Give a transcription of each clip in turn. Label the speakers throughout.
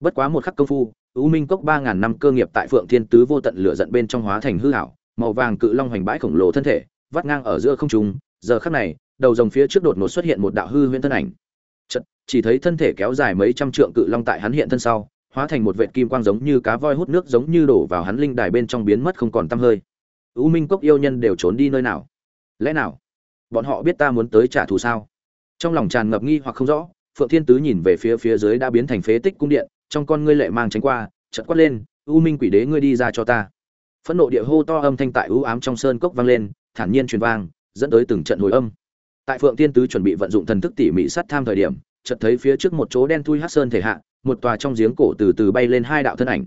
Speaker 1: bất quá một khắc công phu u minh cốc ba ngàn năm cơ nghiệp tại phượng thiên tứ vô tận lửa giận bên trong hóa thành hư hảo màu vàng cự long hoành bãi khổng lồ thân thể vắt ngang ở giữa không trung. Giờ khắc này đầu rồng phía trước đột ngột xuất hiện một đạo hư huyễn thân ảnh. Chật, chỉ thấy thân thể kéo dài mấy trăm trượng cự long tại hắn hiện thân sau hóa thành một vệt kim quang giống như cá voi hút nước giống như đổ vào hắn linh đài bên trong biến mất không còn tăm hơi. U minh cốc yêu nhân đều trốn đi nơi nào? Lẽ nào? Bọn họ biết ta muốn tới trả thù sao? Trong lòng tràn ngập nghi hoặc không rõ phượng thiên tứ nhìn về phía phía dưới đã biến thành phế tích cung điện trong con ngươi lệ mang tránh qua, chợt quát lên, u minh quỷ đế ngươi đi ra cho ta. Phẫn nộ địa hô to âm thanh tại u ám trong sơn cốc vang lên, thản nhiên truyền vang, dẫn tới từng trận hồi âm. Tại phượng tiên tứ chuẩn bị vận dụng thần thức tỉ mỉ sát tham thời điểm, chợt thấy phía trước một chỗ đen thui hát sơn thể hạ, một tòa trong giếng cổ từ từ bay lên hai đạo thân ảnh.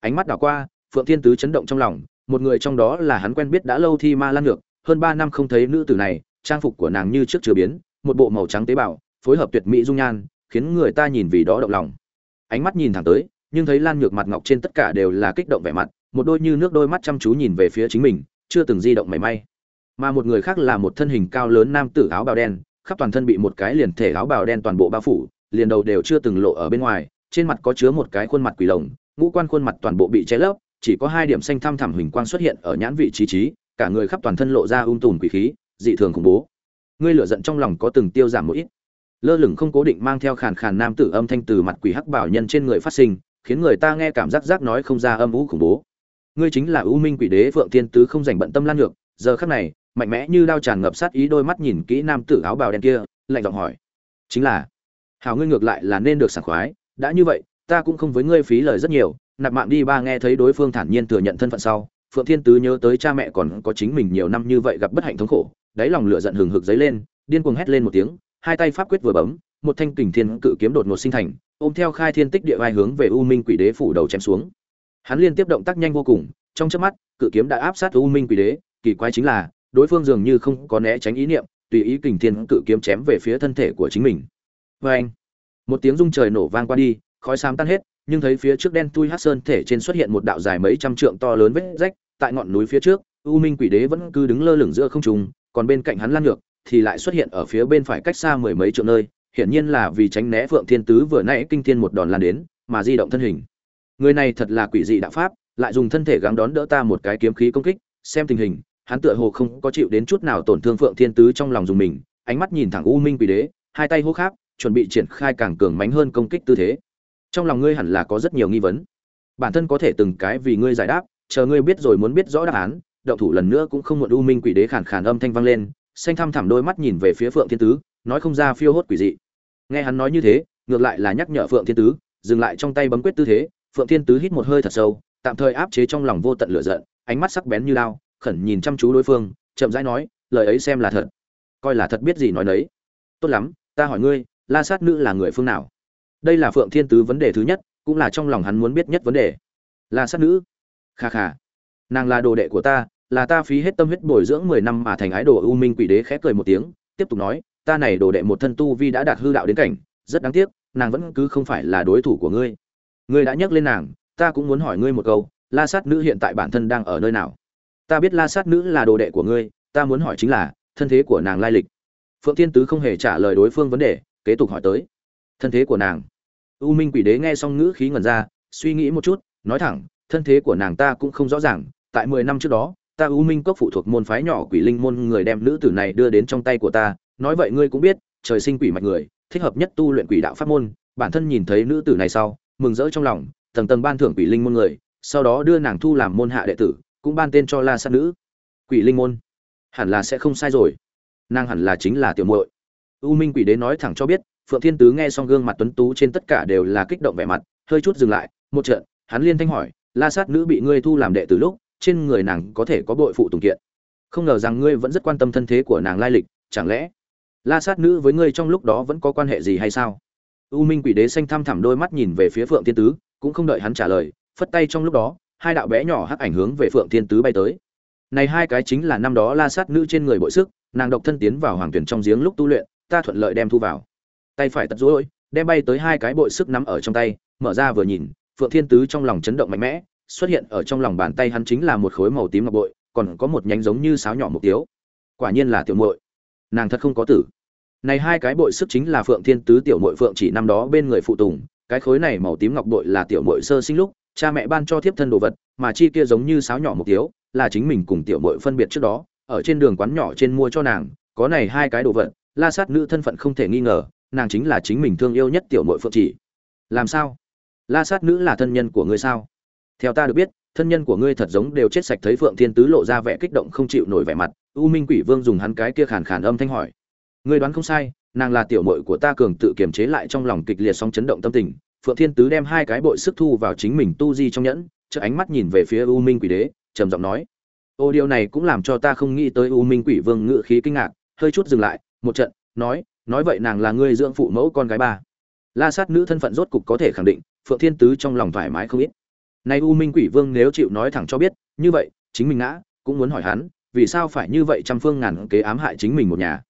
Speaker 1: Ánh mắt đảo qua, phượng tiên tứ chấn động trong lòng, một người trong đó là hắn quen biết đã lâu thi ma lan ngược, hơn ba năm không thấy nữ tử này, trang phục của nàng như trước chưa biến, một bộ màu trắng tế bào, phối hợp tuyệt mỹ dung nhan, khiến người ta nhìn vì đó động lòng ánh mắt nhìn thẳng tới, nhưng thấy lan nhược mặt ngọc trên tất cả đều là kích động vẻ mặt, một đôi như nước đôi mắt chăm chú nhìn về phía chính mình, chưa từng di động mảy may. Mà một người khác là một thân hình cao lớn nam tử áo bào đen, khắp toàn thân bị một cái liền thể áo bào đen toàn bộ bao phủ, liền đầu đều chưa từng lộ ở bên ngoài, trên mặt có chứa một cái khuôn mặt quỷ lồng, ngũ quan khuôn mặt toàn bộ bị che lấp, chỉ có hai điểm xanh thăm thẳm hình quang xuất hiện ở nhãn vị trí trí, cả người khắp toàn thân lộ ra ung tùm quỷ khí, dị thường khủng bố. Ngươi lửa giận trong lòng có từng tiêu giảm một ít lơ lửng không cố định mang theo khàn khàn nam tử âm thanh từ mặt quỷ hắc bảo nhân trên người phát sinh, khiến người ta nghe cảm giác giác nói không ra âm u khủng bố. Ngươi chính là u minh quỷ đế phượng tiên tứ không dành bận tâm lan ngược giờ khắc này, mạnh mẽ như đao tràn ngập sát ý đôi mắt nhìn kỹ nam tử áo bào đen kia, lạnh giọng hỏi. Chính là, hảo ngươi ngược lại là nên được sảng khoái, đã như vậy, ta cũng không với ngươi phí lời rất nhiều, nạp mạng đi ba nghe thấy đối phương thản nhiên thừa nhận thân phận sau, phượng thiên tứ nhớ tới cha mẹ còn có chính mình nhiều năm như vậy gặp bất hạnh thống khổ, đáy lòng lửa giận hừng hực dấy lên, điên cuồng hét lên một tiếng hai tay pháp quyết vừa bấm, một thanh kình thiên cự kiếm đột ngột sinh thành, ôm theo khai thiên tích địa vai hướng về u minh quỷ đế phủ đầu chém xuống. Hắn liên tiếp động tác nhanh vô cùng, trong chớp mắt, cự kiếm đã áp sát u minh quỷ đế, kỳ quái chính là, đối phương dường như không có né tránh ý niệm, tùy ý kình thiên cự kiếm chém về phía thân thể của chính mình. Vê anh, một tiếng rung trời nổ vang qua đi, khói xám tan hết, nhưng thấy phía trước đen tui hát sơn thể trên xuất hiện một đạo dài mấy trăm trượng to lớn vết rách, tại ngọn núi phía trước, u minh quỷ đế vẫn cứ đứng lơ lửng giữa không trung, còn bên cạnh hắn lan ngược thì lại xuất hiện ở phía bên phải cách xa mười mấy trượng nơi hiển nhiên là vì tránh né phượng thiên tứ vừa nãy kinh thiên một đòn lan đến mà di động thân hình. Người này thật là quỷ dị đạo pháp lại dùng thân thể gắng đón đỡ ta một cái kiếm khí công kích xem tình hình hắn tựa hồ không có chịu đến chút nào tổn thương phượng thiên tứ trong lòng dùng mình ánh mắt nhìn thẳng u minh quỷ đế hai tay hô khắp, chuẩn bị triển khai càng cường mãnh hơn công kích tư thế. Trong lòng ngươi hẳn là có rất nhiều nghi vấn. Bản thân có thể từng cái vì ngươi giải đáp chờ ngươi biết rồi muốn biết rõ đáp án động thủ lần nữa cũng không muộn u minh quỷ đế khàn khàn âm thanh vang lên xanh thăm thẳm đôi mắt nhìn về phía phượng thiên tứ, nói không ra phiêu hốt quỷ dị. Nghe hắn nói như thế, ngược lại là nhắc nhở phượng thiên tứ, dừng lại trong tay bấm quyết tư thế, phượng thiên tứ hít một hơi thật sâu, tạm thời áp chế trong lòng vô tận lửa giận, ánh mắt sắc bén như lao khẩn nhìn chăm chú đối phương, chậm rãi nói, lời ấy xem là thật. Coi là thật biết gì nói nấy. Tốt lắm, ta hỏi ngươi, la sát nữ là người phương nào? Đây là phượng thiên tứ vấn đề thứ nhất, cũng là trong lòng hắn muốn biết nhất vấn đề. La sát nữ? Kha kha, nàng là đồ đệ của ta là ta phí hết tâm huyết bồi dưỡng mười năm mà thành ái đồ u minh quỷ đế khẽ cười một tiếng, tiếp tục nói, ta này đồ đệ một thân tu vi đã đạt hư đạo đến cảnh, rất đáng tiếc, nàng vẫn cứ không phải là đối thủ của ngươi. Ngươi đã nhắc lên nàng, ta cũng muốn hỏi ngươi một câu, la sát nữ hiện tại bản thân đang ở nơi nào? Ta biết la sát nữ là đồ đệ của ngươi, ta muốn hỏi chính là, thân thế của nàng lai lịch. Phượng thiên tứ không hề trả lời đối phương vấn đề, kế tục hỏi tới. Thân thế của nàng. U minh quỷ đế nghe xong ngữ khí ngẩn ra, suy nghĩ một chút, nói thẳng, thân thế của nàng ta cũng không rõ ràng, tại mười năm trước đó ta u minh cốc phụ thuộc môn phái nhỏ quỷ linh môn người đem nữ tử này đưa đến trong tay của ta, nói vậy ngươi cũng biết, trời sinh quỷ mạch người, thích hợp nhất tu luyện quỷ đạo pháp môn, bản thân nhìn thấy nữ tử này sau, mừng rỡ trong lòng, tầng tầng ban thưởng quỷ linh môn người, sau đó đưa nàng thu làm môn hạ đệ tử, cũng ban tên cho la sát nữ. Quỷ linh môn? Hẳn là sẽ không sai rồi. Nàng hẳn là chính là tiểu muội. U minh quỷ đế nói thẳng cho biết, phượng thiên tứ nghe xong gương mặt tuấn tú trên tất cả đều là kích động vẻ mặt, hơi chút dừng lại, một trận, hắn liên thanh hỏi, la sát nữ bị ngươi thu làm đệ tử lúc trên người nàng có thể có bội phụ tùng kiện. Không ngờ rằng ngươi vẫn rất quan tâm thân thế của nàng lai lịch, chẳng lẽ la sát nữ với ngươi trong lúc đó vẫn có quan hệ gì hay sao? U minh quỷ đế xanh thăm thẳm đôi mắt nhìn về phía phượng thiên tứ, cũng không đợi hắn trả lời, phất tay trong lúc đó, hai đạo bé nhỏ hắc ảnh hướng về phượng thiên tứ bay tới. Này hai cái chính là năm đó la sát nữ trên người bội sức, nàng độc thân tiến vào hoàng tuyển trong giếng lúc tu luyện, ta thuận lợi đem thu vào. Tay phải tật rối, đem bay tới hai cái bội sức nắm ở trong tay, mở ra vừa nhìn, phượng thiên tứ trong lòng chấn động mạnh mẽ xuất hiện ở trong lòng bàn tay hắn chính là một khối màu tím ngọc bội, còn có một nhánh giống như sáo nhỏ mục tiếu quả nhiên là tiểu muội. Nàng thật không có tử. Này hai cái bội sức chính là phượng thiên tứ tiểu muội phượng chỉ năm đó bên người phụ tùng, cái khối này màu tím ngọc bội là tiểu muội sơ sinh lúc, cha mẹ ban cho thiếp thân đồ vật, mà chi kia giống như sáo nhỏ mục tiếu là chính mình cùng tiểu muội phân biệt trước đó, ở trên đường quán nhỏ trên mua cho nàng, có này hai cái đồ vật, la sát nữ thân phận không thể nghi ngờ, nàng chính là chính mình thương yêu nhất tiểu muội phượng chỉ. Làm sao? La sát nữ là thân nhân của ngươi sao? Theo ta được biết, thân nhân của ngươi thật giống đều chết sạch thấy phượng thiên tứ lộ ra vẻ kích động không chịu nổi vẻ mặt, u minh quỷ vương dùng hắn cái kia khàn khàn âm thanh hỏi. Ngươi đoán không sai, nàng là tiểu muội của ta cường tự kiềm chế lại trong lòng kịch liệt sóng chấn động tâm tình. Phượng thiên tứ đem hai cái bội sức thu vào chính mình tu di trong nhẫn chợ ánh mắt nhìn về phía u minh quỷ đế, trầm giọng nói. Ô, điều này cũng làm cho ta không nghĩ tới u minh quỷ vương ngự khí kinh ngạc, hơi chút dừng lại, một trận, nói nói vậy nàng là ngươi dưỡng phụ mẫu con gái ba. La sát nữ thân phận rốt cục có thể khẳng định, phượng thiên tứ trong lòng thoải mái không ít nay u minh quỷ vương nếu chịu nói thẳng cho biết, như vậy, chính mình ngã, cũng muốn hỏi hắn, vì sao phải như vậy trăm phương ngàn kế ám hại chính mình một nhà.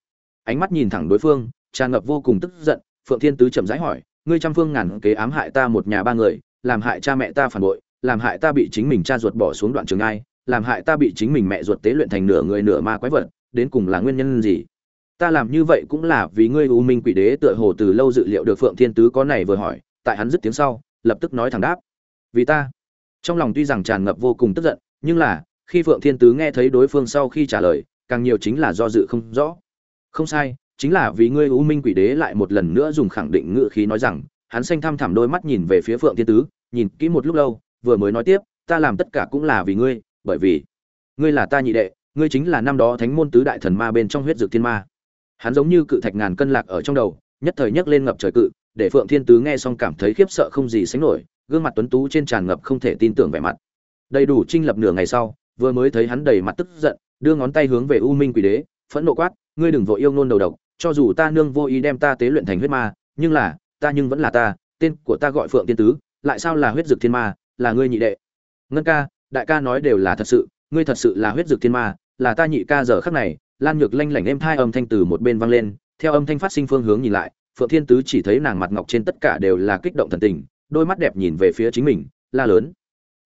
Speaker 1: Ánh mắt nhìn thẳng đối phương, tràn ngập vô cùng tức giận, phượng thiên tứ chậm rãi hỏi, ngươi trăm phương ngàn kế ám hại ta một nhà ba người, làm hại cha mẹ ta phản bội, làm hại ta bị chính mình cha ruột bỏ xuống đoạn trường ai, làm hại ta bị chính mình mẹ ruột tế luyện thành nửa người nửa ma quái vật, đến cùng là nguyên nhân gì? Ta làm như vậy cũng là vì ngươi u minh quỷ đế tựa hồ từ lâu dự liệu được phượng thiên tứ có này vừa hỏi, tại hắn dứt tiếng sau, lập tức nói thẳng đáp. Vì ta trong lòng tuy rằng tràn ngập vô cùng tức giận, nhưng là, khi phượng thiên tứ nghe thấy đối phương sau khi trả lời, càng nhiều chính là do dự không rõ. Không sai, chính là vì ngươi u minh quỷ đế lại một lần nữa dùng khẳng định ngữ khí nói rằng, hắn xanh thăm thẳm đôi mắt nhìn về phía phượng thiên tứ, nhìn kỹ một lúc lâu, vừa mới nói tiếp, ta làm tất cả cũng là vì ngươi, bởi vì ngươi là ta nhị đệ, ngươi chính là năm đó thánh môn tứ đại thần ma bên trong huyết dược thiên ma. Hắn giống như cự thạch ngàn cân lạc ở trong đầu, nhất thời nhấc lên ngập trời cự, để phượng thiên tứ nghe xong cảm thấy khiếp sợ không gì sánh nổi gương mặt tuấn tú trên tràn ngập không thể tin tưởng vẻ mặt. Đầy đủ trinh lập nửa ngày sau, vừa mới thấy hắn đầy mặt tức giận, đưa ngón tay hướng về u minh quỷ đế, phẫn nộ quát, ngươi đừng vội yêu nôn đầu độc, cho dù ta nương vô ý đem ta tế luyện thành huyết ma, nhưng là, ta nhưng vẫn là ta, tên của ta gọi phượng tiên tứ, lại sao là huyết dược thiên ma, là ngươi nhị đệ? Ngân ca, đại ca nói đều là thật sự, ngươi thật sự là huyết dược thiên ma, là ta nhị ca giờ khắc này. Lan nhược lanh lảnh êm thai âm thanh từ một bên vang lên, theo âm thanh phát sinh phương hướng nhìn lại, phượng thiên tứ chỉ thấy nàng mặt ngọc trên tất cả đều là kích động thần tình đôi mắt đẹp nhìn về phía chính mình, la lớn.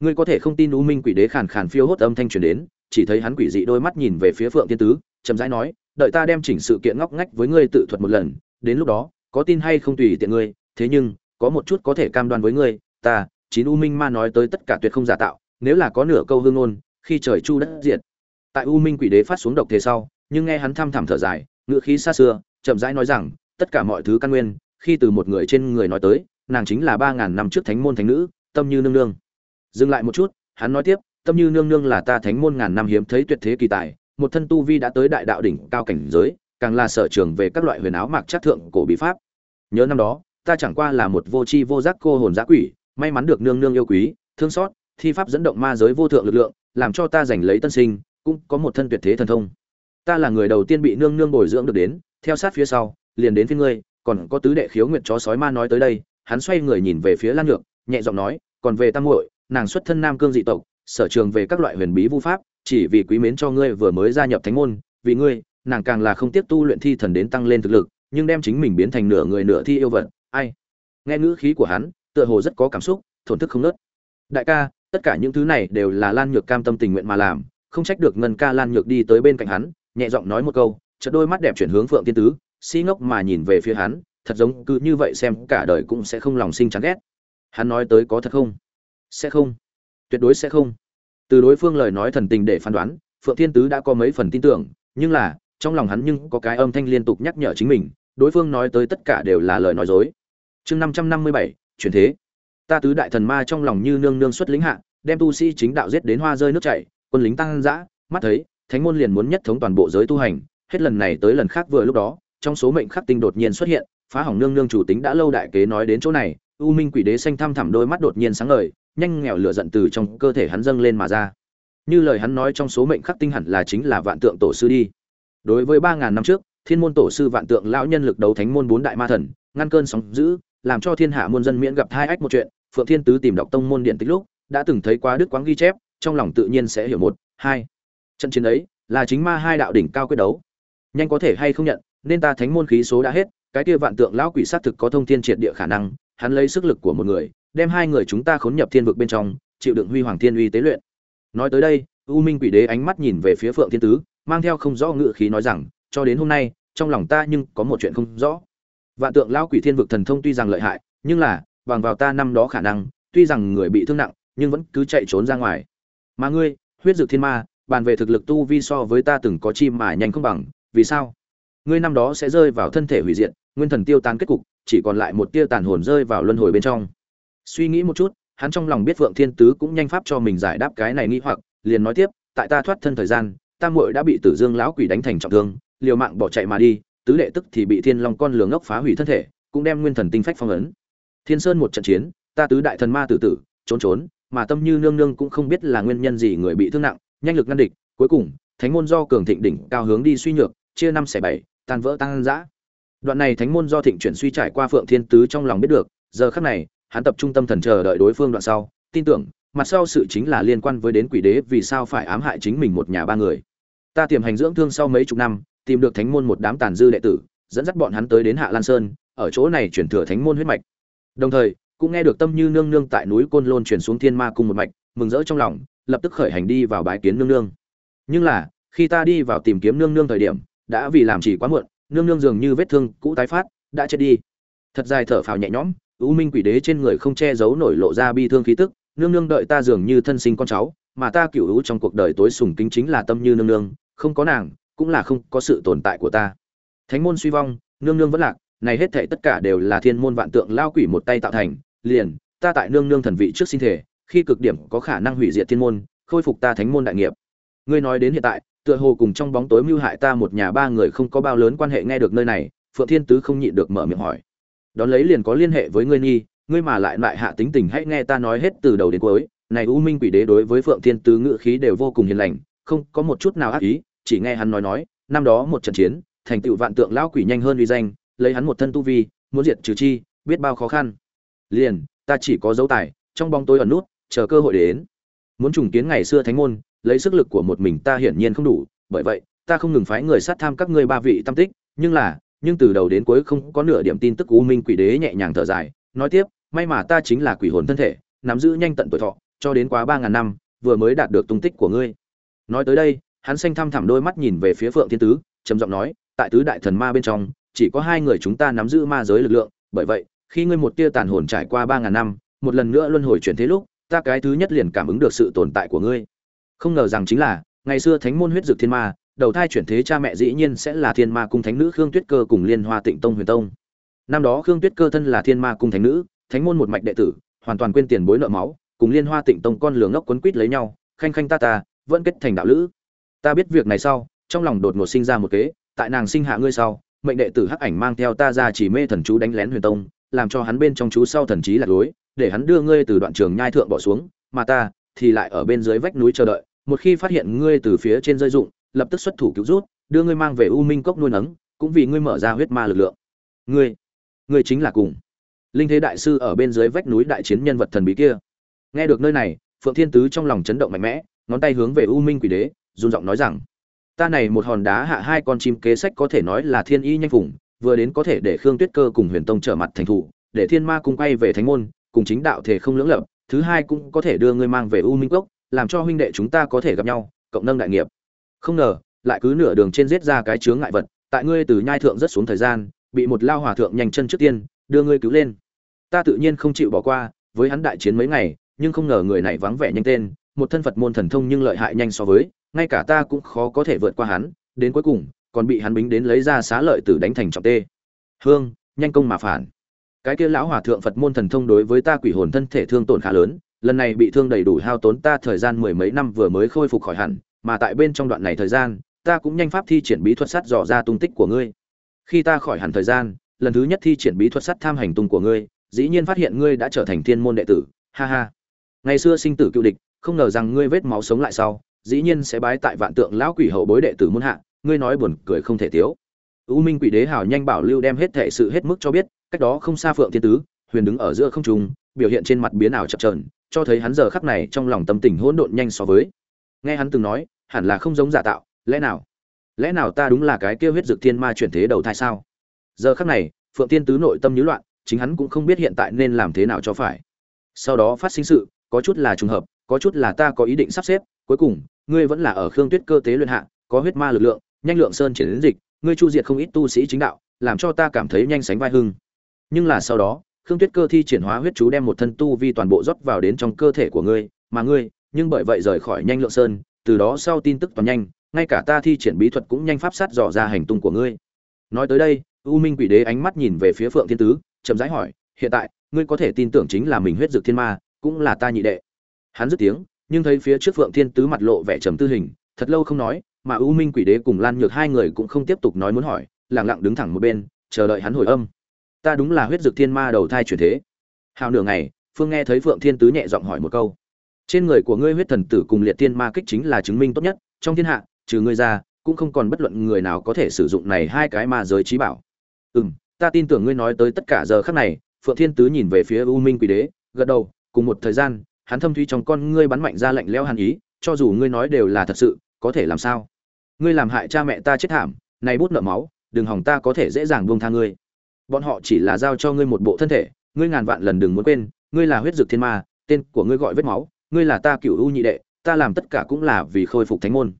Speaker 1: Ngươi có thể không tin u minh quỷ đế khàn khàn phiêu hốt âm thanh truyền đến, chỉ thấy hắn quỷ dị đôi mắt nhìn về phía phượng thiên tứ, chậm rãi nói, đợi ta đem chỉnh sự kiện ngóc ngách với ngươi tự thuật một lần, đến lúc đó, có tin hay không tùy tiện ngươi, thế nhưng, có một chút có thể cam đoan với ngươi, ta, chín u minh ma nói tới tất cả tuyệt không giả tạo, nếu là có nửa câu hương ngôn, khi trời chu đất diệt. Tại u minh quỷ đế phát xuống độc thế sau, nhưng nghe hắn thăm thẳm thở dài ngựa khí xa xưa, chậm rãi nói rằng, tất cả mọi thứ căn nguyên, khi từ một người trên người nói tới nàng chính là ba ngàn năm trước thánh môn thánh nữ, tâm như nương nương. Dừng lại một chút, hắn nói tiếp, tâm như nương nương là ta thánh môn ngàn năm hiếm thấy tuyệt thế kỳ tài, một thân tu vi đã tới đại đạo đỉnh cao cảnh giới, càng là sở trường về các loại huyền áo mạc chất thượng cổ bí pháp. Nhớ năm đó, ta chẳng qua là một vô tri vô giác cô hồn giã quỷ, may mắn được nương nương yêu quý, thương xót, thi pháp dẫn động ma giới vô thượng lực lượng, làm cho ta giành lấy tân sinh, cũng có một thân tuyệt thế thần thông. Ta là người đầu tiên bị nương nương bồi dưỡng được đến, theo sát phía sau, liền đến phía ngươi, còn có tứ đệ khiếu nguyệt chó sói ma nói tới đây hắn xoay người nhìn về phía lan nhược, nhẹ giọng nói, còn về tam muội, nàng xuất thân nam cương dị tộc, sở trường về các loại huyền bí vu pháp, chỉ vì quý mến cho ngươi vừa mới gia nhập thánh môn, vì ngươi, nàng càng là không tiếp tu luyện thi thần đến tăng lên thực lực, nhưng đem chính mình biến thành nửa người nửa thi yêu vật, ai? Nghe ngữ khí của hắn, tựa hồ rất có cảm xúc, thổn thức không nớt. Đại ca, tất cả những thứ này đều là lan nhược cam tâm tình nguyện mà làm, không trách được ngân ca lan nhược đi tới bên cạnh hắn, nhẹ giọng nói một câu, chợt đôi mắt đẹp chuyển hướng phượng tiên tứ, si ngốc mà nhìn về phía hắn thật giống cứ như vậy xem cả đời cũng sẽ không lòng sinh chán ghét. Hắn nói tới có thật không? Sẽ không. Tuyệt đối sẽ không. Từ đối phương lời nói thần tình để phán đoán, phượng thiên tứ đã có mấy phần tin tưởng, nhưng là, trong lòng hắn nhưng có cái âm thanh liên tục nhắc nhở chính mình, đối phương nói tới tất cả đều là lời nói dối. Chương năm trăm năm mươi bảy, chuyển thế. Ta tứ đại thần ma trong lòng như nương nương xuất lĩnh hạ, đem tu sĩ chính đạo giết đến hoa rơi nước chảy, quân lính tăng dã, mắt thấy, thánh môn liền muốn nhất thống toàn bộ giới tu hành, hết lần này tới lần khác vừa lúc đó, trong số mệnh khắc tinh đột nhiên xuất hiện phá hỏng nương nương chủ tính đã lâu đại kế nói đến chỗ này, u minh quỷ đế xanh thăm thẳm đôi mắt đột nhiên sáng ngời, nhanh nghèo lửa giận từ trong cơ thể hắn dâng lên mà ra. Như lời hắn nói trong số mệnh khắc tinh hẳn là chính là vạn tượng tổ sư đi. Đối với ba ngàn năm trước, thiên môn tổ sư vạn tượng lão nhân lực đấu thánh môn bốn đại ma thần, ngăn cơn sóng dữ, làm cho thiên hạ muôn dân miễn gặp hai ách một chuyện, phượng thiên tứ tìm đọc tông môn điện tích lúc, đã từng thấy quá đức quáng ghi chép, trong lòng tự nhiên sẽ hiểu một, hai. Trận chiến ấy, là chính ma hai đạo đỉnh cao quyết đấu. Nhanh có thể hay không nhận, nên ta thánh môn khí số đã hết cái kia vạn tượng lão quỷ sát thực có thông thiên triệt địa khả năng, hắn lấy sức lực của một người, đem hai người chúng ta khốn nhập thiên vực bên trong, chịu đựng huy hoàng thiên uy tế luyện. Nói tới đây, u minh quỷ đế ánh mắt nhìn về phía phượng thiên tứ, mang theo không rõ ngựa khí nói rằng, cho đến hôm nay, trong lòng ta nhưng có một chuyện không rõ. Vạn tượng lão quỷ thiên vực thần thông tuy rằng lợi hại, nhưng là, bằng vào ta năm đó khả năng, tuy rằng người bị thương nặng, nhưng vẫn cứ chạy trốn ra ngoài. Mà ngươi, huyết dược thiên ma, bàn về thực lực tu vi so với ta từng có chim mà nhanh không bằng, vì sao? Ngươi năm đó sẽ rơi vào thân thể hủy diệt nguyên thần tiêu tan kết cục, chỉ còn lại một tia tàn hồn rơi vào luân hồi bên trong. Suy nghĩ một chút, hắn trong lòng biết phượng thiên tứ cũng nhanh pháp cho mình giải đáp cái này nghi hoặc, liền nói tiếp, tại ta thoát thân thời gian tam muội đã bị tử dương lão quỷ đánh thành trọng thương, liều mạng bỏ chạy mà đi, tứ đệ tức thì bị thiên long con lường ngốc phá hủy thân thể, cũng đem nguyên thần tinh phách phong ấn. Thiên sơn một trận chiến, ta tứ đại thần ma tử tử, trốn trốn, mà tâm như nương nương cũng không biết là nguyên nhân gì người bị thương nặng, nhanh lực ngăn địch, cuối cùng, thánh môn do cường thịnh đỉnh cao hướng đi suy nhược, chia năm xẻ bảy, tan vỡ tăng dã đoạn này thánh môn do thịnh chuyển suy trải qua phượng thiên tứ trong lòng biết được, giờ khắc này, hắn tập trung tâm thần chờ đợi đối phương đoạn sau, tin tưởng, mặt sau sự chính là liên quan với đến quỷ đế vì sao phải ám hại chính mình một nhà ba người. Ta tiềm hành dưỡng thương sau mấy chục năm, tìm được thánh môn một đám tàn dư đệ tử, dẫn dắt bọn hắn tới đến hạ lan sơn, ở chỗ này chuyển thừa thánh môn huyết mạch. Đồng thời, cũng nghe được tâm như nương nương tại núi côn lôn chuyển xuống thiên ma cung một mạch, mừng rỡ trong lòng, lập tức khởi hành đi vào bái kiến nương nương. Nhưng là, khi ta đi vào tìm kiếm nương nương thời điểm, đã vì làm chỉ quá muộn nương nương dường như vết thương cũ tái phát, đã chết đi. Thật dài thở phào nhẹ nhõm, u minh quỷ đế trên người không che giấu nổi lộ ra bi thương khí tức, nương nương đợi ta dường như thân sinh con cháu, mà ta cựu hữu trong cuộc đời tối sùng kính chính là tâm như nương nương, không có nàng, cũng là không có sự tồn tại của ta. Thánh môn suy vong, nương nương vẫn lạc, này hết thảy tất cả đều là thiên môn vạn tượng lao quỷ một tay tạo thành, liền, ta tại nương nương thần vị trước sinh thể, khi cực điểm có khả năng hủy diệt thiên môn, khôi phục ta thánh môn đại nghiệp. Ngươi nói đến hiện tại tựa hồ cùng trong bóng tối mưu hại ta một nhà ba người không có bao lớn quan hệ nghe được nơi này, phượng thiên tứ không nhịn được mở miệng hỏi. Đón lấy liền có liên hệ với ngươi nghi, ngươi mà lại lại hạ tính tình hãy nghe ta nói hết từ đầu đến cuối. Này u minh quỷ đế đối với phượng thiên tứ ngự khí đều vô cùng hiền lành, không có một chút nào ác ý, chỉ nghe hắn nói nói, năm đó một trận chiến, thành tựu vạn tượng lão quỷ nhanh hơn uy danh, lấy hắn một thân tu vi, muốn diệt trừ chi, biết bao khó khăn. Liền, ta chỉ có dấu tài, trong bóng tối ẩn nút, chờ cơ hội đến muốn trùng kiến ngày xưa thánh môn, lấy sức lực của một mình ta hiển nhiên không đủ, bởi vậy, ta không ngừng phái người sát tham các ngươi ba vị tâm tích, nhưng là, nhưng từ đầu đến cuối không có nửa điểm tin tức u minh quỷ đế nhẹ nhàng thở dài, nói tiếp, may mà ta chính là quỷ hồn thân thể, nắm giữ nhanh tận tuổi thọ, cho đến quá ba ngàn năm, vừa mới đạt được tung tích của ngươi. Nói tới đây, hắn xanh thăm thẳm đôi mắt nhìn về phía phượng thiên tứ, trầm giọng nói, tại tứ đại thần ma bên trong, chỉ có hai người chúng ta nắm giữ ma giới lực lượng, bởi vậy, khi ngươi một tia tàn hồn trải qua ba ngàn năm, một lần nữa luân hồi chuyển thế lúc ta cái thứ nhất liền cảm ứng được sự tồn tại của ngươi. Không ngờ rằng chính là, ngày xưa thánh môn huyết dược thiên ma, đầu thai chuyển thế cha mẹ dĩ nhiên sẽ là thiên ma cung thánh nữ khương tuyết cơ cùng liên hoa tịnh tông huyền tông. Năm đó khương tuyết cơ thân là thiên ma cung thánh nữ, thánh môn một mạch đệ tử, hoàn toàn quên tiền bối nợ máu, cùng liên hoa tịnh tông con lửa ngốc quấn quýt lấy nhau, khanh khanh ta ta, vẫn kết thành đạo lữ. Ta biết việc này sau, trong lòng đột ngột sinh ra một kế, tại nàng sinh hạ ngươi sau, mệnh đệ tử hắc ảnh mang theo ta ra chỉ mê thần chú đánh lén huyền tông làm cho hắn bên trong chú sau thần trí lạc lối, để hắn đưa ngươi từ đoạn trường nhai thượng bỏ xuống, mà ta thì lại ở bên dưới vách núi chờ đợi, một khi phát hiện ngươi từ phía trên rơi dụng lập tức xuất thủ cứu rút, đưa ngươi mang về u minh cốc nuôi nấng, cũng vì ngươi mở ra huyết ma lực lượng. Ngươi ngươi chính là cùng. Linh thế đại sư ở bên dưới vách núi đại chiến nhân vật thần bí kia. Nghe được nơi này, phượng thiên tứ trong lòng chấn động mạnh mẽ, ngón tay hướng về u minh quỷ đế, run giọng nói rằng, ta này một hòn đá hạ hai con chim kế sách có thể nói là thiên y nhanh vùng vừa đến có thể để khương tuyết cơ cùng huyền tông trở mặt thành thủ, để thiên ma cùng quay về thánh môn, cùng chính đạo thể không lưỡng lập, thứ hai cũng có thể đưa ngươi mang về u minh cốc, làm cho huynh đệ chúng ta có thể gặp nhau, cộng nâng đại nghiệp. Không ngờ, lại cứ nửa đường trên giết ra cái chướng ngại vật, tại ngươi từ nhai thượng rất xuống thời gian, bị một lao hòa thượng nhanh chân trước tiên, đưa ngươi cứu lên. Ta tự nhiên không chịu bỏ qua, với hắn đại chiến mấy ngày, nhưng không ngờ người này vắng vẻ nhanh tên, một thân phật môn thần thông nhưng lợi hại nhanh so với, ngay cả ta cũng khó có thể vượt qua hắn, đến cuối cùng còn bị hắn bính đến lấy ra xá lợi tử đánh thành trọng tê. Hương, nhanh công mà phản. Cái kia lão hòa thượng phật môn thần thông đối với ta quỷ hồn thân thể thương tổn khá lớn, lần này bị thương đầy đủ hao tốn ta thời gian mười mấy năm vừa mới khôi phục khỏi hẳn, mà tại bên trong đoạn này thời gian, ta cũng nhanh pháp thi triển bí thuật sắt dò ra tung tích của ngươi. Khi ta khỏi hẳn thời gian, lần thứ nhất thi triển bí thuật sắt tham hành tung của ngươi, dĩ nhiên phát hiện ngươi đã trở thành thiên môn đệ tử, ha ha. Ngày xưa sinh tử cựu địch, không ngờ rằng ngươi vết máu sống lại sau, dĩ nhiên sẽ bái tại vạn tượng lão quỷ hậu bối đệ tử môn hạ ngươi nói buồn cười không thể thiếu. u minh quỷ đế hào nhanh bảo lưu đem hết thể sự hết mức cho biết, cách đó không xa phượng thiên tứ, huyền đứng ở giữa không trung, biểu hiện trên mặt biến ảo chập trờn cho thấy hắn giờ khắc này trong lòng tâm tình hỗn độn nhanh so với. Nghe hắn từng nói, hẳn là không giống giả tạo, lẽ nào? Lẽ nào ta đúng là cái kia huyết dược thiên ma chuyển thế đầu thai sao? Giờ khắc này, phượng tiên tứ nội tâm nhíu loạn, chính hắn cũng không biết hiện tại nên làm thế nào cho phải. Sau đó phát sinh sự, có chút là trùng hợp, có chút là ta có ý định sắp xếp, cuối cùng, ngươi vẫn là ở khương tuyết cơ tế luyện hạ, có huyết ma lực lượng nhanh lượng sơn triển đến dịch, ngươi chu diệt không ít tu sĩ chính đạo, làm cho ta cảm thấy nhanh sánh vai hưng. Nhưng là sau đó, khương tuyết cơ thi triển hóa huyết chú đem một thân tu vi toàn bộ rót vào đến trong cơ thể của ngươi, mà ngươi, nhưng bởi vậy rời khỏi nhanh lượng sơn, từ đó sau tin tức toàn nhanh, ngay cả ta thi triển bí thuật cũng nhanh pháp sát dò ra hành tung của ngươi. Nói tới đây, u minh quỷ đế ánh mắt nhìn về phía phượng thiên tứ, chậm rãi hỏi, hiện tại, ngươi có thể tin tưởng chính là mình huyết dược thiên ma, cũng là ta nhị đệ? Hắn dứt tiếng, nhưng thấy phía trước phượng thiên tứ mặt lộ vẻ trầm tư hình, thật lâu không nói mà u minh quỷ đế cùng lan nhược hai người cũng không tiếp tục nói muốn hỏi lặng lặng đứng thẳng một bên chờ đợi hắn hồi âm. Ta đúng là huyết dược thiên ma đầu thai chuyển thế. Hào nửa ngày phương nghe thấy phượng thiên tứ nhẹ giọng hỏi một câu. Trên người của ngươi huyết thần tử cùng liệt thiên ma kích chính là chứng minh tốt nhất trong thiên hạ trừ ngươi ra cũng không còn bất luận người nào có thể sử dụng này hai cái ma giới trí bảo. Ừm, ta tin tưởng ngươi nói tới tất cả giờ khắc này phượng thiên tứ nhìn về phía u minh quỷ đế gật đầu cùng một thời gian hắn thâm thúy trong con ngươi bắn mạnh ra lạnh lẽo hàn ý cho dù ngươi nói đều là thật sự có thể làm sao? Ngươi làm hại cha mẹ ta chết thảm, này bút nợ máu, đừng hỏng ta có thể dễ dàng buông tha ngươi. Bọn họ chỉ là giao cho ngươi một bộ thân thể, ngươi ngàn vạn lần đừng muốn quên, ngươi là huyết dược thiên ma, tên của ngươi gọi vết máu, ngươi là ta cựu u nhị đệ, ta làm tất cả cũng là vì khôi phục thánh môn.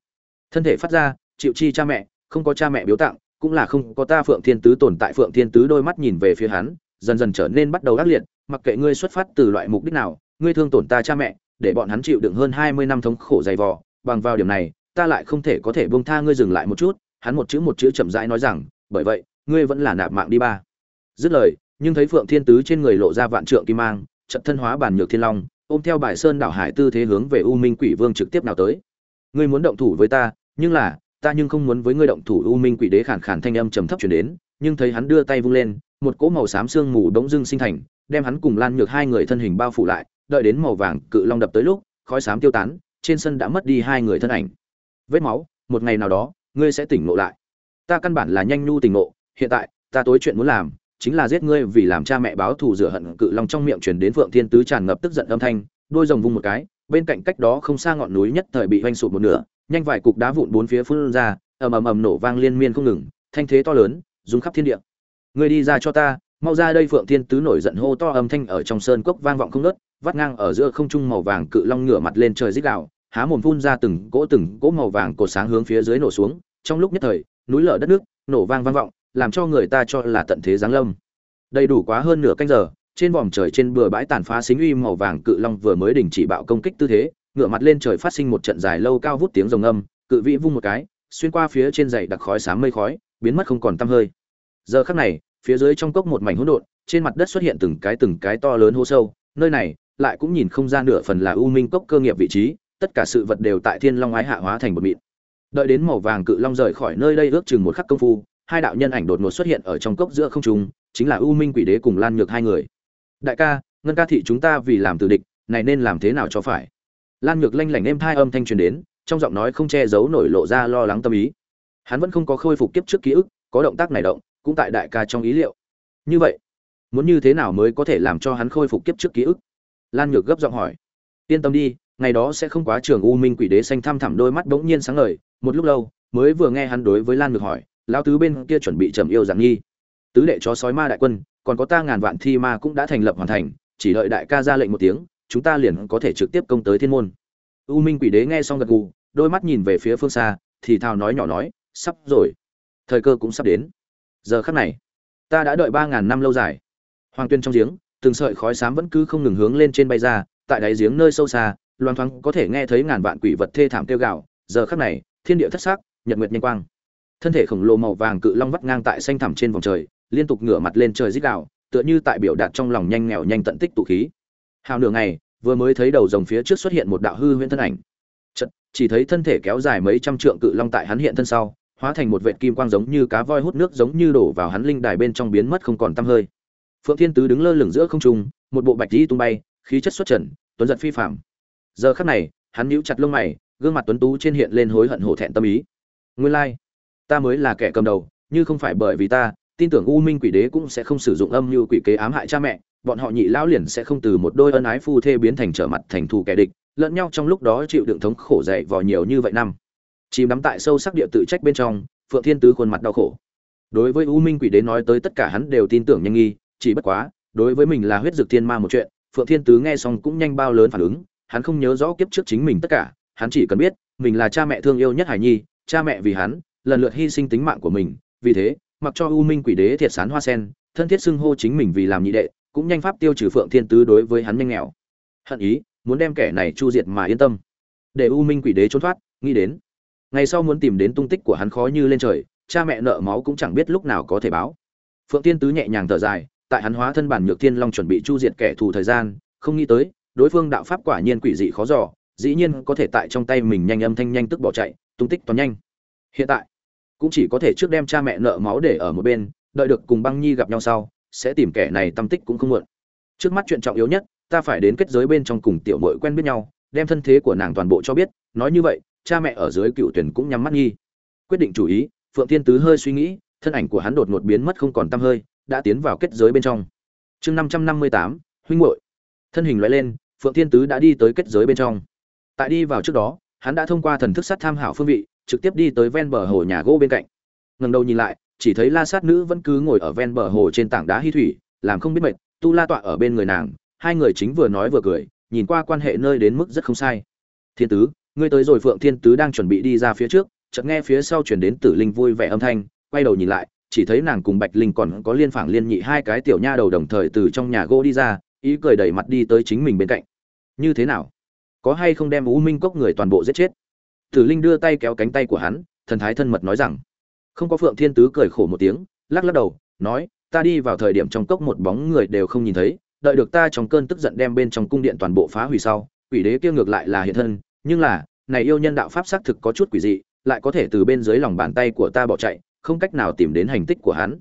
Speaker 1: Thân thể phát ra, chịu chi cha mẹ, không có cha mẹ biếu tặng, cũng là không có ta phượng thiên tứ tồn tại phượng thiên tứ đôi mắt nhìn về phía hắn, dần dần trở nên bắt đầu ác liệt, mặc kệ ngươi xuất phát từ loại mục đích nào, ngươi thương tổn ta cha mẹ, để bọn hắn chịu đựng hơn hai mươi năm thống khổ dày vò, bằng vào điểm này ta lại không thể có thể buông tha ngươi dừng lại một chút, hắn một chữ một chữ chậm rãi nói rằng, bởi vậy, ngươi vẫn là nạp mạng đi ba. Dứt lời, nhưng thấy phượng thiên tứ trên người lộ ra vạn trượng kim mang trận thân hóa bản nhược thiên long, ôm theo bài sơn đảo hải tư thế hướng về u minh quỷ vương trực tiếp nào tới. Ngươi muốn động thủ với ta, nhưng là, ta nhưng không muốn với ngươi động thủ, u minh quỷ đế khản khản thanh âm trầm thấp truyền đến, nhưng thấy hắn đưa tay vung lên, một cỗ màu xám xương mù đống dưng sinh thành, đem hắn cùng lan nhược hai người thân hình bao phủ lại, đợi đến màu vàng cự long đập tới lúc, khói xám tiêu tán, trên sân đã mất đi hai người thân ảnh vết máu, một ngày nào đó, ngươi sẽ tỉnh ngộ lại. Ta căn bản là nhanh nhu tỉnh ngộ, hiện tại, ta tối chuyện muốn làm, chính là giết ngươi vì làm cha mẹ báo thù rửa hận cự long trong miệng truyền đến phượng thiên tứ tràn ngập tức giận âm thanh, đôi rồng vung một cái, bên cạnh cách đó không xa ngọn núi nhất thời bị hoanh sụp một nửa, nhanh vài cục đá vụn bốn phía phun ra, ầm ầm ầm nổ vang liên miên không ngừng, thanh thế to lớn, rung khắp thiên địa. Ngươi đi ra cho ta, mau ra đây phượng thiên tứ nổi giận hô to âm thanh ở trong sơn cốc vang vọng không ngớt, vắt ngang ở giữa không trung màu vàng cự long ngửa mặt lên trời rít gào há mồm phun ra từng cỗ từng cỗ màu vàng cột sáng hướng phía dưới nổ xuống. Trong lúc nhất thời, núi lở đất nước nổ vang vang vọng, làm cho người ta cho là tận thế giáng lâm. Đầy đủ quá hơn nửa canh giờ, trên vòm trời trên bừa bãi tàn phá xính uy màu vàng cự long vừa mới đình chỉ bạo công kích tư thế, ngửa mặt lên trời phát sinh một trận dài lâu cao vút tiếng rồng âm cự vĩ vung một cái, xuyên qua phía trên dày đặc khói xám mây khói, biến mất không còn tăm hơi. Giờ khắc này, phía dưới trong cốc một mảnh hỗn độn, trên mặt đất xuất hiện từng cái từng cái to lớn hố sâu, nơi này lại cũng nhìn không ra nửa phần là u minh cốc cơ nghiệp vị trí tất cả sự vật đều tại thiên long ái hạ hóa thành một mịn. Đợi đến màu vàng cự long rời khỏi nơi đây ước chừng một khắc công phu, hai đạo nhân ảnh đột ngột xuất hiện ở trong cốc giữa không trung, chính là u minh quỷ đế cùng lan nhược hai người. Đại ca, ngân ca thị chúng ta vì làm từ địch, này nên làm thế nào cho phải? Lan nhược lanh lảnh êm thai âm thanh truyền đến, trong giọng nói không che giấu nổi lộ ra lo lắng tâm ý. Hắn vẫn không có khôi phục kiếp trước ký ức, có động tác này động, cũng tại đại ca trong ý liệu. Như vậy, muốn như thế nào mới có thể làm cho hắn khôi phục kiếp trước ký ức? Lan nhược gấp giọng hỏi. Yên tâm đi ngày đó sẽ không quá trường u minh quỷ đế xanh thăm thẳm đôi mắt bỗng nhiên sáng ngời, một lúc lâu, mới vừa nghe hắn đối với lan ngược hỏi, lão tứ bên kia chuẩn bị trầm yêu giảng nghi. Tứ đệ chó sói ma đại quân, còn có ta ngàn vạn thi ma cũng đã thành lập hoàn thành, chỉ đợi đại ca ra lệnh một tiếng, chúng ta liền có thể trực tiếp công tới thiên môn. U minh quỷ đế nghe xong gật gù, đôi mắt nhìn về phía phương xa, thì thào nói nhỏ nói, sắp rồi. Thời cơ cũng sắp đến. Giờ khắc này, ta đã đợi ba ngàn năm lâu dài. Hoàng tuyên trong giếng, từng sợi khói xám vẫn cứ không ngừng hướng lên trên bay ra, tại đáy giếng nơi sâu xa loan thoáng có thể nghe thấy ngàn vạn quỷ vật thê thảm kêu gạo giờ khắc này thiên địa thất sắc nhật nguyệt nhanh quang. Thân thể khổng lồ màu vàng cự long vắt ngang tại xanh thẳm trên vòng trời liên tục ngửa mặt lên trời rít đạo, tựa như tại biểu đạt trong lòng nhanh nghèo nhanh tận tích tụ khí. Hào nửa ngày vừa mới thấy đầu rồng phía trước xuất hiện một đạo hư huyễn thân ảnh. Chật, chỉ thấy thân thể kéo dài mấy trăm trượng cự long tại hắn hiện thân sau hóa thành một vệt kim quang giống như cá voi hút nước giống như đổ vào hắn linh đài bên trong biến mất không còn tăm hơi. Phượng thiên tứ đứng lơ lửng giữa không trung một bộ bạch y tung bay khí chất xuất trần tuấn giật phi phạm giờ khắc này hắn nhíu chặt lông mày gương mặt tuấn tú trên hiện lên hối hận hổ thẹn tâm ý. Nguyên lai like, ta mới là kẻ cầm đầu như không phải bởi vì ta tin tưởng u minh quỷ đế cũng sẽ không sử dụng âm mưu quỷ kế ám hại cha mẹ bọn họ nhị lão liền sẽ không từ một đôi ân ái phu thê biến thành trở mặt thành thù kẻ địch lẫn nhau trong lúc đó chịu đựng thống khổ dậy vò nhiều như vậy năm. Chìm đắm tại sâu sắc địa tự trách bên trong phượng thiên tứ khuôn mặt đau khổ. Đối với u minh quỷ đế nói tới tất cả hắn đều tin tưởng nhanh nghi chỉ bất quá đối với mình là huyết dược thiên ma một chuyện phượng thiên tứ nghe xong cũng nhanh bao lớn phản ứng hắn không nhớ rõ kiếp trước chính mình tất cả, hắn chỉ cần biết, mình là cha mẹ thương yêu nhất hải nhi, cha mẹ vì hắn, lần lượt hy sinh tính mạng của mình. Vì thế, mặc cho u minh quỷ đế thiệt sán hoa sen, thân thiết xưng hô chính mình vì làm nhị đệ, cũng nhanh pháp tiêu trừ phượng thiên tứ đối với hắn nhanh nghèo. Hận ý, muốn đem kẻ này chu diệt mà yên tâm. Để u minh quỷ đế trốn thoát, nghĩ đến. Ngày sau muốn tìm đến tung tích của hắn khó như lên trời, cha mẹ nợ máu cũng chẳng biết lúc nào có thể báo. Phượng thiên tứ nhẹ nhàng thở dài, tại hắn hóa thân bản nhược thiên long chuẩn bị chu diệt kẻ thù thời gian, không nghĩ tới đối phương đạo pháp quả nhiên quỷ dị khó dò, dĩ nhiên có thể tại trong tay mình nhanh âm thanh nhanh tức bỏ chạy, tung tích toàn nhanh. Hiện tại, cũng chỉ có thể trước đem cha mẹ nợ máu để ở một bên, đợi được cùng băng nhi gặp nhau sau, sẽ tìm kẻ này tâm tích cũng không muộn. Trước mắt chuyện trọng yếu nhất, ta phải đến kết giới bên trong cùng tiểu mội quen biết nhau, đem thân thế của nàng toàn bộ cho biết, nói như vậy, cha mẹ ở dưới cựu tuyển cũng nhắm mắt nghi. Quyết định chủ ý, phượng thiên tứ hơi suy nghĩ, thân ảnh của hắn đột ngột biến mất không còn tăm hơi, đã tiến vào kết giới bên trong. Chương năm trăm năm mươi tám, huynh muội. Thân hình loại lên phượng thiên tứ đã đi tới kết giới bên trong. Tại đi vào trước đó, hắn đã thông qua thần thức sát tham hảo phương vị, trực tiếp đi tới ven bờ hồ nhà gỗ bên cạnh. Ngần đầu nhìn lại, chỉ thấy la sát nữ vẫn cứ ngồi ở ven bờ hồ trên tảng đá hy thủy, làm không biết mệt, tu la tọa ở bên người nàng, hai người chính vừa nói vừa cười, nhìn qua quan hệ nơi đến mức rất không sai. Thiên tứ, ngươi tới rồi, phượng thiên tứ đang chuẩn bị đi ra phía trước. Chợt nghe phía sau chuyển đến tử linh vui vẻ âm thanh, quay đầu nhìn lại, chỉ thấy nàng cùng bạch linh còn có liên phảng liên nhị hai cái tiểu nha đầu đồng thời từ trong nhà gỗ đi ra, ý cười đẩy mặt đi tới chính mình bên cạnh như thế nào? Có hay không đem u minh cốc người toàn bộ giết chết? Tử linh đưa tay kéo cánh tay của hắn, thần thái thân mật nói rằng. Không có phượng thiên tứ cười khổ một tiếng, lắc lắc đầu, nói, ta đi vào thời điểm trong cốc một bóng người đều không nhìn thấy, đợi được ta trong cơn tức giận đem bên trong cung điện toàn bộ phá hủy sau, quỷ đế kia ngược lại là hiện thân, nhưng là, này yêu nhân đạo pháp xác thực có chút quỷ dị, lại có thể từ bên dưới lòng bàn tay của ta bỏ chạy, không cách nào tìm đến hành tích của hắn.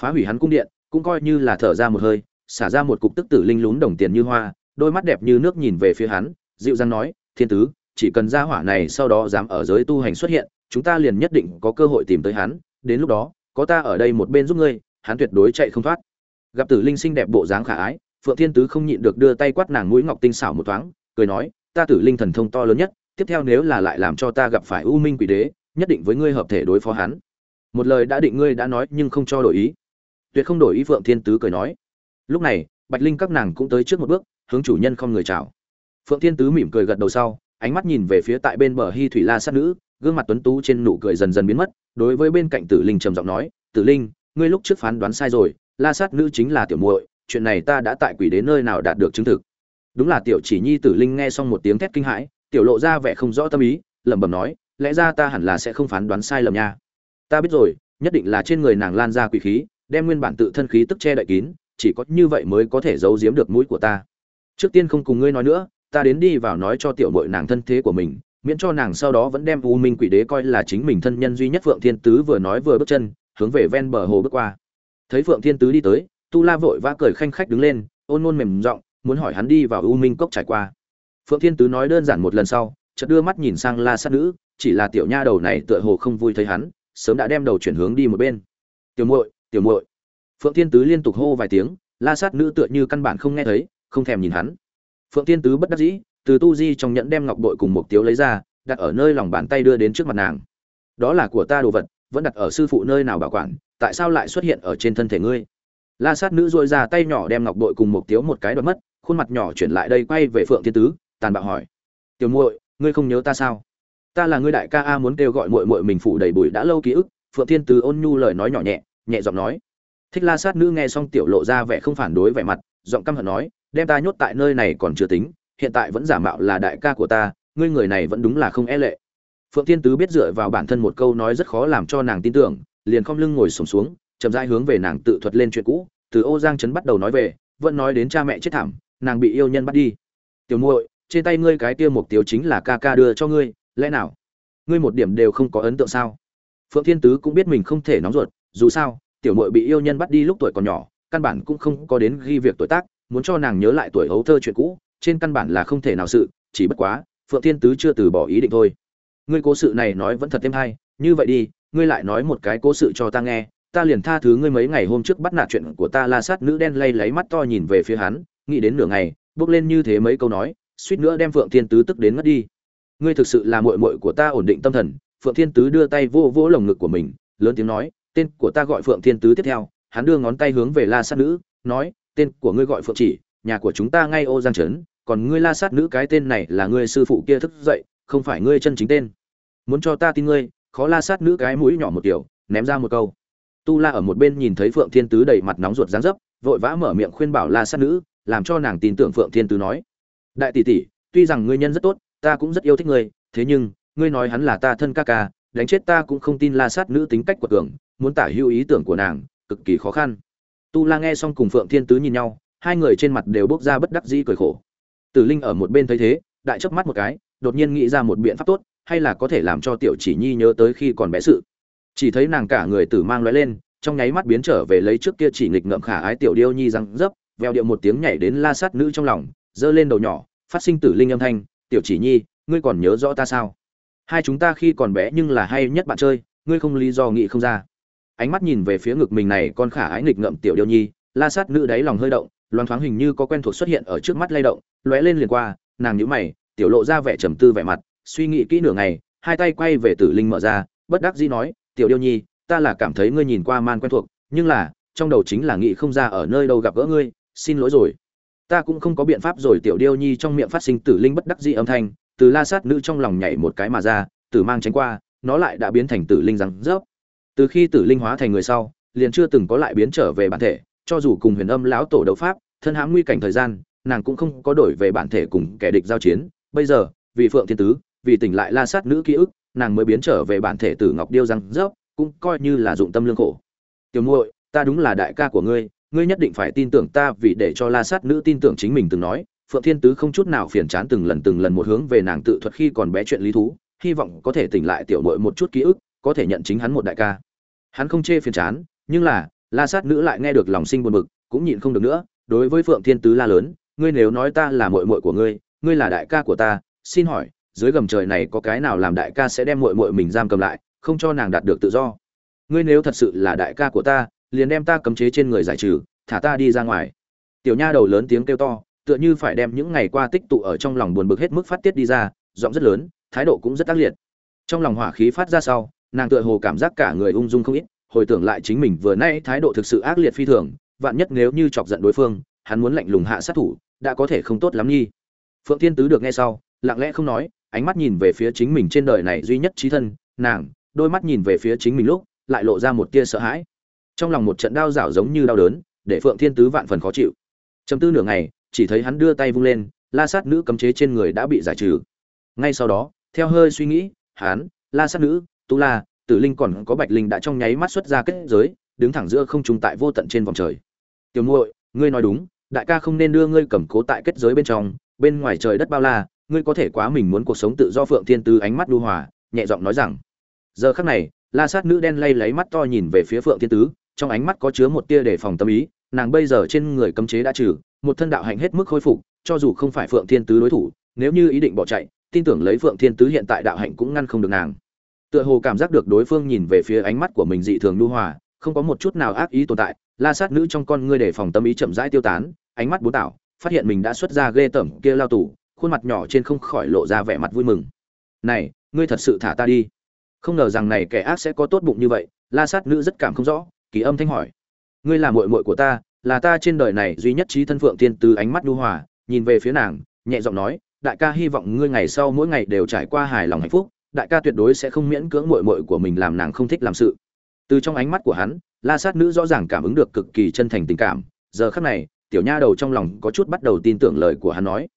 Speaker 1: Phá hủy hắn cung điện, cũng coi như là thở ra một hơi, xả ra một cục tức tử linh lún đồng tiền như hoa đôi mắt đẹp như nước nhìn về phía hắn, dịu dàng nói, thiên tứ, chỉ cần gia hỏa này sau đó dám ở giới tu hành xuất hiện, chúng ta liền nhất định có cơ hội tìm tới hắn, đến lúc đó, có ta ở đây một bên giúp ngươi, hắn tuyệt đối chạy không thoát. Gặp tử linh xinh đẹp bộ dáng khả ái, phượng thiên tứ không nhịn được đưa tay quát nàng mũi ngọc tinh xảo một thoáng, cười nói, ta tử linh thần thông to lớn nhất, tiếp theo nếu là lại làm cho ta gặp phải u minh quỷ đế, nhất định với ngươi hợp thể đối phó hắn. Một lời đã định ngươi đã nói nhưng không cho đổi ý. Tuyệt không đổi ý phượng thiên tứ cười nói. Lúc này, bạch linh các nàng cũng tới trước một bước hướng chủ nhân không người chào. Phượng thiên tứ mỉm cười gật đầu sau, ánh mắt nhìn về phía tại bên bờ hi thủy la sát nữ, gương mặt tuấn tú trên nụ cười dần dần biến mất, đối với bên cạnh tử linh trầm giọng nói, tử linh, ngươi lúc trước phán đoán sai rồi, la sát nữ chính là tiểu muội, chuyện này ta đã tại quỷ đến nơi nào đạt được chứng thực. Đúng là tiểu chỉ nhi tử linh nghe xong một tiếng thét kinh hãi, tiểu lộ ra vẻ không rõ tâm ý, lẩm bẩm nói, lẽ ra ta hẳn là sẽ không phán đoán sai lầm nha. Ta biết rồi, nhất định là trên người nàng lan ra quỷ khí, đem nguyên bản tự thân khí tức che đậy kín, chỉ có như vậy mới có thể giấu giếm được mũi của ta trước tiên không cùng ngươi nói nữa, ta đến đi vào nói cho tiểu Mội nàng thân thế của mình, miễn cho nàng sau đó vẫn đem u minh quỷ đế coi là chính mình thân nhân duy nhất phượng thiên tứ vừa nói vừa bước chân, hướng về ven bờ hồ bước qua. Thấy phượng thiên tứ đi tới, tu la vội vã cười khanh khách đứng lên, ôn ngôn mềm giọng, muốn hỏi hắn đi vào u minh cốc trải qua. Phượng thiên tứ nói đơn giản một lần sau, chợt đưa mắt nhìn sang la sát nữ, chỉ là tiểu nha đầu này tựa hồ không vui thấy hắn, sớm đã đem đầu chuyển hướng đi một bên. Tiểu muội tiểu muội. Phượng thiên tứ liên tục hô vài tiếng, la sát nữ tựa như căn bản không nghe thấy không thèm nhìn hắn. Phượng thiên tứ bất đắc dĩ, từ tu di trong nhẫn đem ngọc bội cùng một tiếu lấy ra, đặt ở nơi lòng bàn tay đưa đến trước mặt nàng. Đó là của ta đồ vật, vẫn đặt ở sư phụ nơi nào bảo quản, tại sao lại xuất hiện ở trên thân thể ngươi? La sát nữ dội ra tay nhỏ đem ngọc bội cùng một tiếu một cái đoạt mất, khuôn mặt nhỏ chuyển lại đây quay về phượng thiên tứ, tàn bạo hỏi. Tiểu muội, ngươi không nhớ ta sao? Ta là ngươi đại ca a muốn kêu gọi muội muội mình phủ đầy bụi đã lâu ký ức. Phượng thiên tứ ôn nhu lời nói nhỏ nhẹ nhẹ giọng nói. Thích la sát nữ nghe xong tiểu lộ ra vẻ không phản đối vẻ mặt, giọng căm hận nói đem ta nhốt tại nơi này còn chưa tính hiện tại vẫn giả mạo là đại ca của ta ngươi người này vẫn đúng là không e lệ. Phượng thiên tứ biết dựa vào bản thân một câu nói rất khó làm cho nàng tin tưởng liền khom lưng ngồi sụp xuống, xuống chậm rãi hướng về nàng tự thuật lên chuyện cũ từ ô giang trấn bắt đầu nói về vẫn nói đến cha mẹ chết thảm nàng bị yêu nhân bắt đi. Tiểu muội trên tay ngươi cái kia một tiểu chính là ca ca đưa cho ngươi lẽ nào? Ngươi một điểm đều không có ấn tượng sao? Phượng thiên tứ cũng biết mình không thể nóng ruột dù sao tiểu muội bị yêu nhân bắt đi lúc tuổi còn nhỏ căn bản cũng không có đến ghi việc tuổi tác muốn cho nàng nhớ lại tuổi hấu thơ chuyện cũ, trên căn bản là không thể nào sự, chỉ bất quá, phượng thiên tứ chưa từ bỏ ý định thôi. Ngươi cố sự này nói vẫn thật thêm hay, như vậy đi, ngươi lại nói một cái cố sự cho ta nghe, ta liền tha thứ ngươi mấy ngày hôm trước bắt nạt chuyện của ta la sát nữ đen lay lấy mắt to nhìn về phía hắn, nghĩ đến nửa ngày, bước lên như thế mấy câu nói, suýt nữa đem phượng thiên tứ tức đến mất đi. Ngươi thực sự là muội muội của ta ổn định tâm thần, phượng thiên tứ đưa tay vô vỗ lồng ngực của mình, lớn tiếng nói, tên của ta gọi phượng thiên tứ tiếp theo, hắn đưa ngón tay hướng về la sát nữ, nói tên của ngươi gọi phượng chỉ, nhà của chúng ta ngay ô giang trấn, còn ngươi la sát nữ cái tên này là ngươi sư phụ kia thức dậy, không phải ngươi chân chính tên. Muốn cho ta tin ngươi, khó la sát nữ cái mũi nhỏ một kiểu, ném ra một câu. Tu la ở một bên nhìn thấy phượng thiên tứ đầy mặt nóng ruột dáng dấp, vội vã mở miệng khuyên bảo la sát nữ, làm cho nàng tin tưởng phượng thiên tứ nói. Đại tỷ tỷ, tuy rằng ngươi nhân rất tốt, ta cũng rất yêu thích ngươi, thế nhưng, ngươi nói hắn là ta thân ca ca, đánh chết ta cũng không tin la sát nữ tính cách của cường, muốn tả hữu ý tưởng của nàng, cực kỳ khó khăn tu la nghe xong cùng phượng thiên tứ nhìn nhau, hai người trên mặt đều bước ra bất đắc dĩ cười khổ. Tử linh ở một bên thấy thế, đại chớp mắt một cái, đột nhiên nghĩ ra một biện pháp tốt, hay là có thể làm cho tiểu chỉ nhi nhớ tới khi còn bé sự. Chỉ thấy nàng cả người tử mang lóe lên, trong nháy mắt biến trở về lấy trước kia chỉ nghịch ngợm khả ái tiểu điêu nhi răng dấp veo điệu một tiếng nhảy đến la sát nữ trong lòng, giơ lên đầu nhỏ, phát sinh tử linh âm thanh, tiểu chỉ nhi, ngươi còn nhớ rõ ta sao? Hai chúng ta khi còn bé nhưng là hay nhất bạn chơi, ngươi không lý do nghĩ không ra ánh mắt nhìn về phía ngực mình này con khả ái nghịch ngợm tiểu điêu nhi, la sát nữ đáy lòng hơi động loan thoáng hình như có quen thuộc xuất hiện ở trước mắt lay động, lóe lên liền qua, nàng nhíu mày, tiểu lộ ra vẻ trầm tư vẻ mặt, suy nghĩ kỹ nửa ngày, hai tay quay về tử linh mở ra, bất đắc dĩ nói, tiểu điêu nhi, ta là cảm thấy ngươi nhìn qua man quen thuộc, nhưng là, trong đầu chính là nghĩ không ra ở nơi đâu gặp gỡ ngươi, xin lỗi rồi. Ta cũng không có biện pháp rồi, tiểu điêu nhi trong miệng phát sinh tử linh bất đắc dĩ âm thanh, từ la sát nữ trong lòng nhảy một cái mà ra, tử mang tránh qua, nó lại đã biến thành tử linh răng rớp từ khi tử linh hóa thành người sau, liền chưa từng có lại biến trở về bản thể, cho dù cùng huyền âm lão tổ đấu pháp, thân hãm nguy cảnh thời gian, nàng cũng không có đổi về bản thể cùng kẻ địch giao chiến. Bây giờ, vì phượng thiên tứ, vì tỉnh lại la sát nữ ký ức, nàng mới biến trở về bản thể tử ngọc điêu răng rớp cũng coi như là dụng tâm lương khổ. Tiểu muội, ta đúng là đại ca của ngươi ngươi nhất định phải tin tưởng ta vì để cho la sát nữ tin tưởng chính mình từng nói. Phượng thiên tứ không chút nào phiền chán từng lần từng lần một hướng về nàng tự thuật khi còn bé chuyện lý thú, hy vọng có thể tỉnh lại tiểu muội một chút ký ức, có thể nhận chính hắn một đại ca hắn không chê phiền chán, nhưng là, la sát nữ lại nghe được lòng sinh buồn bực, cũng nhịn không được nữa, đối với phượng thiên tứ la lớn, ngươi nếu nói ta là muội muội của ngươi ngươi là đại ca của ta, xin hỏi, dưới gầm trời này có cái nào làm đại ca sẽ đem muội muội mình giam cầm lại, không cho nàng đạt được tự do? Ngươi nếu thật sự là đại ca của ta, liền đem ta cấm chế trên người giải trừ, thả ta đi ra ngoài. Tiểu nha đầu lớn tiếng kêu to, tựa như phải đem những ngày qua tích tụ ở trong lòng buồn bực hết mức phát tiết đi ra, giọng rất lớn, thái độ cũng rất ác liệt. Trong lòng hỏa khí phát ra sau nàng tựa hồ cảm giác cả người ung dung không ít, hồi tưởng lại chính mình vừa nay thái độ thực sự ác liệt phi thường, vạn nhất nếu như chọc giận đối phương, hắn muốn lạnh lùng hạ sát thủ, đã có thể không tốt lắm nhi phượng thiên tứ được nghe sau, lặng lẽ không nói, ánh mắt nhìn về phía chính mình trên đời này duy nhất trí thân, nàng, đôi mắt nhìn về phía chính mình lúc, lại lộ ra một tia sợ hãi. Trong lòng một trận đau rảo giống như đau đớn, để phượng thiên tứ vạn phần khó chịu. Chấm tư nửa ngày, chỉ thấy hắn đưa tay vung lên, la sát nữ cấm chế trên người đã bị giải trừ. Ngay sau đó, theo hơi suy nghĩ, hắn, la sát nữ tu la, tử linh còn có bạch linh đã trong nháy mắt xuất ra kết giới, đứng thẳng giữa không trung tại vô tận trên vòng trời. Tiểu muội, ngươi nói đúng, đại ca không nên đưa ngươi cầm cố tại kết giới bên trong, bên ngoài trời đất bao la, ngươi có thể quá mình muốn cuộc sống tự do phượng thiên tứ ánh mắt đu hòa, nhẹ giọng nói rằng. Giờ khắc này, la sát nữ đen lay lấy mắt to nhìn về phía phượng thiên tứ trong ánh mắt có chứa một tia đề phòng tâm ý, nàng bây giờ trên người cấm chế đã trừ, một thân đạo hạnh hết mức khôi phục, cho dù không phải phượng thiên tứ đối thủ, nếu như ý định bỏ chạy, tin tưởng lấy phượng thiên tứ hiện tại đạo hạnh cũng ngăn không được nàng tựa hồ cảm giác được đối phương nhìn về phía ánh mắt của mình dị thường nhu hòa, không có một chút nào ác ý tồn tại. La sát nữ trong con ngươi để phòng tâm ý chậm rãi tiêu tán, ánh mắt bố tạo phát hiện mình đã xuất ra ghê tởm kia lao tù, khuôn mặt nhỏ trên không khỏi lộ ra vẻ mặt vui mừng. Này, ngươi thật sự thả ta đi. Không ngờ rằng này kẻ ác sẽ có tốt bụng như vậy, la sát nữ rất cảm không rõ, kỳ âm thanh hỏi. Ngươi là muội muội của ta, là ta trên đời này duy nhất trí thân phượng tiên từ ánh mắt nhu hòa. Nhìn về phía nàng, nhẹ giọng nói, đại ca hy vọng ngươi ngày sau mỗi ngày đều trải qua hài lòng hạnh phúc đại ca tuyệt đối sẽ không miễn cưỡng muội muội của mình làm nàng không thích làm sự. Từ trong ánh mắt của hắn, la sát nữ rõ ràng cảm ứng được cực kỳ chân thành tình cảm. Giờ khắc này, tiểu nha đầu trong lòng có chút bắt đầu tin tưởng lời của hắn nói.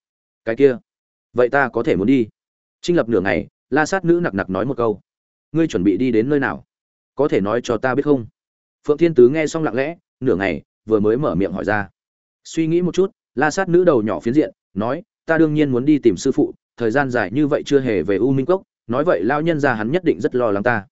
Speaker 1: Cái kia, vậy ta có thể muốn đi. Trinh lập nửa ngày, la sát nữ nặc nặc nói một câu. Ngươi chuẩn bị đi đến nơi nào? Có thể nói cho ta biết không? Phượng thiên tứ nghe xong lặng lẽ, nửa ngày, vừa mới mở miệng hỏi ra. Suy nghĩ một chút, la sát nữ đầu nhỏ phiến diện, nói, ta đương nhiên muốn đi tìm sư phụ, thời gian dài như vậy chưa hề về u minh cốc nói vậy lao nhân ra hắn nhất định rất lo lắng ta.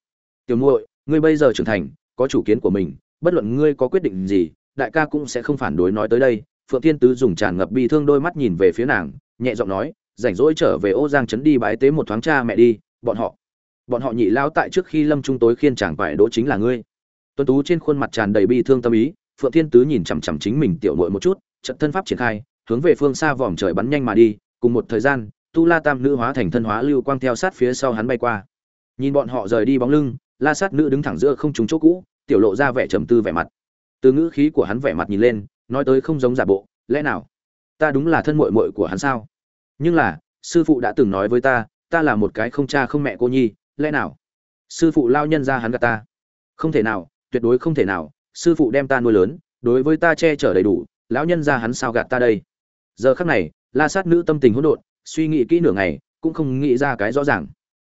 Speaker 1: Tiểu muội, ngươi bây giờ trưởng thành, có chủ kiến của mình, bất luận ngươi có quyết định gì, đại ca cũng sẽ không phản đối nói tới đây. Phượng thiên tứ dùng tràn ngập bi thương đôi mắt nhìn về phía nàng, nhẹ giọng nói, rảnh rỗi trở về ô giang trấn đi bái tế một thoáng cha mẹ đi, bọn họ. Bọn họ nhị lao tại trước khi lâm trung tối khiên chàng phải đỗ chính là ngươi. Tuân tú trên khuôn mặt tràn đầy bi thương tâm ý, phượng thiên tứ nhìn chằm chằm chính mình tiểu muội một chút trận thân pháp triển khai, hướng về phương xa vòm trời bắn nhanh mà đi, cùng một thời gian tu la tam nữ hóa thành thân hóa lưu quang theo sát phía sau hắn bay qua. Nhìn bọn họ rời đi bóng lưng, la sát nữ đứng thẳng giữa không trúng chỗ cũ, tiểu lộ ra vẻ trầm tư vẻ mặt. Từ ngữ khí của hắn vẻ mặt nhìn lên, nói tới không giống giả bộ, lẽ nào ta đúng là thân muội muội của hắn sao? Nhưng là, sư phụ đã từng nói với ta ta là một cái không cha không mẹ cô nhi, lẽ nào sư phụ lao nhân ra hắn gạt ta? Không thể nào, tuyệt đối không thể nào, sư phụ đem ta nuôi lớn, đối với ta che chở đầy đủ, lão nhân ra hắn sao gạt ta đây? Giờ khắc này, la sát nữ tâm tình hỗn độn suy nghĩ kỹ nửa ngày, cũng không nghĩ ra cái rõ ràng.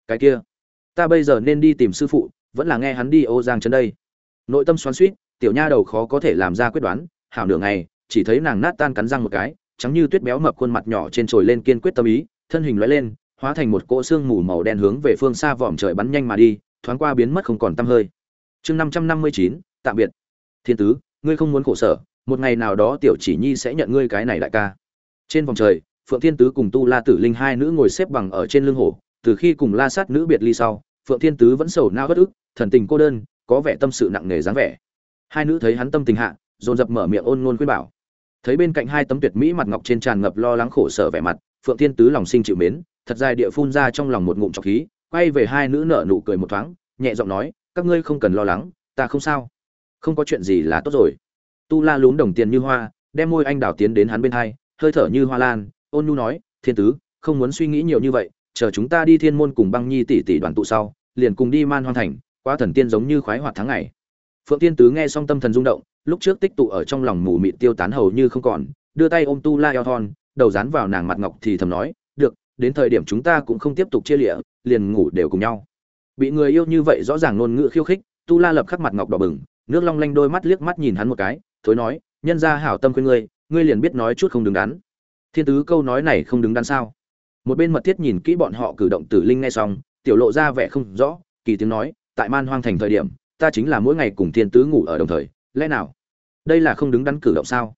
Speaker 1: Cái kia, ta bây giờ nên đi tìm sư phụ, vẫn là nghe hắn đi ô giang chân đây. Nội tâm xoắn suýt tiểu nha đầu khó có thể làm ra quyết đoán, hảo nửa ngày, chỉ thấy nàng nát tan cắn răng một cái, trắng như tuyết béo mập khuôn mặt nhỏ trên trồi lên kiên quyết tâm ý, thân hình lóe lên, hóa thành một cỗ xương mù màu đen hướng về phương xa vòm trời bắn nhanh mà đi, thoáng qua biến mất không còn tăm hơi. Chương năm trăm năm mươi chín, tạm biệt. Thiên tứ, ngươi không muốn khổ sở, một ngày nào đó tiểu chỉ nhi sẽ nhận ngươi cái này đại ca. Trên vòng trời phượng thiên tứ cùng tu la tử linh hai nữ ngồi xếp bằng ở trên lưng hổ từ khi cùng la sát nữ biệt ly sau, phượng thiên tứ vẫn sầu nao bất ức, thần tình cô đơn, có vẻ tâm sự nặng nề dáng vẻ. Hai nữ thấy hắn tâm tình hạ, dồn dập mở miệng ôn ngôn khuyên bảo. Thấy bên cạnh hai tấm tuyệt mỹ mặt ngọc trên tràn ngập lo lắng khổ sở vẻ mặt, phượng thiên tứ lòng sinh chịu mến, thật dài địa phun ra trong lòng một ngụm trọc khí, quay về hai nữ nở nụ cười một thoáng, nhẹ giọng nói, các ngươi không cần lo lắng, ta không sao. Không có chuyện gì là tốt rồi. Tu la lún đồng tiền như hoa, đem môi anh đào tiến đến hắn bên hai, hơi thở như hoa lan ôn nhu nói, thiên tứ, không muốn suy nghĩ nhiều như vậy, chờ chúng ta đi thiên môn cùng băng nhi tỷ tỷ đoàn tụ sau, liền cùng đi man hoan thành qua thần tiên giống như khoái hoạt tháng ngày. Phượng tiên tứ nghe xong tâm thần rung động, lúc trước tích tụ ở trong lòng mù mịt tiêu tán hầu như không còn, đưa tay ôm tu la eo thon, đầu dán vào nàng mặt ngọc thì thầm nói, được, đến thời điểm chúng ta cũng không tiếp tục chia lịa, liền ngủ đều cùng nhau. Bị người yêu như vậy rõ ràng ngôn ngữ khiêu khích, tu la lập khắc mặt ngọc đỏ bừng, nước long lanh đôi mắt liếc mắt nhìn hắn một cái, thối nói, nhân ra hảo tâm khuyên ngươi ngươi liền biết nói chút không đứng đắn thiên tứ câu nói này không đứng đắn sao? Một bên mật thiết nhìn kỹ bọn họ cử động tử linh nghe xong, tiểu lộ ra vẻ không rõ, kỳ tiếng nói, tại man hoang thành thời điểm, ta chính là mỗi ngày cùng thiên tứ ngủ ở đồng thời, lẽ nào? Đây là không đứng đắn cử động sao?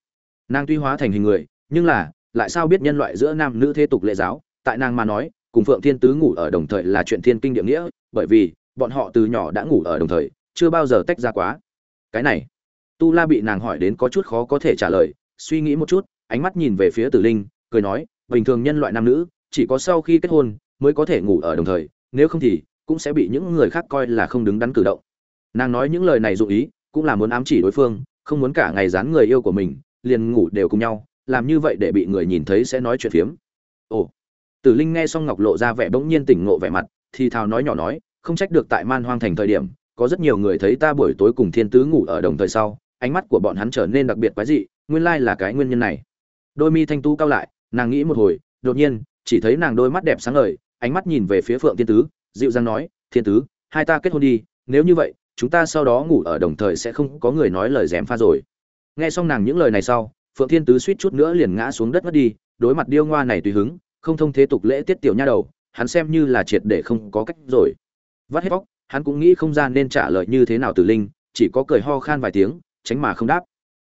Speaker 1: Nàng tuy hóa thành hình người, nhưng là, lại sao biết nhân loại giữa nam nữ thế tục lệ giáo? Tại nàng mà nói, cùng phượng thiên tứ ngủ ở đồng thời là chuyện thiên kinh địa nghĩa, bởi vì, bọn họ từ nhỏ đã ngủ ở đồng thời, chưa bao giờ tách ra quá. Cái này, tu la bị nàng hỏi đến có chút khó có thể trả lời, suy nghĩ một chút ánh mắt nhìn về phía tử linh, cười nói, bình thường nhân loại nam nữ, chỉ có sau khi kết hôn mới có thể ngủ ở đồng thời, nếu không thì cũng sẽ bị những người khác coi là không đứng đắn cử động. Nàng nói những lời này dụ ý, cũng là muốn ám chỉ đối phương, không muốn cả ngày dán người yêu của mình, liền ngủ đều cùng nhau, làm như vậy để bị người nhìn thấy sẽ nói chuyện phiếm. Ồ. Tử linh nghe xong ngọc lộ ra vẻ bỗng nhiên tỉnh ngộ vẻ mặt, thì thào nói nhỏ nói, không trách được tại man hoang thành thời điểm, có rất nhiều người thấy ta buổi tối cùng thiên tứ ngủ ở đồng thời sau, ánh mắt của bọn hắn trở nên đặc biệt quái dị, nguyên lai là cái nguyên nhân này đôi mi thanh tú cao lại, nàng nghĩ một hồi, đột nhiên, chỉ thấy nàng đôi mắt đẹp sáng ngời, ánh mắt nhìn về phía phượng thiên tứ, dịu dàng nói, thiên tứ, hai ta kết hôn đi, nếu như vậy, chúng ta sau đó ngủ ở đồng thời sẽ không có người nói lời dèm pha rồi. Nghe xong nàng những lời này sau, phượng thiên tứ suýt chút nữa liền ngã xuống đất mất đi, đối mặt điêu ngoa này tùy hứng, không thông thế tục lễ tiết tiểu nha đầu, hắn xem như là triệt để không có cách rồi. Vắt hết bóc hắn cũng nghĩ không ra nên trả lời như thế nào tử linh, chỉ có cười ho khan vài tiếng, tránh mà không đáp.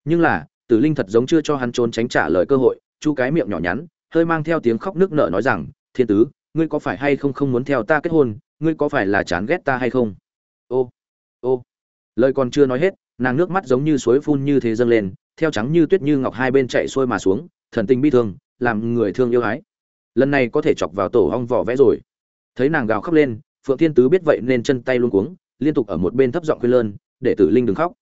Speaker 1: Nhưng là tử linh thật giống chưa cho hắn trốn tránh trả lời cơ hội, chu cái miệng nhỏ nhắn, hơi mang theo tiếng khóc nước nở nói rằng, thiên tứ, ngươi có phải hay không không muốn theo ta kết hôn? Ngươi có phải là chán ghét ta hay không? Ô ô. Lời còn chưa nói hết, nàng nước mắt giống như suối phun như thế dâng lên, theo trắng như tuyết như ngọc hai bên chạy xuôi mà xuống, thần tình bi thương, làm người thương yêu ái lần này có thể chọc vào tổ hong vỏ vẽ rồi. Thấy nàng gào khóc lên, phượng thiên tứ biết vậy nên chân tay luôn cuống, liên tục ở một bên thấp giọng khuyên lơn, để tử linh đừng khóc.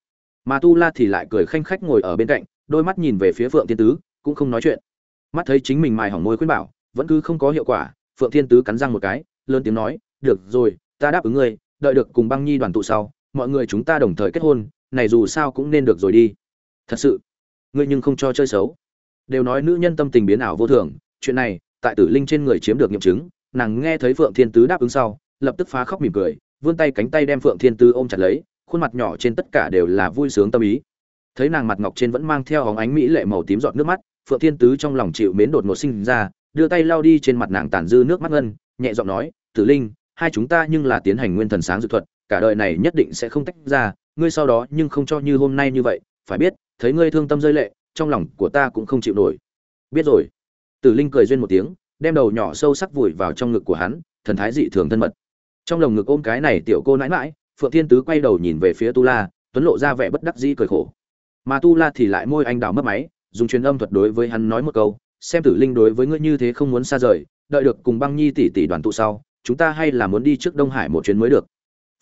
Speaker 1: Mà tu la thì lại cười khanh khách ngồi ở bên cạnh đôi mắt nhìn về phía phượng thiên tứ, cũng không nói chuyện. Mắt thấy chính mình mài hỏng môi khuyên bảo, vẫn cứ không có hiệu quả, phượng thiên tứ cắn răng một cái, lớn tiếng nói, được rồi, ta đáp ứng ngươi, đợi được cùng băng nhi đoàn tụ sau, mọi người chúng ta đồng thời kết hôn, này dù sao cũng nên được rồi đi. Thật sự? Ngươi nhưng không cho chơi xấu? Đều nói nữ nhân tâm tình biến ảo vô thường, chuyện này, tại tử linh trên người chiếm được nghiệm chứng, nàng nghe thấy phượng thiên tứ đáp ứng sau, lập tức phá khóc mỉm cười, vươn tay cánh tay đem phượng thiên tứ ôm chặt lấy, khuôn mặt nhỏ trên tất cả đều là vui sướng tâm ý thấy nàng mặt ngọc trên vẫn mang theo hóng ánh mỹ lệ màu tím giọt nước mắt, phượng thiên tứ trong lòng chịu mến đột ngột sinh ra, đưa tay lau đi trên mặt nàng tàn dư nước mắt ngân, nhẹ giọng nói, tử linh, hai chúng ta nhưng là tiến hành nguyên thần sáng dự thuật, cả đời này nhất định sẽ không tách ra, ngươi sau đó nhưng không cho như hôm nay như vậy, phải biết, thấy ngươi thương tâm rơi lệ, trong lòng của ta cũng không chịu nổi. Biết rồi. Tử linh cười duyên một tiếng, đem đầu nhỏ sâu sắc vùi vào trong ngực của hắn, thần thái dị thường thân mật. Trong lồng ngực ôm cái này tiểu cô nãi mãi phượng thiên tứ quay đầu nhìn về phía tu la, tuấn lộ ra vẻ bất đắc dĩ cười khổ mà tu la thì lại môi anh đào mất máy, dùng truyền âm thuật đối với hắn nói một câu, xem tử linh đối với ngươi như thế không muốn xa rời, đợi được cùng băng nhi tỷ tỷ đoàn tụ sau, chúng ta hay là muốn đi trước đông hải một chuyến mới được.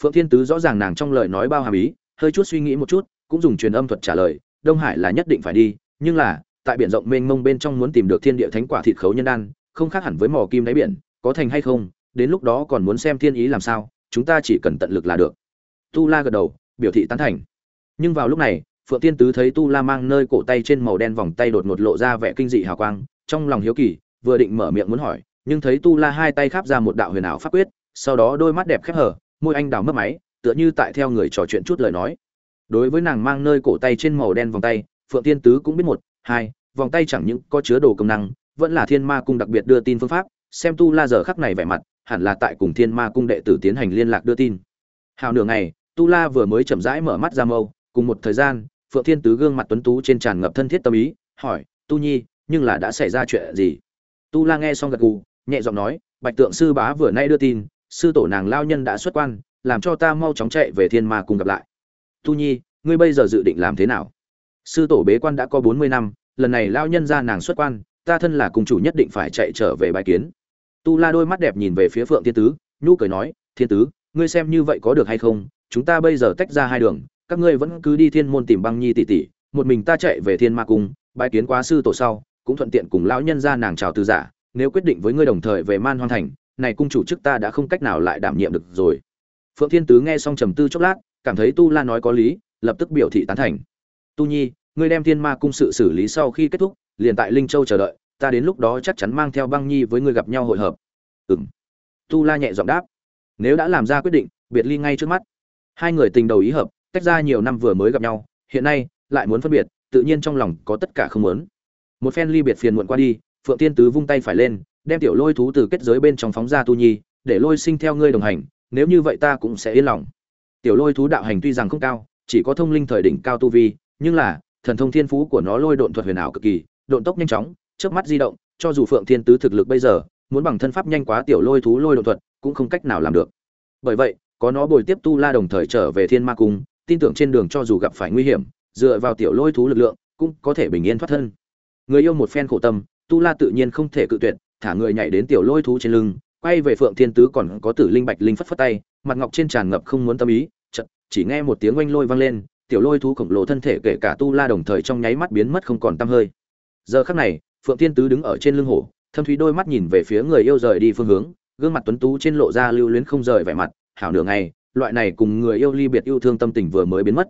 Speaker 1: Phượng thiên tứ rõ ràng nàng trong lời nói bao hàm ý, hơi chút suy nghĩ một chút, cũng dùng truyền âm thuật trả lời, đông hải là nhất định phải đi, nhưng là, tại biển rộng mênh mông bên trong muốn tìm được thiên địa thánh quả thịt khấu nhân đan, không khác hẳn với mỏ kim đáy biển, có thành hay không, đến lúc đó còn muốn xem thiên ý làm sao, chúng ta chỉ cần tận lực là được. Tu la gật đầu, biểu thị tán thành. Nhưng vào lúc này phượng tiên tứ thấy tu la mang nơi cổ tay trên màu đen vòng tay đột ngột lộ ra vẻ kinh dị hào quang, trong lòng hiếu kỳ, vừa định mở miệng muốn hỏi, nhưng thấy tu la hai tay khắp ra một đạo huyền ảo pháp quyết, sau đó đôi mắt đẹp khép hở môi anh đào mất máy, tựa như tại theo người trò chuyện chút lời nói. Đối với nàng mang nơi cổ tay trên màu đen vòng tay, phượng tiên tứ cũng biết một, hai, vòng tay chẳng những có chứa đồ công năng, vẫn là thiên ma cung đặc biệt đưa tin phương pháp, xem tu la giờ khắc này vẻ mặt, hẳn là tại cùng thiên ma cung đệ tử tiến hành liên lạc đưa tin. Hào nửa ngày, tu la vừa mới chậm rãi mở mắt ra mâu, cùng một thời gian phượng thiên tứ gương mặt tuấn tú trên tràn ngập thân thiết tâm ý, hỏi, tu nhi, nhưng là đã xảy ra chuyện gì? Tu la nghe xong gật gù, nhẹ giọng nói, bạch tượng sư bá vừa nay đưa tin, sư tổ nàng lao nhân đã xuất quan, làm cho ta mau chóng chạy về thiên ma cùng gặp lại. Tu nhi, ngươi bây giờ dự định làm thế nào? Sư tổ bế quan đã có bốn mươi năm, lần này lao nhân ra nàng xuất quan, ta thân là cung chủ nhất định phải chạy trở về bài kiến. Tu la đôi mắt đẹp nhìn về phía phượng thiên tứ, nhu cười nói, thiên tứ, ngươi xem như vậy có được hay không? Chúng ta bây giờ tách ra hai đường các ngươi vẫn cứ đi thiên môn tìm băng nhi tỷ tỷ, một mình ta chạy về thiên ma cung bài kiến quá sư tổ sau, cũng thuận tiện cùng lão nhân ra nàng chào từ giả, nếu quyết định với ngươi đồng thời về man hoang thành, này cung chủ chức ta đã không cách nào lại đảm nhiệm được rồi. Phượng thiên tứ nghe xong trầm tư chốc lát, cảm thấy tu la nói có lý, lập tức biểu thị tán thành. Tu nhi, ngươi đem thiên ma cung sự xử lý sau khi kết thúc, liền tại linh châu chờ đợi, ta đến lúc đó chắc chắn mang theo băng nhi với ngươi gặp nhau hội hợp. Ừm. Tu la nhẹ giọng đáp. Nếu đã làm ra quyết định, biệt ly ngay trước mắt. Hai người tình đầu ý hợp tách ra nhiều năm vừa mới gặp nhau, hiện nay lại muốn phân biệt, tự nhiên trong lòng có tất cả không muốn. Một phen ly biệt phiền muộn qua đi, phượng tiên tứ vung tay phải lên, đem tiểu lôi thú từ kết giới bên trong phóng ra tu nhi, để lôi sinh theo ngươi đồng hành, nếu như vậy ta cũng sẽ yên lòng. Tiểu lôi thú đạo hành tuy rằng không cao, chỉ có thông linh thời đỉnh cao tu vi, nhưng là, thần thông thiên phú của nó lôi độn thuật huyền ảo cực kỳ, độn tốc nhanh chóng trước mắt di động, cho dù phượng thiên tứ thực lực bây giờ, muốn bằng thân pháp nhanh quá tiểu lôi thú lôi độn thuật cũng không cách nào làm được. Bởi vậy, có nó bồi tiếp tu la đồng thời trở về thiên ma cung tin tưởng trên đường cho dù gặp phải nguy hiểm, dựa vào tiểu lôi thú lực lượng, cũng có thể bình yên thoát thân. Người yêu một phen khổ tâm, tu la tự nhiên không thể cự tuyệt, thả người nhảy đến tiểu lôi thú trên lưng, quay về phượng thiên tứ còn có tử linh bạch linh phất phất tay, mặt ngọc trên tràn ngập không muốn tâm ý chật chỉ nghe một tiếng oanh lôi vang lên, tiểu lôi thú khổng lồ thân thể kể cả tu la đồng thời trong nháy mắt biến mất không còn tăm hơi. Giờ khắc này, phượng thiên tứ đứng ở trên lưng hổ, thâm thúy đôi mắt nhìn về phía người yêu rời đi phương hướng, gương mặt tuấn tú trên lộ ra lưu luyến không rời vẻ mặt, hảo nửa ngày loại này cùng người yêu ly biệt yêu thương tâm tình vừa mới biến mất.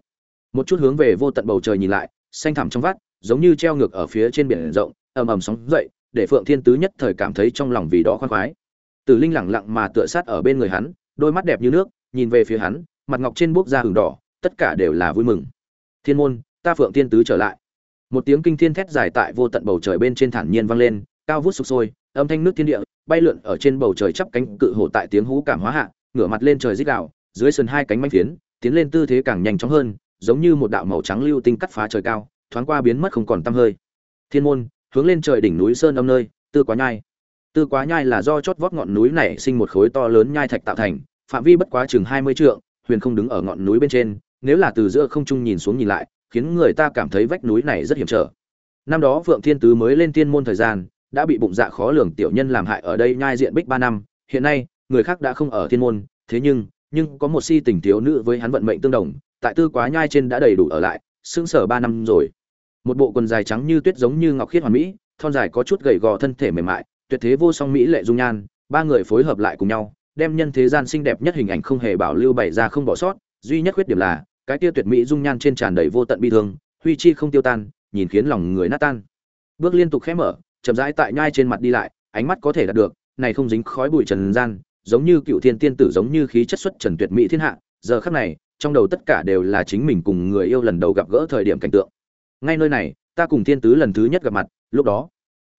Speaker 1: Một chút hướng về vô tận bầu trời nhìn lại, xanh thẳm trong vắt, giống như treo ngược ở phía trên biển rộng, ầm ầm sóng dậy, để phượng thiên tứ nhất thời cảm thấy trong lòng vì đó khoan khoái. Tử linh lẳng lặng mà tựa sát ở bên người hắn, đôi mắt đẹp như nước, nhìn về phía hắn, mặt ngọc trên bốc ra hừng đỏ, tất cả đều là vui mừng. Thiên môn, ta phượng thiên tứ trở lại. Một tiếng kinh thiên thét dài tại vô tận bầu trời bên trên thản nhiên vang lên, cao vút sục sôi, âm thanh nước thiên địa, bay lượn ở trên bầu trời chắp cánh cự hổ tại tiếng hú cảm hóa hạ, ngửa mặt lên trời rít gào dưới sườn hai cánh manh phiến, tiến lên tư thế càng nhanh chóng hơn, giống như một đạo màu trắng lưu tinh cắt phá trời cao, thoáng qua biến mất không còn tăm hơi. Thiên môn, hướng lên trời đỉnh núi sơn âm nơi, tư quá nhai. Tư quá nhai là do chót vót ngọn núi này sinh một khối to lớn nhai thạch tạo thành, phạm vi bất quá chừng hai mươi trượng, huyền không đứng ở ngọn núi bên trên, nếu là từ giữa không trung nhìn xuống nhìn lại, khiến người ta cảm thấy vách núi này rất hiểm trở. Năm đó phượng thiên tứ mới lên thiên môn thời gian, đã bị bụng dạ khó lường tiểu nhân làm hại ở đây nhai diện bích ba năm, hiện nay, người khác đã không ở thiên môn, thế nhưng nhưng có một si tình thiếu nữ với hắn vận mệnh tương đồng, tại tư quá nhai trên đã đầy đủ ở lại, sững sở ba năm rồi. Một bộ quần dài trắng như tuyết giống như ngọc khiết hoàn mỹ, thon dài có chút gầy gò thân thể mềm mại, tuyệt thế vô song mỹ lệ dung nhan, ba người phối hợp lại cùng nhau, đem nhân thế gian xinh đẹp nhất hình ảnh không hề bảo lưu bày ra không bỏ sót, duy nhất khuyết điểm là, cái tia tuyệt mỹ dung nhan trên tràn đầy vô tận bi thương, huy chi không tiêu tan, nhìn khiến lòng người nát tan. Bước liên tục khẽ mở, chậm rãi tại nhai trên mặt đi lại, ánh mắt có thể đạt được, này không dính khói bụi trần gian giống như cựu thiên tiên tử giống như khí chất xuất trần tuyệt mỹ thiên hạ, giờ khắc này, trong đầu tất cả đều là chính mình cùng người yêu lần đầu gặp gỡ thời điểm cảnh tượng. Ngay nơi này, ta cùng thiên tứ lần thứ nhất gặp mặt, lúc đó,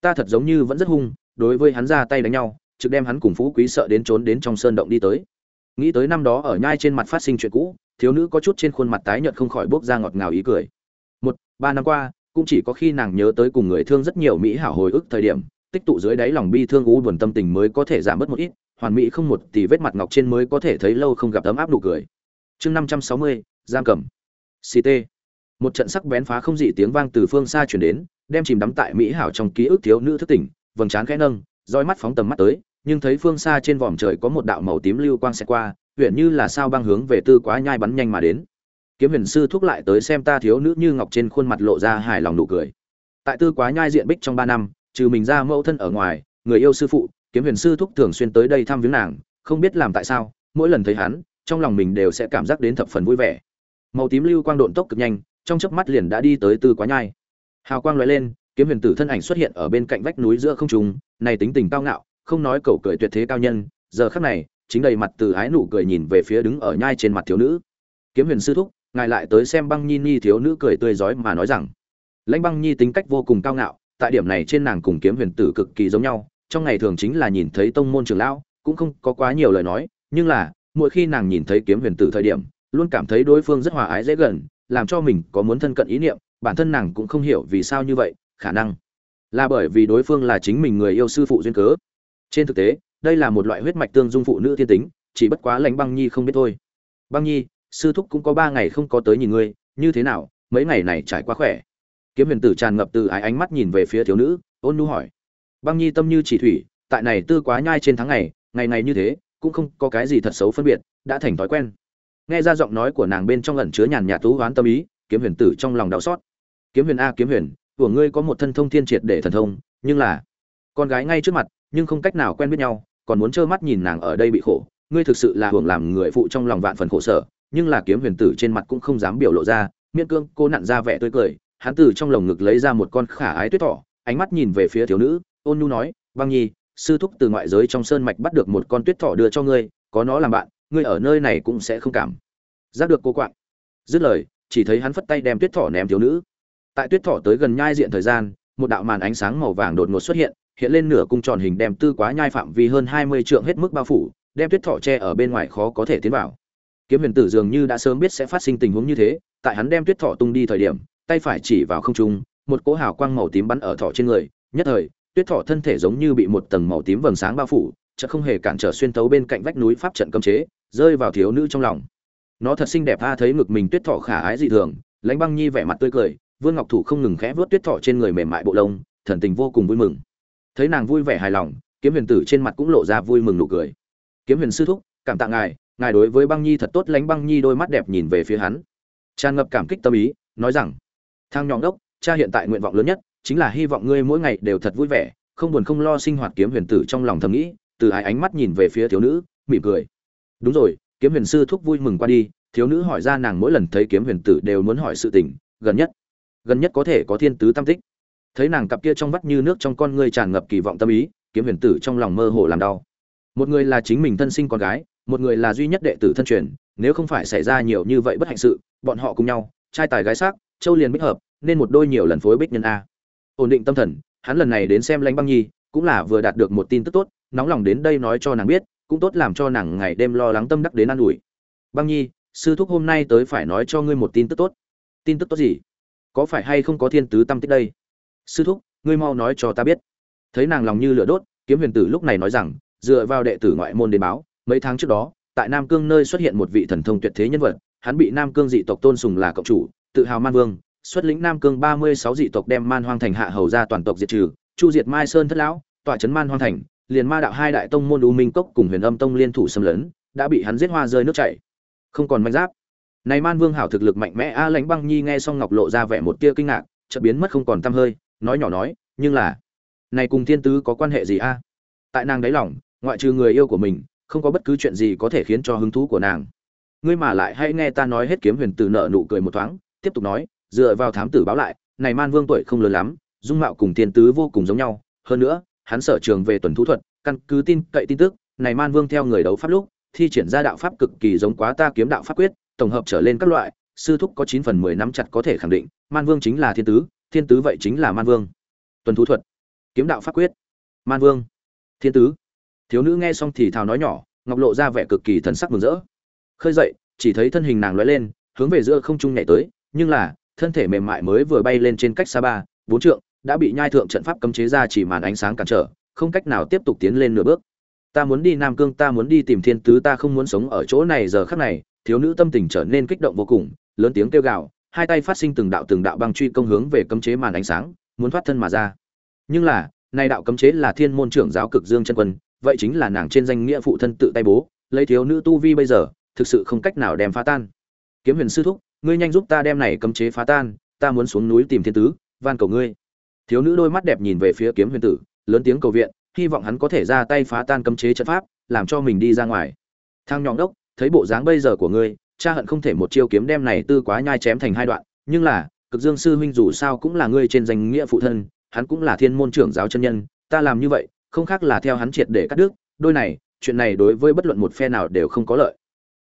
Speaker 1: ta thật giống như vẫn rất hung, đối với hắn ra tay đánh nhau, trực đem hắn cùng phú quý sợ đến trốn đến trong sơn động đi tới. Nghĩ tới năm đó ở nhai trên mặt phát sinh chuyện cũ, thiếu nữ có chút trên khuôn mặt tái nhợt không khỏi bốc ra ngọt ngào ý cười. Một, ba năm qua, cũng chỉ có khi nàng nhớ tới cùng người thương rất nhiều mỹ hảo hồi ức thời điểm, tích tụ dưới đáy lòng bi thương u buồn tâm tình mới có thể giảm bớt một ít hoàn mỹ không một tỷ vết mặt ngọc trên mới có thể thấy lâu không gặp tấm áp nụ cười. Chương năm trăm sáu mươi, giam cầm. Ct một trận sắc bén phá không dị tiếng vang từ phương xa truyền đến, đem chìm đắm tại mỹ hảo trong ký ức thiếu nữ thức tỉnh, vầng trán khẽ nâng dõi mắt phóng tầm mắt tới, nhưng thấy phương xa trên vòm trời có một đạo màu tím lưu quang xẹt qua huyền như là sao băng hướng về tư quá nhai bắn nhanh mà đến. Kiếm huyền sư thúc lại tới xem ta thiếu nữ như ngọc trên khuôn mặt lộ ra hài lòng nụ cười. Tại tư quá nhai diện bích trong ba năm, trừ mình ra mẫu thân ở ngoài, người yêu sư phụ kiếm huyền sư thúc thường xuyên tới đây thăm viếng nàng, không biết làm tại sao, mỗi lần thấy hắn, trong lòng mình đều sẽ cảm giác đến thập phần vui vẻ. Màu tím lưu quang độn tốc cực nhanh, trong chớp mắt liền đã đi tới tư quá nhai. Hào quang lóe lên, kiếm huyền tử thân ảnh xuất hiện ở bên cạnh vách núi giữa không trung, này tính tình cao ngạo, không nói cầu cười tuyệt thế cao nhân, giờ khắc này, chính đầy mặt từ ái nụ cười nhìn về phía đứng ở nhai trên mặt thiếu nữ. Kiếm huyền sư thúc, ngài lại tới xem băng nhi nhi thiếu nữ cười tươi rói mà nói rằng, lãnh băng nhi tính cách vô cùng cao ngạo, tại điểm này trên nàng cùng kiếm huyền tử cực kỳ giống nhau trong ngày thường chính là nhìn thấy tông môn trưởng lão, cũng không có quá nhiều lời nói, nhưng là, mỗi khi nàng nhìn thấy kiếm huyền tử thời điểm, luôn cảm thấy đối phương rất hòa ái dễ gần, làm cho mình có muốn thân cận ý niệm, bản thân nàng cũng không hiểu vì sao như vậy, khả năng là bởi vì đối phương là chính mình người yêu sư phụ duyên cớ. Trên thực tế, đây là một loại huyết mạch tương dung phụ nữ thiên tính, chỉ bất quá lãnh băng nhi không biết thôi. Băng nhi, sư thúc cũng có ba ngày không có tới nhìn ngươi, như thế nào, mấy ngày này trải qua khỏe? Kiếm huyền tử tràn ngập từ ái ánh mắt nhìn về phía thiếu nữ, ôn nu hỏi băng nhi tâm như chỉ thủy, tại này tư quá nhai trên tháng ngày ngày ngày như thế, cũng không có cái gì thật xấu phân biệt, đã thành thói quen. Nghe ra giọng nói của nàng bên trong ẩn chứa nhàn nhạt tú hoán tâm ý, kiếm huyền tử trong lòng đau xót. Kiếm huyền a, kiếm huyền, của ngươi có một thân thông thiên triệt để thần thông, nhưng là, con gái ngay trước mặt, nhưng không cách nào quen biết nhau, còn muốn trơ mắt nhìn nàng ở đây bị khổ. Ngươi thực sự là hưởng làm người phụ trong lòng vạn phần khổ sở, nhưng là kiếm huyền tử trên mặt cũng không dám biểu lộ ra, miễn cương cô nặn ra vẻ tươi cười. Hắn từ trong lồng ngực lấy ra một con khả ái tuyết thỏ ánh mắt nhìn về phía thiếu nữ ôn nhu nói, băng nhi, sư thúc từ ngoại giới trong sơn mạch bắt được một con tuyết thỏ đưa cho ngươi, có nó làm bạn, ngươi ở nơi này cũng sẽ không cảm giác được cô quạng. Dứt lời, chỉ thấy hắn phất tay đem tuyết thỏ ném thiếu nữ. Tại tuyết thỏ tới gần nhai diện thời gian, một đạo màn ánh sáng màu vàng đột ngột xuất hiện hiện lên nửa cung tròn hình đem tư quá nhai phạm vi hơn hai mươi trượng hết mức bao phủ, đem tuyết thỏ che ở bên ngoài khó có thể tiến vào. Kiếm huyền tử dường như đã sớm biết sẽ phát sinh tình huống như thế, tại hắn đem tuyết thỏ tung đi thời điểm, tay phải chỉ vào không trung, một cỗ hào quang màu tím bắn ở thỏ trên người, nhất thời tuyết thỏ thân thể giống như bị một tầng màu tím vầng sáng bao phủ chợ không hề cản trở xuyên tấu bên cạnh vách núi pháp trận cấm chế, rơi vào thiếu nữ trong lòng. Nó thật xinh đẹp a, thấy ngực mình tuyết thỏ khả ái dị thường, lãnh băng nhi vẻ mặt tươi cười, vương ngọc thủ không ngừng khẽ vớt tuyết thỏ trên người mềm mại bộ lông, thần tình vô cùng vui mừng. Thấy nàng vui vẻ hài lòng, kiếm huyền tử trên mặt cũng lộ ra vui mừng nụ cười. Kiếm huyền sư thúc, cảm tạ ngài ngài đối với băng nhi thật tốt. Lánh băng nhi đôi mắt đẹp nhìn về phía hắn. Tràn ngập cảm kích tâm ý, nói rằng, thang nhọn đốc, cha hiện tại nguyện vọng lớn nhất chính là hy vọng ngươi mỗi ngày đều thật vui vẻ, không buồn không lo sinh hoạt kiếm huyền tử trong lòng thầm nghĩ, từ ái ánh mắt nhìn về phía thiếu nữ, mỉm cười. Đúng rồi, kiếm huyền sư thúc vui mừng qua đi, thiếu nữ hỏi ra nàng mỗi lần thấy kiếm huyền tử đều muốn hỏi sự tình, gần nhất gần nhất có thể có thiên tứ tam tích. Thấy nàng cặp kia trong vắt như nước trong con ngươi tràn ngập kỳ vọng tâm ý, kiếm huyền tử trong lòng mơ hồ làm đau. Một người là chính mình thân sinh con gái, một người là duy nhất đệ tử thân truyền, nếu không phải xảy ra nhiều như vậy bất hạnh sự, bọn họ cùng nhau, trai tài gái sắc, châu liền bích hợp, nên một đôi nhiều lần phối bích nhân a ổn định tâm thần, hắn lần này đến xem lãnh băng nhi, cũng là vừa đạt được một tin tức tốt, nóng lòng đến đây nói cho nàng biết, cũng tốt làm cho nàng ngày đêm lo lắng tâm đắc đến an ủi. Băng nhi, sư thúc hôm nay tới phải nói cho ngươi một tin tức tốt. Tin tức tốt gì? Có phải hay không có thiên tứ tâm tích đây? Sư thúc, ngươi mau nói cho ta biết. Thấy nàng lòng như lửa đốt, kiếm huyền tử lúc này nói rằng, dựa vào đệ tử ngoại môn đến báo, mấy tháng trước đó, tại nam cương nơi xuất hiện một vị thần thông tuyệt thế nhân vật, hắn bị nam cương dị tộc tôn sùng là cộng chủ, tự hào man vương xuất lĩnh nam cương ba mươi sáu dị tộc đem man hoang thành hạ hầu ra toàn tộc diệt trừ, chu diệt mai sơn thất lão, tọa trấn man hoang thành, liền ma đạo hai đại tông môn u minh cốc cùng huyền âm tông liên thủ xâm lấn, đã bị hắn giết hoa rơi nước chảy. Không còn manh giáp. Này man vương hảo thực lực mạnh mẽ, a lãnh băng nhi nghe xong ngọc lộ ra vẻ một tia kinh ngạc, chợt biến mất không còn tăm hơi, nói nhỏ nói, nhưng là, này cùng thiên tứ có quan hệ gì a? Tại nàng đáy lòng, ngoại trừ người yêu của mình, không có bất cứ chuyện gì có thể khiến cho hứng thú của nàng. Ngươi mà lại hãy nghe ta nói hết kiếm huyền tử nợ nụ cười một thoáng, tiếp tục nói dựa vào thám tử báo lại, này man vương tuổi không lớn lắm, dung mạo cùng thiên tứ vô cùng giống nhau. Hơn nữa, hắn sở trường về tuần thú thuật, căn cứ tin, cậy tin tức, này man vương theo người đấu pháp lúc, thi triển ra đạo pháp cực kỳ giống quá ta kiếm đạo pháp quyết, tổng hợp trở lên các loại, sư thúc có chín phần mười nắm chặt có thể khẳng định, man vương chính là thiên tứ thiên tứ vậy chính là man vương. Tuần thú thuật, kiếm đạo pháp quyết, man vương, thiên tứ. Thiếu nữ nghe xong thì thào nói nhỏ, ngọc lộ ra vẻ cực kỳ thần sắc mừng rỡ. Khơi dậy, chỉ thấy thân hình nàng lóe lên, hướng về giữa không trung nhảy tới, nhưng là thân thể mềm mại mới vừa bay lên trên cách xa ba, bốn trượng, đã bị nhai thượng trận pháp cấm chế ra chỉ màn ánh sáng cản trở, không cách nào tiếp tục tiến lên nửa bước. Ta muốn đi nam cương, ta muốn đi tìm thiên tứ, ta không muốn sống ở chỗ này giờ khắc này. Thiếu nữ tâm tình trở nên kích động vô cùng, lớn tiếng kêu gào, hai tay phát sinh từng đạo từng đạo băng truy công hướng về cấm chế màn ánh sáng, muốn thoát thân mà ra. Nhưng là nay đạo cấm chế là thiên môn trưởng giáo cực dương chân quân, vậy chính là nàng trên danh nghĩa phụ thân tự tay bố, lấy thiếu nữ tu vi bây giờ, thực sự không cách nào đem phá tan. Kiếm huyền sư thúc ngươi nhanh giúp ta đem này cấm chế phá tan, ta muốn xuống núi tìm thiên tứ, van cầu ngươi. Thiếu nữ đôi mắt đẹp nhìn về phía kiếm huyền tử, lớn tiếng cầu viện, hy vọng hắn có thể ra tay phá tan cấm chế trận pháp, làm cho mình đi ra ngoài. Thang nhọn đốc, thấy bộ dáng bây giờ của ngươi, cha hận không thể một chiêu kiếm đem này tư quá nhai chém thành hai đoạn, nhưng là, cực dương sư huynh dù sao cũng là ngươi trên danh nghĩa phụ thân, hắn cũng là thiên môn trưởng giáo chân nhân, ta làm như vậy, không khác là theo hắn triệt để cắt đứt, đôi này, chuyện này đối với bất luận một phe nào đều không có lợi.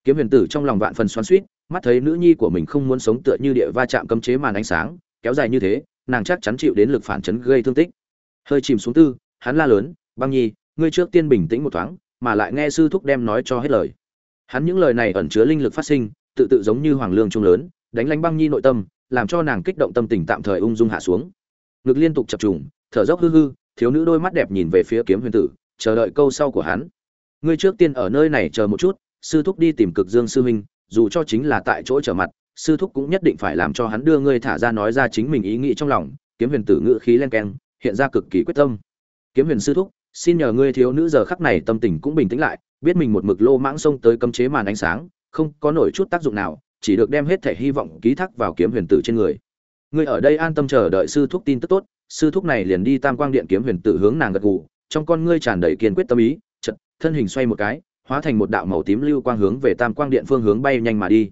Speaker 1: Kiếm huyền tử trong lòng vạn phần xoắn suýt mắt thấy nữ nhi của mình không muốn sống tựa như địa va chạm cấm chế màn ánh sáng, kéo dài như thế, nàng chắc chắn chịu đến lực phản chấn gây thương tích. Hơi chìm xuống tư, hắn la lớn, băng nhi, ngươi trước tiên bình tĩnh một thoáng, mà lại nghe sư thúc đem nói cho hết lời. Hắn những lời này ẩn chứa linh lực phát sinh, tự tự giống như hoàng lương trung lớn, đánh lánh băng nhi nội tâm, làm cho nàng kích động tâm tình tạm thời ung dung hạ xuống. Ngực liên tục chập trùng, thở dốc hư hư, thiếu nữ đôi mắt đẹp nhìn về phía kiếm huyền tử, chờ đợi câu sau của hắn. Ngươi trước tiên ở nơi này chờ một chút, sư thúc đi tìm cực dương sư huynh dù cho chính là tại chỗ trở mặt, sư thúc cũng nhất định phải làm cho hắn đưa ngươi thả ra nói ra chính mình ý nghĩ trong lòng, kiếm huyền tử ngữ khí len keng, hiện ra cực kỳ quyết tâm. Kiếm huyền sư thúc, xin nhờ ngươi thiếu nữ giờ khắc này tâm tình cũng bình tĩnh lại, biết mình một mực lô mãng xông tới cấm chế màn ánh sáng, không có nổi chút tác dụng nào, chỉ được đem hết thể hy vọng ký thác vào kiếm huyền tử trên người. Ngươi ở đây an tâm chờ đợi sư thúc tin tức tốt, sư thúc này liền đi tam quang điện kiếm huyền tử hướng nàng gật gù, trong con ngươi tràn đầy kiên quyết tâm ý chật thân hình xoay một cái hóa thành một đạo màu tím lưu quang hướng về tam quang điện phương hướng bay nhanh mà đi.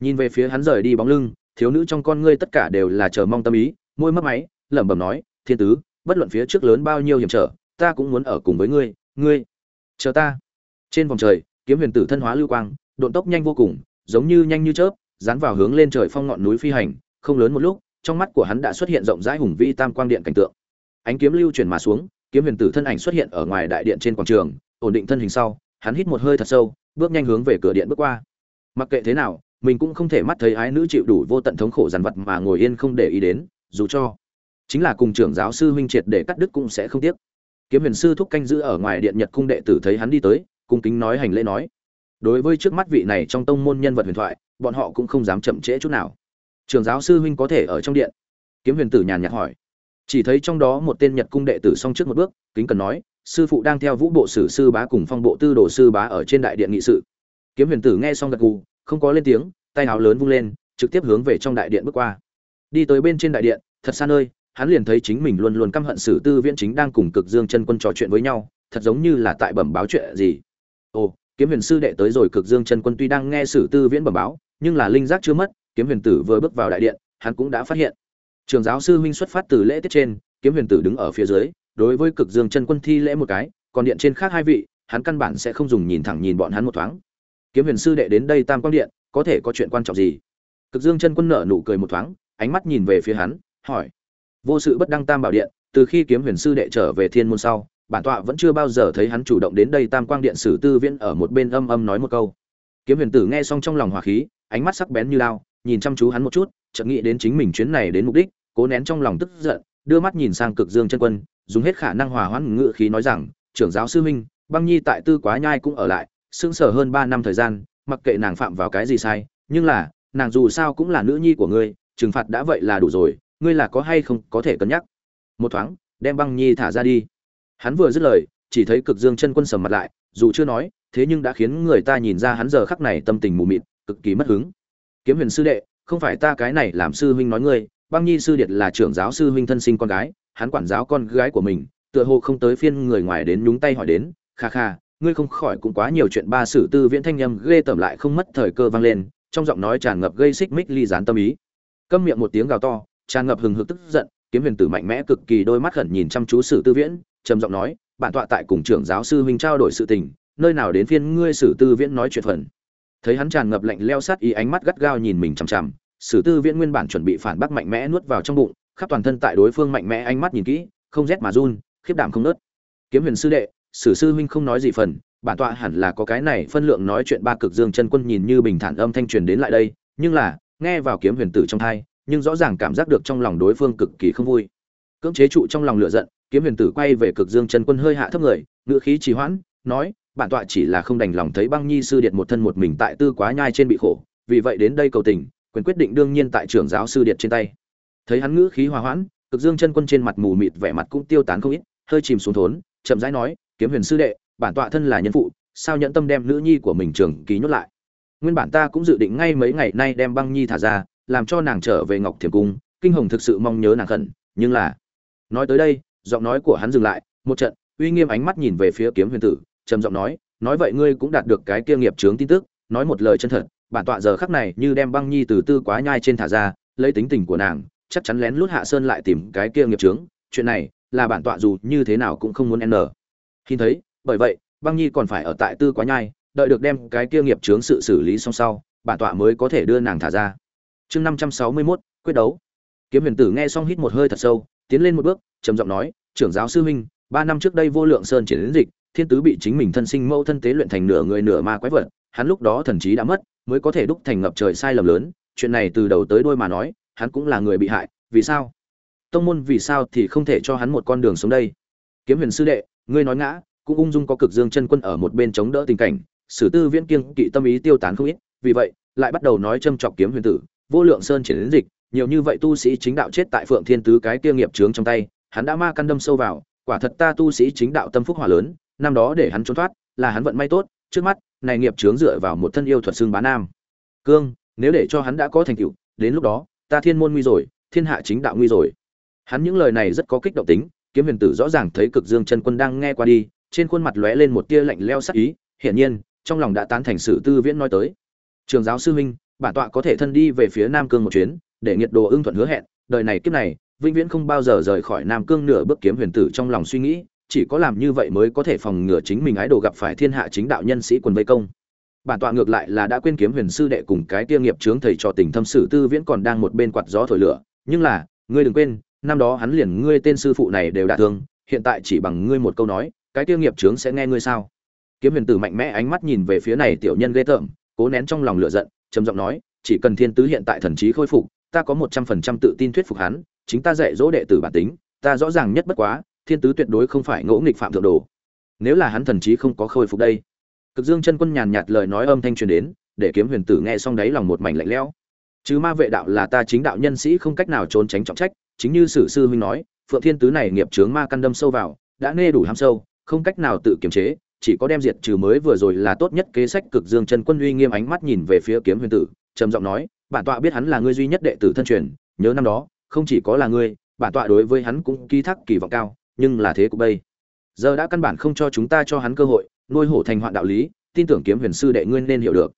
Speaker 1: Nhìn về phía hắn rời đi bóng lưng, thiếu nữ trong con ngươi tất cả đều là chờ mong tâm ý, môi mất máy, lẩm bẩm nói, thiên tứ, bất luận phía trước lớn bao nhiêu hiểm trở, ta cũng muốn ở cùng với ngươi ngươi, chờ ta. Trên vòng trời, kiếm huyền tử thân hóa lưu quang, độn tốc nhanh vô cùng, giống như nhanh như chớp, dán vào hướng lên trời phong ngọn núi phi hành, không lớn một lúc, trong mắt của hắn đã xuất hiện rộng rãi hùng vĩ tam quang điện cảnh tượng. Ánh kiếm lưu chuyển mà xuống, kiếm huyền tử thân ảnh xuất hiện ở ngoài đại điện trên quảng trường, ổn định thân hình sau hắn hít một hơi thật sâu, bước nhanh hướng về cửa điện bước qua. Mặc kệ thế nào, mình cũng không thể mắt thấy ái nữ chịu đủ vô tận thống khổ dằn vặt mà ngồi yên không để ý đến, dù cho chính là cùng trưởng giáo sư huynh triệt để cắt đứt cũng sẽ không tiếc. Kiếm huyền sư thúc canh giữ ở ngoài điện nhật cung đệ tử thấy hắn đi tới, cung kính nói hành lễ nói. Đối với trước mắt vị này trong tông môn nhân vật huyền thoại, bọn họ cũng không dám chậm trễ chút nào. Trường giáo sư huynh có thể ở trong điện? Kiếm huyền tử nhàn nhạt hỏi. Chỉ thấy trong đó một tên nhật cung đệ tử xong trước một bước, kính cần nói sư phụ đang theo vũ bộ sử sư bá cùng phong bộ tư đồ sư bá ở trên đại điện nghị sự. Kiếm huyền tử nghe xong gật gù, không có lên tiếng, tay áo lớn vung lên, trực tiếp hướng về trong đại điện bước qua. Đi tới bên trên đại điện, thật xa nơi, hắn liền thấy chính mình luôn luôn căm hận sử tư viễn chính đang cùng cực dương chân quân trò chuyện với nhau, thật giống như là tại bẩm báo chuyện gì. Ồ, kiếm huyền sư đệ tới rồi, cực dương chân quân tuy đang nghe sử tư viễn bẩm báo, nhưng là linh giác chưa mất, kiếm huyền tử vừa bước vào đại điện, hắn cũng đã phát hiện. Trường giáo sư huynh xuất phát từ lễ tiết trên, kiếm huyền tử đứng ở phía dưới đối với cực dương chân quân thi lễ một cái, còn điện trên khác hai vị, hắn căn bản sẽ không dùng nhìn thẳng nhìn bọn hắn một thoáng. Kiếm huyền sư đệ đến đây tam quang điện, có thể có chuyện quan trọng gì? Cực dương chân quân nở nụ cười một thoáng, ánh mắt nhìn về phía hắn, hỏi. Vô sự bất đăng tam bảo điện, từ khi kiếm huyền sư đệ trở về thiên môn sau, bản tọa vẫn chưa bao giờ thấy hắn chủ động đến đây tam quang điện sử tư viễn ở một bên âm âm nói một câu. Kiếm huyền tử nghe xong trong lòng hòa khí, ánh mắt sắc bén như lao nhìn chăm chú hắn một chút, chợt nghĩ đến chính mình chuyến này đến mục đích, cố nén trong lòng tức giận, đưa mắt nhìn sang cực dương chân quân dùng hết khả năng hòa hoãn ngự khí nói rằng, trưởng giáo sư minh băng nhi tại tư quá nhai cũng ở lại, sững sờ hơn ba năm thời gian, mặc kệ nàng phạm vào cái gì sai, nhưng là, nàng dù sao cũng là nữ nhi của ngươi, trừng phạt đã vậy là đủ rồi, ngươi là có hay không có thể cân nhắc. Một thoáng, đem băng nhi thả ra đi. Hắn vừa dứt lời, chỉ thấy cực dương chân quân sầm mặt lại, dù chưa nói, thế nhưng đã khiến người ta nhìn ra hắn giờ khắc này tâm tình mù mịt, cực kỳ mất hứng. Kiếm huyền sư đệ, không phải ta cái này làm sư huynh nói ngươi, băng nhi sư điệt là trưởng giáo sư huynh thân sinh con gái hắn quản giáo con gái của mình, tựa hồ không tới phiên người ngoài đến nhúng tay hỏi đến, kha kha, ngươi không khỏi cũng quá nhiều chuyện ba sử tư viễn thanh âm ghê tởm lại không mất thời cơ vang lên, trong giọng nói tràn ngập gây xích mích ly gián tâm ý. Câm miệng một tiếng gào to, tràn ngập hừng hực tức giận, kiếm huyền tử mạnh mẽ cực kỳ đôi mắt khẩn nhìn chăm chú sử tư viễn, trầm giọng nói, bản tọa tại cùng trưởng giáo sư huynh trao đổi sự tình, nơi nào đến phiên ngươi sử tư viễn nói chuyện phần. Thấy hắn tràn ngập lạnh leo sát ý ánh mắt gắt gao nhìn mình chằm chằm, sử tư viễn nguyên bản chuẩn bị phản bác mạnh mẽ nuốt vào trong bụng khắp toàn thân tại đối phương mạnh mẽ ánh mắt nhìn kỹ, không rét mà run, khiếp đảm không nớt. Kiếm huyền sư đệ, sử sư huynh không nói gì phần, bản tọa hẳn là có cái này phân lượng nói chuyện ba cực dương chân quân nhìn như bình thản âm thanh truyền đến lại đây, nhưng là, nghe vào kiếm huyền tử trong thai, nhưng rõ ràng cảm giác được trong lòng đối phương cực kỳ không vui. Cưỡng chế trụ trong lòng lửa giận, kiếm huyền tử quay về cực dương chân quân hơi hạ thấp người, ngữ khí trì hoãn, nói, bản tọa chỉ là không đành lòng thấy băng nhi sư điệt một thân một mình tại tư quá nhai trên bị khổ, vì vậy đến đây cầu tình, quyền quyết định đương nhiên tại trưởng giáo sư điệt trên tay thấy hắn ngữ khí hòa hoãn, cực dương chân quân trên mặt mù mịt vẻ mặt cũng tiêu tán không ít, hơi chìm xuống thốn, chậm rãi nói, kiếm huyền sư đệ, bản tọa thân là nhân phụ, sao nhẫn tâm đem nữ nhi của mình trường ký nhốt lại? Nguyên bản ta cũng dự định ngay mấy ngày nay đem băng nhi thả ra, làm cho nàng trở về ngọc thiềm cung, kinh hồng thực sự mong nhớ nàng khẩn, nhưng là nói tới đây, giọng nói của hắn dừng lại, một trận uy nghiêm ánh mắt nhìn về phía kiếm huyền tử, trầm giọng nói nói vậy ngươi cũng đạt được cái kia nghiệp chướng tin tức, nói một lời chân thật, bản tọa giờ khắc này như đem băng nhi từ tư quá nhai trên thả ra, lấy tính tình của nàng chắc chắn lén lút hạ sơn lại tìm cái kia nghiệp trướng chuyện này là bản tọa dù như thế nào cũng không muốn n. Khi thấy, bởi vậy, băng nhi còn phải ở tại tư quá nhai, đợi được đem cái kia nghiệp trướng sự xử lý xong sau, bản tọa mới có thể đưa nàng thả ra. Chương năm trăm sáu mươi mốt, quyết đấu. Kiếm huyền tử nghe xong hít một hơi thật sâu, tiến lên một bước, trầm giọng nói, trưởng giáo sư huynh, ba năm trước đây vô lượng sơn triển đến dịch, thiên tứ bị chính mình thân sinh mẫu thân tế luyện thành nửa người nửa ma quái vật, hắn lúc đó thần trí đã mất, mới có thể đúc thành ngập trời sai lầm lớn, chuyện này từ đầu tới đôi mà nói hắn cũng là người bị hại, vì sao? Tông môn vì sao thì không thể cho hắn một con đường xuống đây? Kiếm huyền sư đệ, ngươi nói ngã, cũng ung dung có cực dương chân quân ở một bên chống đỡ tình cảnh, sử tư viễn kiêng kỵ tâm ý tiêu tán không ít, vì vậy, lại bắt đầu nói châm chọc kiếm huyền tử, vô lượng sơn triển đến dịch, nhiều như vậy tu sĩ chính đạo chết tại phượng thiên tứ cái kia nghiệp trướng trong tay, hắn đã ma căn đâm sâu vào, quả thật ta tu sĩ chính đạo tâm phúc hỏa lớn, năm đó để hắn trốn thoát, là hắn vận may tốt, trước mắt, này nghiệp trướng dựa vào một thân yêu thuật xương bá nam. Cương, nếu để cho hắn đã có thành tựu, đến lúc đó ta thiên môn nguy rồi, thiên hạ chính đạo nguy rồi. Hắn những lời này rất có kích động tính, kiếm huyền tử rõ ràng thấy cực dương chân quân đang nghe qua đi, trên khuôn mặt lóe lên một tia lạnh leo sắc ý, hiển nhiên, trong lòng đã tán thành sự tư viễn nói tới. Trường giáo sư huynh, bản tọa có thể thân đi về phía nam cương một chuyến, để nhiệt đồ ưng thuận hứa hẹn, đời này kiếp này, vĩnh viễn không bao giờ rời khỏi nam cương nửa bước kiếm huyền tử trong lòng suy nghĩ, chỉ có làm như vậy mới có thể phòng ngừa chính mình ái đồ gặp phải thiên hạ chính đạo nhân sĩ quần vây công bản tọa ngược lại là đã quên kiếm huyền sư đệ cùng cái tiêu nghiệp chướng thầy trò tình thâm sử tư viễn còn đang một bên quạt gió thổi lửa. Nhưng là, ngươi đừng quên, năm đó hắn liền ngươi tên sư phụ này đều đã thương, hiện tại chỉ bằng ngươi một câu nói, cái tiêu nghiệp chướng sẽ nghe ngươi sao? Kiếm huyền tử mạnh mẽ ánh mắt nhìn về phía này tiểu nhân ghê tởm, cố nén trong lòng lửa giận, trầm giọng nói, chỉ cần thiên tứ hiện tại thần trí khôi phục, ta có một trăm phần trăm tự tin thuyết phục hắn, chính ta dạy dỗ đệ tử bản tính, ta rõ ràng nhất bất quá, thiên tứ tuyệt đối không phải ngỗ nghịch phạm thượng đồ. Nếu là hắn thần trí không có khôi phục đây cực dương chân quân nhàn nhạt lời nói âm thanh truyền đến, để kiếm huyền tử nghe xong đấy lòng một mảnh lạnh lẽo. Chứ ma vệ đạo là ta chính đạo nhân sĩ không cách nào trốn tránh trọng trách, chính như sử sư huynh nói, phượng thiên tứ này nghiệp chướng ma căn đâm sâu vào, đã nê đủ ham sâu, không cách nào tự kiềm chế, chỉ có đem diệt trừ mới vừa rồi là tốt nhất kế sách. Cực dương chân quân uy nghiêm ánh mắt nhìn về phía kiếm huyền tử, trầm giọng nói, bản tọa biết hắn là ngươi duy nhất đệ tử thân truyền, nhớ năm đó, không chỉ có là ngươi, bản tọa đối với hắn cũng ký thác kỳ vọng cao, nhưng là thế của bây. Giờ đã căn bản không cho chúng ta cho hắn cơ hội nuôi hổ thành hoạn đạo lý, tin tưởng kiếm huyền sư đệ ngươi nên hiểu được.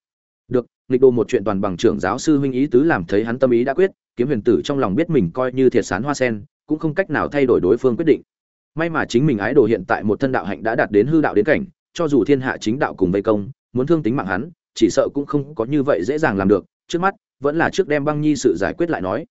Speaker 1: Được, nghịch đồ một chuyện toàn bằng trưởng giáo sư huynh ý tứ làm thấy hắn tâm ý đã quyết, kiếm huyền tử trong lòng biết mình coi như thiệt sán hoa sen, cũng không cách nào thay đổi đối phương quyết định. May mà chính mình ái đồ hiện tại một thân đạo hạnh đã đạt đến hư đạo đến cảnh, cho dù thiên hạ chính đạo cùng vây công, muốn thương tính mạng hắn, chỉ sợ cũng không có như vậy dễ dàng làm được. Trước mắt, vẫn là trước đem băng nhi sự giải quyết lại nói.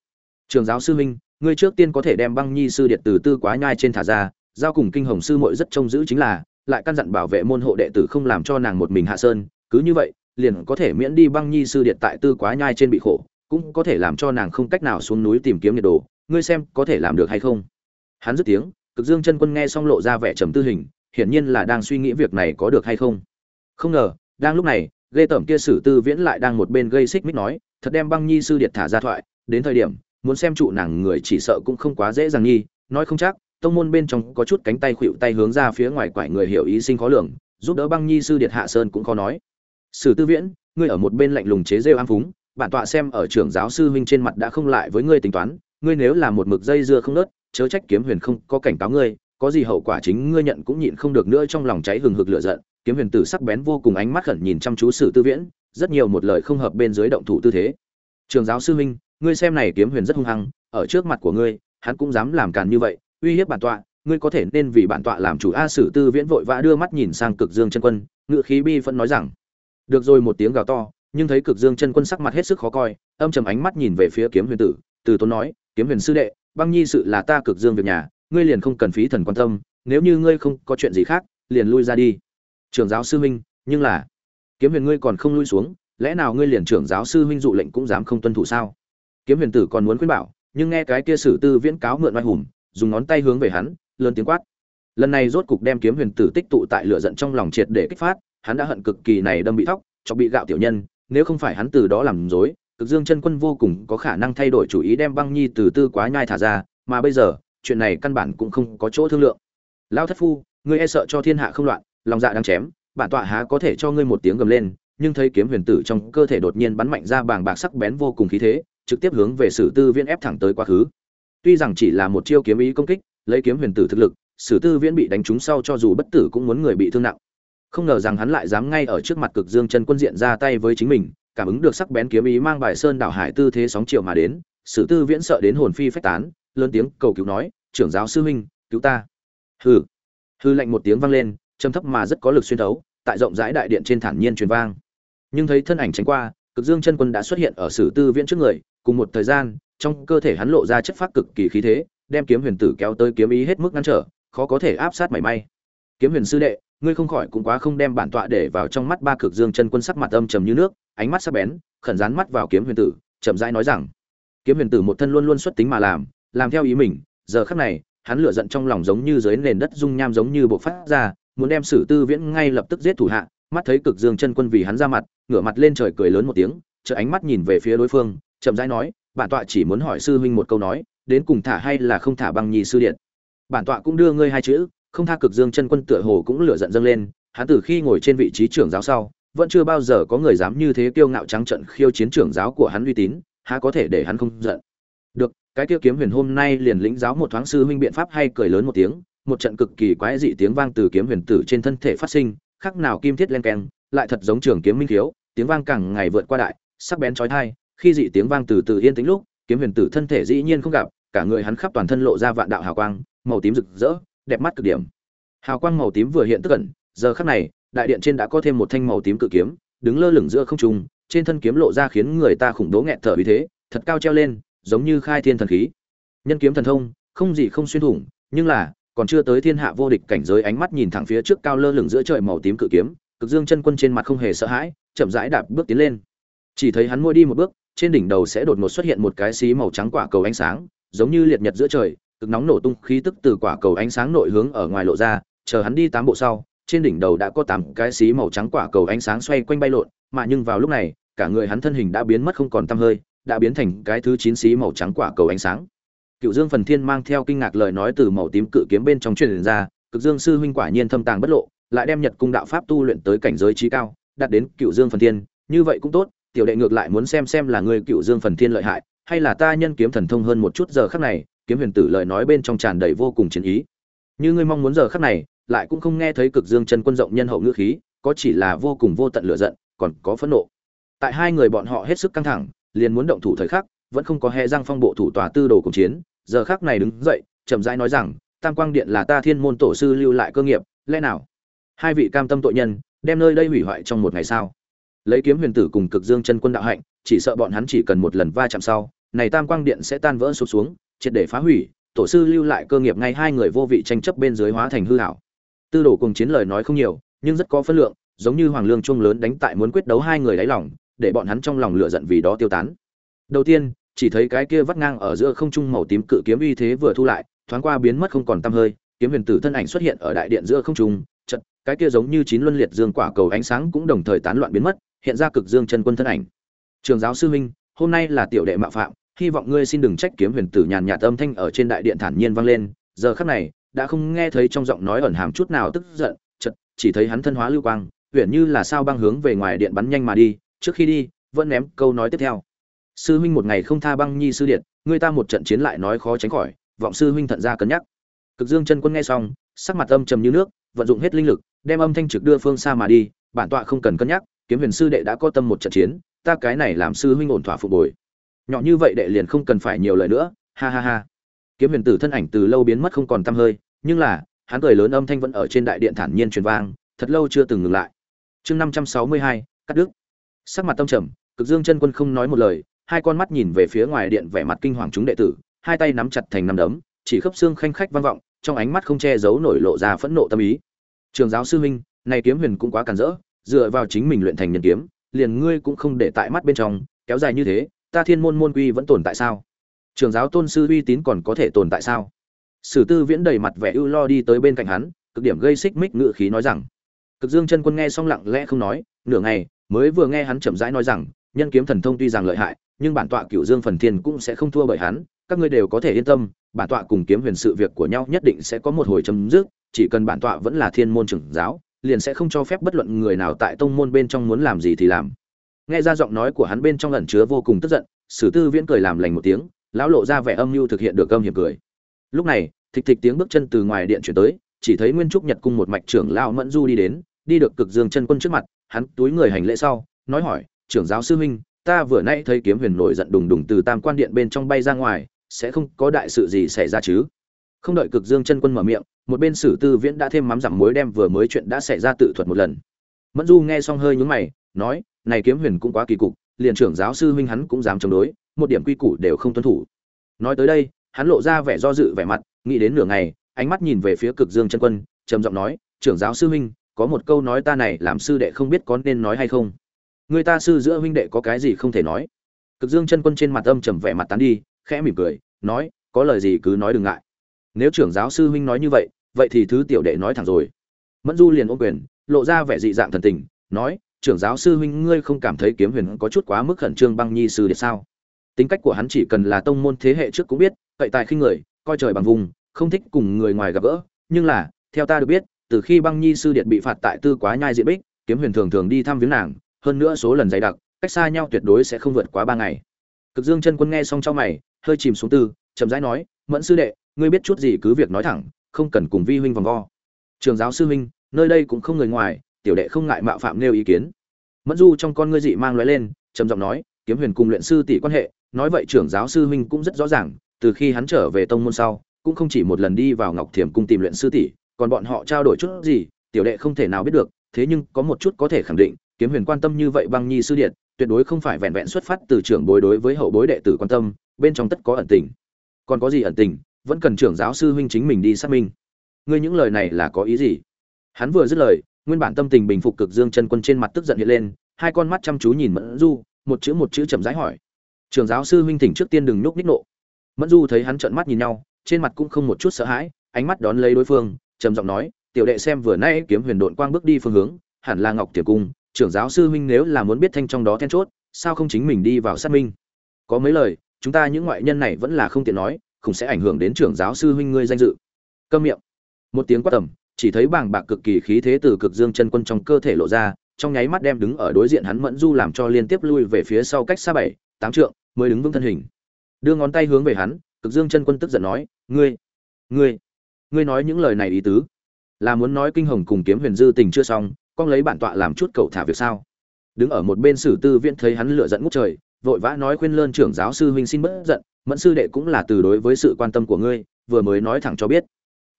Speaker 1: Trường giáo sư huynh, ngươi trước tiên có thể đem băng nhi sư điện từ tư quá nhai trên thả ra, giao cùng kinh hồng sư muội rất trông giữ chính là lại căn dặn bảo vệ môn hộ đệ tử không làm cho nàng một mình hạ sơn, cứ như vậy, liền có thể miễn đi băng nhi sư điện tại tư quá nhai trên bị khổ, cũng có thể làm cho nàng không cách nào xuống núi tìm kiếm nhiệt đồ ngươi xem có thể làm được hay không? Hắn dứt tiếng, cực dương chân quân nghe xong lộ ra vẻ trầm tư hình, hiển nhiên là đang suy nghĩ việc này có được hay không. Không ngờ, đang lúc này, ghê tởm kia sử tư viễn lại đang một bên gây xích mích nói, thật đem băng nhi sư điệt thả ra thoại, đến thời điểm, muốn xem trụ nàng người chỉ sợ cũng không quá dễ dàng nhi nói không chắc tông môn bên trong có chút cánh tay khuỵu tay hướng ra phía ngoài quải người hiểu ý sinh khó lường, giúp đỡ băng nhi sư điệt hạ sơn cũng khó nói. Sử tư viễn, ngươi ở một bên lạnh lùng chế rêu am phúng, bản tọa xem ở trưởng giáo sư huynh trên mặt đã không lại với ngươi tính toán, ngươi nếu là một mực dây dưa không nớt, chớ trách kiếm huyền không có cảnh cáo ngươi, có gì hậu quả chính ngươi nhận cũng nhịn không được nữa trong lòng cháy hừng hực lửa giận. Kiếm huyền tử sắc bén vô cùng ánh mắt khẩn nhìn chăm chú sử tư viễn, rất nhiều một lời không hợp bên dưới động thủ tư thế. Trường giáo sư huynh, ngươi xem này kiếm huyền rất hung hăng, ở trước mặt của ngươi, hắn cũng dám làm càn như vậy uy hiếp bản tọa, ngươi có thể nên vì bản tọa làm chủ. A sử tư viễn vội vã đưa mắt nhìn sang cực dương chân quân ngự khí bi vẫn nói rằng, được rồi, một tiếng gào to, nhưng thấy cực dương chân quân sắc mặt hết sức khó coi, âm trầm ánh mắt nhìn về phía kiếm huyền tử, từ tốn nói, kiếm huyền sư đệ, băng nhi sự là ta cực dương việc nhà, ngươi liền không cần phí thần quan tâm, nếu như ngươi không có chuyện gì khác, liền lui ra đi. Trưởng giáo sư huynh, nhưng là kiếm huyền ngươi còn không lui xuống, lẽ nào ngươi liền trưởng giáo sư huynh dụ lệnh cũng dám không tuân thủ sao? Kiếm huyền tử còn muốn khuyên bảo, nhưng nghe cái kia sử tư viễn cáo mượn oai hùng dùng ngón tay hướng về hắn, lớn tiếng quát. Lần này rốt cục đem kiếm huyền tử tích tụ tại lửa giận trong lòng triệt để kích phát, hắn đã hận cực kỳ này đâm bị thóc cho bị gạo tiểu nhân, nếu không phải hắn từ đó làm dối cực dương chân quân vô cùng có khả năng thay đổi chủ ý đem băng nhi từ tư quá nhai thả ra, mà bây giờ, chuyện này căn bản cũng không có chỗ thương lượng. Lão thất phu, ngươi e sợ cho thiên hạ không loạn, lòng dạ đang chém, bản tọa há có thể cho ngươi một tiếng gầm lên, nhưng thấy kiếm huyền tử trong cơ thể đột nhiên bắn mạnh ra bàng bạc sắc bén vô cùng khí thế, trực tiếp hướng về sử tư viễn ép thẳng tới quá khứ tuy rằng chỉ là một chiêu kiếm ý công kích, lấy kiếm huyền tử thực lực, sử tư viễn bị đánh trúng sau cho dù bất tử cũng muốn người bị thương nặng. Không ngờ rằng hắn lại dám ngay ở trước mặt cực dương chân quân diện ra tay với chính mình, cảm ứng được sắc bén kiếm ý mang bài sơn đảo hải tư thế sóng chiều mà đến, sử tư viễn sợ đến hồn phi phách tán, lớn tiếng cầu cứu nói, trưởng giáo sư huynh, cứu ta. Hừ. Hư lạnh một tiếng vang lên, trầm thấp mà rất có lực xuyên thấu, tại rộng rãi đại điện trên thản nhiên truyền vang. Nhưng thấy thân ảnh tránh qua, cực dương chân quân đã xuất hiện ở sử tư viễn trước người, cùng một thời gian trong cơ thể hắn lộ ra chất phát cực kỳ khí thế, đem kiếm huyền tử kéo tới kiếm ý hết mức ngăn trở, khó có thể áp sát mảy may. Kiếm huyền sư đệ, ngươi không khỏi cũng quá không đem bản tọa để vào trong mắt ba cực dương chân quân sắc mặt âm trầm như nước, ánh mắt sắc bén, khẩn dán mắt vào kiếm huyền tử, chậm rãi nói rằng, kiếm huyền tử một thân luôn luôn xuất tính mà làm làm theo ý mình, giờ khắc này, hắn lửa giận trong lòng giống như dưới nền đất dung nham giống như bộc phát ra, muốn đem sử tư viễn ngay lập tức giết thủ hạ, mắt thấy cực dương chân quân vì hắn ra mặt, ngửa mặt lên trời cười lớn một tiếng chợ ánh mắt nhìn về phía đối phương, chậm rãi nói bản tọa chỉ muốn hỏi sư huynh một câu nói, đến cùng thả hay là không thả băng nhi sư điện. Bản tọa cũng đưa ngươi hai chữ, không tha cực dương chân quân tựa hồ cũng lửa giận dâng lên, hắn từ khi ngồi trên vị trí trưởng giáo sau, vẫn chưa bao giờ có người dám như thế kiêu ngạo trắng trận khiêu chiến trưởng giáo của hắn uy tín, há có thể để hắn không giận. Được, cái tiêu kiếm huyền hôm nay liền lĩnh giáo một thoáng sư huynh biện pháp hay cười lớn một tiếng, một trận cực kỳ quái dị tiếng vang từ kiếm huyền tử trên thân thể phát sinh khác nào kim thiết len keng, lại thật giống trường kiếm minh thiếu, tiếng vang càng ngày vượt qua đại, sắc bén chói tai khi dị tiếng vang từ từ yên tĩnh lúc, kiếm huyền tử thân thể dĩ nhiên không gặp, cả người hắn khắp toàn thân lộ ra vạn đạo hào quang, màu tím rực rỡ, đẹp mắt cực điểm. Hào quang màu tím vừa hiện tức ẩn, giờ khắc này, đại điện trên đã có thêm một thanh màu tím cự kiếm, đứng lơ lửng giữa không trung, trên thân kiếm lộ ra khiến người ta khủng bố nghẹt thở vì thế, thật cao treo lên, giống như khai thiên thần khí. Nhân kiếm thần thông, không gì không xuyên thủng, nhưng là, còn chưa tới thiên hạ vô địch cảnh giới ánh mắt nhìn thẳng phía trước cao lơ lửng giữa trời màu tím cự kiếm, cực dương chân quân trên mặt không hề sợ hãi, chậm rãi đạp bước tiến lên. Chỉ thấy hắn môi đi một bước trên đỉnh đầu sẽ đột ngột xuất hiện một cái xí màu trắng quả cầu ánh sáng, giống như liệt nhật giữa trời, cực nóng nổ tung khí tức từ quả cầu ánh sáng nội hướng ở ngoài lộ ra, chờ hắn đi tám bộ sau, trên đỉnh đầu đã có tám cái xí màu trắng quả cầu ánh sáng xoay quanh bay lộn, mà nhưng vào lúc này, cả người hắn thân hình đã biến mất không còn tăm hơi, đã biến thành cái thứ chín xí màu trắng quả cầu ánh sáng. Cựu dương phần thiên mang theo kinh ngạc lời nói từ màu tím cự kiếm bên trong truyền ra, cực dương sư huynh quả nhiên thâm tàng bất lộ, lại đem nhật cung đạo pháp tu luyện tới cảnh giới trí cao, đạt đến cựu dương phần thiên, như vậy cũng tốt tiểu đệ ngược lại muốn xem xem là người cựu dương phần thiên lợi hại, hay là ta nhân kiếm thần thông hơn một chút giờ khắc này, kiếm huyền tử lời nói bên trong tràn đầy vô cùng chiến ý. Như ngươi mong muốn giờ khắc này, lại cũng không nghe thấy cực dương chân quân rộng nhân hậu ngữ khí, có chỉ là vô cùng vô tận lửa giận, còn có phẫn nộ. Tại hai người bọn họ hết sức căng thẳng, liền muốn động thủ thời khắc, vẫn không có hề răng phong bộ thủ tòa tư đồ cùng chiến, giờ khắc này đứng dậy, chậm rãi nói rằng, tam quang điện là ta thiên môn tổ sư lưu lại cơ nghiệp, lẽ nào hai vị cam tâm tội nhân, đem nơi đây hủy hoại trong một ngày sao? Lấy kiếm huyền tử cùng cực dương chân quân đạo hạnh, chỉ sợ bọn hắn chỉ cần một lần va chạm sau, này tam quang điện sẽ tan vỡ sụp xuống, triệt để phá hủy, tổ sư lưu lại cơ nghiệp ngay hai người vô vị tranh chấp bên dưới hóa thành hư hảo tư đồ cùng chiến lời nói không nhiều, nhưng rất có phân lượng, giống như hoàng lương chuông lớn đánh tại muốn quyết đấu hai người đáy lòng, để bọn hắn trong lòng lửa giận vì đó tiêu tán. Đầu tiên, chỉ thấy cái kia vắt ngang ở giữa không trung màu tím cự kiếm uy thế vừa thu lại, thoáng qua biến mất không còn tăm hơi, kiếm huyền tử thân ảnh xuất hiện ở đại điện giữa không trung chật cái kia giống như chín luân liệt dương quả cầu ánh sáng cũng đồng thời tán loạn biến mất hiện ra cực dương chân quân thân ảnh. Trường giáo sư huynh, hôm nay là tiểu đệ mạo phạm, hy vọng ngươi xin đừng trách kiếm huyền tử nhàn nhạt âm thanh ở trên đại điện thản nhiên vang lên. Giờ khắc này, đã không nghe thấy trong giọng nói ẩn hàm chút nào tức giận chật chỉ thấy hắn thân hóa lưu quang, huyền như là sao băng hướng về ngoài điện bắn nhanh mà đi. Trước khi đi, vẫn ném câu nói tiếp theo. Sư huynh một ngày không tha băng nhi sư điện, ngươi ta một trận chiến lại nói khó tránh khỏi, vọng sư huynh thận ra cân nhắc. Cực dương chân quân nghe xong, sắc mặt âm trầm như nước, vận dụng hết linh lực, đem âm thanh trực đưa phương xa mà đi, bản tọa không cần cân nhắc kiếm huyền sư đệ đã có tâm một trận chiến, ta cái này làm sư huynh ổn thỏa phục bồi nhỏ như vậy đệ liền không cần phải nhiều lời nữa, ha ha ha. Kiếm huyền tử thân ảnh từ lâu biến mất không còn tăm hơi, nhưng là, hắn cười lớn âm thanh vẫn ở trên đại điện thản nhiên truyền vang, thật lâu chưa từng ngừng lại. Chương năm trăm sáu mươi hai, cắt đứt. Sắc mặt tâm trầm, cực dương chân quân không nói một lời, hai con mắt nhìn về phía ngoài điện vẻ mặt kinh hoàng chúng đệ tử, hai tay nắm chặt thành nắm đấm, chỉ khớp xương khanh khách vang vọng, trong ánh mắt không che giấu nổi lộ ra phẫn nộ tâm ý. Trường giáo sư huynh, này kiếm huyền cũng quá cản rỡ dựa vào chính mình luyện thành nhân kiếm, liền ngươi cũng không để tại mắt bên trong, kéo dài như thế, ta thiên môn môn quy vẫn tồn tại sao? Trường giáo tôn sư uy tín còn có thể tồn tại sao? Sử tư viễn đầy mặt vẻ ưu lo đi tới bên cạnh hắn, cực điểm gây xích mích ngự khí nói rằng. Cực dương chân quân nghe xong lặng lẽ không nói, nửa ngày, mới vừa nghe hắn chậm rãi nói rằng, nhân kiếm thần thông tuy rằng lợi hại, nhưng bản tọa cửu dương phần thiên cũng sẽ không thua bởi hắn, các ngươi đều có thể yên tâm, bản tọa cùng kiếm huyền sự việc của nhau nhất định sẽ có một hồi chấm dứt, chỉ cần bản tọa vẫn là thiên môn trưởng giáo liền sẽ không cho phép bất luận người nào tại tông môn bên trong muốn làm gì thì làm. Nghe ra giọng nói của hắn bên trong ẩn chứa vô cùng tức giận, sử tư viễn cười làm lành một tiếng, lão lộ ra vẻ âm mưu thực hiện được âm hiểm cười. Lúc này, thịch thịch tiếng bước chân từ ngoài điện chuyển tới, chỉ thấy nguyên trúc nhật cung một mạch trưởng lao mẫn du đi đến, đi được cực dương chân quân trước mặt, hắn túi người hành lễ sau, nói hỏi, trưởng giáo sư huynh, ta vừa nãy thấy kiếm huyền nổi giận đùng đùng từ tam quan điện bên trong bay ra ngoài, sẽ không có đại sự gì xảy ra chứ? Không đợi cực dương chân quân mở miệng một bên sử tư viễn đã thêm mắm dặm muối đem vừa mới chuyện đã xảy ra tự thuật một lần. Mẫn du nghe xong hơi nhún mày, nói, này kiếm huyền cũng quá kỳ cục, liền trưởng giáo sư huynh hắn cũng dám chống đối, một điểm quy củ đều không tuân thủ. Nói tới đây, hắn lộ ra vẻ do dự vẻ mặt, nghĩ đến nửa ngày, ánh mắt nhìn về phía cực dương chân quân, trầm giọng nói, trưởng giáo sư huynh, có một câu nói ta này làm sư đệ không biết có nên nói hay không? Người ta sư giữa huynh đệ có cái gì không thể nói? Cực dương chân quân trên mặt âm trầm vẻ mặt tán đi, khẽ mỉm cười, nói, có lời gì cứ nói đừng ngại. Nếu trưởng giáo sư huynh nói như vậy vậy thì thứ tiểu đệ nói thẳng rồi. Mẫn du liền ôm quyền, lộ ra vẻ dị dạng thần tình, nói, trưởng giáo sư huynh ngươi không cảm thấy kiếm huyền có chút quá mức khẩn trương băng nhi sư đệ sao? Tính cách của hắn chỉ cần là tông môn thế hệ trước cũng biết, vậy tài khi người, coi trời bằng vùng, không thích cùng người ngoài gặp gỡ. Nhưng là, theo ta được biết, từ khi băng nhi sư điện bị phạt tại tư quá nhai diện bích, kiếm huyền thường thường đi thăm viếng nàng, hơn nữa số lần dày đặc, cách xa nhau tuyệt đối sẽ không vượt quá ba ngày. Cực dương chân quân nghe xong trong mày, hơi chìm xuống tư, chậm rãi nói, mẫn sư đệ, ngươi biết chút gì cứ việc nói thẳng không cần cùng vi huynh vòng vo. Trường giáo sư huynh, nơi đây cũng không người ngoài, tiểu đệ không ngại mạo phạm nêu ý kiến. Mẫn du trong con ngươi dị mang lóe lên, trầm giọng nói, kiếm huyền cùng luyện sư tỷ quan hệ, nói vậy trưởng giáo sư huynh cũng rất rõ ràng, từ khi hắn trở về tông môn sau, cũng không chỉ một lần đi vào ngọc thiểm cung tìm luyện sư tỷ, còn bọn họ trao đổi chút gì, tiểu đệ không thể nào biết được, thế nhưng có một chút có thể khẳng định, kiếm huyền quan tâm như vậy băng nhi sư điện, tuyệt đối không phải vẹn vẹn xuất phát từ trưởng bối đối với hậu bối đệ tử quan tâm, bên trong tất có ẩn tình. Còn có gì ẩn tình? Vẫn cần trưởng giáo sư huynh chính mình đi xác minh. Ngươi những lời này là có ý gì? Hắn vừa dứt lời, nguyên bản tâm tình bình phục cực dương chân quân trên mặt tức giận hiện lên, hai con mắt chăm chú nhìn mẫn du, một chữ một chữ chậm rãi hỏi. Trưởng giáo sư huynh thỉnh trước tiên đừng nhúc ních nộ. Mẫn du thấy hắn trợn mắt nhìn nhau, trên mặt cũng không một chút sợ hãi, ánh mắt đón lấy đối phương, trầm giọng nói, tiểu đệ xem vừa nay kiếm huyền độn quang bước đi phương hướng, hẳn là ngọc tiểu cung, trưởng giáo sư huynh nếu là muốn biết thanh trong đó then chốt, sao không chính mình đi vào xác minh? Có mấy lời, chúng ta những ngoại nhân này vẫn là không tiện nói không sẽ ảnh hưởng đến trưởng giáo sư huynh ngươi danh dự. Câm miệng. Một tiếng quát tầm, chỉ thấy bàng bạc cực kỳ khí thế từ cực dương chân quân trong cơ thể lộ ra, trong nháy mắt đem đứng ở đối diện hắn mẫn du làm cho liên tiếp lui về phía sau cách xa bảy, tám trượng, mới đứng vững thân hình. Đưa ngón tay hướng về hắn, cực dương chân quân tức giận nói, ngươi ngươi ngươi nói những lời này ý tứ? Là muốn nói kinh hồng cùng kiếm huyền dư tình chưa xong, con lấy bản tọa làm chút cậu thả việc sao? Đứng ở một bên sử tư viễn thấy hắn lựa giận ngút trời, vội vã nói khuyên lơn trưởng giáo sư huynh xin bớt giận mẫn sư đệ cũng là từ đối với sự quan tâm của ngươi, vừa mới nói thẳng cho biết.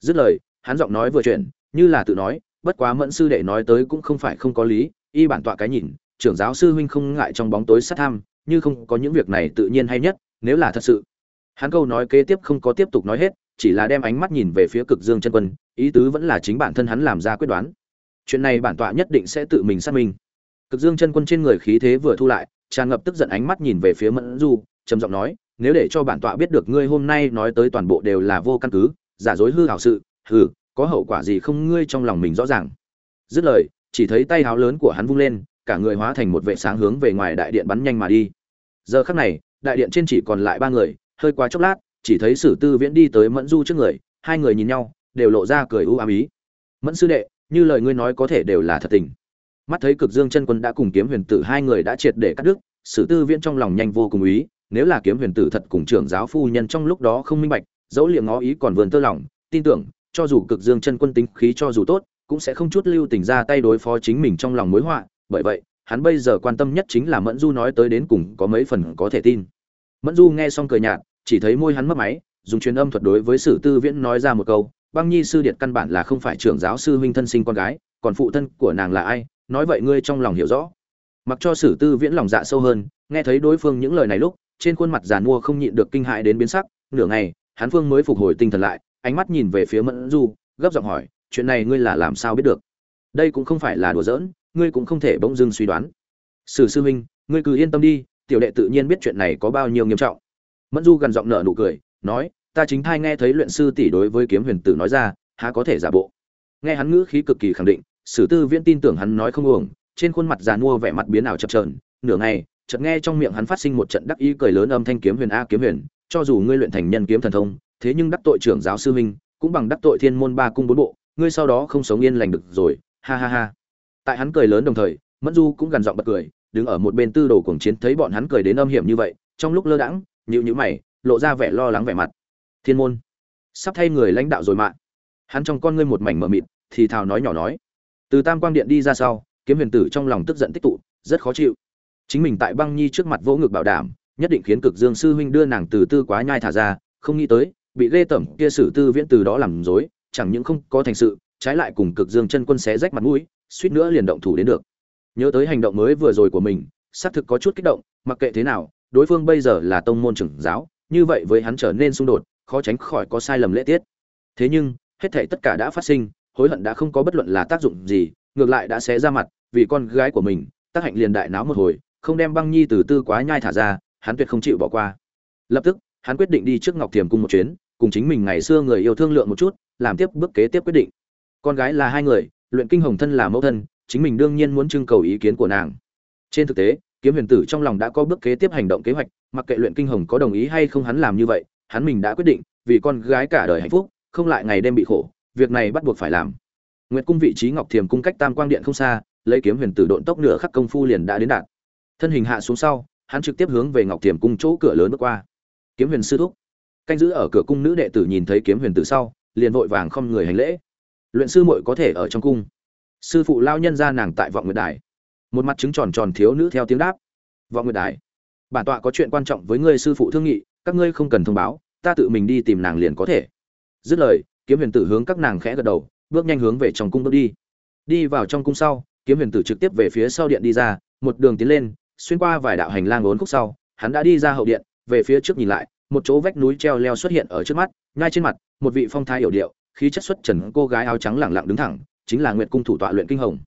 Speaker 1: Dứt lời, hắn giọng nói vừa chuyển, như là tự nói, bất quá mẫn sư đệ nói tới cũng không phải không có lý, y bản tọa cái nhìn, trưởng giáo sư huynh không ngại trong bóng tối sát tham, như không có những việc này tự nhiên hay nhất, nếu là thật sự. Hắn câu nói kế tiếp không có tiếp tục nói hết, chỉ là đem ánh mắt nhìn về phía cực dương chân quân, ý tứ vẫn là chính bản thân hắn làm ra quyết đoán. Chuyện này bản tọa nhất định sẽ tự mình xác minh. Cực dương chân quân trên người khí thế vừa thu lại, tràn ngập tức giận ánh mắt nhìn về phía mẫn du, trầm giọng nói nếu để cho bản tọa biết được ngươi hôm nay nói tới toàn bộ đều là vô căn cứ, giả dối hư hảo sự, hừ, có hậu quả gì không ngươi trong lòng mình rõ ràng. Dứt lời, chỉ thấy tay háo lớn của hắn vung lên, cả người hóa thành một vệ sáng hướng về ngoài đại điện bắn nhanh mà đi. Giờ khắc này, đại điện trên chỉ còn lại ba người, hơi quá chốc lát, chỉ thấy sử tư viễn đi tới mẫn du trước người, hai người nhìn nhau, đều lộ ra cười u ám ý. Mẫn sư đệ, như lời ngươi nói có thể đều là thật tình. Mắt thấy cực dương chân quân đã cùng kiếm huyền tử hai người đã triệt để cắt đứt, sử tư viễn trong lòng nhanh vô cùng ý nếu là kiếm huyền tử thật cùng trưởng giáo phu nhân trong lúc đó không minh bạch, dẫu liệng ngó ý còn vườn tơ lỏng tin tưởng, cho dù cực dương chân quân tính khí cho dù tốt, cũng sẽ không chút lưu tình ra tay đối phó chính mình trong lòng mối họa, bởi vậy, hắn bây giờ quan tâm nhất chính là mẫn du nói tới đến cùng có mấy phần có thể tin. Mẫn du nghe xong cười nhạt, chỉ thấy môi hắn mất máy, dùng truyền âm thuật đối với sử tư viễn nói ra một câu, băng nhi sư điện căn bản là không phải trưởng giáo sư huynh thân sinh con gái, còn phụ thân của nàng là ai? Nói vậy ngươi trong lòng hiểu rõ. Mặc cho sử tư viễn lòng dạ sâu hơn, nghe thấy đối phương những lời này lúc trên khuôn mặt giàn mua không nhịn được kinh hại đến biến sắc, nửa ngày, hắn phương mới phục hồi tinh thần lại, ánh mắt nhìn về phía mẫn du, gấp giọng hỏi, chuyện này ngươi là làm sao biết được? Đây cũng không phải là đùa giỡn, ngươi cũng không thể bỗng dưng suy đoán. Sử sư huynh, ngươi cứ yên tâm đi, tiểu đệ tự nhiên biết chuyện này có bao nhiêu nghiêm trọng. Mẫn du gần giọng nở nụ cười, nói, ta chính thai nghe thấy luyện sư tỷ đối với kiếm huyền tử nói ra, há có thể giả bộ? Nghe hắn ngữ khí cực kỳ khẳng định, sử tư viễn tin tưởng hắn nói không uổng, trên khuôn mặt già mua vẻ mặt biến ảo chập trờn nửa ngày chợt nghe trong miệng hắn phát sinh một trận đắc ý cười lớn âm thanh kiếm huyền a kiếm huyền, cho dù ngươi luyện thành nhân kiếm thần thông, thế nhưng đắc tội trưởng giáo sư huynh, cũng bằng đắc tội thiên môn ba cung bốn bộ, ngươi sau đó không sống yên lành được rồi, ha ha ha. Tại hắn cười lớn đồng thời, mẫn du cũng gần giọng bật cười, đứng ở một bên tư đồ cuồng chiến thấy bọn hắn cười đến âm hiểm như vậy, trong lúc lơ đãng, nhíu nhíu mày, lộ ra vẻ lo lắng vẻ mặt. Thiên môn, sắp thay người lãnh đạo rồi mà. Hắn trong con ngươi một mảnh mờ mịt, thì thào nói nhỏ nói. Từ tam quang điện đi ra sau, kiếm huyền tử trong lòng tức giận tích tụ, rất khó chịu chính mình tại băng nhi trước mặt vỗ ngực bảo đảm, nhất định khiến cực dương sư huynh đưa nàng từ tư quá nhai thả ra, không nghĩ tới, bị lê tẩm kia sử tư viễn từ đó làm dối chẳng những không có thành sự, trái lại cùng cực dương chân quân xé rách mặt mũi, suýt nữa liền động thủ đến được. Nhớ tới hành động mới vừa rồi của mình, xác thực có chút kích động, mặc kệ thế nào, đối phương bây giờ là tông môn trưởng giáo, như vậy với hắn trở nên xung đột, khó tránh khỏi có sai lầm lễ tiết. Thế nhưng, hết thảy tất cả đã phát sinh, hối hận đã không có bất luận là tác dụng gì, ngược lại đã xé ra mặt, vì con gái của mình, tác hạnh liền đại náo một hồi không đem băng nhi từ tư quá nhai thả ra, hắn tuyệt không chịu bỏ qua. Lập tức, hắn quyết định đi trước ngọc thiềm cung một chuyến, cùng chính mình ngày xưa người yêu thương lượng một chút, làm tiếp bước kế tiếp quyết định. Con gái là hai người, luyện kinh hồng thân là mẫu thân, chính mình đương nhiên muốn trưng cầu ý kiến của nàng. Trên thực tế, kiếm huyền tử trong lòng đã có bước kế tiếp hành động kế hoạch, mặc kệ luyện kinh hồng có đồng ý hay không hắn làm như vậy, hắn mình đã quyết định, vì con gái cả đời hạnh phúc, không lại ngày đêm bị khổ, việc này bắt buộc phải làm. Nguyệt cung vị trí ngọc thiềm cung cách tam quang điện không xa, lấy kiếm huyền tử độn tốc nửa khắc công phu liền đã đến đạt thân hình hạ xuống sau, hắn trực tiếp hướng về ngọc tiềm cung chỗ cửa lớn bước qua. Kiếm huyền sư thúc. Canh giữ ở cửa cung nữ đệ tử nhìn thấy kiếm huyền tử sau, liền vội vàng không người hành lễ. Luyện sư muội có thể ở trong cung. Sư phụ lao nhân ra nàng tại vọng nguyệt đài. Một mặt trứng tròn tròn thiếu nữ theo tiếng đáp. Vọng nguyệt đài, bản tọa có chuyện quan trọng với ngươi sư phụ thương nghị, các ngươi không cần thông báo, ta tự mình đi tìm nàng liền có thể. Dứt lời, kiếm huyền tử hướng các nàng khẽ gật đầu, bước nhanh hướng về trong cung bước đi. Đi vào trong cung sau, kiếm huyền tử trực tiếp về phía sau điện đi ra, một đường tiến lên xuyên qua vài đạo hành lang uốn khúc sau, hắn đã đi ra hậu điện, về phía trước nhìn lại, một chỗ vách núi treo leo xuất hiện ở trước mắt, ngay trên mặt, một vị phong thái hiểu điệu, khí chất xuất trần cô gái áo trắng lẳng lặng đứng thẳng, chính là nguyệt cung thủ tọa luyện kinh hồng.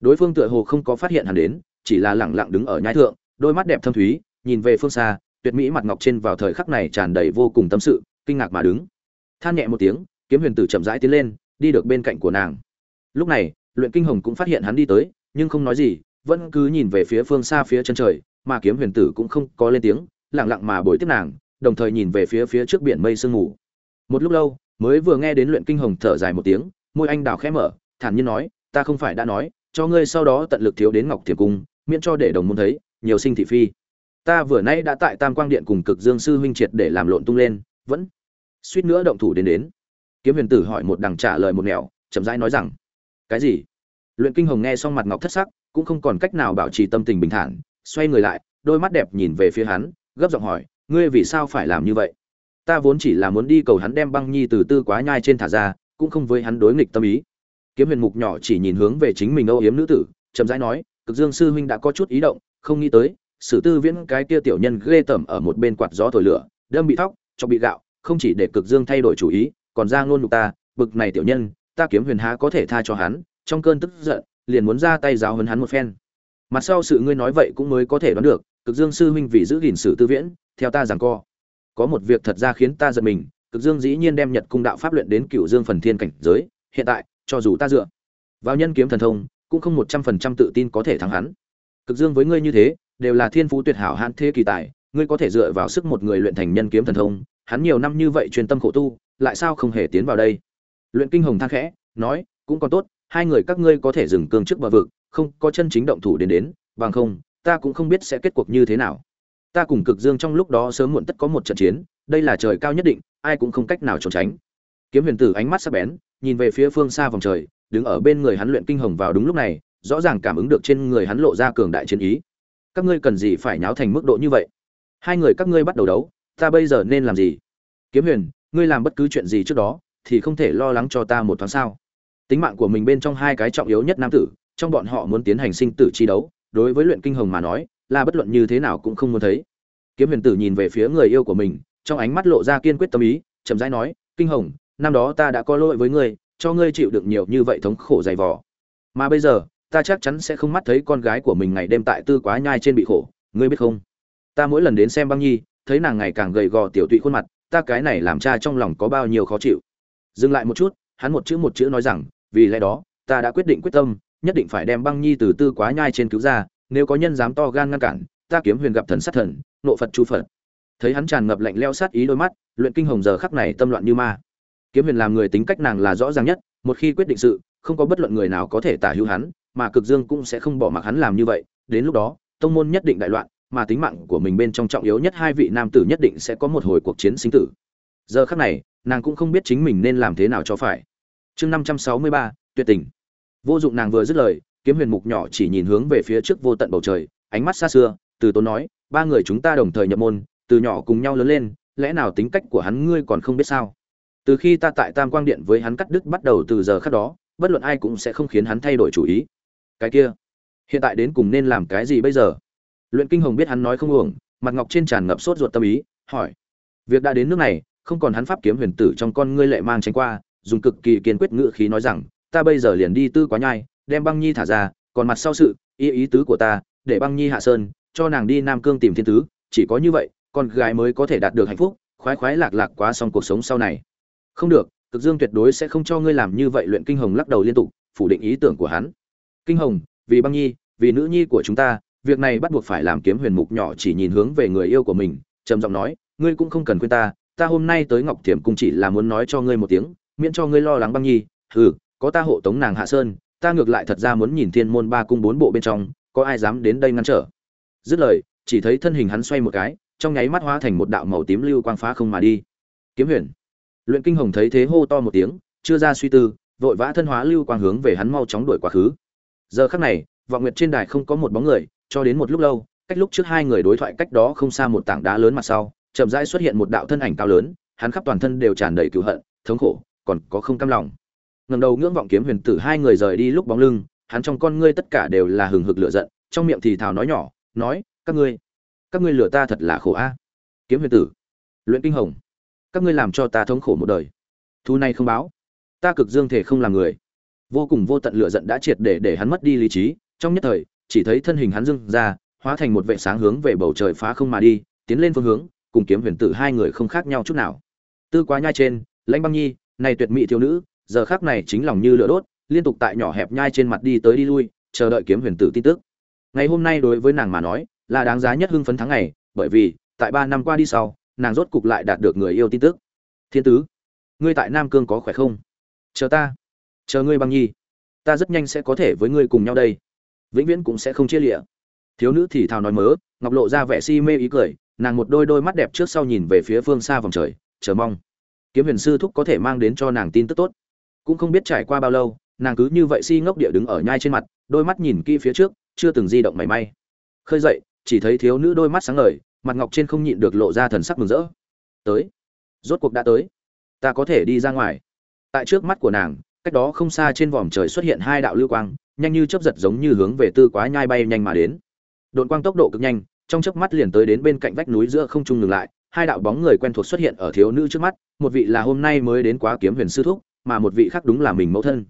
Speaker 1: Đối phương tựa hồ không có phát hiện hắn đến, chỉ là lẳng lặng đứng ở nhai thượng, đôi mắt đẹp thâm thúy, nhìn về phương xa, tuyệt mỹ mặt ngọc trên vào thời khắc này tràn đầy vô cùng tâm sự, kinh ngạc mà đứng. Than nhẹ một tiếng, kiếm huyền tử chậm rãi tiến lên, đi được bên cạnh của nàng. Lúc này, luyện kinh hồng cũng phát hiện hắn đi tới, nhưng không nói gì vẫn cứ nhìn về phía phương xa phía chân trời, mà kiếm huyền tử cũng không có lên tiếng, lặng lặng mà bồi tiếp nàng, đồng thời nhìn về phía phía trước biển mây sương mù. Một lúc lâu, mới vừa nghe đến luyện kinh hồng thở dài một tiếng, môi anh đào khẽ mở, thản nhiên nói, ta không phải đã nói, cho ngươi sau đó tận lực thiếu đến ngọc thiềm cung, miễn cho để đồng môn thấy, nhiều sinh thị phi. Ta vừa nay đã tại tam quang điện cùng cực dương sư huynh triệt để làm lộn tung lên, vẫn suýt nữa động thủ đến đến. Kiếm huyền tử hỏi một đằng trả lời một nẻo, chậm rãi nói rằng, cái gì? Luyện kinh hồng nghe xong mặt ngọc thất sắc cũng không còn cách nào bảo trì tâm tình bình thản, xoay người lại, đôi mắt đẹp nhìn về phía hắn, gấp giọng hỏi, ngươi vì sao phải làm như vậy? Ta vốn chỉ là muốn đi cầu hắn đem băng nhi từ tư quá nhai trên thả ra, cũng không với hắn đối nghịch tâm ý. Kiếm huyền mục nhỏ chỉ nhìn hướng về chính mình âu yếm nữ tử, chậm rãi nói, cực dương sư huynh đã có chút ý động, không nghĩ tới, sử tư viễn cái kia tiểu nhân ghê tởm ở một bên quạt gió thổi lửa, đâm bị thóc, cho bị gạo, không chỉ để cực dương thay đổi chủ ý, còn ra ngôn nhục ta, bực này tiểu nhân, ta kiếm huyền há có thể tha cho hắn, trong cơn tức giận liền muốn ra tay giáo hấn hắn một phen. Mặt sau sự ngươi nói vậy cũng mới có thể đoán được, cực dương sư huynh vì giữ gìn sử tư viễn, theo ta rằng co. Có một việc thật ra khiến ta giật mình, cực dương dĩ nhiên đem nhật cung đạo pháp luyện đến cựu dương phần thiên cảnh giới, hiện tại, cho dù ta dựa vào nhân kiếm thần thông, cũng không một trăm phần trăm tự tin có thể thắng hắn. Cực dương với ngươi như thế, đều là thiên phú tuyệt hảo hạn thế kỳ tài, ngươi có thể dựa vào sức một người luyện thành nhân kiếm thần thông, hắn nhiều năm như vậy truyền tâm khổ tu, lại sao không hề tiến vào đây? Luyện kinh hồng than khẽ, nói, cũng còn tốt hai người các ngươi có thể dừng cương trước bờ vực, không có chân chính động thủ đến đến, bằng không, ta cũng không biết sẽ kết cuộc như thế nào. Ta cùng cực dương trong lúc đó sớm muộn tất có một trận chiến, đây là trời cao nhất định, ai cũng không cách nào trốn tránh. Kiếm huyền tử ánh mắt sắc bén, nhìn về phía phương xa vòng trời, đứng ở bên người hắn luyện kinh hồng vào đúng lúc này, rõ ràng cảm ứng được trên người hắn lộ ra cường đại chiến ý. Các ngươi cần gì phải nháo thành mức độ như vậy? Hai người các ngươi bắt đầu đấu, ta bây giờ nên làm gì? Kiếm huyền, ngươi làm bất cứ chuyện gì trước đó, thì không thể lo lắng cho ta một thoáng sao? Tính mạng của mình bên trong hai cái trọng yếu nhất nam tử, trong bọn họ muốn tiến hành sinh tử chi đấu, đối với luyện kinh hồng mà nói, là bất luận như thế nào cũng không muốn thấy. Kiếm huyền tử nhìn về phía người yêu của mình, trong ánh mắt lộ ra kiên quyết tâm ý, chậm rãi nói, kinh hồng, năm đó ta đã có lỗi với ngươi, cho ngươi chịu đựng nhiều như vậy thống khổ dày vò. Mà bây giờ, ta chắc chắn sẽ không mắt thấy con gái của mình ngày đêm tại tư quá nhai trên bị khổ, ngươi biết không? Ta mỗi lần đến xem băng nhi, thấy nàng ngày càng gầy gò tiểu tụy khuôn mặt, ta cái này làm cha trong lòng có bao nhiêu khó chịu. Dừng lại một chút, hắn một chữ một chữ nói rằng vì lẽ đó, ta đã quyết định quyết tâm, nhất định phải đem băng nhi từ tư quá nhai trên cứu ra, nếu có nhân dám to gan ngăn cản, ta kiếm huyền gặp thần sát thần, nộ phật chu phật. Thấy hắn tràn ngập lạnh leo sát ý đôi mắt, luyện kinh hồng giờ khắc này tâm loạn như ma. Kiếm huyền làm người tính cách nàng là rõ ràng nhất, một khi quyết định sự, không có bất luận người nào có thể tả hữu hắn, mà cực dương cũng sẽ không bỏ mặc hắn làm như vậy. Đến lúc đó, tông môn nhất định đại loạn, mà tính mạng của mình bên trong trọng yếu nhất hai vị nam tử nhất định sẽ có một hồi cuộc chiến sinh tử. Giờ khắc này, nàng cũng không biết chính mình nên làm thế nào cho phải chương năm trăm sáu mươi ba, tuyệt tình. Vô dụng nàng vừa dứt lời, kiếm huyền mục nhỏ chỉ nhìn hướng về phía trước vô tận bầu trời, ánh mắt xa xưa, từ tốn nói, ba người chúng ta đồng thời nhập môn, từ nhỏ cùng nhau lớn lên, lẽ nào tính cách của hắn ngươi còn không biết sao? Từ khi ta tại tam quang điện với hắn cắt đứt bắt đầu từ giờ khác đó, bất luận ai cũng sẽ không khiến hắn thay đổi chủ ý. Cái kia, hiện tại đến cùng nên làm cái gì bây giờ? Luyện kinh hồng biết hắn nói không uổng, mặt ngọc trên tràn ngập sốt ruột tâm ý, hỏi. Việc đã đến nước này, không còn hắn pháp kiếm huyền tử trong con ngươi lệ mang tránh qua dùng cực kỳ kiên quyết ngữ khí nói rằng, ta bây giờ liền đi tư quá nhai, đem băng nhi thả ra, còn mặt sau sự ý ý tứ của ta, để băng nhi hạ sơn, cho nàng đi nam cương tìm thiên tứ, chỉ có như vậy, con gái mới có thể đạt được hạnh phúc, khoái khoái lạc lạc quá xong cuộc sống sau này. Không được, cực dương tuyệt đối sẽ không cho ngươi làm như vậy. Luyện kinh hồng lắc đầu liên tục, phủ định ý tưởng của hắn. Kinh hồng, vì băng nhi, vì nữ nhi của chúng ta, việc này bắt buộc phải làm kiếm huyền mục nhỏ chỉ nhìn hướng về người yêu của mình, trầm giọng nói, ngươi cũng không cần quên ta ta hôm nay tới ngọc thiểm cung chỉ là muốn nói cho ngươi một tiếng miễn cho ngươi lo lắng băng nhi. Ừ có ta hộ tống nàng hạ sơn, ta ngược lại thật ra muốn nhìn thiên môn ba cung bốn bộ bên trong, có ai dám đến đây ngăn trở? Dứt lời, chỉ thấy thân hình hắn xoay một cái, trong nháy mắt hóa thành một đạo màu tím lưu quang phá không mà đi. Kiếm huyền. Luyện kinh hồng thấy thế hô to một tiếng, chưa ra suy tư, vội vã thân hóa lưu quang hướng về hắn mau chóng đuổi quá khứ. Giờ khắc này, vọng nguyệt trên đài không có một bóng người, cho đến một lúc lâu, cách lúc trước hai người đối thoại cách đó không xa một tảng đá lớn mặt sau, chậm rãi xuất hiện một đạo thân ảnh cao lớn, hắn khắp toàn thân đều tràn đầy cựu hận, thống khổ còn có không cam lòng. Ngẩng đầu ngưỡng vọng kiếm huyền tử hai người rời đi lúc bóng lưng, hắn trong con ngươi tất cả đều là hừng hực lửa giận, trong miệng thì thào nói nhỏ, nói, các ngươi các ngươi lừa ta thật là khổ a. Kiếm huyền tử, luyện kinh hồng, các ngươi làm cho ta thống khổ một đời. Thu này không báo, ta cực dương thể không làm người. Vô cùng vô tận lửa giận đã triệt để để hắn mất đi lý trí, trong nhất thời, chỉ thấy thân hình hắn dưng ra, hóa thành một vệ sáng hướng về bầu trời phá không mà đi, tiến lên phương hướng, cùng kiếm huyền tử hai người không khác nhau chút nào. Tư quá nhai trên, lãnh băng nhi này tuyệt mỹ thiếu nữ, giờ khác này chính lòng như lửa đốt, liên tục tại nhỏ hẹp nhai trên mặt đi tới đi lui, chờ đợi kiếm huyền tử tin tức. Ngày hôm nay đối với nàng mà nói, là đáng giá nhất hưng phấn tháng ngày, bởi vì, tại ba năm qua đi sau, nàng rốt cục lại đạt được người yêu tin tức. Thiên tứ, ngươi tại nam cương có khỏe không? Chờ ta. Chờ ngươi băng nhi. Ta rất nhanh sẽ có thể với ngươi cùng nhau đây. Vĩnh viễn cũng sẽ không chia lịa. Thiếu nữ thì thào nói mớ, ngọc lộ ra vẻ si mê ý cười, nàng một đôi đôi mắt đẹp trước sau nhìn về phía phương xa vòng trời, chờ mong kiếm huyền sư thúc có thể mang đến cho nàng tin tức tốt. Cũng không biết trải qua bao lâu, nàng cứ như vậy si ngốc địa đứng ở nhai trên mặt, đôi mắt nhìn kỹ phía trước, chưa từng di động mảy may. Khơi dậy, chỉ thấy thiếu nữ đôi mắt sáng ngời, mặt ngọc trên không nhịn được lộ ra thần sắc mừng rỡ. Tới. Rốt cuộc đã tới. Ta có thể đi ra ngoài. Tại trước mắt của nàng, cách đó không xa trên vòm trời xuất hiện hai đạo lưu quang, nhanh như chớp giật giống như hướng về tư quá nhai bay nhanh mà đến. Đột quang tốc độ cực nhanh, trong chớp mắt liền tới đến bên cạnh vách núi giữa không trung ngừng lại, hai đạo bóng người quen thuộc xuất hiện ở thiếu nữ trước mắt một vị là hôm nay mới đến quá kiếm huyền sư thúc, mà một vị khác đúng là mình mẫu thân.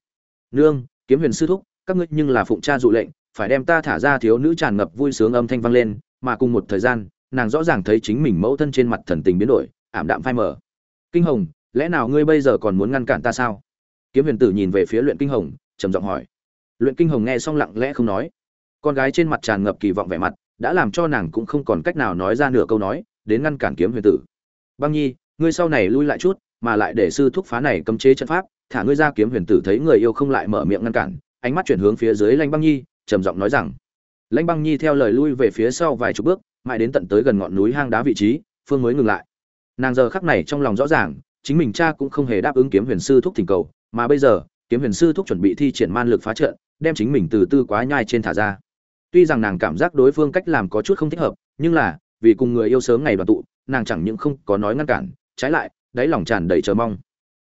Speaker 1: Nương, kiếm huyền sư thúc, các ngươi nhưng là phụng cha dụ lệnh, phải đem ta thả ra thiếu nữ tràn ngập vui sướng âm thanh vang lên, mà cùng một thời gian, nàng rõ ràng thấy chính mình mẫu thân trên mặt thần tình biến đổi, ảm đạm phai mờ. Kinh hồng, lẽ nào ngươi bây giờ còn muốn ngăn cản ta sao? Kiếm huyền tử nhìn về phía luyện kinh hồng, trầm giọng hỏi. Luyện kinh hồng nghe xong lặng lẽ không nói. Con gái trên mặt tràn ngập kỳ vọng vẻ mặt, đã làm cho nàng cũng không còn cách nào nói ra nửa câu nói, đến ngăn cản kiếm huyền tử. Băng nhi ngươi sau này lui lại chút, mà lại để sư thúc phá này cấm chế trận pháp, thả ngươi ra kiếm huyền tử thấy người yêu không lại mở miệng ngăn cản, ánh mắt chuyển hướng phía dưới lanh băng nhi, trầm giọng nói rằng, lãnh băng nhi theo lời lui về phía sau vài chục bước, mãi đến tận tới gần ngọn núi hang đá vị trí, phương mới ngừng lại. Nàng giờ khắc này trong lòng rõ ràng, chính mình cha cũng không hề đáp ứng kiếm huyền sư thúc thỉnh cầu, mà bây giờ, kiếm huyền sư thúc chuẩn bị thi triển man lực phá trận, đem chính mình từ tư quá nhai trên thả ra. Tuy rằng nàng cảm giác đối phương cách làm có chút không thích hợp, nhưng là, vì cùng người yêu sớm ngày đoàn tụ, nàng chẳng những không có nói ngăn cản trái lại, đáy lòng tràn đầy chờ mong.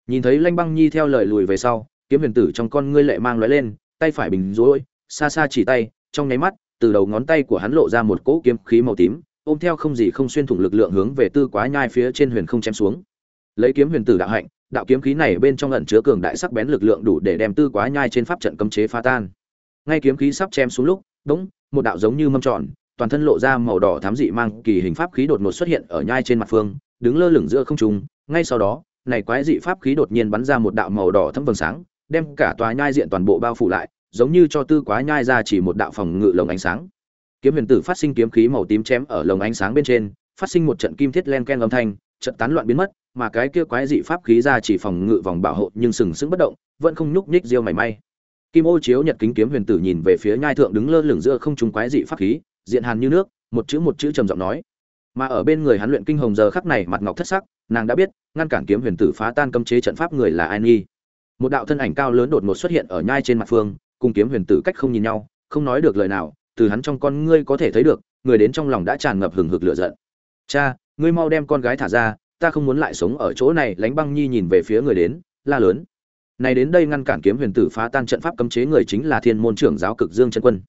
Speaker 1: Nhìn thấy lanh băng nhi theo lời lùi về sau, kiếm huyền tử trong con ngươi lệ mang lóe lên, tay phải bình rối, xa xa chỉ tay, trong nháy mắt, từ đầu ngón tay của hắn lộ ra một cỗ kiếm khí màu tím, ôm theo không gì không xuyên thủng lực lượng hướng về tư quá nhai phía trên huyền không chém xuống. Lấy kiếm huyền tử đạo hạnh, đạo kiếm khí này bên trong ẩn chứa cường đại sắc bén lực lượng đủ để đem tư quá nhai trên pháp trận cấm chế phá tan. Ngay kiếm khí sắp chém xuống lúc đống một đạo giống như mâm tròn, toàn thân lộ ra màu đỏ thám dị mang, kỳ hình pháp khí đột ngột xuất hiện ở nhai trên mặt phương đứng lơ lửng giữa không trung, ngay sau đó, này quái dị pháp khí đột nhiên bắn ra một đạo màu đỏ thâm vầng sáng, đem cả tòa nhai diện toàn bộ bao phủ lại, giống như cho tư quá nhai ra chỉ một đạo phòng ngự lồng ánh sáng. Kiếm huyền tử phát sinh kiếm khí màu tím chém ở lồng ánh sáng bên trên, phát sinh một trận kim thiết len ken âm thanh, trận tán loạn biến mất, mà cái kia quái dị pháp khí ra chỉ phòng ngự vòng bảo hộ nhưng sừng sững bất động, vẫn không nhúc nhích riêu mảy may. Kim ô chiếu nhật kính kiếm huyền tử nhìn về phía nhai thượng đứng lơ lửng giữa không trung quái dị pháp khí, diện hàn như nước, một chữ một chữ trầm giọng nói mà ở bên người hắn luyện kinh hồng giờ khắc này mặt ngọc thất sắc, nàng đã biết, ngăn cản kiếm huyền tử phá tan cấm chế trận pháp người là ai nghi. Một đạo thân ảnh cao lớn đột ngột xuất hiện ở nhai trên mặt phương, cùng kiếm huyền tử cách không nhìn nhau, không nói được lời nào, từ hắn trong con ngươi có thể thấy được, người đến trong lòng đã tràn ngập hừng hực lửa giận. Cha, ngươi mau đem con gái thả ra, ta không muốn lại sống ở chỗ này lánh băng nhi nhìn về phía người đến, la lớn. Này đến đây ngăn cản kiếm huyền tử phá tan trận pháp cấm chế người chính là thiên môn trưởng giáo cực dương chân quân.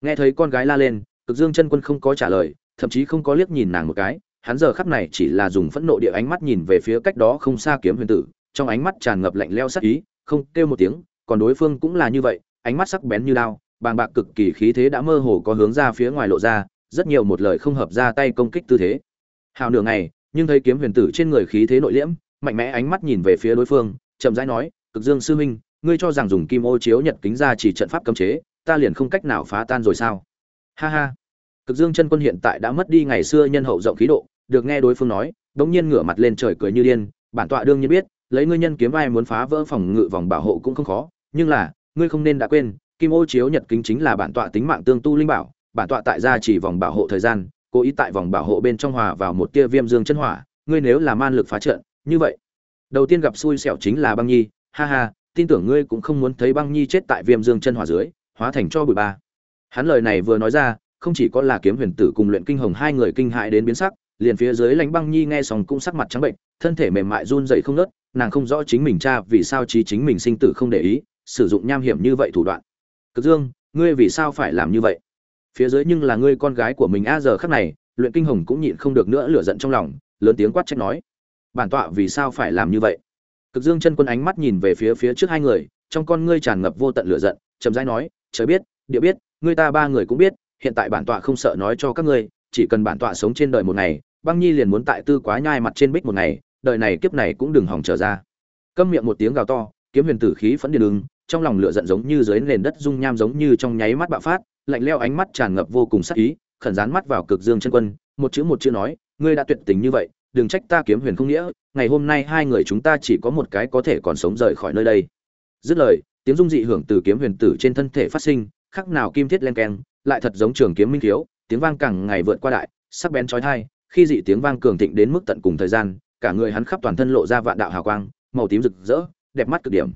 Speaker 1: Nghe thấy con gái la lên, cực dương chân quân không có trả lời thậm chí không có liếc nhìn nàng một cái, hắn giờ khắp này chỉ là dùng phẫn nộ địa ánh mắt nhìn về phía cách đó không xa kiếm huyền tử, trong ánh mắt tràn ngập lạnh leo sắc ý, không kêu một tiếng, còn đối phương cũng là như vậy, ánh mắt sắc bén như đao, bàng bạc cực kỳ khí thế đã mơ hồ có hướng ra phía ngoài lộ ra, rất nhiều một lời không hợp ra tay công kích tư thế. Hào nửa ngày, nhưng thấy kiếm huyền tử trên người khí thế nội liễm, mạnh mẽ ánh mắt nhìn về phía đối phương, chậm rãi nói, cực dương sư huynh, ngươi cho rằng dùng kim ô chiếu nhật kính ra chỉ trận pháp cấm chế, ta liền không cách nào phá tan rồi sao? Ha ha cực dương chân quân hiện tại đã mất đi ngày xưa nhân hậu rộng khí độ, được nghe đối phương nói, đống nhiên ngửa mặt lên trời cười như điên, bản tọa đương nhiên biết, lấy ngươi nhân kiếm ai muốn phá vỡ phòng ngự vòng bảo hộ cũng không khó, nhưng là, ngươi không nên đã quên, kim ô chiếu nhật kính chính là bản tọa tính mạng tương tu linh bảo, bản tọa tại gia chỉ vòng bảo hộ thời gian, cố ý tại vòng bảo hộ bên trong hòa vào một tia viêm dương chân hỏa, ngươi nếu là man lực phá trận, như vậy, đầu tiên gặp xui xẻo chính là băng nhi, ha ha, tin tưởng ngươi cũng không muốn thấy băng nhi chết tại viêm dương chân hỏa dưới, hóa thành cho bụi ba. Hắn lời này vừa nói ra không chỉ có là kiếm huyền tử cùng luyện kinh hồng hai người kinh hại đến biến sắc, liền phía dưới lãnh băng nhi nghe xong cũng sắc mặt trắng bệnh, thân thể mềm mại run dậy không nớt nàng không rõ chính mình cha vì sao trí chính mình sinh tử không để ý, sử dụng nham hiểm như vậy thủ đoạn. Cực dương, ngươi vì sao phải làm như vậy? Phía dưới nhưng là ngươi con gái của mình a giờ khắc này, luyện kinh hồng cũng nhịn không được nữa lửa giận trong lòng, lớn tiếng quát trách nói, bản tọa vì sao phải làm như vậy? Cực dương chân quân ánh mắt nhìn về phía phía trước hai người, trong con ngươi tràn ngập vô tận lửa giận, chậm rãi nói, trời biết, địa biết, ngươi ta ba người cũng biết hiện tại bản tọa không sợ nói cho các ngươi, chỉ cần bản tọa sống trên đời một ngày, băng nhi liền muốn tại tư quá nhai mặt trên bích một ngày, đời này kiếp này cũng đừng hỏng trở ra. Câm miệng một tiếng gào to, kiếm huyền tử khí phẫn điên đường trong lòng lửa giận giống như dưới nền đất dung nham giống như trong nháy mắt bạo phát, lạnh leo ánh mắt tràn ngập vô cùng sắc ý, khẩn dán mắt vào cực dương chân quân, một chữ một chữ nói, ngươi đã tuyệt tình như vậy, đừng trách ta kiếm huyền không nghĩa, ngày hôm nay hai người chúng ta chỉ có một cái có thể còn sống rời khỏi nơi đây. Dứt lời, tiếng dung dị hưởng từ kiếm huyền tử trên thân thể phát sinh, khắc nào kim thiết len keng lại thật giống trường kiếm minh thiếu tiếng vang càng ngày vượt qua đại, sắc bén chói tai, khi dị tiếng vang cường thịnh đến mức tận cùng thời gian, cả người hắn khắp toàn thân lộ ra vạn đạo hào quang, màu tím rực rỡ, đẹp mắt cực điểm.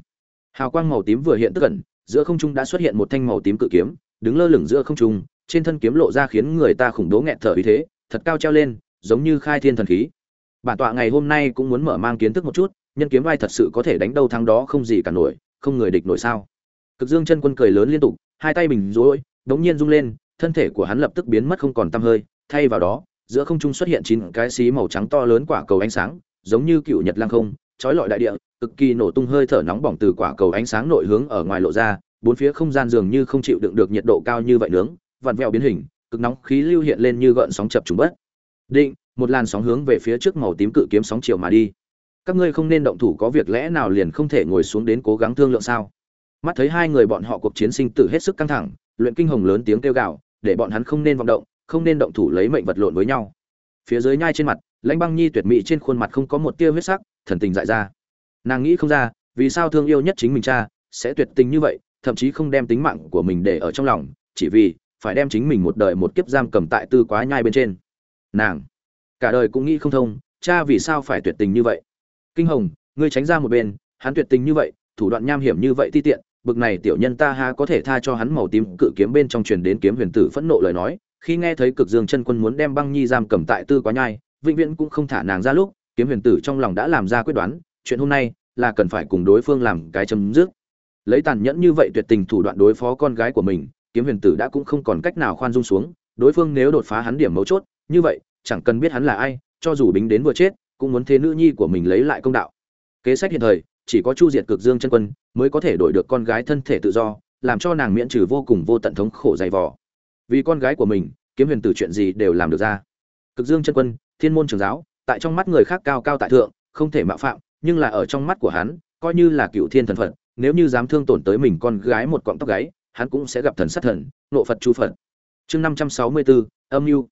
Speaker 1: Hào quang màu tím vừa hiện tức cẩn giữa không trung đã xuất hiện một thanh màu tím cự kiếm, đứng lơ lửng giữa không trung, trên thân kiếm lộ ra khiến người ta khủng bố nghẹt thở ý thế, thật cao treo lên, giống như khai thiên thần khí. Bản tọa ngày hôm nay cũng muốn mở mang kiến thức một chút, nhân kiếm vai thật sự có thể đánh đâu thắng đó không gì cả nổi, không người địch nổi sao? Cực dương chân quân cười lớn liên tục, hai tay bình rối đống nhiên rung lên, thân thể của hắn lập tức biến mất không còn tăm hơi, thay vào đó, giữa không trung xuất hiện chín cái xí màu trắng to lớn quả cầu ánh sáng, giống như cựu nhật lang không, chói lọi đại địa, cực kỳ nổ tung hơi thở nóng bỏng từ quả cầu ánh sáng nội hướng ở ngoài lộ ra, bốn phía không gian dường như không chịu đựng được nhiệt độ cao như vậy nướng, vặn vẹo biến hình, cực nóng khí lưu hiện lên như gợn sóng chập trùng bất. Định, một làn sóng hướng về phía trước màu tím cự kiếm sóng chiều mà đi. Các ngươi không nên động thủ, có việc lẽ nào liền không thể ngồi xuống đến cố gắng thương lượng sao? Mắt thấy hai người bọn họ cuộc chiến sinh tử hết sức căng thẳng luyện kinh hồng lớn tiếng kêu gào, để bọn hắn không nên vọng động, không nên động thủ lấy mệnh vật lộn với nhau. Phía dưới nhai trên mặt, lãnh băng nhi tuyệt mỹ trên khuôn mặt không có một tia huyết sắc, thần tình dại ra. Nàng nghĩ không ra, vì sao thương yêu nhất chính mình cha, sẽ tuyệt tình như vậy, thậm chí không đem tính mạng của mình để ở trong lòng, chỉ vì phải đem chính mình một đời một kiếp giam cầm tại tư quá nhai bên trên. Nàng, cả đời cũng nghĩ không thông, cha vì sao phải tuyệt tình như vậy? Kinh hồng, ngươi tránh ra một bên, hắn tuyệt tình như vậy, thủ đoạn nham hiểm như vậy ti tiện bực này tiểu nhân ta ha có thể tha cho hắn màu tím cự kiếm bên trong truyền đến kiếm huyền tử phẫn nộ lời nói, khi nghe thấy cực dương chân quân muốn đem băng nhi giam cầm tại tư quá nhai, vĩnh viễn cũng không thả nàng ra lúc, kiếm huyền tử trong lòng đã làm ra quyết đoán, chuyện hôm nay là cần phải cùng đối phương làm cái chấm dứt. Lấy tàn nhẫn như vậy tuyệt tình thủ đoạn đối phó con gái của mình, kiếm huyền tử đã cũng không còn cách nào khoan dung xuống, đối phương nếu đột phá hắn điểm mấu chốt, như vậy, chẳng cần biết hắn là ai, cho dù bính đến vừa chết, cũng muốn thế nữ nhi của mình lấy lại công đạo. Kế sách hiện thời chỉ có chu diệt cực dương chân quân mới có thể đổi được con gái thân thể tự do, làm cho nàng miễn trừ vô cùng vô tận thống khổ dày vò. Vì con gái của mình, kiếm huyền tử chuyện gì đều làm được ra. Cực dương chân quân, thiên môn trường giáo, tại trong mắt người khác cao cao tại thượng, không thể mạo phạm, nhưng là ở trong mắt của hắn, coi như là cựu thiên thần phật, nếu như dám thương tổn tới mình con gái một cọng tóc gáy, hắn cũng sẽ gặp thần sát thần, nộ phật chu phật. Chương năm trăm sáu mươi bốn âm mưu.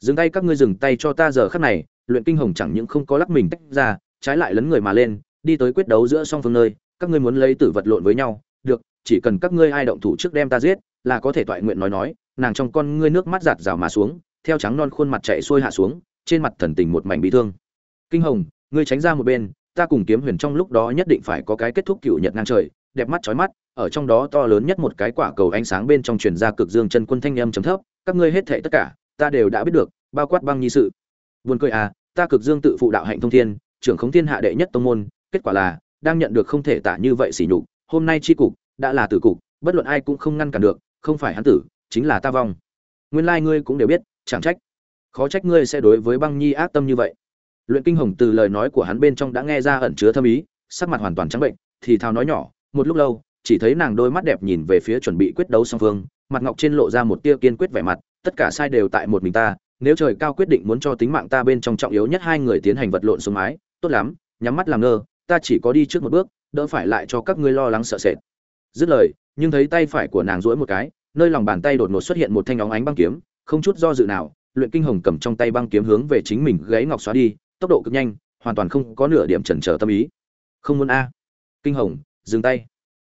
Speaker 1: Dừng tay các ngươi dừng tay cho ta giờ khắc này, luyện kinh hồng chẳng những không có lắc mình tách ra, trái lại lấn người mà lên đi tới quyết đấu giữa song phương nơi, các ngươi muốn lấy tử vật lộn với nhau, được, chỉ cần các ngươi ai động thủ trước đem ta giết, là có thể toại nguyện nói nói, nàng trong con ngươi nước mắt giạt rào mà xuống, theo trắng non khuôn mặt chạy xuôi hạ xuống, trên mặt thần tình một mảnh bị thương. Kinh hồng, ngươi tránh ra một bên, ta cùng kiếm huyền trong lúc đó nhất định phải có cái kết thúc cựu nhật ngang trời, đẹp mắt chói mắt, ở trong đó to lớn nhất một cái quả cầu ánh sáng bên trong truyền ra cực dương chân quân thanh âm trầm thấp, các ngươi hết thảy tất cả, ta đều đã biết được, bao quát băng nhi sự. Buồn cười à ta cực dương tự phụ đạo hạnh thông thiên, trưởng khống thiên hạ đệ nhất tông môn kết quả là, đang nhận được không thể tả như vậy sỉ nhục, hôm nay chi cục, đã là tử cục, bất luận ai cũng không ngăn cản được, không phải hắn tử, chính là ta vong. Nguyên lai ngươi cũng đều biết, chẳng trách. Khó trách ngươi sẽ đối với băng nhi ác tâm như vậy. Luyện kinh hồng từ lời nói của hắn bên trong đã nghe ra ẩn chứa thâm ý, sắc mặt hoàn toàn trắng bệnh, thì thào nói nhỏ, một lúc lâu, chỉ thấy nàng đôi mắt đẹp nhìn về phía chuẩn bị quyết đấu song phương, mặt ngọc trên lộ ra một tia kiên quyết vẻ mặt, tất cả sai đều tại một mình ta, nếu trời cao quyết định muốn cho tính mạng ta bên trong trọng yếu nhất hai người tiến hành vật lộn xuống mái tốt lắm, nhắm mắt làm ngơ ta chỉ có đi trước một bước, đỡ phải lại cho các ngươi lo lắng sợ sệt. Dứt lời, nhưng thấy tay phải của nàng duỗi một cái, nơi lòng bàn tay đột ngột xuất hiện một thanh óng ánh băng kiếm, không chút do dự nào, luyện kinh hồng cầm trong tay băng kiếm hướng về chính mình gáy ngọc xóa đi, tốc độ cực nhanh, hoàn toàn không có nửa điểm chần chờ tâm ý. Không muốn a. Kinh hồng, dừng tay.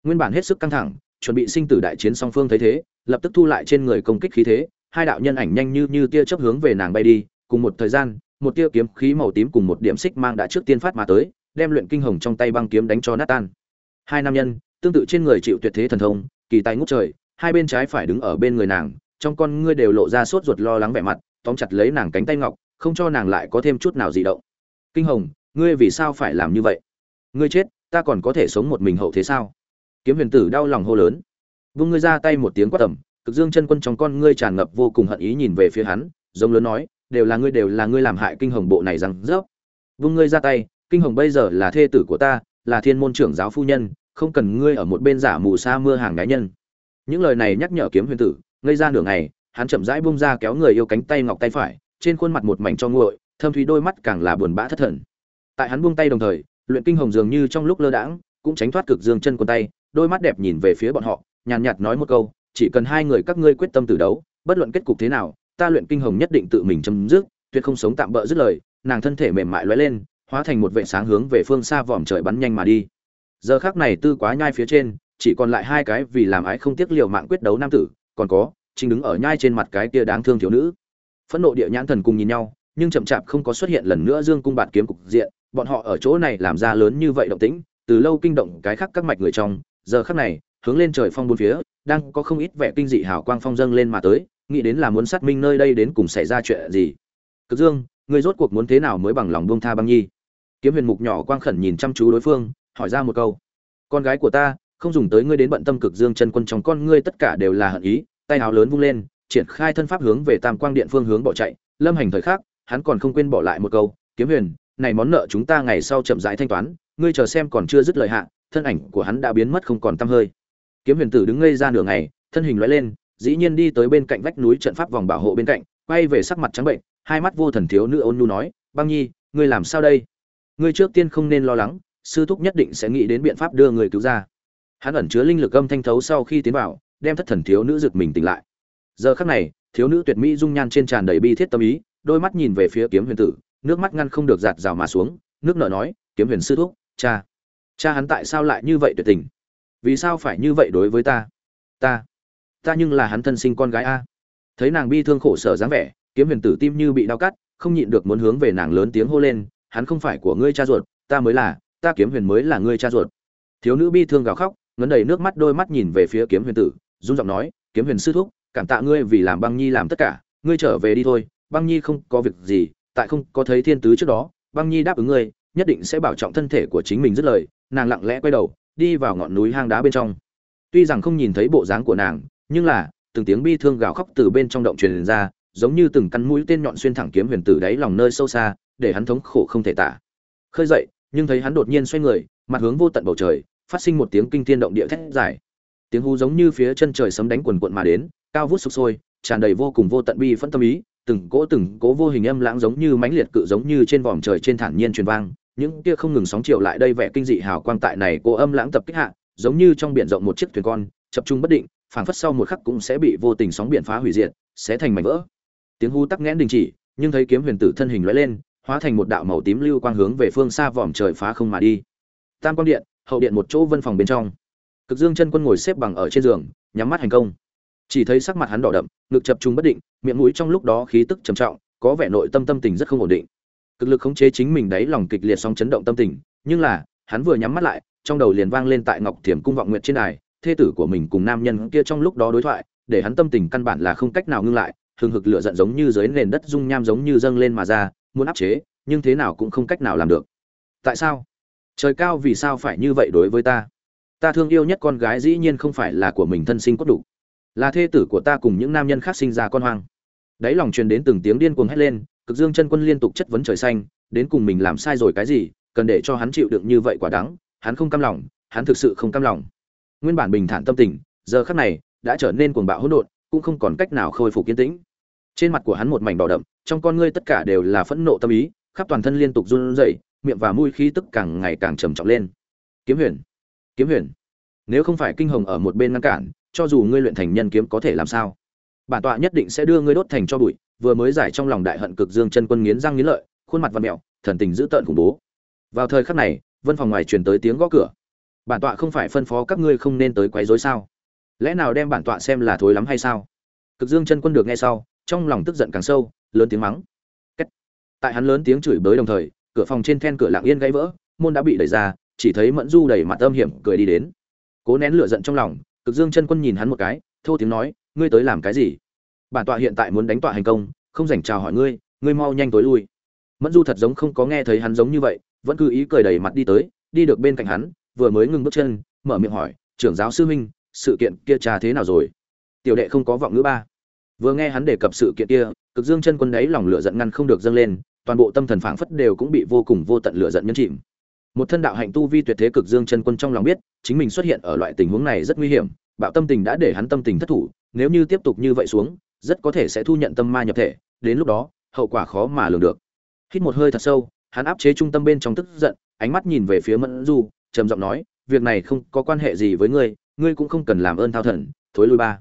Speaker 1: Nguyên bản hết sức căng thẳng, chuẩn bị sinh tử đại chiến song phương thấy thế, lập tức thu lại trên người công kích khí thế, hai đạo nhân ảnh nhanh như như tia chớp hướng về nàng bay đi, cùng một thời gian, một tia kiếm khí màu tím cùng một điểm xích mang đã trước tiên phát mà tới đem luyện kinh hồng trong tay băng kiếm đánh cho nát tan hai nam nhân, tương tự trên người chịu tuyệt thế thần thông, kỳ tài ngút trời, hai bên trái phải đứng ở bên người nàng, trong con ngươi đều lộ ra sốt ruột lo lắng vẻ mặt, tóm chặt lấy nàng cánh tay ngọc, không cho nàng lại có thêm chút nào dị động. Kinh hồng, ngươi vì sao phải làm như vậy? Ngươi chết, ta còn có thể sống một mình hậu thế sao? Kiếm huyền tử đau lòng hô lớn. Vung ngươi ra tay một tiếng quát tầm, cực dương chân quân trong con ngươi tràn ngập vô cùng hận ý nhìn về phía hắn, giống lớn nói, đều là ngươi, đều là ngươi làm hại kinh hồng bộ này rằng rớp. Vung ngươi ra tay kinh hồng bây giờ là thê tử của ta, là thiên môn trưởng giáo phu nhân, không cần ngươi ở một bên giả mù sa mưa hàng gái nhân. Những lời này nhắc nhở kiếm huyền tử, ngây ra nửa ngày, hắn chậm rãi bung ra kéo người yêu cánh tay ngọc tay phải, trên khuôn mặt một mảnh cho nguội, thâm thúy đôi mắt càng là buồn bã thất thần. Tại hắn buông tay đồng thời, luyện kinh hồng dường như trong lúc lơ đãng, cũng tránh thoát cực dương chân quần tay, đôi mắt đẹp nhìn về phía bọn họ, nhàn nhạt nói một câu, chỉ cần hai người các ngươi quyết tâm tử đấu, bất luận kết cục thế nào, ta luyện kinh hồng nhất định tự mình chấm dứt, tuyệt không sống tạm bỡ dứt lời. Nàng thân thể mềm mại lóe lên hóa thành một vệ sáng hướng về phương xa vòm trời bắn nhanh mà đi. Giờ khác này tư quá nhai phía trên, chỉ còn lại hai cái vì làm ái không tiếc liều mạng quyết đấu nam tử, còn có, chính đứng ở nhai trên mặt cái kia đáng thương thiếu nữ. Phẫn nộ địa nhãn thần cùng nhìn nhau, nhưng chậm chạp không có xuất hiện lần nữa dương cung bạt kiếm cục diện, bọn họ ở chỗ này làm ra lớn như vậy động tĩnh, từ lâu kinh động cái khác các mạch người trong, giờ khắc này, hướng lên trời phong bốn phía, đang có không ít vẻ kinh dị hào quang phong dâng lên mà tới, nghĩ đến là muốn xác minh nơi đây đến cùng xảy ra chuyện gì. Cực dương người rốt cuộc muốn thế nào mới bằng lòng buông tha băng nhi? Kiếm huyền mục nhỏ quang khẩn nhìn chăm chú đối phương, hỏi ra một câu. Con gái của ta, không dùng tới ngươi đến bận tâm cực dương chân quân trong con ngươi tất cả đều là hận ý. Tay áo lớn vung lên, triển khai thân pháp hướng về tam quang điện phương hướng bỏ chạy. Lâm hành thời khắc, hắn còn không quên bỏ lại một câu, kiếm huyền, này món nợ chúng ta ngày sau chậm rãi thanh toán, ngươi chờ xem còn chưa dứt lời hạ, thân ảnh của hắn đã biến mất không còn tăm hơi. Kiếm huyền tử đứng ngây ra nửa ngày, thân hình lóe lên, dĩ nhiên đi tới bên cạnh vách núi trận pháp vòng bảo hộ bên cạnh, quay về sắc mặt trắng bệnh, hai mắt vô thần thiếu nữ ôn nhu nói, băng nhi, ngươi làm sao đây? Ngươi trước tiên không nên lo lắng, sư thúc nhất định sẽ nghĩ đến biện pháp đưa người cứu ra. Hắn ẩn chứa linh lực âm thanh thấu sau khi tiến vào, đem thất thần thiếu nữ giật mình tỉnh lại. Giờ khắc này, thiếu nữ tuyệt mỹ dung nhan trên tràn đầy bi thiết tâm ý, đôi mắt nhìn về phía kiếm huyền tử, nước mắt ngăn không được giạt rào mà xuống, nước nở nói, kiếm huyền sư thúc, cha cha hắn tại sao lại như vậy tuyệt tình? Vì sao phải như vậy đối với ta? Ta ta nhưng là hắn thân sinh con gái a. Thấy nàng bi thương khổ sở dáng vẻ, kiếm huyền tử tim như bị đau cắt, không nhịn được muốn hướng về nàng lớn tiếng hô lên hắn không phải của ngươi cha ruột, ta mới là, ta kiếm huyền mới là ngươi cha ruột. Thiếu nữ bi thương gào khóc, ngấn đầy nước mắt đôi mắt nhìn về phía kiếm huyền tử, run giọng nói, kiếm huyền sư thúc, cảm tạ ngươi vì làm băng nhi làm tất cả, ngươi trở về đi thôi, băng nhi không có việc gì, tại không có thấy thiên tứ trước đó, băng nhi đáp ứng ngươi, nhất định sẽ bảo trọng thân thể của chính mình dứt lời. Nàng lặng lẽ quay đầu, đi vào ngọn núi hang đá bên trong. Tuy rằng không nhìn thấy bộ dáng của nàng, nhưng là, từng tiếng bi thương gào khóc từ bên trong động truyền ra, giống như từng căn mũi tên nhọn xuyên thẳng kiếm huyền tử đáy lòng nơi sâu xa để hắn thống khổ không thể tả. Khơi dậy, nhưng thấy hắn đột nhiên xoay người, mặt hướng vô tận bầu trời, phát sinh một tiếng kinh thiên động địa thét dài. Tiếng hú giống như phía chân trời sấm đánh quần quận mà đến, cao vút sục sôi, tràn đầy vô cùng vô tận bi phẫn tâm ý, từng cỗ từng cỗ vô hình âm lãng giống như mãnh liệt cự giống như trên vòm trời trên thản nhiên truyền vang, những kia không ngừng sóng chiều lại đây vẻ kinh dị hào quang tại này cô âm lãng tập kích hạ, giống như trong biển rộng một chiếc thuyền con, chập trung bất định, phảng phất sau một khắc cũng sẽ bị vô tình sóng biển phá hủy diệt, sẽ thành mảnh vỡ. Tiếng hú tắc nghẽn đình chỉ, nhưng thấy kiếm huyền tử thân hình lóe lên hóa thành một đạo màu tím lưu quang hướng về phương xa vòm trời phá không mà đi. Tam quang điện, hậu điện một chỗ vân phòng bên trong. Cực dương chân quân ngồi xếp bằng ở trên giường, nhắm mắt hành công. Chỉ thấy sắc mặt hắn đỏ đậm, ngực chập trùng bất định, miệng mũi trong lúc đó khí tức trầm trọng, có vẻ nội tâm tâm tình rất không ổn định. Cực lực khống chế chính mình đấy lòng kịch liệt sóng chấn động tâm tình, nhưng là, hắn vừa nhắm mắt lại, trong đầu liền vang lên tại ngọc thiểm cung vọng nguyện trên đài, thê tử của mình cùng nam nhân kia trong lúc đó đối thoại, để hắn tâm tình căn bản là không cách nào ngưng lại, hừng hực lửa giận giống như dưới nền đất dung nham giống như dâng lên mà ra muốn áp chế, nhưng thế nào cũng không cách nào làm được. Tại sao? Trời cao vì sao phải như vậy đối với ta? Ta thương yêu nhất con gái dĩ nhiên không phải là của mình thân sinh cốt đủ. Là thê tử của ta cùng những nam nhân khác sinh ra con hoang. Đáy lòng truyền đến từng tiếng điên cuồng hét lên, cực dương chân quân liên tục chất vấn trời xanh, đến cùng mình làm sai rồi cái gì, cần để cho hắn chịu đựng như vậy quả đắng, hắn không cam lòng, hắn thực sự không cam lòng. Nguyên bản bình thản tâm tình, giờ khắc này, đã trở nên cuồng bạo hỗn độn, cũng không còn cách nào khôi phục kiên tĩnh trên mặt của hắn một mảnh đỏ đậm, trong con ngươi tất cả đều là phẫn nộ tâm ý, khắp toàn thân liên tục run rẩy, miệng và mũi khí tức càng ngày càng trầm trọng lên. Kiếm huyền kiếm huyền, nếu không phải kinh hồng ở một bên ngăn cản, cho dù ngươi luyện thành nhân kiếm có thể làm sao? Bản tọa nhất định sẽ đưa ngươi đốt thành cho bụi, vừa mới giải trong lòng đại hận cực dương chân quân nghiến răng nghiến lợi, khuôn mặt và mẹo, thần tình dữ tợn khủng bố. Vào thời khắc này, vân phòng ngoài truyền tới tiếng gõ cửa. Bản tọa không phải phân phó các ngươi không nên tới quấy rối sao? Lẽ nào đem bản tọa xem là thối lắm hay sao? Cực dương chân quân được nghe sau trong lòng tức giận càng sâu, lớn tiếng mắng. Kết. tại hắn lớn tiếng chửi bới đồng thời, cửa phòng trên then cửa lặng yên gãy vỡ, môn đã bị đẩy ra, chỉ thấy mẫn du đầy mặt âm hiểm cười đi đến. Cố nén lửa giận trong lòng, cực dương chân quân nhìn hắn một cái, thô tiếng nói, ngươi tới làm cái gì? Bản tọa hiện tại muốn đánh tọa hành công, không dành chào hỏi ngươi ngươi mau nhanh tối lui. Mẫn du thật giống không có nghe thấy hắn giống như vậy, vẫn cứ ý cười đầy mặt đi tới, đi được bên cạnh hắn, vừa mới ngừng bước chân, mở miệng hỏi, trưởng giáo sư huynh, sự kiện kia trà thế nào rồi? Tiểu đệ không có vọng ngữ ba vừa nghe hắn đề cập sự kiện kia, cực dương chân quân đấy lòng lửa giận ngăn không được dâng lên, toàn bộ tâm thần phảng phất đều cũng bị vô cùng vô tận lửa giận nhấn chìm. Một thân đạo hạnh tu vi tuyệt thế cực dương chân quân trong lòng biết, chính mình xuất hiện ở loại tình huống này rất nguy hiểm, bạo tâm tình đã để hắn tâm tình thất thủ, nếu như tiếp tục như vậy xuống, rất có thể sẽ thu nhận tâm ma nhập thể, đến lúc đó, hậu quả khó mà lường được. Hít một hơi thật sâu, hắn áp chế trung tâm bên trong tức giận, ánh mắt nhìn về phía mẫn du, trầm giọng nói, việc này không có quan hệ gì với ngươi ngươi cũng không cần làm ơn thao thần, thối lui ba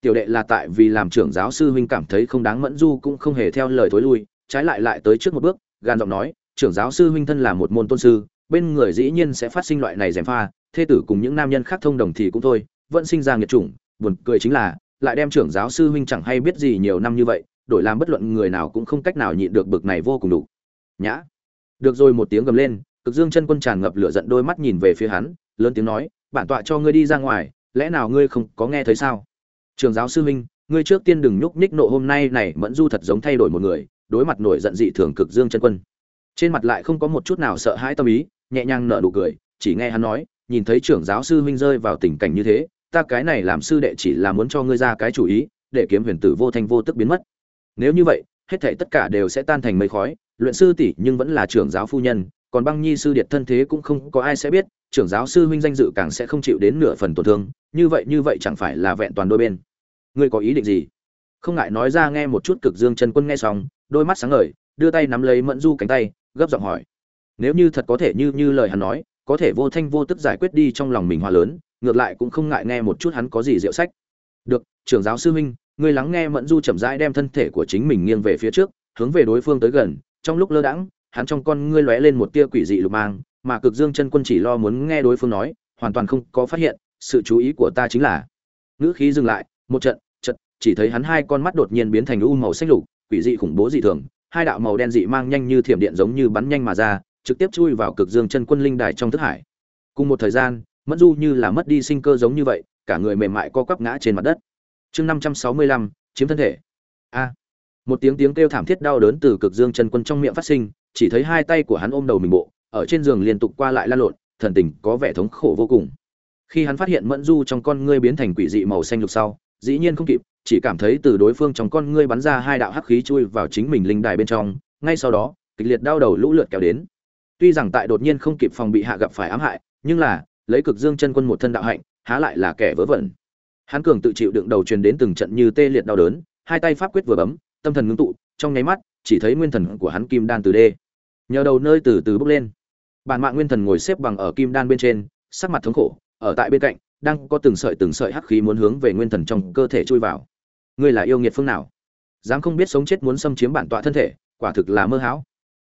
Speaker 1: tiểu đệ là tại vì làm trưởng giáo sư huynh cảm thấy không đáng mẫn du cũng không hề theo lời thối lui, trái lại lại tới trước một bước gan giọng nói, trưởng giáo sư huynh thân là một môn tôn sư, bên người dĩ nhiên sẽ phát sinh loại này dèm pha, thê tử cùng những nam nhân khác thông đồng thì cũng thôi, vẫn sinh ra nghiệt chủng, buồn cười chính là, lại đem trưởng giáo sư huynh chẳng hay biết gì nhiều năm như vậy, đổi làm bất luận người nào cũng không cách nào nhịn được bực này vô cùng đủ. Nhã. Được rồi một tiếng gầm lên, cực dương chân quân tràn ngập lửa giận đôi mắt nhìn về phía hắn, lớn tiếng nói, bản tọa cho ngươi đi ra ngoài, lẽ nào ngươi không có nghe thấy sao? Trường giáo sư huynh ngươi trước tiên đừng nhúc nhích nộ hôm nay này mẫn du thật giống thay đổi một người, đối mặt nổi giận dị thường cực dương chân quân. Trên mặt lại không có một chút nào sợ hãi tâm ý, nhẹ nhàng nở nụ cười, chỉ nghe hắn nói, nhìn thấy trưởng giáo sư huynh rơi vào tình cảnh như thế, ta cái này làm sư đệ chỉ là muốn cho ngươi ra cái chủ ý, để kiếm huyền tử vô thanh vô tức biến mất. Nếu như vậy, hết thảy tất cả đều sẽ tan thành mây khói, luyện sư tỷ nhưng vẫn là trưởng giáo phu nhân, còn băng nhi sư điệt thân thế cũng không có ai sẽ biết, trưởng giáo sư huynh danh dự càng sẽ không chịu đến nửa phần tổn thương, như vậy như vậy chẳng phải là vẹn toàn đôi bên ngươi có ý định gì? Không ngại nói ra nghe một chút cực dương chân quân nghe xong, đôi mắt sáng ngời, đưa tay nắm lấy mẫn du cánh tay, gấp giọng hỏi. Nếu như thật có thể như như lời hắn nói, có thể vô thanh vô tức giải quyết đi trong lòng mình hoa lớn, ngược lại cũng không ngại nghe một chút hắn có gì diệu sách. Được, trưởng giáo sư huynh, ngươi lắng nghe mẫn du chậm rãi đem thân thể của chính mình nghiêng về phía trước, hướng về đối phương tới gần, trong lúc lơ đãng, hắn trong con ngươi lóe lên một tia quỷ dị lục mang, mà cực dương chân quân chỉ lo muốn nghe đối phương nói, hoàn toàn không có phát hiện, sự chú ý của ta chính là, ngữ khí dừng lại một trận trận chỉ thấy hắn hai con mắt đột nhiên biến thành u màu xanh lục, quỷ dị khủng bố dị thường, hai đạo màu đen dị mang nhanh như thiểm điện giống như bắn nhanh mà ra, trực tiếp chui vào cực dương chân quân linh đài trong thức hải. Cùng một thời gian, mẫn du như là mất đi sinh cơ giống như vậy, cả người mềm mại co quắp ngã trên mặt đất. Chương năm trăm sáu mươi lăm, chiếm thân thể. A. Một tiếng tiếng kêu thảm thiết đau đớn từ cực dương chân quân trong miệng phát sinh, chỉ thấy hai tay của hắn ôm đầu mình bộ, ở trên giường liên tục qua lại lan lộn, thần tình có vẻ thống khổ vô cùng. Khi hắn phát hiện mẫn du trong con ngươi biến thành quỷ dị màu xanh lục sau dĩ nhiên không kịp, chỉ cảm thấy từ đối phương trong con ngươi bắn ra hai đạo hắc khí chui vào chính mình linh đài bên trong, ngay sau đó, kịch liệt đau đầu lũ lượt kéo đến. Tuy rằng tại đột nhiên không kịp phòng bị hạ gặp phải ám hại, nhưng là, lấy cực dương chân quân một thân đạo hạnh, há lại là kẻ vớ vẩn. Hắn cường tự chịu đựng đầu truyền đến từng trận như tê liệt đau đớn, hai tay pháp quyết vừa bấm, tâm thần ngưng tụ, trong nháy mắt, chỉ thấy nguyên thần của hắn kim đan từ đê. Nhờ đầu nơi từ từ bốc lên. Bản mạng nguyên thần ngồi xếp bằng ở kim đan bên trên, sắc mặt thống khổ, ở tại bên cạnh đang có từng sợi từng sợi hắc khí muốn hướng về nguyên thần trong cơ thể chui vào. Ngươi là yêu nghiệt phương nào? Dám không biết sống chết muốn xâm chiếm bản tọa thân thể, quả thực là mơ hão.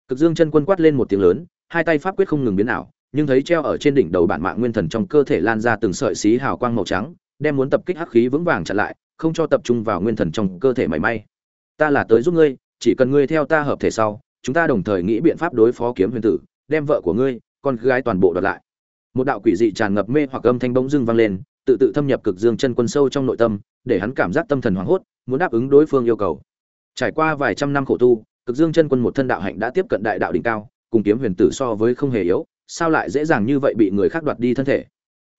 Speaker 1: Cực dương chân quân quát lên một tiếng lớn, hai tay pháp quyết không ngừng biến ảo, nhưng thấy treo ở trên đỉnh đầu bản mạng nguyên thần trong cơ thể lan ra từng sợi xí hào quang màu trắng, đem muốn tập kích hắc khí vững vàng chặn lại, không cho tập trung vào nguyên thần trong cơ thể mảy may. Ta là tới giúp ngươi, chỉ cần ngươi theo ta hợp thể sau, chúng ta đồng thời nghĩ biện pháp đối phó kiếm huyền tử, đem vợ của ngươi, con gái toàn bộ đoạt lại một đạo quỷ dị tràn ngập mê hoặc âm thanh bỗng dưng vang lên, tự tự thâm nhập cực dương chân quân sâu trong nội tâm, để hắn cảm giác tâm thần hoảng hốt, muốn đáp ứng đối phương yêu cầu. Trải qua vài trăm năm khổ tu, cực dương chân quân một thân đạo hạnh đã tiếp cận đại đạo đỉnh cao, cùng kiếm huyền tử so với không hề yếu, sao lại dễ dàng như vậy bị người khác đoạt đi thân thể?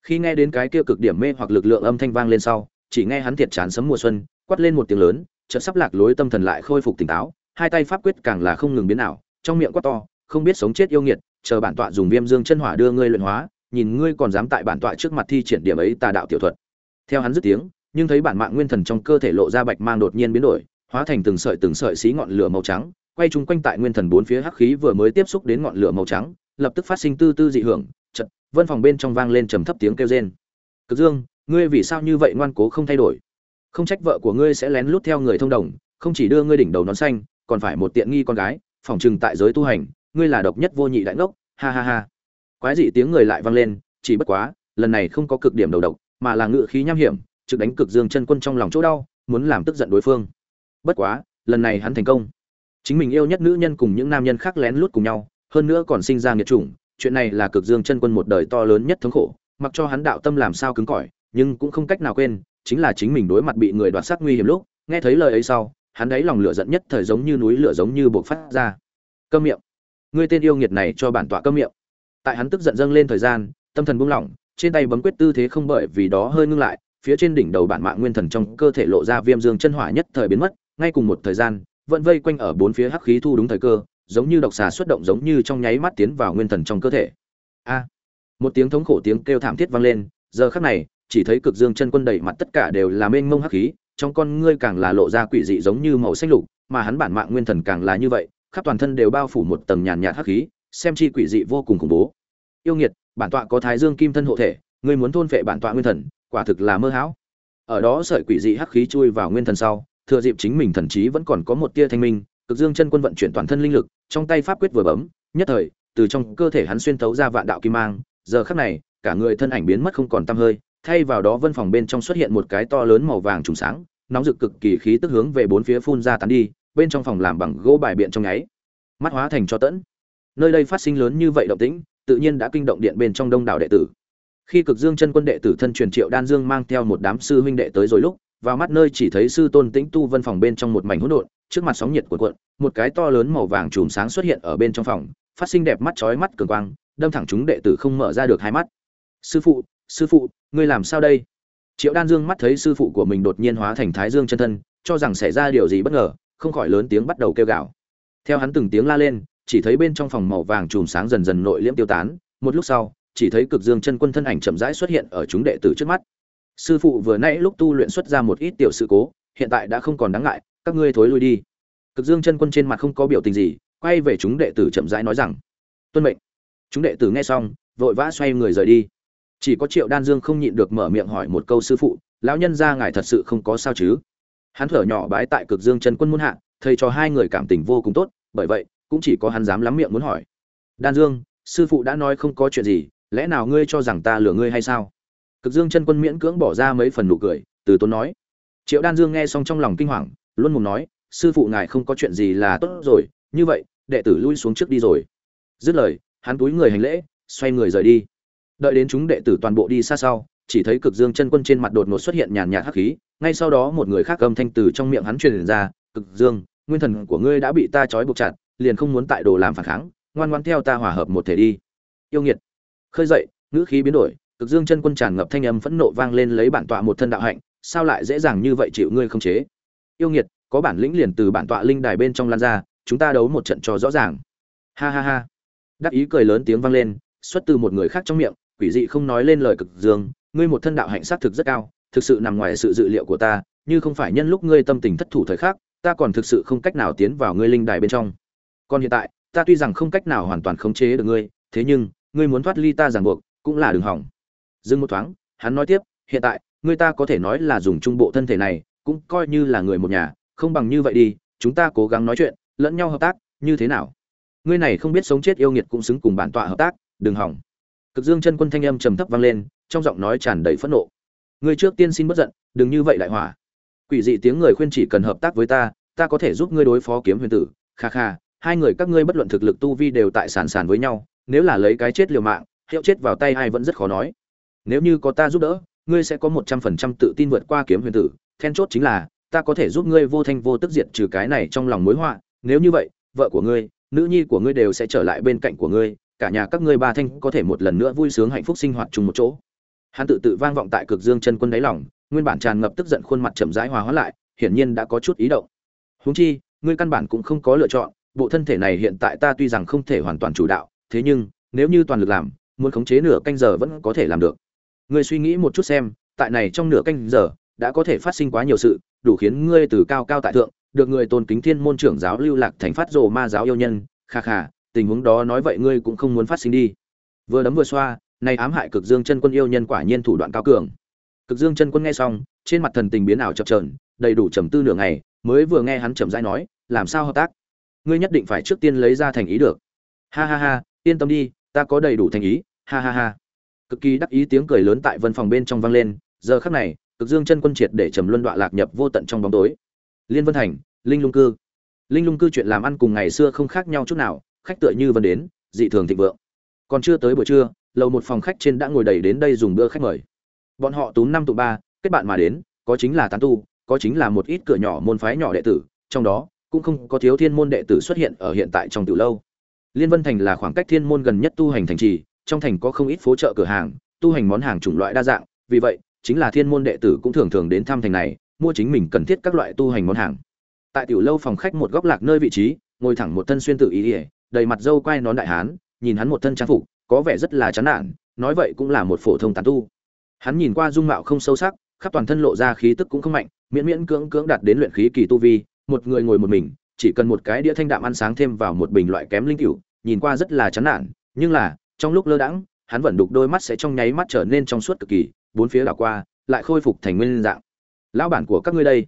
Speaker 1: Khi nghe đến cái kia cực điểm mê hoặc lực lượng âm thanh vang lên sau, chỉ nghe hắn thiệt chán sấm mùa xuân, quát lên một tiếng lớn, chợt sắp lạc lối tâm thần lại khôi phục tỉnh táo, hai tay pháp quyết càng là không ngừng biến ảo, trong miệng quát to, không biết sống chết yêu nghiệt, chờ bản tọa dùng viêm dương chân hỏa đưa ngươi luyện hóa nhìn ngươi còn dám tại bản tọa trước mặt thi triển điểm ấy tà đạo tiểu thuật. Theo hắn dứt tiếng, nhưng thấy bản mạng nguyên thần trong cơ thể lộ ra bạch mang đột nhiên biến đổi, hóa thành từng sợi từng sợi xí ngọn lửa màu trắng, quay chung quanh tại nguyên thần bốn phía hắc khí vừa mới tiếp xúc đến ngọn lửa màu trắng, lập tức phát sinh tư tư dị hưởng chật vân phòng bên trong vang lên trầm thấp tiếng kêu rên. Cực dương, ngươi vì sao như vậy ngoan cố không thay đổi? Không trách vợ của ngươi sẽ lén lút theo người thông đồng, không chỉ đưa ngươi đỉnh đầu nón xanh, còn phải một tiện nghi con gái phòng trừng tại giới tu hành, ngươi là độc nhất vô nhị đại ngốc, ha ha ha quái dị tiếng người lại vang lên, chỉ bất quá, lần này không có cực điểm đầu độc, mà là ngự khí nham hiểm, trực đánh cực dương chân quân trong lòng chỗ đau, muốn làm tức giận đối phương. Bất quá, lần này hắn thành công. Chính mình yêu nhất nữ nhân cùng những nam nhân khác lén lút cùng nhau, hơn nữa còn sinh ra nghiệt chủng, chuyện này là cực dương chân quân một đời to lớn nhất thống khổ, mặc cho hắn đạo tâm làm sao cứng cỏi, nhưng cũng không cách nào quên, chính là chính mình đối mặt bị người đoạt sắc nguy hiểm lúc, nghe thấy lời ấy sau, hắn đáy lòng lửa giận nhất thời giống như núi lửa giống như buộc phát ra. Cơm miệng. Ngươi tên yêu nghiệt này cho bản tọa cơm miệng tại hắn tức giận dâng lên thời gian, tâm thần buông lỏng, trên tay bấm quyết tư thế không bởi vì đó hơi ngưng lại, phía trên đỉnh đầu bản mạng nguyên thần trong cơ thể lộ ra viêm dương chân hỏa nhất thời biến mất, ngay cùng một thời gian, vẫn vây quanh ở bốn phía hắc khí thu đúng thời cơ, giống như độc xà xuất động giống như trong nháy mắt tiến vào nguyên thần trong cơ thể. A! Một tiếng thống khổ tiếng kêu thảm thiết vang lên, giờ khắc này, chỉ thấy cực dương chân quân đầy mặt tất cả đều là mênh mông hắc khí, trong con ngươi càng là lộ ra quỷ dị giống như màu xanh lục, mà hắn bản mạng nguyên thần càng là như vậy, khắp toàn thân đều bao phủ một tầng nhàn nhạt hắc khí xem chi quỷ dị vô cùng khủng bố. Yêu nghiệt, bản tọa có thái dương kim thân hộ thể, ngươi muốn thôn phệ bản tọa nguyên thần, quả thực là mơ hão. Ở đó sợi quỷ dị hắc khí chui vào nguyên thần sau, thừa dịp chính mình thần trí vẫn còn có một tia thanh minh, cực dương chân quân vận chuyển toàn thân linh lực, trong tay pháp quyết vừa bấm, nhất thời, từ trong cơ thể hắn xuyên thấu ra vạn đạo kim mang, giờ khắc này, cả người thân ảnh biến mất không còn tăm hơi, thay vào đó vân phòng bên trong xuất hiện một cái to lớn màu vàng trùng sáng, nóng rực cực kỳ khí tức hướng về bốn phía phun ra tán đi, bên trong phòng làm bằng gỗ bài biện trong nháy, mắt hóa thành cho tẫn nơi đây phát sinh lớn như vậy động tĩnh, tự nhiên đã kinh động điện bên trong đông đảo đệ tử. Khi cực dương chân quân đệ tử thân truyền triệu đan dương mang theo một đám sư huynh đệ tới rồi lúc, vào mắt nơi chỉ thấy sư tôn tĩnh tu vân phòng bên trong một mảnh hỗn độn, trước mặt sóng nhiệt cuộn cuộn, một cái to lớn màu vàng chùm sáng xuất hiện ở bên trong phòng, phát sinh đẹp mắt chói mắt cường quang, đâm thẳng chúng đệ tử không mở ra được hai mắt. Sư phụ sư phụ, ngươi làm sao đây? Triệu đan dương mắt thấy sư phụ của mình đột nhiên hóa thành thái dương chân thân, cho rằng xảy ra điều gì bất ngờ, không khỏi lớn tiếng bắt đầu kêu gào. Theo hắn từng tiếng la lên chỉ thấy bên trong phòng màu vàng chùm sáng dần dần nội liễm tiêu tán, một lúc sau, chỉ thấy cực dương chân quân thân ảnh chậm rãi xuất hiện ở chúng đệ tử trước mắt. Sư phụ vừa nãy lúc tu luyện xuất ra một ít tiểu sự cố, hiện tại đã không còn đáng ngại, các ngươi thối lui đi. Cực dương chân quân trên mặt không có biểu tình gì, quay về chúng đệ tử chậm rãi nói rằng, tuân mệnh. Chúng đệ tử nghe xong, vội vã xoay người rời đi. Chỉ có triệu đan dương không nhịn được mở miệng hỏi một câu, sư phụ, lão nhân gia ngài thật sự không có sao chứ? Hắn thở nhỏ bái tại cực dương chân quân muôn hạ, thầy cho hai người cảm tình vô cùng tốt, bởi vậy cũng chỉ có hắn dám lắm miệng muốn hỏi. Đan dương, sư phụ đã nói không có chuyện gì, lẽ nào ngươi cho rằng ta lừa ngươi hay sao? Cực dương chân quân miễn cưỡng bỏ ra mấy phần nụ cười, từ tốn nói. Triệu đan dương nghe xong trong lòng kinh hoàng, luôn mồm nói, sư phụ ngài không có chuyện gì là tốt rồi, như vậy, đệ tử lui xuống trước đi rồi. Dứt lời, hắn túi người hành lễ, xoay người rời đi. Đợi đến chúng đệ tử toàn bộ đi xa sau, chỉ thấy cực dương chân quân trên mặt đột ngột xuất hiện nhàn nhạt hắc khí, ngay sau đó một người khác âm thanh từ trong miệng hắn truyền ra, cực dương, nguyên thần của ngươi đã bị ta trói buộc chặt liền không muốn tại đồ làm phản kháng, ngoan ngoan theo ta hòa hợp một thể đi. Yêu nghiệt. Khơi dậy, ngữ khí biến đổi, cực dương chân quân tràn ngập thanh âm phẫn nộ vang lên lấy bản tọa một thân đạo hạnh, sao lại dễ dàng như vậy chịu ngươi không chế? Yêu nghiệt, có bản lĩnh liền từ bản tọa linh đài bên trong lan ra, chúng ta đấu một trận cho rõ ràng. Ha ha ha. Đắc ý cười lớn tiếng vang lên, xuất từ một người khác trong miệng, quỷ dị không nói lên lời cực dương, ngươi một thân đạo hạnh sát thực rất cao, thực sự nằm ngoài sự dự liệu của ta, như không phải nhân lúc ngươi tâm tình thất thủ thời khắc, ta còn thực sự không cách nào tiến vào ngươi linh đài bên trong còn hiện tại, ta tuy rằng không cách nào hoàn toàn khống chế được ngươi, thế nhưng, ngươi muốn thoát ly ta ràng buộc, cũng là đường hỏng. Dừng một thoáng, hắn nói tiếp, hiện tại, ngươi ta có thể nói là dùng trung bộ thân thể này, cũng coi như là người một nhà, không bằng như vậy đi, chúng ta cố gắng nói chuyện, lẫn nhau hợp tác, như thế nào? Ngươi này không biết sống chết yêu nghiệt cũng xứng cùng bản tọa hợp tác, đừng hỏng. Cực dương chân quân thanh âm trầm thấp vang lên, trong giọng nói tràn đầy phẫn nộ. Ngươi trước tiên xin bất giận, đừng như vậy đại hỏa. Quỷ dị tiếng người khuyên chỉ cần hợp tác với ta ta có thể giúp ngươi đối phó kiếm huyền tử, kha kha hai người các ngươi bất luận thực lực tu vi đều tại sàn sàn với nhau, nếu là lấy cái chết liều mạng, hiệu chết vào tay ai vẫn rất khó nói. Nếu như có ta giúp đỡ, ngươi sẽ có một trăm phần trăm tự tin vượt qua kiếm huyền tử, then chốt chính là, ta có thể giúp ngươi vô thanh vô tức diệt trừ cái này trong lòng mối họa. Nếu như vậy, vợ của ngươi, nữ nhi của ngươi đều sẽ trở lại bên cạnh của ngươi, cả nhà các ngươi ba thanh có thể một lần nữa vui sướng hạnh phúc sinh hoạt chung một chỗ. Hắn tự tự vang vọng tại cực dương chân quân đáy lòng, nguyên bản tràn ngập tức giận khuôn mặt chậm rãi hòa hóa lại, hiển nhiên đã có chút ý động. Huống chi, ngươi căn bản cũng không có lựa chọn bộ thân thể này hiện tại ta tuy rằng không thể hoàn toàn chủ đạo, thế nhưng, nếu như toàn lực làm, muốn khống chế nửa canh giờ vẫn có thể làm được. Ngươi suy nghĩ một chút xem, tại này trong nửa canh giờ, đã có thể phát sinh quá nhiều sự, đủ khiến ngươi từ cao cao tại thượng, được người tôn kính thiên môn trưởng giáo lưu lạc thành phát rồ ma giáo yêu nhân, kha kha, tình huống đó nói vậy ngươi cũng không muốn phát sinh đi. Vừa đấm vừa xoa, nay ám hại cực dương chân quân yêu nhân quả nhiên thủ đoạn cao cường. Cực dương chân quân nghe xong, trên mặt thần tình biến ảo chập trờn đầy đủ trầm tư nửa ngày, mới vừa nghe hắn chậm rãi nói, làm sao hợp tác? Ngươi nhất định phải trước tiên lấy ra thành ý được. Ha ha ha, yên tâm đi, ta có đầy đủ thành ý, ha ha ha. Cực kỳ đắc ý tiếng cười lớn tại văn phòng bên trong vang lên, giờ khắc này, cực dương chân quân triệt để trầm luân đoạn lạc nhập vô tận trong bóng tối. Liên vân thành, linh lung cư. Linh lung cư chuyện làm ăn cùng ngày xưa không khác nhau chút nào, khách tựa như vân đến, dị thường thịnh vượng. Còn chưa tới buổi trưa, lầu một phòng khách trên đã ngồi đầy đến đây dùng bữa khách mời. Bọn họ túm năm tụ ba, kết bạn mà đến, có chính là tán tu, có chính là một ít cửa nhỏ môn phái nhỏ đệ tử, trong đó cũng không có thiếu thiên môn đệ tử xuất hiện ở hiện tại trong tiểu lâu. Liên vân thành là khoảng cách thiên môn gần nhất tu hành thành trì, trong thành có không ít phố chợ cửa hàng, tu hành món hàng chủng loại đa dạng, vì vậy, chính là thiên môn đệ tử cũng thường thường đến thăm thành này, mua chính mình cần thiết các loại tu hành món hàng. Tại tiểu lâu phòng khách một góc lạc nơi vị trí, ngồi thẳng một thân xuyên tự ý ỉa đầy mặt dâu quai nón đại hán, nhìn hắn một thân trang phục, có vẻ rất là chán nản, nói vậy cũng là một phổ thông tán tu. Hắn nhìn qua dung mạo không sâu sắc, khắp toàn thân lộ ra khí tức cũng không mạnh, miễn miễn cưỡng cưỡng đạt đến luyện khí kỳ tu vi một người ngồi một mình, chỉ cần một cái đĩa thanh đạm ăn sáng thêm vào một bình loại kém linh cựu nhìn qua rất là chán nản. Nhưng là, trong lúc lơ đãng, hắn vẫn đục đôi mắt sẽ trong nháy mắt trở nên trong suốt cực kỳ, bốn phía đảo qua, lại khôi phục thành nguyên dạng. Lão bản của các ngươi đây,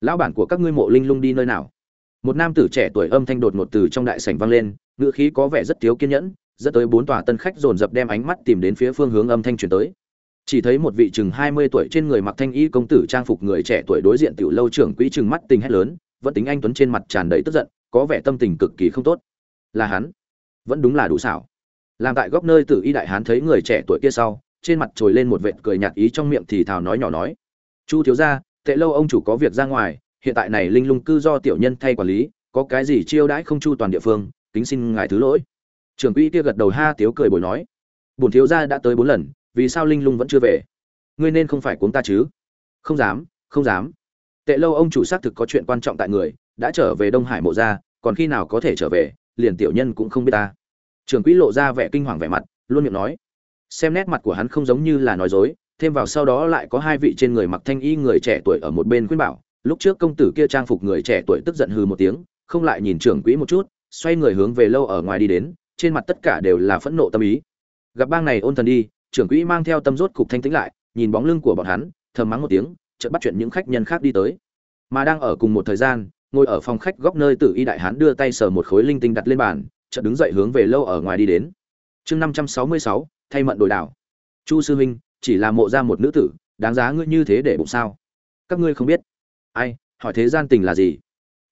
Speaker 1: lão bản của các ngươi mộ linh lung đi nơi nào? Một nam tử trẻ tuổi âm thanh đột ngột từ trong đại sảnh vang lên ngựa khí có vẻ rất thiếu kiên nhẫn, dẫn tới bốn tòa tân khách dồn dập đem ánh mắt tìm đến phía phương hướng âm thanh truyền tới. Chỉ thấy một vị chừng mươi tuổi trên người mặc thanh y công tử trang phục người trẻ tuổi đối diện tiểu lâu trưởng quỹ chừng mắt tình hét lớn vẫn tính anh tuấn trên mặt tràn đầy tức giận, có vẻ tâm tình cực kỳ không tốt. Là hắn? Vẫn đúng là đủ xảo. Làm tại góc nơi tử y đại hán thấy người trẻ tuổi kia sau, trên mặt trồi lên một vệt cười nhạt ý trong miệng thì thào nói nhỏ nói. Chu thiếu gia, tệ lâu ông chủ có việc ra ngoài, hiện tại này linh lung cư do tiểu nhân thay quản lý, có cái gì chiêu đãi không chu toàn địa phương, kính xin ngài thứ lỗi. Trưởng quỹ kia gật đầu ha tiếu cười bồi nói. Bổn thiếu gia đã tới bốn lần, vì sao linh lung vẫn chưa về? Ngươi nên không phải cuống ta chứ? Không dám không dám tệ lâu ông chủ xác thực có chuyện quan trọng tại người, đã trở về đông hải mộ gia còn khi nào có thể trở về, liền tiểu nhân cũng không biết ta. Trưởng quỹ lộ ra vẻ kinh hoàng vẻ mặt, luôn miệng nói. Xem nét mặt của hắn không giống như là nói dối, thêm vào sau đó lại có hai vị trên người mặc thanh y người trẻ tuổi ở một bên khuyên bảo. Lúc trước công tử kia trang phục người trẻ tuổi tức giận hừ một tiếng, không lại nhìn trưởng quỹ một chút, xoay người hướng về lâu ở ngoài đi đến, trên mặt tất cả đều là phẫn nộ tâm ý. Gặp bang này ôn thần đi, trưởng quỹ mang theo tâm rốt cục thanh tĩnh lại, nhìn bóng lưng của bọn hắn, thầm mắng một tiếng chợt bắt chuyện những khách nhân khác đi tới. Mà đang ở cùng một thời gian, ngồi ở phòng khách góc nơi tử y đại hán đưa tay sờ một khối linh tinh đặt lên bàn, chợt đứng dậy hướng về lâu ở ngoài đi đến. Chương năm trăm sáu mươi sáu, thay mận đổi đảo. Chu sư huynh, chỉ là mộ ra một nữ tử, đáng giá ngươi như thế để bụng sao? Các ngươi không biết. Ai, hỏi thế gian tình là gì?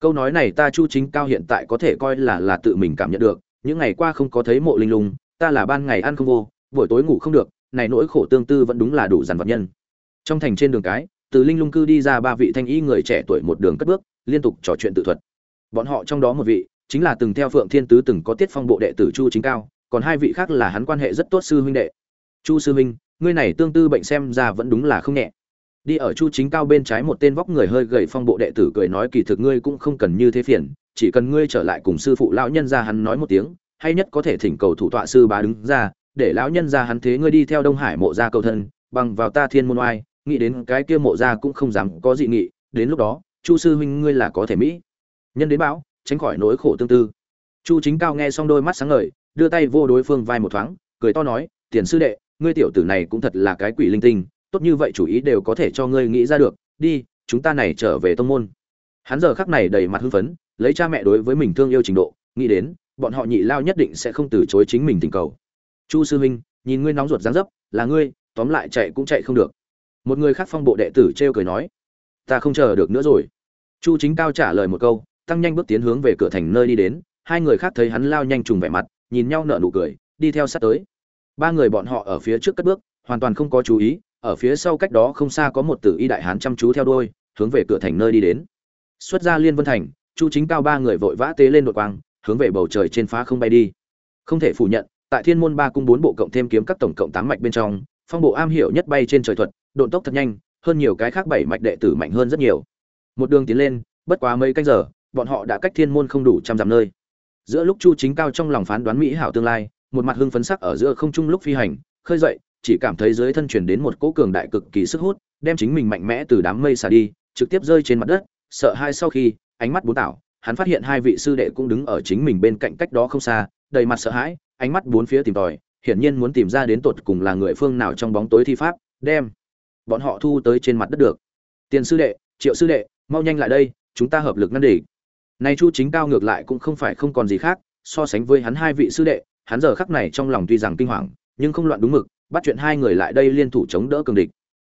Speaker 1: Câu nói này ta chu chính cao hiện tại có thể coi là là tự mình cảm nhận được. Những ngày qua không có thấy mộ linh lung, ta là ban ngày ăn không vô, buổi tối ngủ không được, này nỗi khổ tương tư vẫn đúng là đủ dằn vật nhân. Trong thành trên đường cái từ linh lung cư đi ra ba vị thanh y người trẻ tuổi một đường cất bước, liên tục trò chuyện tự thuật. Bọn họ trong đó một vị, chính là từng theo phượng thiên tứ từng có tiết phong bộ đệ tử chu chính cao, còn hai vị khác là hắn quan hệ rất tốt sư huynh đệ. Chu sư huynh, ngươi này tương tư bệnh xem ra vẫn đúng là không nhẹ. Đi ở chu chính cao bên trái một tên vóc người hơi gầy phong bộ đệ tử cười nói kỳ thực ngươi cũng không cần như thế phiền, chỉ cần ngươi trở lại cùng sư phụ lão nhân ra hắn nói một tiếng, hay nhất có thể thỉnh cầu thủ tọa sư bá đứng ra, để lão nhân ra hắn thế ngươi đi theo đông hải mộ gia cầu thân, bằng vào ta thiên môn oai nghĩ đến cái kia mộ gia cũng không dám có dị nghị, đến lúc đó, chu sư huynh ngươi là có thể mỹ. Nhân đến bão, tránh khỏi nỗi khổ tương tư. Chu chính cao nghe xong đôi mắt sáng ngời, đưa tay vô đối phương vai một thoáng, cười to nói, tiền sư đệ, ngươi tiểu tử này cũng thật là cái quỷ linh tinh, tốt như vậy chủ ý đều có thể cho ngươi nghĩ ra được, đi, chúng ta này trở về tông môn. Hắn giờ khắc này đầy mặt hưng phấn, lấy cha mẹ đối với mình thương yêu trình độ, nghĩ đến, bọn họ nhị lao nhất định sẽ không từ chối chính mình tình cầu. Chu sư huynh, nhìn ngươi nóng ruột dáng dấp, là ngươi, tóm lại chạy cũng chạy không được một người khác phong bộ đệ tử trêu cười nói, ta không chờ được nữa rồi. Chu chính cao trả lời một câu, tăng nhanh bước tiến hướng về cửa thành nơi đi đến. Hai người khác thấy hắn lao nhanh trùng vẻ mặt, nhìn nhau nở nụ cười, đi theo sát tới. Ba người bọn họ ở phía trước cất bước, hoàn toàn không có chú ý, ở phía sau cách đó không xa có một tử y đại hán chăm chú theo đôi hướng về cửa thành nơi đi đến. Xuất ra liên vân thành, chu chính cao ba người vội vã tế lên đội quang, hướng về bầu trời trên phá không bay đi. Không thể phủ nhận, tại thiên môn ba cung bốn bộ cộng thêm kiếm các tổng cộng tám mạch bên trong phong bộ am hiểu nhất bay trên trời thuật, độn tốc thật nhanh, hơn nhiều cái khác bảy mạch đệ tử mạnh hơn rất nhiều. Một đường tiến lên, bất quá mấy canh giờ, bọn họ đã cách thiên môn không đủ trăm dặm nơi. Giữa lúc chu chính cao trong lòng phán đoán mỹ hảo tương lai, một mặt hưng phấn sắc ở giữa không trung lúc phi hành, khơi dậy, chỉ cảm thấy dưới thân chuyển đến một cỗ cường đại cực kỳ sức hút, đem chính mình mạnh mẽ từ đám mây xả đi, trực tiếp rơi trên mặt đất, sợ hai sau khi, ánh mắt bốn tảo, hắn phát hiện hai vị sư đệ cũng đứng ở chính mình bên cạnh cách đó không xa, đầy mặt sợ hãi, ánh mắt bốn phía tìm tòi hiển nhiên muốn tìm ra đến tột cùng là người phương nào trong bóng tối thi pháp, đem bọn họ thu tới trên mặt đất được. Tiền sư đệ, triệu sư đệ, mau nhanh lại đây, chúng ta hợp lực ngăn địch. Nay chu chính cao ngược lại cũng không phải không còn gì khác, so sánh với hắn hai vị sư đệ, hắn giờ khắc này trong lòng tuy rằng kinh hoàng, nhưng không loạn đúng mực, bắt chuyện hai người lại đây liên thủ chống đỡ cường địch.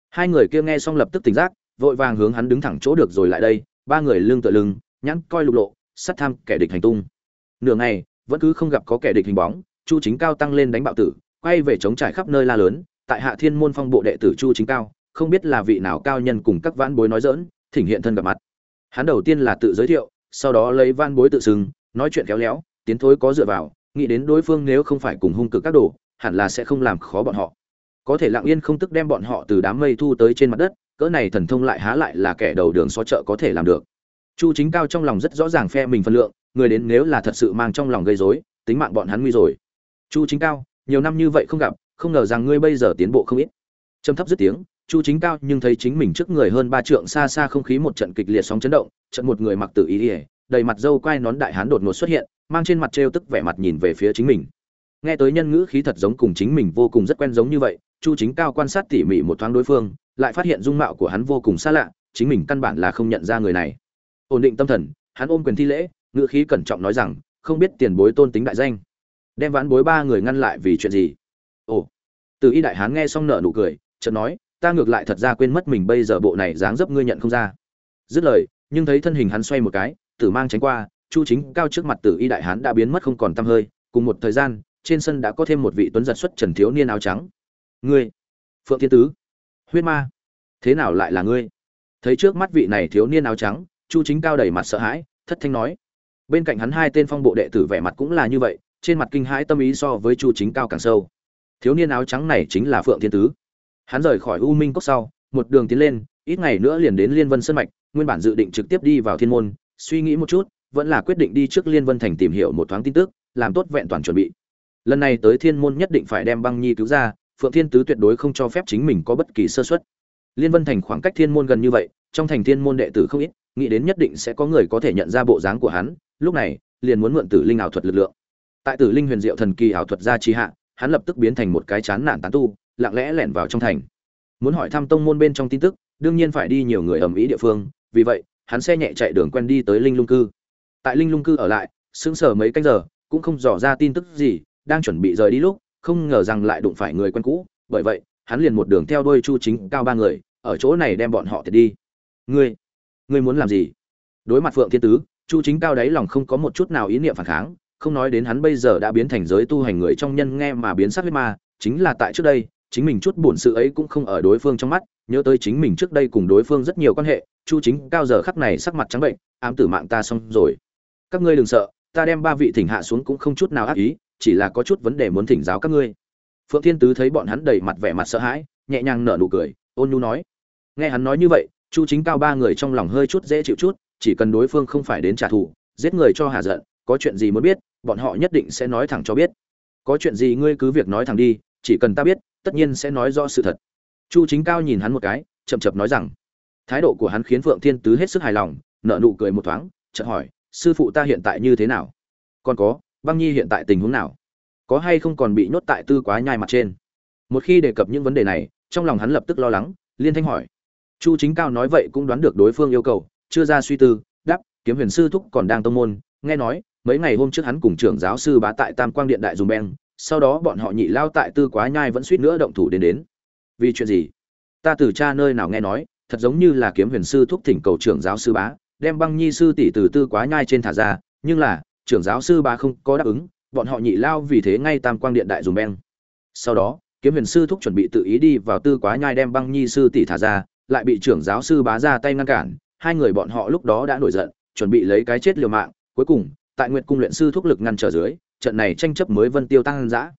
Speaker 1: Hai người kia nghe xong lập tức tỉnh giác, vội vàng hướng hắn đứng thẳng chỗ được rồi lại đây, ba người lưng tựa lưng, nhãn coi lục lộ, sắt tham kẻ địch hành tung. Nửa ngày, vẫn cứ không gặp có kẻ địch hình bóng chu chính cao tăng lên đánh bạo tử, quay về chống trải khắp nơi la lớn, tại hạ thiên môn phong bộ đệ tử chu chính cao, không biết là vị nào cao nhân cùng các vãn bối nói dỡn thỉnh hiện thân gặp mặt. Hắn đầu tiên là tự giới thiệu, sau đó lấy van bối tự xưng, nói chuyện khéo léo, tiến thối có dựa vào, nghĩ đến đối phương nếu không phải cùng hung cực các đồ, hẳn là sẽ không làm khó bọn họ. Có thể lặng yên không tức đem bọn họ từ đám mây thu tới trên mặt đất, cỡ này thần thông lại há lại là kẻ đầu đường xó chợ có thể làm được. Chu chính cao trong lòng rất rõ ràng phe mình phân lượng, người đến nếu là thật sự mang trong lòng gây rối, tính mạng bọn hắn nguy rồi chu chính cao, nhiều năm như vậy không gặp, không ngờ rằng ngươi bây giờ tiến bộ không ít. Trầm thấp dứt tiếng, chu chính cao nhưng thấy chính mình trước người hơn ba trượng xa xa không khí một trận kịch liệt sóng chấn động, trận một người mặc tử ý ỉa đầy mặt dâu quai nón đại hán đột ngột xuất hiện, mang trên mặt trêu tức vẻ mặt nhìn về phía chính mình. Nghe tới nhân ngữ khí thật giống cùng chính mình vô cùng rất quen giống như vậy, chu chính cao quan sát tỉ mỉ một thoáng đối phương, lại phát hiện dung mạo của hắn vô cùng xa lạ, chính mình căn bản là không nhận ra người này. Ổn định tâm thần, hắn ôm quyền thi lễ, ngữ khí cẩn trọng nói rằng, không biết tiền bối tôn tính đại danh đem vãn bối ba người ngăn lại vì chuyện gì? Ồ, từ y đại hán nghe xong nở nụ cười, chợt nói, ta ngược lại thật ra quên mất mình bây giờ bộ này dáng dấp ngươi nhận không ra. Dứt lời, nhưng thấy thân hình hắn xoay một cái, tử mang tránh qua, chu chính cao trước mặt tử y đại hán đã biến mất không còn tăm hơi, cùng một thời gian, trên sân đã có thêm một vị tuấn giật xuất trần thiếu niên áo trắng. Ngươi, phượng thiên tứ, huyết ma, thế nào lại là ngươi? Thấy trước mắt vị này thiếu niên áo trắng, chu chính cao đầy mặt sợ hãi, thất thanh nói. Bên cạnh hắn hai tên phong bộ đệ tử vẻ mặt cũng là như vậy trên mặt kinh hãi tâm ý so với chu chính cao càng sâu. Thiếu niên áo trắng này chính là phượng thiên tứ. Hắn rời khỏi u minh cốc sau, một đường tiến lên, ít ngày nữa liền đến liên vân sân mạch, nguyên bản dự định trực tiếp đi vào thiên môn, suy nghĩ một chút, vẫn là quyết định đi trước liên vân thành tìm hiểu một thoáng tin tức, làm tốt vẹn toàn chuẩn bị. Lần này tới thiên môn nhất định phải đem băng nhi cứu ra, phượng thiên tứ tuyệt đối không cho phép chính mình có bất kỳ sơ suất. Liên vân thành khoảng cách thiên môn gần như vậy, trong thành thiên môn đệ tử không ít, nghĩ đến nhất định sẽ có người có thể nhận ra bộ dáng của hắn, lúc này, liền muốn mượn tử linh ảo thuật lực lượng tại tử linh huyền diệu thần kỳ ảo thuật ra trì hạ, hắn lập tức biến thành một cái chán nản tán tu, lặng lẽ lẻn vào trong thành. Muốn hỏi thăm tông môn bên trong tin tức, đương nhiên phải đi nhiều người ầm ĩ địa phương, vì vậy, hắn xe nhẹ chạy đường quen đi tới linh lung cư. Tại linh lung cư ở lại, sững sờ mấy canh giờ, cũng không dò ra tin tức gì, đang chuẩn bị rời đi lúc, không ngờ rằng lại đụng phải người quen cũ, bởi vậy, hắn liền một đường theo đuôi chu chính cao ba người, ở chỗ này đem bọn họ thiệt đi. Ngươi ngươi muốn làm gì? Đối mặt phượng thiên tứ, chu chính cao đáy lòng không có một chút nào ý niệm phản kháng không nói đến hắn bây giờ đã biến thành giới tu hành người trong nhân nghe mà biến sắc huyết ma, chính là tại trước đây, chính mình chút buồn sự ấy cũng không ở đối phương trong mắt, nhớ tới chính mình trước đây cùng đối phương rất nhiều quan hệ, chu chính cao giờ khắc này sắc mặt trắng bệnh, ám tử mạng ta xong rồi. Các ngươi đừng sợ, ta đem ba vị thỉnh hạ xuống cũng không chút nào ác ý, chỉ là có chút vấn đề muốn thỉnh giáo các ngươi. Phượng thiên tứ thấy bọn hắn đầy mặt vẻ mặt sợ hãi, nhẹ nhàng nở nụ cười, ôn nhu nói. Nghe hắn nói như vậy, chu chính cao ba người trong lòng hơi chút dễ chịu chút, chỉ cần đối phương không phải đến trả thù, giết người cho hà giận, có chuyện gì muốn biết bọn họ nhất định sẽ nói thẳng cho biết. Có chuyện gì ngươi cứ việc nói thẳng đi, chỉ cần ta biết, tất nhiên sẽ nói rõ sự thật. Chu chính cao nhìn hắn một cái, chậm chậm nói rằng, thái độ của hắn khiến phượng thiên tứ hết sức hài lòng, nở nụ cười một thoáng, chợt hỏi, sư phụ ta hiện tại như thế nào? Còn có, băng nhi hiện tại tình huống nào? Có hay không còn bị nhốt tại tư quá nhai mặt trên? Một khi đề cập những vấn đề này, trong lòng hắn lập tức lo lắng, liên thanh hỏi. Chu chính cao nói vậy cũng đoán được đối phương yêu cầu, chưa ra suy tư, đáp, kiếm huyền sư thúc còn đang tông môn, nghe nói mấy ngày hôm trước hắn cùng trưởng giáo sư bá tại tam quang điện đại dùng beng, sau đó bọn họ nhị lao tại tư quá nhai vẫn suýt nữa động thủ đến đến. Vì chuyện gì? Ta từ cha nơi nào nghe nói, thật giống như là kiếm huyền sư thúc thỉnh cầu trưởng giáo sư bá, đem băng nhi sư tỷ từ tư quá nhai trên thả ra, nhưng là, trưởng giáo sư bá không có đáp ứng, bọn họ nhị lao vì thế ngay tam quang điện đại dùng beng. Sau đó, kiếm huyền sư thúc chuẩn bị tự ý đi vào tư quá nhai đem băng nhi sư tỷ thả ra, lại bị trưởng giáo sư bá ra tay ngăn cản, hai người bọn họ lúc đó đã nổi giận, chuẩn bị lấy cái chết liều mạng, cuối cùng tại Nguyệt cung luyện sư thúc lực ngăn trở dưới, trận này tranh chấp mới vân tiêu tăng dã.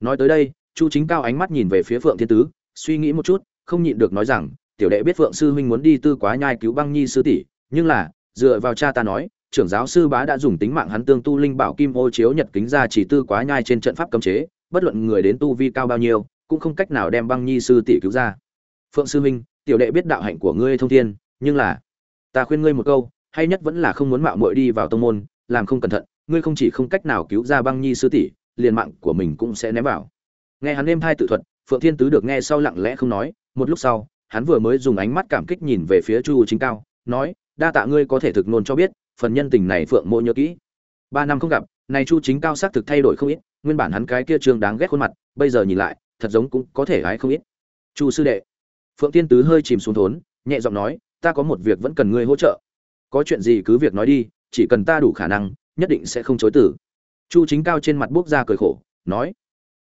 Speaker 1: Nói tới đây, chu chính cao ánh mắt nhìn về phía phượng thiên tứ, suy nghĩ một chút, không nhịn được nói rằng, tiểu đệ biết phượng sư huynh muốn đi tư quá nhai cứu băng nhi sư tỷ, nhưng là, dựa vào cha ta nói, trưởng giáo sư bá đã dùng tính mạng hắn tương tu linh bảo kim ô chiếu nhật kính ra chỉ tư quá nhai trên trận pháp cấm chế, bất luận người đến tu vi cao bao nhiêu, cũng không cách nào đem băng nhi sư tỷ cứu ra. Phượng sư huynh, tiểu đệ biết đạo hạnh của ngươi thông thiên, nhưng là, ta khuyên ngươi một câu, hay nhất vẫn là không muốn mạo muội đi vào tông môn làm không cẩn thận, ngươi không chỉ không cách nào cứu ra băng nhi sư tỷ, liền mạng của mình cũng sẽ ném vào. Nghe hắn êm thai tự thuật, phượng thiên tứ được nghe sau lặng lẽ không nói, một lúc sau, hắn vừa mới dùng ánh mắt cảm kích nhìn về phía chu chính cao, nói, đa tạ ngươi có thể thực nôn cho biết, phần nhân tình này phượng mộ nhớ kỹ. Ba năm không gặp này chu chính cao xác thực thay đổi không ít, nguyên bản hắn cái kia trương đáng ghét khuôn mặt, bây giờ nhìn lại, thật giống cũng có thể ái không ít. Chu sư đệ. Phượng tiên tứ hơi chìm xuống thốn, nhẹ giọng nói, ta có một việc vẫn cần ngươi hỗ trợ. Có chuyện gì cứ việc nói đi chỉ cần ta đủ khả năng, nhất định sẽ không chối từ. Chu chính cao trên mặt bốc ra cười khổ, nói,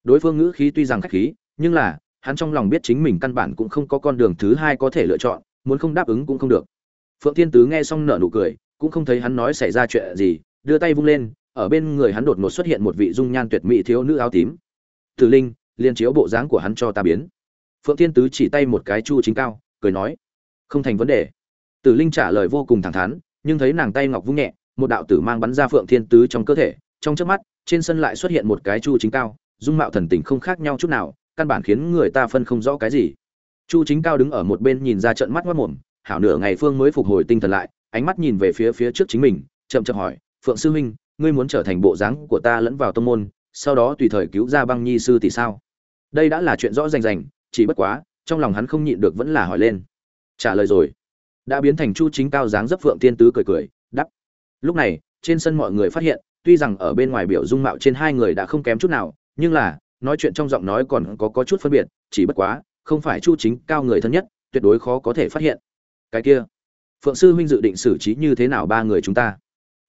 Speaker 1: đối phương ngữ khí tuy rằng khách khí, nhưng là, hắn trong lòng biết chính mình căn bản cũng không có con đường thứ hai có thể lựa chọn, muốn không đáp ứng cũng không được. Phượng thiên tứ nghe xong nở nụ cười, cũng không thấy hắn nói xảy ra chuyện gì, đưa tay vung lên, ở bên người hắn đột ngột xuất hiện một vị dung nhan tuyệt mỹ thiếu nữ áo tím. Tử linh liên chiếu bộ dáng của hắn cho ta biến. Phượng thiên tứ chỉ tay một cái chu chính cao, cười nói, không thành vấn đề. Tử linh trả lời vô cùng thẳng thắn, nhưng thấy nàng tay ngọc vung nhẹ một đạo tử mang bắn ra phượng thiên tứ trong cơ thể, trong chớp mắt, trên sân lại xuất hiện một cái chu chính cao, dung mạo thần tình không khác nhau chút nào, căn bản khiến người ta phân không rõ cái gì. Chu chính cao đứng ở một bên nhìn ra trận mắt mất mồm, hảo nửa ngày phương mới phục hồi tinh thần lại, ánh mắt nhìn về phía phía trước chính mình, chậm chậm hỏi, phượng sư huynh, ngươi muốn trở thành bộ dáng của ta lẫn vào tông môn, sau đó tùy thời cứu ra băng nhi sư thì sao? Đây đã là chuyện rõ rành rành, chỉ bất quá, trong lòng hắn không nhịn được vẫn là hỏi lên. Trả lời rồi. Đã biến thành chu chính cao dáng dấp phượng tiên tứ cười cười lúc này, trên sân mọi người phát hiện, tuy rằng ở bên ngoài biểu dung mạo trên hai người đã không kém chút nào, nhưng là, nói chuyện trong giọng nói còn có có chút phân biệt, chỉ bất quá, không phải chu chính cao người thân nhất, tuyệt đối khó có thể phát hiện. Cái kia, phượng sư huynh dự định xử trí như thế nào ba người chúng ta?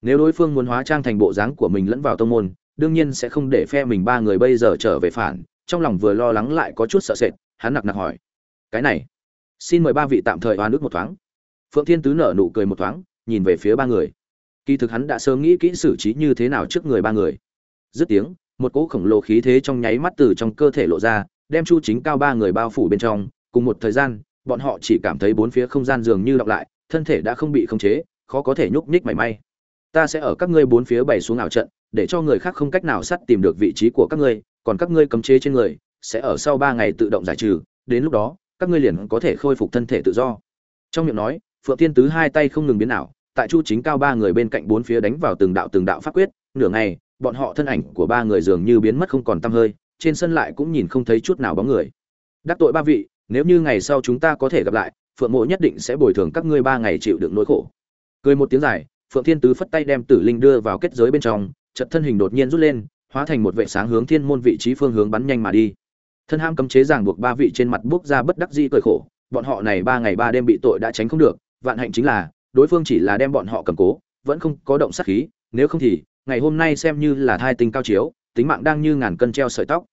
Speaker 1: Nếu đối phương muốn hóa trang thành bộ dáng của mình lẫn vào tông môn, đương nhiên sẽ không để phe mình ba người bây giờ trở về phản, trong lòng vừa lo lắng lại có chút sợ sệt, hắn nặc nặc hỏi. Cái này, xin mời ba vị tạm thời oan ước một thoáng. Phượng thiên tứ nở nụ cười một thoáng, nhìn về phía ba người kỳ thực hắn đã sớm nghĩ kỹ xử trí như thế nào trước người ba người. Dứt tiếng, một cỗ khổng lồ khí thế trong nháy mắt từ trong cơ thể lộ ra, đem chu chính cao ba người bao phủ bên trong. Cùng một thời gian, bọn họ chỉ cảm thấy bốn phía không gian dường như đọc lại, thân thể đã không bị khống chế, khó có thể nhúc nhích mảy may. Ta sẽ ở các ngươi bốn phía bày xuống ảo trận, để cho người khác không cách nào sắt tìm được vị trí của các ngươi, còn các ngươi cấm chế trên người, sẽ ở sau ba ngày tự động giải trừ, đến lúc đó, các ngươi liền có thể khôi phục thân thể tự do. Trong miệng nói, phượng tiên tứ hai tay không ngừng biến ảo tại chu chính cao ba người bên cạnh bốn phía đánh vào từng đạo từng đạo pháp quyết, nửa ngày, bọn họ thân ảnh của ba người dường như biến mất không còn tăm hơi, trên sân lại cũng nhìn không thấy chút nào bóng người. Đắc tội ba vị, nếu như ngày sau chúng ta có thể gặp lại, phượng mộ nhất định sẽ bồi thường các ngươi ba ngày chịu đựng nỗi khổ. Cười một tiếng dài, phượng thiên tứ phất tay đem tử linh đưa vào kết giới bên trong chật thân hình đột nhiên rút lên, hóa thành một vệ sáng hướng thiên môn vị trí phương hướng bắn nhanh mà đi. Thân ham cấm chế ràng buộc ba vị trên mặt bước ra bất đắc di cười khổ, bọn họ này ba ngày ba đêm bị tội đã tránh không được, vạn hạnh chính là đối phương chỉ là đem bọn họ cầm cố, vẫn không có động sát khí, nếu không thì, ngày hôm nay xem như là thai tinh cao chiếu, tính mạng đang như ngàn cân treo sợi tóc.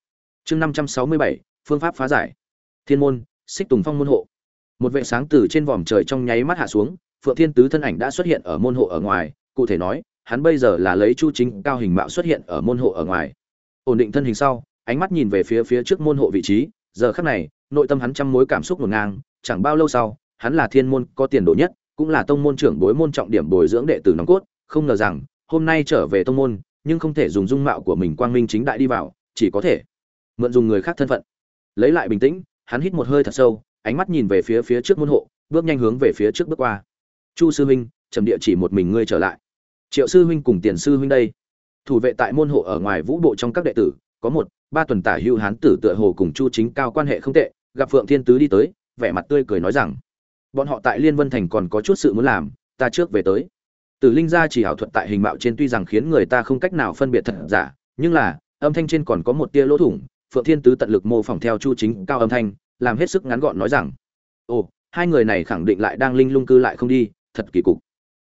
Speaker 1: Chương năm trăm sáu mươi bảy, phương pháp phá giải. Thiên môn, xích tùng phong môn hộ. Một vệ sáng từ trên vòm trời trong nháy mắt hạ xuống, phượng thiên tứ thân ảnh đã xuất hiện ở môn hộ ở ngoài, cụ thể nói, hắn bây giờ là lấy chu chính cao hình mạo xuất hiện ở môn hộ ở ngoài. Ổn định thân hình sau, ánh mắt nhìn về phía phía trước môn hộ vị trí, giờ khắc này, nội tâm hắn trăm mối cảm xúc ngổn ngang, chẳng bao lâu sau, hắn là thiên môn có tiền đồ nhất cũng là tông môn trưởng bối môn trọng điểm bồi dưỡng đệ tử nòng cốt, không ngờ rằng, hôm nay trở về tông môn, nhưng không thể dùng dung mạo của mình quang minh chính đại đi vào, chỉ có thể mượn dùng người khác thân phận. Lấy lại bình tĩnh, hắn hít một hơi thật sâu, ánh mắt nhìn về phía phía trước môn hộ, bước nhanh hướng về phía trước bước qua. Chu sư huynh, trầm địa chỉ một mình ngươi trở lại. Triệu sư huynh cùng tiền sư huynh đây. Thủ vệ tại môn hộ ở ngoài vũ bộ trong các đệ tử, có một, ba tuần tả hưu hán tử tựa hồ cùng chu chính cao quan hệ không tệ, gặp phượng thiên tứ đi tới, vẻ mặt tươi cười nói rằng bọn họ tại liên vân thành còn có chút sự muốn làm, ta trước về tới. Tử linh gia chỉ hảo thuật tại hình mạo trên tuy rằng khiến người ta không cách nào phân biệt thật giả, nhưng là, âm thanh trên còn có một tia lỗ thủng, phượng thiên tứ tận lực mô phỏng theo chu chính cao âm thanh, làm hết sức ngắn gọn nói rằng, ồ, hai người này khẳng định lại đang linh lung cư lại không đi, thật kỳ cục.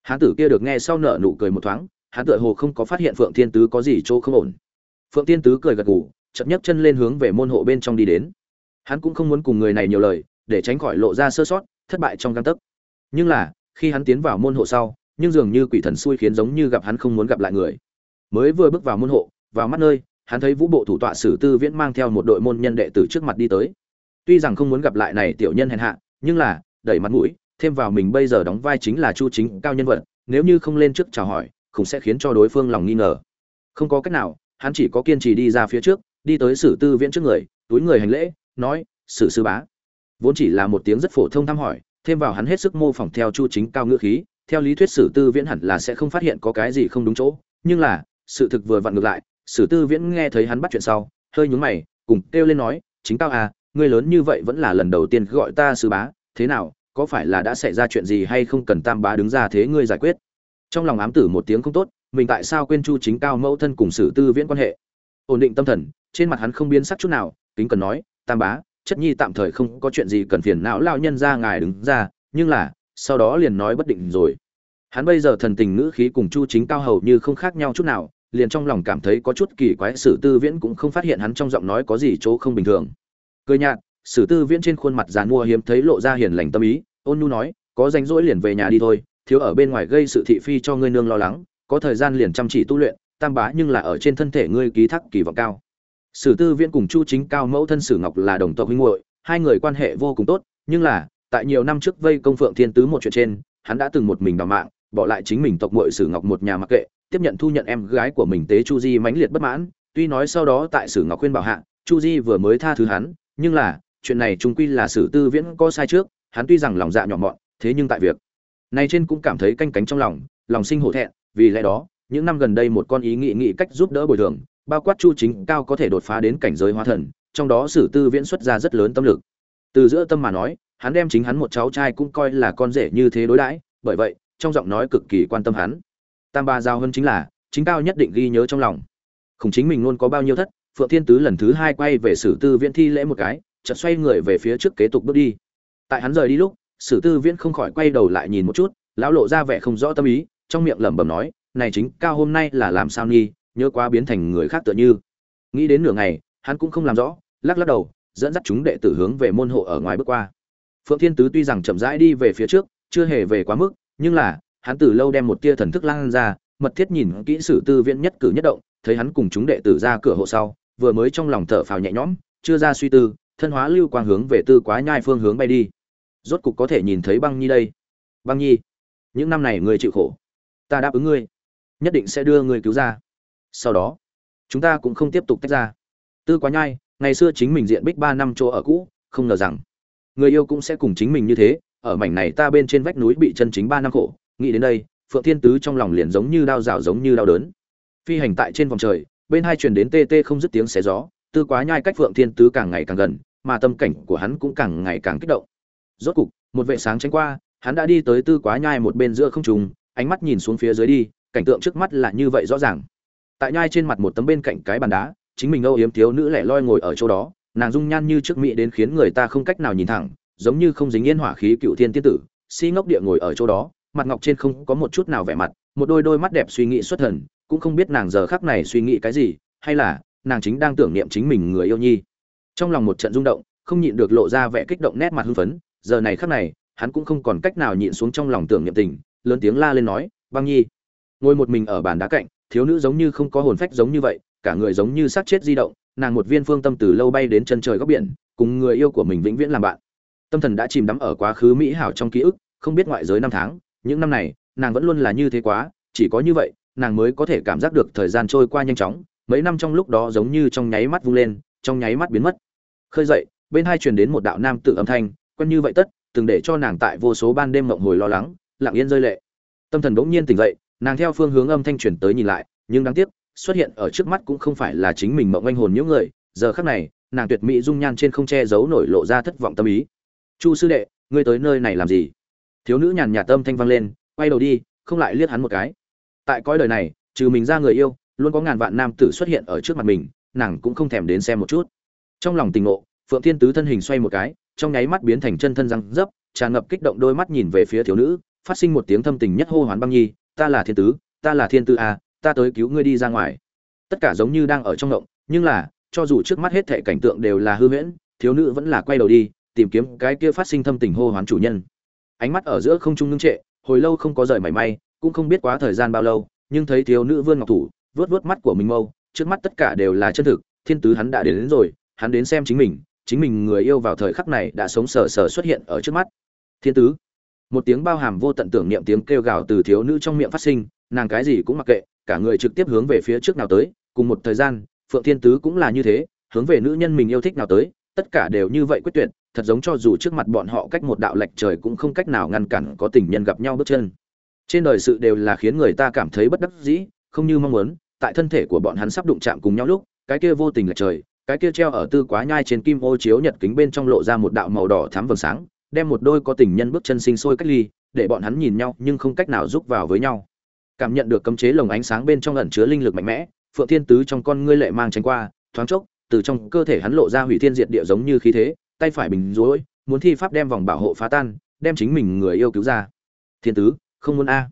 Speaker 1: Hán tử kia được nghe sau nở nụ cười một thoáng hán tựa hồ không có phát hiện phượng thiên tứ có gì chỗ không ổn. Phượng thiên tứ cười gật gù chậm nhấc chân lên hướng về môn hộ bên trong đi đến. Hắn cũng không muốn cùng người này nhiều lời, để tránh khỏi lộ ra sơ sót thất bại trong căn tấc. Nhưng là, khi hắn tiến vào môn hộ sau, nhưng dường như quỷ thần xui khiến giống như gặp hắn không muốn gặp lại người. Mới vừa bước vào môn hộ, vào mắt nơi, hắn thấy vũ bộ thủ tọa sử tư viễn mang theo một đội môn nhân đệ tử trước mặt đi tới. Tuy rằng không muốn gặp lại này tiểu nhân hèn hạ, nhưng là, đẩy mặt mũi, thêm vào mình bây giờ đóng vai chính là chu chính cao nhân vật, nếu như không lên trước chào hỏi, cũng sẽ khiến cho đối phương lòng nghi ngờ. Không có cách nào, hắn chỉ có kiên trì đi ra phía trước, đi tới sử tư viễn trước người, túi người hành lễ, nói, sử sư bá vốn chỉ là một tiếng rất phổ thông thăm hỏi, thêm vào hắn hết sức mô phỏng theo chu chính cao ngữ khí, theo lý thuyết sử tư viễn hẳn là sẽ không phát hiện có cái gì không đúng chỗ, nhưng là, sự thực vừa vặn ngược lại, sử tư viễn nghe thấy hắn bắt chuyện sau, hơi nhúng mày, cùng kêu lên nói, chính cao à ngươi lớn như vậy vẫn là lần đầu tiên gọi ta sư bá, thế nào, có phải là đã xảy ra chuyện gì hay không cần tam bá đứng ra thế ngươi giải quyết? Trong lòng ám tử một tiếng không tốt, mình tại sao quên chu chính cao mẫu thân cùng sử tư viễn quan hệ? Ổn định tâm thần, trên mặt hắn không biến sắc chút nào, kính cần nói, tam bá chất nhi tạm thời không có chuyện gì cần phiền não lao nhân ra ngài đứng ra, nhưng là, sau đó liền nói bất định rồi. Hắn bây giờ thần tình ngữ khí cùng chu chính cao hầu như không khác nhau chút nào, liền trong lòng cảm thấy có chút kỳ quái, sử tư viễn cũng không phát hiện hắn trong giọng nói có gì chỗ không bình thường. Cười nhạt, sử tư viễn trên khuôn mặt dàn mua hiếm thấy lộ ra hiền lành tâm ý, ôn nhu nói, có rảnh rỗi liền về nhà đi thôi, thiếu ở bên ngoài gây sự thị phi cho ngươi nương lo lắng, có thời gian liền chăm chỉ tu luyện, tam bá nhưng là ở trên thân thể ngươi ký thác kỳ vọng cao sử tư viễn cùng chu chính cao mẫu thân sử ngọc là đồng tộc huynh muội, hai người quan hệ vô cùng tốt, nhưng là, tại nhiều năm trước vây công phượng thiên tứ một chuyện trên, hắn đã từng một mình đào mạng, bỏ lại chính mình tộc muội sử ngọc một nhà mặc kệ, tiếp nhận thu nhận em gái của mình tế chu di mãnh liệt bất mãn. Tuy nói sau đó tại sử ngọc khuyên bảo hạ, chu di vừa mới tha thứ hắn, nhưng là, chuyện này trung quy là sử tư viễn có sai trước, hắn tuy rằng lòng dạ nhỏ mọn, thế nhưng tại việc này trên cũng cảm thấy canh cánh trong lòng lòng sinh hổ thẹn, vì lẽ đó, những năm gần đây một con ý nghĩ nghĩ cách giúp đỡ bồi thường bao quát chu chính cao có thể đột phá đến cảnh giới hóa thần, trong đó sử tư viễn xuất ra rất lớn tâm lực. Từ giữa tâm mà nói, hắn đem chính hắn một cháu trai cũng coi là con rể như thế đối đãi, bởi vậy, trong giọng nói cực kỳ quan tâm hắn. Tam ba giao hơn chính là, chính cao nhất định ghi nhớ trong lòng. Khổng chính mình luôn có bao nhiêu thất, phượng thiên tứ lần thứ hai quay về sử tư viễn thi lễ một cái, chợt xoay người về phía trước kế tục bước đi. Tại hắn rời đi lúc, sử tư viễn không khỏi quay đầu lại nhìn một chút, lão lộ ra vẻ không rõ tâm ý, trong miệng lẩm bẩm nói, này chính cao hôm nay là làm sao nghi nhớ quá biến thành người khác tựa như. Nghĩ đến nửa ngày, hắn cũng không làm rõ, lắc lắc đầu, dẫn dắt chúng đệ tử hướng về môn hộ ở ngoài bước qua. Phượng thiên tứ tuy rằng chậm rãi đi về phía trước, chưa hề về quá mức, nhưng là, hắn từ lâu đem một tia thần thức lan ra, mật thiết nhìn kỹ sử tư viễn nhất cử nhất động, thấy hắn cùng chúng đệ tử ra cửa hộ sau, vừa mới trong lòng thở phào nhẹ nhõm, chưa ra suy tư, thân hóa lưu quang hướng về tư quá nhai phương hướng bay đi. Rốt cục có thể nhìn thấy băng nhi đây. Băng nhi, những năm này ngươi chịu khổ, ta đáp ứng ngươi, nhất định sẽ đưa ngươi cứu ra sau đó, chúng ta cũng không tiếp tục tách ra. Tư quá nhai, ngày xưa chính mình diện bích ba năm chỗ ở cũ, không ngờ rằng, người yêu cũng sẽ cùng chính mình như thế, ở mảnh này ta bên trên vách núi bị chân chính ba năm khổ. Nghĩ đến đây, phượng thiên tứ trong lòng liền giống như đau rào giống như đau đớn. Phi hành tại trên vòng trời, bên hai truyền đến tê tê không dứt tiếng xé gió, tư quá nhai cách phượng thiên tứ càng ngày càng gần, mà tâm cảnh của hắn cũng càng ngày càng kích động. Rốt cục, một vệ sáng tránh qua, hắn đã đi tới tư quá nhai một bên giữa không trùng ánh mắt nhìn xuống phía dưới đi, cảnh tượng trước mắt là như vậy rõ ràng tại nhai trên mặt một tấm bên cạnh cái bàn đá, chính mình âu yếm thiếu nữ lẻ loi ngồi ở chỗ đó, nàng dung nhan như trước mỹ đến khiến người ta không cách nào nhìn thẳng, giống như không dính yên hỏa khí cựu thiên tiên tử, si ngốc địa ngồi ở chỗ đó, mặt ngọc trên không có một chút nào vẻ mặt, một đôi đôi mắt đẹp suy nghĩ xuất thần, cũng không biết nàng giờ khắc này suy nghĩ cái gì, hay là nàng chính đang tưởng niệm chính mình người yêu nhi. Trong lòng một trận rung động, không nhịn được lộ ra vẻ kích động nét mặt hưng phấn, giờ này khắc này, hắn cũng không còn cách nào nhịn xuống trong lòng tưởng niệm tình, lớn tiếng la lên nói, băng nhi, ngồi một mình ở bàn đá cạnh thiếu nữ giống như không có hồn phách giống như vậy, cả người giống như xác chết di động, nàng một viên phương tâm từ lâu bay đến chân trời góc biển, cùng người yêu của mình vĩnh viễn làm bạn. Tâm thần đã chìm đắm ở quá khứ mỹ hảo trong ký ức, không biết ngoại giới năm tháng, những năm này, nàng vẫn luôn là như thế quá, chỉ có như vậy, nàng mới có thể cảm giác được thời gian trôi qua nhanh chóng, mấy năm trong lúc đó giống như trong nháy mắt vung lên, trong nháy mắt biến mất. Khơi dậy, bên hai truyền đến một đạo nam tự âm thanh, quen như vậy tất, từng để cho nàng tại vô số ban đêm mộng hồi lo lắng, lặng yên rơi lệ. Tâm thần bỗng nhiên tỉnh dậy nàng theo phương hướng âm thanh truyền tới nhìn lại, nhưng đáng tiếc, xuất hiện ở trước mắt cũng không phải là chính mình mộng anh hồn những người. Giờ khắc này, nàng tuyệt mỹ dung nhan trên không che giấu nổi lộ ra thất vọng tâm ý. Chu sư đệ, ngươi tới nơi này làm gì? Thiếu nữ nhàn nhạt tâm thanh vang lên, quay đầu đi, không lại liếc hắn một cái. Tại cõi đời này, trừ mình ra người yêu, luôn có ngàn vạn nam tử xuất hiện ở trước mặt mình, nàng cũng không thèm đến xem một chút. Trong lòng tình ngộ, phượng thiên tứ thân hình xoay một cái, trong nháy mắt biến thành chân thân răng dấp, tràn ngập kích động đôi mắt nhìn về phía thiếu nữ, phát sinh một tiếng thâm tình nhất hô hoán băng nhi ta là thiên tứ ta là thiên tư a ta tới cứu ngươi đi ra ngoài. Tất cả giống như đang ở trong động nhưng là cho dù trước mắt hết thảy cảnh tượng đều là hư huyễn thiếu nữ vẫn là quay đầu đi tìm kiếm cái kia phát sinh thâm tình hô hoán chủ nhân. Ánh mắt ở giữa không trung ngưng trệ hồi lâu không có rời mảy may cũng không biết quá thời gian bao lâu nhưng thấy thiếu nữ vươn ngọc thủ vớt vớt mắt của mình mâu trước mắt tất cả đều là chân thực thiên tứ hắn đã đến, đến rồi hắn đến xem chính mình chính mình người yêu vào thời khắc này đã sống sờ sờ xuất hiện ở trước mắt. Thiên tứ một tiếng bao hàm vô tận tưởng niệm tiếng kêu gào từ thiếu nữ trong miệng phát sinh, nàng cái gì cũng mặc kệ, cả người trực tiếp hướng về phía trước nào tới, cùng một thời gian, phượng thiên tứ cũng là như thế, hướng về nữ nhân mình yêu thích nào tới, tất cả đều như vậy quyết tuyệt, thật giống cho dù trước mặt bọn họ cách một đạo lệch trời cũng không cách nào ngăn cản có tình nhân gặp nhau bước chân. Trên đời sự đều là khiến người ta cảm thấy bất đắc dĩ, không như mong muốn, tại thân thể của bọn hắn sắp đụng chạm cùng nhau lúc, cái kia vô tình lệch trời, cái kia treo ở tư quá nhai trên kim ô chiếu nhật kính bên trong lộ ra một đạo màu đỏ thắm vầng sáng đem một đôi có tình nhân bước chân sinh sôi cách ly, để bọn hắn nhìn nhau nhưng không cách nào giúp vào với nhau. Cảm nhận được cấm chế lồng ánh sáng bên trong ẩn chứa linh lực mạnh mẽ, phượng thiên tứ trong con ngươi lệ mang tránh qua, thoáng chốc, từ trong cơ thể hắn lộ ra hủy thiên diệt địa giống như khí thế, tay phải bình rối, muốn thi pháp đem vòng bảo hộ phá tan, đem chính mình người yêu cứu ra. Thiên tứ, không muốn a.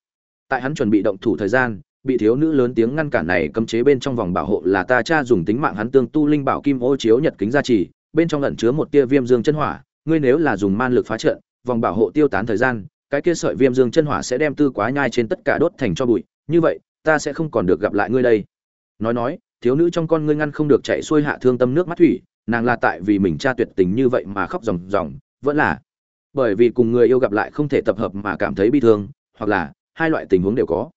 Speaker 1: Tại hắn chuẩn bị động thủ thời gian, bị thiếu nữ lớn tiếng ngăn cản này cấm chế bên trong vòng bảo hộ là ta cha dùng tính mạng hắn tương tu linh bảo kim ô chiếu nhật kính gia trì, bên trong ẩn chứa một tia viêm dương chân hỏa ngươi nếu là dùng man lực phá trận, vòng bảo hộ tiêu tán thời gian, cái kia sợi viêm dương chân hỏa sẽ đem tư quá nhai trên tất cả đốt thành cho bụi, như vậy, ta sẽ không còn được gặp lại ngươi đây. Nói nói, thiếu nữ trong con ngươi ngăn không được chạy xuôi hạ thương tâm nước mắt thủy, nàng là tại vì mình cha tuyệt tình như vậy mà khóc ròng ròng, vẫn là bởi vì cùng người yêu gặp lại không thể tập hợp mà cảm thấy bi thương, hoặc là hai loại tình huống đều có.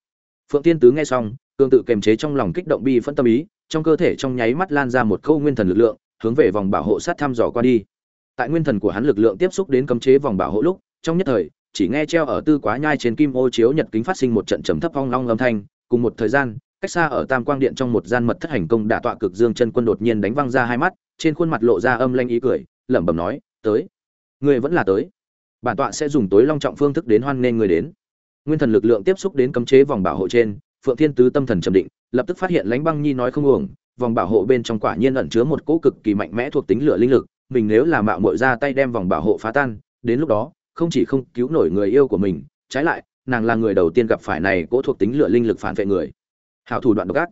Speaker 1: Phượng tiên tứ nghe xong cương tự kềm chế trong lòng kích động bi phân tâm ý, trong cơ thể trong nháy mắt lan ra một câu nguyên thần lực lượng, hướng về vòng bảo hộ sát thăm dò qua đi tại nguyên thần của hắn lực lượng tiếp xúc đến cấm chế vòng bảo hộ lúc, trong nhất thời, chỉ nghe treo ở tư quá nhai trên kim ô chiếu nhật kính phát sinh một trận trầm thấp phong long âm thanh. Cùng một thời gian, cách xa ở tam quang điện trong một gian mật thất hành công đả tọa cực dương chân quân đột nhiên đánh văng ra hai mắt, trên khuôn mặt lộ ra âm lanh ý cười, lẩm bẩm nói, tới người vẫn là tới. Bản tọa sẽ dùng tối long trọng phương thức đến hoan nghênh người đến. Nguyên thần lực lượng tiếp xúc đến cấm chế vòng bảo hộ trên, phượng thiên tứ tâm thần trầm định, lập tức phát hiện lãnh băng nhi nói không uổng, vòng bảo hộ bên trong quả nhiên ẩn chứa một cỗ cực kỳ mạnh mẽ thuộc tính lửa linh lực mình nếu là mạo muội ra tay đem vòng bảo hộ phá tan, đến lúc đó, không chỉ không cứu nổi người yêu của mình, trái lại, nàng là người đầu tiên gặp phải này cỗ thuộc tính lửa linh lực phản vệ người. Hảo thủ đoạn độc ác.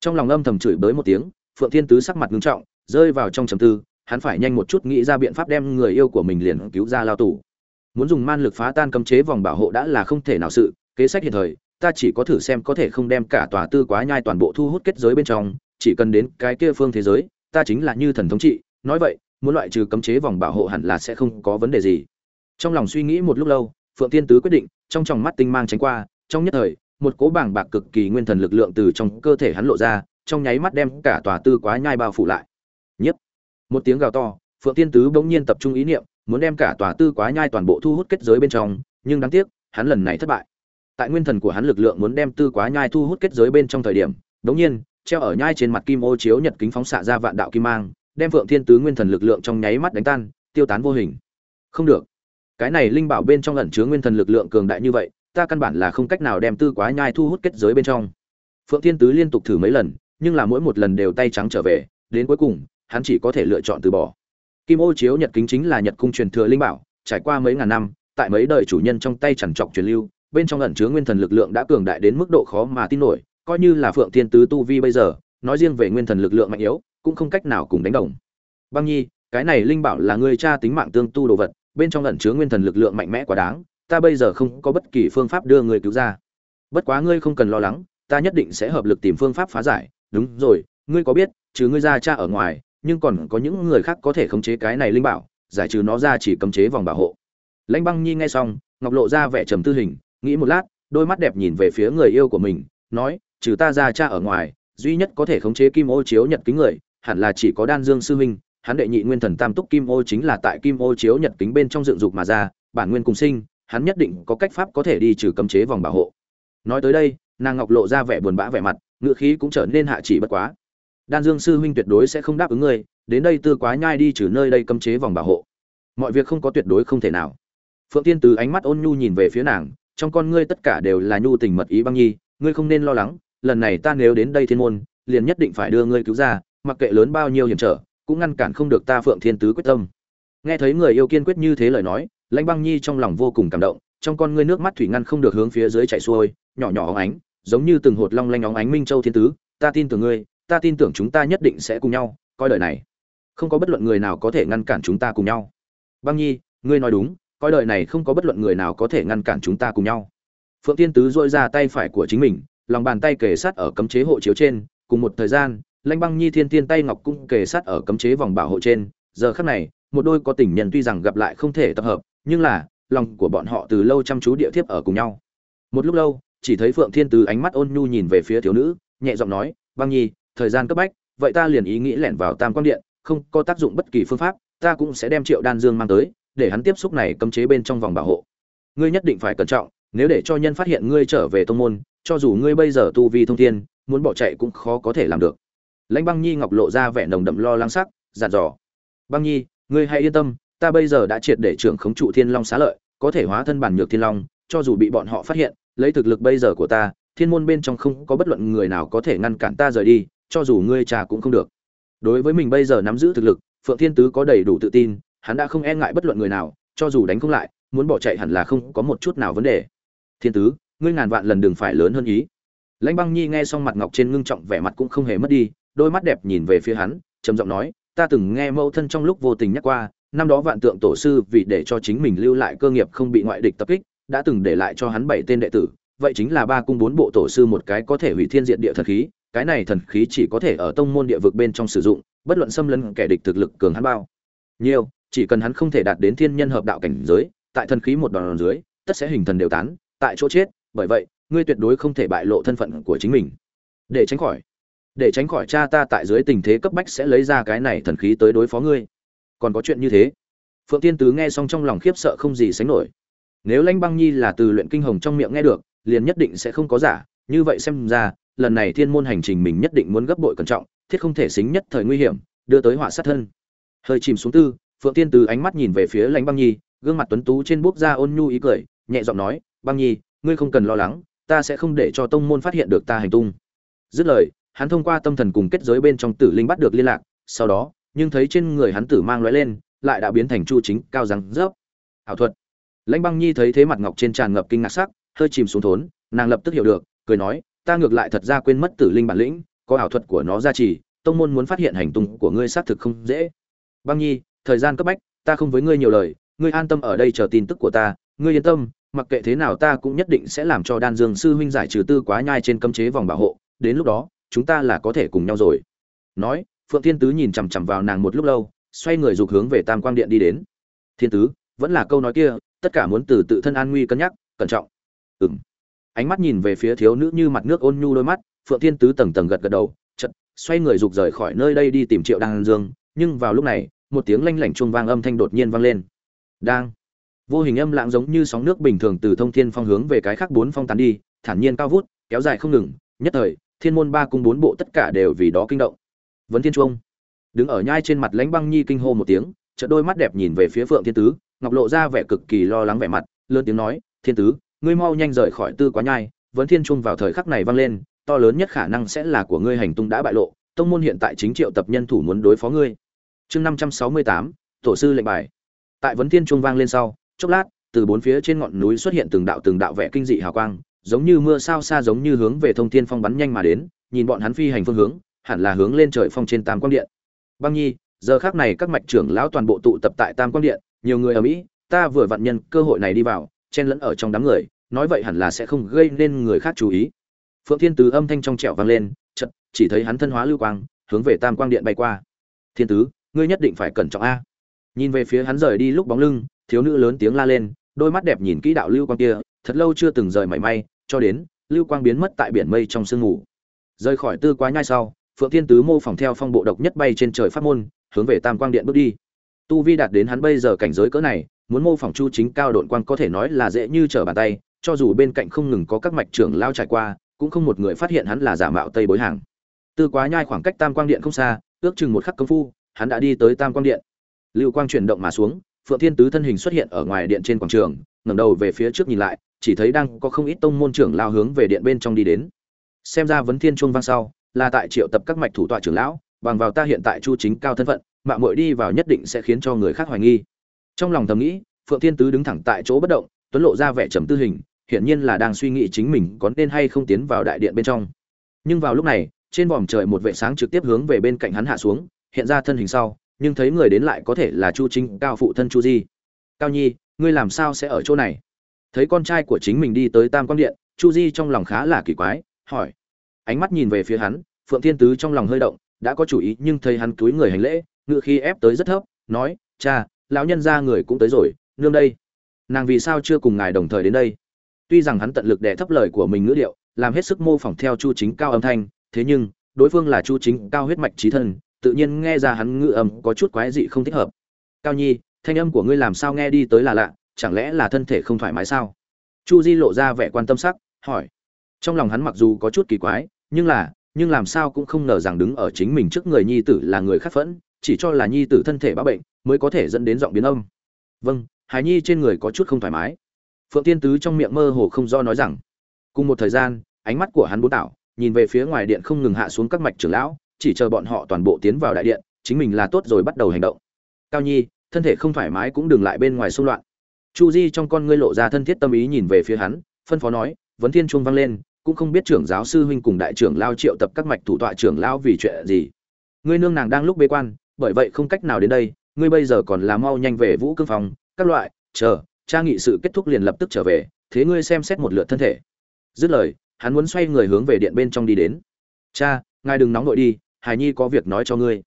Speaker 1: Trong lòng âm thầm chửi bới một tiếng, phượng thiên tứ sắc mặt nghiêm trọng, rơi vào trong trầm tư, hắn phải nhanh một chút nghĩ ra biện pháp đem người yêu của mình liền cứu ra lao tù. Muốn dùng man lực phá tan cấm chế vòng bảo hộ đã là không thể nào sự, kế sách hiện thời, ta chỉ có thử xem có thể không đem cả tòa tư quá nhai toàn bộ thu hút kết giới bên trong, chỉ cần đến cái kia phương thế giới, ta chính là như thần thống trị, nói vậy muốn loại trừ cấm chế vòng bảo hộ hẳn là sẽ không có vấn đề gì. Trong lòng suy nghĩ một lúc lâu, phượng tiên tứ quyết định, trong tròng mắt tinh mang tránh qua, trong nhất thời, một cố bảng bạc cực kỳ nguyên thần lực lượng từ trong cơ thể hắn lộ ra, trong nháy mắt đem cả tòa tư quá nhai bao phủ lại. Nhấp. Một tiếng gào to, phượng tiên tứ bỗng nhiên tập trung ý niệm, muốn đem cả tòa tư quá nhai toàn bộ thu hút kết giới bên trong, nhưng đáng tiếc, hắn lần này thất bại. Tại nguyên thần của hắn lực lượng muốn đem tư quá nhai thu hút kết giới bên trong thời điểm, bỗng nhiên, treo ở nhai trên mặt kim ô chiếu nhật kính phóng xạ ra vạn đạo kim mang đem phượng thiên tứ nguyên thần lực lượng trong nháy mắt đánh tan, tiêu tán vô hình. Không được. Cái này linh bảo bên trong ẩn chứa nguyên thần lực lượng cường đại như vậy, ta căn bản là không cách nào đem tư quá nhai thu hút kết giới bên trong. Phượng thiên tứ liên tục thử mấy lần, nhưng là mỗi một lần đều tay trắng trở về, đến cuối cùng, hắn chỉ có thể lựa chọn từ bỏ. Kim ô chiếu nhật kính chính là nhật cung truyền thừa linh bảo, trải qua mấy ngàn năm, tại mấy đời chủ nhân trong tay chẳng trọc truyền lưu, bên trong ẩn chứa nguyên thần lực lượng đã cường đại đến mức độ khó mà tin nổi, coi như là phượng thiên tứ tu vi bây giờ, nói riêng về nguyên thần lực lượng mạnh yếu cũng không cách nào cùng đánh đồng. Băng nhi, cái này linh bảo là ngươi cha tính mạng tương tu đồ vật, bên trong ẩn chứa nguyên thần lực lượng mạnh mẽ quá đáng, ta bây giờ không có bất kỳ phương pháp đưa người cứu ra. Bất quá ngươi không cần lo lắng, ta nhất định sẽ hợp lực tìm phương pháp phá giải. Đúng rồi, ngươi có biết, trừ ngươi ra cha ở ngoài, nhưng còn có những người khác có thể khống chế cái này linh bảo, giải trừ nó ra chỉ cấm chế vòng bảo hộ. Lãnh băng nhi nghe xong, ngọc lộ ra vẻ trầm tư hình, nghĩ một lát, đôi mắt đẹp nhìn về phía người yêu của mình, nói, trừ ta ra cha ở ngoài, duy nhất có thể khống chế kim ô chiếu nhật kính người hẳn là chỉ có đan dương sư huynh, hắn đệ nhị nguyên thần tam túc kim ô chính là tại kim ô chiếu nhật kính bên trong dựng dục mà ra, bản nguyên cùng sinh, hắn nhất định có cách pháp có thể đi trừ cấm chế vòng bảo hộ. Nói tới đây, nàng ngọc lộ ra vẻ buồn bã vẻ mặt ngựa khí cũng trở nên hạ chỉ bất quá. Đan dương sư huynh tuyệt đối sẽ không đáp ứng ngươi, đến đây tư quá nhai đi trừ nơi đây cấm chế vòng bảo hộ. Mọi việc không có tuyệt đối không thể nào. Phượng tiên từ ánh mắt ôn nhu nhìn về phía nàng, trong con ngươi tất cả đều là nhu tình mật ý băng nhi, ngươi không nên lo lắng, lần này ta nếu đến đây thiên môn, liền nhất định phải đưa ngươi cứu ra mặc kệ lớn bao nhiêu hiểm trở, cũng ngăn cản không được ta phượng thiên tứ quyết tâm. Nghe thấy người yêu kiên quyết như thế lời nói, lãnh băng nhi trong lòng vô cùng cảm động, trong con ngươi nước mắt thủy ngăn không được hướng phía dưới chảy xuôi, nhỏ nhỏ óng ánh, giống như từng hột long lanh óng ánh minh châu thiên tứ, ta tin tưởng ngươi, ta tin tưởng chúng ta nhất định sẽ cùng nhau, coi đời này. Không có bất luận người nào có thể ngăn cản chúng ta cùng nhau. Băng nhi, ngươi nói đúng, coi đời này không có bất luận người nào có thể ngăn cản chúng ta cùng nhau. Phượng tiên tứ dội ra tay phải của chính mình, lòng bàn tay kề sát ở cấm chế hộ chiếu trên, cùng một thời gian lanh băng nhi thiên tiên tay ngọc cũng kề sát ở cấm chế vòng bảo hộ trên. Giờ khắc này, một đôi có tình nhân tuy rằng gặp lại không thể tập hợp, nhưng là, lòng của bọn họ từ lâu chăm chú địa thiếp ở cùng nhau. Một lúc lâu, chỉ thấy phượng thiên từ ánh mắt ôn nhu nhìn về phía thiếu nữ, nhẹ giọng nói, băng nhi, thời gian cấp bách, vậy ta liền ý nghĩ lẻn vào tam quan điện, không có tác dụng bất kỳ phương pháp, ta cũng sẽ đem triệu đan dương mang tới, để hắn tiếp xúc này cấm chế bên trong vòng bảo hộ. Ngươi nhất định phải cẩn trọng, nếu để cho nhân phát hiện ngươi trở về tông môn, cho dù ngươi bây giờ tu vi thông thiên, muốn bỏ chạy cũng khó có thể làm được lãnh băng nhi ngọc lộ ra vẻ nồng đậm lo lắng sắc dàn dò. Băng nhi, ngươi hãy yên tâm, ta bây giờ đã triệt để trưởng khống trụ thiên long xá lợi, có thể hóa thân bản nhược thiên long, cho dù bị bọn họ phát hiện, lấy thực lực bây giờ của ta, thiên môn bên trong không có bất luận người nào có thể ngăn cản ta rời đi, cho dù ngươi trà cũng không được. Đối với mình bây giờ nắm giữ thực lực, phượng thiên tứ có đầy đủ tự tin, hắn đã không e ngại bất luận người nào, cho dù đánh không lại, muốn bỏ chạy hẳn là không có một chút nào vấn đề. Thiên tứ, ngươi ngàn vạn lần đừng phải lớn hơn ý lãnh băng nhi nghe xong mặt ngọc trên ngưng trọng vẻ mặt cũng không hề mất đi, đôi mắt đẹp nhìn về phía hắn, trầm giọng nói, ta từng nghe mẫu thân trong lúc vô tình nhắc qua, năm đó vạn tượng tổ sư vì để cho chính mình lưu lại cơ nghiệp không bị ngoại địch tập kích, đã từng để lại cho hắn bảy tên đệ tử, vậy chính là ba cung bốn bộ tổ sư một cái có thể hủy thiên diện địa thần khí, cái này thần khí chỉ có thể ở tông môn địa vực bên trong sử dụng, bất luận xâm lấn kẻ địch thực lực cường hắn bao nhiều chỉ cần hắn không thể đạt đến thiên nhân hợp đạo cảnh giới, tại thần khí một đòn dưới, tất sẽ hình thần đều tán, tại chỗ chết, bởi vậy ngươi tuyệt đối không thể bại lộ thân phận của chính mình. Để tránh khỏi, để tránh khỏi cha ta tại dưới tình thế cấp bách sẽ lấy ra cái này thần khí tới đối phó ngươi. Còn có chuyện như thế? Phượng tiên tứ nghe xong trong lòng khiếp sợ không gì sánh nổi. Nếu lãnh băng nhi là từ luyện kinh hồng trong miệng nghe được, liền nhất định sẽ không có giả, như vậy xem ra, lần này thiên môn hành trình mình nhất định muốn gấp bội cẩn trọng, thiết không thể xính nhất thời nguy hiểm, đưa tới họa sát thân. Hơi chìm xuống tư, phượng tiên từ ánh mắt nhìn về phía lãnh băng nhi, gương mặt tuấn tú trên bốc da ôn nhu ý cười, nhẹ giọng nói, băng nhi, ngươi không cần lo lắng ta sẽ không để cho tông môn phát hiện được ta hành tung. Dứt lời, hắn thông qua tâm thần cùng kết giới bên trong tử linh bắt được liên lạc, sau đó, nhưng thấy trên người hắn tử mang lóe lên, lại đã biến thành chu chính, cao răng, rớp. Ảo thuật. Lãnh băng nhi thấy thế mặt ngọc trên tràn ngập kinh ngạc sắc, hơi chìm xuống thốn, nàng lập tức hiểu được, cười nói, ta ngược lại thật ra quên mất tử linh bản lĩnh, có ảo thuật của nó ra trì tông môn muốn phát hiện hành tung của ngươi xác thực không dễ. Băng nhi, thời gian cấp bách, ta không với ngươi nhiều lời, ngươi an tâm ở đây chờ tin tức của ta, ngươi yên tâm mặc kệ thế nào ta cũng nhất định sẽ làm cho đan dương sư huynh giải trừ tư quá nhai trên cấm chế vòng bảo hộ, đến lúc đó, chúng ta là có thể cùng nhau rồi. Nói, phượng thiên tứ nhìn chằm chằm vào nàng một lúc lâu, xoay người dục hướng về tam quang điện đi đến. Thiên tứ, vẫn là câu nói kia, tất cả muốn từ tự thân an nguy cân nhắc, cẩn trọng. Ừm. Ánh mắt nhìn về phía thiếu nữ như mặt nước ôn nhu đôi mắt, phượng thiên tứ tầng tầng gật gật đầu chật xoay người dục rời khỏi nơi đây đi tìm triệu đan dương, nhưng vào lúc này, một tiếng lanh lảnh chuông vang âm thanh đột nhiên vang lên. Đang vô hình âm lặng giống như sóng nước bình thường từ thông thiên phong hướng về cái khác bốn phong tán đi, thản nhiên cao vút, kéo dài không ngừng, nhất thời, thiên môn ba cung bốn bộ tất cả đều vì đó kinh động. Vấn thiên trung đứng ở nhai trên mặt lãnh băng nhi kinh hô một tiếng, chợt đôi mắt đẹp nhìn về phía phượng thiên tứ, ngọc lộ ra vẻ cực kỳ lo lắng vẻ mặt, lớn tiếng nói, thiên tứ, ngươi mau nhanh rời khỏi tư quá nhai. Vấn thiên trung vào thời khắc này vang lên, to lớn nhất khả năng sẽ là của ngươi hành tung đã bại lộ, tông môn hiện tại chính triệu tập nhân thủ muốn đối phó ngươi. Chương năm trăm sáu mươi tám, tổ sư lệnh bài. Tại vấn thiên trung vang lên sau chốc lát, từ bốn phía trên ngọn núi xuất hiện từng đạo từng đạo vẻ kinh dị hào quang, giống như mưa sao xa giống như hướng về thông thiên phong bắn nhanh mà đến, nhìn bọn hắn phi hành phương hướng, hẳn là hướng lên trời phong trên tam quang điện. Băng nhi, giờ khác này các mạch trưởng lão toàn bộ tụ tập tại tam quang điện, nhiều người ở mỹ, ta vừa vặn nhân cơ hội này đi vào, chen lẫn ở trong đám người, nói vậy hẳn là sẽ không gây nên người khác chú ý. Phượng thiên tứ âm thanh trong trẻo vang lên chật chỉ thấy hắn thân hóa lưu quang, hướng về tam quang điện bay qua. Thiên tứ, ngươi nhất định phải cẩn trọng a. Nhìn về phía hắn rời đi lúc bóng lưng thiếu nữ lớn tiếng la lên đôi mắt đẹp nhìn kỹ đạo lưu quang kia thật lâu chưa từng rời mảy may cho đến lưu quang biến mất tại biển mây trong sương ngủ, rời khỏi tư quá nhai sau phượng thiên tứ mô phỏng theo phong bộ độc nhất bay trên trời pháp môn hướng về tam quang điện bước đi. Tu vi đạt đến hắn bây giờ cảnh giới cỡ này muốn mô phỏng chu chính cao độn quang có thể nói là dễ như trở bàn tay cho dù bên cạnh không ngừng có các mạch trưởng lao trải qua cũng không một người phát hiện hắn là giả mạo tây bối hàng. Tư quá nhai khoảng cách tam quang điện không xa ước chừng một khắc công phu hắn đã đi tới tam quang điện. Lưu quang chuyển động mà xuống phượng thiên tứ thân hình xuất hiện ở ngoài điện trên quảng trường, ngẩng đầu về phía trước nhìn lại, chỉ thấy đang có không ít tông môn trưởng lao hướng về điện bên trong đi đến. Xem ra vấn thiên chuông vang sau, là tại triệu tập các mạch thủ tọa trưởng lão, bằng vào ta hiện tại chu chính cao thân phận mạng muội đi vào nhất định sẽ khiến cho người khác hoài nghi. Trong lòng thầm nghĩ, phượng thiên tứ đứng thẳng tại chỗ bất động, tuấn lộ ra vẻ trầm tư hình, hiển nhiên là đang suy nghĩ chính mình có nên hay không tiến vào đại điện bên trong. Nhưng vào lúc này, trên vòm trời một vệ sáng trực tiếp hướng về bên cạnh hắn hạ xuống, hiện ra thân hình sau nhưng thấy người đến lại có thể là chu chính, cao phụ thân chu di. Cao nhi, ngươi làm sao sẽ ở chỗ này? Thấy con trai của chính mình đi tới tam quang điện, chu di trong lòng khá là kỳ quái, hỏi. Ánh mắt nhìn về phía hắn, phượng thiên tứ trong lòng hơi động, đã có chủ ý nhưng thấy hắn túi người hành lễ, ngự khi ép tới rất thấp, nói, cha, lão nhân gia người cũng tới rồi, nương đây. Nàng vì sao chưa cùng ngài đồng thời đến đây? Tuy rằng hắn tận lực đè thấp lời của mình ngữ điệu, làm hết sức mô phỏng theo chu chính cao âm thanh, thế nhưng, đối phương là chu chính cao huyết mạch trí thân tự nhiên nghe ra hắn ngữ âm có chút quái dị không thích hợp. Cao nhi, thanh âm của ngươi làm sao nghe đi tới là lạ, chẳng lẽ là thân thể không thoải mái sao? Chu di lộ ra vẻ quan tâm sắc, hỏi. Trong lòng hắn mặc dù có chút kỳ quái, nhưng là, nhưng làm sao cũng không ngờ rằng đứng ở chính mình trước người nhi tử là người khác phẫn, chỉ cho là nhi tử thân thể bá bệnh, mới có thể dẫn đến giọng biến âm. Vâng hài nhi trên người có chút không thoải mái. Phượng tiên tứ trong miệng mơ hồ không do nói rằng. Cùng một thời gian, ánh mắt của hắn bố tạo nhìn về phía ngoài điện không ngừng hạ xuống các mạch trưởng lão chỉ chờ bọn họ toàn bộ tiến vào đại điện, chính mình là tốt rồi bắt đầu hành động. Cao nhi, thân thể không thoải mái cũng đừng lại bên ngoài xung loạn. Chu di trong con ngươi lộ ra thân thiết tâm ý nhìn về phía hắn, phân phó nói, vấn thiên chuông vang lên, cũng không biết trưởng giáo sư huynh cùng đại trưởng lao triệu tập các mạch thủ tọa trưởng lao vì chuyện gì. Ngươi nương nàng đang lúc bế quan, bởi vậy không cách nào đến đây, ngươi bây giờ còn là mau nhanh về vũ cương phòng, các loại, chờ, cha nghị sự kết thúc liền lập tức trở về, thế ngươi xem xét một lượt thân thể. Dứt lời, hắn muốn xoay người hướng về điện bên trong đi đến. Cha, ngài đừng nóng nội đi hải nhi có việc nói cho ngươi.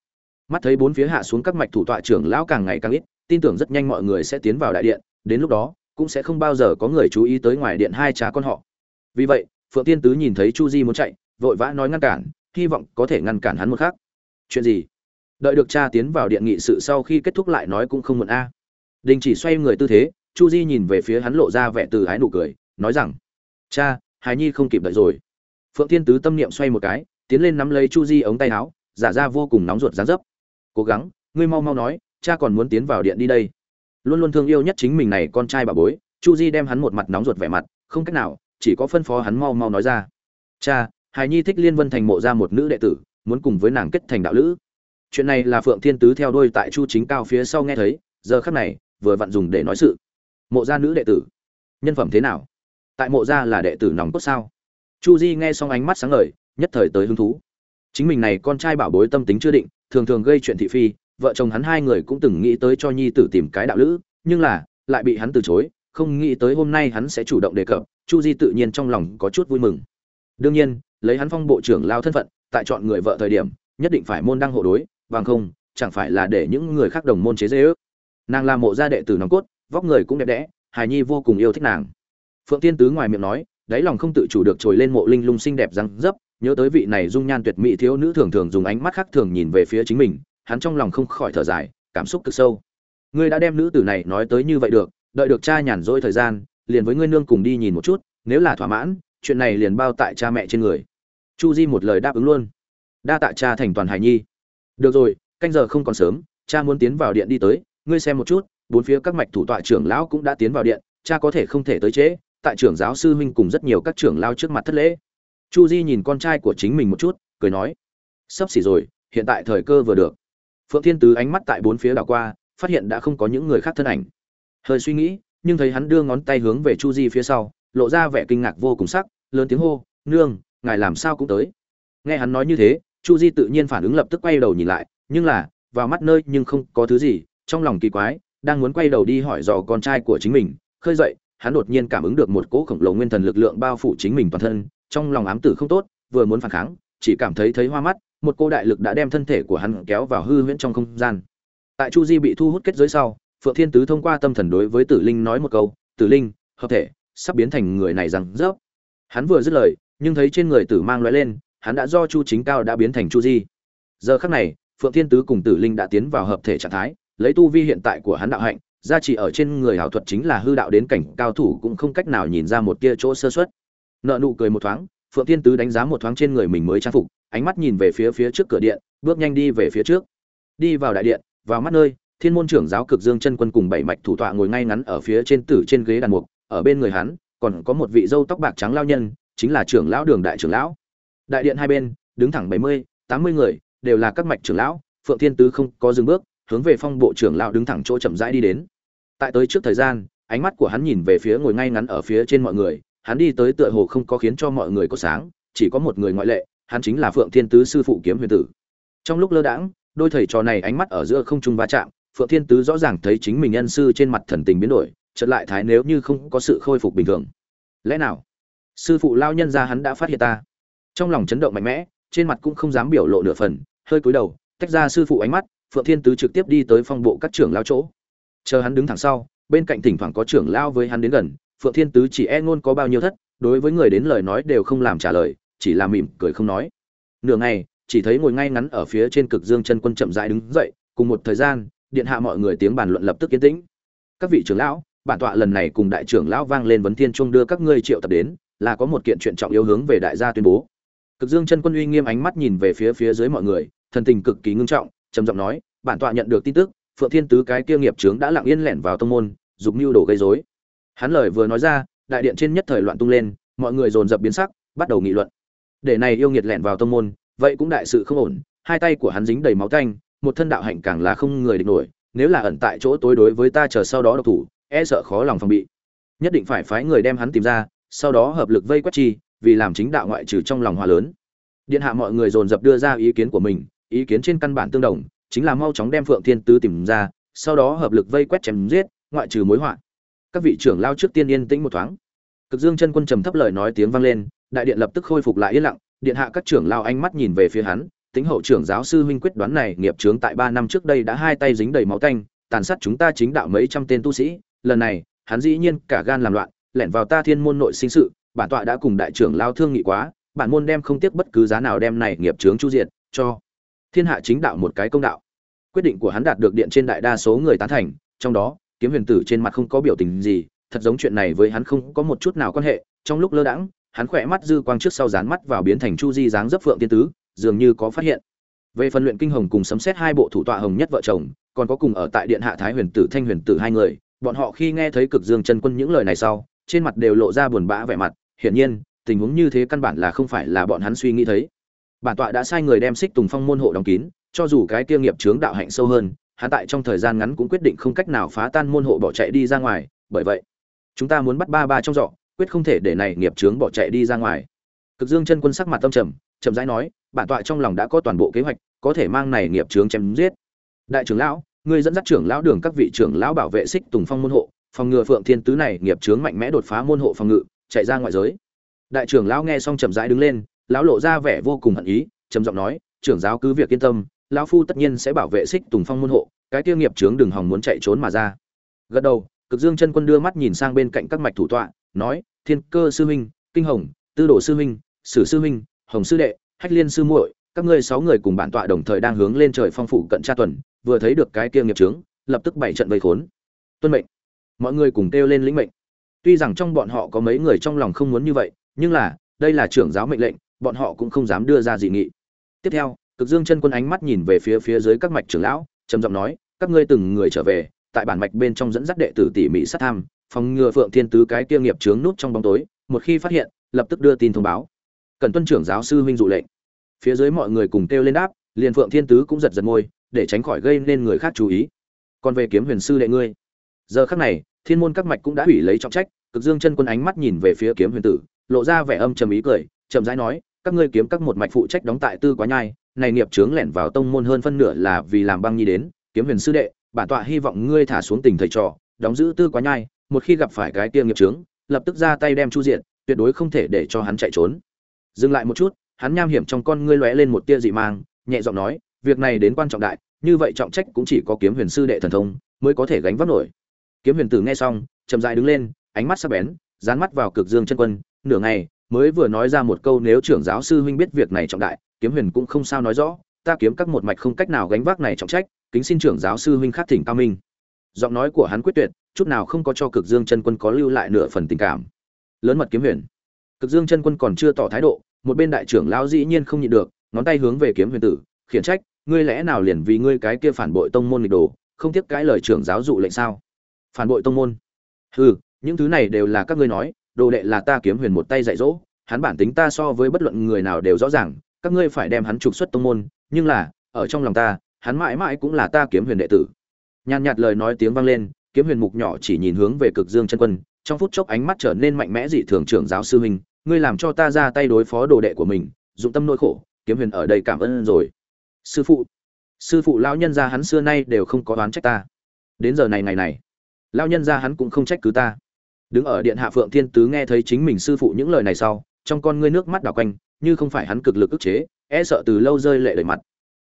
Speaker 1: Mắt thấy bốn phía hạ xuống các mạch thủ tọa trưởng lão càng ngày càng ít, tin tưởng rất nhanh mọi người sẽ tiến vào đại điện, đến lúc đó, cũng sẽ không bao giờ có người chú ý tới ngoài điện hai cha con họ. Vì vậy, phượng tiên tứ nhìn thấy chu di muốn chạy, vội vã nói ngăn cản, hy vọng có thể ngăn cản hắn một khác chuyện gì? Đợi được cha tiến vào điện nghị sự sau khi kết thúc lại nói cũng không muộn a. Đình chỉ xoay người tư thế, chu di nhìn về phía hắn lộ ra vẻ từ ái nụ cười, nói rằng, cha hài nhi không kịp đợi rồi. Phượng tiên tứ tâm niệm xoay một cái tiến lên nắm lấy chu di ống tay áo, giả ra vô cùng nóng ruột dán dấp. Cố gắng, ngươi mau mau nói, cha còn muốn tiến vào điện đi đây. Luôn luôn thương yêu nhất chính mình này con trai bà bối, chu di đem hắn một mặt nóng ruột vẻ mặt, không cách nào, chỉ có phân phó hắn mau mau nói ra. Cha hài nhi thích liên vân thành mộ ra một nữ đệ tử, muốn cùng với nàng kết thành đạo lữ. Chuyện này là phượng thiên tứ theo đuôi tại chu chính cao phía sau nghe thấy, giờ khắc này, vừa vặn dùng để nói sự. Mộ gia nữ đệ tử, nhân phẩm thế nào? Tại mộ gia là đệ tử nòng cốt sao? Chu di nghe xong ánh mắt sáng ngời nhất thời tới hứng thú. Chính mình này con trai bảo bối tâm tính chưa định, thường thường gây chuyện thị phi, vợ chồng hắn hai người cũng từng nghĩ tới cho nhi tử tìm cái đạo lữ, nhưng là, lại bị hắn từ chối, không nghĩ tới hôm nay hắn sẽ chủ động đề cập, chu di tự nhiên trong lòng có chút vui mừng. Đương nhiên, lấy hắn phong bộ trưởng lao thân phận, tại chọn người vợ thời điểm, nhất định phải môn đăng hộ đối, bằng không, chẳng phải là để những người khác đồng môn chế dễ ước nàng là mộ gia đệ tử nòng cốt, vóc người cũng đẹp đẽ, hài nhi vô cùng yêu thích nàng. Phượng tiên tứ ngoài miệng nói, đáy lòng không tự chủ được trồi lên mộ linh lung xinh đẹp răng dấp nhớ tới vị này dung nhan tuyệt mỹ thiếu nữ thường thường dùng ánh mắt khác thường nhìn về phía chính mình, hắn trong lòng không khỏi thở dài, cảm xúc cực sâu. Ngươi đã đem nữ tử này nói tới như vậy được, đợi được cha nhàn rỗi thời gian, liền với ngươi nương cùng đi nhìn một chút, nếu là thỏa mãn, chuyện này liền bao tại cha mẹ trên người. Chu di một lời đáp ứng luôn. Đa tạ cha thành toàn hải nhi. Được rồi, canh giờ không còn sớm, cha muốn tiến vào điện đi tới, ngươi xem một chút, bốn phía các mạch thủ tọa trưởng lão cũng đã tiến vào điện, cha có thể không thể tới trễ, tại trưởng giáo sư huynh cùng rất nhiều các trưởng lao trước mặt thất lễ chu di nhìn con trai của chính mình một chút, cười nói, sắp xỉ rồi, hiện tại thời cơ vừa được. Phượng thiên tứ ánh mắt tại bốn phía đảo qua, phát hiện đã không có những người khác thân ảnh. Hơi suy nghĩ, nhưng thấy hắn đưa ngón tay hướng về chu di phía sau, lộ ra vẻ kinh ngạc vô cùng sắc, lớn tiếng hô, nương, ngài làm sao cũng tới. Nghe hắn nói như thế, chu di tự nhiên phản ứng lập tức quay đầu nhìn lại, nhưng là, vào mắt nơi nhưng không có thứ gì, trong lòng kỳ quái, đang muốn quay đầu đi hỏi dò con trai của chính mình, khơi dậy, hắn đột nhiên cảm ứng được một cỗ khổng lồ nguyên thần lực lượng bao phủ chính mình toàn thân trong lòng ám tử không tốt, vừa muốn phản kháng, chỉ cảm thấy thấy hoa mắt, một cô đại lực đã đem thân thể của hắn kéo vào hư huyễn trong không gian. Tại chu di bị thu hút kết giới sau, phượng thiên tứ thông qua tâm thần đối với tử linh nói một câu, tử linh, hợp thể, sắp biến thành người này rằng rớp. Hắn vừa dứt lời, nhưng thấy trên người tử mang lóe lên, hắn đã do chu chính cao đã biến thành chu di. Giờ khắc này, phượng thiên tứ cùng tử linh đã tiến vào hợp thể trạng thái, lấy tu vi hiện tại của hắn đạo hạnh, gia trì ở trên người hảo thuật chính là hư đạo đến cảnh cao thủ cũng không cách nào nhìn ra một kia chỗ sơ suất nợ nụ cười một thoáng, phượng thiên tứ đánh giá một thoáng trên người mình mới trang phục, ánh mắt nhìn về phía phía trước cửa điện, bước nhanh đi về phía trước. Đi vào đại điện, vào mắt nơi, thiên môn trưởng giáo cực dương chân quân cùng bảy mạch thủ tọa ngồi ngay ngắn ở phía trên tử trên ghế đàn mục, ở bên người hắn, còn có một vị dâu tóc bạc trắng lao nhân, chính là trưởng lão đường đại trưởng lão. Đại điện hai bên, đứng thẳng bảy mươi, tám mươi người, đều là các mạch trưởng lão, phượng thiên tứ không có dừng bước, hướng về phong bộ trưởng lão đứng thẳng chỗ chậm rãi đi đến. Tại tới trước thời gian, ánh mắt của hắn nhìn về phía ngồi ngay ngắn ở phía trên mọi người hắn đi tới tựa hồ không có khiến cho mọi người có sáng, chỉ có một người ngoại lệ, hắn chính là phượng thiên tứ sư phụ kiếm huyền tử. Trong lúc lơ đãng, đôi thầy trò này ánh mắt ở giữa không trung va chạm, phượng thiên tứ rõ ràng thấy chính mình nhân sư trên mặt thần tình biến đổi, chợt lại thái nếu như không có sự khôi phục bình thường. Lẽ nào? Sư phụ lao nhân ra hắn đã phát hiện ta. Trong lòng chấn động mạnh mẽ, trên mặt cũng không dám biểu lộ nửa phần, hơi cúi đầu, tách ra sư phụ ánh mắt, phượng thiên tứ trực tiếp đi tới phong bộ các trưởng lao chỗ. Chờ hắn đứng thẳng sau, bên cạnh thỉnh thoảng có trưởng lao với hắn đến gần phượng thiên tứ chỉ e ngôn có bao nhiêu thất, đối với người đến lời nói đều không làm trả lời, chỉ là mỉm cười không nói. Nửa ngày, chỉ thấy ngồi ngay ngắn ở phía trên cực dương chân quân chậm rãi đứng dậy, cùng một thời gian, điện hạ mọi người tiếng bàn luận lập tức yên tĩnh. Các vị trưởng lão, bản tọa lần này cùng đại trưởng lão vang lên vấn thiên trung đưa các ngươi triệu tập đến, là có một kiện chuyện trọng yếu hướng về đại gia tuyên bố. Cực dương chân quân uy nghiêm ánh mắt nhìn về phía phía dưới mọi người, thần tình cực kỳ ngưng trọng, trầm giọng nói, bản tọa nhận được tin tức, phượng thiên tứ cái kia nghiệp trướng đã lặng yên lẻn vào tông môn, dục mưu đồ gây rối hắn lời vừa nói ra, đại điện trên nhất thời loạn tung lên, mọi người dồn dập biến sắc, bắt đầu nghị luận. Để này yêu nghiệt lẻn vào tông môn, vậy cũng đại sự không ổn, hai tay của hắn dính đầy máu tanh, một thân đạo hạnh càng là không người địch nổi, nếu là ẩn tại chỗ tối đối với ta chờ sau đó độc thủ e sợ khó lòng phòng bị. Nhất định phải phái người đem hắn tìm ra, sau đó hợp lực vây quét chi, vì làm chính đạo ngoại trừ trong lòng hòa lớn. Điện hạ mọi người dồn dập đưa ra ý kiến của mình, ý kiến trên căn bản tương đồng, chính là mau chóng đem phượng thiên tứ tìm ra, sau đó hợp lực vây quét chém giết, ngoại trừ mối họa các vị trưởng lao trước tiên yên tĩnh một thoáng. Cực dương chân quân trầm thấp lời nói tiếng vang lên, đại điện lập tức khôi phục lại yên lặng, điện hạ các trưởng lao ánh mắt nhìn về phía hắn, tính hậu trưởng giáo sư huynh quyết đoán này nghiệp trướng tại ba năm trước đây đã hai tay dính đầy máu tanh, tàn sát chúng ta chính đạo mấy trăm tên tu sĩ, lần này, hắn dĩ nhiên cả gan làm loạn, lẻn vào ta thiên môn nội sinh sự, bản tọa đã cùng đại trưởng lao thương nghị quá, bản môn đem không tiếc bất cứ giá nào đem này nghiệp trướng chu diệt, cho thiên hạ chính đạo một cái công đạo. Quyết định của hắn đạt được điện trên đại đa số người tán thành, trong đó kiếm huyền tử trên mặt không có biểu tình gì, thật giống chuyện này với hắn không có một chút nào quan hệ, trong lúc lơ đãng, hắn khỏe mắt dư quang trước sau dán mắt vào biến thành chu di dáng dấp phượng tiên tứ, dường như có phát hiện. Về phần luyện kinh hồng cùng sấm xét hai bộ thủ tọa hồng nhất vợ chồng, còn có cùng ở tại điện hạ thái huyền tử, thanh huyền tử hai người, bọn họ khi nghe thấy cực dương chân quân những lời này sau, trên mặt đều lộ ra buồn bã vẻ mặt, hiển nhiên, tình huống như thế căn bản là không phải là bọn hắn suy nghĩ thấy. Bản tọa đã sai người đem xích tùng phong môn hộ đóng kín, cho dù cái kia nghiệp chướng đạo hạnh sâu hơn hắn tại trong thời gian ngắn cũng quyết định không cách nào phá tan môn hộ bỏ chạy đi ra ngoài, bởi vậy, chúng ta muốn bắt ba ba trong dọ quyết không thể để này nghiệp chướng bỏ chạy đi ra ngoài. Cực dương chân quân sắc mặt tâm trầm, chậm rãi nói, bản tọa trong lòng đã có toàn bộ kế hoạch, có thể mang này nghiệp chướng chém giết. Đại trưởng lão, ngươi dẫn dắt trưởng lão đường các vị trưởng lão bảo vệ xích tùng phong môn hộ, phòng ngừa phượng thiên tứ này nghiệp chướng mạnh mẽ đột phá môn hộ phòng ngự, chạy ra ngoại giới. Đại trưởng lão nghe xong chậm rãi đứng lên, lão lộ ra vẻ vô cùng hận ý, trầm giọng nói, trưởng giáo cứ việc yên tâm lão phu tất nhiên sẽ bảo vệ xích tùng phong môn hộ, cái tiêu nghiệp trướng đừng hòng muốn chạy trốn mà ra. Gật đầu, cực dương chân quân đưa mắt nhìn sang bên cạnh các mạch thủ tọa, nói, thiên cơ sư huynh, kinh hồng, tư đồ sư huynh, sử sư huynh, hồng sư đệ, hách liên sư muội, các ngươi sáu người cùng bản tọa đồng thời đang hướng lên trời phong phủ cận tra tuần, vừa thấy được cái kia nghiệp trướng lập tức bảy trận vây khốn. Tuân mệnh. Mọi người cùng kêu lên lĩnh mệnh. Tuy rằng trong bọn họ có mấy người trong lòng không muốn như vậy, nhưng là, đây là trưởng giáo mệnh lệnh, bọn họ cũng không dám đưa ra dị nghị. Tiếp theo cực dương chân quân ánh mắt nhìn về phía phía dưới các mạch trưởng lão, trầm giọng nói, các ngươi từng người trở về, tại bản mạch bên trong dẫn dắt đệ tử tỉ mỉ sát tham, phòng ngừa phượng thiên tứ cái kia nghiệp chướng nút trong bóng tối, một khi phát hiện, lập tức đưa tin thông báo. Cần tuân trưởng giáo sư huynh dụ lệnh. Phía dưới mọi người cùng kêu lên đáp, liền phượng thiên tứ cũng giật giật môi, để tránh khỏi gây nên người khác chú ý. Còn về kiếm huyền sư đệ ngươi. Giờ khắc này, thiên môn các mạch cũng đã hủy lấy trọng trách, cực dương chân quân ánh mắt nhìn về phía kiếm huyền tử, lộ ra vẻ âm trầm ý cười, chậm rãi nói, các ngươi kiếm các một mạch phụ trách đóng tại tư quá nhai này nghiệp chướng lẻn vào tông môn hơn phân nửa là vì làm băng nhi đến, kiếm huyền sư đệ, bản tọa hy vọng ngươi thả xuống tình thầy trò, đóng giữ tư quá nhai, một khi gặp phải cái kia nghiệp chướng, lập tức ra tay đem chu diện tuyệt đối không thể để cho hắn chạy trốn. Dừng lại một chút, hắn nham hiểm trong con ngươi lóe lên một tia dị mang, nhẹ giọng nói, việc này đến quan trọng đại, như vậy trọng trách cũng chỉ có kiếm huyền sư đệ thần thông mới có thể gánh vác nổi. Kiếm huyền tử nghe xong, chậm rãi đứng lên, ánh mắt sắc bén, dán mắt vào cực dương chân quân, nửa ngày, mới vừa nói ra một câu, nếu trưởng giáo sư huynh biết việc này trọng đại kiếm huyền cũng không sao nói rõ, ta kiếm các một mạch không cách nào gánh vác này trọng trách, kính xin trưởng giáo sư huynh khắc thỉnh cao minh. Giọng nói của hắn quyết tuyệt, chút nào không có cho cực dương chân quân có lưu lại nửa phần tình cảm. Lớn mật kiếm huyền. Cực dương chân quân còn chưa tỏ thái độ, một bên đại trưởng lão dĩ nhiên không nhịn được, ngón tay hướng về kiếm huyền tử, khiển trách, ngươi lẽ nào liền vì ngươi cái kia phản bội tông môn nghịch đồ, không tiếp cái lời trưởng giáo dụ lệnh sao? Phản bội tông môn? Hừ, những thứ này đều là các ngươi nói, đồ đệ là ta kiếm huyền một tay dạy dỗ, hắn bản tính ta so với bất luận người nào đều rõ ràng các ngươi phải đem hắn trục xuất tông môn, nhưng là, ở trong lòng ta, hắn mãi mãi cũng là ta kiếm huyền đệ tử. Nhàn nhạt lời nói tiếng vang lên, kiếm huyền mục nhỏ chỉ nhìn hướng về cực dương chân quân, trong phút chốc ánh mắt trở nên mạnh mẽ dị thường trưởng giáo sư huynh, ngươi làm cho ta ra tay đối phó đồ đệ của mình, dụng tâm nỗi khổ, kiếm huyền ở đây cảm ơn rồi. Sư phụ sư phụ lão nhân gia hắn xưa nay đều không có đoán trách ta. Đến giờ này ngày này, lão nhân gia hắn cũng không trách cứ ta. Đứng ở điện hạ phượng thiên tứ nghe thấy chính mình sư phụ những lời này sau, trong con ngươi nước mắt đảo quanh như không phải hắn cực lực ức chế e sợ từ lâu rơi lệ đầy mặt.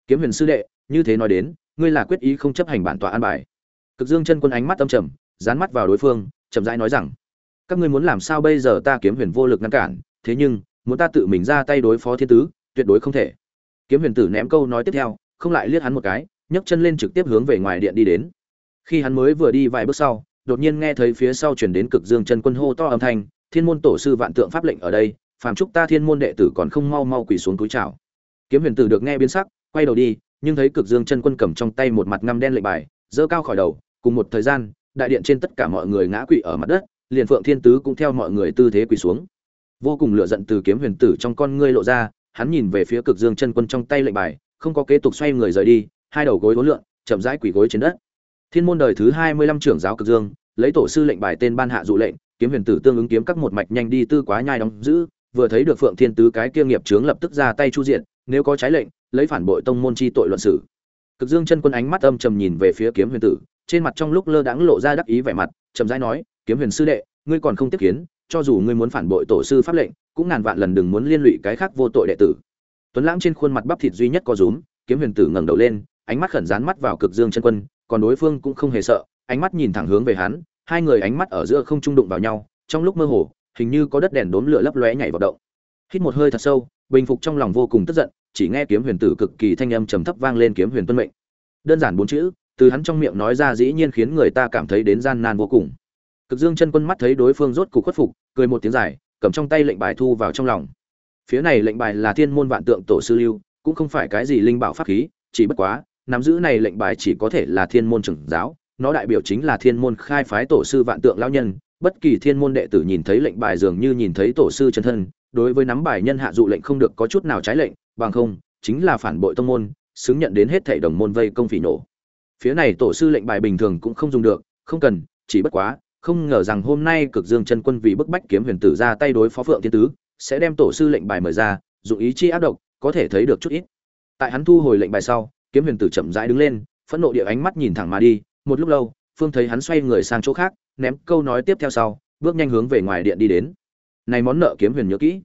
Speaker 1: Kiếm huyền sư đệ, như thế nói đến, ngươi là quyết ý không chấp hành bản tọa an bài. Cực dương chân quân ánh mắt âm trầm, dán mắt vào đối phương, chậm rãi nói rằng, các ngươi muốn làm sao bây giờ ta kiếm huyền vô lực ngăn cản, thế nhưng, muốn ta tự mình ra tay đối phó thiên tứ, tuyệt đối không thể. Kiếm huyền tử ném câu nói tiếp theo, không lại liếc hắn một cái, nhấc chân lên trực tiếp hướng về ngoài điện đi đến. Khi hắn mới vừa đi vài bước sau, đột nhiên nghe thấy phía sau truyền đến cực dương chân quân hô to âm thanh, thiên môn tổ sư vạn tượng pháp lệnh ở đây phàm chúc ta thiên môn đệ tử còn không mau mau quỳ xuống túi chào. Kiếm huyền tử được nghe biến sắc, quay đầu đi, nhưng thấy cực dương chân quân cầm trong tay một mặt ngăm đen lệnh bài, giơ cao khỏi đầu, cùng một thời gian, đại điện trên tất cả mọi người ngã quỵ ở mặt đất, liền phượng thiên tứ cũng theo mọi người tư thế quỳ xuống. Vô cùng lửa giận từ kiếm huyền tử trong con ngươi lộ ra, hắn nhìn về phía cực dương chân quân trong tay lệnh bài, không có kế tục xoay người rời đi, hai đầu gối uốn lượn, chậm rãi quỳ gối trên đất. Thiên môn đời thứ hai mươi lăm trưởng giáo cực dương, lấy tổ sư lệnh bài tên ban hạ dụ lệnh, kiếm huyền tử tương ứng kiếm các một mạch nhanh đi tư quá nhai đóng giữ vừa thấy được phượng thiên tứ cái kia nghiệp chướng lập tức ra tay chu diện, nếu có trái lệnh, lấy phản bội tông môn chi tội luận xử. Cực dương chân quân ánh mắt âm trầm nhìn về phía kiếm huyền tử, trên mặt trong lúc lơ đãng lộ ra đắc ý vẻ mặt trầm rãi nói, kiếm huyền sư đệ, ngươi còn không tiếp kiến, cho dù ngươi muốn phản bội tổ sư pháp lệnh, cũng ngàn vạn lần đừng muốn liên lụy cái khác vô tội đệ tử. Tuấn lãng trên khuôn mặt bắp thịt duy nhất có rúm, kiếm huyền tử ngẩng đầu lên, ánh mắt khẩn dán mắt vào cực dương chân quân, còn đối phương cũng không hề sợ, ánh mắt nhìn thẳng hướng về hắn, hai người ánh mắt ở giữa không trung đụng vào nhau, trong lúc mơ hồ hình như có đất đèn đốm lửa lấp lóe nhảy vào động. Hít một hơi thật sâu, bình phục trong lòng vô cùng tức giận, chỉ nghe kiếm huyền tử cực kỳ thanh âm trầm thấp vang lên kiếm huyền tuân mệnh. Đơn giản bốn chữ, từ hắn trong miệng nói ra dĩ nhiên khiến người ta cảm thấy đến gian nan vô cùng. Cực dương chân quân mắt thấy đối phương rốt cục khuất phục, cười một tiếng dài, cầm trong tay lệnh bài thu vào trong lòng. Phía này lệnh bài là thiên môn vạn tượng tổ sư lưu, cũng không phải cái gì linh bảo pháp khí, chỉ bất quá, nắm giữ này lệnh bài chỉ có thể là thiên môn trưởng giáo, nó đại biểu chính là thiên môn khai phái tổ sư vạn tượng lão nhân bất kỳ thiên môn đệ tử nhìn thấy lệnh bài dường như nhìn thấy tổ sư chân thân, đối với nắm bài nhân hạ dụ lệnh không được có chút nào trái lệnh, bằng không, chính là phản bội tông môn, xứng nhận đến hết thảy đồng môn vây công phỉ nổ. Phía này tổ sư lệnh bài bình thường cũng không dùng được, không cần, chỉ bất quá, không ngờ rằng hôm nay cực dương chân quân vì bức bách kiếm huyền tử ra tay đối phó phượng thiên tứ, sẽ đem tổ sư lệnh bài mời ra, dụng ý chi ác độc, có thể thấy được chút ít. Tại hắn thu hồi lệnh bài sau, kiếm huyền tử chậm rãi đứng lên, phẫn nộ địa ánh mắt nhìn thẳng mà đi, một lúc lâu, phương thấy hắn xoay người sang chỗ khác ném câu nói tiếp theo sau, bước nhanh hướng về ngoài điện đi đến. Này món nợ kiếm huyền nhớ kỹ.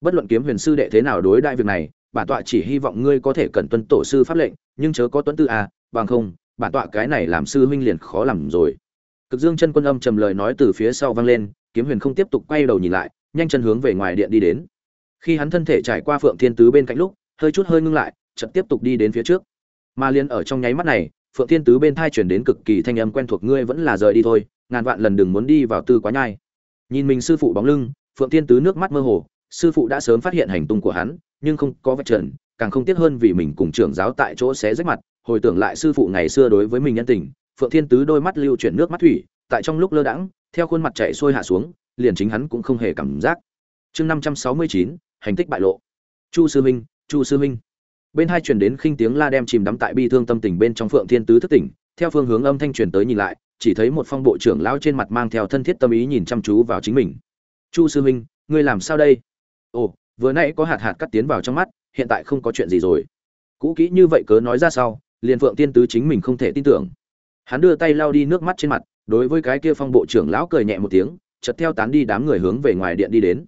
Speaker 1: Bất luận kiếm huyền sư đệ thế nào đối đại việc này, bản tọa chỉ hy vọng ngươi có thể cẩn tuân tổ sư pháp lệnh, nhưng chớ có tuấn tư à bằng không, bản tọa cái này làm sư huynh liền khó làm rồi. Cực dương chân quân âm trầm lời nói từ phía sau vang lên, kiếm huyền không tiếp tục quay đầu nhìn lại, nhanh chân hướng về ngoài điện đi đến. Khi hắn thân thể trải qua phượng thiên tứ bên cạnh lúc, hơi chút hơi ngưng lại, chợt tiếp tục đi đến phía trước. Mà liên ở trong nháy mắt này, phượng thiên tứ bên thai chuyển đến cực kỳ thanh âm quen thuộc, ngươi vẫn là rời đi thôi ngàn vạn lần đừng muốn đi vào tư quá nhai. Nhìn mình sư phụ bóng lưng, phượng thiên tứ nước mắt mơ hồ, sư phụ đã sớm phát hiện hành tung của hắn, nhưng không có vạch trần, càng không tiếc hơn vì mình cùng trưởng giáo tại chỗ xé rách mặt. Hồi tưởng lại sư phụ ngày xưa đối với mình nhân tình, phượng thiên tứ đôi mắt lưu chuyển nước mắt thủy, tại trong lúc lơ đãng, theo khuôn mặt chạy xuôi hạ xuống, liền chính hắn cũng không hề cảm giác. Chương năm trăm sáu mươi chín, hành tích bại lộ. Chu sư minh chu sư minh bên hai truyền đến khinh tiếng la đem chìm đắm tại bi thương tâm tình bên trong phượng thiên tứ thức tỉnh, theo phương hướng âm thanh truyền tới nhìn lại chỉ thấy một phong bộ trưởng lão trên mặt mang theo thân thiết tâm ý nhìn chăm chú vào chính mình. Chu sư minh ngươi làm sao đây? Ồ, vừa nãy có hạt hạt cắt tiến vào trong mắt, hiện tại không có chuyện gì rồi. Cũ kỹ như vậy cớ nói ra sau, liền phượng tiên tứ chính mình không thể tin tưởng. Hắn đưa tay lau đi nước mắt trên mặt, đối với cái kia phong bộ trưởng lão cười nhẹ một tiếng chật theo tán đi đám người hướng về ngoài điện đi đến.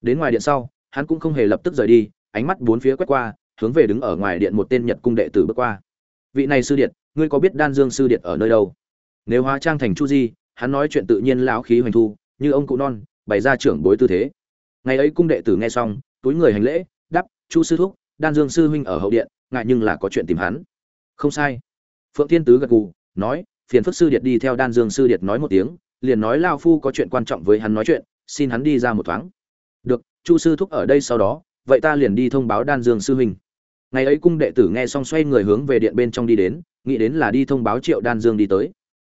Speaker 1: Đến ngoài điện sau, hắn cũng không hề lập tức rời đi, ánh mắt bốn phía quét qua, hướng về đứng ở ngoài điện một tên nhật cung đệ tử bước qua. Vị này sư điện ngươi có biết đan dương sư điện ở nơi đâu? Nếu hóa trang thành chu di, hắn nói chuyện tự nhiên lão khí hoành thu, như ông cụ non, bày ra trưởng bối tư thế. Ngày ấy cung đệ tử nghe xong, túi người hành lễ đắp chu sư thúc, đan dương sư huynh ở hậu điện, ngại nhưng là có chuyện tìm hắn. Không sai. Phượng thiên tứ gật gù, nói, phiền phức sư điệt đi theo đan dương sư điệt nói một tiếng, liền nói lao phu có chuyện quan trọng với hắn nói chuyện, xin hắn đi ra một thoáng. Được, chu sư thúc ở đây sau đó, vậy ta liền đi thông báo đan dương sư huynh. Ngày ấy cung đệ tử nghe xong xoay người hướng về điện bên trong đi đến, nghĩ đến là đi thông báo triệu đan dương đi tới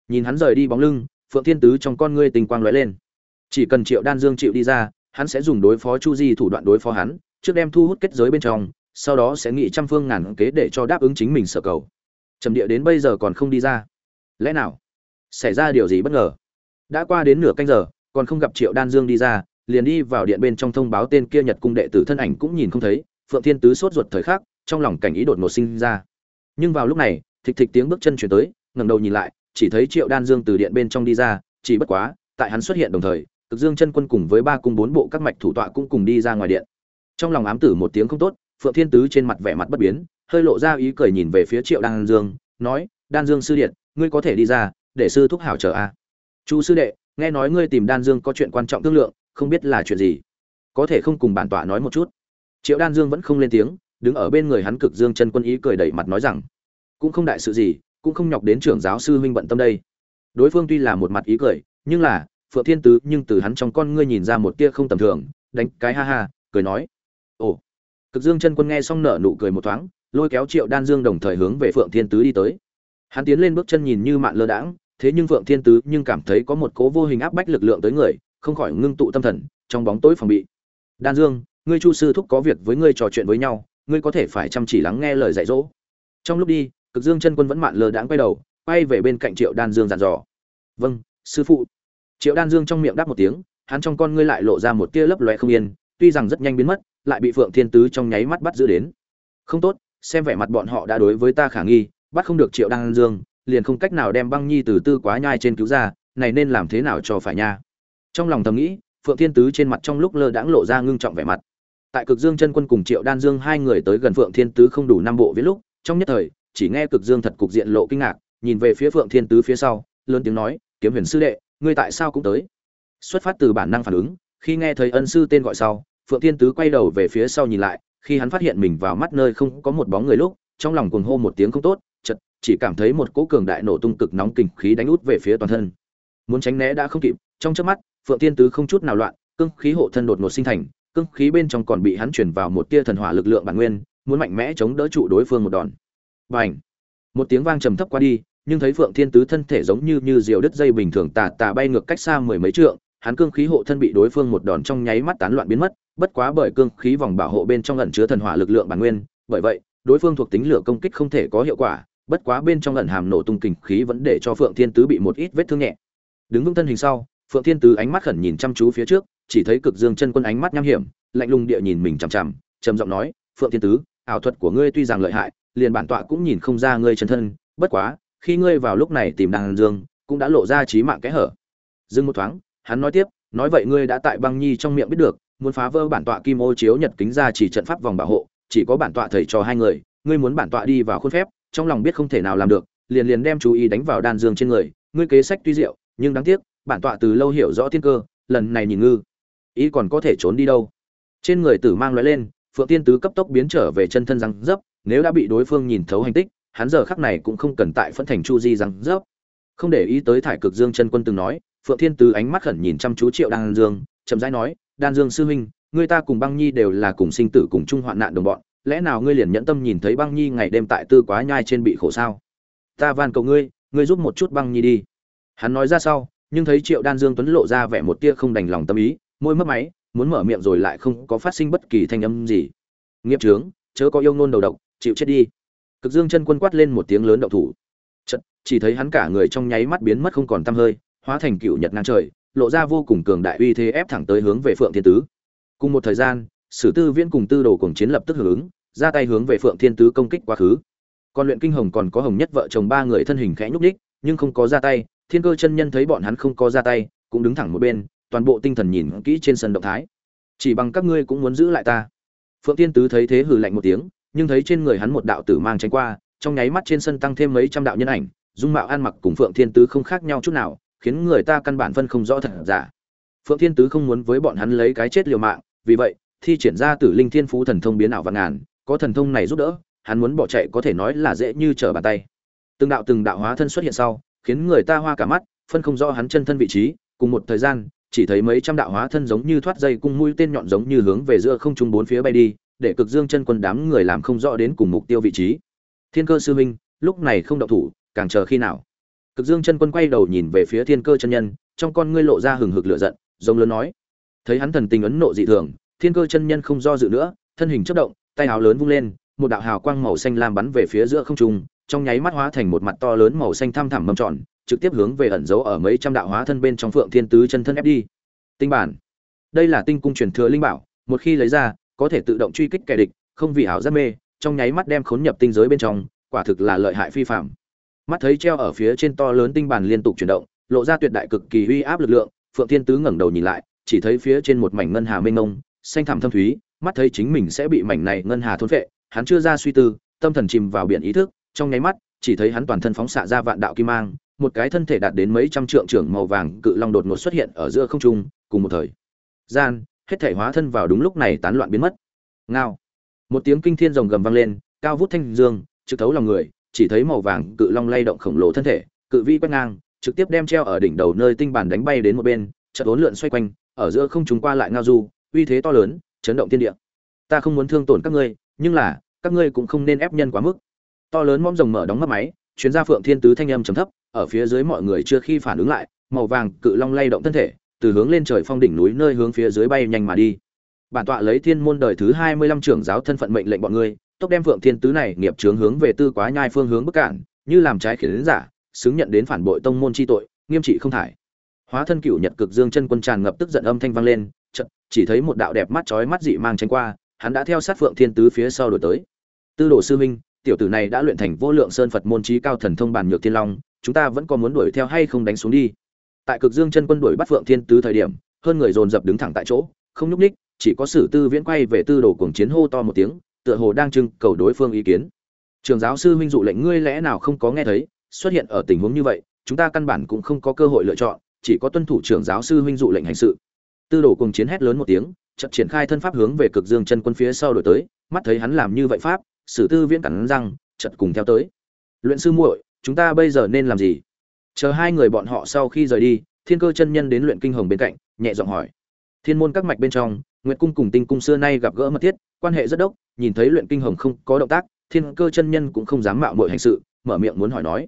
Speaker 1: nhìn hắn rời đi bóng lưng, phượng thiên tứ trong con ngươi tình quang lóe lên. Chỉ cần triệu đan dương chịu đi ra, hắn sẽ dùng đối phó chu di thủ đoạn đối phó hắn, trước đem thu hút kết giới bên trong, sau đó sẽ nghĩ trăm phương ngàn kế để cho đáp ứng chính mình sở cầu. Trầm địa đến bây giờ còn không đi ra. Lẽ nào? Xảy ra điều gì bất ngờ? Đã qua đến nửa canh giờ, còn không gặp triệu đan dương đi ra, liền đi vào điện bên trong thông báo tên kia nhật cung đệ tử thân ảnh cũng nhìn không thấy, phượng thiên tứ sốt ruột thời khắc, trong lòng cảnh ý đột ngột sinh ra. Nhưng vào lúc này, thịch thịch tiếng bước chân chuyển tới, ngẩng đầu nhìn lại chỉ thấy triệu đan dương từ điện bên trong đi ra, chỉ bất quá, tại hắn xuất hiện đồng thời, cực dương chân quân cùng với ba cung bốn bộ các mạch thủ tọa cũng cùng đi ra ngoài điện. Trong lòng ám tử một tiếng không tốt, phượng thiên tứ trên mặt vẻ mặt bất biến, hơi lộ ra ý cười nhìn về phía triệu đan dương, nói, đan dương sư điện, ngươi có thể đi ra, để sư thúc hảo chờ a. Chu sư đệ, nghe nói ngươi tìm đan dương có chuyện quan trọng thương lượng, không biết là chuyện gì? Có thể không cùng bản tọa nói một chút? Triệu đan dương vẫn không lên tiếng, đứng ở bên người hắn cực dương chân quân ý cười đẩy mặt nói rằng, cũng không đại sự gì cũng không nhọc đến trưởng giáo sư huynh bận tâm đây. Đối phương tuy là một mặt ý cười, nhưng là, phượng thiên tứ, nhưng từ hắn trong con ngươi nhìn ra một tia không tầm thường, đánh cái ha ha, cười nói. Ồ. Cực dương chân quân nghe xong nở nụ cười một thoáng, lôi kéo triệu đan dương đồng thời hướng về phượng thiên tứ đi tới. Hắn tiến lên bước chân nhìn như mạn lơ đãng, thế nhưng phượng thiên tứ nhưng cảm thấy có một cố vô hình áp bách lực lượng tới người, không khỏi ngưng tụ tâm thần, trong bóng tối phòng bị. Đan dương, ngươi chu sư thúc có việc với ngươi trò chuyện với nhau, ngươi có thể phải chăm chỉ lắng nghe lời dạy dỗ. Trong lúc đi cực dương chân quân vẫn mạn lơ đãng quay đầu, quay về bên cạnh triệu đan dương dặn dò. Vâng sư phụ. Triệu đan dương trong miệng đáp một tiếng, hắn trong con ngươi lại lộ ra một tia lấp loe không yên, tuy rằng rất nhanh biến mất, lại bị phượng thiên tứ trong nháy mắt bắt giữ đến. Không tốt, xem vẻ mặt bọn họ đã đối với ta khả nghi, bắt không được triệu đan dương, liền không cách nào đem băng nhi từ tư quá nhai trên cứu ra, này nên làm thế nào cho phải nha? Trong lòng thầm nghĩ, phượng thiên tứ trên mặt trong lúc lơ đãng lộ ra ngưng trọng vẻ mặt. Tại cực dương chân quân cùng triệu đan dương hai người tới gần phượng thiên tứ không đủ năm bộ viết lúc, trong nhất thời chỉ nghe cực dương thật cục diện lộ kinh ngạc, nhìn về phía phượng thiên tứ phía sau, lớn tiếng nói, kiếm huyền sư đệ, ngươi tại sao cũng tới? Xuất phát từ bản năng phản ứng, khi nghe thấy ân sư tên gọi sau, phượng thiên tứ quay đầu về phía sau nhìn lại, khi hắn phát hiện mình vào mắt nơi không có một bóng người lúc, trong lòng cuồng hô một tiếng không tốt chật chỉ cảm thấy một cỗ cường đại nổ tung cực nóng kình khí đánh út về phía toàn thân. Muốn tránh né đã không kịp, trong chớp mắt, phượng thiên tứ không chút nào loạn, cương khí hộ thân đột ngột sinh thành, cương khí bên trong còn bị hắn chuyển vào một tia thần hỏa lực lượng bản nguyên, muốn mạnh mẽ chống đỡ trụ đối phương một đòn bành một tiếng vang trầm thấp qua đi, nhưng thấy phượng thiên tứ thân thể giống như như diều đứt dây bình thường tà tà bay ngược cách xa mười mấy trượng, hắn cương khí hộ thân bị đối phương một đòn trong nháy mắt tán loạn biến mất, bất quá bởi cương khí vòng bảo hộ bên trong ẩn chứa thần hỏa lực lượng bản nguyên, bởi vậy, đối phương thuộc tính lửa công kích không thể có hiệu quả, bất quá bên trong ẩn hàm nổ tung kình khí vẫn để cho phượng thiên tứ bị một ít vết thương nhẹ. Đứng vững thân hình sau, phượng thiên tứ ánh mắt khẩn nhìn chăm chú phía trước, chỉ thấy cực dương chân quân ánh mắt nham hiểm, lạnh lùng địa nhìn mình chằm chằm, trầm giọng nói, phượng thiên tứ, ảo thuật của ngươi tuy rằng lợi hại liền bản tọa cũng nhìn không ra ngươi chân thân, bất quá, khi ngươi vào lúc này tìm đàn dương, cũng đã lộ ra trí mạng kẽ hở. Dừng một thoáng, hắn nói tiếp, nói vậy ngươi đã tại băng nhi trong miệng biết được, muốn phá vỡ bản tọa kim ô chiếu nhật kính ra chỉ trận pháp vòng bảo hộ, chỉ có bản tọa thầy cho hai người, ngươi muốn bản tọa đi vào khuôn phép, trong lòng biết không thể nào làm được, liền liền đem chú ý đánh vào đan dương trên người, ngươi kế sách tuy diệu, nhưng đáng tiếc, bản tọa từ lâu hiểu rõ thiên cơ, lần này nhìn ngư, ý còn có thể trốn đi đâu. Trên người tử mang lóe lên, phượng tiên tứ cấp tốc biến trở về chân thân răng dấp nếu đã bị đối phương nhìn thấu hành tích, hắn giờ khắc này cũng không cần tại phân thành chu di răng rớp. Không để ý tới thải cực dương chân quân từng nói, phượng thiên tứ ánh mắt khẩn nhìn chăm chú triệu đan dương, chậm rãi nói, đan dương sư huynh, người ta cùng băng nhi đều là cùng sinh tử cùng chung hoạn nạn đồng bọn, lẽ nào ngươi liền nhẫn tâm nhìn thấy băng nhi ngày đêm tại tư quá nhai trên bị khổ sao? Ta van cầu ngươi ngươi giúp một chút băng nhi đi. Hắn nói ra sau, nhưng thấy triệu đan dương tuấn lộ ra vẻ một tia không đành lòng tâm ý, môi mất máy, muốn mở miệng rồi lại không có phát sinh bất kỳ thanh âm gì. Nghiệp trướng, chớ có yêu ngôn đầu độc chịu chết đi. Cực dương chân quân quát lên một tiếng lớn động thủ. Chật, chỉ thấy hắn cả người trong nháy mắt biến mất không còn tăm hơi hóa thành cựu nhật ngang trời lộ ra vô cùng cường đại uy thế ép thẳng tới hướng về phượng thiên tứ. Cùng một thời gian sử tư viễn cùng tư đồ cùng chiến lập tức hưởng ứng ra tay hướng về phượng thiên tứ công kích quá khứ. Còn luyện kinh hồng còn có hồng nhất vợ chồng ba người thân hình khẽ nhúc đích nhưng không có ra tay thiên cơ chân nhân thấy bọn hắn không có ra tay cũng đứng thẳng một bên toàn bộ tinh thần nhìn kỹ trên sân động thái. Chỉ bằng các ngươi cũng muốn giữ lại ta. Phượng thiên tứ thấy thế hừ lạnh một tiếng nhưng thấy trên người hắn một đạo tử mang tránh qua, trong nháy mắt trên sân tăng thêm mấy trăm đạo nhân ảnh, dung mạo ăn mặc cùng phượng thiên tứ không khác nhau chút nào, khiến người ta căn bản phân không rõ thật giả. Phượng thiên tứ không muốn với bọn hắn lấy cái chết liều mạng, vì vậy, thi triển ra tử linh thiên phú thần thông biến ảo vạn ngàn, có thần thông này giúp đỡ, hắn muốn bỏ chạy có thể nói là dễ như trở bàn tay. Từng đạo từng đạo hóa thân xuất hiện sau, khiến người ta hoa cả mắt, phân không rõ hắn chân thân vị trí, cùng một thời gian, chỉ thấy mấy trăm đạo hóa thân giống như thoát dây cung mũi tên nhọn giống như hướng về giữa không trung bốn phía bay đi để cực dương chân quân đám người làm không rõ đến cùng mục tiêu vị trí. Thiên cơ sư huynh, lúc này không động thủ, càng chờ khi nào? Cực dương chân quân quay đầu nhìn về phía thiên cơ chân nhân, trong con ngươi lộ ra hừng hực lửa giận, giống lớn nói. Thấy hắn thần tình ấn nộ dị thường, thiên cơ chân nhân không do dự nữa, thân hình chất động, tay áo lớn vung lên, một đạo hào quang màu xanh lam bắn về phía giữa không trung, trong nháy mắt hóa thành một mặt to lớn màu xanh thăm thẳm mâm tròn, trực tiếp hướng về ẩn giấu ở mấy trăm đạo hóa thân bên trong phượng thiên tứ chân thân ép đi. Tinh bản. Đây là tinh cung truyền thừa linh bảo, một khi lấy ra có thể tự động truy kích kẻ địch, không vì ảo giác mê, trong nháy mắt đem khốn nhập tinh giới bên trong, quả thực là lợi hại phi phạm. Mắt thấy treo ở phía trên to lớn tinh bàn liên tục chuyển động, lộ ra tuyệt đại cực kỳ uy áp lực lượng, phượng thiên tứ ngẩng đầu nhìn lại, chỉ thấy phía trên một mảnh ngân hà mênh mông, xanh thẳm thâm thúy, mắt thấy chính mình sẽ bị mảnh này ngân hà thôn phệ, hắn chưa ra suy tư, tâm thần chìm vào biển ý thức, trong nháy mắt, chỉ thấy hắn toàn thân phóng xạ ra vạn đạo kim mang, một cái thân thể đạt đến mấy trăm trượng trưởng màu vàng cự long đột ngột xuất hiện ở giữa không trung, cùng một thời gian hết thể hóa thân vào đúng lúc này tán loạn biến mất. Ngao. Một tiếng kinh thiên rồng gầm vang lên, cao vút thanh dương, trực thấu lòng người, chỉ thấy màu vàng cự long lay động khổng lồ thân thể, cự vi quét ngang, trực tiếp đem treo ở đỉnh đầu nơi tinh bản đánh bay đến một bên, chợt uốn lượn xoay quanh, ở giữa không chúng qua lại ngao du, uy thế to lớn, chấn động thiên địa. Ta không muốn thương tổn các ngươi, nhưng là, các ngươi cũng không nên ép nhân quá mức. To lớn mõm rồng mở đóng mắt máy chuyến ra phượng thiên tứ thanh âm trầm thấp, ở phía dưới mọi người chưa khi phản ứng lại, màu vàng cự long lay động thân thể từ hướng lên trời phong đỉnh núi nơi hướng phía dưới bay nhanh mà đi. Bản tọa lấy thiên môn đời thứ hai mươi lăm trưởng giáo thân phận mệnh lệnh bọn ngươi, tốc đem phượng thiên tứ này nghiệp chướng hướng về tư quá nhai phương hướng bức cản, như làm trái khiến giả, xứng nhận đến phản bội tông môn chi tội, nghiêm trị không thải. Hóa thân cựu nhật cực dương chân quân tràn ngập tức giận âm thanh vang lên, chợt, chỉ thấy một đạo đẹp mắt chói mắt dị mang tránh qua, hắn đã theo sát phượng thiên tứ phía sau đổi tới. Tư đồ sư minh tiểu tử này đã luyện thành vô lượng sơn phật môn trí cao thần thông bản nhược thiên long, chúng ta vẫn còn muốn đuổi theo hay không đánh xuống đi? Tại cực dương chân quân đuổi bắt phượng thiên tứ thời điểm, hơn người dồn dập đứng thẳng tại chỗ, không nhúc ních chỉ có sử tư viễn quay về tư đồ cuồng chiến hô to một tiếng, tựa hồ đang trưng cầu đối phương ý kiến. Trường giáo sư minh dụ lệnh ngươi lẽ nào không có nghe thấy, xuất hiện ở tình huống như vậy, chúng ta căn bản cũng không có cơ hội lựa chọn, chỉ có tuân thủ trưởng giáo sư huynh dụ lệnh hành sự. Tư đồ cuồng chiến hét lớn một tiếng chậm triển khai thân pháp hướng về cực dương chân quân phía sau đổi tới, mắt thấy hắn làm như vậy pháp, sử tư viễn cắn răng chật cùng theo tới. Luyện sư muội, chúng ta bây giờ nên làm gì? Chờ hai người bọn họ sau khi rời đi, thiên cơ chân nhân đến luyện kinh hồng bên cạnh, nhẹ giọng hỏi. Thiên môn các mạch bên trong, nguyệt cung cùng tinh cung xưa nay gặp gỡ mật thiết, quan hệ rất đốc, nhìn thấy luyện kinh hồng không có động tác, thiên cơ chân nhân cũng không dám mạo muội hành sự, mở miệng muốn hỏi nói.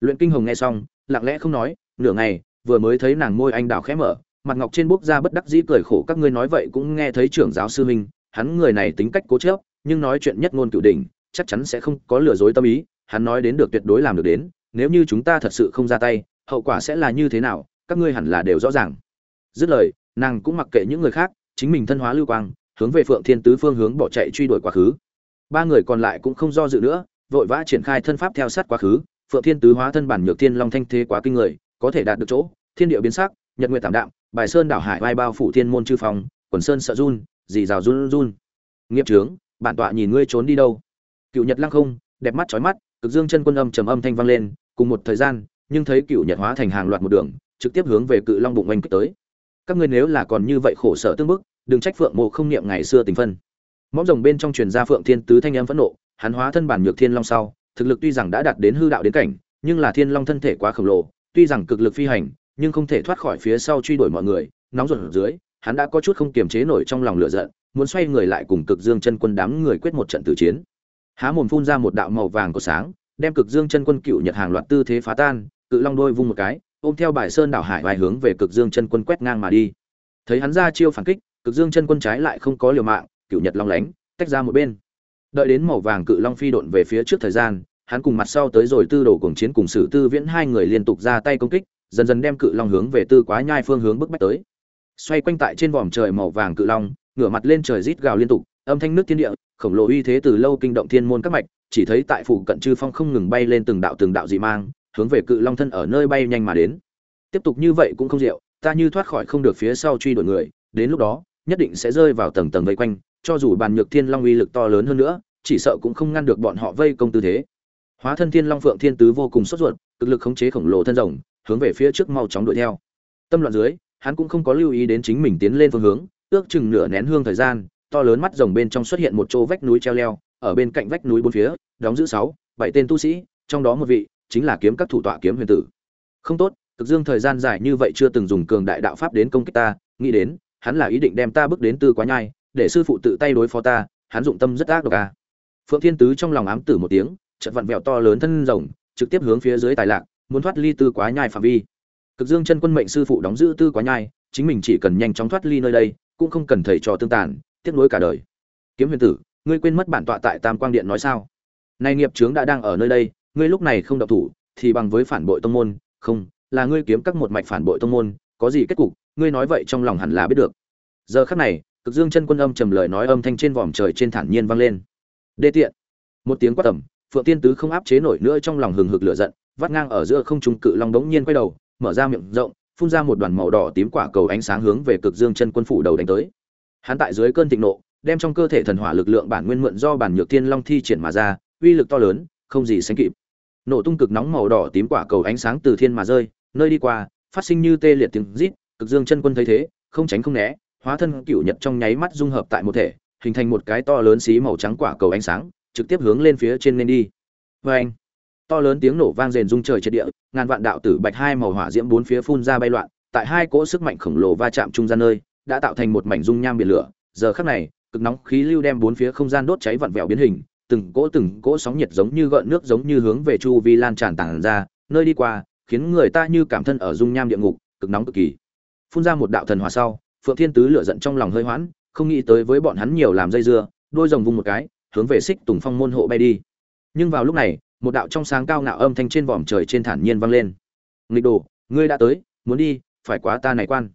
Speaker 1: Luyện kinh hồng nghe xong, lặng lẽ không nói, nửa ngày, vừa mới thấy nàng môi anh đào khẽ mở, mặt ngọc trên bốc ra bất đắc dĩ cười khổ, các ngươi nói vậy cũng nghe thấy trưởng giáo sư minh hắn người này tính cách cố chấp, nhưng nói chuyện nhất ngôn cửu đỉnh, chắc chắn sẽ không có lừa dối tâm ý, hắn nói đến được tuyệt đối làm được đến nếu như chúng ta thật sự không ra tay, hậu quả sẽ là như thế nào, các ngươi hẳn là đều rõ ràng. Dứt lời, nàng cũng mặc kệ những người khác, chính mình thân hóa lưu quang, hướng về phượng thiên tứ phương hướng bỏ chạy truy đuổi quá khứ. Ba người còn lại cũng không do dự nữa, vội vã triển khai thân pháp theo sát quá khứ. Phượng thiên tứ hóa thân bản nhược thiên long thanh thế quá kinh người, có thể đạt được chỗ, thiên địa biến sắc, nhật nguyệt tạm đạm, bài sơn đảo hải vai bao phủ thiên môn chư phòng quần sơn sợ run, dì rào run run. Nghiệp trướng, bản tọa nhìn ngươi trốn đi đâu? Cựu nhật lăng không, đẹp mắt chói mắt cực dương chân quân âm trầm âm thanh vang lên, cùng một thời gian, nhưng thấy cựu nhật hóa thành hàng loạt một đường, trực tiếp hướng về cự long bụng oanh kích tới. Các ngươi nếu là còn như vậy khổ sở tương bức, đừng trách phượng mộ không niệm ngày xưa tình phân. Mõm rồng bên trong truyền ra phượng thiên tứ thanh âm phẫn nộ, hắn hóa thân bản nhược thiên long sau, thực lực tuy rằng đã đạt đến hư đạo đến cảnh, nhưng là thiên long thân thể quá khổng lồ, tuy rằng cực lực phi hành, nhưng không thể thoát khỏi phía sau truy đuổi mọi người, nóng ruột ở dưới, hắn đã có chút không kiềm chế nổi trong lòng lửa giận, muốn xoay người lại cùng cực dương chân quân đám người quyết một trận tử chiến há mồm phun ra một đạo màu vàng của sáng, đem cực dương chân quân cựu nhật hàng loạt tư thế phá tan, cự long đôi vung một cái, ôm theo bài sơn đảo hải vài hướng về cực dương chân quân quét ngang mà đi. Thấy hắn ra chiêu phản kích, cực dương chân quân trái lại không có liều mạng, cựu nhật long lánh, tách ra một bên. Đợi đến màu vàng cự long phi độn về phía trước thời gian, hắn cùng mặt sau tới rồi tư đồ cuồng chiến cùng sử tư viễn hai người liên tục ra tay công kích, dần dần đem cự long hướng về tư quá nhai phương hướng bức bách tới. Xoay quanh tại trên vòm trời màu vàng cự long, ngửa mặt lên trời rít gào liên tục, âm thanh nước thiên địa khổng lồ uy thế từ lâu kinh động thiên môn các mạch, chỉ thấy tại phủ cận chư phong không ngừng bay lên từng đạo từng đạo dị mang, hướng về cự long thân ở nơi bay nhanh mà đến. Tiếp tục như vậy cũng không diệu ta như thoát khỏi không được phía sau truy đuổi người, đến lúc đó, nhất định sẽ rơi vào tầng tầng vây quanh, cho dù bàn nhược thiên long uy lực to lớn hơn nữa, chỉ sợ cũng không ngăn được bọn họ vây công tư thế. Hóa thân thiên long phượng thiên tứ vô cùng sốt ruột, cực lực khống chế khổng lồ thân rồng, hướng về phía trước mau chóng đuổi theo. Tâm loạn dưới, hắn cũng không có lưu ý đến chính mình tiến lên phương hướng, ước chừng nửa nén hương thời gian to lớn mắt rồng bên trong xuất hiện một chỗ vách núi treo leo, ở bên cạnh vách núi bốn phía, đóng giữ sáu, bảy tên tu sĩ, trong đó một vị chính là kiếm các thủ tọa kiếm huyền tử không tốt cực dương thời gian dài như vậy chưa từng dùng cường đại đạo pháp đến công kích ta, nghĩ đến, hắn là ý định đem ta bước đến tư quá nhai, để sư phụ tự tay đối phó ta, hắn dụng tâm rất ác độc à. phượng thiên tứ trong lòng ám tử một tiếng, chợt vặn vẹo to lớn thân rồng, trực tiếp hướng phía dưới tài lạc, muốn thoát ly tư quá nhai phạm vi cực dương chân quân mệnh sư phụ đóng giữ tư quá nhai, chính mình chỉ cần nhanh chóng thoát ly nơi đây, cũng không cần thầy trò tương tàn tiếc nuối cả đời. Kiếm huyền tử, ngươi quên mất bản tọa tại tam quang điện nói sao? Nay nghiệp trướng đã đang ở nơi đây, ngươi lúc này không động thủ, thì bằng với phản bội tông môn. Không, là ngươi kiếm các một mạch phản bội tông môn, có gì kết cục, ngươi nói vậy trong lòng hẳn là biết được. Giờ khắc này, cực dương chân quân âm trầm lời nói âm thanh trên vòm trời trên thản nhiên vang lên. Đê tiện. Một tiếng quát tầm, phượng tiên tứ không áp chế nổi nữa trong lòng hừng hực lửa giận, vắt ngang ở giữa không trung cự long đống nhiên quay đầu, mở ra miệng rộng, phun ra một đoàn màu đỏ tím quả cầu ánh sáng hướng về cực dương chân quân phủ đầu đánh tới hắn tại dưới cơn thịnh nộ, đem trong cơ thể thần hỏa lực lượng bản nguyên mượn do bản nhược thiên long thi triển mà ra, uy lực to lớn, không gì sánh kịp. Nổ tung cực nóng màu đỏ tím quả cầu ánh sáng từ thiên mà rơi, nơi đi qua, phát sinh như tê liệt tiếng rít, cực dương chân quân thấy thế, không tránh không né, hóa thân cựu nhật trong nháy mắt dung hợp tại một thể, hình thành một cái to lớn xí màu trắng quả cầu ánh sáng, trực tiếp hướng lên phía trên lên đi. Vê anh to lớn tiếng nổ vang rền rung trời trên địa, ngàn vạn đạo tử bạch hai màu hỏa diễm bốn phía phun ra bay loạn, tại hai cỗ sức mạnh khổng lồ va chạm trung gian nơi đã tạo thành một mảnh dung nham biển lửa. Giờ khắc này, cực nóng khí lưu đem bốn phía không gian đốt cháy vặn vẹo biến hình, từng cỗ từng cỗ sóng nhiệt giống như gợn nước giống như hướng về chu vi lan tràn tản ra, nơi đi qua, khiến người ta như cảm thân ở dung nham địa ngục, cực nóng cực kỳ. Phun ra một đạo thần hòa sau, phượng thiên tứ lửa giận trong lòng hơi hoãn, không nghĩ tới với bọn hắn nhiều làm dây dưa, đôi rồng vung một cái, hướng về xích tùng phong môn hộ bay đi. Nhưng vào lúc này, một đạo trong sáng cao ngạo âm thanh trên vòm trời trên thản nhiên vang lên. Nghịch đồ, ngươi đã tới, muốn đi, phải quá ta này quan.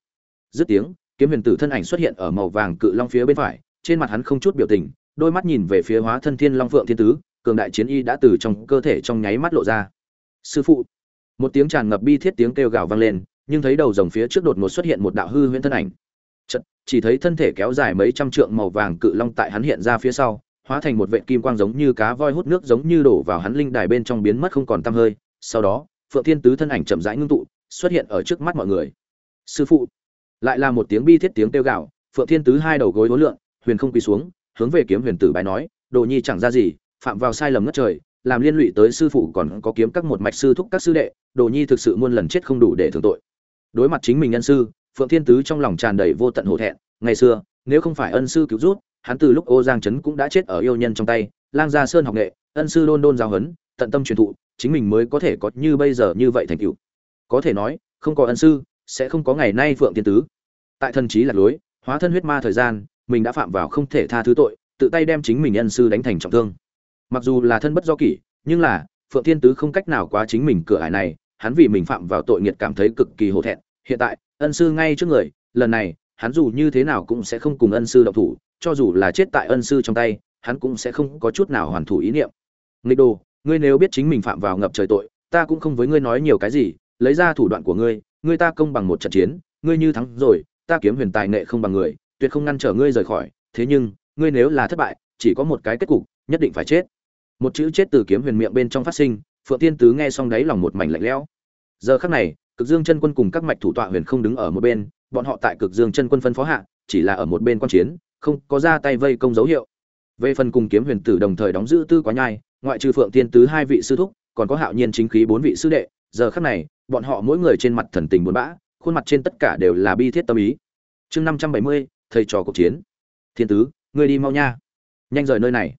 Speaker 1: Dứt tiếng kiếm huyền tử thân ảnh xuất hiện ở màu vàng cự long phía bên phải trên mặt hắn không chút biểu tình đôi mắt nhìn về phía hóa thân thiên long phượng thiên tứ cường đại chiến y đã từ trong cơ thể trong nháy mắt lộ ra. Sư phụ một tiếng tràn ngập bi thiết tiếng kêu gào vang lên nhưng thấy đầu rồng phía trước đột ngột xuất hiện một đạo hư huyễn thân ảnh. Chật, chỉ thấy thân thể kéo dài mấy trăm trượng màu vàng cự long tại hắn hiện ra phía sau hóa thành một vệt kim quang giống như cá voi hút nước giống như đổ vào hắn linh đài bên trong biến mất không còn tăm hơi. Sau đó phượng thiên tứ thân ảnh chậm rãi ngưng tụ xuất hiện ở trước mắt mọi người. Sư phụ lại là một tiếng bi thiết tiếng kêu gạo phượng thiên tứ hai đầu gối hối lượng huyền không quỳ xuống, hướng về kiếm huyền tử bài nói, đồ nhi chẳng ra gì, phạm vào sai lầm ngất trời, làm liên lụy tới sư phụ còn có kiếm các một mạch sư thúc các sư đệ, đồ nhi thực sự muôn lần chết không đủ để thường tội. Đối mặt chính mình nhân sư, phượng thiên tứ trong lòng tràn đầy vô tận hổ thẹn, ngày xưa, nếu không phải ân sư cứu rút hắn từ lúc ô giang trấn cũng đã chết ở yêu nhân trong tay, lang gia sơn học nghệ, ân sư đôn đôn giáo huấn, tận tâm truyền thụ, chính mình mới có thể có như bây giờ như vậy thành tựu. Có thể nói, không có ân sư sẽ không có ngày nay phượng thiên tứ. Tại thần trí lạc lối, hóa thân huyết ma thời gian, mình đã phạm vào không thể tha thứ tội, tự tay đem chính mình ân sư đánh thành trọng thương. Mặc dù là thân bất do kỷ, nhưng là, phượng thiên tứ không cách nào quá chính mình cửa ải này, hắn vì mình phạm vào tội nghiệt cảm thấy cực kỳ hổ thẹn. Hiện tại, ân sư ngay trước người, lần này, hắn dù như thế nào cũng sẽ không cùng ân sư động thủ, cho dù là chết tại ân sư trong tay, hắn cũng sẽ không có chút nào hoàn thủ ý niệm. Nghịch đồ, ngươi nếu biết chính mình phạm vào ngập trời tội, ta cũng không với ngươi nói nhiều cái gì, lấy ra thủ đoạn của ngươi ngươi ta công bằng một trận chiến, ngươi như thắng rồi, ta kiếm huyền tài nghệ không bằng người, tuyệt không ngăn trở ngươi rời khỏi. Thế nhưng, ngươi nếu là thất bại, chỉ có một cái kết cục, nhất định phải chết. Một chữ chết từ kiếm huyền miệng bên trong phát sinh, phượng tiên tứ nghe xong đáy lòng một mảnh lạnh lẽo. Giờ khắc này, cực dương chân quân cùng các mạch thủ tọa huyền không đứng ở một bên, bọn họ tại cực dương chân quân phân phó hạ, chỉ là ở một bên quan chiến, không có ra tay vây công dấu hiệu. Về phần cùng kiếm huyền tử đồng thời đóng giữ tư quá nhai, ngoại trừ phượng tiên tứ hai vị sư thúc, còn có hạo nhiên chính khí bốn vị sư đệ, giờ khắc này bọn họ mỗi người trên mặt thần tình buồn bã khuôn mặt trên tất cả đều là bi thiết tâm ý. Chương năm trăm bảy mươi thầy trò cuộc chiến. Thiên tứ ngươi đi mau nha. Nhanh rời nơi này.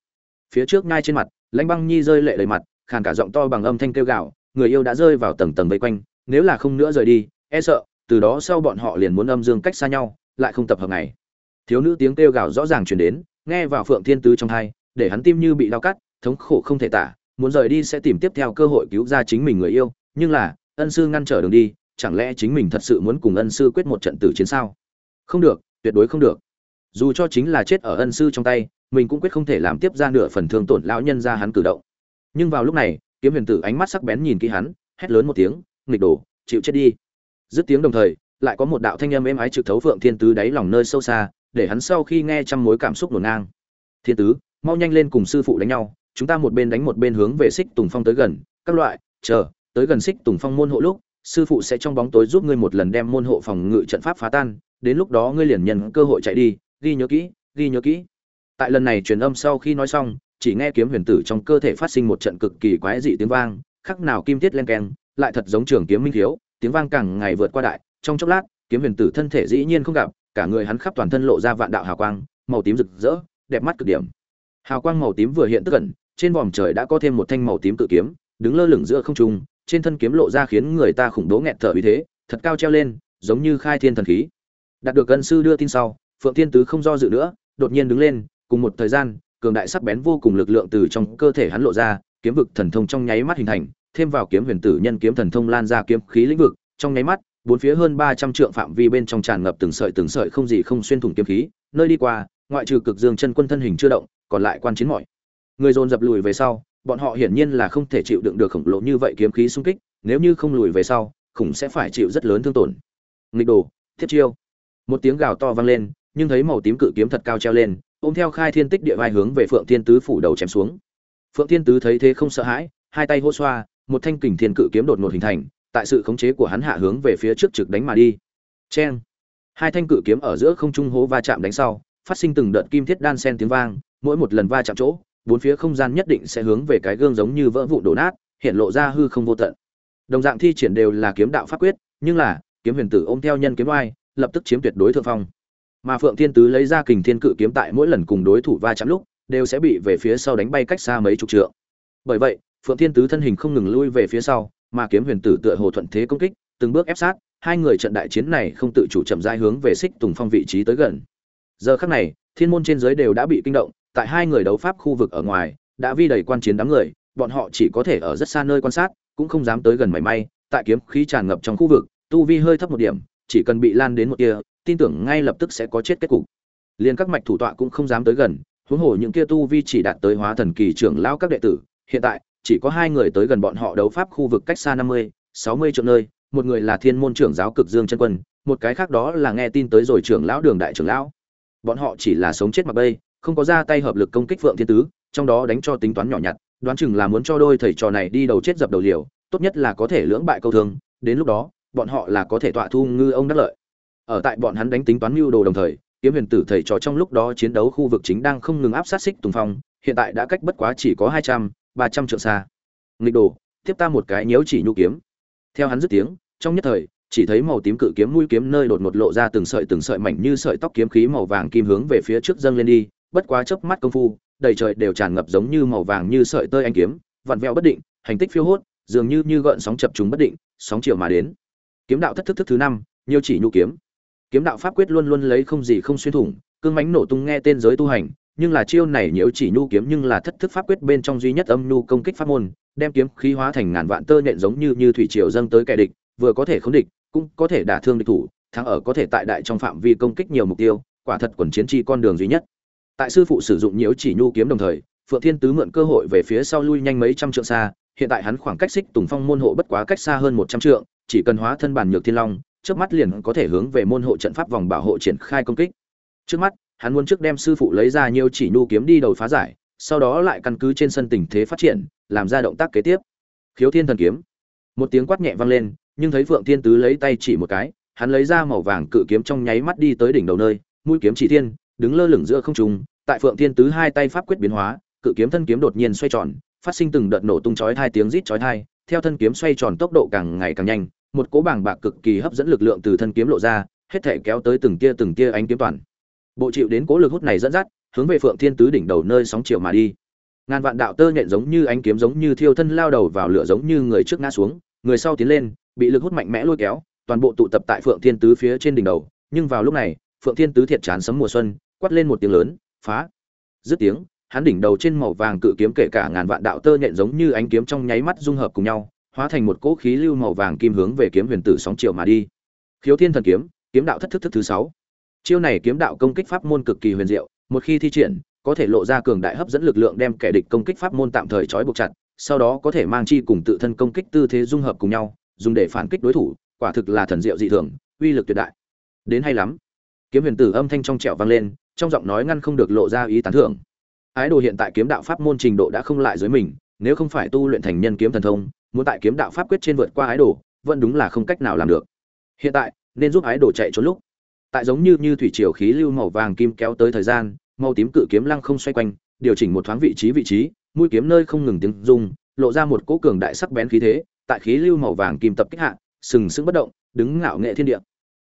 Speaker 1: Phía trước ngay trên mặt lãnh băng nhi rơi lệ đầy mặt khàn cả giọng to bằng âm thanh kêu gào, người yêu đã rơi vào tầng tầng vây quanh nếu là không nữa rời đi e sợ từ đó sau bọn họ liền muốn âm dương cách xa nhau lại không tập hợp này thiếu nữ tiếng kêu gào rõ ràng truyền đến nghe vào phượng thiên tứ trong tai, để hắn tim như bị dao cắt thống khổ không thể tả muốn rời đi sẽ tìm tiếp theo cơ hội cứu ra chính mình người yêu nhưng là ân sư ngăn trở đường đi, chẳng lẽ chính mình thật sự muốn cùng ân sư quyết một trận tử chiến sao? Không được, tuyệt đối không được. Dù cho chính là chết ở ân sư trong tay, mình cũng quyết không thể làm tiếp ra nửa phần thương tổn lão nhân ra hắn cử động. Nhưng vào lúc này, kiếm huyền tử ánh mắt sắc bén nhìn kỹ hắn, hét lớn một tiếng, nghịch đổ chịu chết đi. Dứt tiếng đồng thời, lại có một đạo thanh âm êm ái trực thấu phượng thiên tứ đáy lòng nơi sâu xa, để hắn sau khi nghe trăm mối cảm xúc nổn ngang. Thiên tứ, mau nhanh lên cùng sư phụ đánh nhau, chúng ta một bên đánh một bên hướng về xích tùng phong tới gần, các loại, chờ tới gần xích tùng phong môn hộ lúc, sư phụ sẽ trong bóng tối giúp ngươi một lần đem môn hộ phòng ngự trận pháp phá tan, đến lúc đó ngươi liền nhận cơ hội chạy đi, ghi nhớ kỹ, ghi nhớ kỹ. Tại lần này truyền âm sau khi nói xong, chỉ nghe kiếm huyền tử trong cơ thể phát sinh một trận cực kỳ quái dị tiếng vang, khắc nào kim tiết len keng, lại thật giống trường kiếm minh thiếu tiếng vang càng ngày vượt qua đại, trong chốc lát, kiếm huyền tử thân thể dĩ nhiên không gặp, cả người hắn khắp toàn thân lộ ra vạn đạo hào quang, màu tím rực rỡ, đẹp mắt cực điểm. Hào quang màu tím vừa hiện tức gần, trên vòm trời đã có thêm một thanh màu tím cự kiếm, đứng lơ lửng giữa không trung trên thân kiếm lộ ra khiến người ta khủng bố nghẹt thở uy thế, thật cao treo lên, giống như khai thiên thần khí. Đạt được ân sư đưa tin sau, phượng thiên tứ không do dự nữa, đột nhiên đứng lên, cùng một thời gian, cường đại sắc bén vô cùng lực lượng từ trong cơ thể hắn lộ ra, kiếm vực thần thông trong nháy mắt hình thành, thêm vào kiếm huyền tử nhân kiếm thần thông lan ra kiếm khí lĩnh vực, trong nháy mắt, bốn phía hơn ba trăm trượng phạm vi bên trong tràn ngập từng sợi từng sợi không gì không xuyên thủng kiếm khí, nơi đi qua, ngoại trừ cực dương chân quân thân hình chưa động, còn lại quan chiến mọi. Người dồn dập lùi về sau bọn họ hiển nhiên là không thể chịu đựng được khổng lồ như vậy kiếm khí xung kích, nếu như không lùi về sau, khủng sẽ phải chịu rất lớn thương tổn. Nghịch đồ, thiết chiêu. Một tiếng gào to vang lên, nhưng thấy màu tím cự kiếm thật cao treo lên, ôm theo khai thiên tích địa vai hướng về phượng thiên tứ phủ đầu chém xuống. Phượng thiên tứ thấy thế không sợ hãi, hai tay hô xoa, một thanh kình thiên cự kiếm đột ngột hình thành, tại sự khống chế của hắn hạ hướng về phía trước trực đánh mà đi. Chen hai thanh cự kiếm ở giữa không trung hố va chạm đánh sau, phát sinh từng đợt kim thiết đan sen tiếng vang, mỗi một lần va chạm chỗ bốn phía không gian nhất định sẽ hướng về cái gương giống như vỡ vụn đổ nát, hiện lộ ra hư không vô tận. Đồng dạng thi triển đều là kiếm đạo pháp quyết, nhưng là, kiếm huyền tử ôm theo nhân kiếm oai, lập tức chiếm tuyệt đối thượng phong. Mà phượng thiên tứ lấy ra kình thiên cự kiếm tại mỗi lần cùng đối thủ va chạm lúc, đều sẽ bị về phía sau đánh bay cách xa mấy chục trượng. Bởi vậy, phượng thiên tứ thân hình không ngừng lui về phía sau, mà kiếm huyền tử tựa hồ thuận thế công kích, từng bước ép sát, hai người trận đại chiến này không tự chủ chậm rãi hướng về xích tùng phong vị trí tới gần. Giờ khắc này, thiên môn trên dưới đều đã bị kinh động tại hai người đấu pháp khu vực ở ngoài, đã vi đầy quan chiến đám người, bọn họ chỉ có thể ở rất xa nơi quan sát, cũng không dám tới gần mảy may, tại kiếm khí tràn ngập trong khu vực, tu vi hơi thấp một điểm, chỉ cần bị lan đến một kia tin tưởng ngay lập tức sẽ có chết kết cục. Liền các mạch thủ tọa cũng không dám tới gần, huống hồ những kia tu vi chỉ đạt tới hóa thần kỳ trưởng lão các đệ tử, hiện tại, chỉ có hai người tới gần bọn họ đấu pháp khu vực cách xa năm mươi, sáu mươi triệu nơi, một người là thiên môn trưởng giáo cực dương chân quân, một cái khác đó là nghe tin tới rồi trưởng lão đường đại trưởng lão. Bọn họ chỉ là sống chết mặc bây không có ra tay hợp lực công kích phượng thiên tứ, trong đó đánh cho tính toán nhỏ nhặt, đoán chừng là muốn cho đôi thầy trò này đi đầu chết dập đầu liều, tốt nhất là có thể lưỡng bại câu thương, đến lúc đó, bọn họ là có thể tọa thu ngư ông đắc lợi. Ở tại bọn hắn đánh tính toán mưu đồ đồng thời, kiếm huyền tử thầy trò trong lúc đó chiến đấu khu vực chính đang không ngừng áp sát xích tùng phong, hiện tại đã cách bất quá chỉ có hai trăm, ba trăm trượng xa. Nghịch đồ tiếp ta một cái nhiễu chỉ nhu kiếm. Theo hắn dứt tiếng, trong nhất thời, chỉ thấy màu tím cự kiếm mũi kiếm nơi đột ngột lộ ra từng sợi từng sợi mảnh như sợi tóc kiếm khí màu vàng kim hướng về phía trước dâng lên đi bất quá chớp mắt công phu, đầy trời đều tràn ngập giống như màu vàng như sợi tơ anh kiếm, vặn vẹo bất định, hành tích phiêu hốt, dường như như gợn sóng chập trùng bất định, sóng chiều mà đến. Kiếm đạo thất thức thức thứ năm, nhiều chỉ nhu kiếm. Kiếm đạo pháp quyết luôn luôn lấy không gì không xuyên thủng, cương mãnh nổ tung nghe tên giới tu hành, nhưng là chiêu này nhiễu chỉ nhu kiếm nhưng là thất thức pháp quyết bên trong duy nhất âm nhu công kích pháp môn, đem kiếm khí hóa thành ngàn vạn tơ nện giống như như thủy triều dâng tới kẻ địch, vừa có thể khống địch, cũng có thể đả thương địch thủ, thắng ở có thể tại đại trong phạm vi công kích nhiều mục tiêu, quả thật quần chiến chi con đường duy nhất tại sư phụ sử dụng nhiễu chỉ nhu kiếm đồng thời, phượng thiên tứ mượn cơ hội về phía sau lui nhanh mấy trăm trượng xa, hiện tại hắn khoảng cách xích tùng phong môn hộ bất quá cách xa hơn một trăm trượng, chỉ cần hóa thân bản nhược thiên long trước mắt liền có thể hướng về môn hộ trận pháp vòng bảo hộ triển khai công kích. Trước mắt, hắn muốn trước đem sư phụ lấy ra nhiều chỉ nhu kiếm đi đầu phá giải, sau đó lại căn cứ trên sân tình thế phát triển, làm ra động tác kế tiếp. Khiếu thiên thần kiếm. Một tiếng quát nhẹ vang lên, nhưng thấy phượng thiên tứ lấy tay chỉ một cái, hắn lấy ra màu vàng cự kiếm trong nháy mắt đi tới đỉnh đầu nơi, mũi kiếm chỉ thiên đứng lơ lửng giữa không trung, tại phượng thiên tứ hai tay pháp quyết biến hóa, cự kiếm thân kiếm đột nhiên xoay tròn, phát sinh từng đợt nổ tung chói hai tiếng rít chói tai, theo thân kiếm xoay tròn tốc độ càng ngày càng nhanh, một cỗ bảng bạc cực kỳ hấp dẫn lực lượng từ thân kiếm lộ ra, hết thể kéo tới từng tia từng tia ánh kiếm toàn. Bộ chịu đến cố lực hút này dẫn dắt, hướng về phượng thiên tứ đỉnh đầu nơi sóng chiều mà đi. Ngàn vạn đạo tơ nhện giống như ánh kiếm giống như thiêu thân lao đầu vào lửa giống như người trước ngã xuống, người sau tiến lên, bị lực hút mạnh mẽ lôi kéo, toàn bộ tụ tập tại phượng thiên tứ phía trên đỉnh đầu, nhưng vào lúc này phượng thiên tứ thiệt chán sấm mùa xuân, quát lên một tiếng lớn, phá. Dứt tiếng, hắn đỉnh đầu trên màu vàng cự kiếm kể cả ngàn vạn đạo tơ nhện giống như ánh kiếm trong nháy mắt dung hợp cùng nhau, hóa thành một cỗ khí lưu màu vàng kim hướng về kiếm huyền tử sóng chiều mà đi. Khiếu thiên thần kiếm kiếm đạo thất thức thức thứ sáu. Chiêu này kiếm đạo công kích pháp môn cực kỳ huyền diệu, một khi thi triển, có thể lộ ra cường đại hấp dẫn lực lượng đem kẻ địch công kích pháp môn tạm thời trói buộc chặt, sau đó có thể mang chi cùng tự thân công kích tư thế dung hợp cùng nhau, dùng để phản kích đối thủ, quả thực là thần diệu dị thường, uy lực tuyệt đại. Đến hay lắm kiếm huyền tử âm thanh trong trẻo vang lên, trong giọng nói ngăn không được lộ ra ý tán thưởng. Ái đồ hiện tại kiếm đạo pháp môn trình độ đã không lại dưới mình, nếu không phải tu luyện thành nhân kiếm thần thông, muốn tại kiếm đạo pháp quyết trên vượt qua ái đồ, vẫn đúng là không cách nào làm được. Hiện tại, nên giúp ái đồ chạy trốn lúc. Tại giống như như thủy triều khí lưu màu vàng kim kéo tới thời gian, màu tím cự kiếm lăng không xoay quanh, điều chỉnh một thoáng vị trí vị trí, mũi kiếm nơi không ngừng tiếng rung, lộ ra một cỗ cường đại sắc bén khí thế, tại khí lưu màu vàng kim tập kích hạ, sừng sững bất động, đứng ngạo nghệ thiên địa.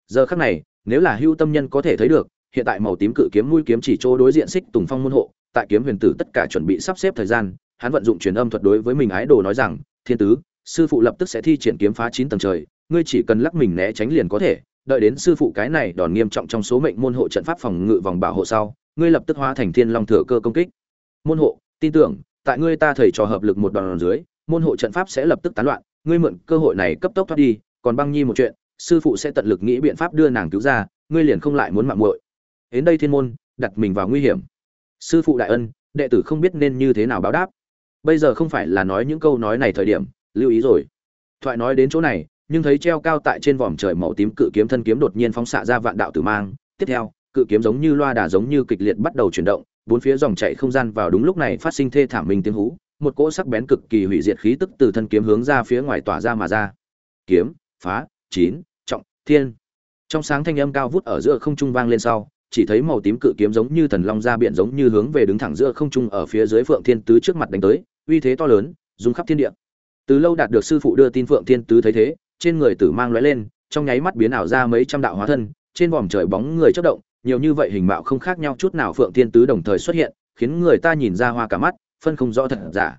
Speaker 1: Giờ khắc này nếu là hưu tâm nhân có thể thấy được, hiện tại màu tím cự kiếm mũi kiếm chỉ chỗ đối diện xích tùng phong môn hộ, tại kiếm huyền tử tất cả chuẩn bị sắp xếp thời gian, hắn vận dụng truyền âm thuật đối với mình ái đồ nói rằng, thiên tứ, sư phụ lập tức sẽ thi triển kiếm phá chín tầng trời, ngươi chỉ cần lắc mình né tránh liền có thể, đợi đến sư phụ cái này đòn nghiêm trọng trong số mệnh môn hộ trận pháp phòng ngự vòng bảo hộ sau, ngươi lập tức hóa thành thiên long thừa cơ công kích. Môn hộ, tin tưởng, tại ngươi ta thầy trò hợp lực một đòn dưới, môn hộ trận pháp sẽ lập tức tán loạn, ngươi mượn cơ hội này cấp tốc thoát đi, còn băng nhi một chuyện sư phụ sẽ tận lực nghĩ biện pháp đưa nàng cứu ra, ngươi liền không lại muốn mạng muội. Đến đây thiên môn, đặt mình vào nguy hiểm. Sư phụ đại ân, đệ tử không biết nên như thế nào báo đáp. Bây giờ không phải là nói những câu nói này thời điểm, lưu ý rồi. Thoại nói đến chỗ này, nhưng thấy treo cao tại trên vòm trời màu tím cự kiếm thân kiếm đột nhiên phóng xạ ra vạn đạo tử mang. Tiếp theo, cự kiếm giống như loa đà giống như kịch liệt bắt đầu chuyển động, bốn phía dòng chảy không gian vào đúng lúc này phát sinh thê thảm minh tiếng hú, một cỗ sắc bén cực kỳ hủy diệt khí tức từ thân kiếm hướng ra phía ngoài tỏa ra mà ra. Kiếm, phá chín, trọng, thiên. Trong sáng thanh âm cao vút ở giữa không trung vang lên sau, chỉ thấy màu tím cự kiếm giống như thần long ra biển giống như hướng về đứng thẳng giữa không trung ở phía dưới phượng thiên tứ trước mặt đánh tới, uy thế to lớn, rung khắp thiên địa. Từ lâu đạt được sư phụ đưa tin phượng thiên tứ thấy thế, trên người tử mang lóe lên, trong nháy mắt biến ảo ra mấy trăm đạo hóa thân, trên vòm trời bóng người chớp động, nhiều như vậy hình mạo không khác nhau chút nào phượng thiên tứ đồng thời xuất hiện, khiến người ta nhìn ra hoa cả mắt, phân không rõ thật giả.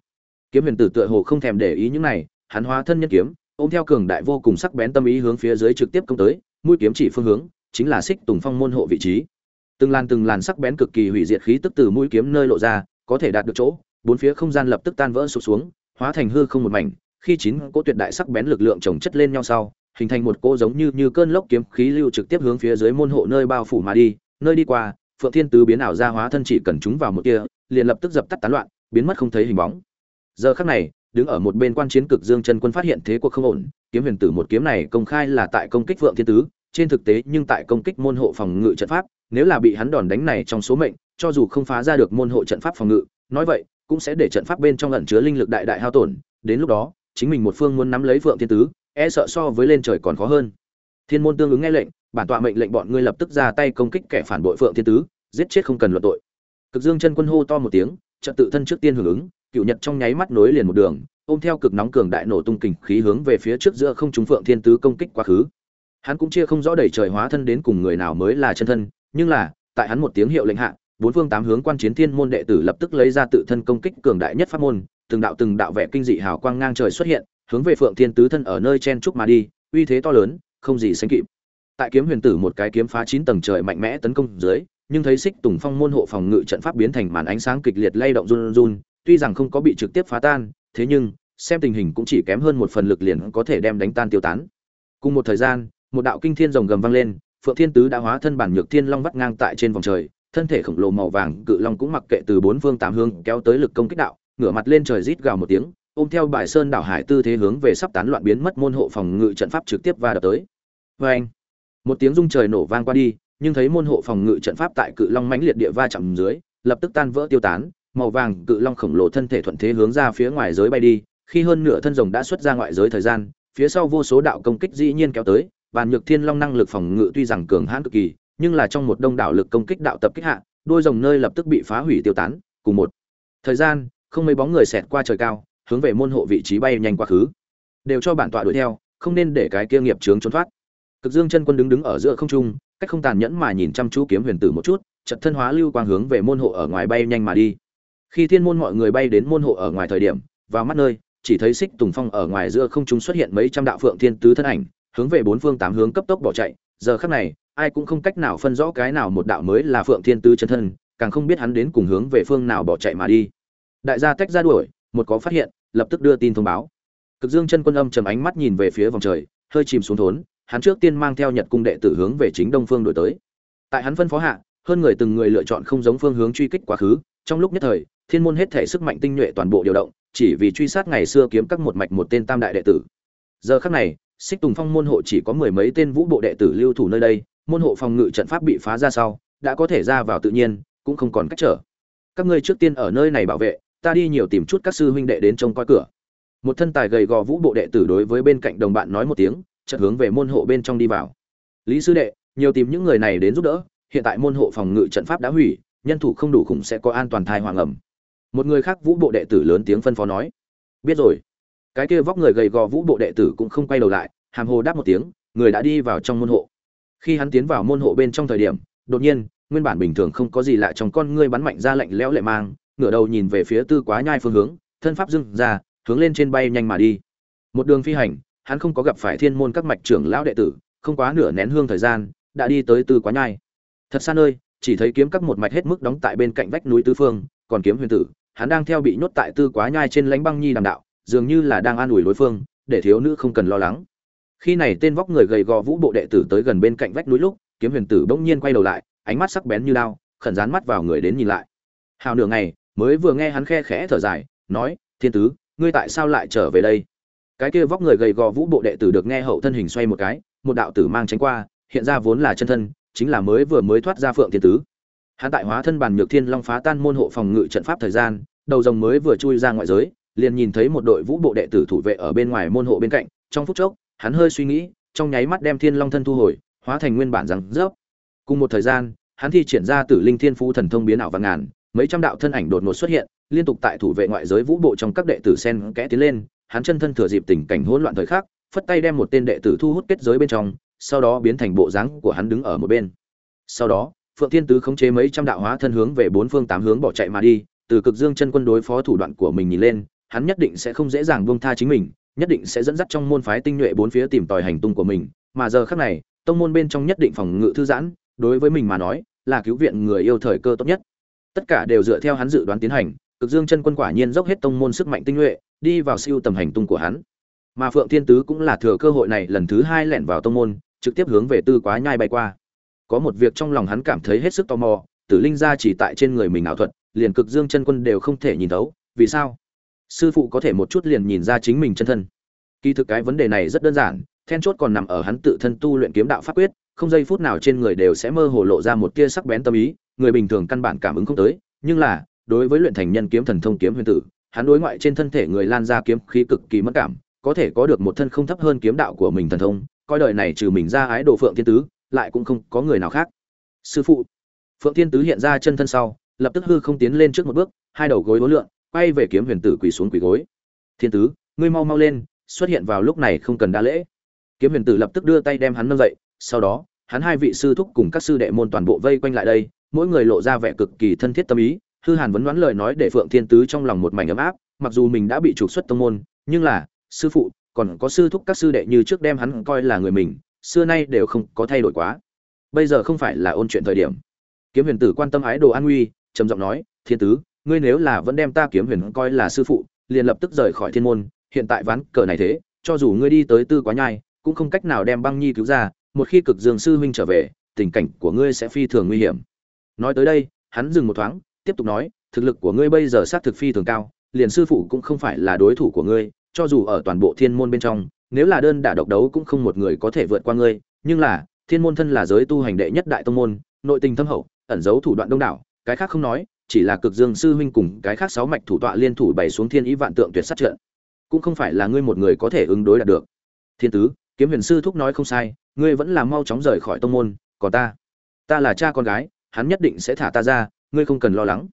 Speaker 1: Kiếm huyền tử tựa hồ không thèm để ý những này, hắn hóa thân nhân kiếm ôm theo cường đại vô cùng sắc bén tâm ý hướng phía dưới trực tiếp công tới, mũi kiếm chỉ phương hướng, chính là xích tùng phong môn hộ vị trí. Từng làn từng làn sắc bén cực kỳ hủy diệt khí tức từ mũi kiếm nơi lộ ra, có thể đạt được chỗ, bốn phía không gian lập tức tan vỡ sụp xuống, hóa thành hư không một mảnh, khi chín cỗ tuyệt đại sắc bén lực lượng chồng chất lên nhau sau, hình thành một cỗ giống như như cơn lốc kiếm khí lưu trực tiếp hướng phía dưới môn hộ nơi bao phủ mà đi, nơi đi qua, phượng thiên tứ biến ảo ra hóa thân chỉ cần chúng vào một kia liền lập tức dập tắt tán loạn, biến mất không thấy hình bóng. Giờ khắc này đứng ở một bên quan chiến cực dương chân quân phát hiện thế cuộc không ổn, kiếm huyền tử một kiếm này công khai là tại công kích vượng thiên tứ, trên thực tế nhưng tại công kích môn hộ phòng ngự trận pháp, nếu là bị hắn đòn đánh này trong số mệnh, cho dù không phá ra được môn hộ trận pháp phòng ngự, nói vậy, cũng sẽ để trận pháp bên trong ẩn chứa linh lực đại đại hao tổn, đến lúc đó, chính mình một phương muốn nắm lấy vượng thiên tứ e sợ so với lên trời còn khó hơn. Thiên môn tương ứng nghe lệnh, bản tọa mệnh lệnh bọn ngươi lập tức ra tay công kích kẻ phản bội phượng thiên tứ, giết chết không cần luận tội. Cực dương chân quân hô to một tiếng trận tự thân trước tiên hưởng ứng cựu nhật trong nháy mắt nối liền một đường, ôm theo cực nóng cường đại nổ tung kình khí hướng về phía trước giữa không trung phượng thiên tứ công kích quá khứ. Hắn cũng chia không rõ đẩy trời hóa thân đến cùng người nào mới là chân thân, nhưng là, tại hắn một tiếng hiệu lệnh hạ, bốn phương tám hướng quan chiến thiên môn đệ tử lập tức lấy ra tự thân công kích cường đại nhất pháp môn, từng đạo từng đạo vẻ kinh dị hào quang ngang trời xuất hiện, hướng về phượng thiên tứ thân ở nơi chen trúc mà đi, uy thế to lớn, không gì sánh kịp. Tại kiếm huyền tử một cái kiếm phá chín tầng trời mạnh mẽ tấn công dưới, nhưng thấy xích tùng phong môn hộ phòng ngự trận pháp biến thành màn ánh sáng kịch liệt lay động run run tuy rằng không có bị trực tiếp phá tan, thế nhưng, xem tình hình cũng chỉ kém hơn một phần lực liền có thể đem đánh tan tiêu tán. Cùng một thời gian, một đạo kinh thiên rồng gầm vang lên, phượng thiên tứ đã hóa thân bản nhược thiên long vắt ngang tại trên vòng trời, thân thể khổng lồ màu vàng, cự long cũng mặc kệ từ bốn phương tám hướng kéo tới lực công kích đạo, ngửa mặt lên trời rít gào một tiếng, ôm theo bài sơn đảo hải tư thế hướng về sắp tán loạn biến mất môn hộ phòng ngự trận pháp trực tiếp va đập tới. Vê anh một tiếng rung trời nổ vang qua đi, nhưng thấy môn hộ phòng ngự trận pháp tại cự long mãnh liệt địa va chạm dưới, lập tức tan vỡ tiêu tán màu vàng cự long khổng lồ thân thể thuận thế hướng ra phía ngoài giới bay đi, khi hơn nửa thân rồng đã xuất ra ngoại giới thời gian, phía sau vô số đạo công kích dĩ nhiên kéo tới bàn nhược thiên long năng lực phòng ngự tuy rằng cường hãn cực kỳ, nhưng là trong một đông đảo lực công kích đạo tập kích hạ, đôi rồng nơi lập tức bị phá hủy tiêu tán, cùng một thời gian, không mấy bóng người xẹt qua trời cao, hướng về môn hộ vị trí bay nhanh quá khứ. Đều cho bản tọa đuổi theo, không nên để cái kia nghiệp trướng trốn thoát. Cực dương chân quân đứng đứng ở giữa không trung, cách không tàn nhẫn mà nhìn chăm chú kiếm huyền tử một chút trận thân hóa lưu quang hướng về môn hộ ở ngoài bay nhanh mà đi khi thiên môn mọi người bay đến môn hộ ở ngoài thời điểm, vào mắt nơi, chỉ thấy xích tùng phong ở ngoài giữa không trung xuất hiện mấy trăm đạo phượng thiên tứ thân ảnh, hướng về bốn phương tám hướng cấp tốc bỏ chạy. Giờ khắc này, ai cũng không cách nào phân rõ cái nào một đạo mới là phượng thiên tứ chân thân, càng không biết hắn đến cùng hướng về phương nào bỏ chạy mà đi. Đại gia tách ra đuổi, một có phát hiện, lập tức đưa tin thông báo. Cực dương chân quân âm trầm ánh mắt nhìn về phía vòng trời, hơi chìm xuống thốn, hắn trước tiên mang theo nhật cung đệ tử hướng về chính đông phương đổi tới. Tại hắn phân phó hạ, hơn người từng người lựa chọn không giống phương hướng truy kích quá khứ, trong lúc nhất thời thiên môn hết thể sức mạnh tinh nhuệ toàn bộ điều động, chỉ vì truy sát ngày xưa kiếm các một mạch một tên tam đại đệ tử. Giờ khắc này, xích tùng phong môn hộ chỉ có mười mấy tên vũ bộ đệ tử lưu thủ nơi đây, môn hộ phòng ngự trận pháp bị phá ra sau, đã có thể ra vào tự nhiên, cũng không còn cách trở. Các ngươi trước tiên ở nơi này bảo vệ, ta đi nhiều tìm chút các sư huynh đệ đến trông coi cửa. Một thân tài gầy gò vũ bộ đệ tử đối với bên cạnh đồng bạn nói một tiếng, chợt hướng về môn hộ bên trong đi vào. Lý sư đệ, nhiều tìm những người này đến giúp đỡ, hiện tại môn hộ phòng ngự trận pháp đã hủy, nhân thủ không đủ khủng sẽ có an toàn thai hoàng ẩm một người khác vũ bộ đệ tử lớn tiếng phân phó nói, biết rồi. Cái kia vóc người gầy gò vũ bộ đệ tử cũng không quay đầu lại, hàm hồ đáp một tiếng, người đã đi vào trong môn hộ. Khi hắn tiến vào môn hộ bên trong thời điểm, đột nhiên, nguyên bản bình thường không có gì lạ trong con ngươi bắn mạnh ra lạnh lẽo lệ mang, ngửa đầu nhìn về phía tư quá nhai phương hướng, thân pháp dưng ra, hướng lên trên bay nhanh mà đi. Một đường phi hành, hắn không có gặp phải thiên môn các mạch trưởng lão đệ tử, không quá nửa nén hương thời gian, đã đi tới tư quá nhai. Thật xa nơi, chỉ thấy kiếm các một mạch hết mức đóng tại bên cạnh vách núi tứ phương, còn kiếm huyền tử hắn đang theo bị nhốt tại tư quá nhai trên lánh băng nhi đàm đạo, dường như là đang an ủi đối phương, để thiếu nữ không cần lo lắng. Khi này tên vóc người gầy gò vũ bộ đệ tử tới gần bên cạnh vách núi lúc, kiếm huyền tử bỗng nhiên quay đầu lại, ánh mắt sắc bén như lao khẩn dán mắt vào người đến nhìn lại. Hào nửa ngày, mới vừa nghe hắn khe khẽ thở dài, nói, thiên tứ, ngươi tại sao lại trở về đây? Cái kia vóc người gầy gò vũ bộ đệ tử được nghe hậu thân hình xoay một cái, một đạo tử mang tránh qua, hiện ra vốn là chân thân, chính là mới vừa mới thoát ra phượng thiên tứ hắn tại hóa thân bản nhược thiên long phá tan môn hộ phòng ngự trận pháp thời gian, đầu rồng mới vừa chui ra ngoại giới, liền nhìn thấy một đội vũ bộ đệ tử thủ vệ ở bên ngoài môn hộ bên cạnh. Trong phút chốc, hắn hơi suy nghĩ, trong nháy mắt đem thiên long thân thu hồi, hóa thành nguyên bản rằng rớp. Cùng một thời gian, hắn thi triển ra tử linh thiên phú thần thông biến ảo và ngàn, mấy trăm đạo thân ảnh đột ngột xuất hiện, liên tục tại thủ vệ ngoại giới vũ bộ trong các đệ tử sen kẽ tiến lên. Hắn chân thân thừa dịp tình cảnh hỗn loạn thời khắc, phất tay đem một tên đệ tử thu hút kết giới bên trong, sau đó biến thành bộ dáng của hắn đứng ở một bên. Sau đó phượng thiên tứ khống chế mấy trăm đạo hóa thân hướng về bốn phương tám hướng bỏ chạy mà đi, từ cực dương chân quân đối phó thủ đoạn của mình nhìn lên, hắn nhất định sẽ không dễ dàng buông tha chính mình, nhất định sẽ dẫn dắt trong môn phái tinh nhuệ bốn phía tìm tòi hành tung của mình, mà giờ khắc này, tông môn bên trong nhất định phòng ngự thư giãn, đối với mình mà nói, là cứu viện người yêu thời cơ tốt nhất. Tất cả đều dựa theo hắn dự đoán tiến hành, cực dương chân quân quả nhiên dốc hết tông môn sức mạnh tinh nhuệ, đi vào siêu tầm hành tung của hắn. Mà phượng thiên tứ cũng là thừa cơ hội này lần thứ hai lẻn vào tông môn, trực tiếp hướng về tư quá nhai bay qua có một việc trong lòng hắn cảm thấy hết sức tò mò, tử linh gia chỉ tại trên người mình ảo thuật, liền cực dương chân quân đều không thể nhìn thấu, vì sao? Sư phụ có thể một chút liền nhìn ra chính mình chân thân. Kỳ thực cái vấn đề này rất đơn giản, then chốt còn nằm ở hắn tự thân tu luyện kiếm đạo pháp quyết, không giây phút nào trên người đều sẽ mơ hồ lộ ra một tia sắc bén tâm ý, người bình thường căn bản cảm ứng không tới, nhưng là, đối với luyện thành nhân kiếm thần thông kiếm huyền tử, hắn đối ngoại trên thân thể người lan ra kiếm khí cực kỳ mất cảm, có thể có được một thân không thấp hơn kiếm đạo của mình thần thông, coi đời này trừ mình ra ái đồ phượng thiên tứ lại cũng không có người nào khác. Sư phụ, phượng thiên tứ hiện ra chân thân sau, lập tức hư không tiến lên trước một bước, hai đầu gối hối lượn, quay về kiếm huyền tử quỳ xuống quỳ gối. Thiên tứ, ngươi mau mau lên, xuất hiện vào lúc này không cần đa lễ. Kiếm huyền tử lập tức đưa tay đem hắn nâng dậy, sau đó, hắn hai vị sư thúc cùng các sư đệ môn toàn bộ vây quanh lại đây, mỗi người lộ ra vẻ cực kỳ thân thiết tâm ý, hư hàn vấn đoán lời nói để phượng thiên tứ trong lòng một mảnh ấm áp, mặc dù mình đã bị trục xuất tông môn, nhưng là, sư phụ, còn có sư thúc các sư đệ như trước đem hắn coi là người mình xưa nay đều không có thay đổi quá. Bây giờ không phải là ôn chuyện thời điểm. Kiếm huyền tử quan tâm ái đồ an nguy, trầm giọng nói, thiên tứ, ngươi nếu là vẫn đem ta kiếm huyền coi là sư phụ, liền lập tức rời khỏi thiên môn, hiện tại ván cờ này thế, cho dù ngươi đi tới tư quá nhai, cũng không cách nào đem băng nhi cứu ra, một khi cực dương sư huynh trở về, tình cảnh của ngươi sẽ phi thường nguy hiểm. Nói tới đây, hắn dừng một thoáng, tiếp tục nói, thực lực của ngươi bây giờ xác thực phi thường cao, liền sư phụ cũng không phải là đối thủ của ngươi, cho dù ở toàn bộ thiên môn bên trong nếu là đơn đả độc đấu cũng không một người có thể vượt qua ngươi, nhưng là, thiên môn thân là giới tu hành đệ nhất đại tông môn, nội tình thâm hậu, ẩn giấu thủ đoạn đông đảo, cái khác không nói, chỉ là cực dương sư huynh cùng cái khác sáu mạch thủ tọa liên thủ bày xuống thiên ý vạn tượng tuyệt sát trận. Cũng không phải là ngươi một người có thể ứng đối đạt được. Thiên tứ, kiếm huyền sư thúc nói không sai, ngươi vẫn là mau chóng rời khỏi tông môn, còn ta. Ta là cha con gái, hắn nhất định sẽ thả ta ra, ngươi không cần lo lắng.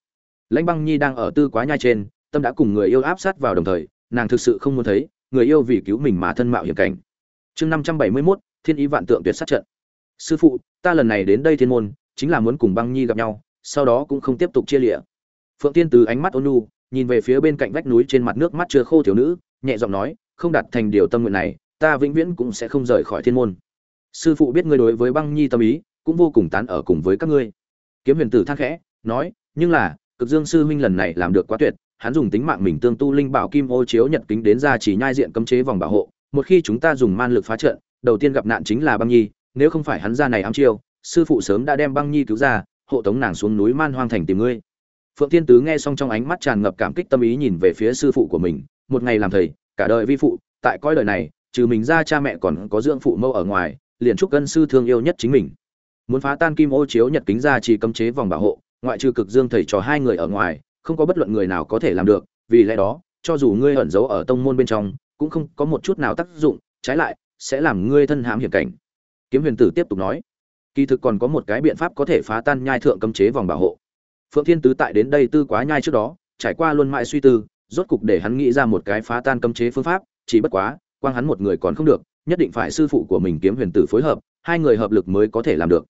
Speaker 1: Lãnh băng nhi đang ở tư quá nhai trên, tâm đã cùng người yêu áp sát vào đồng thời, nàng thực sự không muốn thấy người yêu vì cứu mình mà thân mạo hiểm cảnh. Chương năm trăm bảy mươi mốt, thiên ý vạn tượng tuyệt sát trận. Sư phụ, ta lần này đến đây thiên môn, chính là muốn cùng băng nhi gặp nhau, sau đó cũng không tiếp tục chia lìa. phượng tiên từ ánh mắt ôn nhu, nhìn về phía bên cạnh vách núi trên mặt nước mắt chưa khô thiếu nữ, nhẹ giọng nói, không đặt thành điều tâm nguyện này, ta vĩnh viễn cũng sẽ không rời khỏi thiên môn. Sư phụ biết ngươi đối với băng nhi tâm ý, cũng vô cùng tán ở cùng với các ngươi. Kiếm huyền tử than khẽ, nói, nhưng là, cực dương sư huynh lần này làm được quá tuyệt hắn dùng tính mạng mình tương tu linh bảo kim ô chiếu nhật kính đến ra chỉ nhai diện cấm chế vòng bảo hộ. Một khi chúng ta dùng man lực phá trận, đầu tiên gặp nạn chính là băng nhi, nếu không phải hắn ra này ám chiêu, sư phụ sớm đã đem băng nhi cứu ra, hộ tống nàng xuống núi man hoang thành tìm ngươi. Phượng thiên tứ nghe xong trong ánh mắt tràn ngập cảm kích tâm ý nhìn về phía sư phụ của mình, một ngày làm thầy, cả đời vi phụ, tại coi đời này, trừ mình ra cha mẹ còn có dưỡng phụ mâu ở ngoài, liền chúc cân sư thương yêu nhất chính mình. Muốn phá tan kim ô chiếu nhật kính ra chỉ cấm chế vòng bảo hộ, ngoại trừ cực dương thầy trò hai người ở ngoài không có bất luận người nào có thể làm được, vì lẽ đó, cho dù ngươi ẩn giấu ở tông môn bên trong, cũng không có một chút nào tác dụng, trái lại, sẽ làm ngươi thân hãm hiểm cảnh. Kiếm huyền tử tiếp tục nói. Kỳ thực còn có một cái biện pháp có thể phá tan nhai thượng cấm chế vòng bảo hộ. Phượng thiên tứ tại đến đây tư quá nhai trước đó, trải qua luôn mãi suy tư, rốt cục để hắn nghĩ ra một cái phá tan cấm chế phương pháp, chỉ bất quá, quang hắn một người còn không được, nhất định phải sư phụ của mình kiếm huyền tử phối hợp, hai người hợp lực mới có thể làm được.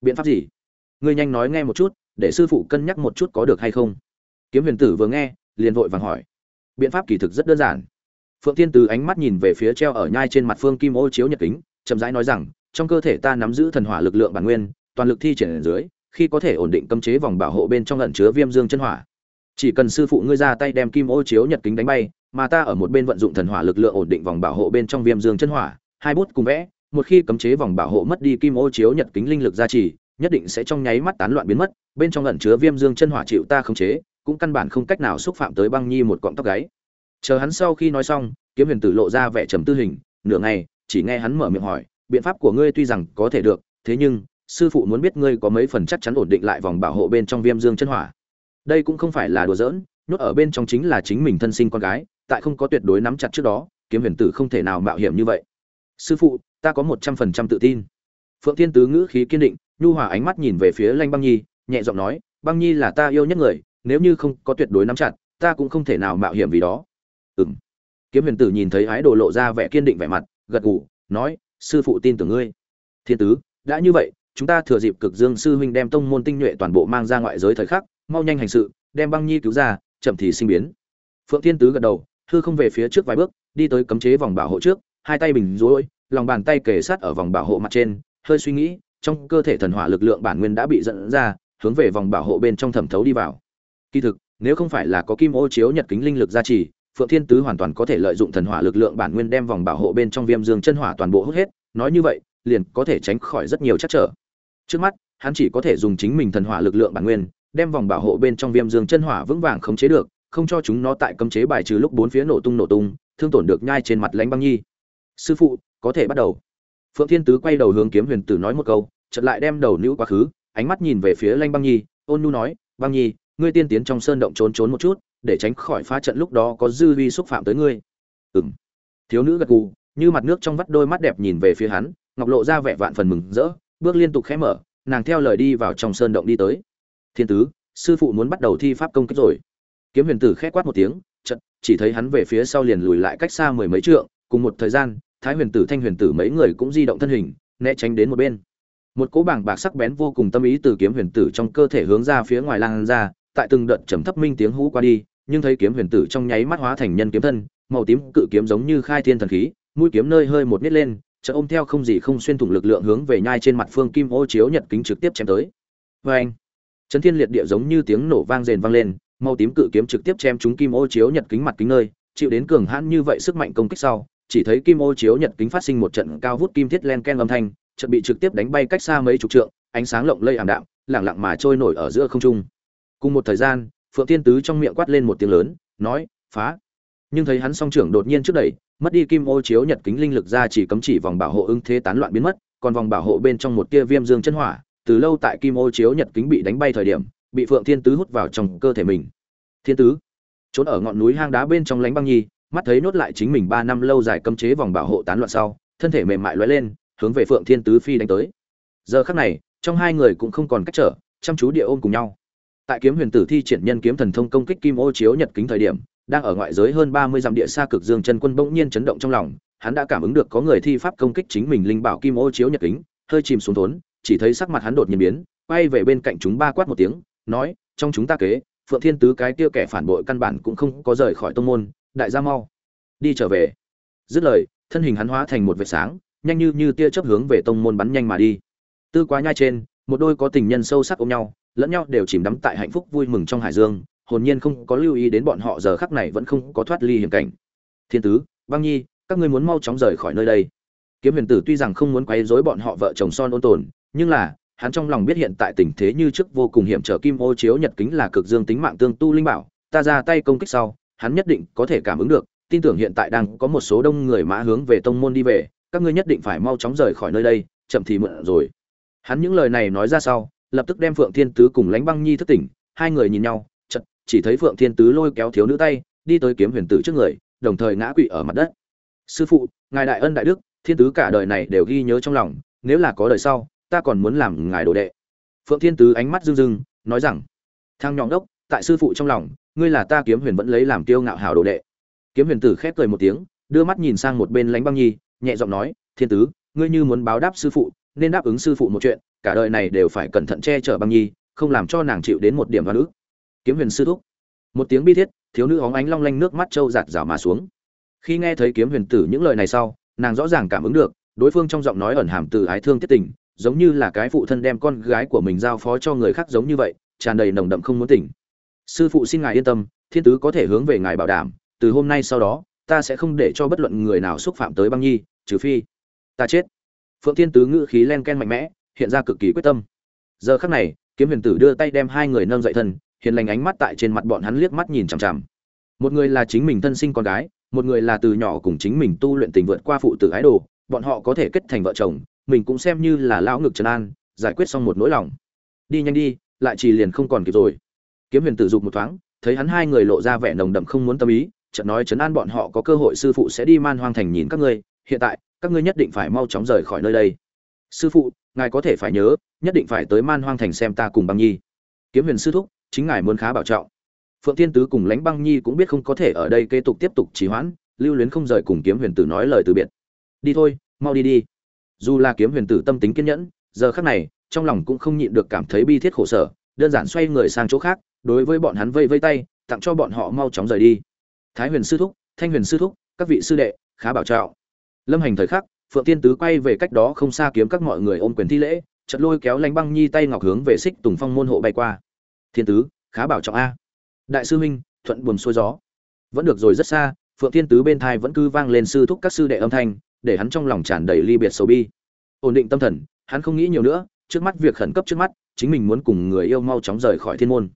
Speaker 1: Biện pháp gì? Ngươi nhanh nói nghe một chút, để sư phụ cân nhắc một chút có được hay không kiếm huyền tử vừa nghe, liền vội vàng hỏi. Biện pháp kỳ thực rất đơn giản. Phượng thiên từ ánh mắt nhìn về phía treo ở nhai trên mặt phương kim ô chiếu nhật kính, chậm rãi nói rằng, trong cơ thể ta nắm giữ thần hỏa lực lượng bản nguyên, toàn lực thi triển ở dưới, khi có thể ổn định cấm chế vòng bảo hộ bên trong ẩn chứa viêm dương chân hỏa. Chỉ cần sư phụ ngươi ra tay đem kim ô chiếu nhật kính đánh bay, mà ta ở một bên vận dụng thần hỏa lực lượng ổn định vòng bảo hộ bên trong viêm dương chân hỏa, hai bút cùng vẽ, một khi cấm chế vòng bảo hộ mất đi kim ô chiếu nhật kính linh lực gia trì, nhất định sẽ trong nháy mắt tán loạn biến mất, bên trong ẩn chứa viêm dương chân hỏa chịu ta khống chế cũng căn bản không cách nào xúc phạm tới băng nhi một cọng tóc gáy. Chờ hắn sau khi nói xong, kiếm huyền tử lộ ra vẻ trầm tư hình, nửa ngày, chỉ nghe hắn mở miệng hỏi, biện pháp của ngươi tuy rằng có thể được, thế nhưng, sư phụ muốn biết ngươi có mấy phần chắc chắn ổn định lại vòng bảo hộ bên trong viêm dương chân hỏa. Đây cũng không phải là đùa giỡn, nhốt ở bên trong chính là chính mình thân sinh con gái, tại không có tuyệt đối nắm chặt trước đó, kiếm huyền tử không thể nào mạo hiểm như vậy. Sư phụ, ta có một trăm phần trăm tự tin. Phượng thiên tứ ngữ khí kiên định, nhu hòa ánh mắt nhìn về phía lanh băng nhi, nhẹ giọng nói, băng nhi là ta yêu nhất người nếu như không có tuyệt đối nắm chặt, ta cũng không thể nào mạo hiểm vì đó. Ừm. Kiếm huyền tử nhìn thấy ái đồ lộ ra vẻ kiên định vẻ mặt, gật gù, nói, sư phụ tin tưởng ngươi. Thiên tứ, đã như vậy, chúng ta thừa dịp cực dương sư huynh đem tông môn tinh nhuệ toàn bộ mang ra ngoại giới thời khắc, mau nhanh hành sự, đem băng nhi cứu ra, chậm thì sinh biến. Phượng thiên tứ gật đầu, hư không về phía trước vài bước, đi tới cấm chế vòng bảo hộ trước, hai tay bình rối, lòng bàn tay kề sát ở vòng bảo hộ mặt trên, hơi suy nghĩ, trong cơ thể thần hỏa lực lượng bản nguyên đã bị dẫn ra, hướng về vòng bảo hộ bên trong thẩm thấu đi vào kỳ thực, nếu không phải là có kim ô chiếu nhật kính linh lực gia trì, phượng thiên tứ hoàn toàn có thể lợi dụng thần hỏa lực lượng bản nguyên đem vòng bảo hộ bên trong viêm dương chân hỏa toàn bộ hút hết, nói như vậy, liền có thể tránh khỏi rất nhiều chắc trở. Trước mắt, hắn chỉ có thể dùng chính mình thần hỏa lực lượng bản nguyên, đem vòng bảo hộ bên trong viêm dương chân hỏa vững vàng khống chế được, không cho chúng nó tại cấm chế bài trừ lúc bốn phía nổ tung nổ tung, thương tổn được nhai trên mặt lãnh băng nhi. Sư phụ, có thể bắt đầu. Phượng thiên tứ quay đầu hướng kiếm huyền tử nói một câu, chợt lại đem đầu nữ quá khứ, ánh mắt nhìn về phía lãnh băng nhi, ôn nu nói, băng nhi ngươi tiên tiến trong sơn động trốn trốn một chút, để tránh khỏi phá trận lúc đó có dư vi xúc phạm tới ngươi. Ừm. Thiếu nữ gật gù, như mặt nước trong vắt đôi mắt đẹp nhìn về phía hắn, ngọc lộ ra vẻ vạn phần mừng rỡ, bước liên tục khẽ mở, nàng theo lời đi vào trong sơn động đi tới. Thiên tứ, sư phụ muốn bắt đầu thi pháp công kích rồi. Kiếm huyền tử khẽ quát một tiếng, chợt, chỉ thấy hắn về phía sau liền lùi lại cách xa mười mấy trượng, cùng một thời gian, thái huyền tử, thanh huyền tử mấy người cũng di động thân hình, né tránh đến một bên. Một cỗ bảng bạc sắc bén vô cùng tâm ý từ kiếm huyền tử trong cơ thể hướng ra phía ngoài lan ra tại từng đợt trầm thấp minh tiếng hú qua đi, nhưng thấy kiếm huyền tử trong nháy mắt hóa thành nhân kiếm thân, màu tím cự kiếm giống như khai thiên thần khí, mũi kiếm nơi hơi một nít lên, chợt ôm theo không gì không xuyên thủng lực lượng hướng về nhai trên mặt phương kim ô chiếu nhật kính trực tiếp chém tới Oeng! chấn thiên liệt địa giống như tiếng nổ vang rền vang lên, màu tím cự kiếm trực tiếp chém trúng kim ô chiếu nhật kính mặt kính nơi, chịu đến cường hãn như vậy sức mạnh công kích sau, chỉ thấy kim ô chiếu nhật kính phát sinh một trận cao vút kim thiết len ken âm thanh, chợt bị trực tiếp đánh bay cách xa mấy chục trượng, ánh sáng lộng lây ảm đạm, lẳng lặng mà trôi nổi ở giữa không trung cùng một thời gian, phượng tiên tứ trong miệng quát lên một tiếng lớn, nói, phá. Nhưng thấy hắn song trưởng đột nhiên trước đẩy, mất đi kim ô chiếu nhật kính linh lực ra chỉ cấm chỉ vòng bảo hộ ưng thế tán loạn biến mất, còn vòng bảo hộ bên trong một tia viêm dương chân hỏa, từ lâu tại kim ô chiếu nhật kính bị đánh bay thời điểm, bị phượng thiên tứ hút vào trong cơ thể mình. Thiên tứ. Trốn ở ngọn núi hang đá bên trong lánh băng nhi, mắt thấy nốt lại chính mình ba năm lâu dài cấm chế vòng bảo hộ tán loạn sau, thân thể mềm mại lóe lên, hướng về phượng thiên tứ phi đánh tới. Giờ khắc này, trong hai người cũng không còn cách trở, chăm chú địa ôm cùng nhau tại kiếm huyền tử thi triển nhân kiếm thần thông công kích kim ô chiếu nhật kính thời điểm, đang ở ngoại giới hơn ba mươi dặm địa xa cực dương chân quân bỗng nhiên chấn động trong lòng, hắn đã cảm ứng được có người thi pháp công kích chính mình linh bảo kim ô chiếu nhật kính, hơi chìm xuống thốn, chỉ thấy sắc mặt hắn đột nhiên biến, quay về bên cạnh chúng ba quát một tiếng, nói, trong chúng ta kế, phượng thiên tứ cái kia kẻ phản bội căn bản cũng không có rời khỏi tông môn, đại gia mau, đi trở về. Dứt lời, thân hình hắn hóa thành một vệt sáng, nhanh như như tia chớp hướng về tông môn bắn nhanh mà đi. Tư quá nhai trên, một đôi có tình nhân sâu sắc ôm nhau lẫn nhau đều chìm đắm tại hạnh phúc vui mừng trong hải dương, hồn nhiên không có lưu ý đến bọn họ giờ khắc này vẫn không có thoát ly hiểm cảnh. Thiên tứ, băng nhi, các ngươi muốn mau chóng rời khỏi nơi đây. Kiếm huyền tử tuy rằng không muốn quấy rối bọn họ vợ chồng son ôn tồn, nhưng là, hắn trong lòng biết hiện tại tình thế như trước vô cùng hiểm trở kim ô chiếu nhật kính là cực dương tính mạng tương tu linh bảo, ta ra tay công kích sau, hắn nhất định có thể cảm ứng được, tin tưởng hiện tại đang có một số đông người mã hướng về tông môn đi về, các ngươi nhất định phải mau chóng rời khỏi nơi đây, chậm thì muộn rồi. Hắn những lời này nói ra sau lập tức đem phượng thiên tứ cùng Lãnh băng nhi thức tỉnh, hai người nhìn nhau chật chỉ thấy phượng thiên tứ lôi kéo thiếu nữ tay, đi tới kiếm huyền tử trước người, đồng thời ngã quỵ ở mặt đất. Sư phụ, ngài đại ân đại đức, thiên tứ cả đời này đều ghi nhớ trong lòng, nếu là có đời sau, ta còn muốn làm ngài đồ đệ. Phượng thiên tứ ánh mắt rưng rưng, nói rằng thang nhọn đốc, tại sư phụ trong lòng, ngươi là ta kiếm huyền vẫn lấy làm kiêu ngạo hào đồ đệ. Kiếm huyền tử khép cười một tiếng, đưa mắt nhìn sang một bên lánh băng nhi, nhẹ giọng nói, thiên tứ, ngươi như muốn báo đáp sư phụ nên đáp ứng sư phụ một chuyện, cả đời này đều phải cẩn thận che chở băng nhi, không làm cho nàng chịu đến một điểm hoa nữ kiếm huyền sư thúc. Một tiếng bi thiết, thiếu nữ hóng ánh long lanh nước mắt trâu giạt rào mà xuống. Khi nghe thấy kiếm huyền tử những lời này sau, nàng rõ ràng cảm ứng được, đối phương trong giọng nói ẩn hàm từ ái thương tiết tình, giống như là cái phụ thân đem con gái của mình giao phó cho người khác giống như vậy, tràn đầy nồng đậm không muốn tỉnh. Sư phụ xin ngài yên tâm, thiên tứ có thể hướng về ngài bảo đảm, từ hôm nay sau đó, ta sẽ không để cho bất luận người nào xúc phạm tới băng nhi, trừ phi ta chết phượng thiên tứ ngữ khí len ken mạnh mẽ, hiện ra cực kỳ quyết tâm. Giờ khắc này, kiếm huyền tử đưa tay đem hai người nâng dậy thân, hiền lành ánh mắt tại trên mặt bọn hắn liếc mắt nhìn chằm chằm. Một người là chính mình thân sinh con gái, một người là từ nhỏ cùng chính mình tu luyện tình vượt qua phụ tử ái đồ bọn họ có thể kết thành vợ chồng, mình cũng xem như là lão ngực trần an, giải quyết xong một nỗi lòng. Đi nhanh đi, lại chỉ liền không còn kịp rồi. Kiếm huyền tử dục một thoáng, thấy hắn hai người lộ ra vẻ nồng đậm không muốn tâm ý, chợt nói trấn an bọn họ có cơ hội sư phụ sẽ đi man hoang thành nhìn các ngươi, hiện tại các ngươi nhất định phải mau chóng rời khỏi nơi đây. Sư phụ, ngài có thể phải nhớ, nhất định phải tới man hoang thành xem ta cùng băng nhi. Kiếm huyền sư thúc, chính ngài muốn khá bảo trọng. Phượng thiên tứ cùng lãnh băng nhi cũng biết không có thể ở đây kế tục tiếp tục trì hoãn, lưu luyến không rời cùng kiếm huyền tử nói lời từ biệt. Đi thôi, mau đi đi. Dù là kiếm huyền tử tâm tính kiên nhẫn, giờ khắc này, trong lòng cũng không nhịn được cảm thấy bi thiết khổ sở, đơn giản xoay người sang chỗ khác, đối với bọn hắn vây vây tay, tặng cho bọn họ mau chóng rời đi. Thái huyền sư thúc, thanh huyền sư thúc, các vị sư đệ, khá bảo trọng lâm hành thời khắc, phượng tiên tứ quay về cách đó không xa kiếm các mọi người ôm quyền thi lễ chật lôi kéo lánh băng nhi tay ngọc hướng về xích tùng phong môn hộ bay qua. Thiên tứ, khá bảo trọng a. Đại sư huynh, thuận buồm xuôi gió. Vẫn được rồi, rất xa. Phượng thiên tứ bên thai vẫn cứ vang lên sư thúc các sư đệ âm thanh, để hắn trong lòng tràn đầy ly biệt sầu bi. Ổn định tâm thần, hắn không nghĩ nhiều nữa, trước mắt việc khẩn cấp trước mắt, chính mình muốn cùng người yêu mau chóng rời khỏi thiên môn.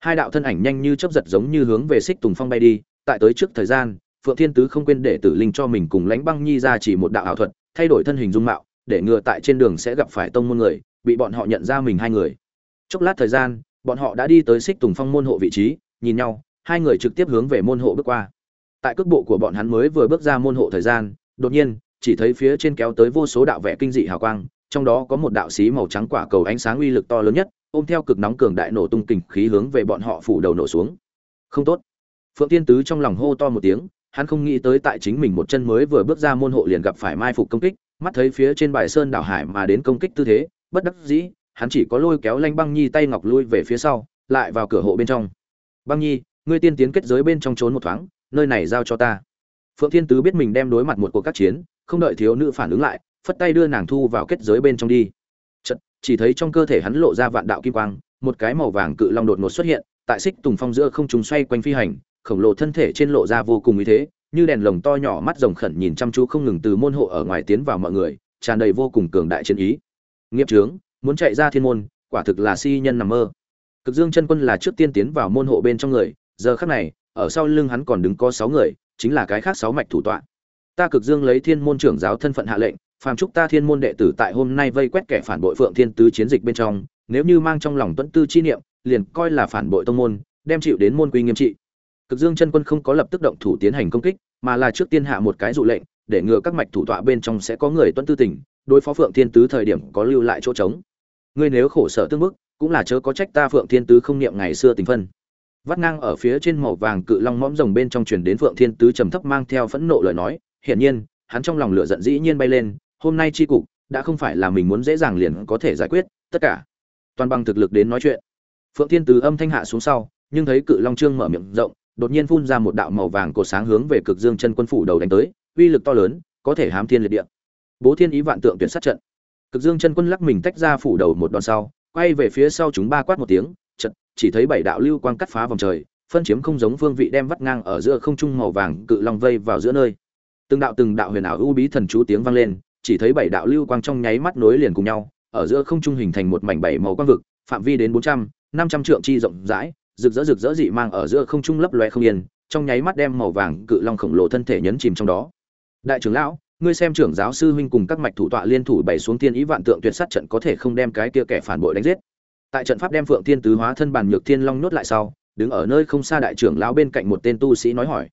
Speaker 1: Hai đạo thân ảnh nhanh như chớp giật giống như hướng về xích tùng phong bay đi, tại tới trước thời gian phượng thiên tứ không quên để tử linh cho mình cùng lãnh băng nhi ra chỉ một đạo ảo thuật, thay đổi thân hình dung mạo, để ngừa tại trên đường sẽ gặp phải tông môn người, bị bọn họ nhận ra mình hai người. Chốc lát thời gian, bọn họ đã đi tới xích tùng phong môn hộ vị trí, nhìn nhau, hai người trực tiếp hướng về môn hộ bước qua. Tại cước bộ của bọn hắn mới vừa bước ra môn hộ thời gian, đột nhiên, chỉ thấy phía trên kéo tới vô số đạo vẽ kinh dị hào quang, trong đó có một đạo xí màu trắng quả cầu ánh sáng uy lực to lớn nhất, ôm theo cực nóng cường đại nổ tung kình khí hướng về bọn họ phủ đầu nổ xuống. Không tốt. Phượng tiên tứ trong lòng hô to một tiếng hắn không nghĩ tới tại chính mình một chân mới vừa bước ra môn hộ liền gặp phải mai phục công kích mắt thấy phía trên bài sơn đảo hải mà đến công kích tư thế bất đắc dĩ hắn chỉ có lôi kéo lanh băng nhi tay ngọc lui về phía sau lại vào cửa hộ bên trong. Băng nhi ngươi tiên tiến kết giới bên trong trốn một thoáng nơi này giao cho ta. Phượng thiên tứ biết mình đem đối mặt một cuộc các chiến không đợi thiếu nữ phản ứng lại phất tay đưa nàng thu vào kết giới bên trong đi. Chợt, chỉ thấy trong cơ thể hắn lộ ra vạn đạo kim quang một cái màu vàng cự long đột ngột xuất hiện tại xích tùng phong giữa không trùng xoay quanh phi hành khổng lồ thân thể trên lộ ra vô cùng uy thế, như đèn lồng to nhỏ mắt rồng khẩn nhìn chăm chú không ngừng từ môn hộ ở ngoài tiến vào mọi người, tràn đầy vô cùng cường đại chiến ý. Nghiệp trướng, muốn chạy ra thiên môn, quả thực là si nhân nằm mơ. Cực dương chân quân là trước tiên tiến vào môn hộ bên trong người, giờ khắc này, ở sau lưng hắn còn đứng có sáu người, chính là cái khác sáu mạch thủ tọa. Ta cực dương lấy thiên môn trưởng giáo thân phận hạ lệnh, phàm chúc ta thiên môn đệ tử tại hôm nay vây quét kẻ phản bội phượng thiên tứ chiến dịch bên trong, nếu như mang trong lòng tuẫn tư chi niệm, liền coi là phản bội tông môn, đem chịu đến môn quy nghiêm trị cực dương chân quân không có lập tức động thủ tiến hành công kích, mà là trước tiên hạ một cái dụ lệnh, để ngừa các mạch thủ tọa bên trong sẽ có người tuân tư tình, đối phó phượng thiên tứ thời điểm có lưu lại chỗ trống. Ngươi nếu khổ sở tương mức cũng là chớ có trách ta phượng thiên tứ không niệm ngày xưa tình phân. Vắt ngang ở phía trên màu vàng cự long mõm rồng bên trong truyền đến phượng thiên tứ trầm thấp mang theo phẫn nộ lời nói, hiển nhiên, hắn trong lòng lửa giận dĩ nhiên bay lên, hôm nay chi cục, đã không phải là mình muốn dễ dàng liền có thể giải quyết, tất cả. Toàn bằng thực lực đến nói chuyện. Phượng thiên tứ âm thanh hạ xuống sau, nhưng thấy cự long trương mở miệng rộng đột nhiên phun ra một đạo màu vàng cột sáng hướng về cực dương chân quân phủ đầu đánh tới, uy lực to lớn, có thể hám thiên liệt địa. Bố thiên ý vạn tượng tuyển sát trận. Cực dương chân quân lắc mình tách ra phủ đầu một đòn sau, quay về phía sau chúng ba quát một tiếng chật chỉ thấy bảy đạo lưu quang cắt phá vòng trời, phân chiếm không giống phương vị đem vắt ngang ở giữa không trung màu vàng cự long vây vào giữa nơi. Từng đạo từng đạo huyền ảo u bí thần chú tiếng vang lên, chỉ thấy bảy đạo lưu quang trong nháy mắt nối liền cùng nhau, ở giữa không trung hình thành một mảnh bảy màu quang vực, phạm vi đến bốn trăm, năm trăm trượng chi rộng rãi rực rỡ rực rỡ dị mang ở giữa không trung lấp loe không yên, trong nháy mắt đem màu vàng cự long khổng lồ thân thể nhấn chìm trong đó. Đại trưởng lão, ngươi xem trưởng giáo sư huynh cùng các mạch thủ tọa liên thủ bày xuống tiên ý vạn tượng tuyệt sát trận có thể không đem cái kia kẻ phản bội đánh giết. Tại trận pháp đem phượng tiên tứ hóa thân bản nhược thiên long nhốt lại sau, đứng ở nơi không xa đại trưởng lão bên cạnh một tên tu sĩ nói hỏi,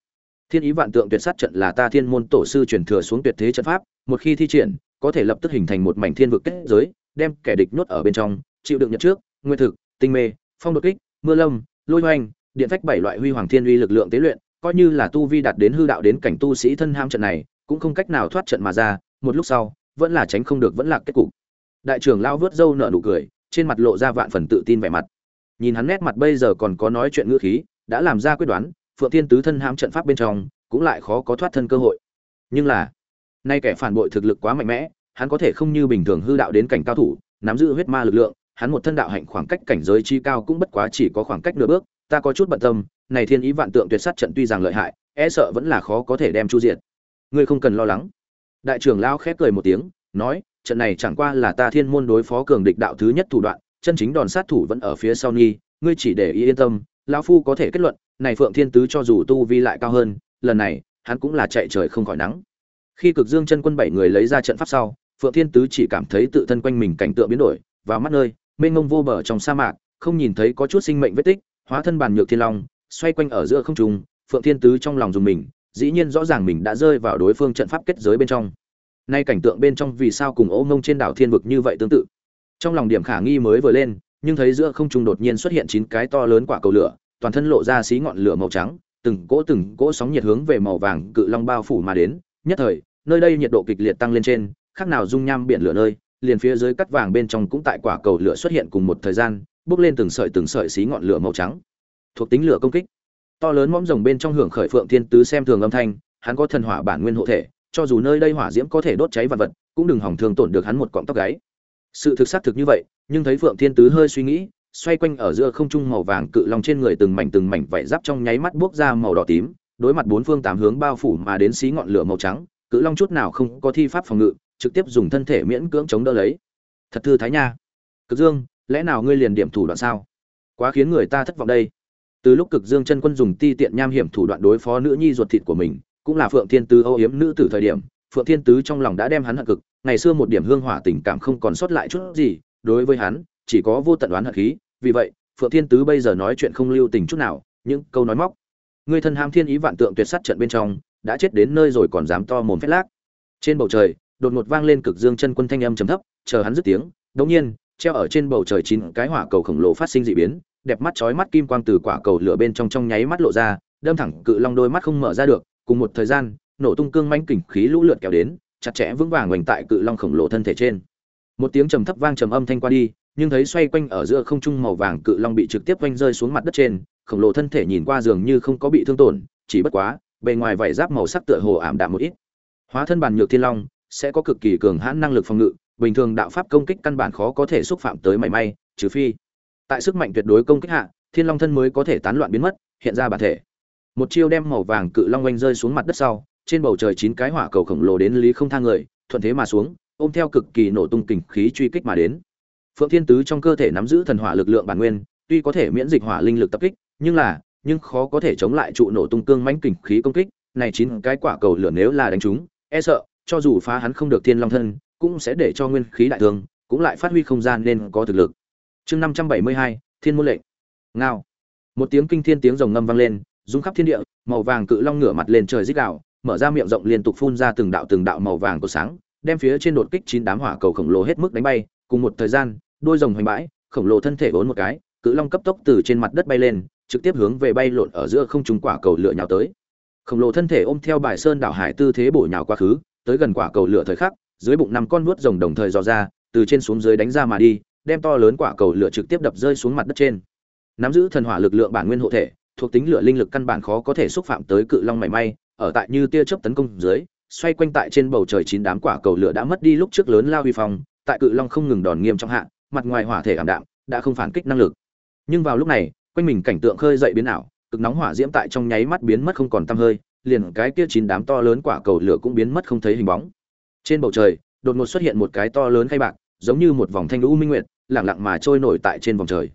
Speaker 1: thiên ý vạn tượng tuyệt sát trận là ta thiên môn tổ sư truyền thừa xuống tuyệt thế trận pháp, một khi thi triển, có thể lập tức hình thành một mảnh thiên vực kết giới, đem kẻ địch nhốt ở bên trong, chịu đựng nhật trước, nguyên thực, tinh mê, phong đột kích, mưa lâm lôi hoành điện phách bảy loại huy hoàng thiên uy lực lượng tế luyện, coi như là tu vi đạt đến hư đạo đến cảnh tu sĩ thân ham trận này, cũng không cách nào thoát trận mà ra, một lúc sau, vẫn là tránh không được vẫn là kết cục. Đại trưởng lao vớt râu nở nụ cười, trên mặt lộ ra vạn phần tự tin vẻ mặt. Nhìn hắn nét mặt bây giờ còn có nói chuyện ngữ khí, đã làm ra quyết đoán, phượng thiên tứ thân ham trận pháp bên trong, cũng lại khó có thoát thân cơ hội. Nhưng là, nay kẻ phản bội thực lực quá mạnh mẽ, hắn có thể không như bình thường hư đạo đến cảnh cao thủ, nắm giữ huyết ma lực lượng hắn một thân đạo hạnh khoảng cách cảnh giới chi cao cũng bất quá chỉ có khoảng cách nửa bước, ta có chút bận tâm, này thiên ý vạn tượng tuyệt sát trận tuy rằng lợi hại e sợ vẫn là khó có thể đem chu diệt. Ngươi không cần lo lắng. Đại trưởng lao khép cười một tiếng, nói, trận này chẳng qua là ta thiên môn đối phó cường địch đạo thứ nhất thủ đoạn, chân chính đòn sát thủ vẫn ở phía sau nghi, ngươi chỉ để ý yên tâm, lão phu có thể kết luận, này phượng thiên tứ cho dù tu vi lại cao hơn, lần này, hắn cũng là chạy trời không khỏi nắng. Khi cực dương chân quân bảy người lấy ra trận pháp sau, phượng thiên tứ chỉ cảm thấy tự thân quanh mình cảnh tượng biến đổi, vào mắt nơi mênh mông vô bờ trong sa mạc, không nhìn thấy có chút sinh mệnh vết tích, hóa thân bàn nhược thiên long, xoay quanh ở giữa không trung, phượng thiên tứ trong lòng dùng mình, dĩ nhiên rõ ràng mình đã rơi vào đối phương trận pháp kết giới bên trong. Nay cảnh tượng bên trong vì sao cùng ô mông trên đảo thiên vực như vậy tương tự? Trong lòng điểm khả nghi mới vừa lên, nhưng thấy giữa không trung đột nhiên xuất hiện chín cái to lớn quả cầu lửa, toàn thân lộ ra xí ngọn lửa màu trắng, từng cỗ từng cỗ sóng nhiệt hướng về màu vàng cự long bao phủ mà đến. Nhất thời, nơi đây nhiệt độ kịch liệt tăng lên trên, khác nào dung nham biển lửa nơi liền phía dưới cắt vàng bên trong cũng tại quả cầu lửa xuất hiện cùng một thời gian, bốc lên từng sợi từng sợi xí ngọn lửa màu trắng. Thuộc tính lửa công kích. To lớn mõm rồng bên trong hưởng khởi phượng thiên tứ xem thường âm thanh, hắn có thần hỏa bản nguyên hộ thể, cho dù nơi đây hỏa diễm có thể đốt cháy vật vật, cũng đừng hỏng thương tổn được hắn một cọng tóc gáy. Sự thực xác thực như vậy, nhưng thấy phượng thiên tứ hơi suy nghĩ, xoay quanh ở giữa không trung màu vàng cự long trên người từng mảnh từng mảnh vảy giáp trong nháy mắt buốc ra màu đỏ tím, đối mặt bốn phương tám hướng bao phủ mà đến xí ngọn lửa màu trắng, cự long chút nào không có thi pháp phòng ngự trực tiếp dùng thân thể miễn cưỡng chống đỡ lấy. Thật thư thái nha. Cực dương, lẽ nào ngươi liền điểm thủ đoạn sao? Quá khiến người ta thất vọng đây. Từ lúc cực dương chân quân dùng ti tiện nham hiểm thủ đoạn đối phó nữ nhi ruột thịt của mình, cũng là phượng thiên tứ âu hiếm nữ tử thời điểm, phượng thiên tứ trong lòng đã đem hắn hận cực. Ngày xưa một điểm hương hỏa tình cảm không còn sót lại chút gì, đối với hắn, chỉ có vô tận đoán hận khí. Vì vậy, phượng thiên tứ bây giờ nói chuyện không lưu tình chút nào, những câu nói móc. Người thân ham thiên ý vạn tượng tuyệt sắt trận bên trong, đã chết đến nơi rồi còn dám to mồm phét lác. Trên bầu trời đột ngột vang lên cực dương chân quân thanh âm trầm thấp, chờ hắn dứt tiếng, đột nhiên, treo ở trên bầu trời chín cái hỏa cầu khổng lồ phát sinh dị biến, đẹp mắt chói mắt kim quang từ quả cầu lửa bên trong trong nháy mắt lộ ra, đâm thẳng cự long đôi mắt không mở ra được, cùng một thời gian, nổ tung cương mãnh kình khí lũ lượt kéo đến, chặt chẽ vững vàng ngoảnh tại cự long khổng lồ thân thể trên. Một tiếng trầm thấp vang trầm âm thanh qua đi, nhưng thấy xoay quanh ở giữa không trung màu vàng cự long bị trực tiếp quanh rơi xuống mặt đất trên, khổng lồ thân thể nhìn qua dường như không có bị thương tổn, chỉ bất quá, bề ngoài vảy giáp màu sắc tựa hồ ảm đạm một ít. Hóa thân bàn nhược thiên long sẽ có cực kỳ cường hãn năng lực phòng ngự, bình thường đạo pháp công kích căn bản khó có thể xúc phạm tới mảy may, trừ phi. Tại sức mạnh tuyệt đối công kích hạ, thiên long thân mới có thể tán loạn biến mất, hiện ra bản thể. Một chiêu đem màu vàng cự long oanh rơi xuống mặt đất sau, trên bầu trời chín cái hỏa cầu khổng lồ đến lý không thang người, thuận thế mà xuống, ôm theo cực kỳ nổ tung kình khí truy kích mà đến. Phượng thiên tứ trong cơ thể nắm giữ thần hỏa lực lượng bản nguyên, tuy có thể miễn dịch hỏa linh lực tập kích, nhưng là, nhưng khó có thể chống lại trụ nổ tung cương mãnh kình khí công kích, này chín cái quả cầu lửa nếu là đánh chúng e sợ cho dù phá hắn không được thiên long thân, cũng sẽ để cho nguyên khí đại thương, cũng lại phát huy không gian nên có thực lực. Chương năm trăm bảy mươi hai, thiên môn lệnh. Ngao. Một tiếng kinh thiên tiếng rồng ngâm vang lên, rung khắp thiên địa, màu vàng cự long ngửa mặt lên trời dích đạo mở ra miệng rộng liên tục phun ra từng đạo từng đạo màu vàng của sáng, đem phía trên đột kích chín đám hỏa cầu khổng lồ hết mức đánh bay. Cùng một thời gian, đôi rồng hoành bãi, khổng lồ thân thể vốn một cái, cự long cấp tốc từ trên mặt đất bay lên, trực tiếp hướng về bay lộn ở giữa không trung quả cầu lửa nhào tới. Khổng lồ thân thể ôm theo bài sơn đảo hải tư thế bổ nhào quá khứ tới gần quả cầu lửa thời khắc, dưới bụng năm con nuốt rồng đồng thời dò ra, từ trên xuống dưới đánh ra mà đi, đem to lớn quả cầu lửa trực tiếp đập rơi xuống mặt đất trên. Nắm giữ thần hỏa lực lượng bản nguyên hộ thể, thuộc tính lửa linh lực căn bản khó có thể xúc phạm tới cự long mảy may, ở tại như tia chớp tấn công dưới, xoay quanh tại trên bầu trời chín đám quả cầu lửa đã mất đi lúc trước lớn lao huy phong, tại cự long không ngừng đòn nghiêm trong hạ, mặt ngoài hỏa thể ảm đạm, đã không phản kích năng lực. Nhưng vào lúc này, quanh mình cảnh tượng khơi dậy biến ảo, cực nóng hỏa diễm tại trong nháy mắt biến mất không còn tăm hơi liền cái kia chín đám to lớn quả cầu lửa cũng biến mất không thấy hình bóng. Trên bầu trời, đột ngột xuất hiện một cái to lớn khay bạc, giống như một vòng thanh lũ minh nguyệt, lặng lặng mà trôi nổi tại trên vòng trời.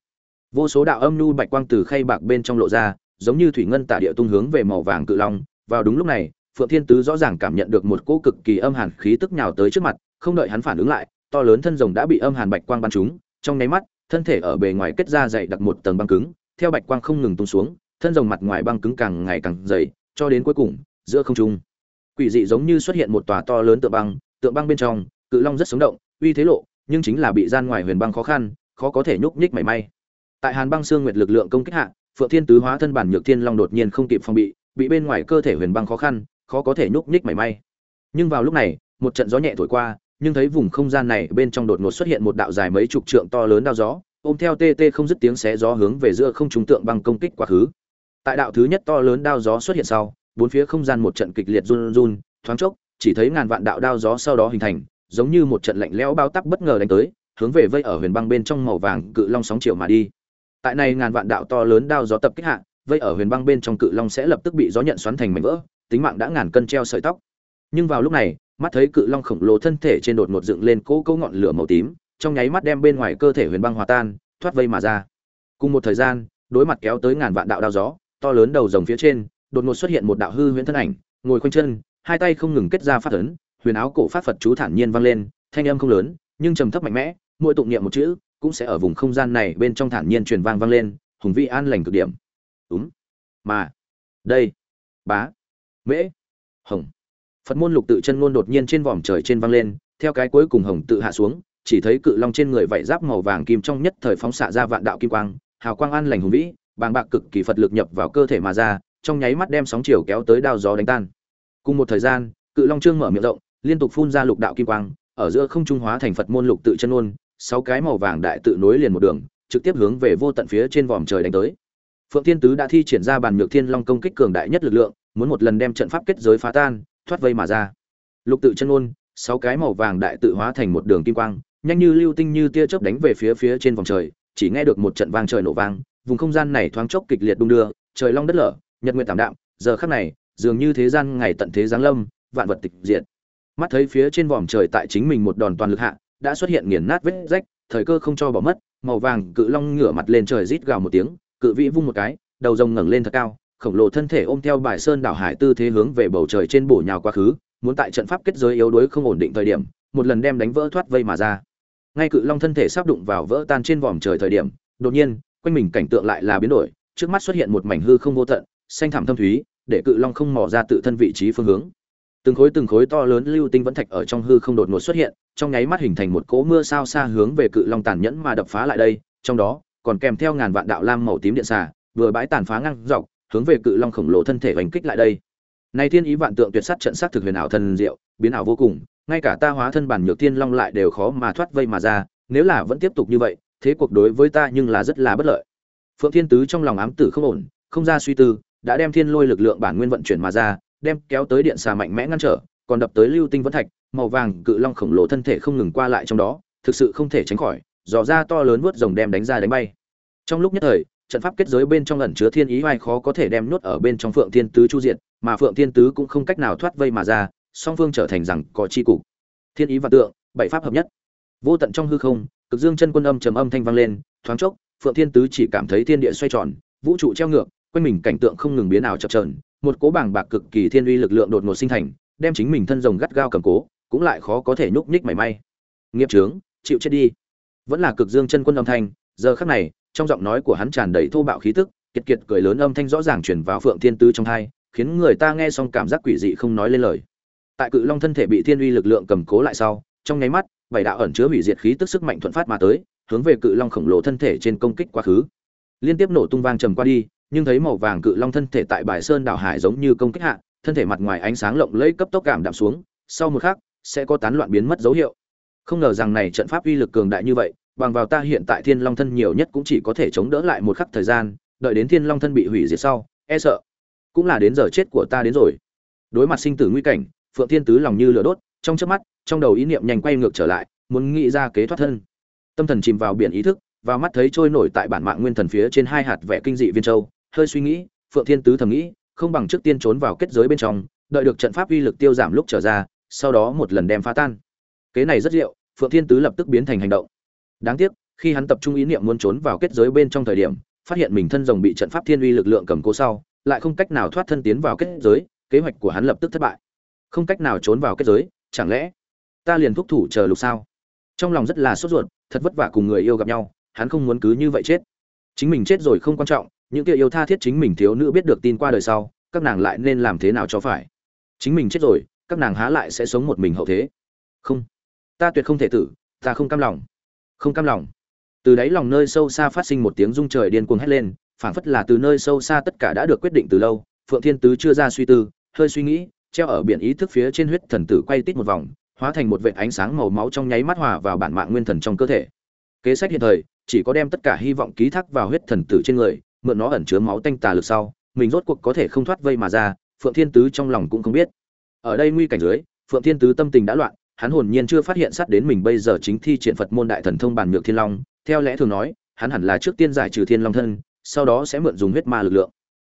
Speaker 1: Vô số đạo âm nhu bạch quang từ khay bạc bên trong lộ ra, giống như thủy ngân tả địa tung hướng về màu vàng cự long. Vào đúng lúc này, phượng thiên tứ rõ ràng cảm nhận được một cỗ cực kỳ âm hàn khí tức nhào tới trước mặt, không đợi hắn phản ứng lại, to lớn thân rồng đã bị âm hàn bạch quang bắn trúng, trong nháy mắt, thân thể ở bề ngoài kết ra dày đặc một tầng băng cứng, theo bạch quang không ngừng tung xuống, thân rồng mặt ngoài băng cứng càng ngày càng dày cho đến cuối cùng, giữa không trung, quỷ dị giống như xuất hiện một tòa to lớn tượng băng tượng băng bên trong, cự long rất sống động, uy thế lộ, nhưng chính là bị gian ngoài huyền băng khó khăn, khó có thể nhúc nhích mảy may. Tại hàn băng xương nguyệt lực lượng công kích hạ, phượng thiên tứ hóa thân bản nhược thiên long đột nhiên không kịp phòng bị bị bên ngoài cơ thể huyền băng khó khăn, khó có thể nhúc nhích mảy may. Nhưng vào lúc này, một trận gió nhẹ thổi qua, nhưng thấy vùng không gian này bên trong đột ngột xuất hiện một đạo dài mấy chục trượng to lớn đao gió, ôm theo tê tê không dứt tiếng xé gió hướng về giữa không trung tượng băng công kích quá khứ tại đạo thứ nhất to lớn đao gió xuất hiện sau, bốn phía không gian một trận kịch liệt run run, thoáng chốc, chỉ thấy ngàn vạn đạo đao gió sau đó hình thành, giống như một trận lạnh lẽo bao tắc bất ngờ đánh tới, hướng về vây ở huyền băng bên trong màu vàng cự long sóng chiều mà đi. Tại này ngàn vạn đạo to lớn đao gió tập kích hạ, vây ở huyền băng bên trong cự long sẽ lập tức bị gió nhận xoắn thành mảnh vỡ, tính mạng đã ngàn cân treo sợi tóc. Nhưng vào lúc này, mắt thấy cự long khổng lồ thân thể trên đột ngột dựng lên cỗ cỗ ngọn lửa màu tím, trong nháy mắt đem bên ngoài cơ thể huyền băng hòa tan, thoát vây mà ra. Cùng một thời gian, đối mặt kéo tới ngàn vạn đạo đao gió to lớn đầu rồng phía trên, đột ngột xuất hiện một đạo hư huyễn thân ảnh, ngồi khoanh chân, hai tay không ngừng kết ra phát ấn, huyền áo cổ phát phật chú thản nhiên vang lên, thanh âm không lớn, nhưng trầm thấp mạnh mẽ, mỗi tụng niệm một chữ cũng sẽ ở vùng không gian này bên trong thản nhiên truyền vang vang lên, hùng vĩ an lành cực điểm. Đúng. Mà, đây, bá, mễ, hồng. Phật môn lục tự chân ngôn đột nhiên trên vòm trời trên vang lên, theo cái cuối cùng hồng tự hạ xuống, chỉ thấy cự long trên người vảy giáp màu vàng kim trong nhất thời phóng xạ ra vạn đạo kim quang, hào quang an lành hùng vĩ bàng bạc cực kỳ phật lực nhập vào cơ thể mà ra, trong nháy mắt đem sóng chiều kéo tới đao gió đánh tan. Cùng một thời gian, cự long trương mở miệng rộng, liên tục phun ra lục đạo kim quang, ở giữa không trung hóa thành phật môn lục tự chân ôn sáu cái màu vàng đại tự nối liền một đường, trực tiếp hướng về vô tận phía trên vòm trời đánh tới. Phượng thiên tứ đã thi triển ra bàn nhược thiên long công kích cường đại nhất lực lượng, muốn một lần đem trận pháp kết giới phá tan, thoát vây mà ra. Lục tự chân ôn sáu cái màu vàng đại tự hóa thành một đường kim quang, nhanh như lưu tinh như tia chớp đánh về phía phía trên vòng trời, chỉ nghe được một trận vang trời nổ vang vùng không gian này thoáng chốc kịch liệt đung đưa, trời long đất lở, nhật nguyệt tạm đạm, giờ khắc này, dường như thế gian ngày tận thế giáng lâm, vạn vật tịch diệt. Mắt thấy phía trên vòm trời tại chính mình một đòn toàn lực hạ, đã xuất hiện nghiền nát vết rách, thời cơ không cho bỏ mất, màu vàng cự long ngửa mặt lên trời rít gào một tiếng, cự vĩ vung một cái, đầu rồng ngẩng lên thật cao, khổng lồ thân thể ôm theo bài sơn đảo hải tư thế hướng về bầu trời trên bổ nhào quá khứ, muốn tại trận pháp kết giới yếu đuối không ổn định thời điểm, một lần đem đánh vỡ thoát vây mà ra. Ngay cự long thân thể sắp đụng vào vỡ tan trên vòm trời thời điểm, đột nhiên quanh mình cảnh tượng lại là biến đổi, trước mắt xuất hiện một mảnh hư không vô tận, xanh thẳm thâm thúy, để cự long không mò ra tự thân vị trí phương hướng. Từng khối từng khối to lớn lưu tinh vẫn thạch ở trong hư không đột ngột xuất hiện, trong nháy mắt hình thành một cỗ mưa sao xa hướng về cự long tàn nhẫn mà đập phá lại đây, trong đó còn kèm theo ngàn vạn đạo lam màu tím điện xà, vừa bãi tàn phá ngang dọc, hướng về cự long khổng lồ thân thể đánh kích lại đây. Này thiên ý vạn tượng tuyệt sát trận sát thực huyền ảo thần diệu, biến ảo vô cùng, ngay cả ta hóa thân bản nhược thiên long lại đều khó mà thoát vây mà ra, nếu là vẫn tiếp tục như vậy thế cuộc đối với ta nhưng là rất là bất lợi. Phượng thiên tứ trong lòng ám tử không ổn, không ra suy tư, đã đem thiên lôi lực lượng bản nguyên vận chuyển mà ra, đem kéo tới điện xà mạnh mẽ ngăn trở, còn đập tới lưu tinh vẫn thạch, màu vàng cự long khổng lồ thân thể không ngừng qua lại trong đó, thực sự không thể tránh khỏi, dò ra to lớn vớt rồng đem đánh ra đánh bay. Trong lúc nhất thời, trận pháp kết giới bên trong ẩn chứa thiên ý hoài khó có thể đem nuốt ở bên trong phượng thiên tứ chu diện mà phượng thiên tứ cũng không cách nào thoát vây mà ra, song phương trở thành rằng có chi cục. Thiên ý và tượng, bảy pháp hợp nhất. Vô tận trong hư không cực dương chân quân âm trầm âm thanh vang lên, thoáng chốc, phượng thiên tứ chỉ cảm thấy thiên địa xoay tròn, vũ trụ treo ngược, quanh mình cảnh tượng không ngừng biến ảo chập chờn, một cố bảng bạc cực kỳ thiên uy lực lượng đột ngột sinh thành, đem chính mình thân rồng gắt gao cầm cố, cũng lại khó có thể nhúc nhích mảy may. Nghiệp trướng chịu chết đi. Vẫn là cực dương chân quân âm thanh, giờ khắc này, trong giọng nói của hắn tràn đầy thô bạo khí tức, kiệt kiệt cười lớn âm thanh rõ ràng truyền vào phượng thiên tứ trong tai khiến người ta nghe xong cảm giác quỷ dị không nói lên lời. Tại cự long thân thể bị thiên uy lực lượng cầm cố lại sau, trong nháy mắt bảy đạo ẩn chứa hủy diệt khí tức sức mạnh thuận phát mà tới, hướng về cự long khổng lồ thân thể trên công kích quá khứ. Liên tiếp nổ tung vang trầm qua đi, nhưng thấy màu vàng cự long thân thể tại bài sơn đảo hải giống như công kích hạ, thân thể mặt ngoài ánh sáng lộng lẫy cấp tốc cảm đạm xuống, sau một khắc, sẽ có tán loạn biến mất dấu hiệu. Không ngờ rằng này trận pháp uy lực cường đại như vậy, bằng vào ta hiện tại thiên long thân nhiều nhất cũng chỉ có thể chống đỡ lại một khắc thời gian, đợi đến thiên long thân bị hủy diệt sau e sợ cũng là đến giờ chết của ta đến rồi. Đối mặt sinh tử nguy cảnh, phượng thiên tứ lòng như lửa đốt, trong chớp mắt trong đầu ý niệm nhanh quay ngược trở lại, muốn nghĩ ra kế thoát thân. Tâm thần chìm vào biển ý thức và mắt thấy trôi nổi tại bản mạng nguyên thần phía trên hai hạt vẽ kinh dị viên châu, hơi suy nghĩ, phượng thiên tứ thầm nghĩ, không bằng trước tiên trốn vào kết giới bên trong, đợi được trận pháp uy lực tiêu giảm lúc trở ra, sau đó một lần đem phá tan. Kế này rất diệu, phượng thiên tứ lập tức biến thành hành động. Đáng tiếc, khi hắn tập trung ý niệm muốn trốn vào kết giới bên trong thời điểm, phát hiện mình thân rồng bị trận pháp thiên uy lực lượng cầm cố sau, lại không cách nào thoát thân tiến vào kết giới, kế hoạch của hắn lập tức thất bại. Không cách nào trốn vào kết giới, chẳng lẽ ta liền thúc thủ chờ lục sao? Trong lòng rất là sốt ruột, thật vất vả cùng người yêu gặp nhau, hắn không muốn cứ như vậy chết. Chính mình chết rồi không quan trọng, những kia yêu tha thiết chính mình thiếu nữ biết được tin qua đời sau, các nàng lại nên làm thế nào cho phải? Chính mình chết rồi, các nàng há lại sẽ sống một mình hậu thế? Không. Ta tuyệt không thể tử, ta không cam lòng. Không cam lòng. Từ đáy lòng nơi sâu xa phát sinh một tiếng rung trời điên cuồng hét lên, phảng phất là từ nơi sâu xa tất cả đã được quyết định từ lâu, phượng thiên tứ chưa ra suy tư, hơi suy nghĩ, treo ở biển ý thức phía trên huyết thần tử quay tít một vòng hóa thành một vệt ánh sáng màu máu trong nháy mắt hòa vào bản mạng nguyên thần trong cơ thể. Kế sách hiện thời, chỉ có đem tất cả hy vọng ký thác vào huyết thần tử trên người, mượn nó ẩn chứa máu tanh tà lực sau, mình rốt cuộc có thể không thoát vây mà ra, phượng thiên tứ trong lòng cũng không biết. Ở đây nguy cảnh dưới, phượng thiên tứ tâm tình đã loạn, hắn hồn nhiên chưa phát hiện sát đến mình bây giờ chính thi triển phật môn đại thần thông bản nhược thiên long, theo lẽ thường nói, hắn hẳn là trước tiên giải trừ thiên long thân, sau đó sẽ mượn dùng huyết ma lực lượng.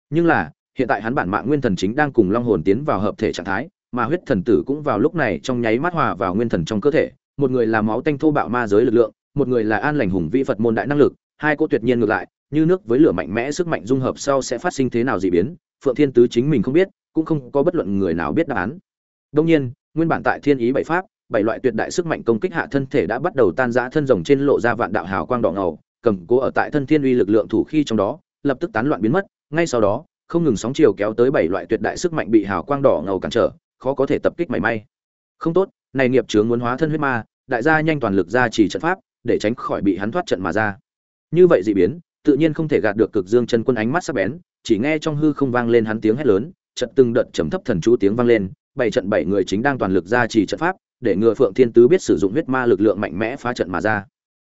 Speaker 1: Nhưng là, hiện tại hắn bản mạng nguyên thần chính đang cùng long hồn tiến vào hợp thể trạng thái mà huyết thần tử cũng vào lúc này trong nháy mắt hòa vào nguyên thần trong cơ thể, một người là máu tanh thô bạo ma giới lực lượng, một người là an lành hùng vĩ phật môn đại năng lực, hai cô tuyệt nhiên ngược lại, như nước với lửa mạnh mẽ sức mạnh dung hợp sau sẽ phát sinh thế nào dị biến, phượng thiên tứ chính mình không biết, cũng không có bất luận người nào biết đáp án. Đông nhiên, nguyên bản tại thiên ý bảy pháp, bảy loại tuyệt đại sức mạnh công kích hạ thân thể đã bắt đầu tan rã thân rồng trên lộ ra vạn đạo hào quang đỏ ngầu, cầm cố ở tại thân thiên uy lực lượng thủ khi trong đó, lập tức tán loạn biến mất, ngay sau đó, không ngừng sóng chiều kéo tới bảy loại tuyệt đại sức mạnh bị hào quang đỏ ngầu cản trở khó có thể tập kích mảy may. Không tốt, này nghiệp chướng muốn hóa thân huyết ma, đại gia nhanh toàn lực ra chỉ trận pháp, để tránh khỏi bị hắn thoát trận mà ra. Như vậy dị biến, tự nhiên không thể gạt được cực dương chân quân ánh mắt sắc bén, chỉ nghe trong hư không vang lên hắn tiếng hét lớn, trận từng đợt trầm thấp thần chú tiếng vang lên, bảy trận bảy người chính đang toàn lực ra chỉ trận pháp, để ngừa phượng thiên tứ biết sử dụng huyết ma lực lượng mạnh mẽ phá trận mà ra.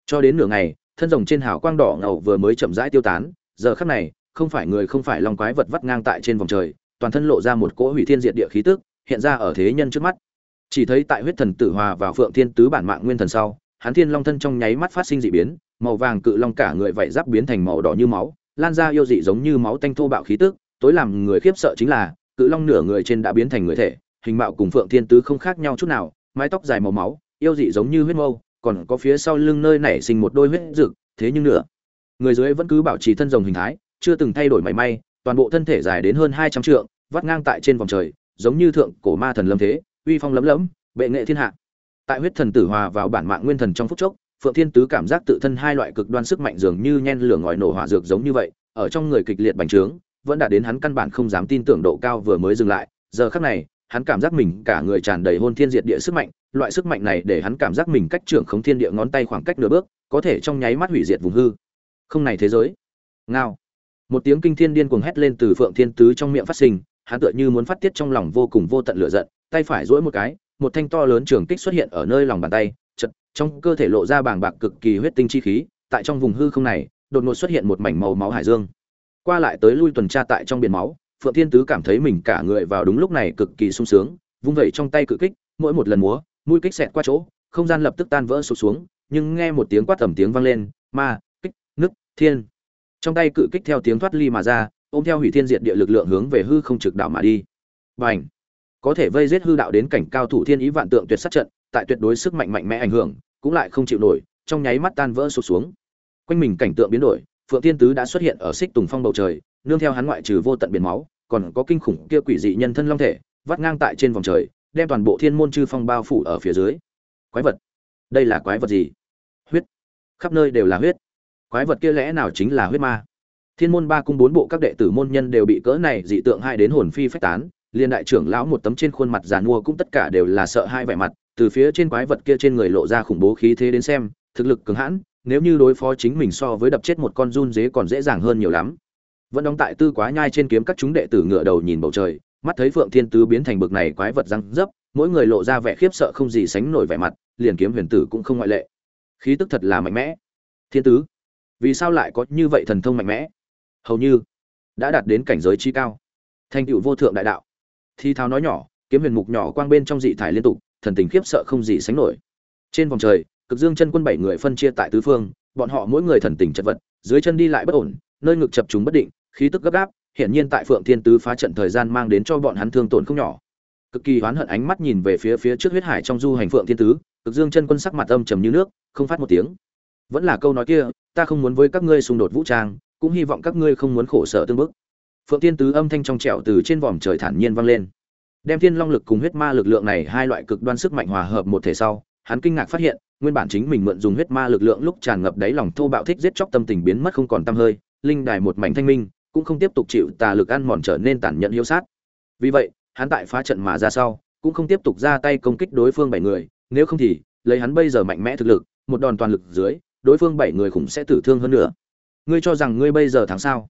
Speaker 1: Cho đến nửa ngày, thân rồng trên hào quang đỏ ngầu vừa mới chậm rãi tiêu tán, giờ khắc này, không phải người không phải long quái vật vắt ngang tại trên vòng trời, toàn thân lộ ra một cỗ hủy thiên diệt địa khí tức hiện ra ở thế nhân trước mắt. Chỉ thấy tại huyết thần tử hòa vào phượng thiên tứ bản mạng nguyên thần sau, hắn thiên long thân trong nháy mắt phát sinh dị biến, màu vàng cự long cả người vảy giáp biến thành màu đỏ như máu, lan ra yêu dị giống như máu tanh thô bạo khí tức, tối làm người khiếp sợ chính là, cự long nửa người trên đã biến thành người thể, hình mạo cùng phượng thiên tứ không khác nhau chút nào, mái tóc dài màu máu, yêu dị giống như huyết mâu, còn có phía sau lưng nơi nảy sinh một đôi huyết rực thế nhưng nửa người dưới vẫn cứ bảo trì thân rồng hình thái, chưa từng thay đổi mảy may, toàn bộ thân thể dài đến hơn hai trăm trượng, vắt ngang tại trên vòng trời giống như thượng cổ ma thần lâm thế, uy phong lấm lấm, bệ nghệ thiên hạ. Tại huyết thần tử hòa vào bản mạng nguyên thần trong phút chốc, phượng thiên tứ cảm giác tự thân hai loại cực đoan sức mạnh dường như nhen lửa ngòi nổ hỏa dược giống như vậy, ở trong người kịch liệt bành trướng, vẫn đã đến hắn căn bản không dám tin tưởng độ cao vừa mới dừng lại. Giờ khắc này, hắn cảm giác mình cả người tràn đầy hôn thiên diệt địa sức mạnh, loại sức mạnh này để hắn cảm giác mình cách trưởng khống thiên địa ngón tay khoảng cách nửa bước, có thể trong nháy mắt hủy diệt vùng hư. Không này thế giới. Ngao. Một tiếng kinh thiên điên cuồng hét lên từ phượng thiên tứ trong miệng phát sinh hắn tựa như muốn phát tiết trong lòng vô cùng vô tận lửa giận tay phải duỗi một cái một thanh to lớn trường kích xuất hiện ở nơi lòng bàn tay chợt, trong cơ thể lộ ra bàng bạc cực kỳ huyết tinh chi khí tại trong vùng hư không này đột ngột xuất hiện một mảnh màu máu hải dương. Qua lại tới lui tuần tra tại trong biển máu phượng thiên tứ cảm thấy mình cả người vào đúng lúc này cực kỳ sung sướng vung vẩy trong tay cự kích mỗi một lần múa mũi kích xẹt qua chỗ không gian lập tức tan vỡ sụp xuống nhưng nghe một tiếng quát tầm tiếng vang lên ma kích nức thiên. Trong tay cự kích theo tiếng thoát ly mà ra ôm theo hủy thiên diệt địa lực lượng hướng về hư không trực đạo mà đi. Bành! Có thể vây giết hư đạo đến cảnh cao thủ thiên ý vạn tượng tuyệt sát trận, tại tuyệt đối sức mạnh mạnh mẽ ảnh hưởng, cũng lại không chịu nổi, trong nháy mắt tan vỡ sụp xuống. Quanh mình cảnh tượng biến đổi, phượng thiên tứ đã xuất hiện ở xích tùng phong bầu trời, nương theo hắn ngoại trừ vô tận biển máu, còn có kinh khủng kia quỷ dị nhân thân long thể, vắt ngang tại trên vòng trời, đem toàn bộ thiên môn chư phong bao phủ ở phía dưới. Quái vật! Đây là quái vật gì? Huyết! Khắp nơi đều là huyết. Quái vật kia lẽ nào chính là huyết ma? Thiên môn ba cung bốn bộ các đệ tử môn nhân đều bị cỡ này dị tượng hai đến hồn phi phách tán liên đại trưởng lão một tấm trên khuôn mặt giàn mua cũng tất cả đều là sợ hai vẻ mặt, từ phía trên quái vật kia trên người lộ ra khủng bố khí thế đến xem, thực lực cứng hãn, nếu như đối phó chính mình so với đập chết một con run dế còn dễ dàng hơn nhiều lắm. Vẫn đóng tại tư quá nhai trên kiếm các chúng đệ tử ngựa đầu nhìn bầu trời, mắt thấy phượng thiên tứ biến thành bực này quái vật răng dấp mỗi người lộ ra vẻ khiếp sợ không gì sánh nổi vẻ mặt, liền kiếm huyền tử cũng không ngoại lệ. Khí tức thật là mạnh mẽ. Thiên tứ, vì sao lại có như vậy thần thông mạnh mẽ? Hầu như đã đạt đến cảnh giới chi cao. Thành tựu vô thượng đại đạo. Thi thao nói nhỏ, kiếm huyền mục nhỏ quang bên trong dị thải liên tục, thần tình khiếp sợ không gì sánh nổi. Trên vòng trời, cực dương chân quân bảy người phân chia tại tứ phương, bọn họ mỗi người thần tình chật vật, dưới chân đi lại bất ổn, nơi ngực chập chúng bất định, khí tức gấp gáp, hiển nhiên tại phượng thiên tứ phá trận thời gian mang đến cho bọn hắn thương tổn không nhỏ. Cực kỳ oán hận ánh mắt nhìn về phía phía trước huyết hải trong du hành phượng thiên tứ, cực dương chân quân sắc mặt âm trầm như nước, không phát một tiếng. Vẫn là câu nói kia, ta không muốn với các ngươi xung đột vũ trang cũng hy vọng các ngươi không muốn khổ sở tương bức. Phượng thiên tứ âm thanh trong trẻo từ trên vòm trời thản nhiên vang lên. Đem thiên long lực cùng huyết ma lực lượng này hai loại cực đoan sức mạnh hòa hợp một thể sau, hắn kinh ngạc phát hiện, nguyên bản chính mình mượn dùng huyết ma lực lượng lúc tràn ngập đáy lòng thô bạo thích giết chóc tâm tình biến mất không còn tâm hơi, linh đài một mảnh thanh minh, cũng không tiếp tục chịu tà lực ăn mòn trở nên tàn nhẫn hiếu sát. Vì vậy, hắn tại phá trận mà ra sau, cũng không tiếp tục ra tay công kích đối phương bảy người, nếu không thì, lấy hắn bây giờ mạnh mẽ thực lực, một đòn toàn lực dưới, đối phương bảy người cũng sẽ tử thương hơn nữa ngươi cho rằng ngươi bây giờ thắng sao?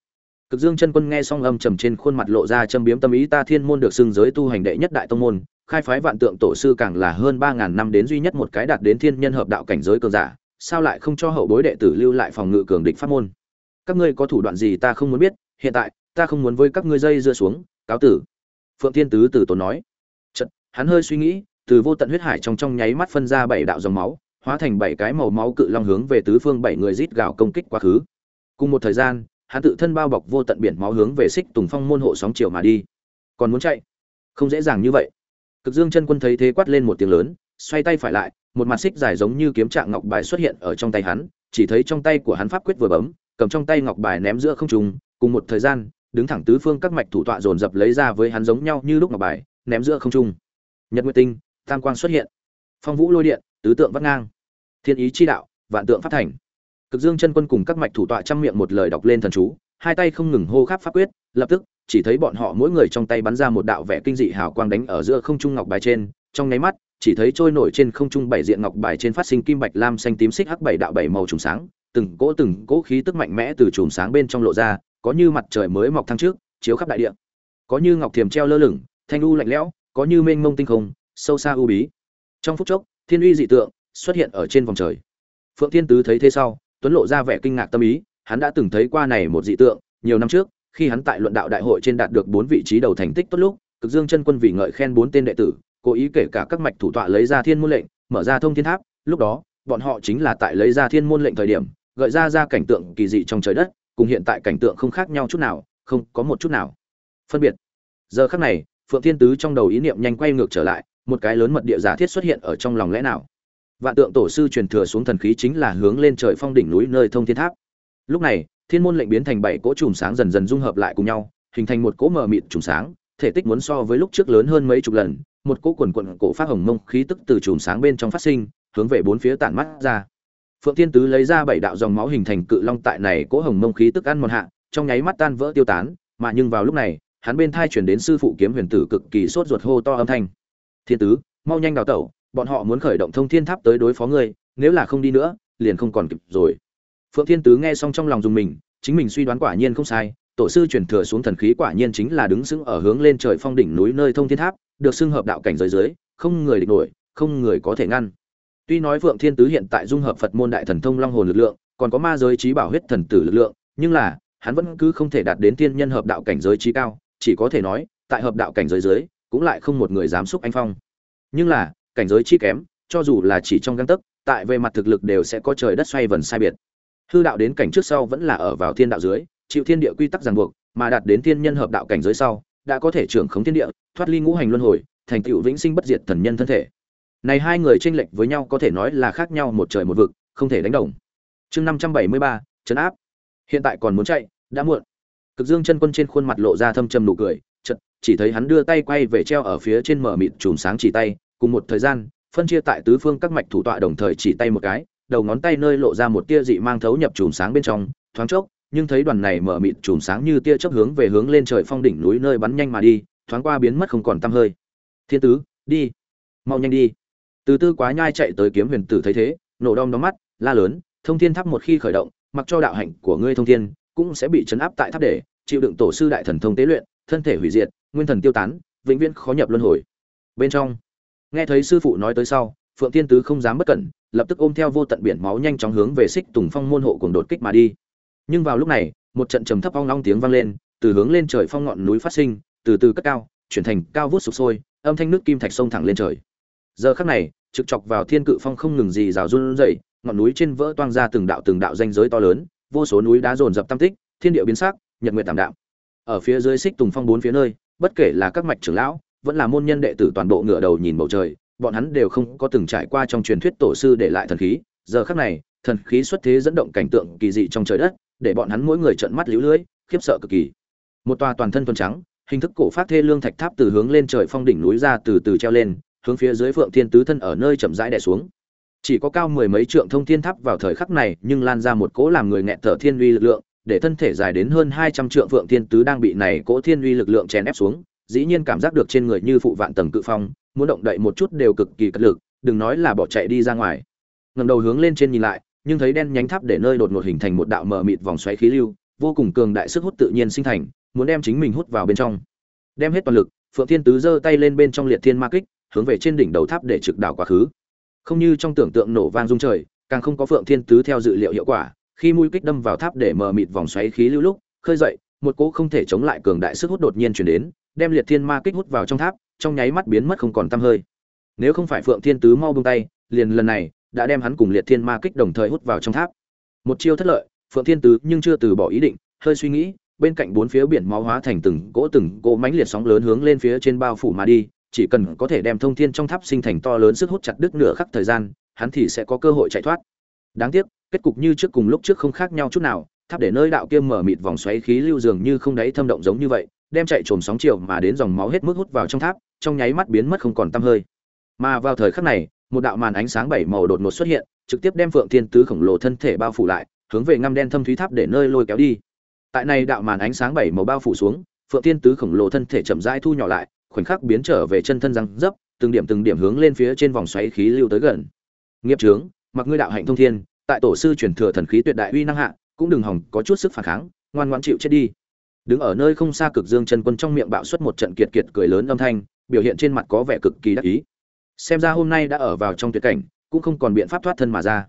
Speaker 1: Cực dương chân quân nghe xong âm trầm trên khuôn mặt lộ ra châm biếm tâm ý ta thiên môn được xưng giới tu hành đệ nhất đại tông môn khai phái vạn tượng tổ sư càng là hơn ba ngàn năm đến duy nhất một cái đạt đến thiên nhân hợp đạo cảnh giới cường giả sao lại không cho hậu bối đệ tử lưu lại phòng ngự cường địch pháp môn? Các ngươi có thủ đoạn gì ta không muốn biết hiện tại ta không muốn với các ngươi dây dưa xuống cáo tử. Phượng thiên tứ từ tốn nói. Chật, hắn hơi suy nghĩ từ vô tận huyết hải trong trong nháy mắt phân ra bảy đạo dòng máu hóa thành bảy cái màu máu cự long hướng về tứ phương bảy người rít gào công kích quá khứ cùng một thời gian, hắn tự thân bao bọc vô tận biển máu hướng về xích tùng phong môn hộ sóng chiều mà đi. Còn muốn chạy? Không dễ dàng như vậy. Cực dương chân quân thấy thế quát lên một tiếng lớn, xoay tay phải lại, một mặt xích dài giống như kiếm trạng ngọc bài xuất hiện ở trong tay hắn, chỉ thấy trong tay của hắn pháp quyết vừa bấm, cầm trong tay ngọc bài ném giữa không trung, cùng một thời gian, đứng thẳng tứ phương các mạch thủ tọa dồn dập lấy ra với hắn giống nhau như lúc ngọc bài, ném giữa không trung. Nhật nguyệt tinh, tam quang xuất hiện. Phong vũ lôi điện, tứ tượng vắt ngang. Thiên ý chi đạo, vạn tượng phát thành cực dương chân quân cùng các mạch thủ tọa trăm miệng một lời đọc lên thần chú, hai tay không ngừng hô khắp pháp quyết, lập tức, chỉ thấy bọn họ mỗi người trong tay bắn ra một đạo vẻ kinh dị hào quang đánh ở giữa không trung ngọc bài trên, trong nháy mắt, chỉ thấy trôi nổi trên không trung bảy diện ngọc bài trên phát sinh kim bạch lam xanh tím xích hắc bảy đạo bảy màu trùng sáng, từng cỗ từng cỗ khí tức mạnh mẽ từ chùm sáng bên trong lộ ra, có như mặt trời mới mọc thăng trước, chiếu khắp đại địa. Có như ngọc thiềm treo lơ lửng, thanh u lạnh lẽo, có như mênh mông tinh không, sâu xa u bí. Trong phút chốc, thiên uy dị tượng xuất hiện ở trên vòng trời. Phượng thiên tứ thấy thế sau tuấn lộ ra vẻ kinh ngạc tâm ý, hắn đã từng thấy qua này một dị tượng, nhiều năm trước, khi hắn tại luận đạo đại hội trên đạt được bốn vị trí đầu thành tích tốt lúc, cực dương chân quân vì ngợi khen bốn tên đệ tử, cố ý kể cả các mạch thủ tọa lấy ra thiên môn lệnh, mở ra thông thiên tháp, lúc đó, bọn họ chính là tại lấy ra thiên môn lệnh thời điểm, gợi ra ra cảnh tượng kỳ dị trong trời đất, cùng hiện tại cảnh tượng không khác nhau chút nào, không có một chút nào. Phân biệt. Giờ khắc này, phượng thiên tứ trong đầu ý niệm nhanh quay ngược trở lại, một cái lớn mật địa giả thiết xuất hiện ở trong lòng lẽ nào? Vạn tượng tổ sư truyền thừa xuống thần khí chính là hướng lên trời phong đỉnh núi nơi thông thiên tháp. Lúc này, thiên môn lệnh biến thành bảy cỗ chùm sáng dần dần dung hợp lại cùng nhau, hình thành một cỗ mờ mịt chùm sáng, thể tích muốn so với lúc trước lớn hơn mấy chục lần, một cỗ quần quận cổ phát hồng mông khí tức từ chùm sáng bên trong phát sinh, hướng về bốn phía tản mắt ra. Phượng thiên tứ lấy ra bảy đạo dòng máu hình thành cự long tại này cỗ hồng mông khí tức ăn một hạ, trong nháy mắt tan vỡ tiêu tán, mà nhưng vào lúc này, hắn bên thai chuyển đến sư phụ kiếm huyền tử cực kỳ sốt ruột hô to âm thanh. Thiên tứ, mau nhanh đào tẩu bọn họ muốn khởi động thông thiên tháp tới đối phó ngươi, nếu là không đi nữa, liền không còn kịp rồi. Phượng thiên tứ nghe xong trong lòng dùng mình, chính mình suy đoán quả nhiên không sai, tổ sư truyền thừa xuống thần khí quả nhiên chính là đứng sững ở hướng lên trời phong đỉnh núi nơi thông thiên tháp, được xưng hợp đạo cảnh giới dưới, không người địch nổi, không người có thể ngăn. Tuy nói phượng thiên tứ hiện tại dung hợp phật môn đại thần thông long hồn lực lượng, còn có ma giới trí bảo huyết thần tử lực lượng, nhưng là, hắn vẫn cứ không thể đạt đến tiên nhân hợp đạo cảnh giới trí cao, chỉ có thể nói, tại hợp đạo cảnh giới dưới, cũng lại không một người dám xúc anh phong. Nhưng là cảnh giới chi kém, cho dù là chỉ trong gang tấc, tại về mặt thực lực đều sẽ có trời đất xoay vần sai biệt. Hư đạo đến cảnh trước sau vẫn là ở vào thiên đạo dưới, chịu thiên địa quy tắc ràng buộc, mà đạt đến thiên nhân hợp đạo cảnh giới sau, đã có thể trưởng khống thiên địa, thoát ly ngũ hành luân hồi, thành tựu vĩnh sinh bất diệt thần nhân thân thể. Này hai người chênh lệch với nhau có thể nói là khác nhau một trời một vực, không thể đánh đồng. Chương năm trăm bảy mươi ba, chấn áp. Hiện tại còn muốn chạy, đã muộn. Cực dương chân quân trên khuôn mặt lộ ra thâm trầm nụ cười, chợt chỉ thấy hắn đưa tay quay về treo ở phía trên mở mịt chùm sáng chỉ tay cùng một thời gian, phân chia tại tứ phương các mạch thủ tọa đồng thời chỉ tay một cái, đầu ngón tay nơi lộ ra một tia dị mang thấu nhập chùm sáng bên trong, thoáng chốc, nhưng thấy đoàn này mở mịt chùm sáng như tia chớp hướng về hướng lên trời phong đỉnh núi nơi bắn nhanh mà đi, thoáng qua biến mất không còn tăm hơi. Thiên tứ, đi, mau nhanh đi. Từ tư quá nhai chạy tới kiếm huyền tử thấy thế, nổ đom đóm mắt, la lớn, thông thiên tháp một khi khởi động, mặc cho đạo hạnh của ngươi thông thiên, cũng sẽ bị chấn áp tại tháp để, chịu đựng tổ sư đại thần thông tế luyện, thân thể hủy diệt, nguyên thần tiêu tán, vĩnh viễn khó nhập luân hồi. Bên trong nghe thấy sư phụ nói tới sau, phượng thiên tứ không dám bất cẩn, lập tức ôm theo vô tận biển máu nhanh chóng hướng về xích tùng phong môn hộ cùng đột kích mà đi. Nhưng vào lúc này, một trận trầm thấp ong long tiếng vang lên, từ hướng lên trời phong ngọn núi phát sinh, từ từ cất cao, chuyển thành cao vút sụp sôi, âm thanh nước kim thạch sông thẳng lên trời. Giờ khắc này, trực chọc vào thiên cự phong không ngừng gì rào run rẩy, ngọn núi trên vỡ toang ra từng đạo từng đạo danh giới to lớn, vô số núi đá dồn dập tam tích, thiên địa biến sắc, nhật nguyệt tạm đạm. Ở phía dưới xích tùng phong bốn phía nơi, bất kể là các mạch trưởng lão vẫn là môn nhân đệ tử toàn bộ ngửa đầu nhìn bầu trời, bọn hắn đều không có từng trải qua trong truyền thuyết tổ sư để lại thần khí. Giờ khắc này, thần khí xuất thế dẫn động cảnh tượng kỳ dị trong trời đất, để bọn hắn mỗi người trợn mắt liễu lưỡi khiếp sợ cực kỳ. Một tòa toàn thân thuần trắng, hình thức cổ phát thê lương thạch tháp từ hướng lên trời phong đỉnh núi ra từ từ treo lên, hướng phía dưới phượng thiên tứ thân ở nơi chậm rãi đè xuống. Chỉ có cao mười mấy trượng thông thiên tháp vào thời khắc này, nhưng lan ra một cỗ làm người nghẹt thở thiên uy lực lượng, để thân thể dài đến hơn hai trăm trượng phượng thiên tứ đang bị này cỗ thiên uy lực lượng chèn ép xuống dĩ nhiên cảm giác được trên người như phụ vạn tầng cự phong, muốn động đậy một chút đều cực kỳ cật lực, đừng nói là bỏ chạy đi ra ngoài. Ngầm đầu hướng lên trên nhìn lại, nhưng thấy đen nhánh tháp để nơi đột ngột hình thành một đạo mờ mịt vòng xoáy khí lưu, vô cùng cường đại sức hút tự nhiên sinh thành, muốn đem chính mình hút vào bên trong. Đem hết toàn lực, phượng thiên tứ giơ tay lên bên trong liệt thiên ma kích, hướng về trên đỉnh đầu tháp để trực đảo quá khứ. Không như trong tưởng tượng nổ vang rung trời, càng không có phượng thiên tứ theo dự liệu hiệu quả, khi mũi kích đâm vào tháp để mờ mịt vòng xoáy khí lưu lúc, khơi dậy, một cỗ không thể chống lại cường đại sức hút đột nhiên chuyển đến đem liệt thiên ma kích hút vào trong tháp, trong nháy mắt biến mất không còn tăm hơi. Nếu không phải phượng thiên tứ mau buông tay, liền lần này đã đem hắn cùng liệt thiên ma kích đồng thời hút vào trong tháp. Một chiêu thất lợi, phượng thiên tứ nhưng chưa từ bỏ ý định, hơi suy nghĩ, bên cạnh bốn phía biển máu hóa thành từng cỗ từng cỗ mánh liệt sóng lớn hướng lên phía trên bao phủ mà đi, chỉ cần có thể đem thông thiên trong tháp sinh thành to lớn sức hút chặt đứt nửa khắc thời gian, hắn thì sẽ có cơ hội chạy thoát. Đáng tiếc, kết cục như trước cùng lúc trước không khác nhau chút nào, tháp để nơi đạo kia mở mịt vòng xoáy khí lưu dường như không đáy thâm động giống như vậy đem chạy trồm sóng chiều mà đến dòng máu hết mức hút vào trong tháp, trong nháy mắt biến mất không còn tăm hơi. Mà vào thời khắc này, một đạo màn ánh sáng bảy màu đột ngột xuất hiện, trực tiếp đem phượng thiên tứ khổng lồ thân thể bao phủ lại, hướng về ngăm đen thâm thúy tháp để nơi lôi kéo đi. Tại này đạo màn ánh sáng bảy màu bao phủ xuống, phượng thiên tứ khổng lồ thân thể chậm rãi thu nhỏ lại, khoảnh khắc biến trở về chân thân răng dấp, từng điểm từng điểm hướng lên phía trên vòng xoáy khí lưu tới gần. Nghiệp trướng, mặc ngươi đạo hạnh thông thiên, tại tổ sư truyền thừa thần khí tuyệt đại uy năng hạ, cũng đừng hòng có chút sức phản kháng, ngoan ngoãn chịu chết đi đứng ở nơi không xa cực dương chân quân trong miệng bạo xuất một trận kiệt kiệt cười lớn âm thanh, biểu hiện trên mặt có vẻ cực kỳ đắc ý. Xem ra hôm nay đã ở vào trong tuyệt cảnh, cũng không còn biện pháp thoát thân mà ra.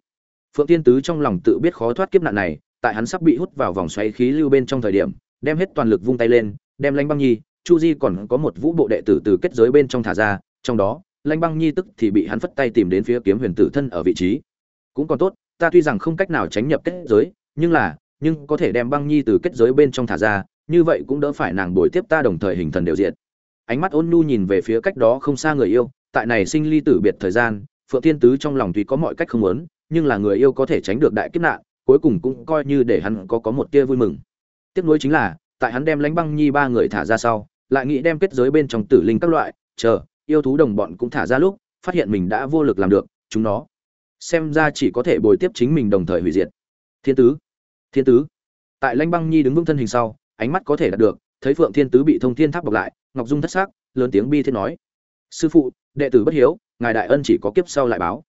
Speaker 1: Phượng tiên tứ trong lòng tự biết khó thoát kiếp nạn này, tại hắn sắp bị hút vào vòng xoáy khí lưu bên trong thời điểm, đem hết toàn lực vung tay lên, đem lanh băng nhi, chu di còn có một vũ bộ đệ tử từ kết giới bên trong thả ra, trong đó lanh băng nhi tức thì bị hắn phất tay tìm đến phía kiếm huyền tử thân ở vị trí. Cũng còn tốt, ta tuy rằng không cách nào tránh nhập kết giới, nhưng là, nhưng có thể đem băng nhi từ kết giới bên trong thả ra như vậy cũng đỡ phải nàng bồi tiếp ta đồng thời hình thần đều diện ánh mắt ôn nhu nhìn về phía cách đó không xa người yêu, tại này sinh ly tử biệt thời gian, phượng thiên tứ trong lòng tuy có mọi cách không muốn, nhưng là người yêu có thể tránh được đại kiếp nạn, cuối cùng cũng coi như để hắn có có một tia vui mừng. Tiếc nuối chính là, tại hắn đem lánh băng nhi ba người thả ra sau, lại nghĩ đem kết giới bên trong tử linh các loại, chờ, yêu thú đồng bọn cũng thả ra lúc, phát hiện mình đã vô lực làm được, chúng nó xem ra chỉ có thể bồi tiếp chính mình đồng thời hủy diệt. Thiên tứ thiên tứ. Tại lanh băng nhi đứng vững thân hình sau ánh mắt có thể đạt được, thấy phượng thiên tứ bị thông thiên tháp bọc lại, ngọc dung thất xác lớn tiếng bi thiên nói, sư phụ, đệ tử bất hiếu, ngài đại ân chỉ có kiếp sau lại báo.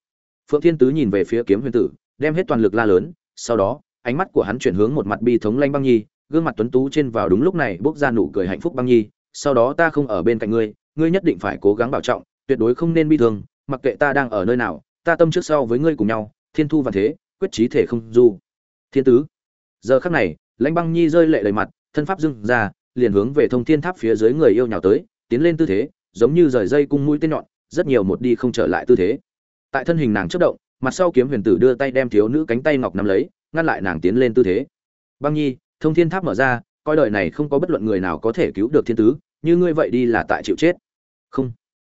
Speaker 1: Phượng thiên tứ nhìn về phía kiếm huyền tử, đem hết toàn lực la lớn, sau đó, ánh mắt của hắn chuyển hướng một mặt bi thống lanh băng nhi, gương mặt tuấn tú trên vào đúng lúc này bốc ra nụ cười hạnh phúc băng nhi, sau đó ta không ở bên cạnh ngươi ngươi nhất định phải cố gắng bảo trọng, tuyệt đối không nên bi thương, mặc kệ ta đang ở nơi nào, ta tâm trước sau với ngươi cùng nhau, thiên thu và thế, quyết trí thể không du. Thiên tứ, giờ khắc này, lãnh băng nhi rơi lệ đầy mặt thân pháp dưng ra, liền hướng về thông thiên tháp phía dưới người yêu nhào tới, tiến lên tư thế, giống như rời dây cung mũi tên nhọn, rất nhiều một đi không trở lại tư thế. Tại thân hình nàng chất động, mặt sau kiếm huyền tử đưa tay đem thiếu nữ cánh tay ngọc nắm lấy, ngăn lại nàng tiến lên tư thế. Băng nhi, thông thiên tháp mở ra, coi đời này không có bất luận người nào có thể cứu được thiên tứ, như ngươi vậy đi là tại chịu chết. Không.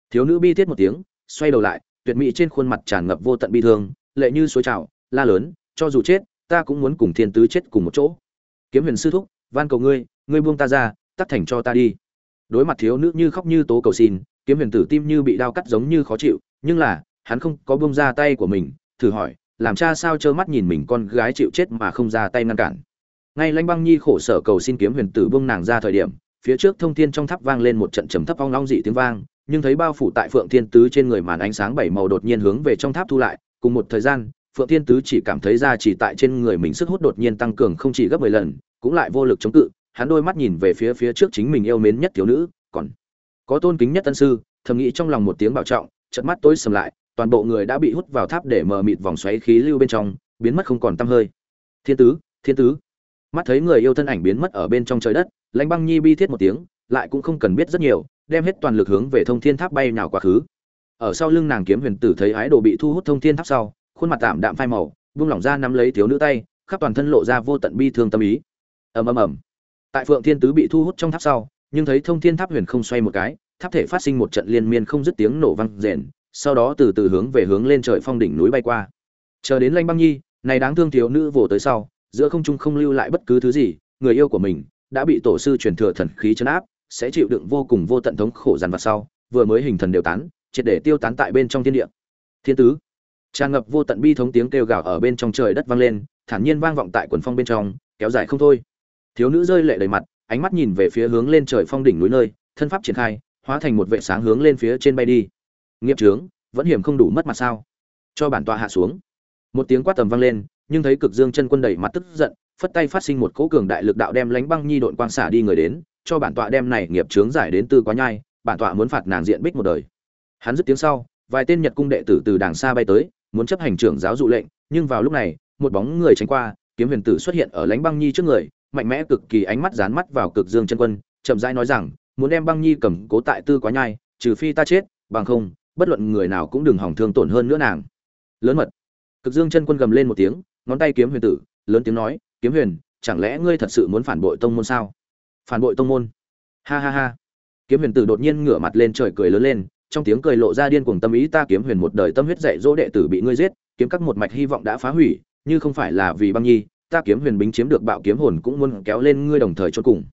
Speaker 1: Thiếu nữ bi thiết một tiếng, xoay đầu lại, tuyệt mỹ trên khuôn mặt tràn ngập vô tận bi thương, lệ như suối trào, la lớn, cho dù chết, ta cũng muốn cùng thiên tứ chết cùng một chỗ. Kiếm huyền sư thúc van cầu ngươi ngươi buông ta ra, tắt thành cho ta đi. Đối mặt thiếu nữ như khóc như tố cầu xin, kiếm huyền tử tim như bị đau cắt giống như khó chịu, nhưng là, hắn không có buông ra tay của mình, thử hỏi, làm cha sao trơ mắt nhìn mình con gái chịu chết mà không ra tay ngăn cản. Ngay lãnh băng nhi khổ sở cầu xin kiếm huyền tử buông nàng ra thời điểm, phía trước thông thiên trong tháp vang lên một trận trầm thấp ong long dị tiếng vang, nhưng thấy bao phủ tại phượng thiên tứ trên người màn ánh sáng bảy màu đột nhiên hướng về trong tháp thu lại, cùng một thời gian, phượng thiên tứ chỉ cảm thấy ra chỉ tại trên người mình sức hút đột nhiên tăng cường không chỉ gấp mười lần cũng lại vô lực chống cự, hắn đôi mắt nhìn về phía phía trước chính mình yêu mến nhất thiếu nữ, còn có tôn kính nhất tân sư, thầm nghĩ trong lòng một tiếng bảo trọng, chợt mắt tối sầm lại, toàn bộ người đã bị hút vào tháp để mờ mịt vòng xoáy khí lưu bên trong, biến mất không còn tăm hơi. Thiên tứ thiên tứ. Mắt thấy người yêu thân ảnh biến mất ở bên trong trời đất, lãnh băng nhi bi thiết một tiếng, lại cũng không cần biết rất nhiều, đem hết toàn lực hướng về thông thiên tháp bay nào quá khứ. Ở sau lưng nàng kiếm huyền tử thấy ái đồ bị thu hút thông thiên tháp sau, khuôn mặt tạm đạm phai màu, buông lỏng ra nắm lấy thiếu nữ tay, khắp toàn thân lộ ra vô tận bi thương tâm ý ầm ầm ầm. Tại phượng thiên tứ bị thu hút trong tháp sau, nhưng thấy thông thiên tháp huyền không xoay một cái, tháp thể phát sinh một trận liên miên không dứt tiếng nổ vang rền, sau đó từ từ hướng về hướng lên trời phong đỉnh núi bay qua. Chờ đến lanh băng nhi, này đáng thương thiếu nữ vồ tới sau, giữa không trung không lưu lại bất cứ thứ gì, người yêu của mình đã bị tổ sư truyền thừa thần khí chấn áp, sẽ chịu đựng vô cùng vô tận thống khổ dằn vặt sau, vừa mới hình thần đều tán, triệt để tiêu tán tại bên trong thiên địa. Thiên tứ, tràn ngập vô tận bi thống tiếng kêu gào ở bên trong trời đất vang lên, thản nhiên vang vọng tại quần phong bên trong, kéo dài không thôi thiếu nữ rơi lệ đầy mặt, ánh mắt nhìn về phía hướng lên trời phong đỉnh núi nơi, thân pháp triển khai, hóa thành một vệ sáng hướng lên phía trên bay đi. Nghiệp trướng, vẫn hiểm không đủ mất mặt sao? Cho bản tọa hạ xuống. Một tiếng quát tầm vang lên, nhưng thấy cực dương chân quân đầy mặt tức giận, phất tay phát sinh một cỗ cường đại lực đạo đem lánh băng nhi đội quang xả đi người đến, cho bản tọa đem này nghiệp trướng giải đến tư quá nhai, bản tọa muốn phạt nàng diện bích một đời. Hắn dứt tiếng sau, vài tên nhật cung đệ tử từ đàng xa bay tới, muốn chấp hành trưởng giáo dụ lệnh, nhưng vào lúc này, một bóng người tránh qua, kiếm huyền tử xuất hiện ở lánh băng nhi trước người mạnh mẽ cực kỳ ánh mắt dán mắt vào cực dương chân quân, chậm rãi nói rằng, muốn đem băng nhi cầm cố tại tư quá nhai, trừ phi ta chết, bằng không, bất luận người nào cũng đừng hỏng thương tổn hơn nữa nàng. Lớn mật. Cực dương chân quân gầm lên một tiếng, ngón tay kiếm huyền tử, lớn tiếng nói, kiếm huyền, chẳng lẽ ngươi thật sự muốn phản bội tông môn sao? Phản bội tông môn? Ha ha ha. Kiếm huyền tử đột nhiên ngửa mặt lên trời cười lớn lên, trong tiếng cười lộ ra điên cuồng tâm ý, ta kiếm huyền một đời tâm huyết dạy dỗ đệ tử bị ngươi giết, kiếm các một mạch hy vọng đã phá hủy, như không phải là vì băng nhi ta kiếm huyền bính chiếm được bạo kiếm hồn cũng muốn kéo lên ngươi đồng thời chôn cùng.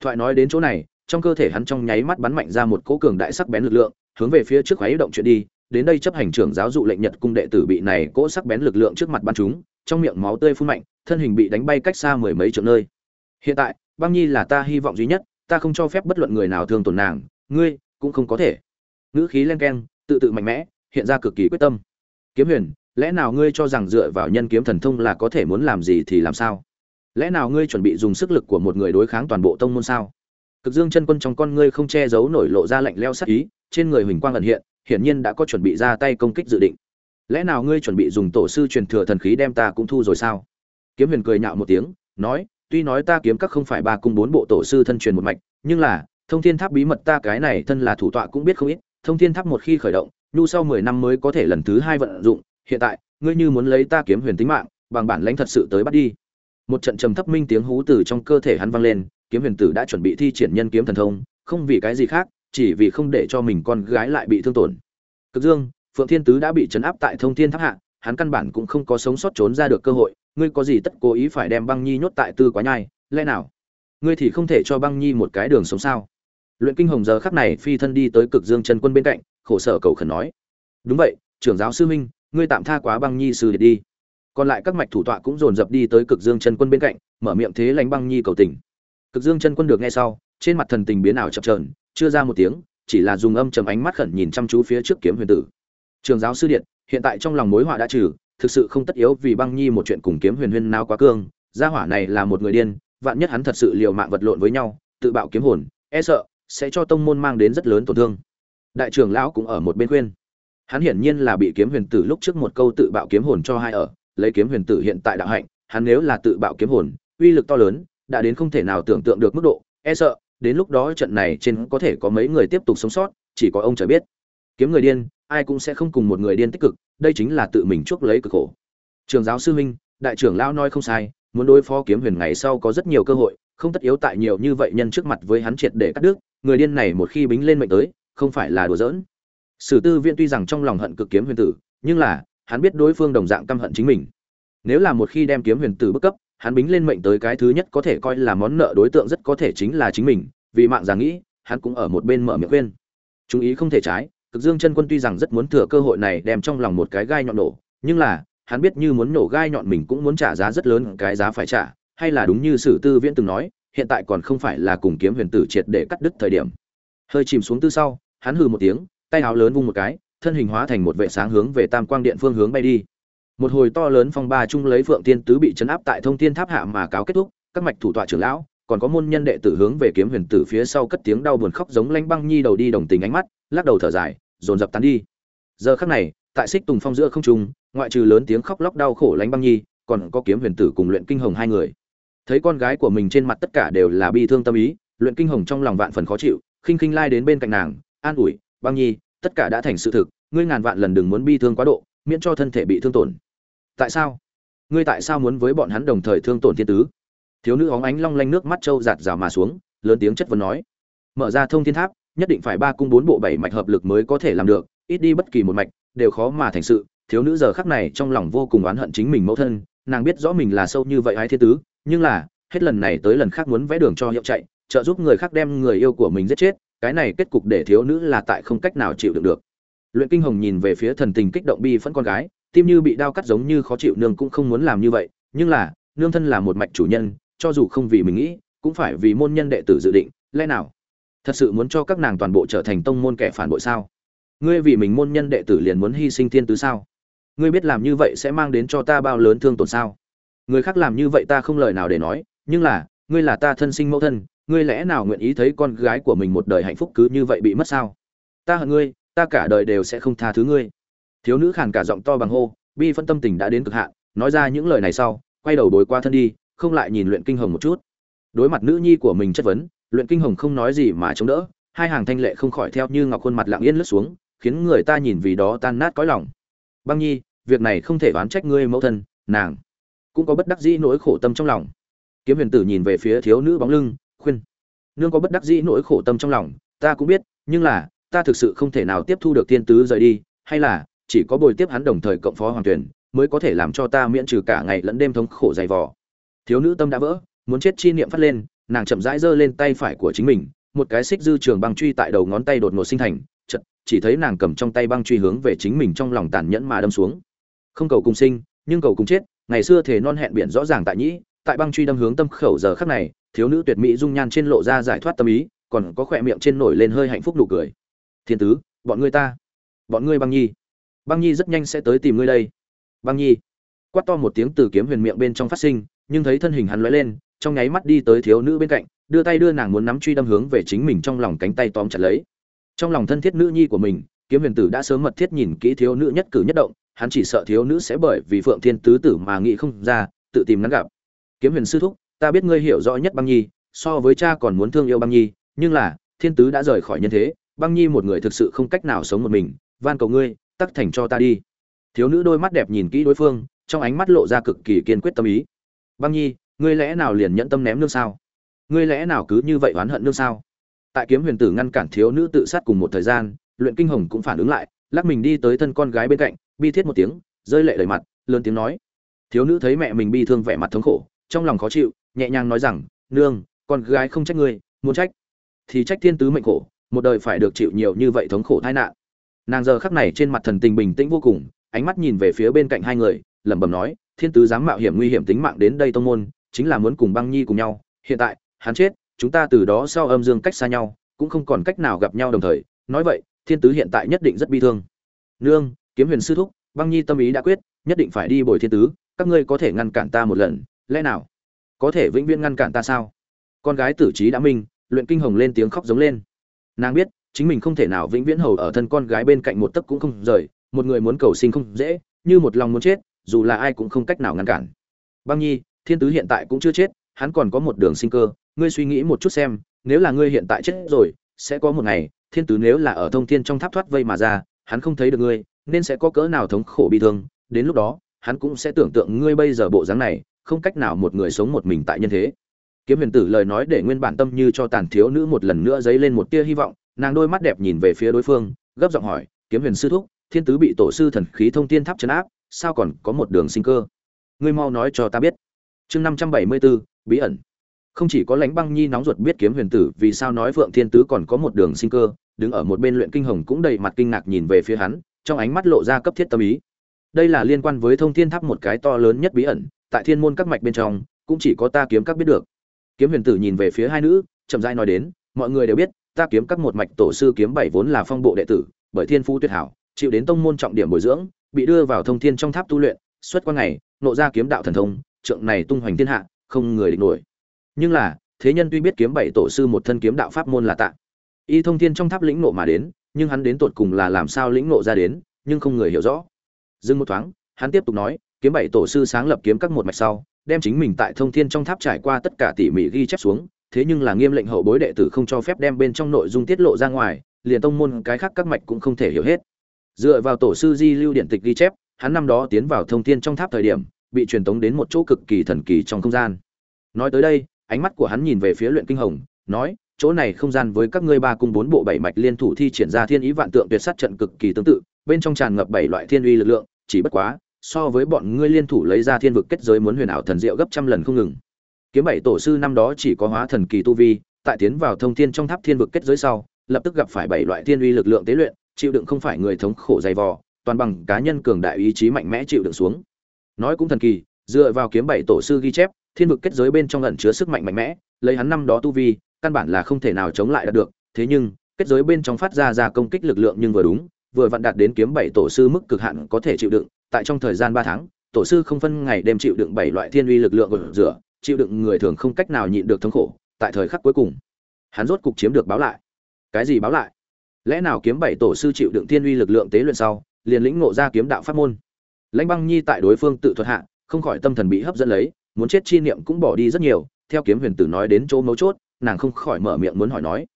Speaker 1: Thoại nói đến chỗ này, trong cơ thể hắn trong nháy mắt bắn mạnh ra một cỗ cường đại sắc bén lực lượng, hướng về phía trước khuấy động chuyện đi, đến đây chấp hành trưởng giáo dụ lệnh nhật cung đệ tử bị này cỗ sắc bén lực lượng trước mặt bắn chúng trong miệng máu tươi phun mạnh, thân hình bị đánh bay cách xa mười mấy trượng nơi. Hiện tại, băng nhi là ta hy vọng duy nhất, ta không cho phép bất luận người nào thương tổn nàng, ngươi cũng không có thể. Ngữ khí len keng, tự tự mạnh mẽ, hiện ra cực kỳ quyết tâm. Kiếm huyền lẽ nào ngươi cho rằng dựa vào nhân kiếm thần thông là có thể muốn làm gì thì làm sao? Lẽ nào ngươi chuẩn bị dùng sức lực của một người đối kháng toàn bộ tông môn sao? Cực dương chân quân trong con ngươi không che giấu nổi lộ ra lạnh leo sắc ý, trên người huỳnh quang ẩn hiện, hiển nhiên đã có chuẩn bị ra tay công kích dự định. Lẽ nào ngươi chuẩn bị dùng tổ sư truyền thừa thần khí đem ta cũng thu rồi sao? Kiếm huyền cười nhạo một tiếng, nói, tuy nói ta kiếm các không phải ba cung bốn bộ tổ sư thân truyền một mạch, nhưng là, thông thiên tháp bí mật ta cái này thân là thủ tọa cũng biết không ít, thông thiên tháp một khi khởi động, nhu sau mười năm mới có thể lần thứ hai vận dụng hiện tại, ngươi như muốn lấy ta kiếm huyền tính mạng, bằng bản lãnh thật sự tới bắt đi. Một trận trầm thấp minh tiếng hú từ trong cơ thể hắn vang lên, kiếm huyền tử đã chuẩn bị thi triển nhân kiếm thần thông, không vì cái gì khác, chỉ vì không để cho mình con gái lại bị thương tổn. Cực dương, phượng thiên tứ đã bị chấn áp tại thông thiên tháp hạ, hắn căn bản cũng không có sống sót trốn ra được cơ hội, ngươi có gì tất cố ý phải đem băng nhi nhốt tại tư quá nhai, lẽ nào? Ngươi thì không thể cho băng nhi một cái đường sống sao? Luyện kinh hồng giờ khắc này phi thân đi tới cực dương chân quân bên cạnh, khổ sở cầu khẩn nói. Đúng vậy, trưởng giáo sư minh ngươi tạm tha quá băng nhi sư điệt đi. Còn lại các mạch thủ tọa cũng dồn dập đi tới cực dương chân quân bên cạnh, mở miệng thế lánh băng nhi cầu tình. Cực dương chân quân được nghe sau, trên mặt thần tình biến ảo chập trờn chưa ra một tiếng, chỉ là dùng âm trầm ánh mắt khẩn nhìn chăm chú phía trước kiếm huyền tử. Trường giáo sư điện hiện tại trong lòng mối họa đã trừ, thực sự không tất yếu vì băng nhi một chuyện cùng kiếm huyền huyên nào quá cương, gia hỏa này là một người điên, vạn nhất hắn thật sự liều mạng vật lộn với nhau, tự bạo kiếm hồn e sợ sẽ cho tông môn mang đến rất lớn tổn thương. Đại trưởng lão cũng ở một bên khuyên hắn hiển nhiên là bị kiếm huyền tử lúc trước một câu tự bạo kiếm hồn cho hai ở, lấy kiếm huyền tử hiện tại đạo hạnh, hắn nếu là tự bạo kiếm hồn, uy lực to lớn, đã đến không thể nào tưởng tượng được mức độ e sợ, đến lúc đó trận này trên có thể có mấy người tiếp tục sống sót, chỉ có ông trời biết. Kiếm người điên, ai cũng sẽ không cùng một người điên tích cực, đây chính là tự mình chuốc lấy cực khổ. Trường giáo sư minh đại trưởng lão nói không sai, muốn đối phó kiếm huyền ngày sau có rất nhiều cơ hội, không tất yếu tại nhiều như vậy nhân trước mặt với hắn triệt để cắt đứt, người điên này một khi bính lên mệnh tới, không phải là đùa giỡn sử tư viên tuy rằng trong lòng hận cực kiếm huyền tử, nhưng là, hắn biết đối phương đồng dạng căm hận chính mình. Nếu là một khi đem kiếm huyền tử bức cấp, hắn bính lên mệnh tới cái thứ nhất có thể coi là món nợ đối tượng rất có thể chính là chính mình, vì mạng già nghĩ, hắn cũng ở một bên mở miệng khuyên. Chú ý không thể trái, cực dương chân quân tuy rằng rất muốn thừa cơ hội này đem trong lòng một cái gai nhọn nổ, nhưng là, hắn biết như muốn nổ gai nhọn mình cũng muốn trả giá rất lớn, cái giá phải trả, hay là đúng như sử tư viễn từng nói, hiện tại còn không phải là cùng kiếm huyền tử triệt để cắt đứt thời điểm. Hơi chìm xuống tư sau, hắn hừ một tiếng tay áo lớn vung một cái, thân hình hóa thành một vệ sáng hướng về tam quang điện phương hướng bay đi. Một hồi to lớn phong ba chung lấy phượng tiên tứ bị chấn áp tại thông thiên tháp hạ mà cáo kết thúc, các mạch thủ tọa trưởng lão, còn có môn nhân đệ tử hướng về kiếm huyền tử phía sau cất tiếng đau buồn khóc giống lanh băng nhi đầu đi đồng tình ánh mắt, lắc đầu thở dài, dồn dập tán đi. Giờ khắc này, tại xích tùng phong giữa không trung, ngoại trừ lớn tiếng khóc lóc đau khổ lanh băng nhi, còn có kiếm huyền tử cùng luyện kinh hồng hai người. Thấy con gái của mình trên mặt tất cả đều là bi thương tâm ý, luyện kinh hồng trong lòng vạn phần khó chịu, khinh khinh lai đến bên cạnh nàng, an ủi băng nhi, tất cả đã thành sự thực, ngươi ngàn vạn lần đừng muốn bi thương quá độ, miễn cho thân thể bị thương tổn. Tại sao? Ngươi tại sao muốn với bọn hắn đồng thời thương tổn thiên tứ? Thiếu nữ óng ánh long lanh nước mắt trâu giạt rào mà xuống, lớn tiếng chất vấn nói. Mở ra thông thiên tháp, nhất định phải ba cung bốn bộ bảy mạch hợp lực mới có thể làm được, ít đi bất kỳ một mạch, đều khó mà thành sự. Thiếu nữ giờ khắc này trong lòng vô cùng oán hận chính mình mẫu thân, nàng biết rõ mình là sâu như vậy Ái thiên tứ, nhưng là, hết lần này tới lần khác muốn vẽ đường cho hiệu chạy, trợ giúp người khác đem người yêu của mình giết chết cái này kết cục để thiếu nữ là tại không cách nào chịu đựng được. Luyện kinh hồng nhìn về phía thần tình kích động bi phẫn con gái, tim như bị đau cắt giống như khó chịu nương cũng không muốn làm như vậy, nhưng là, nương thân là một mạch chủ nhân, cho dù không vì mình nghĩ, cũng phải vì môn nhân đệ tử dự định, lẽ nào? Thật sự muốn cho các nàng toàn bộ trở thành tông môn kẻ phản bội sao? Ngươi vì mình môn nhân đệ tử liền muốn hy sinh thiên tứ sao? Ngươi biết làm như vậy sẽ mang đến cho ta bao lớn thương tổn sao? Người khác làm như vậy ta không lời nào để nói, nhưng là, ngươi là ta thân sinh mẫu thân ngươi lẽ nào nguyện ý thấy con gái của mình một đời hạnh phúc cứ như vậy bị mất sao? Ta hận ngươi, ta cả đời đều sẽ không tha thứ ngươi. Thiếu nữ khàn cả giọng to bằng hô, bi phân tâm tình đã đến cực hạn, nói ra những lời này sau, quay đầu bồi qua thân đi, không lại nhìn luyện kinh hồng một chút. Đối mặt nữ nhi của mình chất vấn, luyện kinh hồng không nói gì mà chống đỡ, hai hàng thanh lệ không khỏi theo như ngọc khuôn mặt lặng yên lướt xuống, khiến người ta nhìn vì đó tan nát cõi lòng. Băng nhi, việc này không thể oán trách ngươi mẫu thân, nàng cũng có bất đắc dĩ nỗi khổ tâm trong lòng. Kiếm huyền tử nhìn về phía thiếu nữ bóng lưng khuyên. Nương có bất đắc dĩ nỗi khổ tâm trong lòng, ta cũng biết, nhưng là, ta thực sự không thể nào tiếp thu được thiên tứ rời đi, hay là, chỉ có bồi tiếp hắn đồng thời cộng phó hoàng tuyển, mới có thể làm cho ta miễn trừ cả ngày lẫn đêm thống khổ dày vò. Thiếu nữ tâm đã vỡ, muốn chết chi niệm phát lên, nàng chậm rãi giơ lên tay phải của chính mình, một cái xích dư trường băng truy tại đầu ngón tay đột ngột sinh thành chật chỉ thấy nàng cầm trong tay băng truy hướng về chính mình trong lòng tàn nhẫn mà đâm xuống. Không cầu cùng sinh, nhưng cầu cùng chết, ngày xưa thể non hẹn biển rõ ràng tại nhĩ, tại băng truy đâm hướng tâm khẩu giờ khắc này thiếu nữ tuyệt mỹ dung nhan trên lộ ra giải thoát tâm ý, còn có khỏe miệng trên nổi lên hơi hạnh phúc nụ cười. Thiên tứ, bọn ngươi ta, bọn ngươi băng nhi. Băng nhi rất nhanh sẽ tới tìm ngươi đây. Băng nhi. Quát to một tiếng từ kiếm huyền miệng bên trong phát sinh, nhưng thấy thân hình hắn lóe lên, trong nháy mắt đi tới thiếu nữ bên cạnh, đưa tay đưa nàng muốn nắm truy đâm hướng về chính mình trong lòng cánh tay tóm chặt lấy. Trong lòng thân thiết nữ nhi của mình, kiếm huyền tử đã sớm mật thiết nhìn kỹ thiếu nữ nhất cử nhất động, hắn chỉ sợ thiếu nữ sẽ bởi vì phượng thiên tứ tử mà nghĩ không ra, tự tìm ngắn gặp. Kiếm huyền sư thúc ta biết ngươi hiểu rõ nhất băng nhi, so với cha còn muốn thương yêu băng nhi, nhưng là, thiên tứ đã rời khỏi nhân thế, băng nhi một người thực sự không cách nào sống một mình, van cầu ngươi, tắc thành cho ta đi. Thiếu nữ đôi mắt đẹp nhìn kỹ đối phương, trong ánh mắt lộ ra cực kỳ kiên quyết tâm ý. Băng nhi, ngươi lẽ nào liền nhẫn tâm ném nương sao? Ngươi lẽ nào cứ như vậy oán hận nương sao? Tại kiếm huyền tử ngăn cản thiếu nữ tự sát cùng một thời gian, luyện kinh hồng cũng phản ứng lại, lắc mình đi tới thân con gái bên cạnh, bi thiết một tiếng, rơi lệ đầy mặt, lớn tiếng nói. Thiếu nữ thấy mẹ mình bi thương vẻ mặt thống khổ, trong lòng khó chịu nhẹ nhàng nói rằng, nương, con gái không trách ngươi, muốn trách thì trách thiên tứ mệnh khổ, một đời phải được chịu nhiều như vậy thống khổ tai nạn. Nàng giờ khắc này trên mặt thần tình bình tĩnh vô cùng, ánh mắt nhìn về phía bên cạnh hai người, lẩm bẩm nói, thiên tứ dám mạo hiểm nguy hiểm tính mạng đến đây tông môn, chính là muốn cùng băng nhi cùng nhau. Hiện tại, hắn chết, chúng ta từ đó sau âm dương cách xa nhau, cũng không còn cách nào gặp nhau đồng thời. Nói vậy, thiên tứ hiện tại nhất định rất bi thương. Nương, kiếm huyền sư thúc, băng nhi tâm ý đã quyết, nhất định phải đi bồi thiên tứ, các ngươi có thể ngăn cản ta một lần, lẽ nào? Có thể vĩnh viễn ngăn cản ta sao? Con gái tử trí đã minh, luyện kinh hồng lên tiếng khóc giống lên. Nàng biết, chính mình không thể nào vĩnh viễn hầu ở thân con gái bên cạnh một tấc cũng không rời, một người muốn cầu sinh không dễ, như một lòng muốn chết, dù là ai cũng không cách nào ngăn cản. Băng nhi, thiên tứ hiện tại cũng chưa chết, hắn còn có một đường sinh cơ, ngươi suy nghĩ một chút xem, nếu là ngươi hiện tại chết rồi, sẽ có một ngày, thiên tứ nếu là ở thông thiên trong tháp thoát vây mà ra, hắn không thấy được ngươi, nên sẽ có cỡ nào thống khổ bị thương, đến lúc đó, hắn cũng sẽ tưởng tượng ngươi bây giờ bộ dáng này không cách nào một người sống một mình tại nhân thế. Kiếm huyền tử lời nói để nguyên bản tâm như cho tàn thiếu nữ một lần nữa dấy lên một tia hy vọng, nàng đôi mắt đẹp nhìn về phía đối phương, gấp giọng hỏi, kiếm huyền sư thúc, thiên tứ bị tổ sư thần khí thông thiên tháp chấn áp, sao còn có một đường sinh cơ? Ngươi mau nói cho ta biết. Chương năm trăm bảy mươi bốn bí ẩn. Không chỉ có lãnh băng nhi nóng ruột biết kiếm huyền tử vì sao nói phượng thiên tứ còn có một đường sinh cơ, đứng ở một bên luyện kinh hồng cũng đầy mặt kinh ngạc nhìn về phía hắn, trong ánh mắt lộ ra cấp thiết tâm ý. Đây là liên quan với thông thiên tháp một cái to lớn nhất bí ẩn tại thiên môn các mạch bên trong, cũng chỉ có ta kiếm các biết được. Kiếm huyền tử nhìn về phía hai nữ, chậm rãi nói đến, mọi người đều biết, ta kiếm các một mạch tổ sư kiếm bảy vốn là phong bộ đệ tử, bởi thiên phú tuyệt hảo, chịu đến tông môn trọng điểm bồi dưỡng, bị đưa vào thông thiên trong tháp tu luyện, xuất qua ngày, nộ ra kiếm đạo thần thông, trượng này tung hoành thiên hạ, không người địch nổi. Nhưng là, thế nhân tuy biết kiếm bảy tổ sư một thân kiếm đạo pháp môn là tạ. Y thông thiên trong tháp lĩnh nộ mà đến, nhưng hắn đến tột cùng là làm sao lĩnh nộ ra đến, nhưng không người hiểu rõ. Dừng một thoáng, hắn tiếp tục nói kiếm bảy tổ sư sáng lập kiếm các một mạch sau, đem chính mình tại thông thiên trong tháp trải qua tất cả tỉ mỉ ghi chép xuống, thế nhưng là nghiêm lệnh hậu bối đệ tử không cho phép đem bên trong nội dung tiết lộ ra ngoài, liền tông môn cái khác các mạch cũng không thể hiểu hết. Dựa vào tổ sư di lưu điện tịch ghi chép, hắn năm đó tiến vào thông thiên trong tháp thời điểm, bị truyền tống đến một chỗ cực kỳ thần kỳ trong không gian. Nói tới đây, ánh mắt của hắn nhìn về phía luyện kinh hồng, nói, chỗ này không gian với các ngươi ba cung bốn bộ bảy mạch liên thủ thi triển ra thiên ý vạn tượng tuyệt sát trận cực kỳ tương tự, bên trong tràn ngập bảy loại thiên uy lực lượng, chỉ bất quá so với bọn ngươi liên thủ lấy ra thiên vực kết giới muốn huyền ảo thần diệu gấp trăm lần không ngừng. Kiếm bảy tổ sư năm đó chỉ có hóa thần kỳ tu vi, tại tiến vào thông thiên trong tháp thiên vực kết giới sau, lập tức gặp phải bảy loại thiên uy lực lượng tế luyện, chịu đựng không phải người thống khổ dày vò, toàn bằng cá nhân cường đại ý chí mạnh mẽ chịu đựng xuống. Nói cũng thần kỳ, dựa vào kiếm bảy tổ sư ghi chép, thiên vực kết giới bên trong ẩn chứa sức mạnh mạnh mẽ, lấy hắn năm đó tu vi, căn bản là không thể nào chống lại được. Thế nhưng, kết giới bên trong phát ra ra công kích lực lượng nhưng vừa đúng, vừa vặn đạt đến kiếm bảy tổ sư mức cực hạn có thể chịu đựng tại trong thời gian ba tháng, tổ sư không phân ngày đêm chịu đựng bảy loại thiên uy lực lượng của rửa, chịu đựng người thường không cách nào nhịn được thống khổ, tại thời khắc cuối cùng, hắn rốt cục chiếm được báo lại. Cái gì báo lại? Lẽ nào kiếm bảy tổ sư chịu đựng thiên uy lực lượng tế luyện sau, liền lĩnh ngộ ra kiếm đạo pháp môn? Lãnh băng nhi tại đối phương tự thuật hạ, không khỏi tâm thần bị hấp dẫn lấy, muốn chết chi niệm cũng bỏ đi rất nhiều, theo kiếm huyền tử nói đến chỗ mấu chốt, nàng không khỏi mở miệng muốn hỏi nói.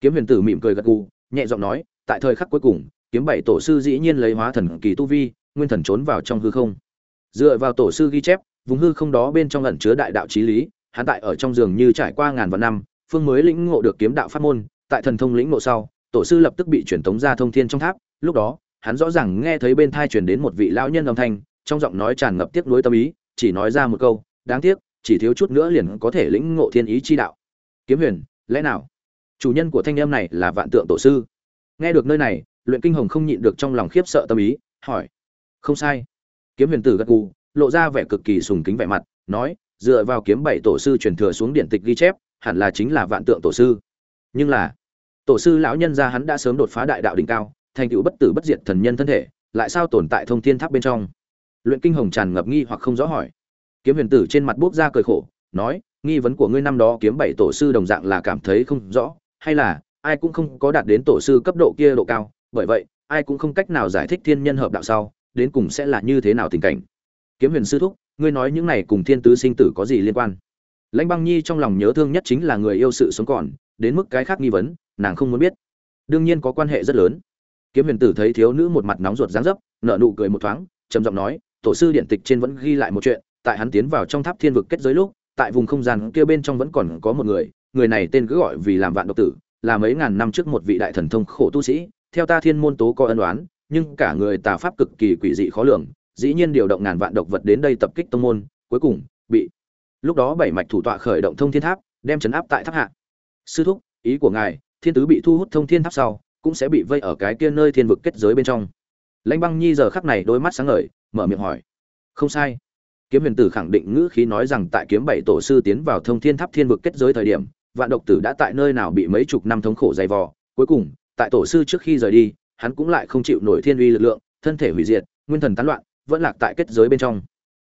Speaker 1: Kiếm huyền tử mỉm cười gật gù, nhẹ giọng nói, tại thời khắc cuối cùng, kiếm bảy tổ sư dĩ nhiên lấy hóa thần kỳ tu vi nguyên thần trốn vào trong hư không. Dựa vào tổ sư ghi chép, vùng hư không đó bên trong ẩn chứa đại đạo trí lý, hắn tại ở trong giường như trải qua ngàn vạn năm, phương mới lĩnh ngộ được kiếm đạo pháp môn, tại thần thông lĩnh ngộ sau, tổ sư lập tức bị truyền tống ra thông thiên trong tháp, lúc đó, hắn rõ ràng nghe thấy bên thai truyền đến một vị lão nhân âm thanh, trong giọng nói tràn ngập tiếc nuối tâm ý, chỉ nói ra một câu, đáng tiếc, chỉ thiếu chút nữa liền có thể lĩnh ngộ thiên ý chi đạo. Kiếm huyền, lẽ nào? Chủ nhân của thanh em này là vạn tượng tổ sư. Nghe được nơi này, luyện kinh hồng không nhịn được trong lòng khiếp sợ tâm ý, hỏi không sai. Kiếm huyền tử gật gù, lộ ra vẻ cực kỳ sùng kính vẻ mặt, nói, dựa vào kiếm bảy tổ sư truyền thừa xuống điện tịch ghi chép, hẳn là chính là vạn tượng tổ sư. Nhưng là, tổ sư lão nhân gia hắn đã sớm đột phá đại đạo đỉnh cao, thành tựu bất tử bất diệt thần nhân thân thể, lại sao tồn tại thông thiên tháp bên trong? Luyện kinh hồng tràn ngập nghi hoặc không rõ hỏi. Kiếm huyền tử trên mặt buốc ra cười khổ, nói, nghi vấn của ngươi năm đó kiếm bảy tổ sư đồng dạng là cảm thấy không rõ, hay là, ai cũng không có đạt đến tổ sư cấp độ kia độ cao, bởi vậy, ai cũng không cách nào giải thích thiên nhân hợp đạo sau đến cùng sẽ là như thế nào tình cảnh? Kiếm huyền sư thúc, ngươi nói những này cùng thiên tứ sinh tử có gì liên quan? Lãnh băng nhi trong lòng nhớ thương nhất chính là người yêu sự sống còn, đến mức cái khác nghi vấn, nàng không muốn biết. Đương nhiên có quan hệ rất lớn. Kiếm huyền tử thấy thiếu nữ một mặt nóng ruột dáng dấp, nở nụ cười một thoáng, trầm giọng nói, tổ sư điện tịch trên vẫn ghi lại một chuyện, tại hắn tiến vào trong tháp thiên vực kết giới lúc, tại vùng không gian kia bên trong vẫn còn có một người người này tên cứ gọi vì làm vạn độc tử, là mấy ngàn năm trước một vị đại thần thông khổ tu sĩ, theo ta thiên môn tố có ân đoán nhưng cả người tà pháp cực kỳ quỷ dị khó lường, dĩ nhiên điều động ngàn vạn độc vật đến đây tập kích tông môn, cuối cùng bị lúc đó bảy mạch thủ tọa khởi động thông thiên tháp, đem chấn áp tại tháp hạ. Sư thúc, ý của ngài, thiên tứ bị thu hút thông thiên tháp sau, cũng sẽ bị vây ở cái kia nơi thiên vực kết giới bên trong. Lãnh băng nhi giờ khắc này đôi mắt sáng ngời, mở miệng hỏi. Không sai. Kiếm huyền tử khẳng định ngữ khí nói rằng tại kiếm bảy tổ sư tiến vào thông thiên tháp thiên vực kết giới thời điểm, vạn độc tử đã tại nơi nào bị mấy chục năm thống khổ dày vò, cuối cùng, tại tổ sư trước khi rời đi hắn cũng lại không chịu nổi thiên uy lực lượng, thân thể hủy diệt, nguyên thần tán loạn, vẫn lạc tại kết giới bên trong.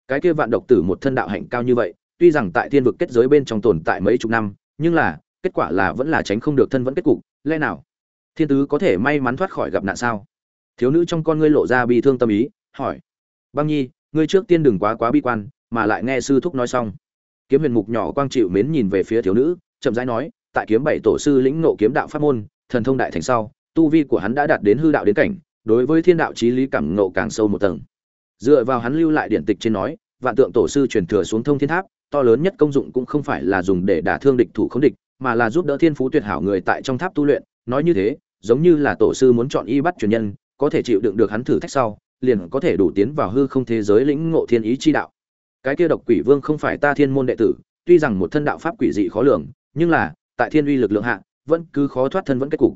Speaker 1: Cái kia vạn độc tử một thân đạo hạnh cao như vậy, tuy rằng tại thiên vực kết giới bên trong tồn tại mấy chục năm, nhưng là, kết quả là vẫn là tránh không được thân vẫn kết cục, lẽ nào? Thiên tứ có thể may mắn thoát khỏi gặp nạn sao? Thiếu nữ trong con ngươi lộ ra bi thương tâm ý, hỏi. Băng nhi, ngươi trước tiên đừng quá quá bi quan, mà lại nghe sư thúc nói xong. Kiếm huyền mục nhỏ quang chịu mến nhìn về phía thiếu nữ, chậm rãi nói, tại kiếm bảy tổ sư lĩnh ngộ kiếm đạo pháp môn, thần thông đại thành sau tu vi của hắn đã đạt đến hư đạo đến cảnh, đối với thiên đạo trí lý cảm ngộ càng sâu một tầng. Dựa vào hắn lưu lại điển tịch trên nói, vạn tượng tổ sư truyền thừa xuống thông thiên tháp, to lớn nhất công dụng cũng không phải là dùng để đả thương địch thủ không địch, mà là giúp đỡ thiên phú tuyệt hảo người tại trong tháp tu luyện. Nói như thế, giống như là tổ sư muốn chọn y bắt truyền nhân, có thể chịu đựng được hắn thử thách sau, liền có thể đủ tiến vào hư không thế giới lĩnh ngộ thiên ý chi đạo. Cái kia độc quỷ vương không phải ta thiên môn đệ tử, tuy rằng một thân đạo pháp quỷ dị khó lường, nhưng là, tại thiên uy lực lượng hạ, vẫn cứ khó thoát thân vẫn kết cục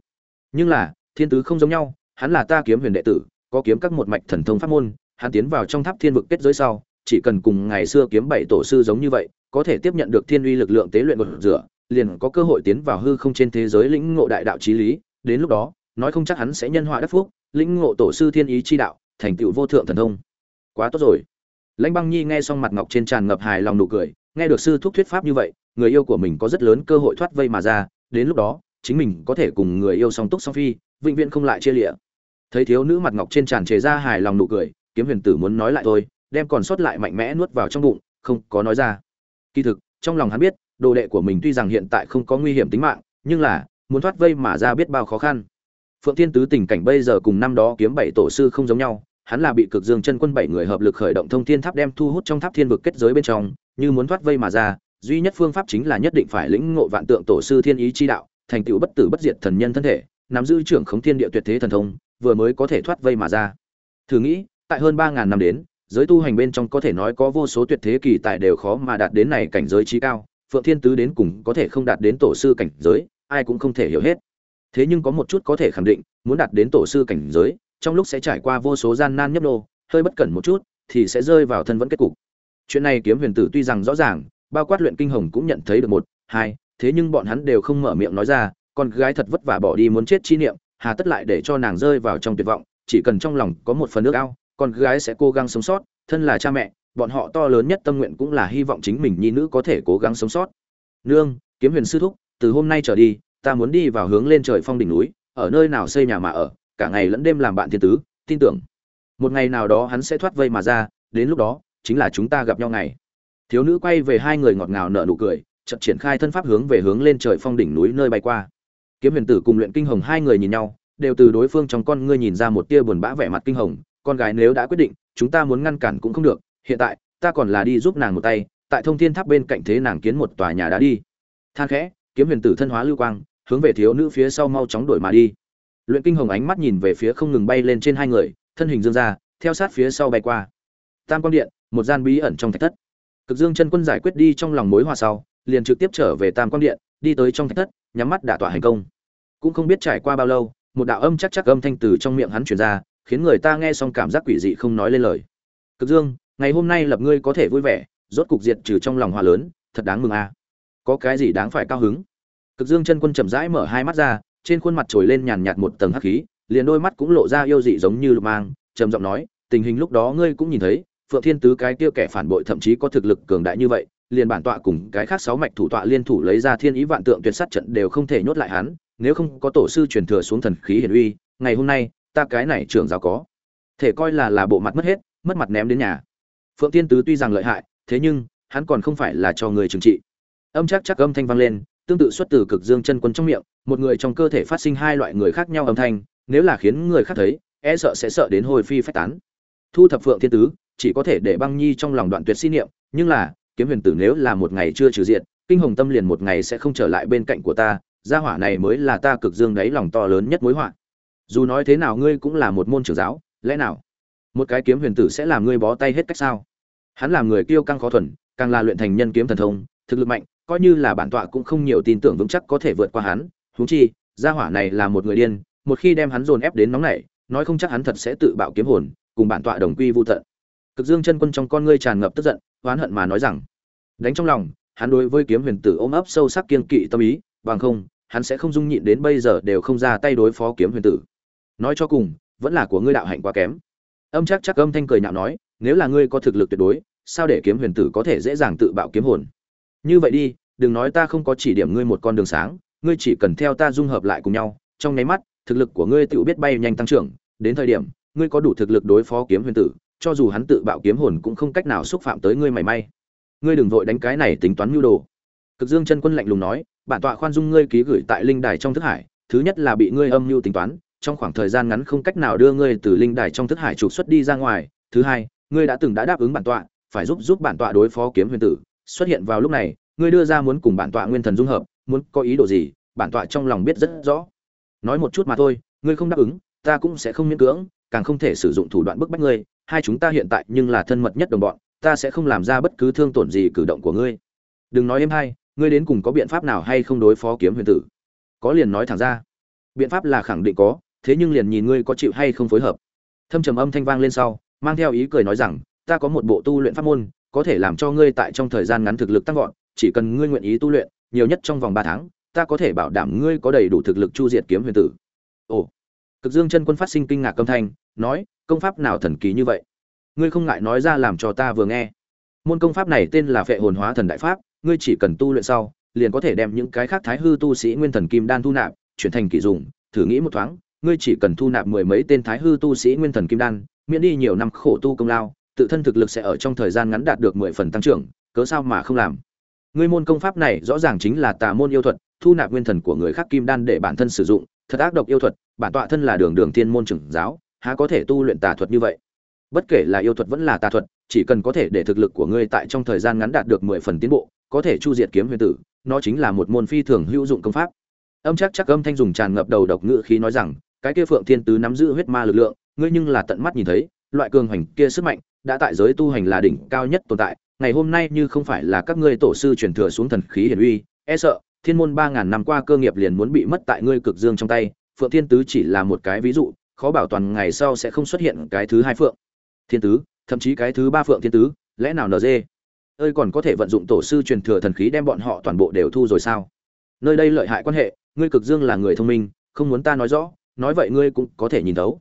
Speaker 1: nhưng là, thiên tứ không giống nhau, hắn là ta kiếm huyền đệ tử, có kiếm các một mạch thần thông pháp môn, hắn tiến vào trong tháp thiên vực kết giới sau, chỉ cần cùng ngày xưa kiếm bảy tổ sư giống như vậy, có thể tiếp nhận được thiên uy lực lượng tế luyện một rửa, liền có cơ hội tiến vào hư không trên thế giới lĩnh ngộ đại đạo trí lý. Đến lúc đó, nói không chắc hắn sẽ nhân họa đắc phúc, lĩnh ngộ tổ sư thiên ý chi đạo, thành tựu vô thượng thần thông. Quá tốt rồi. Lãnh băng nhi nghe xong mặt ngọc trên tràn ngập hài lòng nụ cười, nghe được sư thúc thuyết pháp như vậy, người yêu của mình có rất lớn cơ hội thoát vây mà ra. Đến lúc đó chính mình có thể cùng người yêu song túc song phi, vĩnh viễn không lại chia lịa. Thấy thiếu nữ mặt ngọc trên tràn trề ra hài lòng nụ cười, kiếm huyền tử muốn nói lại thôi, đem còn sót lại mạnh mẽ nuốt vào trong bụng, không có nói ra. Kỳ thực, trong lòng hắn biết, đồ đệ của mình tuy rằng hiện tại không có nguy hiểm tính mạng, nhưng là, muốn thoát vây mà ra biết bao khó khăn. Phượng thiên tứ tình cảnh bây giờ cùng năm đó kiếm bảy tổ sư không giống nhau, hắn là bị cực dương chân quân bảy người hợp lực khởi động thông thiên tháp đem thu hút trong tháp thiên vực kết giới bên trong, như muốn thoát vây mà ra, duy nhất phương pháp chính là nhất định phải lĩnh ngộ vạn tượng tổ sư thiên ý chi đạo thành tựu bất tử bất diệt thần nhân thân thể, nắm giữ trưởng khống thiên địa tuyệt thế thần thông, vừa mới có thể thoát vây mà ra. Thử nghĩ, tại hơn ba ngàn năm đến, giới tu hành bên trong có thể nói có vô số tuyệt thế kỳ tài đều khó mà đạt đến này cảnh giới trí cao, phượng thiên tứ đến cùng có thể không đạt đến tổ sư cảnh giới, ai cũng không thể hiểu hết. Thế nhưng có một chút có thể khẳng định, muốn đạt đến tổ sư cảnh giới, trong lúc sẽ trải qua vô số gian nan nhấp nô, hơi bất cẩn một chút, thì sẽ rơi vào thân vẫn kết cục. Chuyện này kiếm huyền tử tuy rằng rõ ràng, bao quát luyện kinh hồng cũng nhận thấy được một, hai thế nhưng bọn hắn đều không mở miệng nói ra, con gái thật vất vả bỏ đi muốn chết chi niệm, hà tất lại để cho nàng rơi vào trong tuyệt vọng, chỉ cần trong lòng có một phần nước ao, con gái sẽ cố gắng sống sót, thân là cha mẹ, bọn họ to lớn nhất tâm nguyện cũng là hy vọng chính mình nhi nữ có thể cố gắng sống sót. Nương, kiếm huyền sư thúc, từ hôm nay trở đi, ta muốn đi vào hướng lên trời phong đỉnh núi, ở nơi nào xây nhà mà ở, cả ngày lẫn đêm làm bạn thiên tứ, tin tưởng. Một ngày nào đó hắn sẽ thoát vây mà ra, đến lúc đó, chính là chúng ta gặp nhau ngày. Thiếu nữ quay về hai người ngọt ngào nở nụ cười chợt triển khai thân pháp hướng về hướng lên trời phong đỉnh núi nơi bay qua. Kiếm huyền tử cùng luyện kinh hồng hai người nhìn nhau, đều từ đối phương trong con ngươi nhìn ra một tia buồn bã vẻ mặt kinh hồng, con gái nếu đã quyết định, chúng ta muốn ngăn cản cũng không được, hiện tại, ta còn là đi giúp nàng một tay, tại thông thiên tháp bên cạnh thế nàng kiến một tòa nhà đã đi. Than khẽ, kiếm huyền tử thân hóa lưu quang, hướng về thiếu nữ phía sau mau chóng đuổi mà đi. Luyện kinh hồng ánh mắt nhìn về phía không ngừng bay lên trên hai người, thân hình dương ra, theo sát phía sau bay qua. Tam quang điện, một gian bí ẩn trong thạch thất. Cực dương chân quân giải quyết đi trong lòng mối hòa sau liền trực tiếp trở về tam quang điện, đi tới trong thạch thất, nhắm mắt đả tọa hành công. Cũng không biết trải qua bao lâu, một đạo âm chắc chắc âm thanh từ trong miệng hắn truyền ra, khiến người ta nghe xong cảm giác quỷ dị không nói lên lời. Cực dương, ngày hôm nay lập ngươi có thể vui vẻ, rốt cục diệt trừ trong lòng hòa lớn, thật đáng mừng a. À. có cái gì đáng phải cao hứng? Cực dương chân quân chậm rãi mở hai mắt ra, trên khuôn mặt trồi lên nhàn nhạt một tầng hắc khí, liền đôi mắt cũng lộ ra yêu dị giống như lục mang, trầm giọng nói, tình hình lúc đó ngươi cũng nhìn thấy, phượng thiên tứ cái kia kẻ phản bội thậm chí có thực lực cường đại như vậy liền bản tọa cùng cái khác sáu mạch thủ tọa liên thủ lấy ra thiên ý vạn tượng tuyệt sát trận đều không thể nhốt lại hắn, nếu không có tổ sư truyền thừa xuống thần khí hiển uy, ngày hôm nay, ta cái này trưởng giáo có thể coi là là bộ mặt mất hết, mất mặt ném đến nhà. Phượng thiên tứ tuy rằng lợi hại, thế nhưng, hắn còn không phải là cho người trừng trị. Âm chắc chắc âm thanh vang lên, tương tự xuất từ cực dương chân quân trong miệng, một người trong cơ thể phát sinh hai loại người khác nhau âm thanh, nếu là khiến người khác thấy e sợ sẽ sợ đến hồi phi phách tán. Thu thập phượng thiên tứ, chỉ có thể để băng nhi trong lòng đoạn tuyệt si niệm, nhưng là kiếm huyền tử nếu là một ngày chưa trừ diện, kinh hồng tâm liền một ngày sẽ không trở lại bên cạnh của ta, gia hỏa này mới là ta cực dương đáy lòng to lớn nhất mối họa. Dù nói thế nào ngươi cũng là một môn trưởng giáo, lẽ nào? Một cái kiếm huyền tử sẽ làm ngươi bó tay hết cách sao? Hắn làm người kiêu căng khó thuần, càng là luyện thành nhân kiếm thần thông, thực lực mạnh, coi như là bản tọa cũng không nhiều tin tưởng vững chắc có thể vượt qua hắn. Huống chi, gia hỏa này là một người điên, một khi đem hắn dồn ép đến nóng nảy, nói không chắc hắn thật sẽ tự bạo kiếm hồn, cùng bản tọa đồng quy vô tận. Cực dương chân quân trong con ngươi tràn ngập tức giận, oán hận mà nói rằng đánh trong lòng, hắn đối với kiếm huyền tử ôm ấp sâu sắc kiên kỵ tâm ý, bằng không, hắn sẽ không dung nhịn đến bây giờ đều không ra tay đối phó kiếm huyền tử. Nói cho cùng, vẫn là của ngươi đạo hạnh quá kém. Âm chắc chắc âm thanh cười nhạo nói, nếu là ngươi có thực lực tuyệt đối, sao để kiếm huyền tử có thể dễ dàng tự bạo kiếm hồn? Như vậy đi, đừng nói ta không có chỉ điểm ngươi một con đường sáng, ngươi chỉ cần theo ta dung hợp lại cùng nhau, trong nháy mắt, thực lực của ngươi tự biết bay nhanh tăng trưởng, đến thời điểm, ngươi có đủ thực lực đối phó kiếm huyền tử, cho dù hắn tự bạo kiếm hồn cũng không cách nào xúc phạm tới ngươi mảy may ngươi đừng vội đánh cái này tính toán mưu đồ. Cực dương chân quân lạnh lùng nói, bản tọa khoan dung ngươi ký gửi tại linh đài trong thức hải, thứ nhất là bị ngươi âm mưu tính toán, trong khoảng thời gian ngắn không cách nào đưa ngươi từ linh đài trong thức hải trục xuất đi ra ngoài. Thứ hai, ngươi đã từng đã đáp ứng bản tọa, phải giúp giúp bản tọa đối phó kiếm huyền tử. Xuất hiện vào lúc này, ngươi đưa ra muốn cùng bản tọa nguyên thần dung hợp, muốn có ý đồ gì, bản tọa trong lòng biết rất rõ. Nói một chút mà thôi, ngươi không đáp ứng, ta cũng sẽ không miễn cưỡng, càng không thể sử dụng thủ đoạn bức bách ngươi. Hai chúng ta hiện tại nhưng là thân mật nhất đồng bọn ta sẽ không làm ra bất cứ thương tổn gì cử động của ngươi. Đừng nói em hay, ngươi đến cùng có biện pháp nào hay không đối phó kiếm huyền tử? Có liền nói thẳng ra. Biện pháp là khẳng định có, thế nhưng liền nhìn ngươi có chịu hay không phối hợp. Thâm trầm âm thanh vang lên sau, mang theo ý cười nói rằng, ta có một bộ tu luyện pháp môn, có thể làm cho ngươi tại trong thời gian ngắn thực lực tăng vọt, chỉ cần ngươi nguyện ý tu luyện, nhiều nhất trong vòng ba tháng, ta có thể bảo đảm ngươi có đầy đủ thực lực chu diệt kiếm huyền tử. Ồ. Cực dương chân quân phát sinh kinh ngạc âm thanh, nói, công pháp nào thần kỳ như vậy? Ngươi không ngại nói ra làm cho ta vừa nghe. Môn công pháp này tên là phệ hồn hóa thần đại pháp, ngươi chỉ cần tu luyện sau, liền có thể đem những cái khác thái hư tu sĩ nguyên thần kim đan thu nạp, chuyển thành kỳ dùng, thử nghĩ một thoáng, ngươi chỉ cần thu nạp mười mấy tên thái hư tu sĩ nguyên thần kim đan, miễn đi nhiều năm khổ tu công lao, tự thân thực lực sẽ ở trong thời gian ngắn đạt được mười phần tăng trưởng, cớ sao mà không làm? Ngươi môn công pháp này rõ ràng chính là tà môn yêu thuật, thu nạp nguyên thần của người khác kim đan để bản thân sử dụng, thật ác độc yêu thuật, bản tọa thân là đường đường thiên môn trưởng giáo, há có thể tu luyện tà thuật như vậy? Bất kể là yêu thuật vẫn là tà thuật, chỉ cần có thể để thực lực của ngươi tại trong thời gian ngắn đạt được mười phần tiến bộ, có thể chu diệt kiếm huyền tử, nó chính là một môn phi thường hữu dụng công pháp. Âm chắc chắc âm thanh dùng tràn ngập đầu độc ngữ khí nói rằng, cái kia phượng thiên tứ nắm giữ huyết ma lực lượng, ngươi nhưng là tận mắt nhìn thấy, loại cường hành kia sức mạnh đã tại giới tu hành là đỉnh cao nhất tồn tại, ngày hôm nay như không phải là các ngươi tổ sư truyền thừa xuống thần khí hiển uy e sợ, thiên môn ba ngàn năm qua cơ nghiệp liền muốn bị mất tại ngươi cực dương trong tay, phượng thiên tứ chỉ là một cái ví dụ, khó bảo toàn ngày sau sẽ không xuất hiện cái thứ hai phượng thiên tứ, thậm chí cái thứ ba phượng thiên tứ, lẽ nào nd ơi, còn có thể vận dụng tổ sư truyền thừa thần khí đem bọn họ toàn bộ đều thu rồi sao? Nơi đây lợi hại quan hệ, ngươi cực dương là người thông minh, không muốn ta nói rõ, nói vậy ngươi cũng có thể nhìn thấu.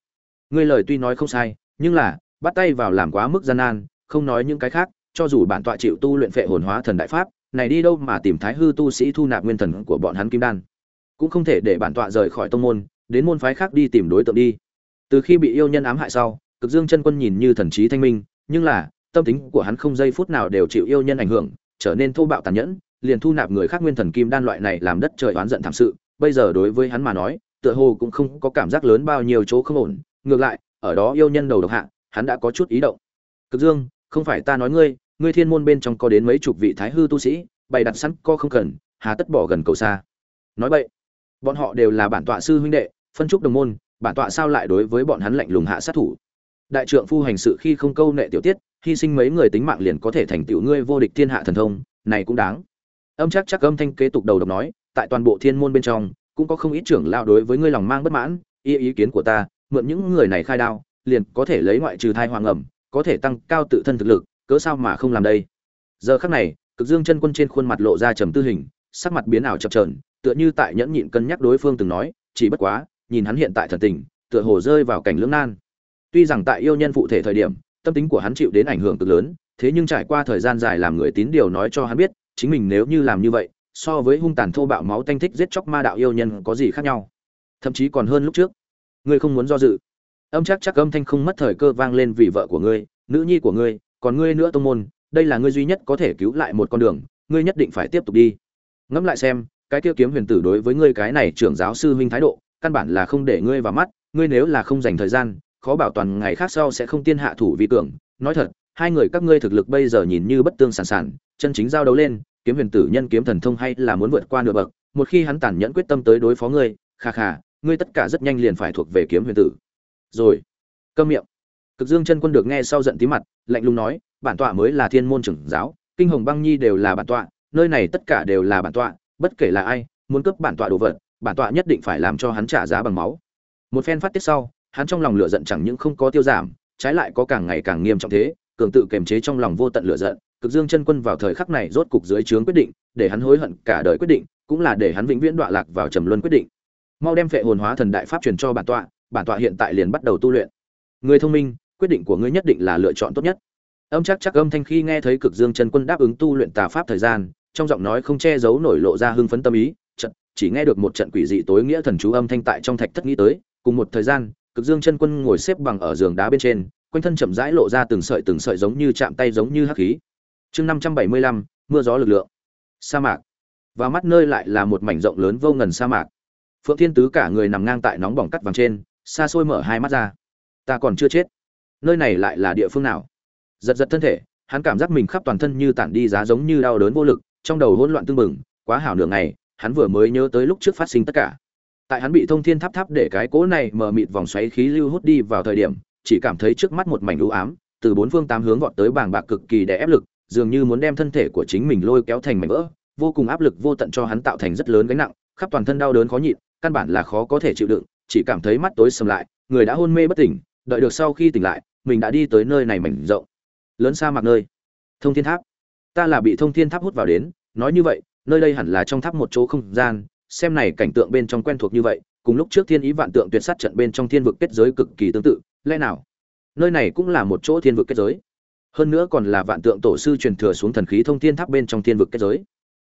Speaker 1: Ngươi lời tuy nói không sai, nhưng là, bắt tay vào làm quá mức gian nan, không nói những cái khác, cho dù bản tọa chịu tu luyện phệ hồn hóa thần đại pháp, này đi đâu mà tìm thái hư tu sĩ thu nạp nguyên thần của bọn hắn kim đan. Cũng không thể để bản tọa rời khỏi tông môn, đến môn phái khác đi tìm đối tượng đi. Từ khi bị yêu nhân ám hại sau cực dương chân quân nhìn như thần trí thanh minh, nhưng là, tâm tính của hắn không giây phút nào đều chịu yêu nhân ảnh hưởng, trở nên thô bạo tàn nhẫn, liền thu nạp người khác nguyên thần kim đan loại này làm đất trời oán giận thảm sự. Bây giờ đối với hắn mà nói, tựa hồ cũng không có cảm giác lớn bao nhiêu chỗ không ổn. Ngược lại, ở đó yêu nhân đầu độc hạ, hắn đã có chút ý động. Cực dương, không phải ta nói ngươi ngươi thiên môn bên trong có đến mấy chục vị thái hư tu sĩ, bày đặt sẵn co không cần, hà tất bỏ gần cầu xa. Nói vậy, bọn họ đều là bản tọa sư huynh đệ, phân trúc đồng môn, bản tọa sao lại đối với bọn hắn lạnh lùng hạ sát thủ? Đại trượng phu hành sự khi không câu nệ tiểu tiết, hy sinh mấy người tính mạng liền có thể thành tựu ngươi vô địch thiên hạ thần thông, này cũng đáng. Âm chắc chắc âm thanh kế tục đầu độc nói, tại toàn bộ thiên môn bên trong, cũng có không ít trưởng lao đối với ngươi lòng mang bất mãn, ý ý kiến của ta, mượn những người này khai đao, liền có thể lấy ngoại trừ thai hoàng ẩm, có thể tăng cao tự thân thực lực, cớ sao mà không làm đây? Giờ khắc này, cực dương chân quân trên khuôn mặt lộ ra trầm tư hình, sắc mặt biến ảo chập trờn tựa như tại nhẫn nhịn cân nhắc đối phương từng nói, chỉ bất quá, nhìn hắn hiện tại thần tình, tựa hồ rơi vào cảnh lưỡng nan tuy rằng tại yêu nhân phụ thể thời điểm, tâm tính của hắn chịu đến ảnh hưởng cực lớn, thế nhưng trải qua thời gian dài làm người tín điều nói cho hắn biết, chính mình nếu như làm như vậy, so với hung tàn thô bạo máu tanh thích giết chóc ma đạo yêu nhân có gì khác nhau. Thậm chí còn hơn lúc trước. Ngươi không muốn do dự. Âm chắc chắc âm thanh không mất thời cơ vang lên vì vợ của ngươi, nữ nhi của ngươi, còn ngươi nữa tông môn, đây là ngươi duy nhất có thể cứu lại một con đường, ngươi nhất định phải tiếp tục đi. Ngẫm lại xem, cái kia kiếm huyền tử đối với ngươi cái này trưởng giáo sư huynh thái độ, căn bản là không để ngươi vào mắt, ngươi nếu là không dành thời gian khó bảo toàn ngày khác sau sẽ không tiên hạ thủ vi cường. Nói thật, hai người các ngươi thực lực bây giờ nhìn như bất tương sản sản, chân chính giao đấu lên, kiếm huyền tử nhân kiếm thần thông hay là muốn vượt qua nửa bậc, một khi hắn tàn nhẫn quyết tâm tới đối phó ngươi, kha kha, ngươi tất cả rất nhanh liền phải thuộc về kiếm huyền tử. Rồi, câm miệng. Cực dương chân quân được nghe sau giận tí mặt, lạnh lùng nói, bản tọa mới là thiên môn trưởng giáo, kinh hồng băng nhi đều là bản tọa, nơi này tất cả đều là bản tọa, bất kể là ai, muốn cướp bản tọa đồ vật, bản tọa nhất định phải làm cho hắn trả giá bằng máu. Một phen phát tiết sau hắn trong lòng lửa giận chẳng những không có tiêu giảm, trái lại có càng ngày càng nghiêm trọng thế, cường tự kiềm chế trong lòng vô tận lửa giận, cực dương chân quân vào thời khắc này rốt cục dưới trướng quyết định, để hắn hối hận cả đời quyết định, cũng là để hắn vĩnh viễn đọa lạc vào trầm luân quyết định. Mau đem phệ hồn hóa thần đại pháp truyền cho bản tọa bản tọa hiện tại liền bắt đầu tu luyện. Người thông minh, quyết định của ngươi nhất định là lựa chọn tốt nhất. Âm chắc chắc âm thanh khi nghe thấy cực dương chân quân đáp ứng tu luyện tà pháp thời gian, trong giọng nói không che giấu nổi lộ ra hưng phấn tâm ý, chợt, chỉ nghe được một trận quỷ dị tối nghĩa thần chú âm thanh tại trong thạch thất nghĩ tới, cùng một thời gian cực dương chân quân ngồi xếp bằng ở giường đá bên trên, quanh thân chậm rãi lộ ra từng sợi từng sợi giống như chạm tay giống như hắc khí. Chương năm trăm bảy mươi lăm, mưa gió lực lượng. Sa mạc. Và mắt nơi lại là một mảnh rộng lớn vô ngần sa mạc. Phượng thiên tứ cả người nằm ngang tại nóng bỏng cắt vàng trên, xa xôi mở hai mắt ra. Ta còn chưa chết. Nơi này lại là địa phương nào? Giật giật thân thể, hắn cảm giác mình khắp toàn thân như tản đi giá giống như đau đớn vô lực, trong đầu hỗn loạn tương bừng, quá hảo nửa ngày, hắn vừa mới nhớ tới lúc trước phát sinh tất cả tại hắn bị thông thiên tháp tháp để cái cỗ này mờ mịt vòng xoáy khí lưu hút đi vào thời điểm, chỉ cảm thấy trước mắt một mảnh u ám, từ bốn phương tám hướng vọt tới bàng bạc cực kỳ đè ép lực, dường như muốn đem thân thể của chính mình lôi kéo thành mảnh vỡ, vô cùng áp lực vô tận cho hắn tạo thành rất lớn gánh nặng, khắp toàn thân đau đớn khó nhịn, căn bản là khó có thể chịu đựng, chỉ cảm thấy mắt tối sầm lại, người đã hôn mê bất tỉnh, đợi được sau khi tỉnh lại, mình đã đi tới nơi này mảnh rộng. Lớn xa mạc nơi. Thông thiên tháp. Ta là bị thông thiên tháp hút vào đến, nói như vậy, nơi đây hẳn là trong tháp một chỗ không gian xem này cảnh tượng bên trong quen thuộc như vậy, cùng lúc trước thiên ý vạn tượng tuyệt sát trận bên trong thiên vực kết giới cực kỳ tương tự, lẽ nào? Nơi này cũng là một chỗ thiên vực kết giới. Hơn nữa còn là vạn tượng tổ sư truyền thừa xuống thần khí thông thiên tháp bên trong thiên vực kết giới.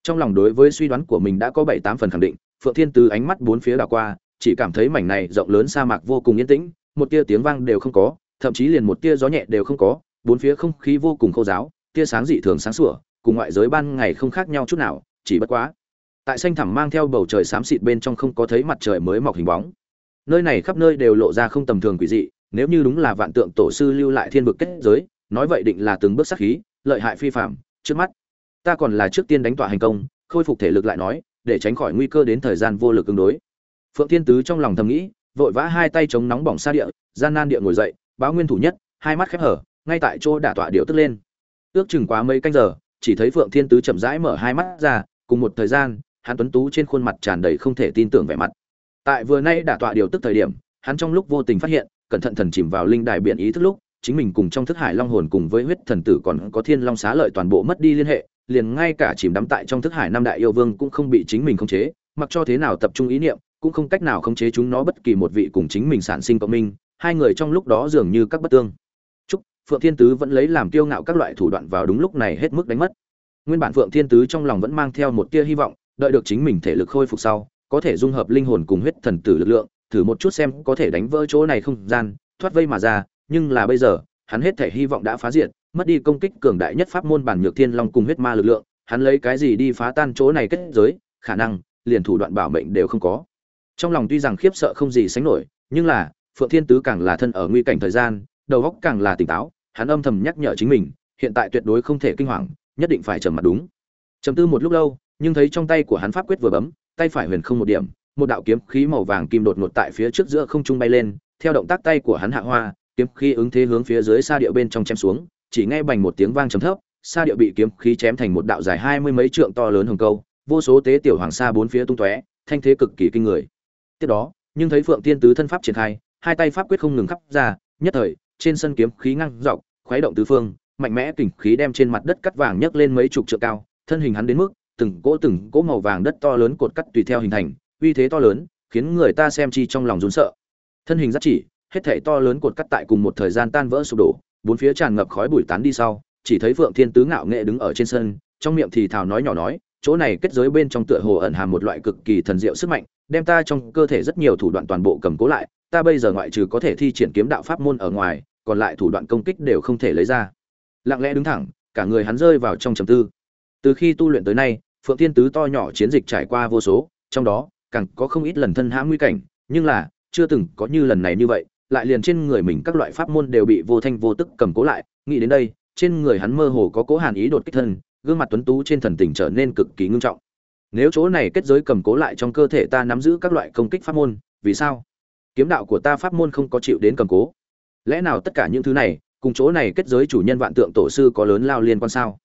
Speaker 1: Trong lòng đối với suy đoán của mình đã có bảy tám phần khẳng định, phượng thiên từ ánh mắt bốn phía đảo qua, chỉ cảm thấy mảnh này rộng lớn sa mạc vô cùng yên tĩnh, một tia tiếng vang đều không có, thậm chí liền một tia gió nhẹ đều không có, bốn phía không khí vô cùng khô giáo, tia sáng dị thường sáng sủa, cùng ngoại giới ban ngày không khác nhau chút nào, chỉ bất quá tại xanh thẳm mang theo bầu trời xám xịt bên trong không có thấy mặt trời mới mọc hình bóng. Nơi này khắp nơi đều lộ ra không tầm thường quỷ dị, nếu như đúng là vạn tượng tổ sư lưu lại thiên vực kết giới, nói vậy định là từng bước sắc khí, lợi hại phi phạm trước mắt. Ta còn là trước tiên đánh tọa hành công, khôi phục thể lực lại nói, để tránh khỏi nguy cơ đến thời gian vô lực ứng đối. Phượng thiên tứ trong lòng thầm nghĩ, vội vã hai tay chống nóng bỏng xa địa, gian nan địa ngồi dậy, báo nguyên thủ nhất, hai mắt khép hở, ngay tại chỗ đả tọa điệu tức lên. Ước chừng quá mấy canh giờ, chỉ thấy phượng thiên tứ chậm rãi mở hai mắt ra, cùng một thời gian hắn tuấn tú trên khuôn mặt tràn đầy không thể tin tưởng vẻ mặt. Tại vừa nay đả tọa điều tức thời điểm, hắn trong lúc vô tình phát hiện, cẩn thận thần chìm vào linh đài biển ý thức lúc, chính mình cùng trong thức hải long hồn cùng với huyết thần tử còn có thiên long xá lợi toàn bộ mất đi liên hệ, liền ngay cả chìm đắm tại trong thức hải năm đại yêu vương cũng không bị chính mình khống chế, mặc cho thế nào tập trung ý niệm, cũng không cách nào khống chế chúng nó bất kỳ một vị cùng chính mình sản sinh cộng minh, hai người trong lúc đó dường như các bất tương. Chúc, phượng thiên tứ vẫn lấy làm kiêu ngạo các loại thủ đoạn vào đúng lúc này hết mức đánh mất. Nguyên bản phượng thiên tứ trong lòng vẫn mang theo một tia hy vọng đợi được chính mình thể lực khôi phục sau, có thể dung hợp linh hồn cùng huyết thần tử lực lượng, thử một chút xem có thể đánh vỡ chỗ này không gian, thoát vây mà ra, nhưng là bây giờ, hắn hết thể hy vọng đã phá diệt, mất đi công kích cường đại nhất pháp môn bản nhược thiên long cùng huyết ma lực lượng, hắn lấy cái gì đi phá tan chỗ này kết giới, khả năng, liền thủ đoạn bảo mệnh đều không có. Trong lòng tuy rằng khiếp sợ không gì sánh nổi, nhưng là, phượng thiên tứ càng là thân ở nguy cảnh thời gian, đầu óc càng là tỉnh táo, hắn âm thầm nhắc nhở chính mình, hiện tại tuyệt đối không thể kinh hoàng, nhất định phải trầm mặt đúng. Trầm tư một lúc lâu nhưng thấy trong tay của hắn pháp quyết vừa bấm, tay phải huyền không một điểm, một đạo kiếm khí màu vàng kim đột ngột tại phía trước giữa không trung bay lên, theo động tác tay của hắn hạ hoa, kiếm khí ứng thế hướng phía dưới xa địa bên trong chém xuống, chỉ nghe bành một tiếng vang trầm thấp xa địa bị kiếm khí chém thành một đạo dài hai mươi mấy trượng to lớn hồng câu, vô số tế tiểu hoàng sa bốn phía tung tóe, thanh thế cực kỳ kinh người. Tiếp đó, nhưng thấy phượng tiên tứ thân pháp triển khai, hai tay pháp quyết không ngừng khắp ra, nhất thời, trên sân kiếm khí ngang dọc, khuấy động tứ phương, mạnh mẽ kình khí đem trên mặt đất cắt vàng nhấc lên mấy chục trượng cao, thân hình hắn đến mức từng cỗ từng cỗ màu vàng đất to lớn cột cắt tùy theo hình thành, uy thế to lớn, khiến người ta xem chi trong lòng run sợ. Thân hình rất chỉ, hết thảy to lớn cột cắt tại cùng một thời gian tan vỡ sụp đổ, bốn phía tràn ngập khói bụi tán đi sau, chỉ thấy phượng thiên tứ ngạo nghệ đứng ở trên sân, trong miệng thì thào nói nhỏ nói, chỗ này kết giới bên trong tựa hồ ẩn hàm một loại cực kỳ thần diệu sức mạnh, đem ta trong cơ thể rất nhiều thủ đoạn toàn bộ cầm cố lại, ta bây giờ ngoại trừ có thể thi triển kiếm đạo pháp môn ở ngoài, còn lại thủ đoạn công kích đều không thể lấy ra. Lặng lẽ đứng thẳng, cả người hắn rơi vào trong trầm tư. Từ khi tu luyện tới nay phượng thiên tứ to nhỏ chiến dịch trải qua vô số, trong đó, càng có không ít lần thân hãm nguy cảnh, nhưng là, chưa từng có như lần này như vậy, lại liền trên người mình các loại pháp môn đều bị vô thanh vô tức cầm cố lại. Nghĩ đến đây, trên người hắn mơ hồ có cố hàn ý đột kích thân, gương mặt tuấn tú trên thần tình trở nên cực kỳ ngưng trọng. Nếu chỗ này kết giới cầm cố lại trong cơ thể ta nắm giữ các loại công kích pháp môn, vì sao? Kiếm đạo của ta pháp môn không có chịu đến cầm cố. Lẽ nào tất cả những thứ này, cùng chỗ này kết giới chủ nhân vạn tượng tổ sư có lớn lao liên quan sao?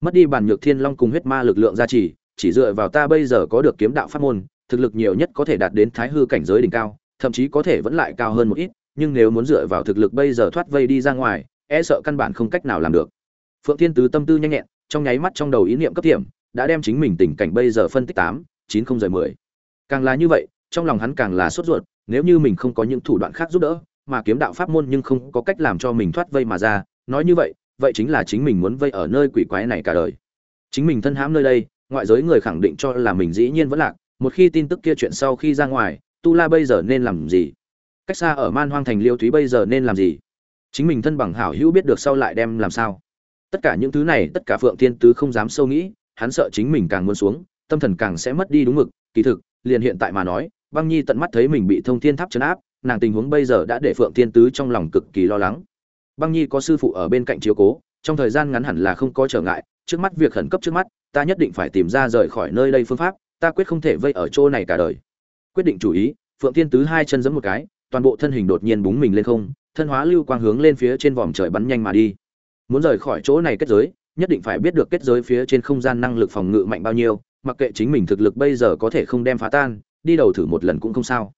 Speaker 1: Mất đi bản nhược thiên long cùng huyết ma lực lượng gia trì, chỉ dựa vào ta bây giờ có được kiếm đạo pháp môn, thực lực nhiều nhất có thể đạt đến thái hư cảnh giới đỉnh cao, thậm chí có thể vẫn lại cao hơn một ít, nhưng nếu muốn dựa vào thực lực bây giờ thoát vây đi ra ngoài e sợ căn bản không cách nào làm được. Phượng thiên tứ tâm tư nhanh nhẹn, trong nháy mắt trong đầu ý niệm cấp tiềm đã đem chính mình tình cảnh bây giờ phân tích tám, chín không rời mười. Càng là như vậy, trong lòng hắn càng là sốt ruột, nếu như mình không có những thủ đoạn khác giúp đỡ, mà kiếm đạo pháp môn nhưng không có cách làm cho mình thoát vây mà ra, nói như vậy vậy chính là chính mình muốn vây ở nơi quỷ quái này cả đời. Chính mình thân hãm nơi đây, ngoại giới người khẳng định cho là mình dĩ nhiên vẫn lạc, một khi tin tức kia chuyện sau khi ra ngoài, tu la bây giờ nên làm gì? Cách xa ở man hoang thành liêu thúy bây giờ nên làm gì? Chính mình thân bằng hảo hữu biết được sau lại đem làm sao? Tất cả những thứ này, tất cả phượng thiên tứ không dám sâu nghĩ, hắn sợ chính mình càng muốn xuống, tâm thần càng sẽ mất đi đúng mực. Kỳ thực, liền hiện tại mà nói, băng nhi tận mắt thấy mình bị thông thiên tháp chấn áp, nàng tình huống bây giờ đã để phượng thiên tứ trong lòng cực kỳ lo lắng băng nhi có sư phụ ở bên cạnh chiếu cố, trong thời gian ngắn hẳn là không có trở ngại, trước mắt việc khẩn cấp trước mắt, ta nhất định phải tìm ra rời khỏi nơi đây phương pháp, ta quyết không thể vây ở chỗ này cả đời. Quyết định chủ ý, phượng thiên tứ hai chân giẫm một cái, toàn bộ thân hình đột nhiên búng mình lên không, thân hóa lưu quang hướng lên phía trên vòm trời bắn nhanh mà đi. Muốn rời khỏi chỗ này kết giới, nhất định phải biết được kết giới phía trên không gian năng lực phòng ngự mạnh bao nhiêu, mặc kệ chính mình thực lực bây giờ có thể không đem phá tan, đi đầu thử một lần cũng không sao.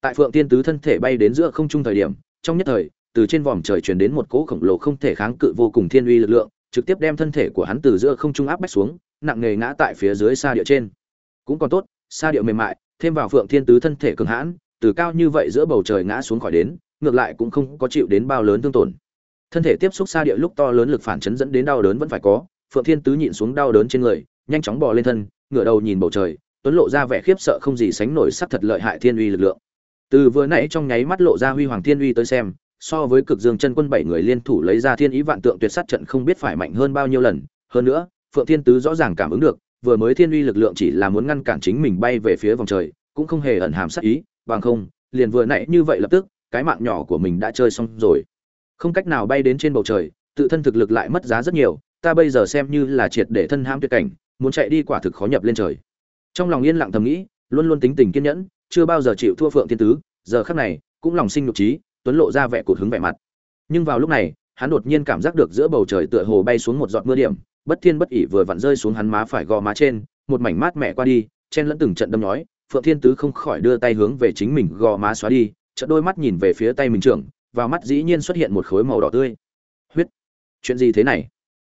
Speaker 1: Tại phượng tiên tứ thân thể bay đến giữa không trung thời điểm, trong nhất thời từ trên vòm trời truyền đến một cỗ khổng lồ không thể kháng cự vô cùng thiên uy lực lượng, trực tiếp đem thân thể của hắn từ giữa không trung áp bách xuống, nặng nề ngã tại phía dưới xa địa trên. Cũng còn tốt xa địa mềm mại, thêm vào phượng thiên tứ thân thể cường hãn, từ cao như vậy giữa bầu trời ngã xuống khỏi đến, ngược lại cũng không có chịu đến bao lớn thương tổn. Thân thể tiếp xúc xa địa lúc to lớn lực phản chấn dẫn đến đau đớn vẫn phải có, phượng thiên tứ nhịn xuống đau đớn trên người, nhanh chóng bò lên thân, ngửa đầu nhìn bầu trời, tuấn lộ ra vẻ khiếp sợ không gì sánh nổi sắc thật lợi hại thiên uy lực lượng. Từ vừa nãy trong nháy mắt lộ ra huy hoàng thiên uy tới xem so với cực dương chân quân bảy người liên thủ lấy ra thiên ý vạn tượng tuyệt sát trận không biết phải mạnh hơn bao nhiêu lần. Hơn nữa, phượng thiên tứ rõ ràng cảm ứng được, vừa mới thiên uy lực lượng chỉ là muốn ngăn cản chính mình bay về phía vòng trời, cũng không hề ẩn hàm sát ý, bằng không, liền vừa nãy như vậy lập tức, cái mạng nhỏ của mình đã chơi xong rồi. Không cách nào bay đến trên bầu trời, tự thân thực lực lại mất giá rất nhiều, ta bây giờ xem như là triệt để thân ham tuyệt cảnh, muốn chạy đi quả thực khó nhập lên trời. Trong lòng yên lặng thầm nghĩ, luôn luôn tính tình kiên nhẫn, chưa bao giờ chịu thua phượng thiên tứ, giờ khắc này, cũng lòng sinh nhục trí tuấn lộ ra vẻ cụt hứng vẻ mặt. Nhưng vào lúc này, hắn đột nhiên cảm giác được giữa bầu trời tựa hồ bay xuống một giọt mưa điểm, bất thiên bất ỉ vừa vặn rơi xuống hắn má phải gò má trên, một mảnh mát mẻ qua đi, chen lẫn từng trận đâm nhói phượng thiên tứ không khỏi đưa tay hướng về chính mình gò má xóa đi, chợt đôi mắt nhìn về phía tay mình trưởng, vào mắt dĩ nhiên xuất hiện một khối màu đỏ tươi. Huyết! Chuyện gì thế này?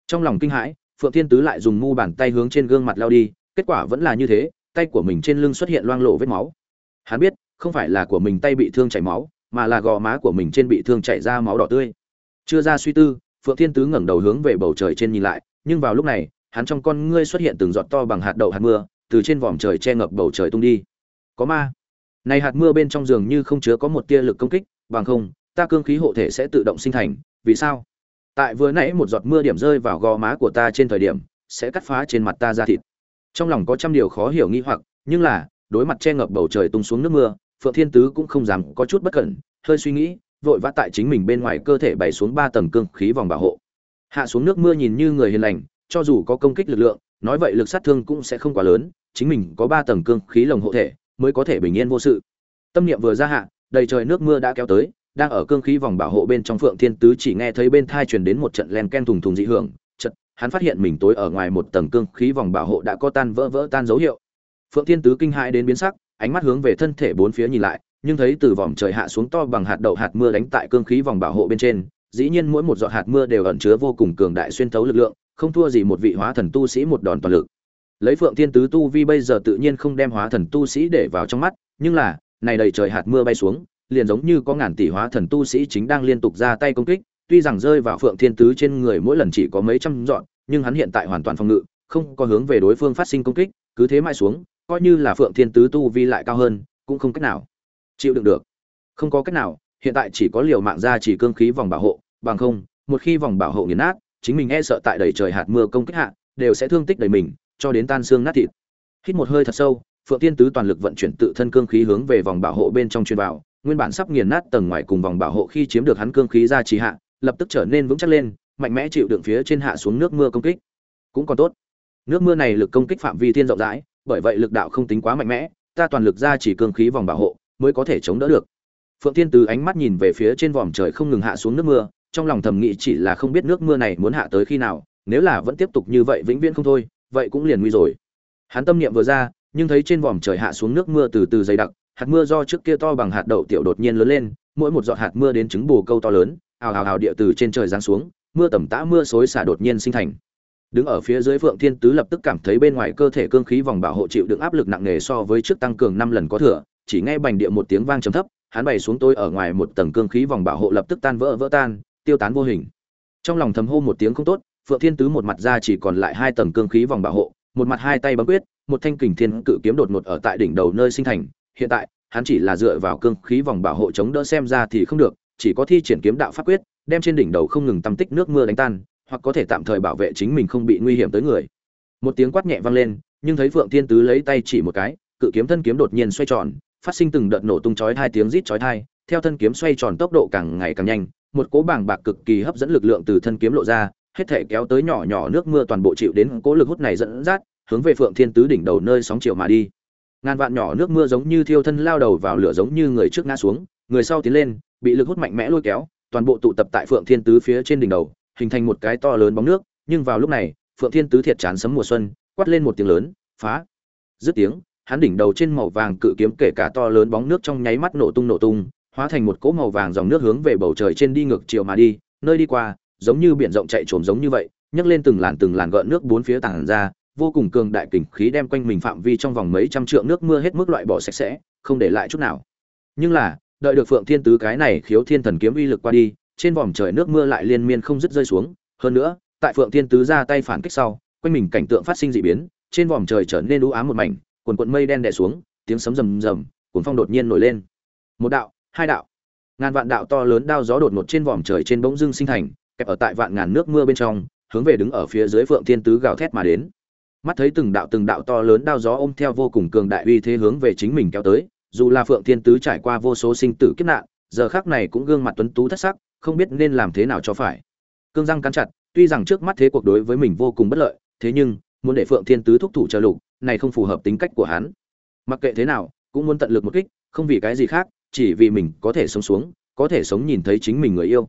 Speaker 1: Trong lòng kinh hãi, phượng thiên tứ lại dùng mu bàn tay hướng trên gương mặt lao đi, kết quả vẫn là như thế, tay của mình trên lưng xuất hiện loang lộ vết máu. Hắn biết, không phải là của mình tay bị thương chảy máu mà là gò má của mình trên bị thương chảy ra máu đỏ tươi. Chưa ra suy tư, phượng thiên tứ ngẩng đầu hướng về bầu trời trên nhìn lại, nhưng vào lúc này, hắn trong con ngươi xuất hiện từng giọt to bằng hạt đậu hạt mưa, từ trên vòm trời che ngập bầu trời tung đi. Có ma. Này hạt mưa bên trong giường như không chứa có một tia lực công kích, bằng không, ta cương khí hộ thể sẽ tự động sinh thành, vì sao? Tại vừa nãy một giọt mưa điểm rơi vào gò má của ta trên thời điểm, sẽ cắt phá trên mặt ta ra thịt. Trong lòng có trăm điều khó hiểu nghi hoặc, nhưng là, đối mặt che ngập bầu trời tung xuống nước mưa phượng thiên tứ cũng không dám có chút bất cẩn, hơi suy nghĩ, vội vã tại chính mình bên ngoài cơ thể bày xuống ba tầng cương khí vòng bảo hộ. Hạ xuống nước mưa nhìn như người hiền lành, cho dù có công kích lực lượng, nói vậy lực sát thương cũng sẽ không quá lớn, chính mình có ba tầng cương khí lồng hộ thể, mới có thể bình yên vô sự. Tâm niệm vừa ra hạ, đầy trời nước mưa đã kéo tới, đang ở cương khí vòng bảo hộ bên trong phượng thiên tứ chỉ nghe thấy bên thai truyền đến một trận len ken thùng thùng dị hưởng chật hắn phát hiện mình tối ở ngoài một tầng cương khí vòng bảo hộ đã có tan vỡ vỡ tan dấu hiệu. Phượng thiên tứ kinh hãi đến biến sắc ánh mắt hướng về thân thể bốn phía nhìn lại, nhưng thấy từ vòm trời hạ xuống to bằng hạt đậu hạt mưa đánh tại cương khí vòng bảo hộ bên trên, dĩ nhiên mỗi một giọt hạt mưa đều ẩn chứa vô cùng cường đại xuyên thấu lực lượng, không thua gì một vị hóa thần tu sĩ một đòn toàn lực. Lấy phượng thiên tứ tu vi bây giờ tự nhiên không đem hóa thần tu sĩ để vào trong mắt, nhưng là, này đầy trời hạt mưa bay xuống, liền giống như có ngàn tỷ hóa thần tu sĩ chính đang liên tục ra tay công kích, tuy rằng rơi vào phượng thiên tứ trên người mỗi lần chỉ có mấy trăm dọn, nhưng hắn hiện tại hoàn toàn phòng ngự, không có hướng về đối phương phát sinh công kích, cứ thế mãi xuống coi như là phượng thiên tứ tu vi lại cao hơn, cũng không cách nào chịu đựng được. Không có cách nào, hiện tại chỉ có liều mạng ra chỉ cương khí vòng bảo hộ, bằng không, một khi vòng bảo hộ nghiền nát, chính mình e sợ tại đầy trời hạt mưa công kích hạ, đều sẽ thương tích đầy mình, cho đến tan xương nát thịt. Hít một hơi thật sâu, phượng thiên tứ toàn lực vận chuyển tự thân cương khí hướng về vòng bảo hộ bên trong truyền vào, nguyên bản sắp nghiền nát tầng ngoài cùng vòng bảo hộ khi chiếm được hắn cương khí ra trì hạ, lập tức trở nên vững chắc lên, mạnh mẽ chịu đựng phía trên hạ xuống nước mưa công kích. Cũng còn tốt. Nước mưa này lực công kích phạm vi thiên rộng rãi bởi vậy lực đạo không tính quá mạnh mẽ, ta toàn lực ra chỉ cương khí vòng bảo hộ, mới có thể chống đỡ được. Phượng Thiên từ ánh mắt nhìn về phía trên vòm trời không ngừng hạ xuống nước mưa, trong lòng thầm nghĩ chỉ là không biết nước mưa này muốn hạ tới khi nào, nếu là vẫn tiếp tục như vậy vĩnh viễn không thôi, vậy cũng liền nguy rồi. Hắn tâm niệm vừa ra, nhưng thấy trên vòm trời hạ xuống nước mưa từ từ dày đặc, hạt mưa do trước kia to bằng hạt đậu tiểu đột nhiên lớn lên, mỗi một giọt hạt mưa đến trứng bù câu to lớn, ào ào ào địa từ trên trời giáng xuống, mưa tầm tã mưa xối xả đột nhiên sinh thành đứng ở phía dưới phượng thiên tứ lập tức cảm thấy bên ngoài cơ thể cương khí vòng bảo hộ chịu đựng áp lực nặng nề so với trước tăng cường năm lần có thừa, chỉ nghe bành địa một tiếng vang trầm thấp, hắn bày xuống tôi ở ngoài một tầng cương khí vòng bảo hộ lập tức tan vỡ vỡ tan, tiêu tán vô hình. Trong lòng thầm hô một tiếng không tốt, phượng thiên tứ một mặt ra chỉ còn lại hai tầng cương khí vòng bảo hộ, một mặt hai tay bấm quyết, một thanh kình thiên cự kiếm đột ngột ở tại đỉnh đầu nơi sinh thành. Hiện tại, hắn chỉ là dựa vào cương khí vòng bảo hộ chống đỡ xem ra thì không được, chỉ có thi triển kiếm đạo pháp quyết, đem trên đỉnh đầu không ngừng tâm tích nước mưa đánh tan hoặc có thể tạm thời bảo vệ chính mình không bị nguy hiểm tới người. Một tiếng quát nhẹ vang lên, nhưng thấy phượng thiên tứ lấy tay chỉ một cái, cự kiếm thân kiếm đột nhiên xoay tròn, phát sinh từng đợt nổ tung chói hai tiếng rít chói tai, theo thân kiếm xoay tròn tốc độ càng ngày càng nhanh, một cỗ bảng bạc cực kỳ hấp dẫn lực lượng từ thân kiếm lộ ra, hết thể kéo tới nhỏ nhỏ nước mưa toàn bộ chịu đến cỗ lực hút này dẫn dắt, hướng về phượng thiên tứ đỉnh đầu nơi sóng chiều mà đi. Ngàn vạn nhỏ nước mưa giống như thiêu thân lao đầu vào lửa giống như người trước ngã xuống, người sau tiến lên, bị lực hút mạnh mẽ lôi kéo, toàn bộ tụ tập tại phượng thiên tứ phía trên đỉnh đầu hình thành một cái to lớn bóng nước, nhưng vào lúc này, phượng thiên tứ thiệt chán sấm mùa xuân, quát lên một tiếng lớn, phá. Dứt tiếng, hắn đỉnh đầu trên màu vàng cự kiếm kể cả to lớn bóng nước trong nháy mắt nổ tung nổ tung, hóa thành một cỗ màu vàng dòng nước hướng về bầu trời trên đi ngược chiều mà đi, nơi đi qua, giống như biển rộng chạy trồm giống như vậy, nhấc lên từng làn từng làn gợn nước bốn phía tảng ra, vô cùng cường đại kình khí đem quanh mình phạm vi trong vòng mấy trăm trượng nước mưa hết mức loại bỏ sạch sẽ, không để lại chút nào. Nhưng là, đợi được phượng thiên tứ cái này khiếu thiên thần kiếm uy lực qua đi trên vòm trời nước mưa lại liên miên không dứt rơi xuống. Hơn nữa, tại phượng thiên tứ ra tay phản kích sau, quanh mình cảnh tượng phát sinh dị biến, trên vòm trời trở nên u ám một mảnh, quần quần mây đen đè xuống, tiếng sấm rầm rầm cuốn phong đột nhiên nổi lên. Một đạo, hai đạo, ngàn vạn đạo to lớn đao gió đột ngột trên vòm trời trên bỗng dưng sinh thành, kẹp ở tại vạn ngàn nước mưa bên trong, hướng về đứng ở phía dưới phượng thiên tứ gào thét mà đến. Mắt thấy từng đạo từng đạo to lớn đao gió ôm theo vô cùng cường đại uy thế hướng về chính mình kéo tới, dù là phượng thiên tứ trải qua vô số sinh tử kiếp nạn, giờ khắc này cũng gương mặt tuấn tú thất sắc không biết nên làm thế nào cho phải. Cương răng cắn chặt, tuy rằng trước mắt thế cuộc đối với mình vô cùng bất lợi, thế nhưng, muốn để phượng thiên tứ thúc thủ chờ lục, này không phù hợp tính cách của hắn. Mặc kệ thế nào, cũng muốn tận lực một kích, không vì cái gì khác, chỉ vì mình có thể sống xuống, có thể sống nhìn thấy chính mình người yêu.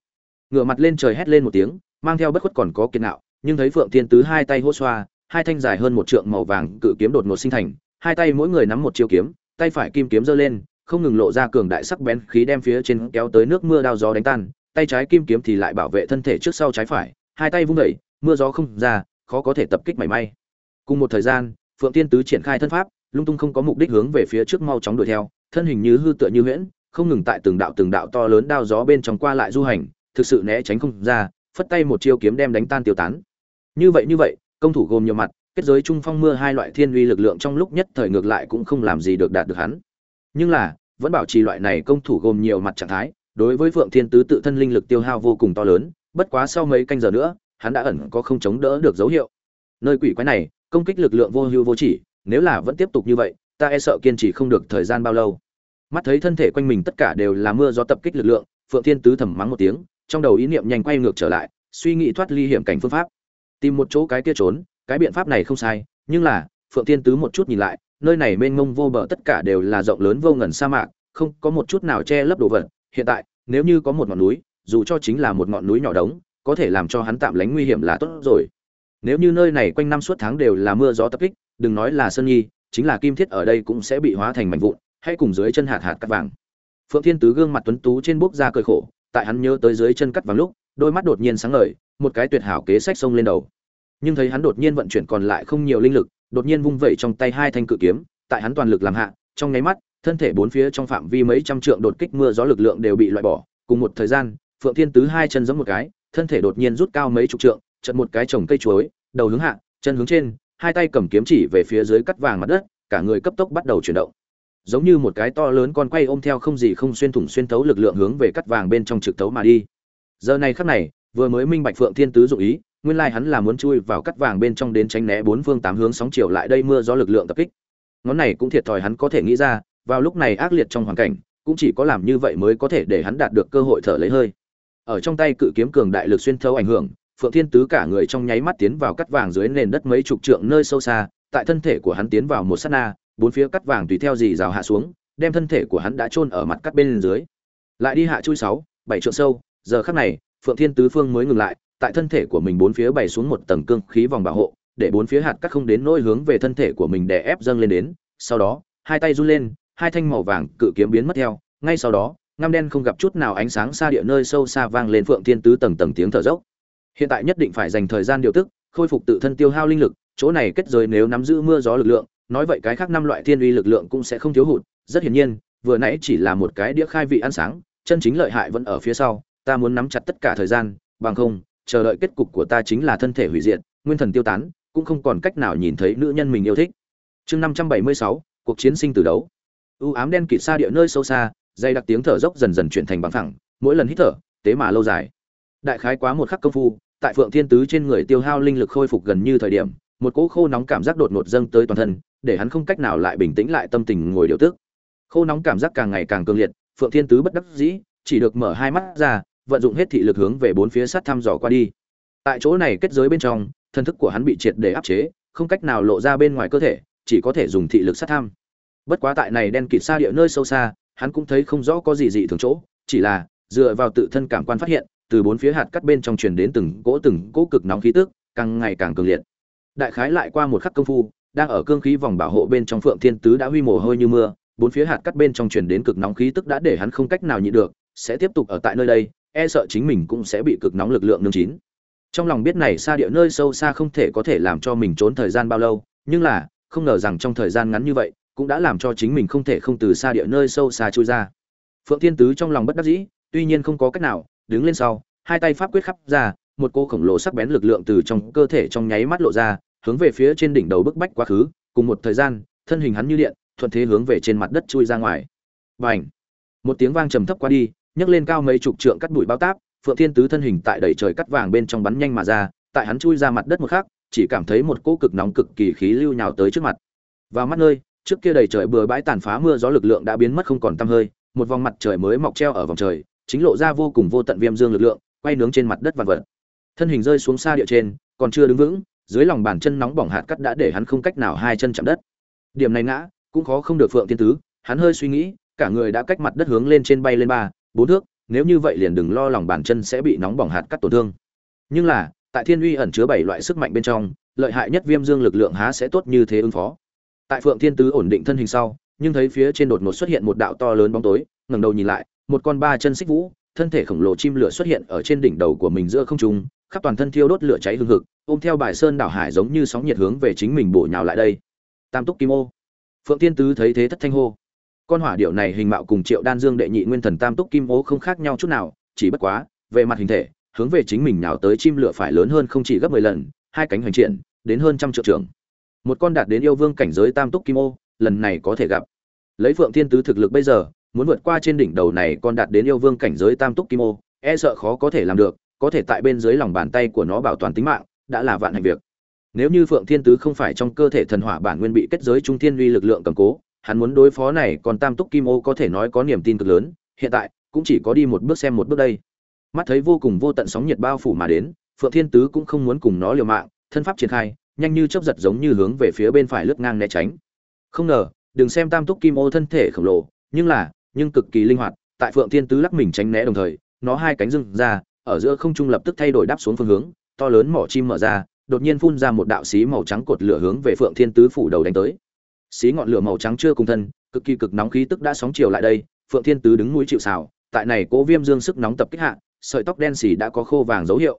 Speaker 1: Ngửa mặt lên trời hét lên một tiếng, mang theo bất khuất còn có kiệt nạo, nhưng thấy phượng thiên tứ hai tay hô xoa, hai thanh dài hơn một trượng màu vàng cự kiếm đột ngột sinh thành, hai tay mỗi người nắm một chiêu kiếm, tay phải kim kiếm giơ lên, không ngừng lộ ra cường đại sắc bén khí đem phía trên kéo tới nước mưa đao gió đánh tan tay trái kim kiếm thì lại bảo vệ thân thể trước sau trái phải, hai tay vung đẩy mưa gió không ra, khó có thể tập kích mảy may. Cùng một thời gian, phượng tiên tứ triển khai thân pháp, lung tung không có mục đích hướng về phía trước mau chóng đuổi theo, thân hình như hư tựa như huyễn, không ngừng tại từng đạo từng đạo to lớn đao gió bên trong qua lại du hành, thực sự né tránh không ra, phất tay một chiêu kiếm đem đánh tan tiêu tán. Như vậy như vậy, công thủ gồm nhiều mặt, kết giới trung phong mưa hai loại thiên uy lực lượng trong lúc nhất thời ngược lại cũng không làm gì được đạt được hắn. Nhưng là, vẫn bảo trì loại này công thủ gồm nhiều mặt trạng thái đối với phượng thiên tứ tự thân linh lực tiêu hao vô cùng to lớn, bất quá sau mấy canh giờ nữa, hắn đã ẩn có không chống đỡ được dấu hiệu. Nơi quỷ quái này, công kích lực lượng vô hưu vô chỉ, nếu là vẫn tiếp tục như vậy, ta e sợ kiên trì không được thời gian bao lâu. Mắt thấy thân thể quanh mình tất cả đều là mưa gió tập kích lực lượng, phượng thiên tứ thầm mắng một tiếng, trong đầu ý niệm nhanh quay ngược trở lại, suy nghĩ thoát ly hiểm cảnh phương pháp. Tìm một chỗ cái kia trốn, cái biện pháp này không sai, nhưng là, phượng thiên tứ một chút nhìn lại, nơi này mênh mông vô bờ tất cả đều là rộng lớn vô ngần sa mạc, không có một chút nào che lấp đồ vật hiện tại, nếu như có một ngọn núi, dù cho chính là một ngọn núi nhỏ đống, có thể làm cho hắn tạm lánh nguy hiểm là tốt rồi. Nếu như nơi này quanh năm suốt tháng đều là mưa gió tập kích, đừng nói là sơn nhi, chính là kim thiết ở đây cũng sẽ bị hóa thành mảnh vụn hay cùng dưới chân hạt hạt cắt vàng. Phượng thiên tứ gương mặt tuấn tú trên bốc ra cơi khổ, tại hắn nhớ tới dưới chân cắt vàng lúc, đôi mắt đột nhiên sáng ngời, một cái tuyệt hảo kế sách xông lên đầu. Nhưng thấy hắn đột nhiên vận chuyển còn lại không nhiều linh lực, đột nhiên vung vẩy trong tay hai thanh cự kiếm, tại hắn toàn lực làm hạ, trong nháy mắt thân thể bốn phía trong phạm vi mấy trăm trượng đột kích mưa gió lực lượng đều bị loại bỏ. Cùng một thời gian, phượng thiên tứ hai chân giống một cái, thân thể đột nhiên rút cao mấy chục trượng, chật một cái trồng cây chuối, đầu hướng hạ, chân hướng trên, hai tay cầm kiếm chỉ về phía dưới cắt vàng mặt đất, cả người cấp tốc bắt đầu chuyển động. Giống như một cái to lớn con quay ôm theo không gì không xuyên thủng xuyên tấu lực lượng hướng về cắt vàng bên trong trực tấu mà đi. Giờ này khắc này, vừa mới minh bạch phượng thiên tứ dụng ý, nguyên lai hắn là muốn chui vào cắt vàng bên trong đến tránh né bốn phương tám hướng sóng chiều lại đây mưa do lực lượng tập kích. Ngón này cũng thiệt thòi hắn có thể nghĩ ra vào lúc này ác liệt trong hoàn cảnh, cũng chỉ có làm như vậy mới có thể để hắn đạt được cơ hội thở lấy hơi. Ở trong tay cự kiếm cường đại lực xuyên thấu ảnh hưởng, phượng thiên tứ cả người trong nháy mắt tiến vào cắt vàng dưới nền đất mấy chục trượng nơi sâu xa, tại thân thể của hắn tiến vào một sát na, bốn phía cắt vàng tùy theo dì rào hạ xuống, đem thân thể của hắn đã chôn ở mặt cắt bên dưới. Lại đi hạ chui sáu, bảy trượng sâu, giờ khắc này, phượng thiên tứ phương mới ngừng lại, tại thân thể của mình bốn phía bày xuống một tầng cương khí vòng bảo hộ, để bốn phía hạt cắt không đến nỗi hướng về thân thể của mình đè ép dâng lên đến, sau đó, hai tay run lên hai thanh màu vàng cự kiếm biến mất theo, ngay sau đó, ngăm đen không gặp chút nào ánh sáng xa địa nơi sâu xa vang lên phượng thiên tứ tầng tầng tiếng thở dốc. Hiện tại nhất định phải dành thời gian điều tức, khôi phục tự thân tiêu hao linh lực, chỗ này kết giới nếu nắm giữ mưa gió lực lượng, nói vậy cái khác năm loại thiên uy lực lượng cũng sẽ không thiếu hụt, rất hiển nhiên, vừa nãy chỉ là một cái đĩa khai vị ăn sáng, chân chính lợi hại vẫn ở phía sau, ta muốn nắm chặt tất cả thời gian, bằng không, chờ đợi kết cục của ta chính là thân thể hủy diệt, nguyên thần tiêu tán, cũng không còn cách nào nhìn thấy nữ nhân mình yêu thích. Chương năm trăm bảy mươi sáu, cuộc chiến sinh tử đấu u ám đen kịt xa địa nơi sâu xa dây đặc tiếng thở dốc dần dần chuyển thành bằng thẳng mỗi lần hít thở, tế mà lâu dài. Đại khái quá một khắc công phu, tại phượng thiên tứ trên người tiêu hao linh lực khôi phục gần như thời điểm, một cỗ khô nóng cảm giác đột ngột dâng tới toàn thân, để hắn không cách nào lại bình tĩnh lại tâm tình ngồi điều tức. Khô nóng cảm giác càng ngày càng cường liệt, phượng thiên tứ bất đắc dĩ, chỉ được mở hai mắt ra, vận dụng hết thị lực hướng về bốn phía sát thăm dò qua đi. Tại chỗ này kết giới bên trong, thân thức của hắn bị triệt để áp chế, không cách nào lộ ra bên ngoài cơ thể, chỉ có thể dùng thị lực sát thăm bất quá tại này đen kịt xa địa nơi sâu xa, hắn cũng thấy không rõ có gì dị thường chỗ, chỉ là, dựa vào tự thân cảm quan phát hiện, từ bốn phía hạt cắt bên trong truyền đến từng cỗ từng cỗ cực nóng khí tức, càng ngày càng cường liệt. Đại khái lại qua một khắc công phu, đang ở cương khí vòng bảo hộ bên trong phượng thiên tứ đã huy mồ hôi như mưa, bốn phía hạt cắt bên trong truyền đến cực nóng khí tức đã để hắn không cách nào nhịn được, sẽ tiếp tục ở tại nơi đây e sợ chính mình cũng sẽ bị cực nóng lực lượng nương chín. Trong lòng biết này xa địa nơi sâu xa không thể có thể làm cho mình trốn thời gian bao lâu, nhưng là, không ngờ rằng trong thời gian ngắn như vậy cũng đã làm cho chính mình không thể không từ xa địa nơi sâu xa chui ra. Phượng thiên tứ trong lòng bất đắc dĩ, tuy nhiên không có cách nào, đứng lên sau, hai tay pháp quyết khắp ra, một cô khổng lồ sắc bén lực lượng từ trong cơ thể trong nháy mắt lộ ra, hướng về phía trên đỉnh đầu bức bách quá khứ, cùng một thời gian, thân hình hắn như điện, thuận thế hướng về trên mặt đất chui ra ngoài. Bành! Một tiếng vang trầm thấp qua đi, nhấc lên cao mấy chục trượng cắt bụi bao táp, phượng thiên tứ thân hình tại đầy trời cắt vàng bên trong bắn nhanh mà ra, tại hắn chui ra mặt đất một khắc, chỉ cảm thấy một cỗ cực nóng cực kỳ khí lưu nhào tới trước mặt. Vào mắt nơi trước kia đầy trời bừa bãi tàn phá mưa gió lực lượng đã biến mất không còn tăm hơi, một vòng mặt trời mới mọc treo ở vòng trời, chính lộ ra vô cùng vô tận viêm dương lực lượng, quay nướng trên mặt đất vạn vật. Thân hình rơi xuống xa địa trên, còn chưa đứng vững, dưới lòng bàn chân nóng bỏng hạt cắt đã để hắn không cách nào hai chân chạm đất. Điểm này ngã, cũng khó không được phượng thiên tứ, hắn hơi suy nghĩ, cả người đã cách mặt đất hướng lên trên bay lên ba, bốn thước, nếu như vậy liền đừng lo lòng bàn chân sẽ bị nóng bỏng hạt cắt tổn thương. Nhưng là, tại thiên uy ẩn chứa bảy loại sức mạnh bên trong, lợi hại nhất viêm dương lực lượng há sẽ tốt như thế ứng phó tại phượng thiên tứ ổn định thân hình sau, nhưng thấy phía trên đột ngột xuất hiện một đạo to lớn bóng tối, ngẩng đầu nhìn lại, một con ba chân xích vũ, thân thể khổng lồ chim lửa xuất hiện ở trên đỉnh đầu của mình giữa không trung, khắp toàn thân thiêu đốt lửa cháy hương hực, ôm theo bài sơn đảo hải giống như sóng nhiệt hướng về chính mình bổ nhào lại đây. Tam túc kim ô. Phượng thiên tứ thấy thế thất thanh hô. Con hỏa điệu này hình mạo cùng triệu đan dương đệ nhị nguyên thần tam túc kim ô không khác nhau chút nào, chỉ bất quá, về mặt hình thể, hướng về chính mình nhào tới chim lửa phải lớn hơn không chỉ gấp mười lần, hai cánh hoành triển, đến hơn trăm triệu trưởng một con đạt đến yêu vương cảnh giới tam túc kim ô, lần này có thể gặp. Lấy phượng thiên tứ thực lực bây giờ, muốn vượt qua trên đỉnh đầu này con đạt đến yêu vương cảnh giới tam túc kim ô e sợ khó có thể làm được, có thể tại bên dưới lòng bàn tay của nó bảo toàn tính mạng, đã là vạn hành việc. Nếu như phượng thiên tứ không phải trong cơ thể thần hỏa bản nguyên bị kết giới trung thiên uy lực lượng cầm cố, hắn muốn đối phó này còn tam túc kim ô có thể nói có niềm tin cực lớn, hiện tại cũng chỉ có đi một bước xem một bước đây. Mắt thấy vô cùng vô tận sóng nhiệt bao phủ mà đến, phượng thiên tứ cũng không muốn cùng nó liều mạng, thân pháp triển khai nhanh như chớp giật giống như hướng về phía bên phải lướt ngang né tránh. Không ngờ, đừng xem tam túc kim ô thân thể khổng lồ, nhưng là, nhưng cực kỳ linh hoạt, tại phượng thiên tứ lắc mình tránh né đồng thời, nó hai cánh dựng ra, ở giữa không trung lập tức thay đổi đáp xuống phương hướng, to lớn mỏ chim mở ra, đột nhiên phun ra một đạo xí màu trắng cột lửa hướng về phượng thiên tứ phủ đầu đánh tới. Xí ngọn lửa màu trắng chưa cùng thân, cực kỳ cực nóng khí tức đã sóng chiều lại đây, phượng thiên tứ đứng mũi chịu sào, tại này cố viêm dương sức nóng tập kích hạ, sợi tóc đen xỉ đã có khô vàng dấu hiệu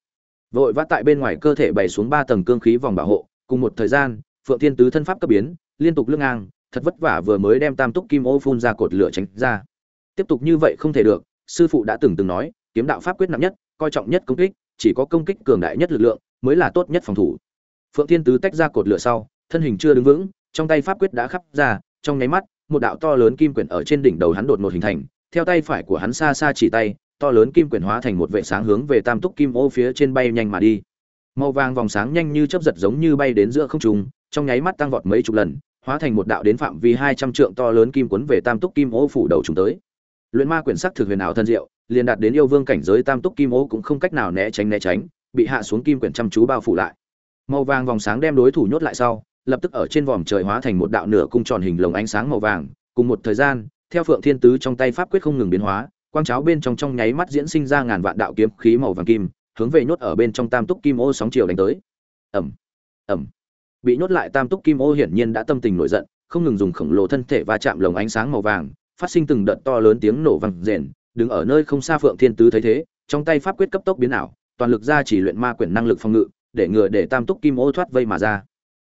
Speaker 1: vội vã tại bên ngoài cơ thể bày xuống ba tầng cương khí vòng bảo hộ, cùng một thời gian, phượng thiên tứ thân pháp cấp biến, liên tục lưng ngang, thật vất vả vừa mới đem tam túc kim ô phun ra cột lửa tránh ra. Tiếp tục như vậy không thể được, sư phụ đã từng từng nói, kiếm đạo pháp quyết nặng nhất, coi trọng nhất công kích, chỉ có công kích cường đại nhất lực lượng, mới là tốt nhất phòng thủ. Phượng thiên tứ tách ra cột lửa sau, thân hình chưa đứng vững, trong tay pháp quyết đã khắp ra, trong nháy mắt, một đạo to lớn kim quyển ở trên đỉnh đầu hắn đột ngột hình thành, theo tay phải của hắn xa xa chỉ tay to lớn kim quyển hóa thành một vệ sáng hướng về tam túc kim ô phía trên bay nhanh mà đi. Màu vàng vòng sáng nhanh như chớp giật giống như bay đến giữa không trung, trong nháy mắt tăng vọt mấy chục lần, hóa thành một đạo đến phạm vi hai trăm trượng to lớn kim quấn về tam túc kim ô phủ đầu chúng tới. Luyện ma quyển sắc thực huyền ảo thân diệu, liền đạt đến yêu vương cảnh giới tam túc kim ô cũng không cách nào né tránh né tránh, bị hạ xuống kim quyển chăm chú bao phủ lại. Màu vàng vòng sáng đem đối thủ nhốt lại sau, lập tức ở trên vòm trời hóa thành một đạo nửa cung tròn hình lồng ánh sáng màu vàng, cùng một thời gian, theo phượng thiên tứ trong tay pháp quyết không ngừng biến hóa quang cháo bên trong trong nháy mắt diễn sinh ra ngàn vạn đạo kiếm khí màu vàng kim, hướng về nhốt ở bên trong tam túc kim ô sóng chiều đánh tới. Ẩm ẩm bị nhốt lại tam túc kim ô hiển nhiên đã tâm tình nổi giận, không ngừng dùng khổng lồ thân thể va chạm lồng ánh sáng màu vàng, phát sinh từng đợt to lớn tiếng nổ vang rền, đứng ở nơi không xa phượng thiên tứ thấy thế, trong tay pháp quyết cấp tốc biến ảo, toàn lực ra chỉ luyện ma quyển năng lực phòng ngự, để ngừa để tam túc kim ô thoát vây mà ra.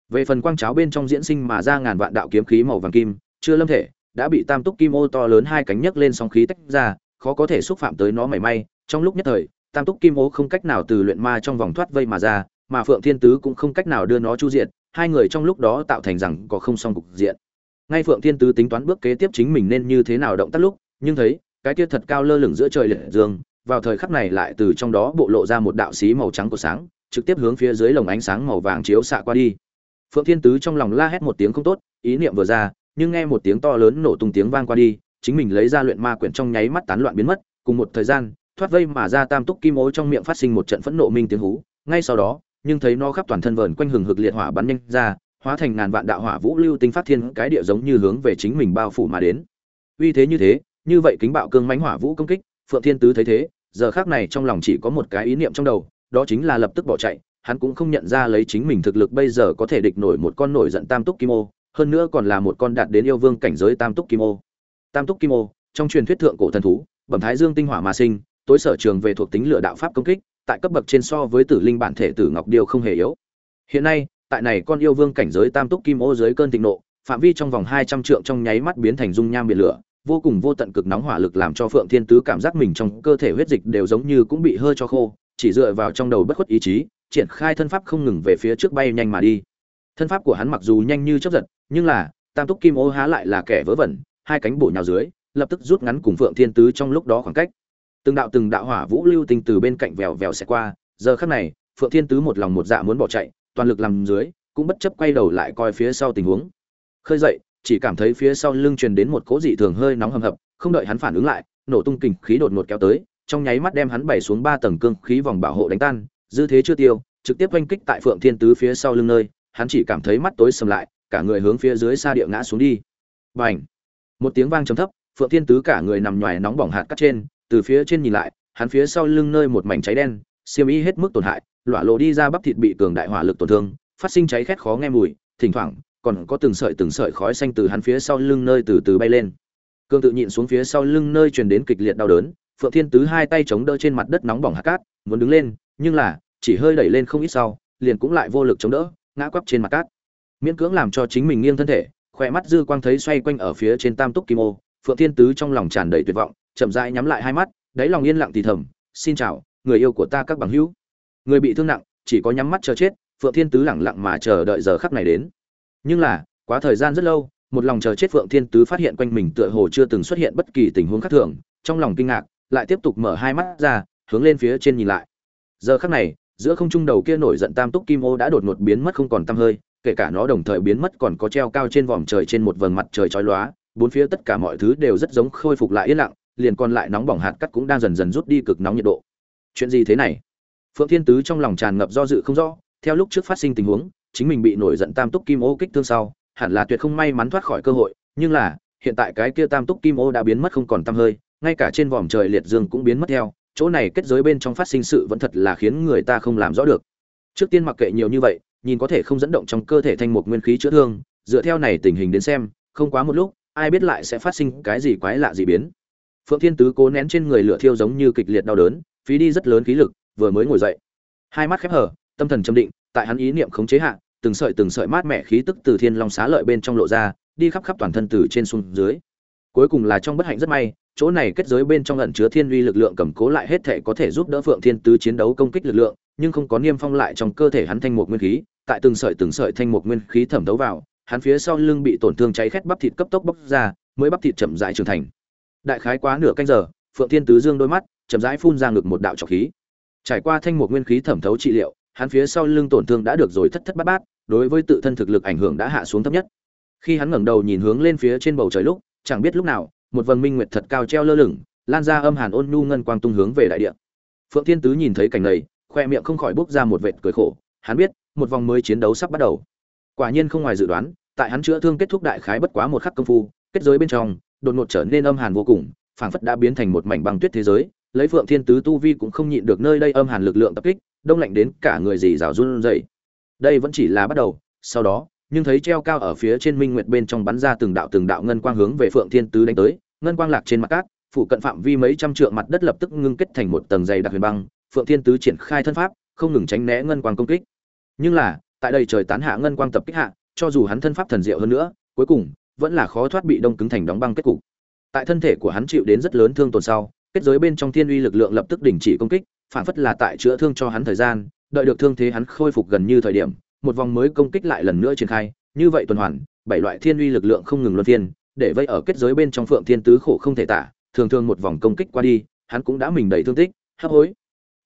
Speaker 1: Về phần quang cháo bên trong diễn sinh mà ra ngàn vạn đạo kiếm khí màu vàng kim, chưa lâm thể, đã bị tam túc kim ô to lớn hai cánh nhấc lên sóng khí tách ra khó có thể xúc phạm tới nó mảy may, trong lúc nhất thời, tam túc kim ô không cách nào từ luyện ma trong vòng thoát vây mà ra, mà phượng thiên tứ cũng không cách nào đưa nó chu diện hai người trong lúc đó tạo thành rằng có không song cục diện. Ngay phượng thiên tứ tính toán bước kế tiếp chính mình nên như thế nào động tác lúc, nhưng thấy, cái kia thật cao lơ lửng giữa trời liệt dương, vào thời khắc này lại từ trong đó bộ lộ ra một đạo xí màu trắng của sáng, trực tiếp hướng phía dưới lồng ánh sáng màu vàng chiếu xạ qua đi. Phượng thiên tứ trong lòng la hét một tiếng không tốt, ý niệm vừa ra, nhưng nghe một tiếng to lớn nổ tung tiếng vang qua đi chính mình lấy ra luyện ma quyển trong nháy mắt tán loạn biến mất, cùng một thời gian, thoát vây mà ra tam túc kim ô trong miệng phát sinh một trận phẫn nộ minh tiếng hú. Ngay sau đó, nhưng thấy nó khắp toàn thân vờn quanh hừng hực liệt hỏa bắn nhanh ra, hóa thành ngàn vạn đạo hỏa vũ lưu tinh phát thiên cái địa giống như hướng về chính mình bao phủ mà đến. Uy thế như thế, như vậy kính bạo cương mãnh hỏa vũ công kích, phượng thiên tứ thấy thế, giờ khắc này trong lòng chỉ có một cái ý niệm trong đầu, đó chính là lập tức bỏ chạy, hắn cũng không nhận ra lấy chính mình thực lực bây giờ có thể địch nổi một con nổi giận tam túc kim ô, hơn nữa còn là một con đạt đến yêu vương cảnh giới tam túc kim ô tam túc kim ô, trong truyền thuyết thượng cổ thần thú, bẩm thái dương tinh hỏa mà sinh, tối sở trường về thuộc tính lửa đạo pháp công kích, tại cấp bậc trên so với tử linh bản thể tử ngọc điêu không hề yếu. Hiện nay, tại này con yêu vương cảnh giới tam túc kim ô dưới cơn thịnh nộ, phạm vi trong vòng hai trăm trượng trong nháy mắt biến thành dung nham biển lửa, vô cùng vô tận cực nóng hỏa lực làm cho phượng thiên tứ cảm giác mình trong cơ thể huyết dịch đều giống như cũng bị hơi cho khô, chỉ dựa vào trong đầu bất khuất ý chí, triển khai thân pháp không ngừng về phía trước bay nhanh mà đi. Thân pháp của hắn mặc dù nhanh như chớp giật, nhưng là, tam túc kim ô há lại là kẻ vớ vẩn hai cánh bổ nhào dưới, lập tức rút ngắn cùng phượng thiên tứ trong lúc đó khoảng cách. Từng đạo từng đạo hỏa vũ lưu tinh từ bên cạnh vèo vèo sẽ qua, giờ khắc này, phượng thiên tứ một lòng một dạ muốn bỏ chạy, toàn lực làm dưới, cũng bất chấp quay đầu lại coi phía sau tình huống. Khơi dậy, chỉ cảm thấy phía sau lưng truyền đến một cỗ dị thường hơi nóng hầm hập, không đợi hắn phản ứng lại, nổ tung kình khí đột ngột kéo tới, trong nháy mắt đem hắn bảy xuống ba tầng cương khí vòng bảo hộ đánh tan, dư thế chưa tiêu, trực tiếp oanh kích tại phượng thiên tứ phía sau lưng nơi, hắn chỉ cảm thấy mắt tối sầm lại, cả người hướng phía dưới xa địa ngã xuống đi. Bành! Một tiếng vang trầm thấp, phượng thiên tứ cả người nằm nhoài nóng bỏng hạt cắt trên, từ phía trên nhìn lại, hắn phía sau lưng nơi một mảnh cháy đen, xiêm y hết mức tổn hại, lọa lộ đi ra bắp thịt bị cường đại hỏa lực tổn thương, phát sinh cháy khét khó nghe mùi, thỉnh thoảng, còn có từng sợi từng sợi khói xanh từ hắn phía sau lưng nơi từ từ bay lên. Cương tự nhịn xuống phía sau lưng nơi truyền đến kịch liệt đau đớn, phượng thiên tứ hai tay chống đỡ trên mặt đất nóng bỏng hạt cát, muốn đứng lên, nhưng là, chỉ hơi đẩy lên không ít sau, liền cũng lại vô lực chống đỡ, ngã quắp trên mặt cát. Miễn cưỡng làm cho chính mình nghiêng thân thể khỏe mắt dư quang thấy xoay quanh ở phía trên tam túc kim ô, phượng thiên tứ trong lòng tràn đầy tuyệt vọng, chậm rãi nhắm lại hai mắt, đáy lòng yên lặng thì thầm, xin chào, người yêu của ta các bằng hữu. Người bị thương nặng, chỉ có nhắm mắt chờ chết, phượng thiên tứ lẳng lặng mà chờ đợi giờ khắc này đến. Nhưng là, quá thời gian rất lâu, một lòng chờ chết phượng thiên tứ phát hiện quanh mình tựa hồ chưa từng xuất hiện bất kỳ tình huống khác thường, trong lòng kinh ngạc, lại tiếp tục mở hai mắt ra, hướng lên phía trên nhìn lại. Giờ khắc này, giữa không trung đầu kia nổi giận tam túc kim ô đã đột ngột biến mất không còn tăm hơi kể cả nó đồng thời biến mất còn có treo cao trên vòm trời trên một vầng mặt trời chói lóa, bốn phía tất cả mọi thứ đều rất giống khôi phục lại yên lặng, liền còn lại nóng bỏng hạt cắt cũng đang dần dần rút đi cực nóng nhiệt độ. Chuyện gì thế này? Phượng thiên tứ trong lòng tràn ngập do dự không rõ, theo lúc trước phát sinh tình huống, chính mình bị nổi giận tam túc kim ô kích thương sau, hẳn là tuyệt không may mắn thoát khỏi cơ hội, nhưng là, hiện tại cái kia tam túc kim ô đã biến mất không còn tăm hơi, ngay cả trên vòm trời liệt dương cũng biến mất theo, chỗ này kết giới bên trong phát sinh sự vẫn thật là khiến người ta không làm rõ được. Trước tiên mặc kệ nhiều như vậy nhìn có thể không dẫn động trong cơ thể thanh một nguyên khí chữa thương, dựa theo này tình hình đến xem, không quá một lúc, ai biết lại sẽ phát sinh cái gì quái lạ gì biến. Phượng thiên tứ cố nén trên người lửa thiêu giống như kịch liệt đau đớn, phí đi rất lớn khí lực, vừa mới ngồi dậy. Hai mắt khép hờ tâm thần trầm định, tại hắn ý niệm khống chế hạ, từng sợi từng sợi mát mẻ khí tức từ thiên long xá lợi bên trong lộ ra, đi khắp khắp toàn thân từ trên xuống dưới. Cuối cùng là trong bất hạnh rất may, chỗ này kết giới bên trong ẩn chứa thiên uy lực lượng cầm cố lại hết thể có thể giúp đỡ phượng thiên tứ chiến đấu công kích lực lượng nhưng không có niêm phong lại trong cơ thể hắn thanh mục nguyên khí, tại từng sợi từng sợi thanh mục nguyên khí thẩm thấu vào, hắn phía sau lưng bị tổn thương cháy khét bắp thịt cấp tốc bốc ra, mới bắp thịt chậm rãi trưởng thành. Đại khái quá nửa canh giờ, phượng thiên tứ dương đôi mắt chậm rãi phun ra ngực một đạo trọc khí. Trải qua thanh mục nguyên khí thẩm thấu trị liệu, hắn phía sau lưng tổn thương đã được rồi thất thất bát bát, đối với tự thân thực lực ảnh hưởng đã hạ xuống thấp nhất. Khi hắn ngẩng đầu nhìn hướng lên phía trên bầu trời lúc, chẳng biết lúc nào, một vầng minh nguyệt thật cao treo lơ lửng, lan ra âm hàn ôn nhu ngân quang tung hướng về đại địa. Phượng thiên tứ nhìn thấy cảnh này khoe miệng không khỏi bốc ra một vệt cười khổ, hắn biết, một vòng mới chiến đấu sắp bắt đầu. Quả nhiên không ngoài dự đoán, tại hắn chữa thương kết thúc đại khái bất quá một khắc công phu, kết giới bên trong, đột ngột trở nên âm hàn vô cùng, phảng phất đã biến thành một mảnh băng tuyết thế giới, lấy phượng thiên tứ tu vi cũng không nhịn được nơi đây âm hàn lực lượng tập kích, đông lạnh đến cả người dì rào run rẩy. Đây vẫn chỉ là bắt đầu, sau đó, nhưng thấy treo cao ở phía trên minh nguyệt bên trong bắn ra từng đạo từng đạo ngân quang hướng về phượng thiên tứ đánh tới, ngân quang lạc trên mặt cát phụ cận phạm vi mấy trăm trượng mặt đất lập tức ngưng kết thành một tầng dày đặc huyền băng phượng thiên tứ triển khai thân pháp, không ngừng tránh né ngân quang công kích. Nhưng là, tại đây trời tán hạ ngân quang tập kích hạ, cho dù hắn thân pháp thần diệu hơn nữa, cuối cùng, vẫn là khó thoát bị đông cứng thành đóng băng kết cục. Tại thân thể của hắn chịu đến rất lớn thương tổn sau, kết giới bên trong thiên uy lực lượng lập tức đình chỉ công kích, phản phất là tại chữa thương cho hắn thời gian, đợi được thương thế hắn khôi phục gần như thời điểm, một vòng mới công kích lại lần nữa triển khai, như vậy tuần hoàn, bảy loại thiên uy lực lượng không ngừng luân phiên, để vây ở kết giới bên trong phượng thiên tứ khổ không thể tả, thường thường một vòng công kích qua đi, hắn cũng đã mình đầy thương tích, hấp hối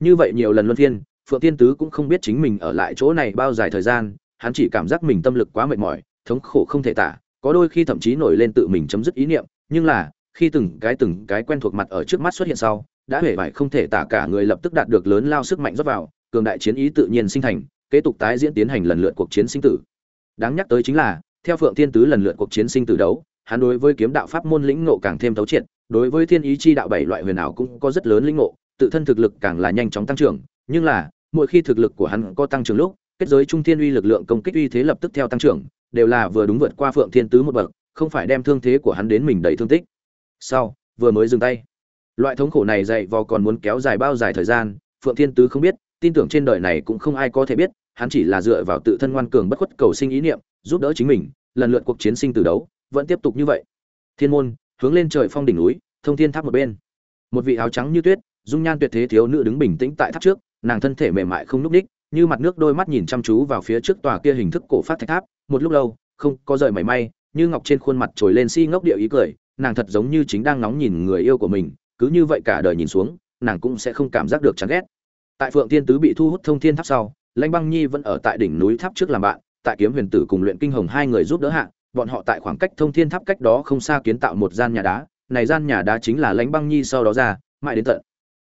Speaker 1: như vậy nhiều lần luân phiên, phượng thiên tứ cũng không biết chính mình ở lại chỗ này bao dài thời gian, hắn chỉ cảm giác mình tâm lực quá mệt mỏi, thống khổ không thể tả, có đôi khi thậm chí nổi lên tự mình chấm dứt ý niệm, nhưng là, khi từng cái từng cái quen thuộc mặt ở trước mắt xuất hiện sau, đã hề vải không thể tả cả người lập tức đạt được lớn lao sức mạnh rót vào, cường đại chiến ý tự nhiên sinh thành, kế tục tái diễn tiến hành lần lượt cuộc chiến sinh tử. Đáng nhắc tới chính là, theo phượng thiên tứ lần lượt cuộc chiến sinh tử đấu, hắn đối với kiếm đạo pháp môn lĩnh ngộ càng thêm thấu triệt, đối với thiên ý chi đạo bảy loại huyền ảo cũng có rất lớn lĩnh ngộ tự thân thực lực càng là nhanh chóng tăng trưởng, nhưng là, mỗi khi thực lực của hắn có tăng trưởng lúc, kết giới trung thiên uy lực lượng công kích uy thế lập tức theo tăng trưởng, đều là vừa đúng vượt qua phượng thiên tứ một bậc, không phải đem thương thế của hắn đến mình đầy thương tích. Sau, vừa mới dừng tay. Loại thống khổ này dạy vò còn muốn kéo dài bao dài thời gian, phượng thiên tứ không biết, tin tưởng trên đời này cũng không ai có thể biết, hắn chỉ là dựa vào tự thân ngoan cường bất khuất cầu sinh ý niệm, giúp đỡ chính mình, lần lượt cuộc chiến sinh từ đấu, vẫn tiếp tục như vậy. Thiên môn, hướng lên trời phong đỉnh núi, thông thiên tháp một bên. Một vị áo trắng như tuyết dung nhan tuyệt thế thiếu nữ đứng bình tĩnh tại tháp trước, nàng thân thể mềm mại không núc đích, như mặt nước đôi mắt nhìn chăm chú vào phía trước tòa kia hình thức cổ phát thạch tháp, một lúc lâu, không có rời mảy may, như ngọc trên khuôn mặt trồi lên si ngốc địa ý cười, nàng thật giống như chính đang nóng nhìn người yêu của mình, cứ như vậy cả đời nhìn xuống, nàng cũng sẽ không cảm giác được chán ghét. Tại phượng thiên tứ bị thu hút thông thiên tháp sau, lãnh băng nhi vẫn ở tại đỉnh núi tháp trước làm bạn, tại kiếm huyền tử cùng luyện kinh hồng hai người giúp đỡ hạ, bọn họ tại khoảng cách thông thiên tháp cách đó không xa kiến tạo một gian nhà đá, này gian nhà đá chính là lãnh băng nhi sau đó ra, mãi đến tận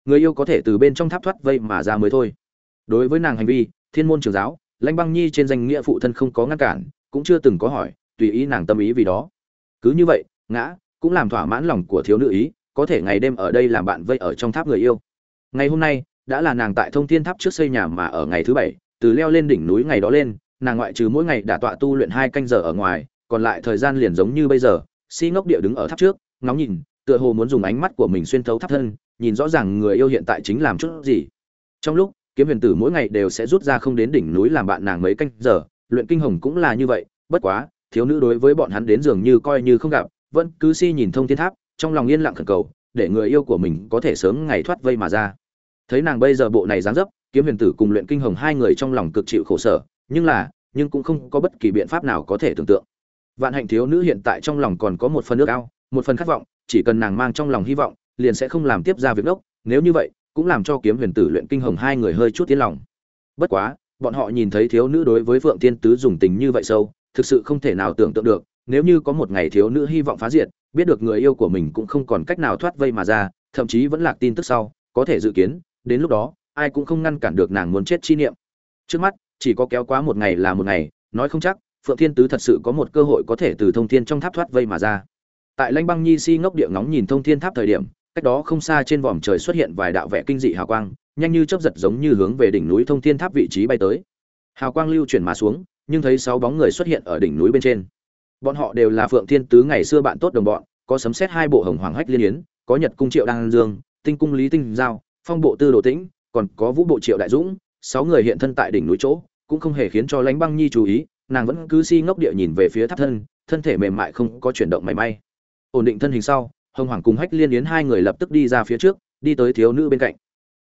Speaker 1: người yêu có thể từ bên trong tháp thoát vây mà ra mới thôi. Đối với nàng hành vi, thiên môn trường giáo, lãnh băng nhi trên danh nghĩa phụ thân không có ngăn cản, cũng chưa từng có hỏi, tùy ý nàng tâm ý vì đó. Cứ như vậy, ngã, cũng làm thỏa mãn lòng của thiếu nữ ý, có thể ngày đêm ở đây làm bạn vây ở trong tháp người yêu. Ngày hôm nay, đã là nàng tại thông thiên tháp trước xây nhà mà ở ngày thứ bảy, từ leo lên đỉnh núi ngày đó lên, nàng ngoại trừ mỗi ngày đã tọa tu luyện hai canh giờ ở ngoài, còn lại thời gian liền giống như bây giờ, si ngốc địa đứng ở tháp trước, ngóng nhìn, tựa hồ muốn dùng ánh mắt của mình xuyên thấu tháp thân nhìn rõ ràng người yêu hiện tại chính làm chút gì. Trong lúc, kiếm huyền tử mỗi ngày đều sẽ rút ra không đến đỉnh núi làm bạn nàng mấy canh giờ. Luyện kinh hồng cũng là như vậy, bất quá, thiếu nữ đối với bọn hắn đến dường như coi như không gặp, vẫn cứ si nhìn thông thiên tháp, trong lòng yên lặng khẩn cầu, để người yêu của mình có thể sớm ngày thoát vây mà ra. Thấy nàng bây giờ bộ này dáng dấp, kiếm huyền tử cùng luyện kinh hồng hai người trong lòng cực chịu khổ sở, nhưng là, nhưng cũng không có bất kỳ biện pháp nào có thể tưởng tượng. Vạn hạnh thiếu nữ hiện tại trong lòng còn có một phần nước ao, một phần khát vọng, chỉ cần nàng mang trong lòng hy vọng liền sẽ không làm tiếp ra việc đốc nếu như vậy, cũng làm cho kiếm huyền tử luyện kinh hồng hai người hơi chút tiến lòng. Bất quá, bọn họ nhìn thấy thiếu nữ đối với phượng thiên tứ dùng tình như vậy sâu, thực sự không thể nào tưởng tượng được, nếu như có một ngày thiếu nữ hy vọng phá diệt, biết được người yêu của mình cũng không còn cách nào thoát vây mà ra, thậm chí vẫn lạc tin tức sau, có thể dự kiến, đến lúc đó, ai cũng không ngăn cản được nàng muốn chết chi niệm. Trước mắt, chỉ có kéo quá một ngày là một ngày, nói không chắc, phượng thiên tứ thật sự có một cơ hội có thể từ thông thiên trong tháp thoát vây mà ra. Tại lãnh băng nhi si ngốc địa ngóng nhìn thông thiên tháp thời điểm cách đó không xa trên vòm trời xuất hiện vài đạo vẽ kinh dị hào quang, nhanh như chớp giật giống như hướng về đỉnh núi thông thiên tháp vị trí bay tới. Hào quang lưu chuyển mà xuống, nhưng thấy sáu bóng người xuất hiện ở đỉnh núi bên trên. Bọn họ đều là phượng thiên tứ ngày xưa bạn tốt đồng bọn, có sấm xét hai bộ hồng hoàng hách liên yến, có nhật cung triệu đăng dương, tinh cung lý tinh giao, phong bộ tư đồ tĩnh, còn có vũ bộ triệu đại dũng, sáu người hiện thân tại đỉnh núi chỗ, cũng không hề khiến cho lãnh băng nhi chú ý, nàng vẫn cứ si ngốc địa nhìn về phía tháp thân thân thể mềm mại không có chuyển động mảy may. Ổn định thân hình sau hồng hoàng cùng hách liên yến hai người lập tức đi ra phía trước, đi tới thiếu nữ bên cạnh.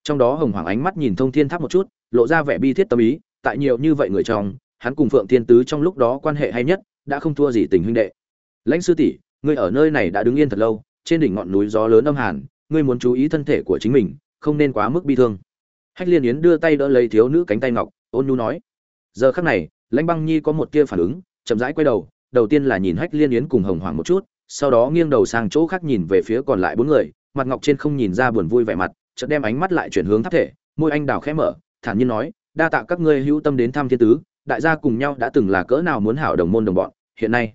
Speaker 1: Trong đó hồng hoàng ánh mắt nhìn thông thiên tháp một chút, lộ ra vẻ bi thiết tâm ý, tại nhiều như vậy người trong, hắn cùng phượng thiên tứ trong lúc đó quan hệ hay nhất, đã không thua gì tình huynh đệ. Lãnh sư tỷ, ngươi ở nơi này đã đứng yên thật lâu, trên đỉnh ngọn núi gió lớn âm hàn, ngươi muốn chú ý thân thể của chính mình, không nên quá mức bi thương. Hách liên yến đưa tay đỡ lấy thiếu nữ cánh tay ngọc, ôn nhu nói. Giờ khắc này, lãnh băng nhi có một tia phản ứng, chậm rãi quay đầu đầu tiên là nhìn hách liên yến cùng hồng hoàng một chút sau đó nghiêng đầu sang chỗ khác nhìn về phía còn lại bốn người, mặt ngọc trên không nhìn ra buồn vui vẻ mặt, chợt đem ánh mắt lại chuyển hướng tháp thể, môi anh đào khẽ mở, thản nhiên nói, đa tạ các ngươi hữu tâm đến thăm thiên tứ, đại gia cùng nhau đã từng là cỡ nào muốn hảo đồng môn đồng bọn, hiện nay,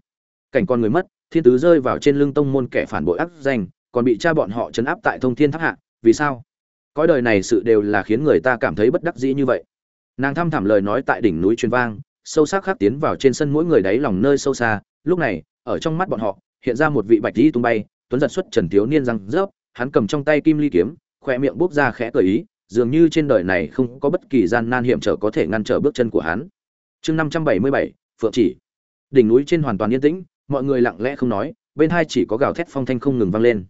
Speaker 1: cảnh con người mất, thiên tứ rơi vào trên lưng tông môn kẻ phản bội ác danh, còn bị cha bọn họ chấn áp tại thông thiên tháp hạ, vì sao? Cõi đời này sự đều là khiến người ta cảm thấy bất đắc dĩ như vậy. Nàng thăm thẳm lời nói tại đỉnh núi truyền vang, sâu sắc khắc tiến vào trên sân mỗi người đáy lòng nơi sâu xa, lúc này, ở trong mắt bọn họ hiện ra một vị bạch y tung bay, tuấn giật xuất trần thiếu niên răng rớp, hắn cầm trong tay kim ly kiếm, khoe miệng bốc ra khẽ cười ý, dường như trên đời này không có bất kỳ gian nan hiểm trở có thể ngăn trở bước chân của hắn. Chương năm trăm bảy mươi bảy, phượng chỉ. Đỉnh núi trên hoàn toàn yên tĩnh, mọi người lặng lẽ không nói, bên hai chỉ có gào thét phong thanh không ngừng vang lên.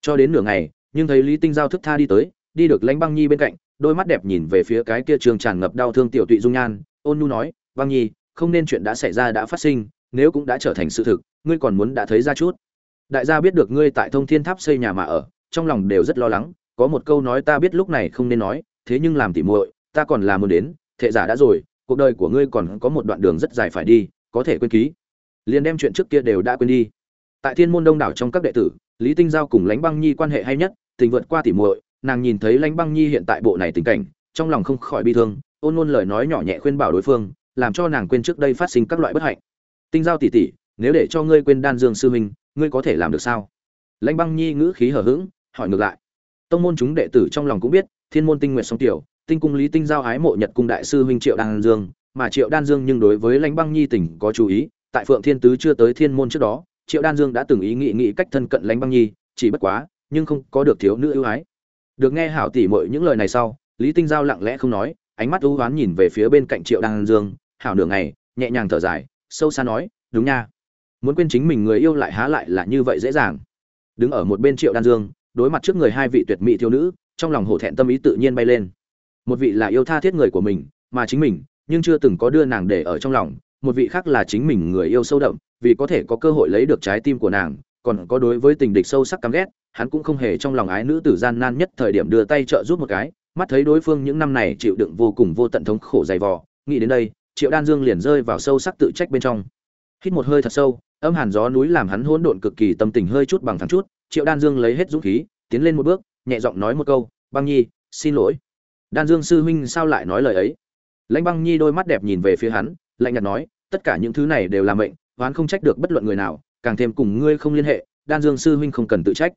Speaker 1: Cho đến nửa ngày, nhưng thấy lý tinh giao thức tha đi tới, đi được lãnh băng nhi bên cạnh, đôi mắt đẹp nhìn về phía cái kia trường tràn ngập đau thương tiểu tụy dung nhan, ôn nhu nói, băng nhi, không nên chuyện đã xảy ra đã phát sinh, nếu cũng đã trở thành sự thực ngươi còn muốn đã thấy ra chút. Đại gia biết được ngươi tại thông thiên tháp xây nhà mà ở, trong lòng đều rất lo lắng, có một câu nói ta biết lúc này không nên nói, thế nhưng làm tỉ muội, ta còn là muốn đến, thệ giả đã rồi, cuộc đời của ngươi còn có một đoạn đường rất dài phải đi, có thể quên ký. Liền đem chuyện trước kia đều đã quên đi. Tại thiên môn đông đảo trong các đệ tử, lý tinh giao cùng Lãnh băng nhi quan hệ hay nhất, tình vượt qua tỉ muội, nàng nhìn thấy Lãnh băng nhi hiện tại bộ này tình cảnh, trong lòng không khỏi bi thương, ôn ôn lời nói nhỏ nhẹ khuyên bảo đối phương, làm cho nàng quên trước đây phát sinh các loại bất hạnh. Tinh giao tỉ tỉ nếu để cho ngươi quên đan dương sư huynh, ngươi có thể làm được sao? Lãnh băng nhi ngữ khí hở hững, hỏi ngược lại. Tông môn chúng đệ tử trong lòng cũng biết, thiên môn tinh nguyện song tiểu, tinh cung lý tinh giao ái mộ nhật cung đại sư huynh triệu đan dương, mà triệu đan dương nhưng đối với lãnh băng nhi tỉnh có chú ý, tại phượng thiên tứ chưa tới thiên môn trước đó, triệu đan dương đã từng ý nghĩ nghị cách thân cận lãnh băng nhi, chỉ bất quá, nhưng không có được thiếu nữ ưu ái. Được nghe hảo tỷ muội những lời này sau, lý tinh giao lặng lẽ không nói, ánh mắt ưu oán nhìn về phía bên cạnh triệu đan dương, hảo nửa ngày, nhẹ nhàng thở dài, sâu xa nói, đúng nha muốn quên chính mình người yêu lại há lại là như vậy dễ dàng. Đứng ở một bên triệu đan dương, đối mặt trước người hai vị tuyệt mỹ thiếu nữ, trong lòng hổ thẹn tâm ý tự nhiên bay lên. Một vị là yêu tha thiết người của mình, mà chính mình, nhưng chưa từng có đưa nàng để ở trong lòng. Một vị khác là chính mình người yêu sâu đậm, vì có thể có cơ hội lấy được trái tim của nàng, còn có đối với tình địch sâu sắc căm ghét, hắn cũng không hề trong lòng ái nữ tử gian nan nhất thời điểm đưa tay trợ giúp một cái, mắt thấy đối phương những năm này chịu đựng vô cùng vô tận thống khổ dày vò, nghĩ đến đây, triệu đan dương liền rơi vào sâu sắc tự trách bên trong. Hít một hơi thật sâu âm hàn gió núi làm hắn hỗn độn cực kỳ tâm tình hơi chút bằng thắng chút, triệu đan dương lấy hết dũng khí, tiến lên một bước, nhẹ giọng nói một câu, băng nhi, xin lỗi. Đan dương sư huynh sao lại nói lời ấy? Lãnh băng nhi đôi mắt đẹp nhìn về phía hắn, lạnh nhạt nói, tất cả những thứ này đều là mệnh hoán không trách được bất luận người nào, càng thêm cùng ngươi không liên hệ, đan dương sư huynh không cần tự trách.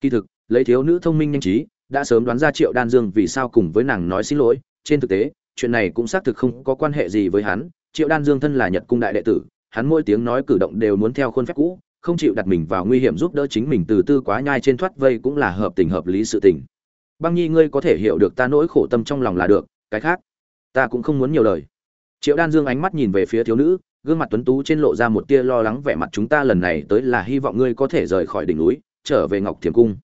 Speaker 1: Kỳ thực, lấy thiếu nữ thông minh nhanh trí, đã sớm đoán ra triệu đan dương vì sao cùng với nàng nói xin lỗi, trên thực tế, chuyện này cũng xác thực không có quan hệ gì với hắn, triệu đan dương thân là nhật cung đại đệ tử hắn mỗi tiếng nói cử động đều muốn theo khuôn phép cũ, không chịu đặt mình vào nguy hiểm giúp đỡ chính mình từ tư quá nhai trên thoát vây cũng là hợp tình hợp lý sự tình. Băng nhi ngươi có thể hiểu được ta nỗi khổ tâm trong lòng là được, cái khác, ta cũng không muốn nhiều lời. Triệu đan dương ánh mắt nhìn về phía thiếu nữ, gương mặt tuấn tú trên lộ ra một tia lo lắng vẻ mặt chúng ta lần này tới là hy vọng ngươi có thể rời khỏi đỉnh núi, trở về ngọc thiềm cung.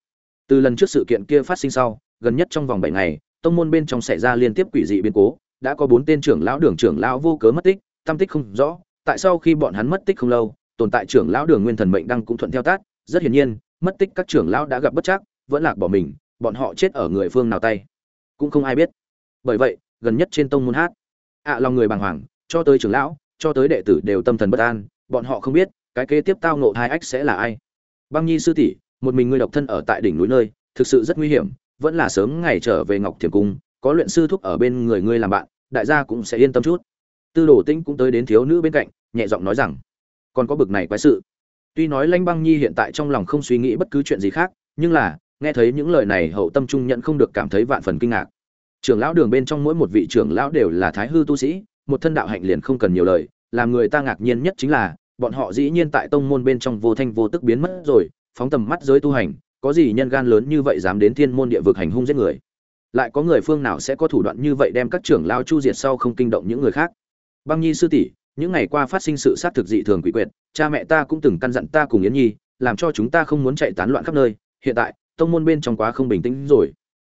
Speaker 1: Từ lần trước sự kiện kia phát sinh sau, gần nhất trong vòng bảy ngày, tông môn bên trong xảy ra liên tiếp quỷ dị biến cố, đã có bốn tên trưởng lão, đường trưởng lão vô cớ mất tích, tam tích không rõ tại sau khi bọn hắn mất tích không lâu, tồn tại trưởng lão đường nguyên thần mệnh đăng cũng thuận theo tát, rất hiển nhiên, mất tích các trưởng lão đã gặp bất chắc, vẫn lạc bỏ mình, bọn họ chết ở người phương nào tay, cũng không ai biết. Bởi vậy, gần nhất trên tông môn hát, ạ lòng người bàng hoàng, cho tới trưởng lão, cho tới đệ tử đều tâm thần bất an, bọn họ không biết, cái kế tiếp tao nộ hai ách sẽ là ai. Băng nhi sư tỷ, một mình ngươi độc thân ở tại đỉnh núi nơi, thực sự rất nguy hiểm, vẫn là sớm ngày trở về ngọc thiềm cung, có luyện sư thúc ở bên người ngươi làm bạn, đại gia cũng sẽ yên tâm chút. Tư đồ tĩnh cũng tới đến thiếu nữ bên cạnh nhẹ giọng nói rằng, còn có bực này quái sự. Tuy nói lanh băng nhi hiện tại trong lòng không suy nghĩ bất cứ chuyện gì khác, nhưng là, nghe thấy những lời này hậu tâm trung nhận không được cảm thấy vạn phần kinh ngạc. Trưởng lão đường bên trong mỗi một vị trưởng lão đều là thái hư tu sĩ, một thân đạo hạnh liền không cần nhiều lời, làm người ta ngạc nhiên nhất chính là, bọn họ dĩ nhiên tại tông môn bên trong vô thanh vô tức biến mất rồi, phóng tầm mắt giới tu hành, có gì nhân gan lớn như vậy dám đến thiên môn địa vực hành hung giết người? Lại có người phương nào sẽ có thủ đoạn như vậy đem các trưởng lao chu diệt sau không kinh động những người khác? Băng nhi sư tỷ những ngày qua phát sinh sự sát thực dị thường quỷ quyệt, cha mẹ ta cũng từng căn dặn ta cùng yến nhi, làm cho chúng ta không muốn chạy tán loạn khắp nơi. Hiện tại, tông môn bên trong quá không bình tĩnh rồi.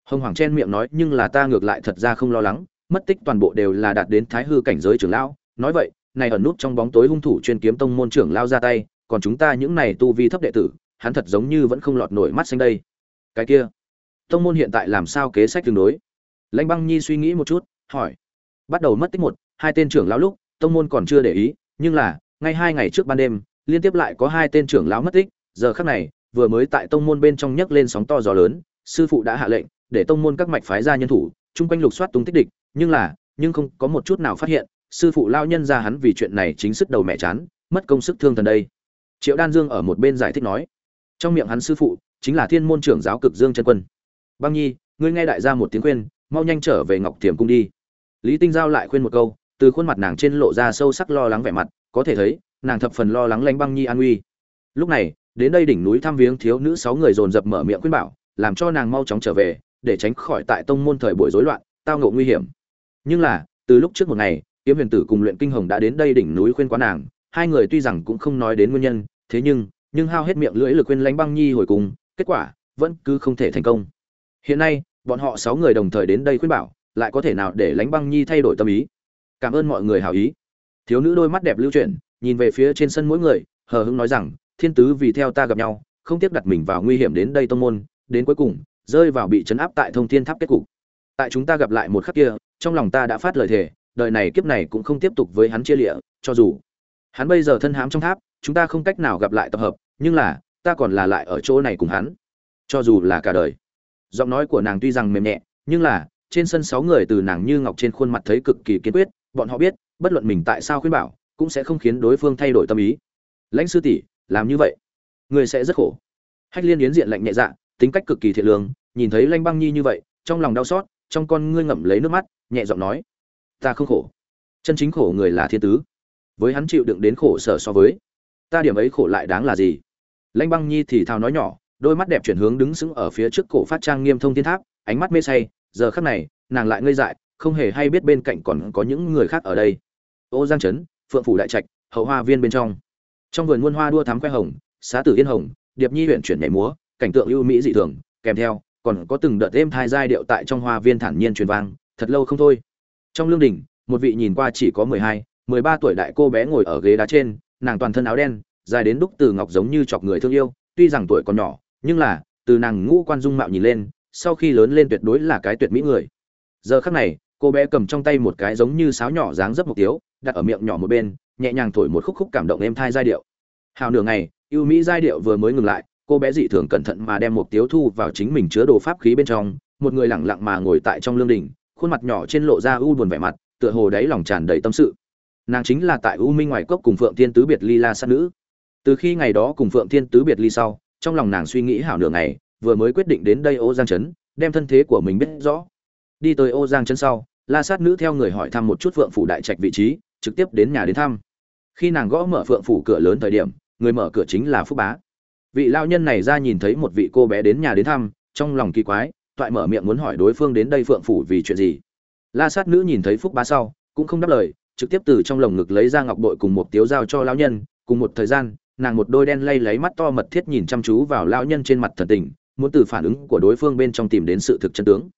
Speaker 1: Hồng hoàng chen miệng nói, nhưng là ta ngược lại thật ra không lo lắng. Mất tích toàn bộ đều là đạt đến thái hư cảnh giới trưởng lão. Nói vậy, này ẩn nút trong bóng tối hung thủ chuyên kiếm tông môn trưởng lao ra tay, còn chúng ta những này tu vi thấp đệ tử, hắn thật giống như vẫn không lọt nổi mắt xanh đây. Cái kia, tông môn hiện tại làm sao kế sách tương đối? Lãnh băng nhi suy nghĩ một chút, hỏi. Bắt đầu mất tích một, hai tên trưởng lão lúc tông môn còn chưa để ý, nhưng là, ngay hai ngày trước ban đêm, liên tiếp lại có hai tên trưởng lão mất tích, giờ khắc này, vừa mới tại tông môn bên trong nhấc lên sóng to gió lớn, sư phụ đã hạ lệnh, để tông môn các mạch phái ra nhân thủ, chung quanh lục soát tung tích địch, nhưng là, nhưng không có một chút nào phát hiện, sư phụ lao nhân ra hắn vì chuyện này chính sức đầu mẹ chán, mất công sức thương thần đây. Triệu đan dương ở một bên giải thích nói, trong miệng hắn sư phụ, chính là thiên môn trưởng giáo cực dương chân quân. Băng nhi, ngươi nghe đại gia một tiếng khuyên, mau nhanh trở về ngọc thiềm cung đi. Lý tinh giao lại khuyên một câu từ khuôn mặt nàng trên lộ ra sâu sắc lo lắng vẻ mặt, có thể thấy, nàng thập phần lo lắng lanh băng nhi an nguy lúc này, đến đây đỉnh núi thăm viếng thiếu nữ sáu người dồn dập mở miệng khuyên bảo, làm cho nàng mau chóng trở về, để tránh khỏi tại tông môn thời buổi rối loạn, tao ngộ nguy hiểm. Nhưng là, từ lúc trước một ngày, kiếm huyền tử cùng luyện kinh hồng đã đến đây đỉnh núi khuyên quá nàng, hai người tuy rằng cũng không nói đến nguyên nhân, thế nhưng nhưng hao hết miệng lưỡi lực khuyên lánh băng nhi hồi cùng, kết quả, vẫn cứ không thể thành công. Hiện nay, bọn họ sáu người đồng thời đến đây khuyên bảo, lại có thể nào để lánh băng nhi thay đổi tâm ý? Cảm ơn mọi người hảo ý. Thiếu nữ đôi mắt đẹp lưu chuyển, nhìn về phía trên sân mỗi người, hờ hững nói rằng, thiên tứ vì theo ta gặp nhau, không tiếc đặt mình vào nguy hiểm đến đây tông môn, đến cuối cùng, rơi vào bị chấn áp tại thông thiên tháp kết cục. Tại chúng ta gặp lại một khắc kia, trong lòng ta đã phát lời thề, đời này kiếp này cũng không tiếp tục với hắn chia lịa, cho dù hắn bây giờ thân hãm trong tháp, chúng ta không cách nào gặp lại tập hợp, nhưng là, ta còn là lại ở chỗ này cùng hắn, cho dù là cả đời. Giọng nói của nàng tuy rằng mềm nhẹ, nhưng là, trên sân sáu người từ nàng như ngọc trên khuôn mặt thấy cực kỳ kiên quyết bọn họ biết, bất luận mình tại sao khuyên bảo, cũng sẽ không khiến đối phương thay đổi tâm ý. Lãnh sư tỷ, làm như vậy, người sẽ rất khổ. Hách liên yến diện lạnh nhẹ dạ tính cách cực kỳ thiện lương, nhìn thấy lanh băng nhi như vậy, trong lòng đau xót, trong con ngươi ngậm lấy nước mắt, nhẹ giọng nói, ta không khổ. Chân chính khổ người là thiên tứ. Với hắn chịu đựng đến khổ sở so với, ta điểm ấy khổ lại đáng là gì? Lãnh băng nhi thì thào nói nhỏ, đôi mắt đẹp chuyển hướng đứng sững ở phía trước cổ phát trang nghiêm thông thiên tháp, ánh mắt mê say, giờ khắc này, nàng lại ngây dại không hề hay biết bên cạnh còn có những người khác ở đây. Ô giang trấn, phượng phủ đại trạch, hậu hoa viên bên trong. Trong vườn muôn hoa đua thắm khoe hồng, xá tử yên hồng, điệp nhi huyện chuyển nhảy múa, cảnh tượng ưu mỹ dị thường, kèm theo, còn có từng đợt êm thai giai điệu tại trong hoa viên thản nhiên truyền vang, thật lâu không thôi. Trong lương đình, một vị nhìn qua chỉ có mười hai, mười ba tuổi đại cô bé ngồi ở ghế đá trên, nàng toàn thân áo đen, dài đến đúc từ ngọc giống như chọc người thương yêu, tuy rằng tuổi còn nhỏ, nhưng là, từ nàng ngũ quan dung mạo nhìn lên, sau khi lớn lên tuyệt đối là cái tuyệt mỹ người. Giờ khắc này cô bé cầm trong tay một cái giống như sáo nhỏ dáng dấp mục tiếu, đặt ở miệng nhỏ một bên, nhẹ nhàng thổi một khúc khúc cảm động êm thai giai điệu. Hào nửa ngày yêu mỹ giai điệu vừa mới ngừng lại, cô bé dị thường cẩn thận mà đem một tiếu thu vào chính mình chứa đồ pháp khí bên trong, một người lẳng lặng mà ngồi tại trong lương đình khuôn mặt nhỏ trên lộ ra u buồn vẻ mặt, tựa hồ đáy lòng tràn đầy tâm sự. Nàng chính là tại u minh ngoài cốc cùng phượng thiên tứ biệt ly la sát nữ. Từ khi ngày đó cùng phượng thiên tứ biệt ly sau, trong lòng nàng suy nghĩ hảo nửa ngày, vừa mới quyết định đến đây ô giang trấn đem thân thế của mình biết rõ. Đi tới ô giang trấn sau la sát nữ theo người hỏi thăm một chút phượng phủ đại trạch vị trí, trực tiếp đến nhà đến thăm. Khi nàng gõ mở phượng phủ cửa lớn thời điểm, người mở cửa chính là phúc bá. Vị lao nhân này ra nhìn thấy một vị cô bé đến nhà đến thăm, trong lòng kỳ quái, toại mở miệng muốn hỏi đối phương đến đây phượng phủ vì chuyện gì. La sát nữ nhìn thấy phúc bá sau, cũng không đáp lời, trực tiếp từ trong lồng ngực lấy ra ngọc bội cùng một tiếu giao cho lão nhân. Cùng một thời gian, nàng một đôi đen lay lấy mắt to mật thiết nhìn chăm chú vào lão nhân trên mặt thần tình, muốn từ phản ứng của đối phương bên trong tìm đến sự thực chân tướng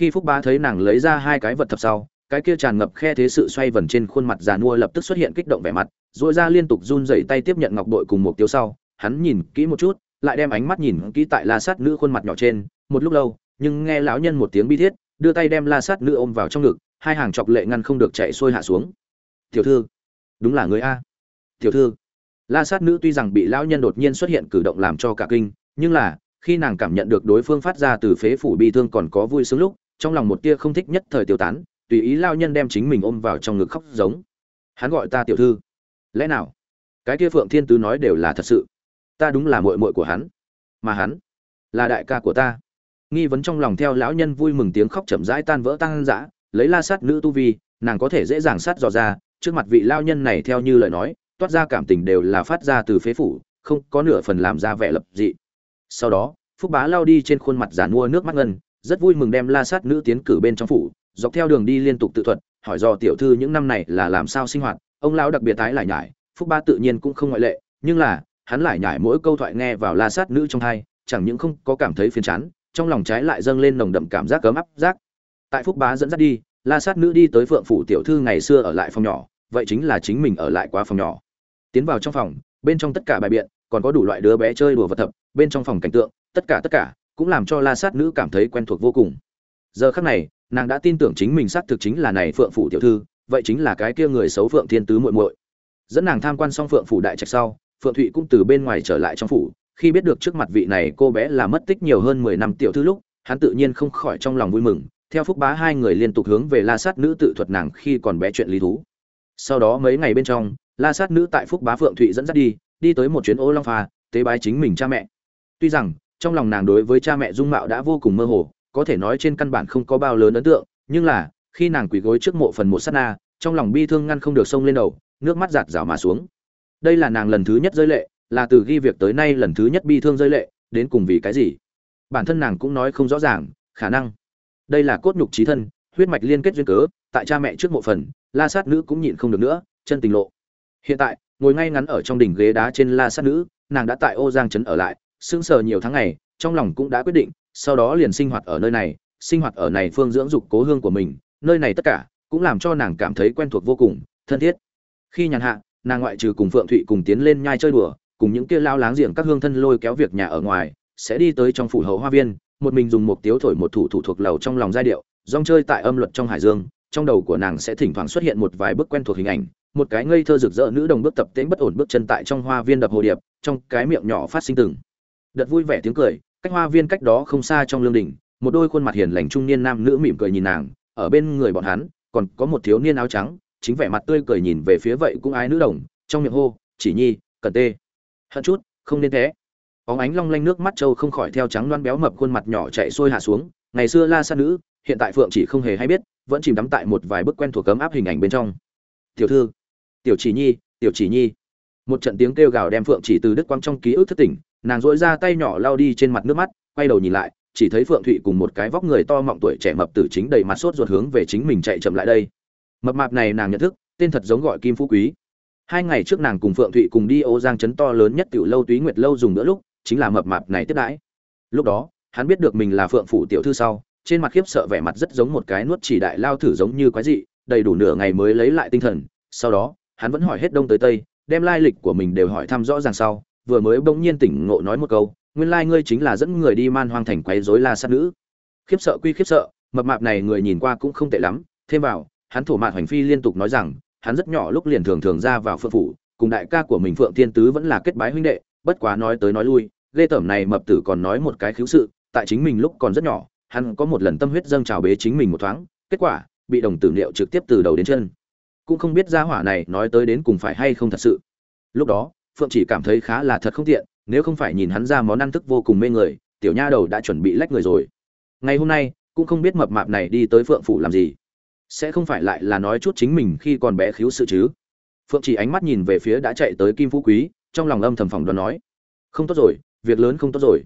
Speaker 1: khi phúc bá thấy nàng lấy ra hai cái vật thập sau, cái kia tràn ngập khe thế sự xoay vần trên khuôn mặt già nua lập tức xuất hiện kích động vẻ mặt dội ra liên tục run dày tay tiếp nhận ngọc bội cùng một tiêu sau. Hắn nhìn kỹ một chút, lại đem ánh mắt nhìn kỹ tại la sát nữ khuôn mặt nhỏ trên. Một lúc lâu, nhưng nghe lão nhân một tiếng bi thiết, đưa tay đem la sát nữ ôm vào trong ngực, hai hàng chọc lệ ngăn không được chạy xuôi hạ xuống. Tiểu thư, đúng là người a. Tiểu thư. La sát nữ tuy rằng bị lão nhân đột nhiên xuất hiện cử động làm cho cả kinh, nhưng là, khi nàng cảm nhận được đối phương phát ra từ phế phủ bi thương còn có vui sướng lúc trong lòng một tia không thích nhất thời tiêu tán, tùy ý lao nhân đem chính mình ôm vào trong ngực khóc giống. Hắn gọi ta tiểu thư. Lẽ nào? Cái kia phượng thiên tứ nói đều là thật sự. Ta đúng là muội muội của hắn. Mà hắn là đại ca của ta. Nghi vấn trong lòng theo lão nhân vui mừng tiếng khóc chậm rãi tan vỡ tăng dã lấy la sát nữ tu vi, nàng có thể dễ dàng sát dò ra, trước mặt vị lao nhân này theo như lời nói, toát ra cảm tình đều là phát ra từ phế phủ, không có nửa phần làm ra vẻ lập dị. Sau đó, phúc bá lao đi trên khuôn mặt giàn mua nước mắt ngân rất vui mừng đem la sát nữ tiến cử bên trong phủ, dọc theo đường đi liên tục tự thuật, hỏi do tiểu thư những năm này là làm sao sinh hoạt, ông lão đặc biệt tái lại nhải, phúc ba tự nhiên cũng không ngoại lệ, nhưng là, hắn lại nhải mỗi câu thoại nghe vào la sát nữ trong hai, chẳng những không có cảm thấy phiền chán, trong lòng trái lại dâng lên nồng đậm cảm giác cấm áp, giác. Tại phúc bá dẫn dắt đi, la sát nữ đi tới phượng phủ tiểu thư ngày xưa ở lại phòng nhỏ, vậy chính là chính mình ở lại quá phòng nhỏ. Tiến vào trong phòng, bên trong tất cả bài biện, còn có đủ loại đứa bé chơi đùa vật thập bên trong phòng cảnh tượng, tất cả tất cả cũng làm cho la sát nữ cảm thấy quen thuộc vô cùng. Giờ khắc này, nàng đã tin tưởng chính mình xác thực chính là này phượng phủ tiểu thư, vậy chính là cái kia người xấu phượng thiên tứ muội muội. Dẫn nàng tham quan xong phượng phủ đại trạch sau, phượng thụy cũng từ bên ngoài trở lại trong phủ, khi biết được trước mặt vị này cô bé là mất tích nhiều hơn mười năm tiểu thư lúc, hắn tự nhiên không khỏi trong lòng vui mừng, theo phúc bá hai người liên tục hướng về la sát nữ tự thuật nàng khi còn bé chuyện lý thú. Sau đó mấy ngày bên trong, la sát nữ tại phúc bá phượng thụy dẫn dắt đi đi tới một chuyến ô long pha, tế bái chính mình cha mẹ. Tuy rằng trong lòng nàng đối với cha mẹ dung mạo đã vô cùng mơ hồ, có thể nói trên căn bản không có bao lớn ấn tượng, nhưng là, khi nàng quỳ gối trước mộ phần một sát na, trong lòng bi thương ngăn không được sông lên đầu, nước mắt giạt rào mà xuống. Đây là nàng lần thứ nhất rơi lệ, là từ ghi việc tới nay lần thứ nhất bi thương rơi lệ, đến cùng vì cái gì? Bản thân nàng cũng nói không rõ ràng, khả năng. Đây là cốt nhục trí thân, huyết mạch liên kết duyên cớ, tại cha mẹ trước mộ phần, la sát nữ cũng nhịn không được nữa, chân tình lộ. Hiện tại, ngồi ngay ngắn ở trong đỉnh ghế đá trên la sát nữ, nàng đã tại ô giang trấn ở lại sững sờ nhiều tháng ngày, trong lòng cũng đã quyết định, sau đó liền sinh hoạt ở nơi này, sinh hoạt ở này phương dưỡng dục cố hương của mình, nơi này tất cả cũng làm cho nàng cảm thấy quen thuộc vô cùng, thân thiết. Khi nhàn hạ, nàng ngoại trừ cùng phượng thụy cùng tiến lên nhai chơi đùa, cùng những kia lao láng giềng các hương thân lôi kéo việc nhà ở ngoài, sẽ đi tới trong phủ hậu hoa viên, một mình dùng một tiếu thổi một thủ thủ thuộc lầu trong lòng giai điệu, rong chơi tại âm luật trong hải dương, trong đầu của nàng sẽ thỉnh thoảng xuất hiện một vài bức quen thuộc hình ảnh, một cái ngây thơ rực rỡ nữ đồng bước tập tễnh bất ổn bước chân tại trong hoa viên đập hồ điệp, trong cái miệng nhỏ phát sinh từng đợt vui vẻ tiếng cười, cách hoa viên cách đó không xa trong lương đình, một đôi khuôn mặt hiền lành trung niên nam nữ mỉm cười nhìn nàng, ở bên người bọn hắn, còn có một thiếu niên áo trắng, chính vẻ mặt tươi cười nhìn về phía vậy cũng ái nữ đồng, trong miệng hô, chỉ nhi, cần tê. Hận chút, không nên thế. Óng ánh long lanh nước mắt châu không khỏi theo trắng loan béo mập khuôn mặt nhỏ chạy xuôi hạ xuống, ngày xưa la sát nữ, hiện tại phượng chỉ không hề hay biết, vẫn chìm đắm tại một vài bức quen thuộc cấm áp hình ảnh bên trong. Tiểu thư, tiểu chỉ nhi, tiểu chỉ nhi. Một trận tiếng kêu gào đem phượng chỉ từ đức quang trong ký ức thất tỉnh nàng dội ra tay nhỏ lao đi trên mặt nước mắt, quay đầu nhìn lại, chỉ thấy phượng thụy cùng một cái vóc người to mọng tuổi trẻ mập tử chính đầy mặt sốt ruột hướng về chính mình chạy chậm lại đây. Mập mạp này nàng nhận thức, tên thật giống gọi kim phú quý. Hai ngày trước nàng cùng phượng thụy cùng đi ô giang trấn to lớn nhất tiểu lâu túy nguyệt lâu dùng nữa lúc, chính là mập mạp này tiếp đãi. Lúc đó, hắn biết được mình là phượng phủ tiểu thư sau, trên mặt khiếp sợ vẻ mặt rất giống một cái nuốt chỉ đại lao thử giống như quái dị, đầy đủ nửa ngày mới lấy lại tinh thần. Sau đó, hắn vẫn hỏi hết đông tới tây, đem lai lịch của mình đều hỏi thăm rõ ràng sau vừa mới bỗng nhiên tỉnh ngộ nói một câu, nguyên lai ngươi chính là dẫn người đi man hoang thành quấy rối la sát nữ. Khiếp sợ quy khiếp sợ, mập mạp này người nhìn qua cũng không tệ lắm. Thêm vào, hắn thổ mạn hoành phi liên tục nói rằng, hắn rất nhỏ lúc liền thường thường ra vào phượng phủ, cùng đại ca của mình phượng thiên tứ vẫn là kết bái huynh đệ, bất quá nói tới nói lui, ghê tởm này mập tử còn nói một cái khiếu sự, tại chính mình lúc còn rất nhỏ, hắn có một lần tâm huyết dâng trào bế chính mình một thoáng, kết quả, bị đồng tử liệu trực tiếp từ đầu đến chân. Cũng không biết gia hỏa này nói tới đến cùng phải hay không thật sự. Lúc đó phượng chỉ cảm thấy khá là thật không tiện, nếu không phải nhìn hắn ra món ăn thức vô cùng mê người, tiểu nha đầu đã chuẩn bị lách người rồi. Ngày hôm nay, cũng không biết mập mạp này đi tới phượng phủ làm gì. Sẽ không phải lại là nói chút chính mình khi còn bé khiếu sự chứ? Phượng chỉ ánh mắt nhìn về phía đã chạy tới kim phú quý, trong lòng âm thầm phòng đoán nói, không tốt rồi, việc lớn không tốt rồi.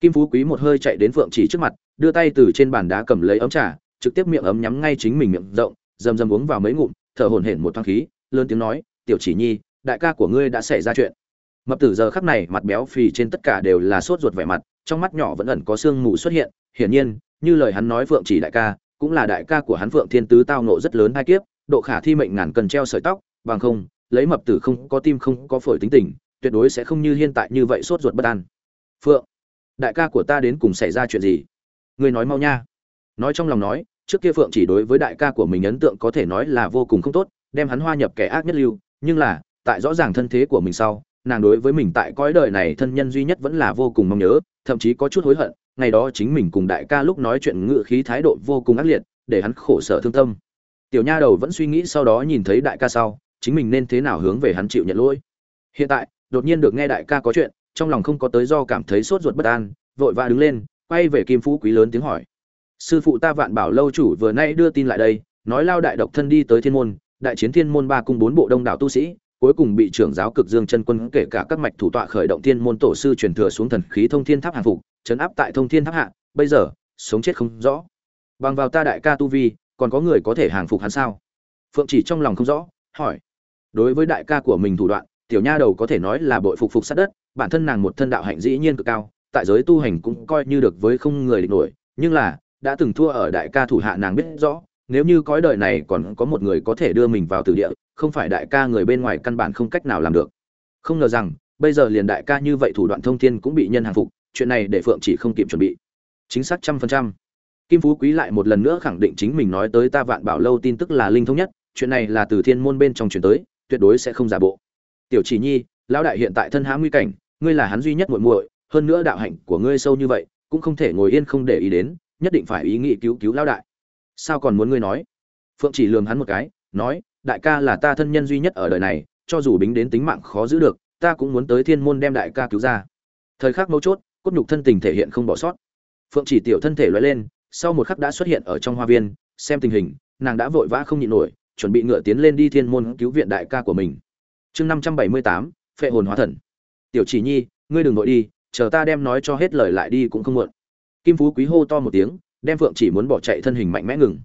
Speaker 1: Kim phú quý một hơi chạy đến phượng chỉ trước mặt, đưa tay từ trên bàn đá cầm lấy ấm trà, trực tiếp miệng ấm nhắm ngay chính mình miệng rộng, rầm rầm uống vào mấy ngụm, thở hổn hển một thoáng khí, lớn tiếng nói, tiểu chỉ nhi đại ca của ngươi đã xảy ra chuyện. Mập tử giờ khắc này mặt béo phì trên tất cả đều là sốt ruột vẻ mặt, trong mắt nhỏ vẫn ẩn có sương mù xuất hiện. Hiển nhiên, như lời hắn nói phượng chỉ đại ca, cũng là đại ca của hắn phượng thiên tứ tao nộ rất lớn hai kiếp, độ khả thi mệnh ngàn cần treo sợi tóc, bằng không, lấy mập tử không có tim không có phổi tính tình, tuyệt đối sẽ không như hiện tại như vậy sốt ruột bất an. Phượng, đại ca của ta đến cùng xảy ra chuyện gì? Ngươi nói mau nha. Nói trong lòng nói, trước kia phượng chỉ đối với đại ca của mình ấn tượng có thể nói là vô cùng không tốt, đem hắn hoa nhập kẻ ác nhất lưu, nhưng là tại rõ ràng thân thế của mình sau, nàng đối với mình tại cõi đời này thân nhân duy nhất vẫn là vô cùng mong nhớ, thậm chí có chút hối hận, ngày đó chính mình cùng đại ca lúc nói chuyện ngự khí thái độ vô cùng ác liệt, để hắn khổ sở thương tâm. Tiểu nha đầu vẫn suy nghĩ sau đó nhìn thấy đại ca sau, chính mình nên thế nào hướng về hắn chịu nhận lỗi. Hiện tại, đột nhiên được nghe đại ca có chuyện, trong lòng không có tới do cảm thấy sốt ruột bất an, vội vã đứng lên, quay về kim phú quý lớn tiếng hỏi. Sư phụ ta vạn bảo lâu chủ vừa nay đưa tin lại đây, nói lao đại độc thân đi tới thiên môn, đại chiến thiên môn ba cung bốn bộ đông đảo tu sĩ cuối cùng bị trưởng giáo cực dương chân quân kể cả các mạch thủ tọa khởi động thiên môn tổ sư truyền thừa xuống thần khí thông thiên tháp hàng phục, chấn áp tại thông thiên tháp hạ, bây giờ, sống chết không rõ. Bằng vào ta đại ca tu vi, còn có người có thể hàng phục hắn sao? Phượng chỉ trong lòng không rõ, hỏi. Đối với đại ca của mình thủ đoạn, tiểu nha đầu có thể nói là bội phục phục sát đất, bản thân nàng một thân đạo hạnh dĩ nhiên cực cao, tại giới tu hành cũng coi như được với không người địch nổi, nhưng là, đã từng thua ở đại ca thủ hạ nàng biết rõ nếu như cõi đời này còn có một người có thể đưa mình vào tử địa, không phải đại ca người bên ngoài căn bản không cách nào làm được. Không ngờ rằng, bây giờ liền đại ca như vậy thủ đoạn thông thiên cũng bị nhân hàng phục, chuyện này để phượng chỉ không kịp chuẩn bị. Chính xác trăm phần trăm. Kim phú quý lại một lần nữa khẳng định chính mình nói tới ta vạn bảo lâu tin tức là linh thông nhất, chuyện này là từ thiên môn bên trong chuyển tới, tuyệt đối sẽ không giả bộ. Tiểu chỉ nhi, lão đại hiện tại thân há nguy cảnh, ngươi là hắn duy nhất muội muội, hơn nữa đạo hạnh của ngươi sâu như vậy, cũng không thể ngồi yên không để ý đến, nhất định phải ý nghĩ cứu cứu lão đại sao còn muốn ngươi nói? Phượng chỉ lường hắn một cái, nói, đại ca là ta thân nhân duy nhất ở đời này, cho dù bính đến tính mạng khó giữ được, ta cũng muốn tới thiên môn đem đại ca cứu ra. Thời khắc mấu chốt, cốt nhục thân tình thể hiện không bỏ sót. Phượng chỉ tiểu thân thể loay lên, sau một khắc đã xuất hiện ở trong hoa viên, xem tình hình, nàng đã vội vã không nhịn nổi, chuẩn bị ngựa tiến lên đi thiên môn cứu viện đại ca của mình. Chương năm trăm bảy mươi tám, phệ hồn hóa thần. Tiểu chỉ nhi, ngươi đừng vội đi, chờ ta đem nói cho hết lời lại đi cũng không muộn. Kim phú quý hô to một tiếng đem phượng chỉ muốn bỏ chạy thân hình mạnh mẽ ngừng.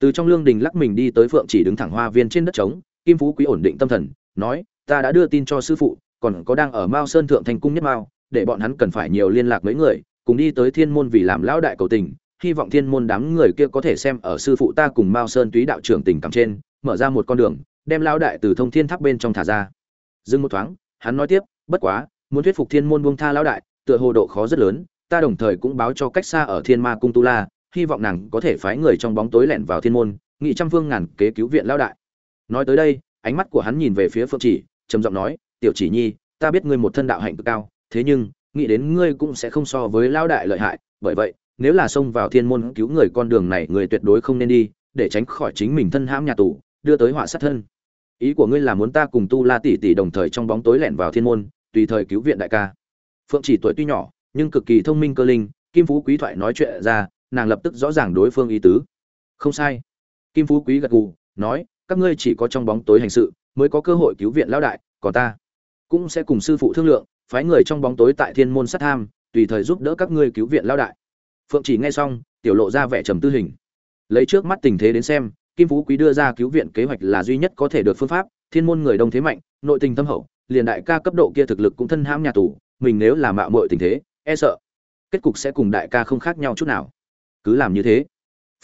Speaker 1: Từ trong lương đình lắc mình đi tới phượng chỉ đứng thẳng hoa viên trên đất trống, kim phú quý ổn định tâm thần, nói, ta đã đưa tin cho sư phụ, còn có đang ở mao sơn thượng thành cung nhất mao, để bọn hắn cần phải nhiều liên lạc mấy người, cùng đi tới thiên môn vì làm lão đại cầu tình, hy vọng thiên môn đám người kia có thể xem ở sư phụ ta cùng mao sơn túy đạo trưởng tình cảm trên, mở ra một con đường, đem lão đại từ thông thiên tháp bên trong thả ra. Dừng một thoáng, hắn nói tiếp, bất quá, muốn thuyết phục thiên môn buông tha lão đại, tựa hồ độ khó rất lớn, ta đồng thời cũng báo cho cách xa ở thiên ma cung tu la hy vọng nàng có thể phái người trong bóng tối lẻn vào thiên môn, nghị trăm phương ngàn kế cứu viện lão đại. Nói tới đây, ánh mắt của hắn nhìn về phía phượng chỉ, trầm giọng nói, tiểu chỉ nhi, ta biết ngươi một thân đạo hạnh cực cao, thế nhưng, nghĩ đến ngươi cũng sẽ không so với lão đại lợi hại. Bởi vậy, nếu là xông vào thiên môn cứu người con đường này, người tuyệt đối không nên đi, để tránh khỏi chính mình thân hãm nhà tù, đưa tới họa sát thân. Ý của ngươi là muốn ta cùng tu la tỷ tỷ đồng thời trong bóng tối lẻn vào thiên môn, tùy thời cứu viện đại ca. Phượng chỉ tuổi tuy nhỏ, nhưng cực kỳ thông minh cơ linh, kim phú quý thoại nói chuyện ra nàng lập tức rõ ràng đối phương ý tứ. Không sai. Kim phú quý gật gù, nói, các ngươi chỉ có trong bóng tối hành sự, mới có cơ hội cứu viện lão đại, còn ta cũng sẽ cùng sư phụ thương lượng, phái người trong bóng tối tại thiên môn sát tham, tùy thời giúp đỡ các ngươi cứu viện lão đại. Phượng chỉ nghe xong, tiểu lộ ra vẻ trầm tư hình. Lấy trước mắt tình thế đến xem, kim phú quý đưa ra cứu viện kế hoạch là duy nhất có thể được phương pháp, thiên môn người đông thế mạnh, nội tình thâm hậu, liền đại ca cấp độ kia thực lực cũng thân hãm nhà tù, mình nếu là mạo muội tình thế e sợ, kết cục sẽ cùng đại ca không khác nhau chút nào cứ làm như thế.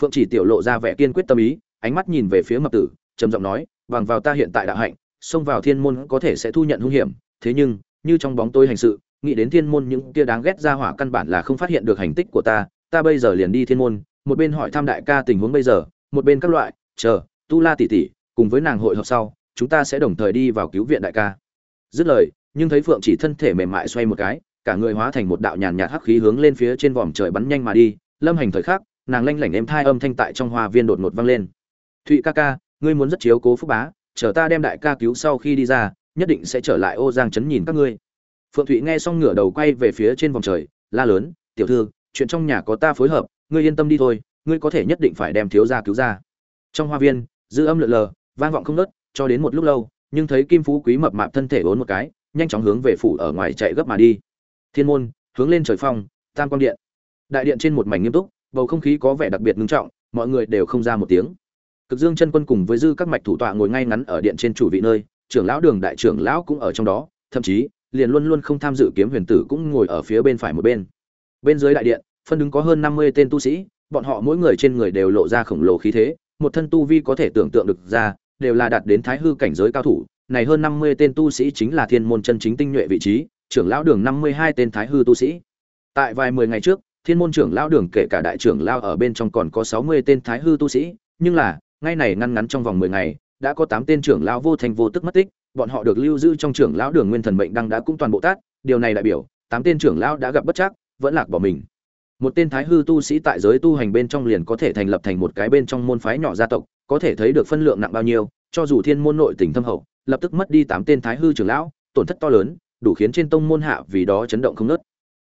Speaker 1: Phượng chỉ tiểu lộ ra vẻ kiên quyết tâm ý, ánh mắt nhìn về phía mập tử, trầm giọng nói, bằng vào ta hiện tại đạo hạnh, xông vào thiên môn có thể sẽ thu nhận hung hiểm, thế nhưng, như trong bóng tôi hành sự, nghĩ đến thiên môn những kia đáng ghét ra hỏa căn bản là không phát hiện được hành tích của ta ta bây giờ liền đi thiên môn, một bên hỏi thăm đại ca tình huống bây giờ, một bên các loại, chờ, tu la tỷ tỷ, cùng với nàng hội họp sau, chúng ta sẽ đồng thời đi vào cứu viện đại ca. Dứt lời, nhưng thấy phượng chỉ thân thể mềm mại xoay một cái, cả người hóa thành một đạo nhàn nhạt hắc khí hướng lên phía trên vòm trời bắn nhanh mà đi lâm hành thời khắc, nàng lanh lảnh êm thai âm thanh tại trong hoa viên đột ngột vang lên. Thụy ca ca, ngươi muốn rất chiếu cố phúc bá, chờ ta đem đại ca cứu sau khi đi ra, nhất định sẽ trở lại ô giang chấn nhìn các ngươi. Phượng thụy nghe xong ngửa đầu quay về phía trên vòng trời, la lớn, tiểu thư, chuyện trong nhà có ta phối hợp, ngươi yên tâm đi thôi, ngươi có thể nhất định phải đem thiếu gia cứu ra. Trong hoa viên, dư âm lượn lờ, vang vọng không nớt cho đến một lúc lâu, nhưng thấy kim phú quý mập mạp thân thể bốn một cái, nhanh chóng hướng về phủ ở ngoài chạy gấp mà đi. Thiên môn, hướng lên trời phong, tam quang điện đại điện trên một mảnh nghiêm túc, bầu không khí có vẻ đặc biệt ngưng trọng, mọi người đều không ra một tiếng. Cực dương chân quân cùng với dư các mạch thủ tọa ngồi ngay ngắn ở điện trên chủ vị nơi, trưởng lão đường đại trưởng lão cũng ở trong đó, thậm chí, liền luôn luôn không tham dự kiếm huyền tử cũng ngồi ở phía bên phải một bên. Bên dưới đại điện, phân đứng có hơn năm mươi tên tu sĩ, bọn họ mỗi người trên người đều lộ ra khổng lồ khí thế, một thân tu vi có thể tưởng tượng được ra, đều là đạt đến thái hư cảnh giới cao thủ. Này hơn năm mươi tên tu sĩ chính là thiên môn chân chính tinh nhuệ vị trí, trưởng lão đường năm mươi hai tên thái hư tu sĩ. Tại vài mười ngày trước thiên môn trưởng lão đường kể cả đại trưởng lão ở bên trong còn có sáu mươi tên thái hư tu sĩ, nhưng là, ngay này ngăn ngắn trong vòng mười ngày, đã có tám tên trưởng lão vô thành vô tức mất tích, bọn họ được lưu giữ trong trưởng lão đường nguyên thần mệnh đăng đã cũng toàn bộ tát, điều này đại biểu, tám tên trưởng lão đã gặp bất chắc, vẫn lạc bỏ mình. Một tên thái hư tu sĩ tại giới tu hành bên trong liền có thể thành lập thành một cái bên trong môn phái nhỏ gia tộc, có thể thấy được phân lượng nặng bao nhiêu, cho dù thiên môn nội tình thâm hậu, lập tức mất đi tám tên thái hư trưởng lão, tổn thất to lớn, đủ khiến trên tông môn hạ vì đó chấn động không nớt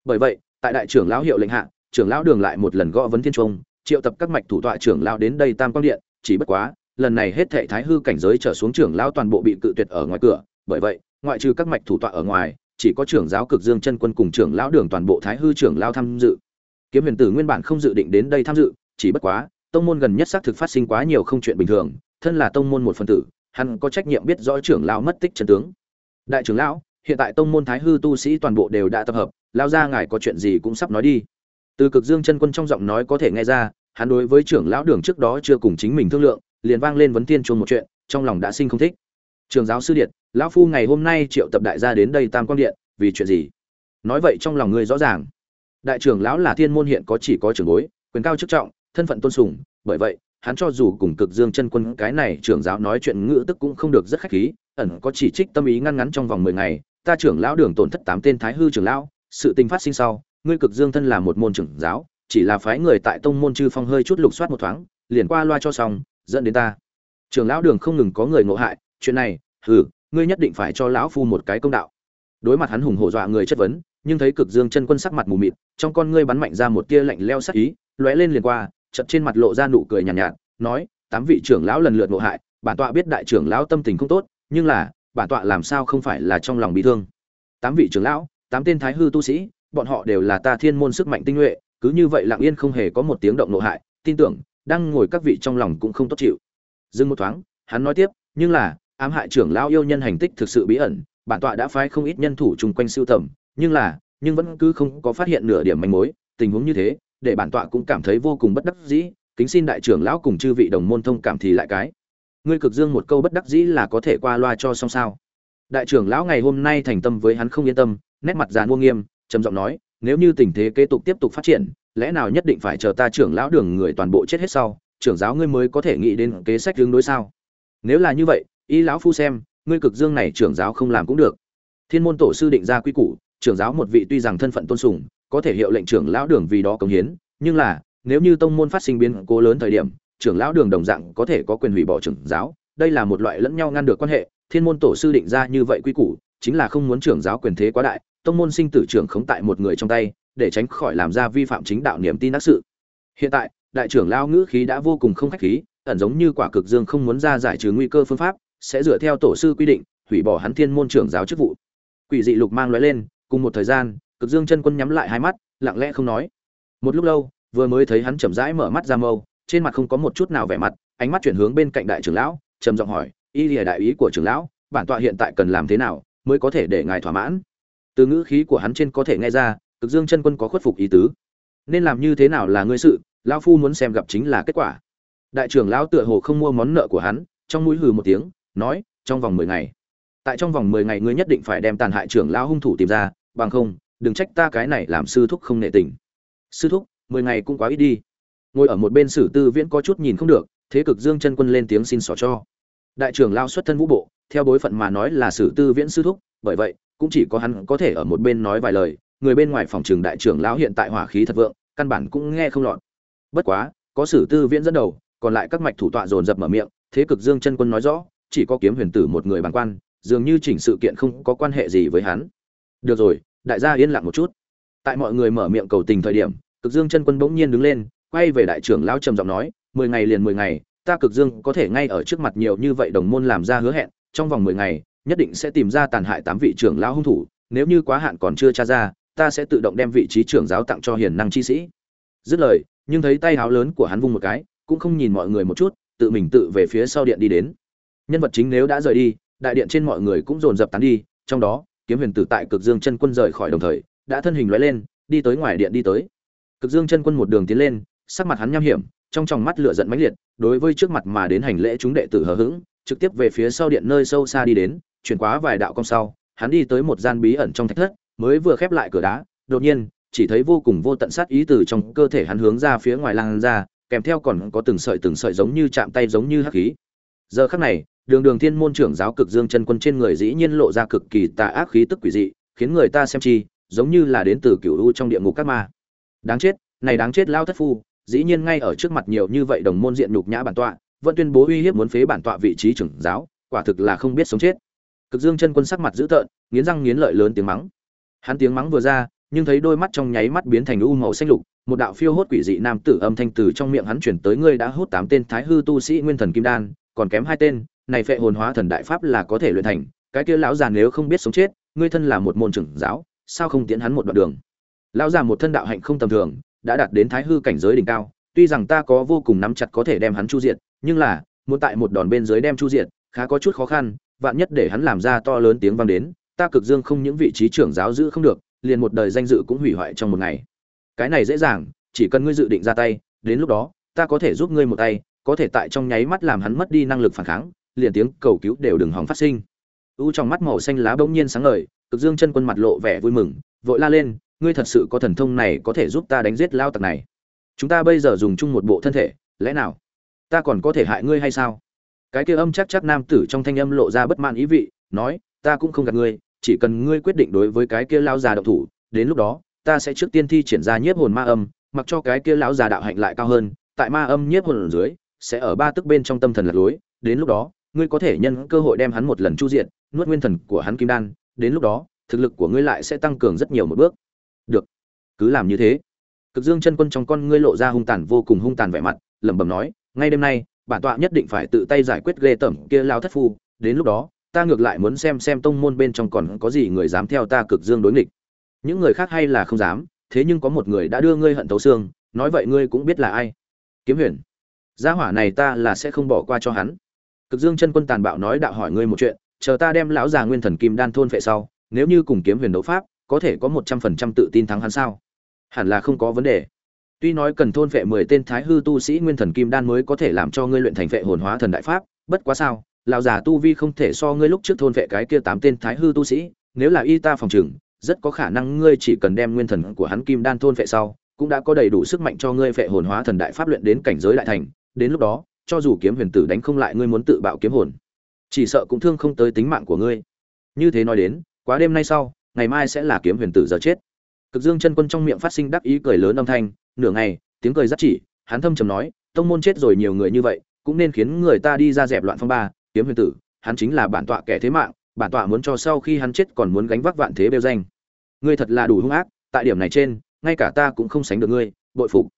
Speaker 1: bởi vậy tại đại trưởng lão hiệu lệnh hạ, trưởng lão đường lại một lần gõ vấn thiên trung, triệu tập các mạch thủ tọa trưởng lão đến đây tam quang điện, chỉ bất quá, lần này hết thệ thái hư cảnh giới trở xuống trưởng lão toàn bộ bị cự tuyệt ở ngoài cửa, bởi vậy, ngoại trừ các mạch thủ tọa ở ngoài, chỉ có trưởng giáo cực dương chân quân cùng trưởng lão đường toàn bộ thái hư trưởng lão tham dự. Kiếm huyền tử nguyên bản không dự định đến đây tham dự, chỉ bất quá, tông môn gần nhất xác thực phát sinh quá nhiều không chuyện bình thường, thân là tông môn một phần tử, hắn có trách nhiệm biết rõ trưởng lão mất tích chân tướng. Đại trưởng lão hiện tại tông môn thái hư tu sĩ toàn bộ đều đã tập hợp, lao ra ngài có chuyện gì cũng sắp nói đi. Từ cực dương chân quân trong giọng nói có thể nghe ra, hắn đối với trưởng lão đường trước đó chưa cùng chính mình thương lượng, liền vang lên vấn tiên chuông một chuyện, trong lòng đã sinh không thích. Trường giáo sư điện, lão phu ngày hôm nay triệu tập đại gia đến đây tam quang điện, vì chuyện gì? Nói vậy trong lòng ngươi rõ ràng. Đại trưởng lão là thiên môn hiện có chỉ có trưởng bối, quyền cao chức trọng, thân phận tôn sùng, bởi vậy, hắn cho dù cùng cực dương chân quân cái này trưởng giáo nói chuyện ngữ tức cũng không được rất khách khí, ẩn có chỉ trích tâm ý ngăn ngắn trong vòng mười ngày ta trưởng lão đường tổn thất tám tên thái hư trưởng lão sự tình phát sinh sau ngươi cực dương thân là một môn trưởng giáo chỉ là phái người tại tông môn chư phong hơi chút lục soát một thoáng liền qua loa cho xong dẫn đến ta. Trưởng lão đường không ngừng có người ngộ hại chuyện này hừ ngươi nhất định phải cho lão phu một cái công đạo. Đối mặt hắn hùng hổ dọa người chất vấn nhưng thấy cực dương chân quân sắc mặt mù mịt trong con ngươi bắn mạnh ra một tia lạnh leo sắc ý lóe lên liền qua chợt trên mặt lộ ra nụ cười nhàn nhạt, nhạt nói tám vị trưởng lão lần lượt ngộ hại bản tọa biết đại trưởng lão tâm tình không tốt nhưng là bản tọa làm sao không phải là trong lòng bị thương. Tám vị trưởng lão, tám tên thái hư tu sĩ, bọn họ đều là ta thiên môn sức mạnh tinh nhuệ, cứ như vậy lặng yên không hề có một tiếng động nộ hại, tin tưởng, đang ngồi các vị trong lòng cũng không tốt chịu. Dừng một thoáng, hắn nói tiếp, nhưng là, ám hại trưởng lão yêu nhân hành tích thực sự bí ẩn, bản tọa đã phái không ít nhân thủ chung quanh siêu tầm, nhưng là, nhưng vẫn cứ không có phát hiện nửa điểm manh mối, tình huống như thế, để bản tọa cũng cảm thấy vô cùng bất đắc dĩ, kính xin đại trưởng lão cùng chư vị đồng môn thông cảm thì lại cái ngươi cực dương một câu bất đắc dĩ là có thể qua loa cho xong sao? Đại trưởng lão ngày hôm nay thành tâm với hắn không yên tâm, nét mặt giàn mua nghiêm, trầm giọng nói, nếu như tình thế kế tục tiếp tục phát triển, lẽ nào nhất định phải chờ ta trưởng lão đường người toàn bộ chết hết sau, trưởng giáo ngươi mới có thể nghĩ đến kế sách hướng đối sao? Nếu là như vậy, y lão phu xem, ngươi cực dương này trưởng giáo không làm cũng được. Thiên môn tổ sư định ra quy củ, trưởng giáo một vị tuy rằng thân phận tôn sùng, có thể hiệu lệnh trưởng lão đường vì đó cống hiến, nhưng là, nếu như tông môn phát sinh biến cố lớn thời điểm trưởng lão đường đồng dạng có thể có quyền hủy bỏ trưởng giáo, đây là một loại lẫn nhau ngăn được quan hệ, thiên môn tổ sư định ra như vậy quy củ, chính là không muốn trưởng giáo quyền thế quá đại, tông môn sinh tử trưởng khống tại một người trong tay, để tránh khỏi làm ra vi phạm chính đạo niềm tin đắc sự. Hiện tại, đại trưởng lao ngữ khí đã vô cùng không khách khí, ẩn giống như quả cực dương không muốn ra giải trừ nguy cơ phương pháp, sẽ dựa theo tổ sư quy định, hủy bỏ hắn thiên môn trưởng giáo chức vụ. Quỷ dị lục mang lóe lên, cùng một thời gian, cực dương chân quân nhắm lại hai mắt, lặng lẽ không nói. Một lúc lâu, vừa mới thấy hắn chậm rãi mở mắt ra mâu trên mặt không có một chút nào vẻ mặt, ánh mắt chuyển hướng bên cạnh đại trưởng lão, trầm giọng hỏi, y lìa đại ý của trưởng lão, bản tọa hiện tại cần làm thế nào mới có thể để ngài thỏa mãn? Từ ngữ khí của hắn trên có thể nghe ra, cực dương chân quân có khuất phục ý tứ. Nên làm như thế nào là ngươi sự, lão phu muốn xem gặp chính là kết quả. Đại trưởng lão tựa hồ không mua món nợ của hắn, trong mũi hừ một tiếng, nói, trong vòng mười ngày. Tại trong vòng mười ngày ngươi nhất định phải đem tàn hại trưởng lão hung thủ tìm ra, bằng không, đừng trách ta cái này làm sư thúc không nệ tình. Sư thúc, mười ngày cũng quá ít đi ngồi ở một bên sử tư viễn có chút nhìn không được, thế cực dương chân quân lên tiếng xin xỏ cho. Đại trưởng lao xuất thân vũ bộ, theo bối phận mà nói là sử tư viễn sư thúc, bởi vậy, cũng chỉ có hắn có thể ở một bên nói vài lời, người bên ngoài phòng trường đại trưởng lão hiện tại hỏa khí thật vượng, căn bản cũng nghe không lọt. Bất quá, có sử tư viễn dẫn đầu, còn lại các mạch thủ tọa dồn dập mở miệng, thế cực dương chân quân nói rõ, chỉ có kiếm huyền tử một người bằng quan, dường như chỉnh sự kiện không có quan hệ gì với hắn. Được rồi, đại gia yên lặng một chút. Tại mọi người mở miệng cầu tình thời điểm, cực dương chân quân bỗng nhiên đứng lên quay về đại trưởng lão trầm giọng nói, mười ngày liền mười ngày, ta cực dương có thể ngay ở trước mặt nhiều như vậy đồng môn làm ra hứa hẹn, trong vòng mười ngày, nhất định sẽ tìm ra tàn hại tám vị trưởng lão hung thủ, nếu như quá hạn còn chưa tra ra, ta sẽ tự động đem vị trí trưởng giáo tặng cho hiền năng chi sĩ. Dứt lời, nhưng thấy tay háo lớn của hắn vung một cái, cũng không nhìn mọi người một chút, tự mình tự về phía sau điện đi đến. Nhân vật chính nếu đã rời đi, đại điện trên mọi người cũng dồn dập tán đi, trong đó, kiếm huyền tử tại cực dương chân quân rời khỏi đồng thời, đã thân hình lóe lên, đi tới ngoài điện đi tới. Cực dương chân quân một đường tiến lên sắc mặt hắn nham hiểm, trong tròng mắt lửa giận mãnh liệt, đối với trước mặt mà đến hành lễ chúng đệ tử hờ hững, trực tiếp về phía sau điện nơi sâu xa đi đến, chuyển quá vài đạo công sau, hắn đi tới một gian bí ẩn trong thạch thất, mới vừa khép lại cửa đá, đột nhiên, chỉ thấy vô cùng vô tận sát ý từ trong cơ thể hắn hướng ra phía ngoài lan ra, kèm theo còn có từng sợi từng sợi giống như chạm tay giống như hắc khí. Giờ khắc này, đường đường thiên môn trưởng giáo cực dương chân quân trên người dĩ nhiên lộ ra cực kỳ tà ác khí tức quỷ dị, khiến người ta xem chi, giống như là đến từ cựu u trong địa ngục các ma. Đáng chết, này đáng chết lao thất phu dĩ nhiên ngay ở trước mặt nhiều như vậy đồng môn diện nhục nhã bản tọa, vẫn tuyên bố uy hiếp muốn phế bản tọa vị trí trưởng giáo, quả thực là không biết sống chết. Cực dương chân quân sắc mặt dữ tợn, nghiến răng nghiến lợi lớn tiếng mắng. Hắn tiếng mắng vừa ra, nhưng thấy đôi mắt trong nháy mắt biến thành u màu xanh lục, một đạo phiêu hốt quỷ dị nam tử âm thanh từ trong miệng hắn chuyển tới ngươi đã hút tám tên thái hư tu sĩ nguyên thần kim đan, còn kém hai tên, này phệ hồn hóa thần đại pháp là có thể luyện thành, cái kia lão già nếu không biết sống chết, ngươi thân là một môn trưởng giáo, sao không tiến hắn một đoạn đường? Lão già một thân đạo hạnh không tầm thường đã đạt đến thái hư cảnh giới đỉnh cao, tuy rằng ta có vô cùng nắm chặt có thể đem hắn chu diệt, nhưng là, muốn tại một đòn bên dưới đem chu diệt, khá có chút khó khăn, vạn nhất để hắn làm ra to lớn tiếng vang đến, ta cực dương không những vị trí trưởng giáo giữ không được, liền một đời danh dự cũng hủy hoại trong một ngày. Cái này dễ dàng, chỉ cần ngươi dự định ra tay, đến lúc đó, ta có thể giúp ngươi một tay, có thể tại trong nháy mắt làm hắn mất đi năng lực phản kháng, liền tiếng cầu cứu đều đừng hòng phát sinh. U trong mắt màu xanh lá bỗng nhiên sáng ngời, cực dương chân quân mặt lộ vẻ vui mừng, vội la lên ngươi thật sự có thần thông này có thể giúp ta đánh giết lao tặc này. Chúng ta bây giờ dùng chung một bộ thân thể, lẽ nào? Ta còn có thể hại ngươi hay sao? Cái kia âm chắc chắc nam tử trong thanh âm lộ ra bất mãn ý vị, nói, ta cũng không gạt ngươi, chỉ cần ngươi quyết định đối với cái kia lao già động thủ, đến lúc đó, ta sẽ trước tiên thi triển ra nhiếp hồn ma âm, mặc cho cái kia lão già đạo hạnh lại cao hơn, tại ma âm nhiếp hồn ở dưới, sẽ ở ba tức bên trong tâm thần lạc lối, đến lúc đó, ngươi có thể nhân cơ hội đem hắn một lần chu diện, nuốt nguyên thần của hắn kim đan, đến lúc đó, thực lực của ngươi lại sẽ tăng cường rất nhiều một bước cứ làm như thế. Cực dương chân quân trong con ngươi lộ ra hung tàn vô cùng hung tàn vẻ mặt, lẩm bẩm nói, ngay đêm nay, bản tọa nhất định phải tự tay giải quyết ghê tởm kia lao thất phu, đến lúc đó, ta ngược lại muốn xem xem tông môn bên trong còn có gì người dám theo ta cực dương đối nghịch. Những người khác hay là không dám, thế nhưng có một người đã đưa ngươi hận thấu xương, nói vậy ngươi cũng biết là ai. Kiếm huyền, gia hỏa này ta là sẽ không bỏ qua cho hắn. Cực dương chân quân tàn bạo nói đạo hỏi ngươi một chuyện, chờ ta đem lão già nguyên thần kim đan thôn phệ sau, nếu như cùng kiếm huyền đấu pháp, có thể có một trăm phần trăm tự tin thắng hắn sao? Hẳn là không có vấn đề. Tuy nói cần thôn phệ mười tên thái hư tu sĩ nguyên thần kim đan mới có thể làm cho ngươi luyện thành phệ hồn hóa thần đại pháp, bất quá sao, lão già tu vi không thể so ngươi lúc trước thôn phệ cái kia tám tên thái hư tu sĩ, nếu là y ta phòng trừng, rất có khả năng ngươi chỉ cần đem nguyên thần của hắn kim đan thôn phệ sau, cũng đã có đầy đủ sức mạnh cho ngươi phệ hồn hóa thần đại pháp luyện đến cảnh giới đại thành, đến lúc đó, cho dù kiếm huyền tử đánh không lại ngươi muốn tự bạo kiếm hồn, chỉ sợ cũng thương không tới tính mạng của ngươi. Như thế nói đến, quá đêm nay sau, ngày mai sẽ là kiếm huyền tử giờ chết cực dương chân quân trong miệng phát sinh đắc ý cười lớn âm thanh, nửa ngày, tiếng cười rất chỉ, hắn thâm trầm nói, tông môn chết rồi nhiều người như vậy, cũng nên khiến người ta đi ra dẹp loạn phong ba, kiếm huyền tử, hắn chính là bản tọa kẻ thế mạng, bản tọa muốn cho sau khi hắn chết còn muốn gánh vác vạn thế bêu danh. Ngươi thật là đủ hung ác, tại điểm này trên, ngay cả ta cũng không sánh được ngươi, bội phục.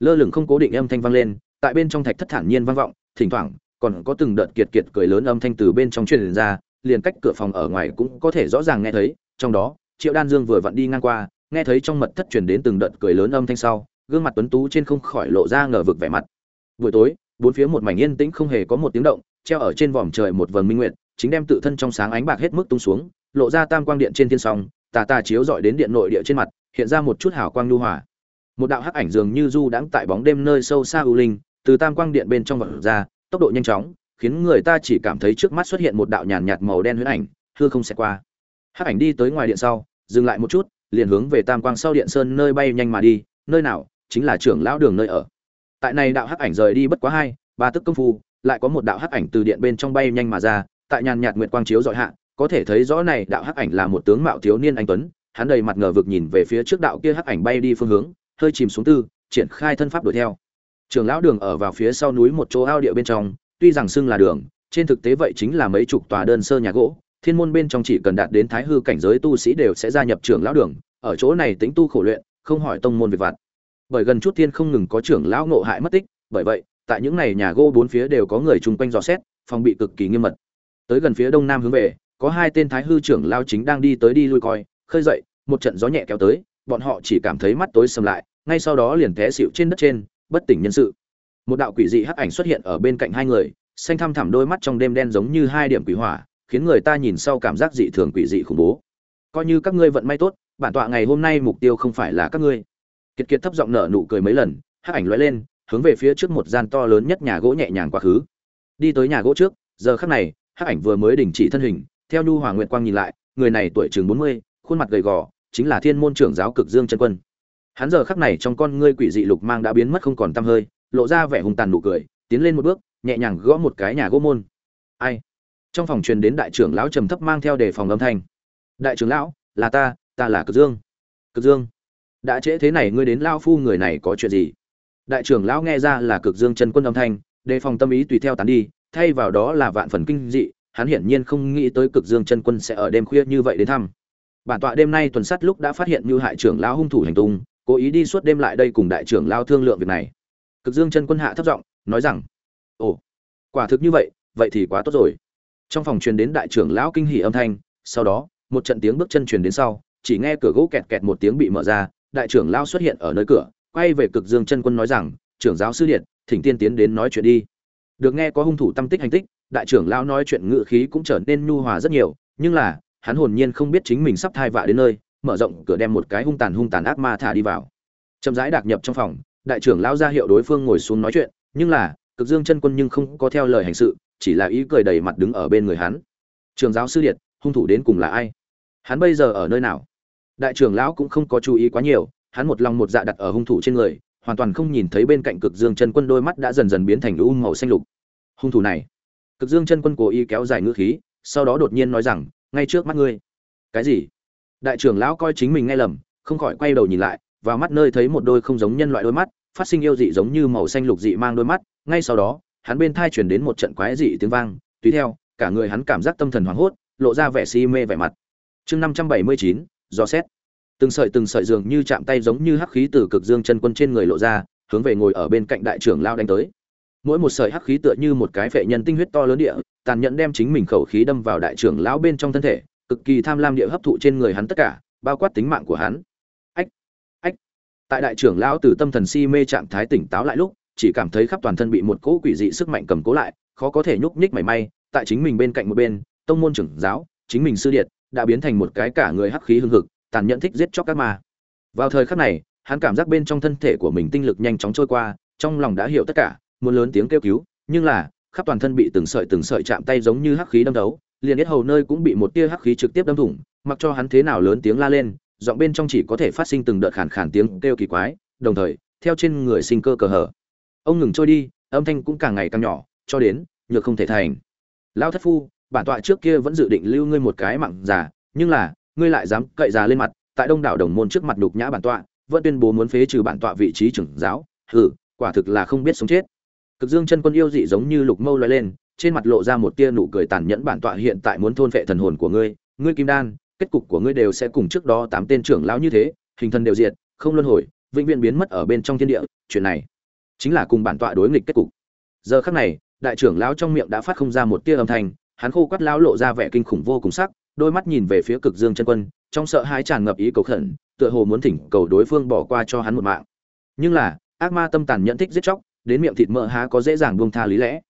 Speaker 1: Lơ lửng không cố định âm thanh vang lên, tại bên trong thạch thất thản nhiên vang vọng, thỉnh thoảng, còn có từng đợt kiệt kiệt cười lớn âm thanh từ bên trong truyền ra, liền cách cửa phòng ở ngoài cũng có thể rõ ràng nghe thấy, trong đó, triệu đan dương vừa vặn đi ngang qua nghe thấy trong mật thất truyền đến từng đợt cười lớn âm thanh sau, gương mặt tuấn tú trên không khỏi lộ ra ngờ vực vẻ mặt. Buổi tối, bốn phía một mảnh yên tĩnh không hề có một tiếng động, treo ở trên vòm trời một vầng minh nguyệt, chính đem tự thân trong sáng ánh bạc hết mức tung xuống, lộ ra tam quang điện trên thiên song, tà tà chiếu dọi đến điện nội địa trên mặt, hiện ra một chút hào quang nhu hòa. Một đạo hắc ảnh dường như du đãng tại bóng đêm nơi sâu xa u linh, từ tam quang điện bên trong vật ra, tốc độ nhanh chóng, khiến người ta chỉ cảm thấy trước mắt xuất hiện một đạo nhàn nhạt màu đen huyễn ảnh, hư không xẹt qua. Hắc ảnh đi tới ngoài điện sau, dừng lại một chút liền hướng về tam quang sau điện sơn nơi bay nhanh mà đi, nơi nào chính là trưởng lão đường nơi ở. Tại này đạo hắc ảnh rời đi bất quá hai, ba tức công phu, lại có một đạo hắc ảnh từ điện bên trong bay nhanh mà ra, tại nhàn nhạt nguyệt quang chiếu dọi hạ, có thể thấy rõ này đạo hắc ảnh là một tướng mạo thiếu niên anh tuấn, hắn đầy mặt ngờ vực nhìn về phía trước đạo kia hắc ảnh bay đi phương hướng, hơi chìm xuống tư, triển khai thân pháp đuổi theo. Trưởng lão đường ở vào phía sau núi một chỗ ao địa bên trong, tuy rằng xưng là đường, trên thực tế vậy chính là mấy chục tòa đơn sơ nhà gỗ thiên môn bên trong chỉ cần đạt đến thái hư cảnh giới tu sĩ đều sẽ gia nhập trưởng lão đường. Ở chỗ này tính tu khổ luyện, không hỏi tông môn việc vặt. Bởi gần chút thiên không ngừng có trưởng lão ngộ hại mất tích, bởi vậy, tại những này nhà gỗ bốn phía đều có người chung quanh dò xét, phòng bị cực kỳ nghiêm mật. Tới gần phía đông nam hướng về, có hai tên thái hư trưởng lao chính đang đi tới đi lui coi, khơi dậy, một trận gió nhẹ kéo tới, bọn họ chỉ cảm thấy mắt tối sầm lại, ngay sau đó liền té xịu trên đất trên, bất tỉnh nhân sự. Một đạo quỷ dị hắc ảnh xuất hiện ở bên cạnh hai người, xanh thăm thẳm đôi mắt trong đêm đen giống như hai điểm quỷ hỏa khiến người ta nhìn sau cảm giác dị thường quỷ dị khủng bố. Coi như các ngươi vận may tốt, bản tọa ngày hôm nay mục tiêu không phải là các ngươi. Kiệt kiệt thấp giọng nở nụ cười mấy lần, hắc ảnh lóe lên, hướng về phía trước một gian to lớn nhất nhà gỗ nhẹ nhàng quá khứ. Đi tới nhà gỗ trước, giờ khắc này, hắc ảnh vừa mới đình chỉ thân hình, theo nhu hoàng nguyệt quang nhìn lại, người này tuổi chừng bốn mươi, khuôn mặt gầy gò, chính là thiên môn trưởng giáo cực dương chân quân. Hắn giờ khắc này trong con ngươi quỷ dị lục mang đã biến mất không còn tăm hơi, lộ ra vẻ hùng tàn nụ cười, tiến lên một bước, nhẹ nhàng gõ một cái nhà gỗ môn. Ai? Trong phòng truyền đến đại trưởng lão trầm thấp mang theo đề phòng âm thanh. Đại trưởng lão, là ta ta là cực dương. Cực dương, đã trễ thế này ngươi đến lao phu người này có chuyện gì? Đại trưởng lão nghe ra là cực dương chân quân âm thanh, đề phòng tâm ý tùy theo tán đi, thay vào đó là vạn phần kinh dị, hắn hiển nhiên không nghĩ tới cực dương chân quân sẽ ở đêm khuya như vậy đến thăm. Bản tọa đêm nay tuần sát lúc đã phát hiện như hại trưởng lão hung thủ hành tung, cố ý đi suốt đêm lại đây cùng đại trưởng lao thương lượng việc này. Cực dương chân quân hạ thấp giọng, nói rằng, ồ, quả thực như vậy vậy thì quá tốt rồi trong phòng truyền đến đại trưởng lão kinh hỉ âm thanh, sau đó, một trận tiếng bước chân truyền đến sau, chỉ nghe cửa gỗ kẹt kẹt một tiếng bị mở ra, đại trưởng lão xuất hiện ở nơi cửa, quay về cực dương chân quân nói rằng, trưởng giáo sư điện, thỉnh tiên tiến đến nói chuyện đi. Được nghe có hung thủ tâm tích hành tích, đại trưởng lão nói chuyện ngự khí cũng trở nên nhu hòa rất nhiều, nhưng là, hắn hồn nhiên không biết chính mình sắp thai vạ đến nơi, mở rộng cửa đem một cái hung tàn hung tàn ác ma thả đi vào. Chậm rãi đạc nhập trong phòng, đại trưởng lão ra hiệu đối phương ngồi xuống nói chuyện, nhưng là, cực dương chân quân nhưng không có theo lời hành sự chỉ là ý cười đầy mặt đứng ở bên người hắn. Trường giáo sư điện hung thủ đến cùng là ai? Hắn bây giờ ở nơi nào? Đại trưởng lão cũng không có chú ý quá nhiều, hắn một lòng một dạ đặt ở hung thủ trên người, hoàn toàn không nhìn thấy bên cạnh cực dương chân quân đôi mắt đã dần dần biến thành u màu xanh lục. Hung thủ này. Cực dương chân quân cố ý kéo dài ngữ khí, sau đó đột nhiên nói rằng, ngay trước mắt ngươi. Cái gì? Đại trưởng lão coi chính mình nghe lầm, không khỏi quay đầu nhìn lại, vào mắt nơi thấy một đôi không giống nhân loại đôi mắt, phát sinh yêu dị giống như màu xanh lục dị mang đôi mắt, ngay sau đó hắn bên thai chuyển đến một trận quái dị tiếng vang, tùy theo, cả người hắn cảm giác tâm thần hoảng hốt, lộ ra vẻ si mê vẻ mặt. Chương năm trăm bảy mươi chín do xét. Từng sợi từng sợi dường như chạm tay giống như hắc khí từ cực dương chân quân trên người lộ ra, hướng về ngồi ở bên cạnh đại trưởng lao đánh tới. Mỗi một sợi hắc khí tựa như một cái vệ nhân tinh huyết to lớn địa, tàn nhẫn đem chính mình khẩu khí đâm vào đại trưởng lão bên trong thân thể, cực kỳ tham lam địa hấp thụ trên người hắn tất cả, bao quát tính mạng của hắn. Ách ách. Tại đại trưởng lão từ tâm thần si mê trạng thái tỉnh táo lại lúc chỉ cảm thấy khắp toàn thân bị một cỗ quỷ dị sức mạnh cầm cố lại, khó có thể nhúc nhích mảy may, tại chính mình bên cạnh một bên, tông môn trưởng giáo, chính mình sư điệt, đã biến thành một cái cả người hắc khí hưng hực, tàn nhẫn thích giết chóc các ma. Vào thời khắc này, hắn cảm giác bên trong thân thể của mình tinh lực nhanh chóng trôi qua, trong lòng đã hiểu tất cả, muốn lớn tiếng kêu cứu, nhưng là, khắp toàn thân bị từng sợi từng sợi chạm tay giống như hắc khí đâm đấu, liền biết hầu nơi cũng bị một tia hắc khí trực tiếp đâm thủng, mặc cho hắn thế nào lớn tiếng la lên, giọng bên trong chỉ có thể phát sinh từng đợt khàn khàn tiếng kêu kỳ quái, đồng thời, theo trên người sinh cơ cờ hở ông ngừng trôi đi, âm thanh cũng càng ngày càng nhỏ, cho đến, nhược không thể thành. Lao thất phu, bản tọa trước kia vẫn dự định lưu ngươi một cái mặn già, nhưng là, ngươi lại dám cậy già lên mặt, tại đông đảo đồng môn trước mặt đục nhã bản tọa, vẫn tuyên bố muốn phế trừ bản tọa vị trí trưởng giáo. Hử quả thực là không biết sống chết. Cực dương chân quân yêu dị giống như lục mâu loay lên, trên mặt lộ ra một tia nụ cười tàn nhẫn bản tọa hiện tại muốn thôn phệ thần hồn của ngươi ngươi kim đan, kết cục của ngươi đều sẽ cùng trước đó tám tên trưởng lão như thế, hình thân đều diệt, không luân hồi, vĩnh viễn biến mất ở bên trong thiên địa, chuyện này chính là cùng bản tọa đối nghịch kết cục. Giờ khắc này, đại trưởng lão trong miệng đã phát không ra một tia âm thanh, hắn khô quắt lão lộ ra vẻ kinh khủng vô cùng sắc, đôi mắt nhìn về phía cực dương chân quân, trong sợ hãi tràn ngập ý cầu khẩn, tựa hồ muốn thỉnh cầu đối phương bỏ qua cho hắn một mạng. Nhưng là, ác ma tâm tàn nhận thích giết chóc, đến miệng thịt mỡ há có dễ dàng buông tha lý lẽ.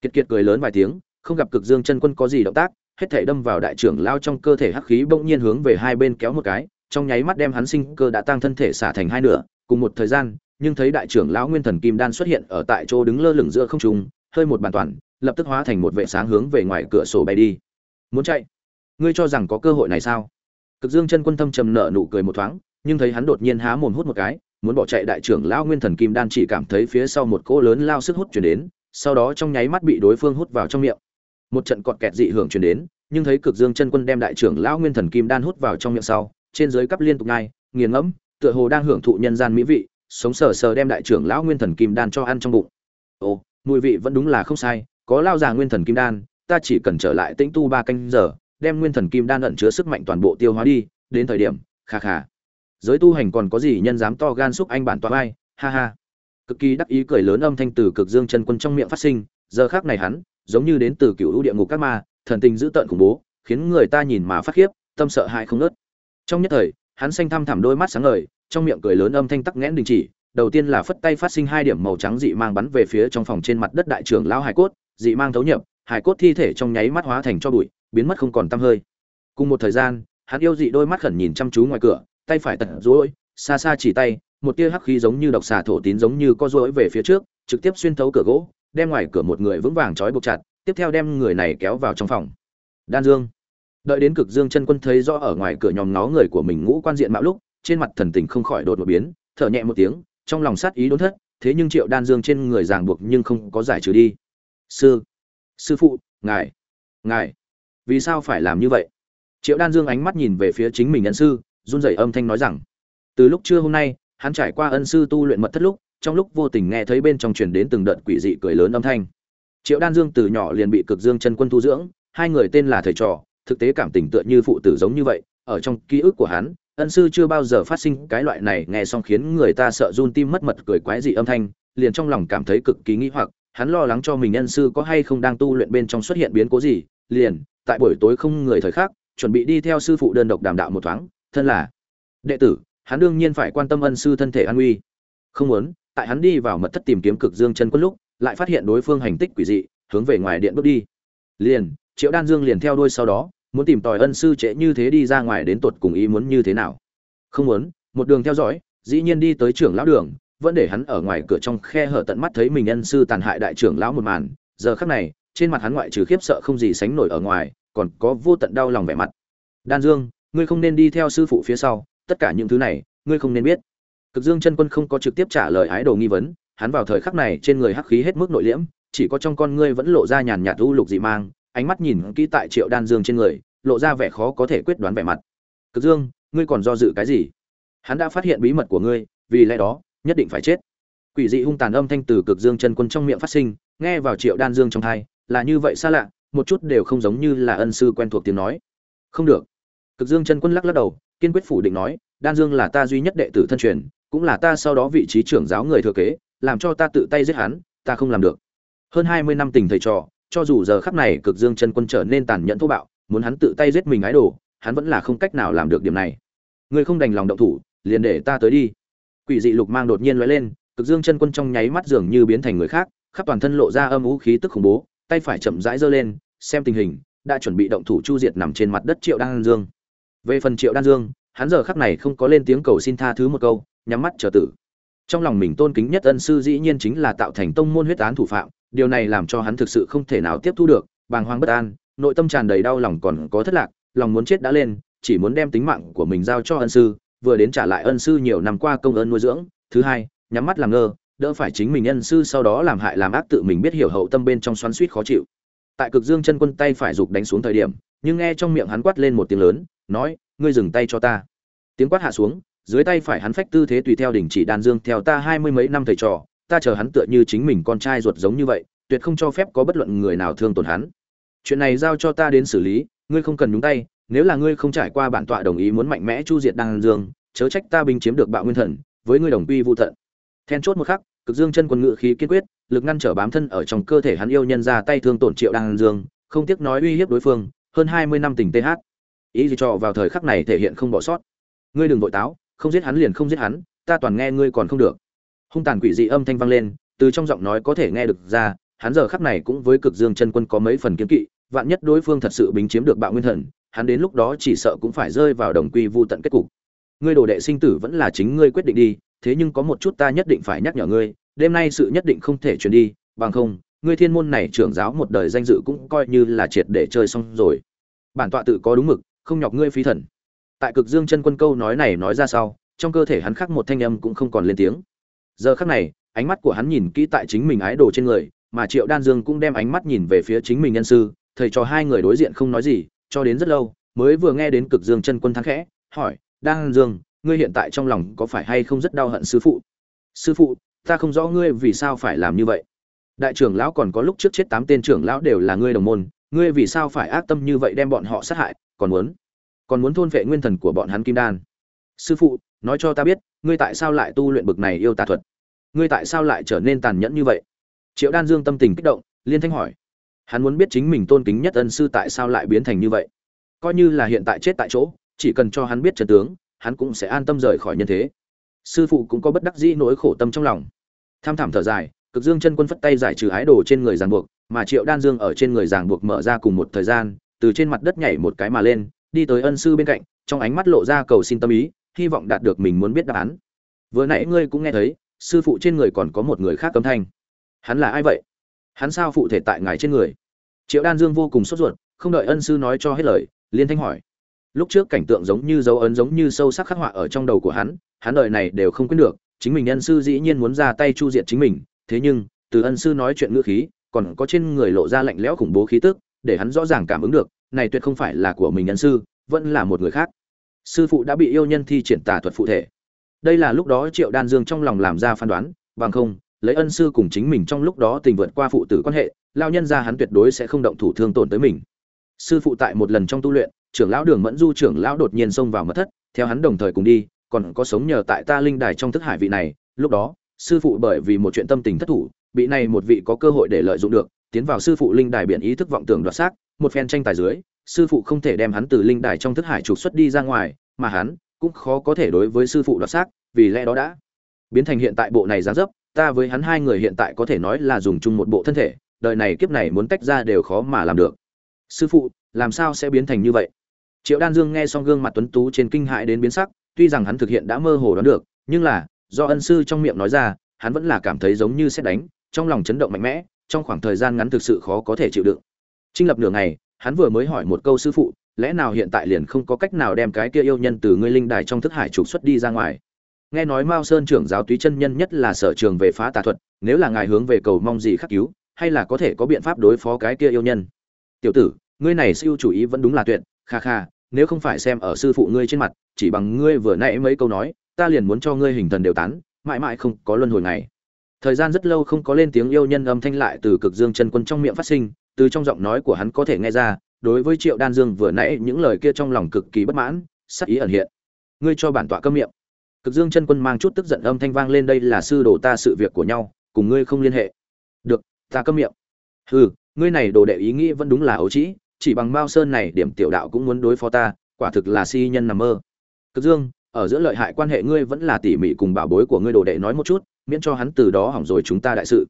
Speaker 1: Kiệt kiệt cười lớn vài tiếng, không gặp cực dương chân quân có gì động tác, hết thảy đâm vào đại trưởng lao trong cơ thể hắc khí bỗng nhiên hướng về hai bên kéo một cái, trong nháy mắt đem hắn sinh cơ đã tăng thân thể xả thành hai nửa, cùng một thời gian nhưng thấy đại trưởng lão nguyên thần kim đan xuất hiện ở tại chỗ đứng lơ lửng giữa không trung, hơi một bàn toàn, lập tức hóa thành một vệ sáng hướng về ngoài cửa sổ bay đi. Muốn chạy? Ngươi cho rằng có cơ hội này sao? Cực dương chân quân thâm trầm nở nụ cười một thoáng, nhưng thấy hắn đột nhiên há mồm hút một cái, muốn bỏ chạy đại trưởng lão nguyên thần kim đan chỉ cảm thấy phía sau một cỗ lớn lao sức hút chuyển đến, sau đó trong nháy mắt bị đối phương hút vào trong miệng. Một trận cọt kẹt dị hưởng chuyển đến, nhưng thấy cực dương chân quân đem đại trưởng lão nguyên thần kim đan hút vào trong miệng sau, trên dưới cắp liên tục ngay nghiền ngẫm, tựa hồ đang hưởng thụ nhân gian mỹ vị sống sờ sờ đem đại trưởng lão nguyên thần kim đan cho ăn trong bụng. Ồ, mùi vị vẫn đúng là không sai, có lao già nguyên thần kim đan, ta chỉ cần trở lại tĩnh tu ba canh giờ, đem nguyên thần kim đan ẩn chứa sức mạnh toàn bộ tiêu hóa đi, đến thời điểm, kha kha. Giới tu hành còn có gì nhân dám to gan xúc anh bản tọa vai, ha ha. Cực kỳ đắc ý cười lớn âm thanh từ cực dương chân quân trong miệng phát sinh, giờ khác này hắn, giống như đến từ cựu lũ địa ngục các ma, thần tình dữ tợn khủng bố, khiến người ta nhìn mà phát khiếp, tâm sợ hãi không nớt trong nhất thời hắn xanh thăm thẳm đôi mắt sáng ngời, trong miệng cười lớn âm thanh tắc nghẽn đình chỉ, đầu tiên là phất tay phát sinh hai điểm màu trắng dị mang bắn về phía trong phòng trên mặt đất đại trưởng lão hải cốt, dị mang thấu nhập, hải cốt thi thể trong nháy mắt hóa thành cho bụi, biến mất không còn tăm hơi. Cùng một thời gian, hắn yêu dị đôi mắt khẩn nhìn chăm chú ngoài cửa, tay phải tận rối, xa xa chỉ tay, một tia hắc khí giống như độc xà thổ tín giống như co rối về phía trước, trực tiếp xuyên thấu cửa gỗ, đem ngoài cửa một người vững vàng trói buộc chặt, tiếp theo đem người này kéo vào trong phòng. Đan dương đợi đến cực dương chân quân thấy rõ ở ngoài cửa nhòm nó người của mình ngũ quan diện mạo lúc, trên mặt thần tình không khỏi đột một biến, thở nhẹ một tiếng, trong lòng sát ý đốn thất, thế nhưng triệu đan dương trên người ràng buộc nhưng không có giải trừ đi. Sư sư phụ, ngài ngài, vì sao phải làm như vậy? Triệu đan dương ánh mắt nhìn về phía chính mình ân sư, run rẩy âm thanh nói rằng, từ lúc trưa hôm nay, hắn trải qua ân sư tu luyện mật thất lúc, trong lúc vô tình nghe thấy bên trong truyền đến từng đợt quỷ dị cười lớn âm thanh. Triệu đan dương từ nhỏ liền bị cực dương chân quân tu dưỡng, hai người tên là thầy trò thực tế cảm tình tựa như phụ tử giống như vậy, ở trong ký ức của hắn, ân sư chưa bao giờ phát sinh cái loại này nghe xong khiến người ta sợ run tim mất mật cười quái dị âm thanh, liền trong lòng cảm thấy cực kỳ nghĩ hoặc, hắn lo lắng cho mình ân sư có hay không đang tu luyện bên trong xuất hiện biến cố gì, liền, tại buổi tối không người thời khắc, chuẩn bị đi theo sư phụ đơn độc đàm đạo một thoáng, thân là đệ tử, hắn đương nhiên phải quan tâm ân sư thân thể an nguy. Không muốn, tại hắn đi vào mật thất tìm kiếm cực dương chân quân lúc, lại phát hiện đối phương hành tích quỷ dị, hướng về ngoài điện bước đi. Liền, triệu đan dương liền theo đuôi sau đó muốn tìm tòi ân sư trễ như thế đi ra ngoài đến tột cùng ý muốn như thế nào? Không muốn, một đường theo dõi, dĩ nhiên đi tới trưởng lão đường, vẫn để hắn ở ngoài cửa trong khe hở tận mắt thấy mình ân sư tàn hại đại trưởng lão một màn. Giờ khắc này, trên mặt hắn ngoại trừ khiếp sợ không gì sánh nổi ở ngoài, còn có vô tận đau lòng vẻ mặt. Đan dương, ngươi không nên đi theo sư phụ phía sau, tất cả những thứ này, ngươi không nên biết. Cực dương chân quân không có trực tiếp trả lời ái đồ nghi vấn, hắn vào thời khắc này trên người hắc khí hết mức nội liễm, chỉ có trong con ngươi vẫn lộ ra nhàn nhạt u lục dị mang ánh mắt nhìn kỹ tại triệu đan dương trên người, lộ ra vẻ khó có thể quyết đoán vẻ mặt. Cực dương, ngươi còn do dự cái gì? Hắn đã phát hiện bí mật của ngươi, vì lẽ đó, nhất định phải chết. Quỷ dị hung tàn âm thanh từ cực dương chân quân trong miệng phát sinh, nghe vào triệu đan dương trong thai là như vậy xa lạ, một chút đều không giống như là ân sư quen thuộc tiếng nói. Không được. Cực dương chân quân lắc lắc đầu, kiên quyết phủ định nói, đan dương là ta duy nhất đệ tử thân truyền, cũng là ta sau đó vị trí trưởng giáo người thừa kế, làm cho ta tự tay giết hắn, ta không làm được. Hơn hai mươi năm tình thầy trò cho dù giờ khắc này cực dương chân quân trở nên tàn nhẫn thô bạo, muốn hắn tự tay giết mình ái đồ, hắn vẫn là không cách nào làm được điểm này. Ngươi không đành lòng động thủ, liền để ta tới đi. Quỷ dị lục mang đột nhiên lóe lên, cực dương chân quân trong nháy mắt dường như biến thành người khác, khắp toàn thân lộ ra âm vũ khí tức khủng bố, tay phải chậm rãi giơ lên, xem tình hình, đã chuẩn bị động thủ chu diệt nằm trên mặt đất triệu đan dương. Về phần triệu đan dương, hắn giờ khắc này không có lên tiếng cầu xin tha thứ một câu, nhắm mắt chờ tử. Trong lòng mình tôn kính nhất ân sư dĩ nhiên chính là tạo thành tông môn huyết án thủ phạm điều này làm cho hắn thực sự không thể nào tiếp thu được, bàng hoàng bất an, nội tâm tràn đầy đau lòng còn có thất lạc, lòng muốn chết đã lên, chỉ muốn đem tính mạng của mình giao cho ân sư, vừa đến trả lại ân sư nhiều năm qua công ơn nuôi dưỡng. Thứ hai, nhắm mắt làm ngơ, đỡ phải chính mình ân sư sau đó làm hại làm ác tự mình biết hiểu hậu tâm bên trong xoắn suýt khó chịu. Tại cực dương chân quân tay phải giục đánh xuống thời điểm, nhưng nghe trong miệng hắn quát lên một tiếng lớn, nói, ngươi dừng tay cho ta. Tiếng quát hạ xuống, dưới tay phải hắn phách tư thế tùy theo đỉnh chỉ đan dương theo ta hai mươi mấy năm thầy trò ta chờ hắn tựa như chính mình con trai ruột giống như vậy, tuyệt không cho phép có bất luận người nào thương tổn hắn. Chuyện này giao cho ta đến xử lý, ngươi không cần nhúng tay, nếu là ngươi không trải qua bản tọa đồng ý muốn mạnh mẽ chu diệt đan dương, chớ trách ta binh chiếm được bạo nguyên thần, với ngươi đồng quy vô tận. Then chốt một khắc, cực dương chân quân ngự khí kiên quyết, lực ngăn trở bám thân ở trong cơ thể hắn yêu nhân ra tay thương tổn triệu đan dương, không tiếc nói uy hiếp đối phương, hơn hai mươi năm tình th ý gì cho vào thời khắc này thể hiện không bỏ sót. Ngươi đừng vội táo, không giết hắn liền không giết hắn, ta toàn nghe ngươi còn không được hung tàn quỷ dị âm thanh vang lên, từ trong giọng nói có thể nghe được ra, hắn giờ khắc này cũng với cực dương chân quân có mấy phần kiếm kỵ, vạn nhất đối phương thật sự bính chiếm được bạo nguyên thần, hắn đến lúc đó chỉ sợ cũng phải rơi vào đồng quy vu tận kết cục. Ngươi đồ đệ sinh tử vẫn là chính ngươi quyết định đi, thế nhưng có một chút ta nhất định phải nhắc nhở ngươi, đêm nay sự nhất định không thể truyền đi, bằng không, ngươi thiên môn này trưởng giáo một đời danh dự cũng coi như là triệt để chơi xong rồi. Bản tọa tự có đúng mực, không nhọc ngươi phí thần. Tại cực dương chân quân câu nói này nói ra sau, trong cơ thể hắn khắc một thanh âm cũng không còn lên tiếng giờ khắc này, ánh mắt của hắn nhìn kỹ tại chính mình ái đồ trên người, mà triệu đan dương cũng đem ánh mắt nhìn về phía chính mình nhân sư, thầy trò hai người đối diện không nói gì, cho đến rất lâu, mới vừa nghe đến cực dương chân quân thắng khẽ, hỏi, đan dương, ngươi hiện tại trong lòng có phải hay không rất đau hận sư phụ? Sư phụ, ta không rõ ngươi vì sao phải làm như vậy. Đại trưởng lão còn có lúc trước chết tám tên trưởng lão đều là ngươi đồng môn, ngươi vì sao phải ác tâm như vậy đem bọn họ sát hại, còn muốn còn muốn thôn vệ nguyên thần của bọn hắn kim đan? Sư phụ nói cho ta biết, ngươi tại sao lại tu luyện bực này yêu tà thuật? Ngươi tại sao lại trở nên tàn nhẫn như vậy? Triệu đan dương tâm tình kích động, liên thanh hỏi. Hắn muốn biết chính mình tôn kính nhất ân sư tại sao lại biến thành như vậy. Coi như là hiện tại chết tại chỗ, chỉ cần cho hắn biết trận tướng, hắn cũng sẽ an tâm rời khỏi nhân thế. Sư phụ cũng có bất đắc dĩ nỗi khổ tâm trong lòng. Tham thảm thở dài, cực dương chân quân phất tay giải trừ ái đồ trên người ràng buộc, mà triệu đan dương ở trên người ràng buộc mở ra cùng một thời gian, từ trên mặt đất nhảy một cái mà lên, đi tới ân sư bên cạnh, trong ánh mắt lộ ra cầu xin tâm ý hy vọng đạt được mình muốn biết đáp án. Vừa nãy ngươi cũng nghe thấy, sư phụ trên người còn có một người khác cấm thanh. Hắn là ai vậy? Hắn sao phụ thể tại ngài trên người? Triệu đan dương vô cùng sốt ruột, không đợi ân sư nói cho hết lời, liên thanh hỏi. Lúc trước cảnh tượng giống như dấu ấn giống như sâu sắc khắc họa ở trong đầu của hắn hắn đời này đều không quyết được, chính mình ân sư dĩ nhiên muốn ra tay chu diệt chính mình, thế nhưng, từ ân sư nói chuyện ngữ khí, còn có trên người lộ ra lạnh lẽo khủng bố khí tức, để hắn rõ ràng cảm ứng được, này tuyệt không phải là của mình ân sư, vẫn là một người khác sư phụ đã bị yêu nhân thi triển tà thuật phụ thể. Đây là lúc đó triệu đan dương trong lòng làm ra phán đoán, bằng không, lấy ân sư cùng chính mình trong lúc đó tình vượt qua phụ tử quan hệ lao nhân ra hắn tuyệt đối sẽ không động thủ thương tổn tới mình. Sư phụ tại một lần trong tu luyện, trưởng lão đường mẫn du trưởng lão đột nhiên xông vào mật thất, theo hắn đồng thời cùng đi, còn có sống nhờ tại ta linh đài trong thức hải vị này, lúc đó, sư phụ bởi vì một chuyện tâm tình thất thủ, bị này một vị có cơ hội để lợi dụng được, tiến vào sư phụ linh đài biển ý thức vọng tưởng đoạt xác, một phen tranh tài dưới sư phụ không thể đem hắn từ linh đài trong thức hải trục xuất đi ra ngoài, mà hắn cũng khó có thể đối với sư phụ đoạt xác, vì lẽ đó đã biến thành hiện tại bộ này giá dấp, ta với hắn hai người hiện tại có thể nói là dùng chung một bộ thân thể, đời này kiếp này muốn tách ra đều khó mà làm được. Sư phụ, làm sao sẽ biến thành như vậy? Triệu đan dương nghe xong gương mặt tuấn tú trên kinh hãi đến biến sắc, tuy rằng hắn thực hiện đã mơ hồ đoán được, nhưng là, do ân sư trong miệng nói ra, hắn vẫn là cảm thấy giống như xét đánh, trong lòng chấn động mạnh mẽ, trong khoảng thời gian ngắn thực sự khó có thể chịu đựng. Trinh lập nửa ngày hắn vừa mới hỏi một câu sư phụ, lẽ nào hiện tại liền không có cách nào đem cái kia yêu nhân từ ngươi linh đài trong thức hải trục xuất đi ra ngoài nghe nói mao sơn trưởng giáo túy chân nhân nhất là sở trường về phá tà thuật, nếu là ngài hướng về cầu mong gì khắc cứu, hay là có thể có biện pháp đối phó cái kia yêu nhân tiểu tử, ngươi này siêu chủ ý vẫn đúng là tuyệt, kha kha, nếu không phải xem ở sư phụ ngươi trên mặt, chỉ bằng ngươi vừa nãy mấy câu nói, ta liền muốn cho ngươi hình thần đều tán, mãi mãi không có luân hồi này. thời gian rất lâu không có lên tiếng yêu nhân âm thanh lại từ cực dương chân quân trong miệng phát sinh từ trong giọng nói của hắn có thể nghe ra, đối với triệu đan dương vừa nãy những lời kia trong lòng cực kỳ bất mãn, sắc ý ẩn hiện. Ngươi cho bản tọa câm miệng. Cực dương chân quân mang chút tức giận âm thanh vang lên đây là sư đồ ta sự việc của nhau, cùng ngươi không liên hệ. Được, ta câm miệng. Hừ, ngươi này đồ đệ ý nghĩ vẫn đúng là ấu trĩ, chỉ bằng mao sơn này điểm tiểu đạo cũng muốn đối phó ta, quả thực là si nhân nằm mơ. Cực dương, ở giữa lợi hại quan hệ ngươi vẫn là tỉ mỉ cùng bảo bối của ngươi đồ đệ nói một chút, miễn cho hắn từ đó hỏng rồi chúng ta đại sự.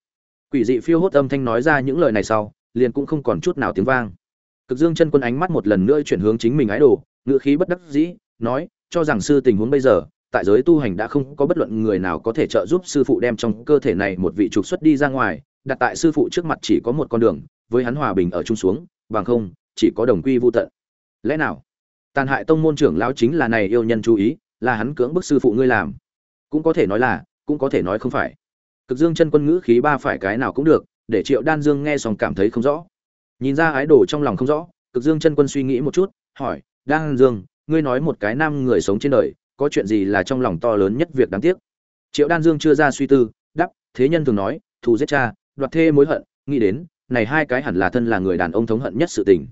Speaker 1: Quỷ dị phiêu hốt âm thanh nói ra những lời này sau liền cũng không còn chút nào tiếng vang. Cực dương chân quân ánh mắt một lần nữa chuyển hướng chính mình ái đồ ngữ khí bất đắc dĩ, nói, cho rằng sư tình huống bây giờ, tại giới tu hành đã không có bất luận người nào có thể trợ giúp sư phụ đem trong cơ thể này một vị trục xuất đi ra ngoài, đặt tại sư phụ trước mặt chỉ có một con đường, với hắn hòa bình ở chung xuống, bằng không, chỉ có đồng quy vô tận. Lẽ nào? Tàn hại tông môn trưởng lão chính là này yêu nhân chú ý, là hắn cưỡng bức sư phụ ngươi làm. Cũng có thể nói là, cũng có thể nói không phải. Cực dương chân quân ngữ khí ba phải cái nào cũng được để triệu đan dương nghe xong cảm thấy không rõ. Nhìn ra ái đồ trong lòng không rõ, cực dương chân quân suy nghĩ một chút, hỏi, đan dương, ngươi nói một cái nam người sống trên đời, có chuyện gì là trong lòng to lớn nhất việc đáng tiếc? Triệu đan dương chưa ra suy tư đắp thế nhân thường nói, thù giết cha, đoạt thê mối hận, nghĩ đến, này hai cái hẳn là thân là người đàn ông thống hận nhất sự tình.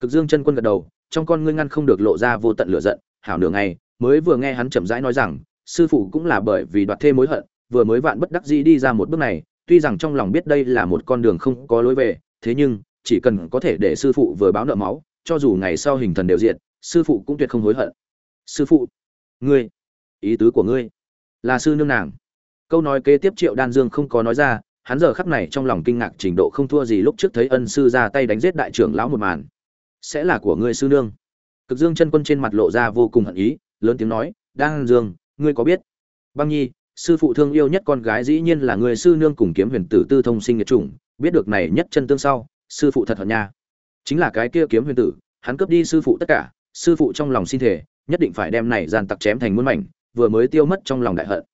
Speaker 1: Cực dương chân quân gật đầu, trong con ngươi ngăn không được lộ ra vô tận lửa giận, hảo nửa ngày, mới vừa nghe hắn chậm rãi nói rằng, sư phụ cũng là bởi vì đoạt thê mối hận, vừa mới vạn bất đắc dĩ đi ra một bước này tuy rằng trong lòng biết đây là một con đường không có lối về, thế nhưng, chỉ cần có thể để sư phụ vừa báo nợ máu, cho dù ngày sau hình thần đều diện sư phụ cũng tuyệt không hối hận. Sư phụ, ngươi, ý tứ của ngươi, là sư nương nàng. Câu nói kế tiếp triệu đan dương không có nói ra, hắn giờ khắp này trong lòng kinh ngạc trình độ không thua gì lúc trước thấy ân sư ra tay đánh giết đại trưởng lão một màn. Sẽ là của ngươi sư nương. Cực dương chân quân trên mặt lộ ra vô cùng hận ý, lớn tiếng nói, đan dương, ngươi có biết? Băng nhi sư phụ thương yêu nhất con gái dĩ nhiên là người sư nương cùng kiếm huyền tử tư thông sinh nghiệt chủng, biết được này nhất chân tương sau, sư phụ thật hận nha. Chính là cái kia kiếm huyền tử, hắn cướp đi sư phụ tất cả, sư phụ trong lòng xin thể nhất định phải đem này gian tặc chém thành muôn mảnh, vừa mới tiêu mất trong lòng đại hận.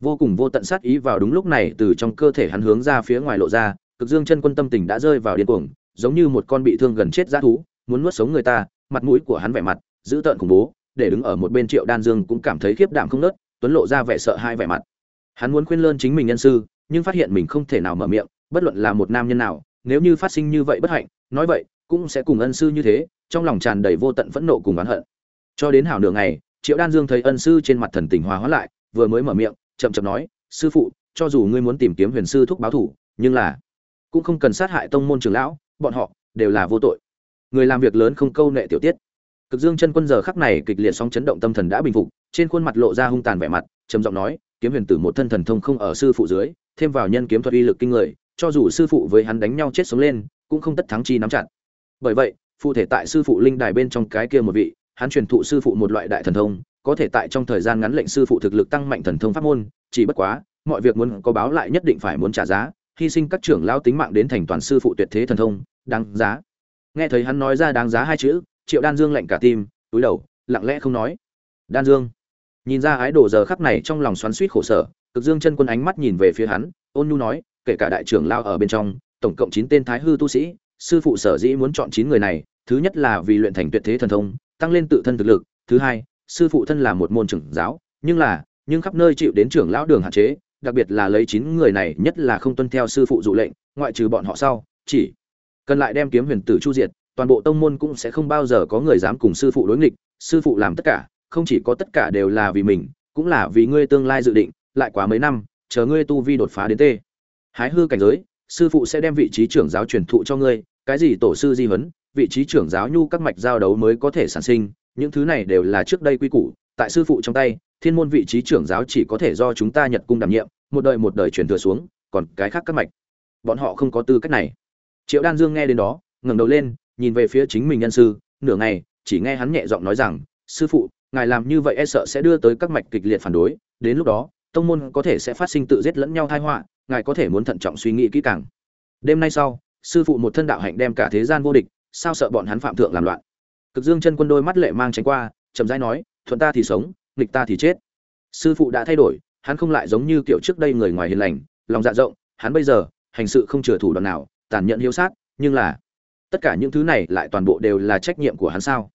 Speaker 1: Vô cùng vô tận sát ý vào đúng lúc này từ trong cơ thể hắn hướng ra phía ngoài lộ ra, cực dương chân quân tâm tình đã rơi vào điên cuồng, giống như một con bị thương gần chết g thú, muốn nuốt sống người ta, mặt mũi của hắn vẻ mặt, dữ tợn khủng bố, để đứng ở một bên triệu đan dương cũng cảm thấy khiếp đảm không nớt tuấn lộ ra vẻ sợ hai vẻ mặt. Hắn muốn khuyên lơn chính mình nhân sư, nhưng phát hiện mình không thể nào mở miệng, bất luận là một nam nhân nào, nếu như phát sinh như vậy bất hạnh, nói vậy, cũng sẽ cùng ân sư như thế, trong lòng tràn đầy vô tận phẫn nộ cùng oán hận. Cho đến hảo nửa ngày, triệu đan dương thấy ân sư trên mặt thần tình hòa hóa lại, vừa mới mở miệng, chậm chậm nói, sư phụ, cho dù ngươi muốn tìm kiếm huyền sư thúc báo thủ, nhưng là cũng không cần sát hại tông môn trưởng lão, bọn họ đều là vô tội. Người làm việc lớn không câu nệ tiểu tiết cực dương chân quân giờ khắc này kịch liệt sóng chấn động tâm thần đã bình phục, trên khuôn mặt lộ ra hung tàn vẻ mặt, trầm giọng nói, kiếm huyền tử một thân thần thông không ở sư phụ dưới, thêm vào nhân kiếm thuật uy lực kinh người, cho dù sư phụ với hắn đánh nhau chết sống lên, cũng không tất thắng chi nắm chặt. Bởi vậy, phụ thể tại sư phụ linh đài bên trong cái kia một vị, hắn truyền thụ sư phụ một loại đại thần thông, có thể tại trong thời gian ngắn lệnh sư phụ thực lực tăng mạnh thần thông pháp môn, chỉ bất quá, mọi việc muốn có báo lại nhất định phải muốn trả giá, hy sinh các trưởng lao tính mạng đến thành toàn sư phụ tuyệt thế thần thông, đáng giá. Nghe thấy hắn nói ra đáng giá hai chữ triệu đan dương lạnh cả tim, túi đầu, lặng lẽ không nói. Đan dương, nhìn ra ái đồ giờ khắc này trong lòng xoắn suýt khổ sở, cực dương chân quân ánh mắt nhìn về phía hắn, ôn nhu nói, kể cả đại trưởng lao ở bên trong, tổng cộng chín tên thái hư tu sĩ, sư phụ sở dĩ muốn chọn chín người này, thứ nhất là vì luyện thành tuyệt thế thần thông, tăng lên tự thân thực lực, thứ hai, sư phụ thân là một môn trưởng giáo, nhưng là, nhưng khắp nơi chịu đến trưởng lão đường hạn chế, đặc biệt là lấy chín người này, nhất là không tuân theo sư phụ dụ lệnh, ngoại trừ bọn họ sau, chỉ cần lại đem kiếm huyền tử chu diệt toàn bộ tông môn cũng sẽ không bao giờ có người dám cùng sư phụ đối nghịch, sư phụ làm tất cả, không chỉ có tất cả đều là vì mình, cũng là vì ngươi tương lai dự định, lại quá mấy năm, chờ ngươi tu vi đột phá đến tê. Hái hư cảnh giới, sư phụ sẽ đem vị trí trưởng giáo truyền thụ cho ngươi, cái gì tổ sư di huấn, vị trí trưởng giáo nhu các mạch giao đấu mới có thể sản sinh, những thứ này đều là trước đây quy củ, tại sư phụ trong tay, thiên môn vị trí trưởng giáo chỉ có thể do chúng ta nhật cung đảm nhiệm, một đời một đời truyền thừa xuống, còn cái khác các mạch. Bọn họ không có tư cách này. Triệu đan dương nghe đến đó, ngẩng đầu lên nhìn về phía chính mình nhân sư, nửa ngày, chỉ nghe hắn nhẹ giọng nói rằng, sư phụ, ngài làm như vậy e sợ sẽ đưa tới các mạch kịch liệt phản đối, đến lúc đó, tông môn có thể sẽ phát sinh tự giết lẫn nhau tai họa, ngài có thể muốn thận trọng suy nghĩ kỹ càng. Đêm nay sau, sư phụ một thân đạo hạnh đem cả thế gian vô địch, sao sợ bọn hắn phạm thượng làm loạn. Cực dương chân quân đôi mắt lệ mang tránh qua, chậm rãi nói, thuận ta thì sống, nghịch ta thì chết. Sư phụ đã thay đổi, hắn không lại giống như kiểu trước đây người ngoài hiền lành, lòng dạ rộng, hắn bây giờ, hành sự không chừa thủ đoạn nào, tàn nhẫn hiếu sát, nhưng là tất cả những thứ này lại toàn bộ đều là trách nhiệm của hắn sao?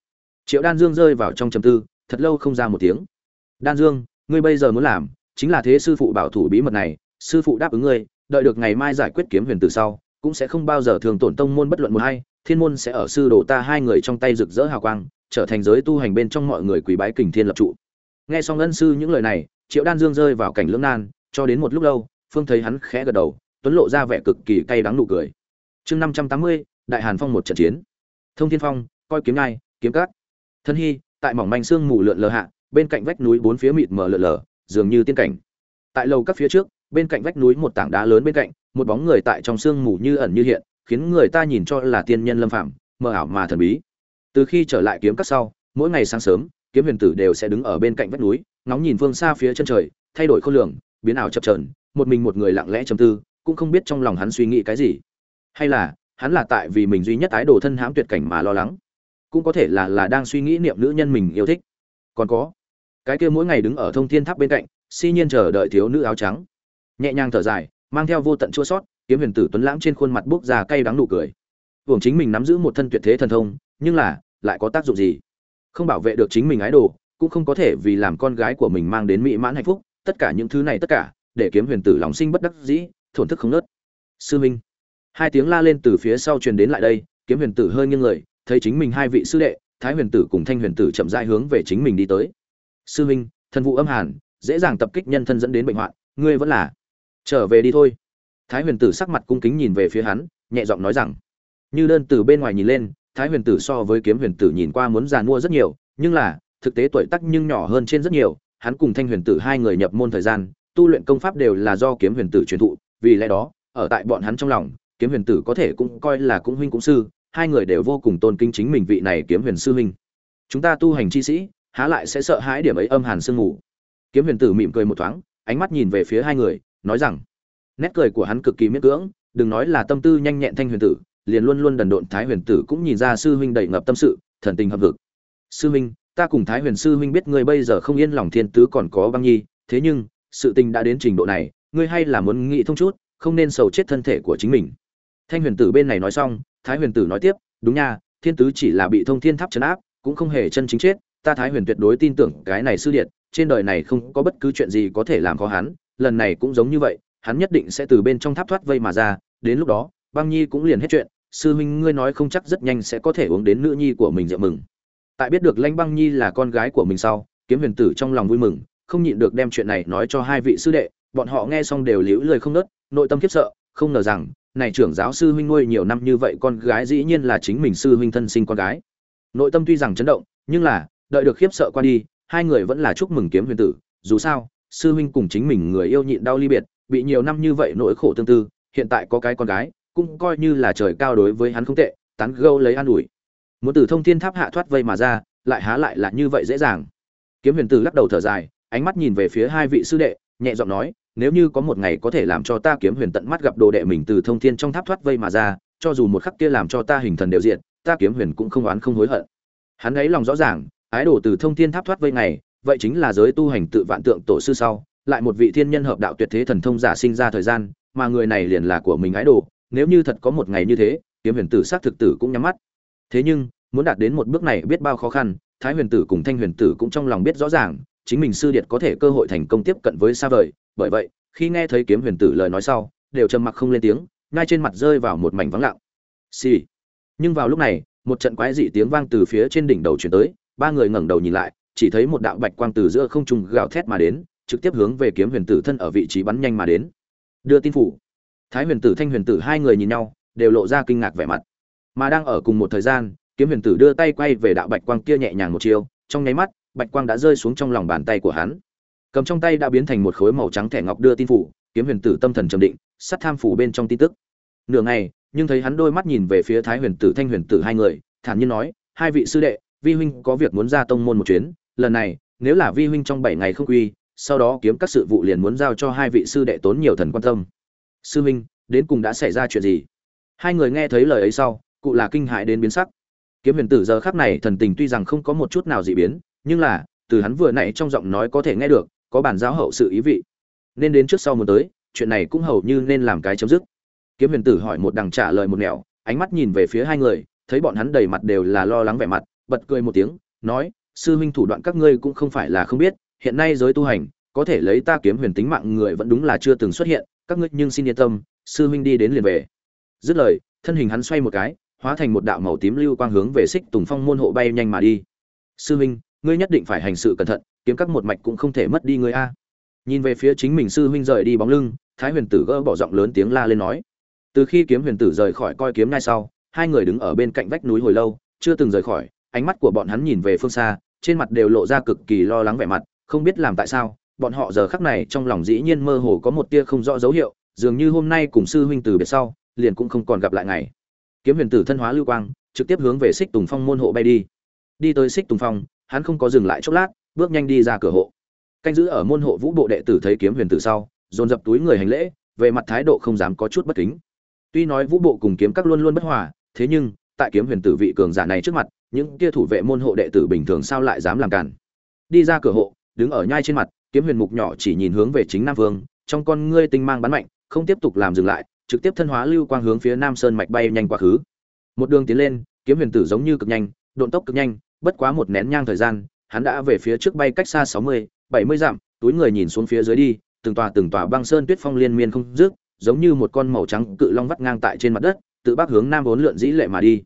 Speaker 1: Triệu đan dương rơi vào trong trầm tư, thật lâu không ra một tiếng. Đan dương, ngươi bây giờ muốn làm chính là thế sư phụ bảo thủ bí mật này, sư phụ đáp ứng ngươi, đợi được ngày mai giải quyết kiếm huyền từ sau, cũng sẽ không bao giờ thường tổn tông môn bất luận một hay thiên môn sẽ ở sư đồ ta hai người trong tay rực rỡ hào quang, trở thành giới tu hành bên trong mọi người quỳ bái kình thiên lập trụ. Nghe xong ân sư những lời này, triệu đan dương rơi vào cảnh lưỡng nan, cho đến một lúc lâu, phương thấy hắn khẽ gật đầu, tuấn lộ ra vẻ cực kỳ cay đắng nụ cười. Chương năm trăm tám mươi đại hàn phong một trận chiến. Thông thiên phong, coi kiếm ngai, kiếm cát. Thân hy, tại mỏng manh xương mù lượn lờ hạ, bên cạnh vách núi bốn phía mịt mờ lượn lờ, dường như tiên cảnh. Tại lầu các phía trước, bên cạnh vách núi một tảng đá lớn bên cạnh, một bóng người tại trong sương mù như ẩn như hiện, khiến người ta nhìn cho là tiên nhân lâm phạm mờ ảo mà thần bí. Từ khi trở lại kiếm cắt sau, mỗi ngày sáng sớm, kiếm huyền tử đều sẽ đứng ở bên cạnh vách núi, ngóng nhìn phương xa phía chân trời, thay đổi khối lượng biến ảo chập trờn một mình một người lặng lẽ trầm tư, cũng không biết trong lòng hắn suy nghĩ cái gì. Hay là hắn là tại vì mình duy nhất ái đồ thân hãm tuyệt cảnh mà lo lắng. Cũng có thể là là đang suy nghĩ niệm nữ nhân mình yêu thích. Còn có, cái kia mỗi ngày đứng ở thông thiên tháp bên cạnh, si nhiên chờ đợi thiếu nữ áo trắng. Nhẹ nhàng thở dài, mang theo vô tận chua sót, kiếm huyền tử tuấn lãng trên khuôn mặt bốc ra cay đắng nụ cười. Hưởng chính mình nắm giữ một thân tuyệt thế thần thông, nhưng là, lại có tác dụng gì? Không bảo vệ được chính mình ái đồ, cũng không có thể vì làm con gái của mình mang đến mỹ mãn hạnh phúc, tất cả những thứ này tất cả, để kiếm huyền tử lòng sinh bất đắc dĩ, thổn thức không nớt. Sư minh hai tiếng la lên từ phía sau truyền đến lại đây, kiếm huyền tử hơi nghiêng người, thấy chính mình hai vị sư đệ, thái huyền tử cùng thanh huyền tử chậm rãi hướng về chính mình đi tới. Sư minh, thần vụ âm hàn, dễ dàng tập kích nhân thân dẫn đến bệnh hoạn, ngươi vẫn là trở về đi thôi. Thái huyền tử sắc mặt cung kính nhìn về phía hắn, nhẹ giọng nói rằng, như đơn từ bên ngoài nhìn lên, thái huyền tử so với kiếm huyền tử nhìn qua muốn già mua rất nhiều, nhưng là, thực tế tuổi tác nhưng nhỏ hơn trên rất nhiều, hắn cùng thanh huyền tử hai người nhập môn thời gian, tu luyện công pháp đều là do kiếm huyền tử truyền thụ, vì lẽ đó, ở tại bọn hắn trong lòng kiếm huyền tử có thể cũng coi là cũng huynh cũng sư, hai người đều vô cùng tôn kính chính mình vị này kiếm huyền sư huynh. Chúng ta tu hành chi sĩ, há lại sẽ sợ hãi điểm ấy âm hàn sương ngủ kiếm huyền tử mỉm cười một thoáng, ánh mắt nhìn về phía hai người, nói rằng, nét cười của hắn cực kỳ miễn cưỡng, đừng nói là tâm tư nhanh nhẹn thanh huyền tử, liền luôn luôn đần độn thái huyền tử cũng nhìn ra sư huynh đầy ngập tâm sự, thần tình hợp vực sư huynh, ta cùng thái huyền sư huynh biết ngươi bây giờ không yên lòng thiên tứ còn có băng nhi, thế nhưng, sự tình đã đến trình độ này, ngươi hay là muốn nghĩ thông chút, không nên sầu chết thân thể của chính mình thanh huyền tử bên này nói xong, thái huyền tử nói tiếp, đúng nha, thiên tứ chỉ là bị thông thiên tháp chấn áp, cũng không hề chân chính chết, ta thái huyền tuyệt đối tin tưởng cái này sư điện, trên đời này không có bất cứ chuyện gì có thể làm khó hắn, lần này cũng giống như vậy, hắn nhất định sẽ từ bên trong tháp thoát vây mà ra, đến lúc đó, băng nhi cũng liền hết chuyện, sư huynh ngươi nói không chắc rất nhanh sẽ có thể uống đến nữ nhi của mình rượu mừng. Tại biết được lãnh băng nhi là con gái của mình sau, kiếm huyền tử trong lòng vui mừng, không nhịn được đem chuyện này nói cho hai vị sư đệ, bọn họ nghe xong đều liễu lời không nớt, nội tâm khiếp sợ, không ngờ rằng này trưởng giáo sư huynh nuôi nhiều năm như vậy con gái dĩ nhiên là chính mình sư huynh thân sinh con gái. Nội tâm tuy rằng chấn động, nhưng là, đợi được khiếp sợ qua đi, hai người vẫn là chúc mừng kiếm huyền tử. Dù sao, sư huynh cùng chính mình người yêu nhịn đau ly biệt, bị nhiều năm như vậy nỗi khổ tương tư, hiện tại có cái con gái, cũng coi như là trời cao đối với hắn không tệ, tán gâu lấy an ủi. Muốn từ thông thiên tháp hạ thoát vây mà ra, lại há lại là như vậy dễ dàng. Kiếm huyền tử lắc đầu thở dài, ánh mắt nhìn về phía hai vị sư đệ, nhẹ giọng nói nếu như có một ngày có thể làm cho ta kiếm huyền tận mắt gặp đồ đệ mình từ thông thiên trong tháp thoát vây mà ra, cho dù một khắc kia làm cho ta hình thần đều diện ta kiếm huyền cũng không oán không hối hận. Hắn ấy lòng rõ ràng, ái đồ từ thông thiên tháp thoát vây này, vậy chính là giới tu hành tự vạn tượng tổ sư sau, lại một vị thiên nhân hợp đạo tuyệt thế thần thông giả sinh ra thời gian, mà người này liền là của mình ái đồ, nếu như thật có một ngày như thế, kiếm huyền tử xác thực tử cũng nhắm mắt. Thế nhưng, muốn đạt đến một bước này biết bao khó khăn, thái huyền tử cùng thanh huyền tử cũng trong lòng biết rõ ràng, chính mình sư điệt có thể cơ hội thành công tiếp cận với xa vời bởi vậy, khi nghe thấy kiếm huyền tử lời nói sau, đều trầm mặc không lên tiếng, ngay trên mặt rơi vào một mảnh vắng lặng. Xì、sì. nhưng vào lúc này, một trận quái dị tiếng vang từ phía trên đỉnh đầu chuyển tới, ba người ngẩng đầu nhìn lại, chỉ thấy một đạo bạch quang từ giữa không trung gào thét mà đến, trực tiếp hướng về kiếm huyền tử thân ở vị trí bắn nhanh mà đến. Đưa tin phủ. Thái huyền tử, thanh huyền tử hai người nhìn nhau, đều lộ ra kinh ngạc vẻ mặt. Mà đang ở cùng một thời gian, kiếm huyền tử đưa tay quay về đạo bạch quang kia nhẹ nhàng một chiều, trong nháy mắt, bạch quang đã rơi xuống trong lòng bàn tay của hắn cầm trong tay đã biến thành một khối màu trắng thẻ ngọc đưa tin phủ, kiếm huyền tử tâm thần trầm định sắt tham phủ bên trong tin tức. Nửa ngày, nhưng thấy hắn đôi mắt nhìn về phía thái huyền tử, thanh huyền tử hai người, thản nhiên nói, hai vị sư đệ, vi huynh có việc muốn ra tông môn một chuyến, lần này, nếu là vi huynh trong bảy ngày không quy, sau đó kiếm các sự vụ liền muốn giao cho hai vị sư đệ tốn nhiều thần quan tâm. Sư huynh, đến cùng đã xảy ra chuyện gì? Hai người nghe thấy lời ấy sau, cụ là kinh hại đến biến sắc. Kiếm huyền tử giờ khắc này thần tình tuy rằng không có một chút nào dị biến, nhưng là, từ hắn vừa nãy trong giọng nói có thể nghe được có bản giáo hậu sự ý vị. Nên đến trước sau muốn tới, chuyện này cũng hầu như nên làm cái chấm dứt. Kiếm huyền tử hỏi một đằng trả lời một nẻo, ánh mắt nhìn về phía hai người, thấy bọn hắn đầy mặt đều là lo lắng vẻ mặt, bật cười một tiếng, nói, sư huynh thủ đoạn các ngươi cũng không phải là không biết, hiện nay giới tu hành, có thể lấy ta kiếm huyền tính mạng người vẫn đúng là chưa từng xuất hiện, các ngươi nhưng xin yên tâm, sư huynh đi đến liền về. Dứt lời, thân hình hắn xoay một cái, hóa thành một đạo màu tím lưu quang hướng về xích tùng phong môn hộ bay nhanh mà đi. Sư huynh ngươi nhất định phải hành sự cẩn thận, kiếm các một mạch cũng không thể mất đi ngươi a. Nhìn về phía chính mình sư huynh rời đi bóng lưng, thái huyền tử gỡ bỏ giọng lớn tiếng la lên nói. Từ khi kiếm huyền tử rời khỏi coi kiếm ngay sau, hai người đứng ở bên cạnh vách núi hồi lâu, chưa từng rời khỏi, ánh mắt của bọn hắn nhìn về phương xa, trên mặt đều lộ ra cực kỳ lo lắng vẻ mặt, không biết làm tại sao, bọn họ giờ khắc này trong lòng dĩ nhiên mơ hồ có một tia không rõ dấu hiệu, dường như hôm nay cùng sư huynh từ biệt sau, liền cũng không còn gặp lại ngày. Kiếm huyền tử thân hóa lưu quang, trực tiếp hướng về xích tùng phong môn hộ bay đi. Đi tới xích tùng phong hắn không có dừng lại chốc lát, bước nhanh đi ra cửa hộ. Canh giữ ở môn hộ vũ bộ đệ tử thấy kiếm huyền tử sau, dồn dập túi người hành lễ, về mặt thái độ không dám có chút bất kính. Tuy nói vũ bộ cùng kiếm các luôn luôn bất hòa, thế nhưng, tại kiếm huyền tử vị cường giả này trước mặt, những kia thủ vệ môn hộ đệ tử bình thường sao lại dám làm cản? Đi ra cửa hộ, đứng ở nhai trên mặt, kiếm huyền mục nhỏ chỉ nhìn hướng về chính nam vương, trong con ngươi tinh mang bắn mạnh, không tiếp tục làm dừng lại, trực tiếp thân hóa lưu quang hướng phía nam sơn mạch bay nhanh quá khứ. Một đường tiến lên, kiếm huyền tử giống như cực nhanh độn tốc cực nhanh, bất quá một nén nhang thời gian, hắn đã về phía trước bay cách xa sáu mươi, bảy mươi dặm, túi người nhìn xuống phía dưới đi, từng tòa từng tòa băng sơn tuyết phong liên miên không dứt, giống như một con màu trắng cự long vắt ngang tại trên mặt đất, tự bắc hướng nam vốn lượn dĩ lệ mà đi.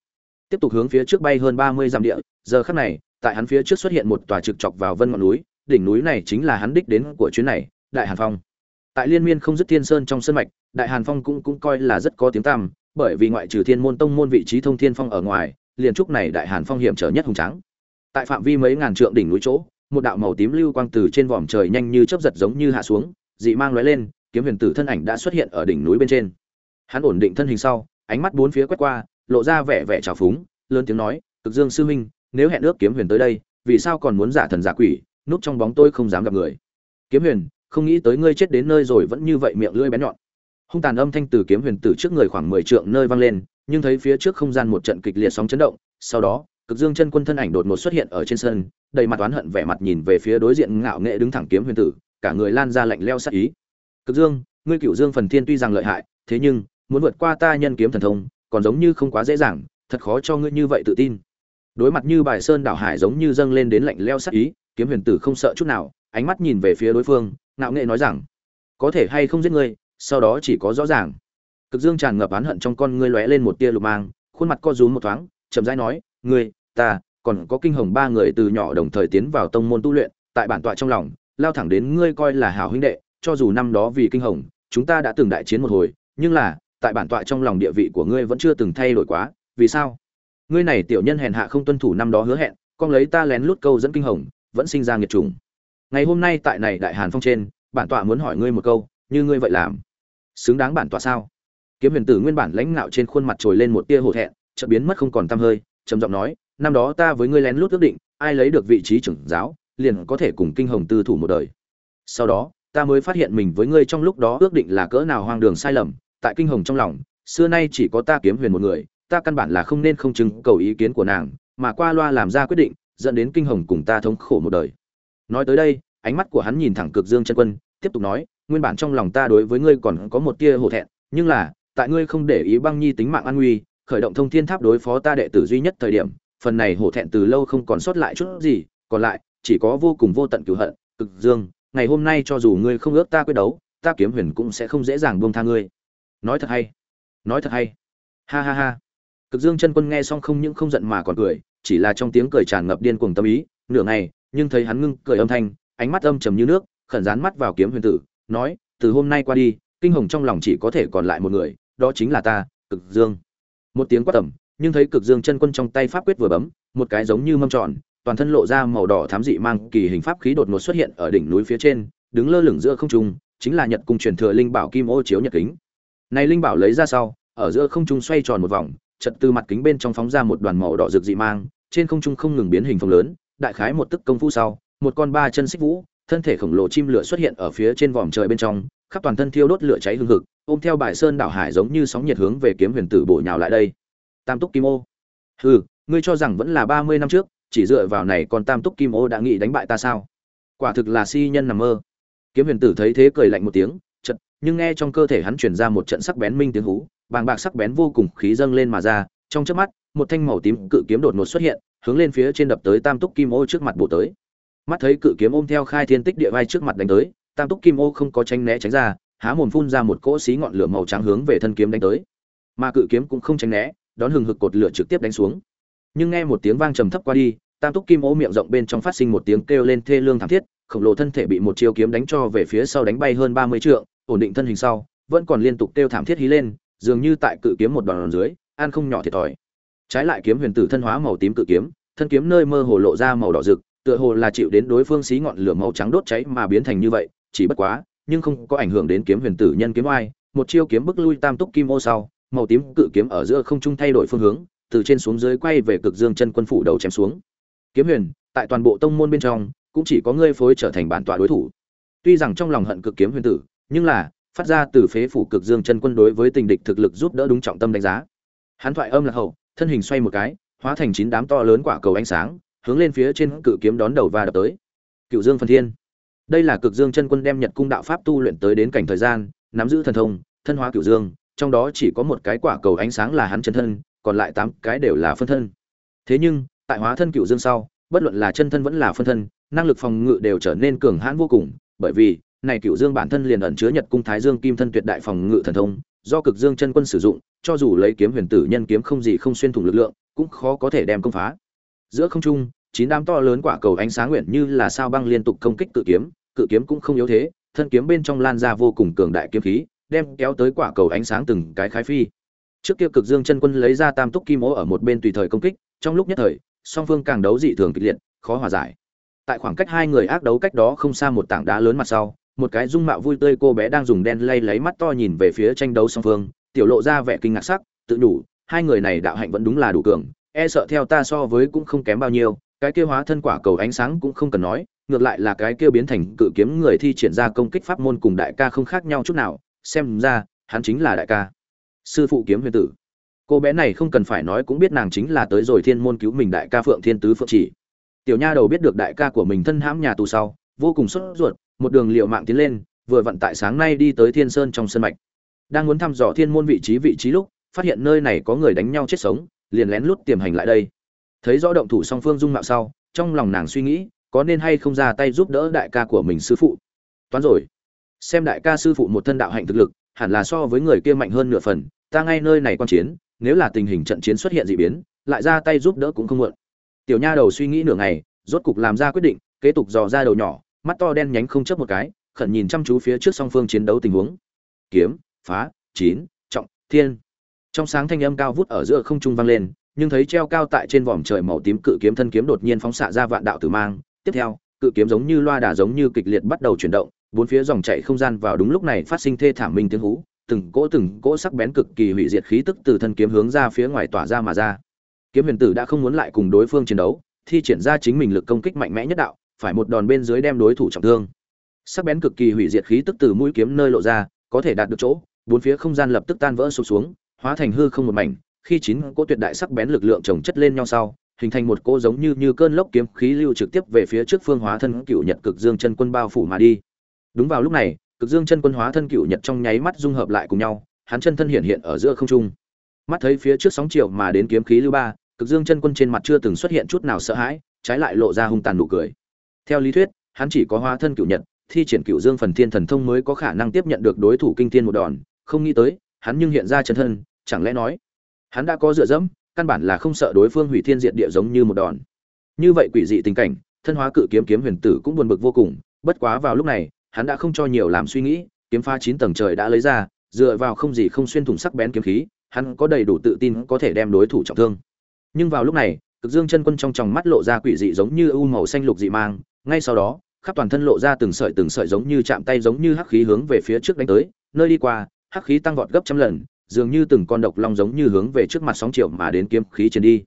Speaker 1: Tiếp tục hướng phía trước bay hơn ba mươi dặm địa, giờ khắc này, tại hắn phía trước xuất hiện một tòa trực chọc vào vân ngọn núi, đỉnh núi này chính là hắn đích đến của chuyến này, đại hàn phong. Tại liên miên không dứt thiên sơn trong sơn mạch, đại hàn phong cũng cũng coi là rất có tiếng tăm, bởi vì ngoại trừ thiên môn tông môn vị trí thông thiên phong ở ngoài liền trúc này đại hàn phong hiểm trở nhất hùng trắng tại phạm vi mấy ngàn trượng đỉnh núi chỗ, một đạo màu tím lưu quang từ trên vòm trời nhanh như chớp giật giống như hạ xuống, dị mang lóe lên, kiếm huyền tử thân ảnh đã xuất hiện ở đỉnh núi bên trên. Hắn ổn định thân hình sau, ánh mắt bốn phía quét qua, lộ ra vẻ vẻ trào phúng, lớn tiếng nói, cực dương sư huynh, nếu hẹn ước kiếm huyền tới đây, vì sao còn muốn giả thần giả quỷ, núp trong bóng tôi không dám gặp người? Kiếm huyền, không nghĩ tới ngươi chết đến nơi rồi vẫn như vậy miệng lưỡi bén nhọn. Hung tàn âm thanh từ kiếm huyền tử trước người khoảng mười trượng nơi vang lên nhưng thấy phía trước không gian một trận kịch liệt sóng chấn động, sau đó, cực dương chân quân thân ảnh đột ngột xuất hiện ở trên sân, đầy mặt oán hận vẻ mặt nhìn về phía đối diện ngạo nghệ đứng thẳng kiếm huyền tử, cả người lan ra lạnh lẽo sát ý. Cực dương, ngươi cửu dương phần thiên tuy rằng lợi hại, thế nhưng, muốn vượt qua ta nhân kiếm thần thông, còn giống như không quá dễ dàng, thật khó cho ngươi như vậy tự tin. Đối mặt như bài sơn đảo hải giống như dâng lên đến lạnh lẽo sát ý, kiếm huyền tử không sợ chút nào, ánh mắt nhìn về phía đối phương, ngạo nghệ nói rằng, có thể hay không giết ngươi, sau đó chỉ có rõ ràng cực dương tràn ngập oán hận trong con ngươi lóe lên một tia lục mang, khuôn mặt co rúm một thoáng, chậm rãi nói, ngươi, ta, còn có kinh hồng ba người từ nhỏ đồng thời tiến vào tông môn tu luyện, tại bản tọa trong lòng, lao thẳng đến ngươi coi là hảo huynh đệ, cho dù năm đó vì kinh hồng, chúng ta đã từng đại chiến một hồi, nhưng là, tại bản tọa trong lòng địa vị của ngươi vẫn chưa từng thay đổi quá, vì sao? Ngươi này tiểu nhân hèn hạ không tuân thủ năm đó hứa hẹn, con lấy ta lén lút câu dẫn kinh hồng, vẫn sinh ra nghiệt trùng ngày hôm nay tại này đại hàn phong trên, bản tọa muốn hỏi ngươi một câu, như ngươi vậy làm, xứng đáng bản tọa sao? Kiếm huyền tử nguyên bản lãnh ngạo trên khuôn mặt trồi lên một tia hổ thẹn, chợt biến mất không còn tăm hơi, trầm giọng nói, năm đó ta với ngươi lén lút ước định, ai lấy được vị trí trưởng giáo, liền có thể cùng kinh hồng tư thủ một đời. Sau đó, ta mới phát hiện mình với ngươi trong lúc đó ước định là cỡ nào hoang đường sai lầm, tại kinh hồng trong lòng, xưa nay chỉ có ta kiếm huyền một người, ta căn bản là không nên không chứng cầu ý kiến của nàng, mà qua loa làm ra quyết định, dẫn đến kinh hồng cùng ta thống khổ một đời. Nói tới đây, ánh mắt của hắn nhìn thẳng cực dương chân quân, tiếp tục nói, nguyên bản trong lòng ta đối với ngươi còn có một tia hổ thẹn, nhưng là tại ngươi không để ý băng nhi tính mạng an nguy, khởi động thông thiên tháp đối phó ta đệ tử duy nhất thời điểm, phần này hổ thẹn từ lâu không còn sót lại chút gì, còn lại, chỉ có vô cùng vô tận cửu hận, cực dương, ngày hôm nay cho dù ngươi không ước ta quyết đấu, ta kiếm huyền cũng sẽ không dễ dàng buông tha ngươi. Nói thật hay, nói thật hay. Ha ha ha. Cực dương chân quân nghe xong không những không giận mà còn cười, chỉ là trong tiếng cười tràn ngập điên cuồng tâm ý, nửa ngày, nhưng thấy hắn ngưng cười âm thanh, ánh mắt âm trầm như nước, khẩn dán mắt vào kiếm huyền tử, nói, từ hôm nay qua đi, kinh hồng trong lòng chỉ có thể còn lại một người đó chính là ta, cực dương. Một tiếng quát tầm nhưng thấy cực dương chân quân trong tay pháp quyết vừa bấm, một cái giống như mâm tròn, toàn thân lộ ra màu đỏ thám dị mang, kỳ hình pháp khí đột ngột xuất hiện ở đỉnh núi phía trên, đứng lơ lửng giữa không trung, chính là nhật cung truyền thừa linh bảo kim ô chiếu nhật kính. Này linh bảo lấy ra sau, ở giữa không trung xoay tròn một vòng, chật từ mặt kính bên trong phóng ra một đoàn màu đỏ rực dị mang, trên không trung không ngừng biến hình phồng lớn, đại khái một tức công phu sau, một con ba chân xích vũ, thân thể khổng lồ chim lửa xuất hiện ở phía trên vòm trời bên trong khắp toàn thân thiêu đốt lửa cháy hừng hực, ôm theo bài sơn đảo hải giống như sóng nhiệt hướng về kiếm huyền tử bổ nhào lại đây. Tam túc kim ô. Hừ, ngươi cho rằng vẫn là ba mươi năm trước, chỉ dựa vào này còn tam túc kim ô đã nghĩ đánh bại ta sao? Quả thực là si nhân nằm mơ. Kiếm huyền tử thấy thế cười lạnh một tiếng chật nhưng nghe trong cơ thể hắn truyền ra một trận sắc bén minh tiếng hú, bàng bạc sắc bén vô cùng khí dâng lên mà ra, trong chớp mắt, một thanh màu tím cự kiếm đột ngột xuất hiện, hướng lên phía trên đập tới tam túc kim ô trước mặt bổ tới. Mắt thấy cự kiếm ôm theo khai thiên tích địa vai trước mặt đánh tới tam túc kim ô không có tránh né tránh ra, há mồm phun ra một cỗ xí ngọn lửa màu trắng hướng về thân kiếm đánh tới. Mà cự kiếm cũng không tránh né, đón hừng hực cột lửa trực tiếp đánh xuống. Nhưng nghe một tiếng vang trầm thấp qua đi, tam túc kim ô miệng rộng bên trong phát sinh một tiếng kêu lên thê lương thảm thiết, khổng lồ thân thể bị một chiêu kiếm đánh cho về phía sau đánh bay hơn ba mươi trượng, ổn định thân hình sau, vẫn còn liên tục kêu thảm thiết hí lên, dường như tại cự kiếm một đòn dưới an không nhỏ thiệt thòi. Trái lại kiếm huyền tử thân hóa màu tím cự kiếm, thân kiếm nơi mơ hồ lộ ra màu đỏ rực, tựa hồ là chịu đến đối phương xí ngọn lửa màu trắng đốt cháy mà biến thành như vậy chỉ bất quá, nhưng không có ảnh hưởng đến kiếm huyền tử nhân kiếm oai, một chiêu kiếm bức lui tam túc kim ô sau, màu tím cự kiếm ở giữa không trung thay đổi phương hướng, từ trên xuống dưới quay về cực dương chân quân phủ đầu chém xuống. Kiếm huyền, tại toàn bộ tông môn bên trong, cũng chỉ có ngươi phối trở thành bản tọa đối thủ. Tuy rằng trong lòng hận cực kiếm huyền tử, nhưng là, phát ra từ phế phủ cực dương chân quân đối với tình địch thực lực giúp đỡ đúng trọng tâm đánh giá. Hắn thoại âm là hậu, thân hình xoay một cái, hóa thành chín đám to lớn quả cầu ánh sáng, hướng lên phía trên cự kiếm đón đầu và đập tới. Cựu dương phần thiên đây là cực dương chân quân đem nhật cung đạo pháp tu luyện tới đến cảnh thời gian, nắm giữ thần thông, thân hóa cửu dương, trong đó chỉ có một cái quả cầu ánh sáng là hắn chân thân, còn lại tám cái đều là phân thân. Thế nhưng, tại hóa thân cửu dương sau, bất luận là chân thân vẫn là phân thân, năng lực phòng ngự đều trở nên cường hãn vô cùng, bởi vì, này cửu dương bản thân liền ẩn chứa nhật cung thái dương kim thân tuyệt đại phòng ngự thần thông, do cực dương chân quân sử dụng, cho dù lấy kiếm huyền tử nhân kiếm không gì không xuyên thủng lực lượng, cũng khó có thể đem công phá. Giữa không trung chín đám to lớn quả cầu ánh sáng nguyện như là sao băng liên tục công kích cự kiếm cự kiếm cũng không yếu thế, thân kiếm bên trong lan ra vô cùng cường đại kiếm khí, đem kéo tới quả cầu ánh sáng từng cái khái phi. Trước kia cực dương chân quân lấy ra tam túc kim ố ở một bên tùy thời công kích, trong lúc nhất thời, song phương càng đấu dị thường kịch liệt, khó hòa giải. Tại khoảng cách hai người ác đấu cách đó không xa một tảng đá lớn mặt sau, một cái dung mạo vui tươi cô bé đang dùng đen lay lấy mắt to nhìn về phía tranh đấu song phương, tiểu lộ ra vẻ kinh ngạc sắc, tự đủ, hai người này đạo hạnh vẫn đúng là đủ cường e sợ theo ta so với cũng không kém bao nhiêu cái kia hóa thân quả cầu ánh sáng cũng không cần nói, ngược lại là cái kia biến thành cự kiếm người thi triển ra công kích pháp môn cùng đại ca không khác nhau chút nào, xem ra, hắn chính là đại ca. Sư phụ kiếm huyền tử. Cô bé này không cần phải nói cũng biết nàng chính là tới rồi thiên môn cứu mình đại ca phượng thiên tứ phượng chỉ. Tiểu nha đầu biết được đại ca của mình thân hãm nhà tù sau, vô cùng sốt ruột, một đường liệu mạng tiến lên, vừa vận tại sáng nay đi tới thiên sơn trong sân mạch. Đang muốn thăm dò thiên môn vị trí vị trí lúc, phát hiện nơi này có người đánh nhau chết sống, liền lén lút tiềm hành lại đây thấy rõ động thủ song phương dung mạo sau, trong lòng nàng suy nghĩ, có nên hay không ra tay giúp đỡ đại ca của mình sư phụ. Toán rồi. Xem đại ca sư phụ một thân đạo hạnh thực lực, hẳn là so với người kia mạnh hơn nửa phần, ta ngay nơi này quan chiến, nếu là tình hình trận chiến xuất hiện dị biến, lại ra tay giúp đỡ cũng không muộn. Tiểu nha đầu suy nghĩ nửa ngày, rốt cục làm ra quyết định, kế tục dò ra đầu nhỏ, mắt to đen nhánh không chớp một cái, khẩn nhìn chăm chú phía trước song phương chiến đấu tình huống. Kiếm, phá, chín, trọng, thiên. Trong sáng thanh âm cao vút ở giữa không trung vang lên nhưng thấy treo cao tại trên vòm trời màu tím cự kiếm thân kiếm đột nhiên phóng xạ ra vạn đạo tử mang. Tiếp theo, cự kiếm giống như loa đà giống như kịch liệt bắt đầu chuyển động, bốn phía dòng chảy không gian vào đúng lúc này phát sinh thê thảm minh tiếng hú, từng cỗ từng cỗ sắc bén cực kỳ hủy diệt khí tức từ thân kiếm hướng ra phía ngoài tỏa ra mà ra. Kiếm huyền tử đã không muốn lại cùng đối phương chiến đấu, thi triển ra chính mình lực công kích mạnh mẽ nhất đạo, phải một đòn bên dưới đem đối thủ trọng thương. Sắc bén cực kỳ hủy diệt khí tức từ mũi kiếm nơi lộ ra, có thể đạt được chỗ, bốn phía không gian lập tức tan vỡ sụp xuống, hóa thành hư không một mảnh khi chín cỗ tuyệt đại sắc bén lực lượng chồng chất lên nhau sau, hình thành một cỗ giống như như cơn lốc kiếm khí lưu trực tiếp về phía trước phương hóa thân cựu nhật cực dương chân quân bao phủ mà đi. Đúng vào lúc này, cực dương chân quân hóa thân cựu nhật trong nháy mắt dung hợp lại cùng nhau, hắn chân thân hiện hiện ở giữa không trung. Mắt thấy phía trước sóng chiều mà đến kiếm khí lưu ba, cực dương chân quân trên mặt chưa từng xuất hiện chút nào sợ hãi, trái lại lộ ra hung tàn nụ cười. Theo lý thuyết, hắn chỉ có hóa thân cựu nhật, thi triển cựu dương phần thiên thần thông mới có khả năng tiếp nhận được đối thủ kinh thiên một đòn, không nghĩ tới, hắn nhưng hiện ra chân thân, chẳng lẽ nói hắn đã có dựa dẫm, căn bản là không sợ đối phương hủy thiên diệt địa giống như một đòn. Như vậy quỷ dị tình cảnh, thân hóa cự kiếm kiếm huyền tử cũng buồn bực vô cùng, bất quá vào lúc này, hắn đã không cho nhiều làm suy nghĩ, kiếm pha chín tầng trời đã lấy ra, dựa vào không gì không xuyên thủng sắc bén kiếm khí, hắn có đầy đủ tự tin có thể đem đối thủ trọng thương. Nhưng vào lúc này, cực dương chân quân trong tròng mắt lộ ra quỷ dị giống như u màu xanh lục dị mang, ngay sau đó, khắp toàn thân lộ ra từng sợi từng sợi giống như chạm tay giống như hắc khí hướng về phía trước đánh tới, nơi đi qua, hắc khí tăng vọt gấp trăm lần dường như từng con độc long giống như hướng về trước mặt sóng triệu mà đến kiếm khí trên đi.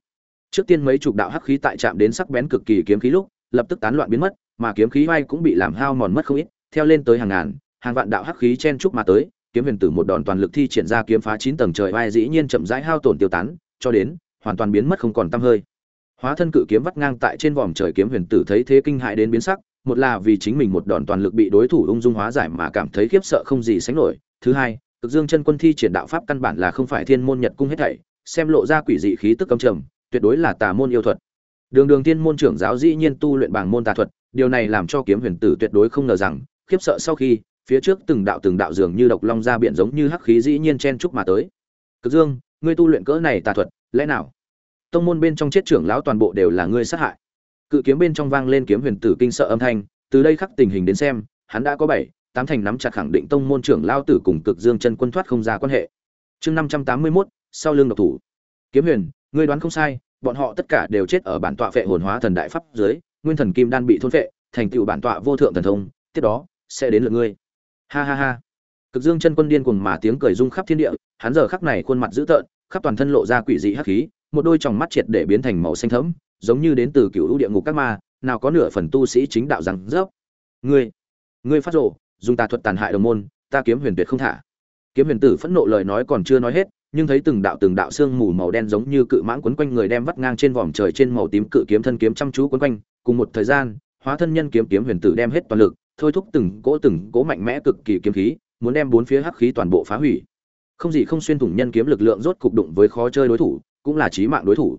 Speaker 1: Trước tiên mấy chục đạo hắc khí tại chạm đến sắc bén cực kỳ kiếm khí lúc, lập tức tán loạn biến mất, mà kiếm khí bay cũng bị làm hao mòn mất không ít, theo lên tới hàng ngàn, hàng vạn đạo hắc khí chen chúc mà tới, kiếm huyền tử một đòn toàn lực thi triển ra kiếm phá chín tầng trời bay dĩ nhiên chậm rãi hao tổn tiêu tán, cho đến, hoàn toàn biến mất không còn tăm hơi. Hóa thân cự kiếm vắt ngang tại trên vòm trời kiếm huyền tử thấy thế kinh hại đến biến sắc, một là vì chính mình một đòn toàn lực bị đối thủ ung dung hóa giải mà cảm thấy khiếp sợ không gì sánh nổi, thứ hai cực dương chân quân thi triển đạo pháp căn bản là không phải thiên môn nhật cung hết thảy, xem lộ ra quỷ dị khí tức âm trầm, tuyệt đối là tà môn yêu thuật. Đường đường thiên môn trưởng giáo dĩ nhiên tu luyện bảng môn tà thuật, điều này làm cho kiếm huyền tử tuyệt đối không ngờ rằng, khiếp sợ sau khi, phía trước từng đạo từng đạo dường như độc long ra biển giống như hắc khí dĩ nhiên chen chúc mà tới. Cực dương, ngươi tu luyện cỡ này tà thuật, lẽ nào? Tông môn bên trong chết trưởng lão toàn bộ đều là ngươi sát hại. Cự kiếm bên trong vang lên kiếm huyền tử kinh sợ âm thanh, từ đây khắc tình hình đến xem, hắn đã có bảy tám thành nắm chặt khẳng định tông môn trưởng lao tử cùng cực dương chân quân thoát không ra quan hệ. Chương năm trăm tám mươi mốt, sau lương độc thủ. Kiếm huyền, ngươi đoán không sai, bọn họ tất cả đều chết ở bản tọa phệ hồn hóa thần đại pháp dưới, nguyên thần kim đan bị thôn phệ, thành tựu bản tọa vô thượng thần thông, tiếp đó, sẽ đến lượt ngươi. Ha ha ha. Cực dương chân quân điên cuồng mà tiếng cười rung khắp thiên địa, hắn giờ khắc này khuôn mặt dữ tợn, khắp toàn thân lộ ra quỷ dị hắc khí, một đôi tròng mắt triệt để biến thành màu xanh thẫm, giống như đến từ cựu địa ngục các ma, nào có nửa phần tu sĩ chính đạo rằng rớp ngươi ngươi phát rộ dùng tà thuật tàn hại đồng môn, ta kiếm huyền tuyệt không thả. Kiếm huyền tử phẫn nộ lời nói còn chưa nói hết, nhưng thấy từng đạo từng đạo xương mù màu đen giống như cự mãng quấn quanh người đem vắt ngang trên vòm trời trên màu tím cự kiếm thân kiếm chăm chú quấn quanh, cùng một thời gian, hóa thân nhân kiếm kiếm huyền tử đem hết toàn lực, thôi thúc từng cỗ từng cỗ mạnh mẽ cực kỳ kiếm khí, muốn đem bốn phía hắc khí toàn bộ phá hủy. Không gì không xuyên thủng nhân kiếm lực lượng rốt cục đụng với khó chơi đối thủ, cũng là chí mạng đối thủ.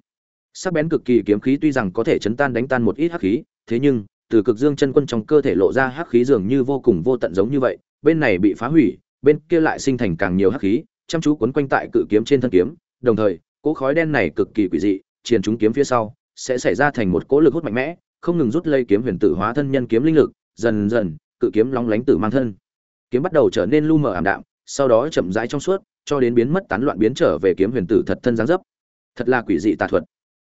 Speaker 1: Sắc bén cực kỳ kiếm khí tuy rằng có thể chấn tan đánh tan một ít hắc khí, thế nhưng từ cực dương chân quân trong cơ thể lộ ra hắc khí dường như vô cùng vô tận giống như vậy, bên này bị phá hủy, bên kia lại sinh thành càng nhiều hắc khí, chăm chú quấn quanh tại cự kiếm trên thân kiếm, đồng thời, cỗ khói đen này cực kỳ quỷ dị triền chúng kiếm phía sau, sẽ xảy ra thành một cỗ lực hút mạnh mẽ, không ngừng rút lây kiếm huyền tử hóa thân nhân kiếm linh lực, dần dần, cự kiếm long lánh tử mang thân. Kiếm bắt đầu trở nên lu mờ ảm đạm, sau đó chậm rãi trong suốt, cho đến biến mất tán loạn biến trở về kiếm huyền tử thật thân dáng dấp. Thật là quỷ dị tà thuật.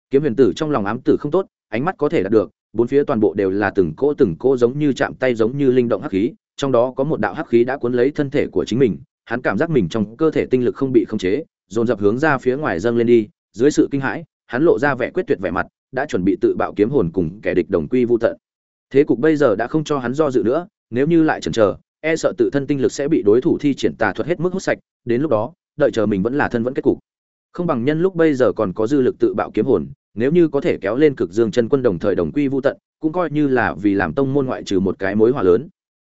Speaker 1: Kiếm huyền tử trong lòng ám tử không tốt, ánh mắt có thể đạt được bốn phía toàn bộ đều là từng cỗ từng cỗ giống như chạm tay giống như linh động hắc khí, trong đó có một đạo hắc khí đã cuốn lấy thân thể của chính mình, hắn cảm giác mình trong cơ thể tinh lực không bị khống chế, dồn dập hướng ra phía ngoài dâng lên đi, dưới sự kinh hãi, hắn lộ ra vẻ quyết tuyệt vẻ mặt, đã chuẩn bị tự bạo kiếm hồn cùng kẻ địch đồng quy vu tận. Thế cục bây giờ đã không cho hắn do dự nữa, nếu như lại chần chờ e sợ tự thân tinh lực sẽ bị đối thủ thi triển tà thuật hết mức hút sạch, đến lúc đó, đợi chờ mình vẫn là thân vẫn kết cục. Không bằng nhân lúc bây giờ còn có dư lực tự bạo kiếm hồn nếu như có thể kéo lên cực dương chân quân đồng thời đồng quy vu tận, cũng coi như là vì làm tông môn ngoại trừ một cái mối hòa lớn.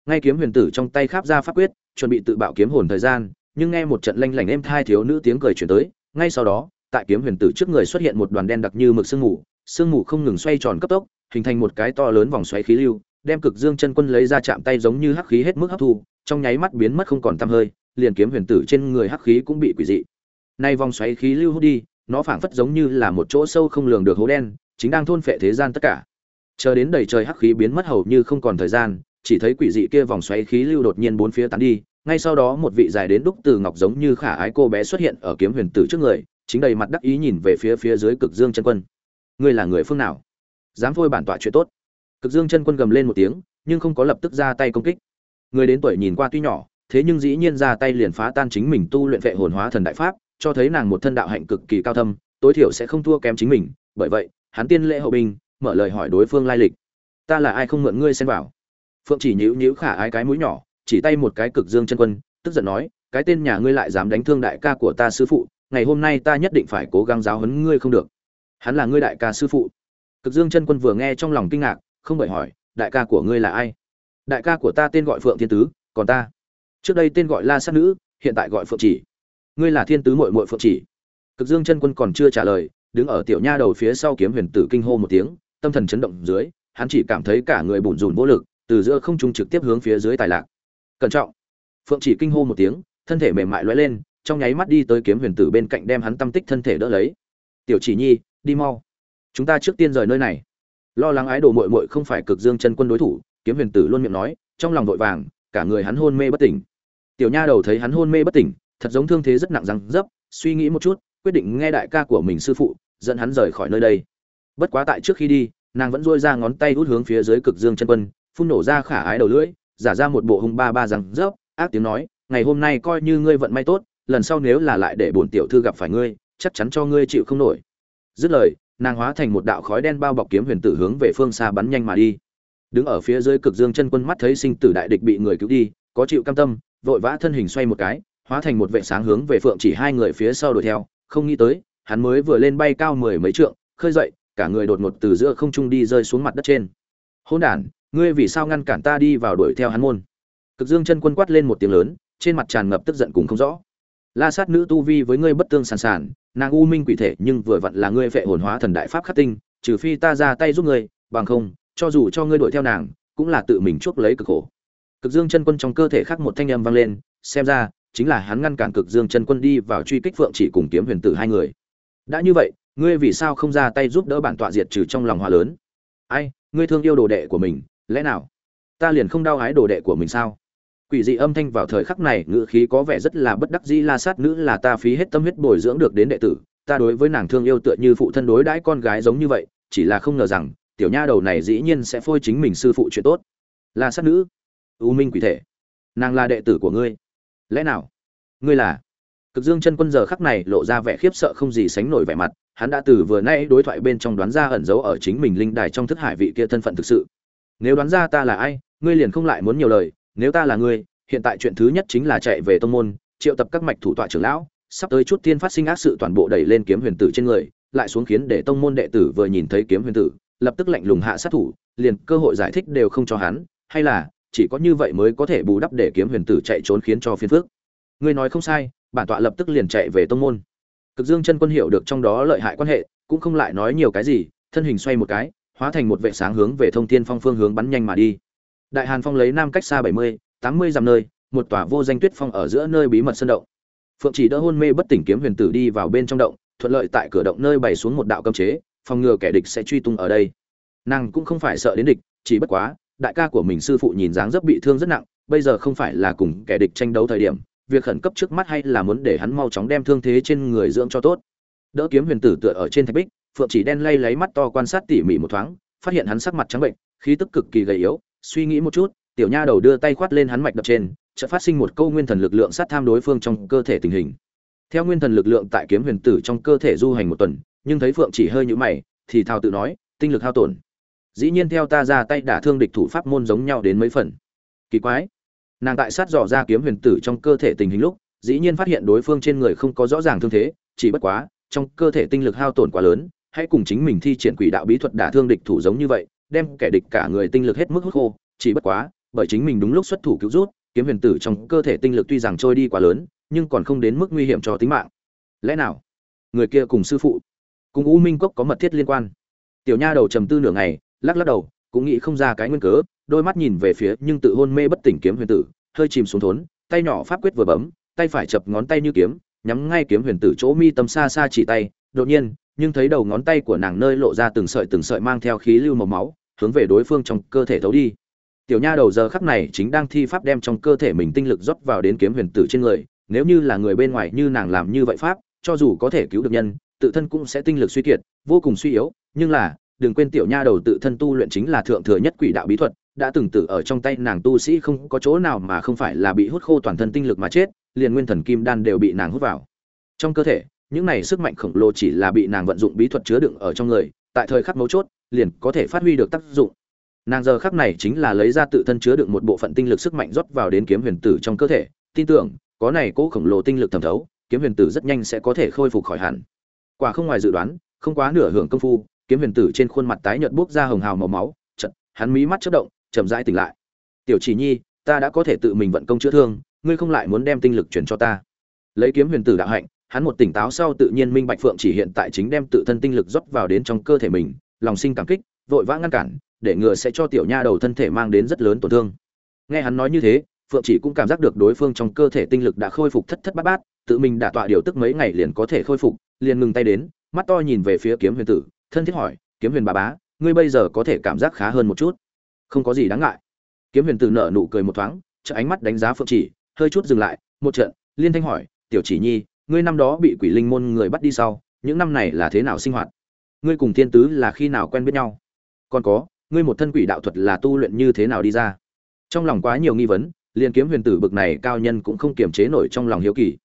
Speaker 1: Ngay kiếm huyền tử trong tay kháp ra pháp quyết, chuẩn bị tự bạo kiếm hồn thời gian, nhưng nghe một trận lanh lảnh êm thai thiếu nữ tiếng cười chuyển tới, ngay sau đó, tại kiếm huyền tử trước người xuất hiện một đoàn đen đặc như mực sương mù sương mù không ngừng xoay tròn cấp tốc, hình thành một cái to lớn vòng xoáy khí lưu, đem cực dương chân quân lấy ra chạm tay giống như hắc khí hết mức hấp thu, trong nháy mắt biến mất không còn tăm hơi, liền kiếm huyền tử trên người hắc khí cũng bị quỷ dị. Nay vòng xoáy khí lưu hút đi nó phảng phất giống như là một chỗ sâu không lường được hố đen, chính đang thôn phệ thế gian tất cả. Chờ đến đầy trời hắc khí biến mất hầu như không còn thời gian, chỉ thấy quỷ dị kia vòng xoáy khí lưu đột nhiên bốn phía tán đi, ngay sau đó một vị dài đến đúc từ ngọc giống như khả ái cô bé xuất hiện ở kiếm huyền tử trước người, chính đầy mặt đắc ý nhìn về phía phía dưới cực dương chân quân. Ngươi là người phương nào? Dám phôi bản tọa chuyện tốt. Cực dương chân quân gầm lên một tiếng, nhưng không có lập tức ra tay công kích. Người đến tuổi nhìn qua tuy nhỏ, thế nhưng dĩ nhiên ra tay liền phá tan chính mình tu luyện vệ hồn hóa thần đại pháp cho thấy nàng một thân đạo hạnh cực kỳ cao thâm, tối thiểu sẽ không thua kém chính mình, bởi vậy, hắn tiên lễ hậu binh, mở lời hỏi đối phương lai lịch. Ta là ai không mượn ngươi xen vào? Phượng chỉ nhíu nhíu khả ái cái mũi nhỏ, chỉ tay một cái cực dương chân quân, tức giận nói, cái tên nhà ngươi lại dám đánh thương đại ca của ta sư phụ, ngày hôm nay ta nhất định phải cố gắng giáo huấn ngươi không được. Hắn là ngươi đại ca sư phụ? Cực dương chân quân vừa nghe trong lòng kinh ngạc, không bởi hỏi, đại ca của ngươi là ai? Đại ca của ta tên gọi phượng thiên tứ, còn ta. Trước đây tên gọi la sát nữ, hiện tại gọi phượng chỉ ngươi là thiên tứ mội mội phượng chỉ. Cực dương chân quân còn chưa trả lời, đứng ở tiểu nha đầu phía sau kiếm huyền tử kinh hô một tiếng, tâm thần chấn động dưới, hắn chỉ cảm thấy cả người bủn rủn vô lực, từ giữa không trung trực tiếp hướng phía dưới tài lạc. Cẩn trọng. Phượng chỉ kinh hô một tiếng, thân thể mềm mại lóe lên, trong nháy mắt đi tới kiếm huyền tử bên cạnh đem hắn tâm tích thân thể đỡ lấy. Tiểu chỉ nhi, đi mau. Chúng ta trước tiên rời nơi này. Lo lắng ái đồ mội mội không phải cực dương chân quân đối thủ, kiếm huyền tử luôn miệng nói, trong lòng vội vàng, cả người hắn hôn mê bất tỉnh. Tiểu nha đầu thấy hắn hôn mê bất tỉnh thật giống thương thế rất nặng răng dấp, suy nghĩ một chút, quyết định nghe đại ca của mình sư phụ, dẫn hắn rời khỏi nơi đây. Bất quá tại trước khi đi, nàng vẫn duỗi ra ngón tay út hướng phía dưới cực dương chân quân, phun nổ ra khả ái đầu lưỡi, giả ra một bộ hung ba ba răng dấp, ác tiếng nói, ngày hôm nay coi như ngươi vận may tốt, lần sau nếu là lại để bổn tiểu thư gặp phải ngươi, chắc chắn cho ngươi chịu không nổi. Dứt lời, nàng hóa thành một đạo khói đen bao bọc kiếm huyền tử hướng về phương xa bắn nhanh mà đi. Đứng ở phía dưới cực dương chân quân mắt thấy sinh tử đại địch bị người cứu đi, có chịu cam tâm, vội vã thân hình xoay một cái hóa thành một vệ sáng hướng về phượng chỉ hai người phía sau đuổi theo. Không nghĩ tới, hắn mới vừa lên bay cao mười mấy trượng, khơi dậy, cả người đột ngột từ giữa không trung đi rơi xuống mặt đất trên. Hôn đản, ngươi vì sao ngăn cản ta đi vào đuổi theo hắn môn? Cực dương chân quân quát lên một tiếng lớn, trên mặt tràn ngập tức giận cùng không rõ. La sát nữ tu vi với ngươi bất tương sàn sàn, nàng u minh quỷ thể nhưng vừa vặn là ngươi vệ hồn hóa thần đại pháp khắc tinh, trừ phi ta ra tay giúp ngươi, bằng không, cho dù cho ngươi đuổi theo nàng, cũng là tự mình chuốc lấy cực khổ. Cực dương chân quân trong cơ thể khác một thanh âm vang lên, xem ra chính là hắn ngăn cản cực dương chân quân đi vào truy kích phượng chỉ cùng kiếm huyền tử hai người. Đã như vậy, ngươi vì sao không ra tay giúp đỡ bản tọa diệt trừ trong lòng hòa lớn? Ai, ngươi thương yêu đồ đệ của mình, lẽ nào? Ta liền không đau hái đồ đệ của mình sao? Quỷ dị âm thanh vào thời khắc này, ngữ khí có vẻ rất là bất đắc dĩ, la sát nữ là ta phí hết tâm huyết bồi dưỡng được đến đệ tử, ta đối với nàng thương yêu tựa như phụ thân đối đãi con gái giống như vậy, chỉ là không ngờ rằng, tiểu nha đầu này dĩ nhiên sẽ phôi chính mình sư phụ chuyện tốt. La sát nữ, u minh quỷ thể, nàng là đệ tử của ngươi lẽ nào? Ngươi là? Cực dương chân quân giờ khắc này lộ ra vẻ khiếp sợ không gì sánh nổi vẻ mặt, hắn đã từ vừa nay đối thoại bên trong đoán ra ẩn giấu ở chính mình linh đài trong thức hải vị kia thân phận thực sự. Nếu đoán ra ta là ai, ngươi liền không lại muốn nhiều lời. Nếu ta là ngươi, hiện tại chuyện thứ nhất chính là chạy về tông môn, triệu tập các mạch thủ tọa trưởng lão, sắp tới chút tiên phát sinh ác sự toàn bộ đẩy lên kiếm huyền tử trên người, lại xuống khiến để tông môn đệ tử vừa nhìn thấy kiếm huyền tử, lập tức lạnh lùng hạ sát thủ, liền cơ hội giải thích đều không cho hắn, hay là chỉ có như vậy mới có thể bù đắp để kiếm huyền tử chạy trốn khiến cho phiền phước ngươi nói không sai, bản tọa lập tức liền chạy về tông môn. Cực dương chân quân hiểu được trong đó lợi hại quan hệ, cũng không lại nói nhiều cái gì, thân hình xoay một cái, hóa thành một vệ sáng hướng về thông thiên phong phương hướng bắn nhanh mà đi. Đại hàn phong lấy nam cách xa bảy mươi, tám mươi dặm nơi, một tòa vô danh tuyết phong ở giữa nơi bí mật sân động. Phượng chỉ đỡ hôn mê bất tỉnh kiếm huyền tử đi vào bên trong động, thuận lợi tại cửa động nơi bày xuống một đạo cấm chế, phòng ngừa kẻ địch sẽ truy tung ở đây. Nàng cũng không phải sợ đến địch, chỉ bất quá đại ca của mình sư phụ nhìn dáng rất bị thương rất nặng, bây giờ không phải là cùng kẻ địch tranh đấu thời điểm, việc khẩn cấp trước mắt hay là muốn để hắn mau chóng đem thương thế trên người dưỡng cho tốt. Đỡ kiếm huyền tử tựa ở trên thạch bích, phượng chỉ đen lay lấy mắt to quan sát tỉ mỉ một thoáng, phát hiện hắn sắc mặt trắng bệnh, khí tức cực kỳ gầy yếu, suy nghĩ một chút, tiểu nha đầu đưa tay khoát lên hắn mạch đập trên, chợt phát sinh một câu nguyên thần lực lượng sát tham đối phương trong cơ thể tình hình. Theo nguyên thần lực lượng tại kiếm huyền tử trong cơ thể du hành một tuần, nhưng thấy phượng chỉ hơi nhũ mày, thì thao tự nói, tinh lực hao tổn dĩ nhiên theo ta ra tay đả thương địch thủ pháp môn giống nhau đến mấy phần. Kỳ quái. Nàng tại sát dò ra kiếm huyền tử trong cơ thể tình hình lúc, dĩ nhiên phát hiện đối phương trên người không có rõ ràng thương thế, chỉ bất quá, trong cơ thể tinh lực hao tổn quá lớn, hãy cùng chính mình thi triển quỷ đạo bí thuật đả thương địch thủ giống như vậy, đem kẻ địch cả người tinh lực hết mức hút khô, chỉ bất quá, bởi chính mình đúng lúc xuất thủ cứu rút, kiếm huyền tử trong cơ thể tinh lực tuy rằng trôi đi quá lớn, nhưng còn không đến mức nguy hiểm cho tính mạng. Lẽ nào? Người kia cùng sư phụ. Cùng u minh cốc có mật thiết liên quan. Tiểu nha đầu trầm tư nửa ngày lắc lắc đầu, cũng nghĩ không ra cái nguyên cớ, đôi mắt nhìn về phía nhưng tự hôn mê bất tỉnh kiếm huyền tử, hơi chìm xuống thốn, tay nhỏ pháp quyết vừa bấm, tay phải chập ngón tay như kiếm, nhắm ngay kiếm huyền tử chỗ mi tâm xa xa chỉ tay, đột nhiên, nhưng thấy đầu ngón tay của nàng nơi lộ ra từng sợi từng sợi mang theo khí lưu màu máu, hướng về đối phương trong cơ thể thấu đi. Tiểu nha đầu giờ khắc này chính đang thi pháp đem trong cơ thể mình tinh lực rót vào đến kiếm huyền tử trên người, nếu như là người bên ngoài như nàng làm như vậy pháp, cho dù có thể cứu được nhân, tự thân cũng sẽ tinh lực suy kiệt, vô cùng suy yếu, nhưng là đừng quên tiểu nha đầu tự thân tu luyện chính là thượng thừa nhất quỷ đạo bí thuật, đã từng tử ở trong tay nàng tu sĩ không có chỗ nào mà không phải là bị hút khô toàn thân tinh lực mà chết, liền nguyên thần kim đan đều bị nàng hút vào. Trong cơ thể, những này sức mạnh khổng lồ chỉ là bị nàng vận dụng bí thuật chứa đựng ở trong người, tại thời khắc mấu chốt, liền có thể phát huy được tác dụng. Nàng giờ khắc này chính là lấy ra tự thân chứa đựng một bộ phận tinh lực sức mạnh rót vào đến kiếm huyền tử trong cơ thể, tin tưởng, có này cố khổng lồ tinh lực thẩm thấu, kiếm huyền tử rất nhanh sẽ có thể khôi phục khỏi hẳn. Quả không ngoài dự đoán, không quá nửa hưởng công phu kiếm huyền tử trên khuôn mặt tái nhợt bốc ra hồng hào màu máu chật hắn mí mắt chớp động, chậm rãi tỉnh lại. Tiểu chỉ nhi, ta đã có thể tự mình vận công chữa thương, ngươi không lại muốn đem tinh lực chuyển cho ta. Lấy kiếm huyền tử đạo hạnh, hắn một tỉnh táo sau tự nhiên minh bạch phượng chỉ hiện tại chính đem tự thân tinh lực rót vào đến trong cơ thể mình, lòng sinh cảm kích, vội vã ngăn cản, để ngừa sẽ cho tiểu nha đầu thân thể mang đến rất lớn tổn thương. Nghe hắn nói như thế, phượng chỉ cũng cảm giác được đối phương trong cơ thể tinh lực đã khôi phục thất thất bát bát, tự mình đã tọa điều tức mấy ngày liền có thể khôi phục, liền ngừng tay đến, mắt to nhìn về phía kiếm huyền tử thân thiết hỏi, kiếm huyền bà bá, ngươi bây giờ có thể cảm giác khá hơn một chút? Không có gì đáng ngại. Kiếm huyền tử nở nụ cười một thoáng, chợ ánh mắt đánh giá phượng chỉ, hơi chút dừng lại, một trận, liên thanh hỏi, tiểu chỉ nhi, ngươi năm đó bị quỷ linh môn người bắt đi sau, những năm này là thế nào sinh hoạt? Ngươi cùng thiên tứ là khi nào quen biết nhau? Còn có, ngươi một thân quỷ đạo thuật là tu luyện như thế nào đi ra? Trong lòng quá nhiều nghi vấn, liền kiếm huyền tử bực này cao nhân cũng không kiềm chế nổi trong lòng hiếu kỳ.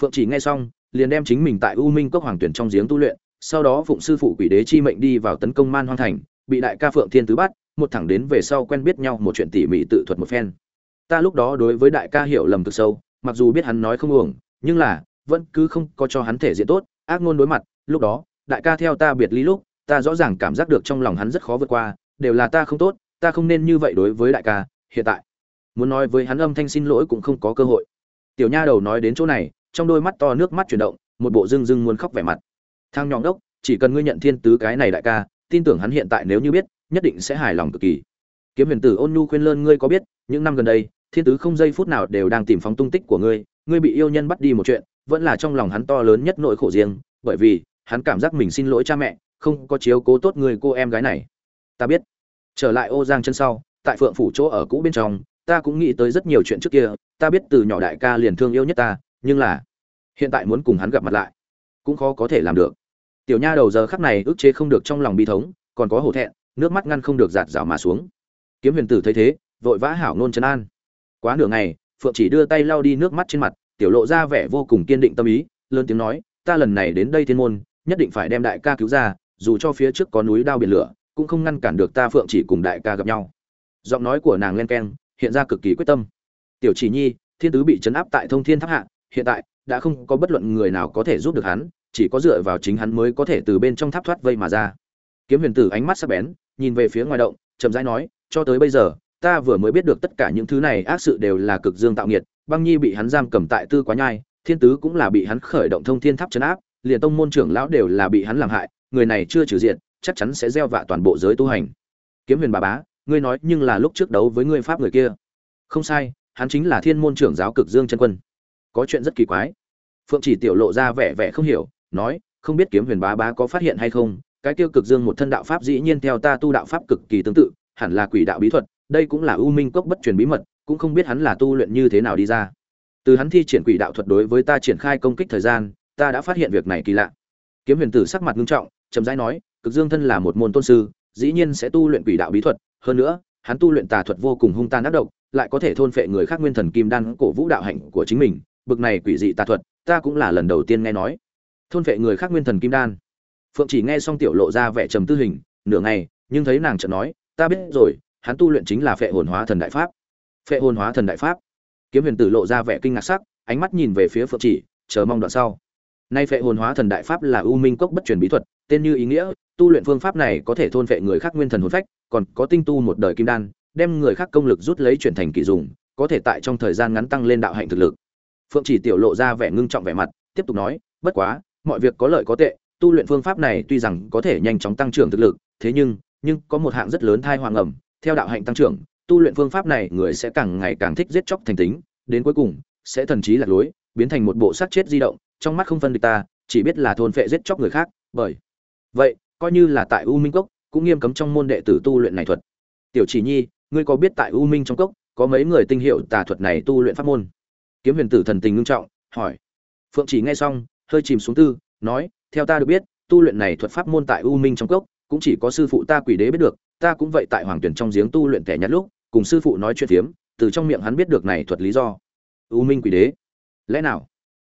Speaker 1: Phượng chỉ nghe xong, liền đem chính mình tại u minh cốc hoàng tuyển trong giếng tu luyện sau đó phụng sư phụ quỷ đế chi mệnh đi vào tấn công man hoang thành, bị đại ca phượng thiên tứ bắt, một thẳng đến về sau quen biết nhau một chuyện tỉ mỉ tự thuật một phen. Ta lúc đó đối với đại ca hiểu lầm cực sâu, mặc dù biết hắn nói không uổng, nhưng là, vẫn cứ không có cho hắn thể diện tốt, ác ngôn đối mặt, lúc đó, đại ca theo ta biệt ly lúc, ta rõ ràng cảm giác được trong lòng hắn rất khó vượt qua, đều là ta không tốt, ta không nên như vậy đối với đại ca, hiện tại. Muốn nói với hắn âm thanh xin lỗi cũng không có cơ hội. Tiểu nha đầu nói đến chỗ này, trong đôi mắt to nước mắt chuyển động, một bộ rưng rưng muốn khóc vẻ mặt thang nhọn đốc, chỉ cần ngươi nhận thiên tứ cái này đại ca, tin tưởng hắn hiện tại nếu như biết, nhất định sẽ hài lòng cực kỳ. Kiếm huyền tử ôn nhu khuyên lơn ngươi có biết, những năm gần đây, thiên tứ không giây phút nào đều đang tìm phóng tung tích của ngươi ngươi bị yêu nhân bắt đi một chuyện, vẫn là trong lòng hắn to lớn nhất nỗi khổ riêng, bởi vì, hắn cảm giác mình xin lỗi cha mẹ, không có chiếu cố tốt người cô em gái này. Ta biết. Trở lại ô giang chân sau, tại phượng phủ chỗ ở cũ bên trong, ta cũng nghĩ tới rất nhiều chuyện trước kia, ta biết từ nhỏ đại ca liền thương yêu nhất ta, nhưng là, hiện tại muốn cùng hắn gặp mặt lại, cũng khó có thể làm được tiểu nha đầu giờ khắc này ức chế không được trong lòng bi thống, còn có hổ thẹn, nước mắt ngăn không được giạt rào mà xuống. Kiếm huyền tử thấy thế, vội vã hảo nôn chân an. Quá nửa ngày, phượng chỉ đưa tay lau đi nước mắt trên mặt, tiểu lộ ra vẻ vô cùng kiên định tâm ý, lớn tiếng nói, ta lần này đến đây thiên môn, nhất định phải đem đại ca cứu ra, dù cho phía trước có núi đao biển lửa, cũng không ngăn cản được ta phượng chỉ cùng đại ca gặp nhau. Giọng nói của nàng len keng, hiện ra cực kỳ quyết tâm. Tiểu chỉ nhi, thiên tứ bị chấn áp tại thông thiên tháp hạ, hiện tại đã không có bất luận người nào có thể giúp được hắn chỉ có dựa vào chính hắn mới có thể từ bên trong tháp thoát vây mà ra. Kiếm huyền tử ánh mắt sắc bén, nhìn về phía ngoài động, chậm rãi nói, cho tới bây giờ, ta vừa mới biết được tất cả những thứ này ác sự đều là cực dương tạo nghiệt, băng nhi bị hắn giam cầm tại tư quá nhai, thiên tứ cũng là bị hắn khởi động thông thiên tháp chấn áp, liền tông môn trưởng lão đều là bị hắn làm hại, người này chưa trừ diện, chắc chắn sẽ gieo vạ toàn bộ giới tu hành. Kiếm huyền bà bá, ngươi nói nhưng là lúc trước đấu với ngươi pháp người kia. Không sai, hắn chính là thiên môn trưởng giáo cực dương chân quân. Có chuyện rất kỳ quái. Phượng chỉ tiểu lộ ra vẻ vẻ không hiểu nói, không biết kiếm huyền bá bá có phát hiện hay không, cái tiêu cực dương một thân đạo pháp dĩ nhiên theo ta tu đạo pháp cực kỳ tương tự, hẳn là quỷ đạo bí thuật, đây cũng là ưu minh cốc bất truyền bí mật, cũng không biết hắn là tu luyện như thế nào đi ra. Từ hắn thi triển quỷ đạo thuật đối với ta triển khai công kích thời gian, ta đã phát hiện việc này kỳ lạ. Kiếm huyền tử sắc mặt nghiêm trọng, chậm rãi nói, cực dương thân là một môn tôn sư, dĩ nhiên sẽ tu luyện quỷ đạo bí thuật, hơn nữa, hắn tu luyện tà thuật vô cùng hung tàn ác độc, lại có thể thôn phệ người khác nguyên thần kim đan cổ vũ đạo hạnh của chính mình, bực này quỷ dị tà thuật, ta cũng là lần đầu tiên nghe nói thôn vệ người khác nguyên thần kim đan. Phượng chỉ nghe xong tiểu lộ ra vẻ trầm tư hình, nửa ngày, nhưng thấy nàng chợt nói, ta biết rồi, hắn tu luyện chính là phệ hồn hóa thần đại pháp. Phệ hồn hóa thần đại pháp. Kiếm huyền tử lộ ra vẻ kinh ngạc sắc, ánh mắt nhìn về phía phượng chỉ, chờ mong đoạn sau. Nay phệ hồn hóa thần đại pháp là u minh cốc bất truyền bí thuật, tên như ý nghĩa, tu luyện phương pháp này có thể thôn phệ người khác nguyên thần hồn phách, còn có tinh tu một đời kim đan, đem người khác công lực rút lấy chuyển thành kỳ dùng, có thể tại trong thời gian ngắn tăng lên đạo hạnh thực lực. Phượng chỉ tiểu lộ ra vẻ ngưng trọng vẻ mặt, tiếp tục nói, bất quá mọi việc có lợi có tệ, tu luyện phương pháp này tuy rằng có thể nhanh chóng tăng trưởng thực lực, thế nhưng nhưng có một hạng rất lớn thai hoàng ẩm. Theo đạo hạnh tăng trưởng, tu luyện phương pháp này người sẽ càng ngày càng thích giết chóc thành tính, đến cuối cùng, sẽ thần trí lạc lối, biến thành một bộ xác chết di động, trong mắt không phân địch ta, chỉ biết là thôn phệ giết chóc người khác, bởi vậy, coi như là tại u minh cốc, cũng nghiêm cấm trong môn đệ tử tu luyện này thuật. Tiểu chỉ nhi, ngươi có biết tại u minh trong cốc, có mấy người tinh hiệu tà thuật này tu luyện pháp môn? Kiếm huyền tử thần tình ngưng trọng, hỏi. Phượng chỉ nghe xong hơi chìm xuống tư, nói, theo ta được biết, tu luyện này thuật pháp môn tại u minh trong cốc, cũng chỉ có sư phụ ta quỷ đế biết được, ta cũng vậy tại hoàng tuyển trong giếng tu luyện kẻ nhát lúc, cùng sư phụ nói chuyện phiếm, từ trong miệng hắn biết được này thuật lý do. U minh quỷ đế, lẽ nào?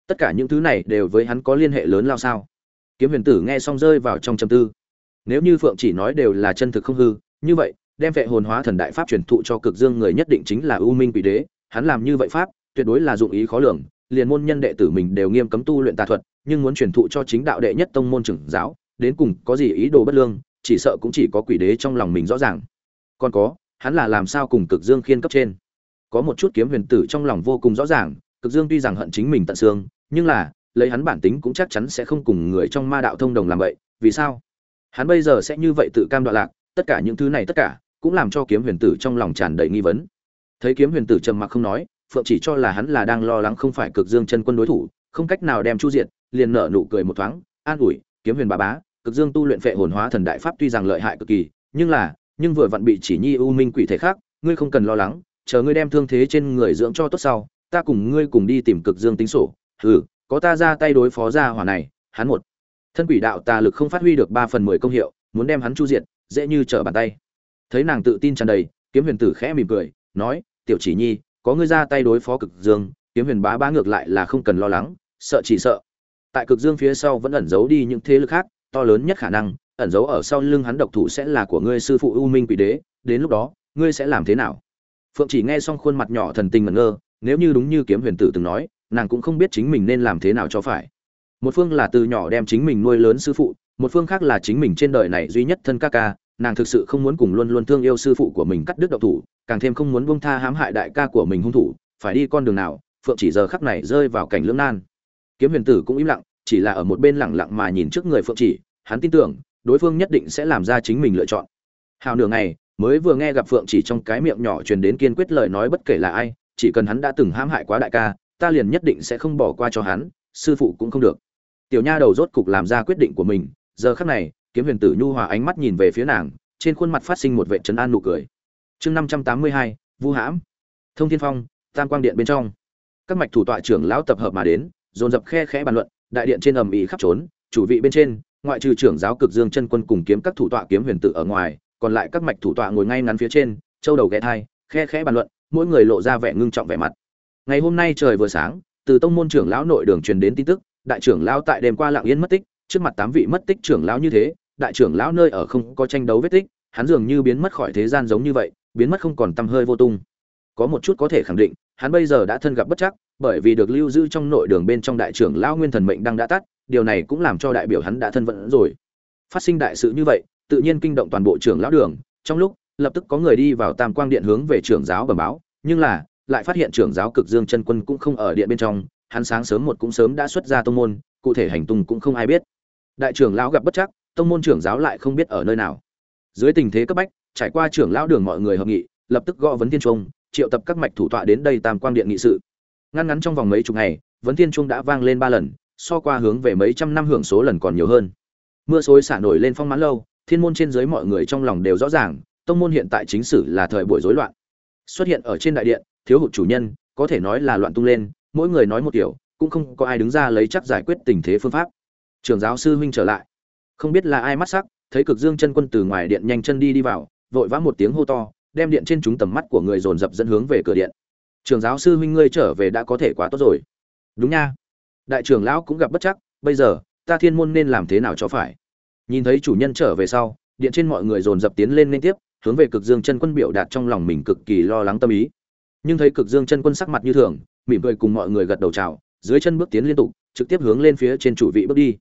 Speaker 1: Tất cả những thứ này đều với hắn có liên hệ lớn lao sao? Kiếm huyền tử nghe xong rơi vào trong trầm tư. Nếu như phượng chỉ nói đều là chân thực không hư, như vậy, đem vệ hồn hóa thần đại pháp truyền thụ cho cực dương người nhất định chính là u minh quỷ đế, hắn làm như vậy pháp, tuyệt đối là dụng ý khó lường, liền môn nhân đệ tử mình đều nghiêm cấm tu luyện tà thuật nhưng muốn truyền thụ cho chính đạo đệ nhất tông môn trưởng giáo, đến cùng có gì ý đồ bất lương, chỉ sợ cũng chỉ có quỷ đế trong lòng mình rõ ràng. Còn có, hắn là làm sao cùng cực dương khiên cấp trên? Có một chút kiếm huyền tử trong lòng vô cùng rõ ràng, cực dương tuy rằng hận chính mình tận xương, nhưng là, lấy hắn bản tính cũng chắc chắn sẽ không cùng người trong ma đạo thông đồng làm vậy, vì sao? Hắn bây giờ sẽ như vậy tự cam đoạn lạc, tất cả những thứ này tất cả, cũng làm cho kiếm huyền tử trong lòng tràn đầy nghi vấn. Thấy kiếm huyền tử trầm mặc không nói, phượng chỉ cho là hắn là đang lo lắng không phải cực dương chân quân đối thủ, không cách nào đem chu diệt liền nở nụ cười một thoáng, an ủi, kiếm huyền bà bá, cực dương tu luyện phệ hồn hóa thần đại pháp tuy rằng lợi hại cực kỳ, nhưng là, nhưng vừa vặn bị chỉ nhi u minh quỷ thể khác, ngươi không cần lo lắng, chờ ngươi đem thương thế trên người dưỡng cho tốt sau, ta cùng ngươi cùng đi tìm cực dương tính sổ. Hừ, có ta ra tay đối phó ra hỏa này, hắn một thân quỷ đạo tà lực không phát huy được ba phần mười công hiệu, muốn đem hắn chu diệt, dễ như trở bàn tay. Thấy nàng tự tin tràn đầy, kiếm huyền tử khẽ mỉm cười, nói, tiểu chỉ nhi, có ngươi ra tay đối phó cực dương, kiếm huyền bá bá ngược lại là không cần lo lắng, sợ chỉ sợ tại cực dương phía sau vẫn ẩn giấu đi những thế lực khác, to lớn nhất khả năng, ẩn giấu ở sau lưng hắn độc thủ sẽ là của ngươi sư phụ u minh quỷ đế, đến lúc đó, ngươi sẽ làm thế nào? Phượng chỉ nghe xong khuôn mặt nhỏ thần tình ngẩn ngơ, nếu như đúng như kiếm huyền tử từng nói, nàng cũng không biết chính mình nên làm thế nào cho phải. Một phương là từ nhỏ đem chính mình nuôi lớn sư phụ, một phương khác là chính mình trên đời này duy nhất thân ca ca, nàng thực sự không muốn cùng luôn luôn thương yêu sư phụ của mình cắt đứt độc thủ, càng thêm không muốn bông tha hãm hại đại ca của mình hung thủ, phải đi con đường nào? Phượng chỉ giờ khắc này rơi vào cảnh lưỡng nan kiếm huyền tử cũng im lặng, chỉ là ở một bên lẳng lặng mà nhìn trước người phượng chỉ, hắn tin tưởng, đối phương nhất định sẽ làm ra chính mình lựa chọn. Hào nửa ngày, mới vừa nghe gặp phượng chỉ trong cái miệng nhỏ truyền đến kiên quyết lời nói bất kể là ai, chỉ cần hắn đã từng hãm hại quá đại ca, ta liền nhất định sẽ không bỏ qua cho hắn, sư phụ cũng không được. Tiểu nha đầu rốt cục làm ra quyết định của mình, giờ khắc này, kiếm huyền tử nhu hòa ánh mắt nhìn về phía nàng, trên khuôn mặt phát sinh một vệ trấn an nụ cười. Chương năm trăm tám mươi hai, vu hãm. Thông thiên phong, tam quang điện bên trong. Các mạch thủ tọa trưởng lão tập hợp mà đến dồn dập khe khẽ bàn luận, đại điện trên ầm ĩ khắp trốn, chủ vị bên trên, ngoại trừ trưởng giáo cực dương chân quân cùng kiếm các thủ tọa kiếm huyền tử ở ngoài, còn lại các mạch thủ tọa ngồi ngay ngắn phía trên, châu đầu ghé thai, khe khẽ bàn luận, mỗi người lộ ra vẻ ngưng trọng vẻ mặt. Ngày hôm nay trời vừa sáng, từ tông môn trưởng lão nội đường truyền đến tin tức, đại trưởng lão tại đêm qua lặng yên mất tích, trước mặt tám vị mất tích trưởng lão như thế, đại trưởng lão nơi ở không có tranh đấu vết tích, hắn dường như biến mất khỏi thế gian giống như vậy, biến mất không còn tăm hơi vô tung. Có một chút có thể khẳng định, hắn bây giờ đã thân gặp bất chắc bởi vì được lưu giữ trong nội đường bên trong đại trưởng lão nguyên thần mệnh đang đã tắt, điều này cũng làm cho đại biểu hắn đã thân vận rồi. Phát sinh đại sự như vậy, tự nhiên kinh động toàn bộ trưởng lão đường, trong lúc, lập tức có người đi vào tam quang điện hướng về trưởng giáo bẩm báo, nhưng là, lại phát hiện trưởng giáo cực dương chân quân cũng không ở điện bên trong, hắn sáng sớm một cũng sớm đã xuất ra tông môn, cụ thể hành tung cũng không ai biết. Đại trưởng lão gặp bất chắc, tông môn trưởng giáo lại không biết ở nơi nào. Dưới tình thế cấp bách, trải qua trưởng lão đường mọi người hợp nghị, lập tức gõ vấn thiên trung, triệu tập các mạch thủ tọa đến đây tam quang điện nghị sự ngăn ngắn trong vòng mấy chục ngày, vấn thiên trung đã vang lên ba lần, so qua hướng về mấy trăm năm hưởng số lần còn nhiều hơn. Mưa xối xả nổi lên phong mãn lâu, thiên môn trên dưới mọi người trong lòng đều rõ ràng, tông môn hiện tại chính sử là thời buổi rối loạn. Xuất hiện ở trên đại điện, thiếu hụt chủ nhân, có thể nói là loạn tung lên, mỗi người nói một kiểu, cũng không có ai đứng ra lấy chắc giải quyết tình thế phương pháp. Trường giáo sư huynh trở lại. Không biết là ai mắt sắc, thấy cực dương chân quân từ ngoài điện nhanh chân đi đi vào, vội vã một tiếng hô to, đem điện trên chúng tầm mắt của người dồn dập dẫn hướng về cửa điện trường giáo sư huynh ngươi trở về đã có thể quá tốt rồi. Đúng nha. Đại trưởng lão cũng gặp bất chắc, bây giờ, ta thiên môn nên làm thế nào cho phải? Nhìn thấy chủ nhân trở về sau, điện trên mọi người dồn dập tiến lên liên tiếp, hướng về cực dương chân quân biểu đạt trong lòng mình cực kỳ lo lắng tâm ý. Nhưng thấy cực dương chân quân sắc mặt như thường, mỉm cười cùng mọi người gật đầu chào, dưới chân bước tiến liên tục, trực tiếp hướng lên phía trên chủ vị bước đi.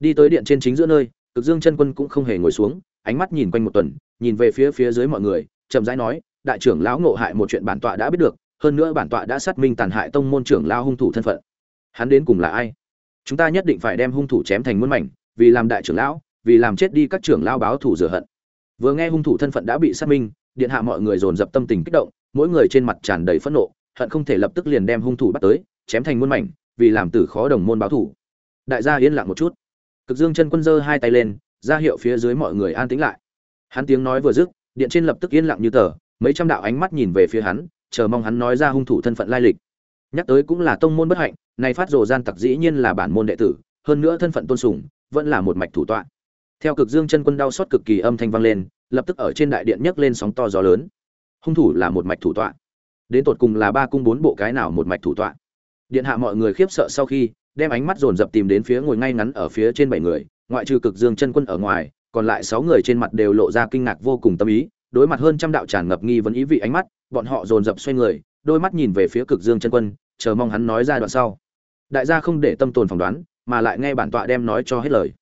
Speaker 1: Đi tới điện trên chính giữa nơi, cực dương chân quân cũng không hề ngồi xuống, ánh mắt nhìn quanh một tuần, nhìn về phía phía dưới mọi người, chậm rãi nói, đại trưởng lão ngộ hại một chuyện bản tọa đã biết được hơn nữa bản tọa đã xác minh tàn hại tông môn trưởng lao hung thủ thân phận. Hắn đến cùng là ai? Chúng ta nhất định phải đem hung thủ chém thành muôn mảnh, vì làm đại trưởng lão, vì làm chết đi các trưởng lao báo thủ rửa hận. Vừa nghe hung thủ thân phận đã bị xác minh, điện hạ mọi người dồn dập tâm tình kích động, mỗi người trên mặt tràn đầy phẫn nộ, hận không thể lập tức liền đem hung thủ bắt tới, chém thành muôn mảnh, vì làm tử khó đồng môn báo thủ đại gia yên lặng một chút. Cực dương chân quân giơ hai tay lên, ra hiệu phía dưới mọi người an tĩnh lại. Hắn tiếng nói vừa dứt, điện trên lập tức yên lặng như tờ, mấy trăm đạo ánh mắt nhìn về phía hắn chờ mong hắn nói ra hung thủ thân phận lai lịch. Nhắc tới cũng là tông môn bất hạnh, này phát rồ gian tặc dĩ nhiên là bản môn đệ tử, hơn nữa thân phận tôn sùng, vẫn là một mạch thủ tọa. Theo cực dương chân quân đau xót cực kỳ âm thanh vang lên, lập tức ở trên đại điện nhấc lên sóng to gió lớn. Hung thủ là một mạch thủ tọa. Đến tột cùng là ba cung bốn bộ cái nào một mạch thủ tọa? Điện hạ mọi người khiếp sợ sau khi, đem ánh mắt dồn dập tìm đến phía ngồi ngay ngắn ở phía trên bảy người, ngoại trừ cực dương chân quân ở ngoài, còn lại sáu người trên mặt đều lộ ra kinh ngạc vô cùng tâm ý, đối mặt hơn trăm đạo tràn ngập nghi vấn ý vị ánh mắt bọn họ dồn dập xoay người, đôi mắt nhìn về phía cực dương chân quân, chờ mong hắn nói ra đoạn sau. Đại gia không để tâm tồn phỏng đoán, mà lại nghe bản tọa đem nói cho hết lời.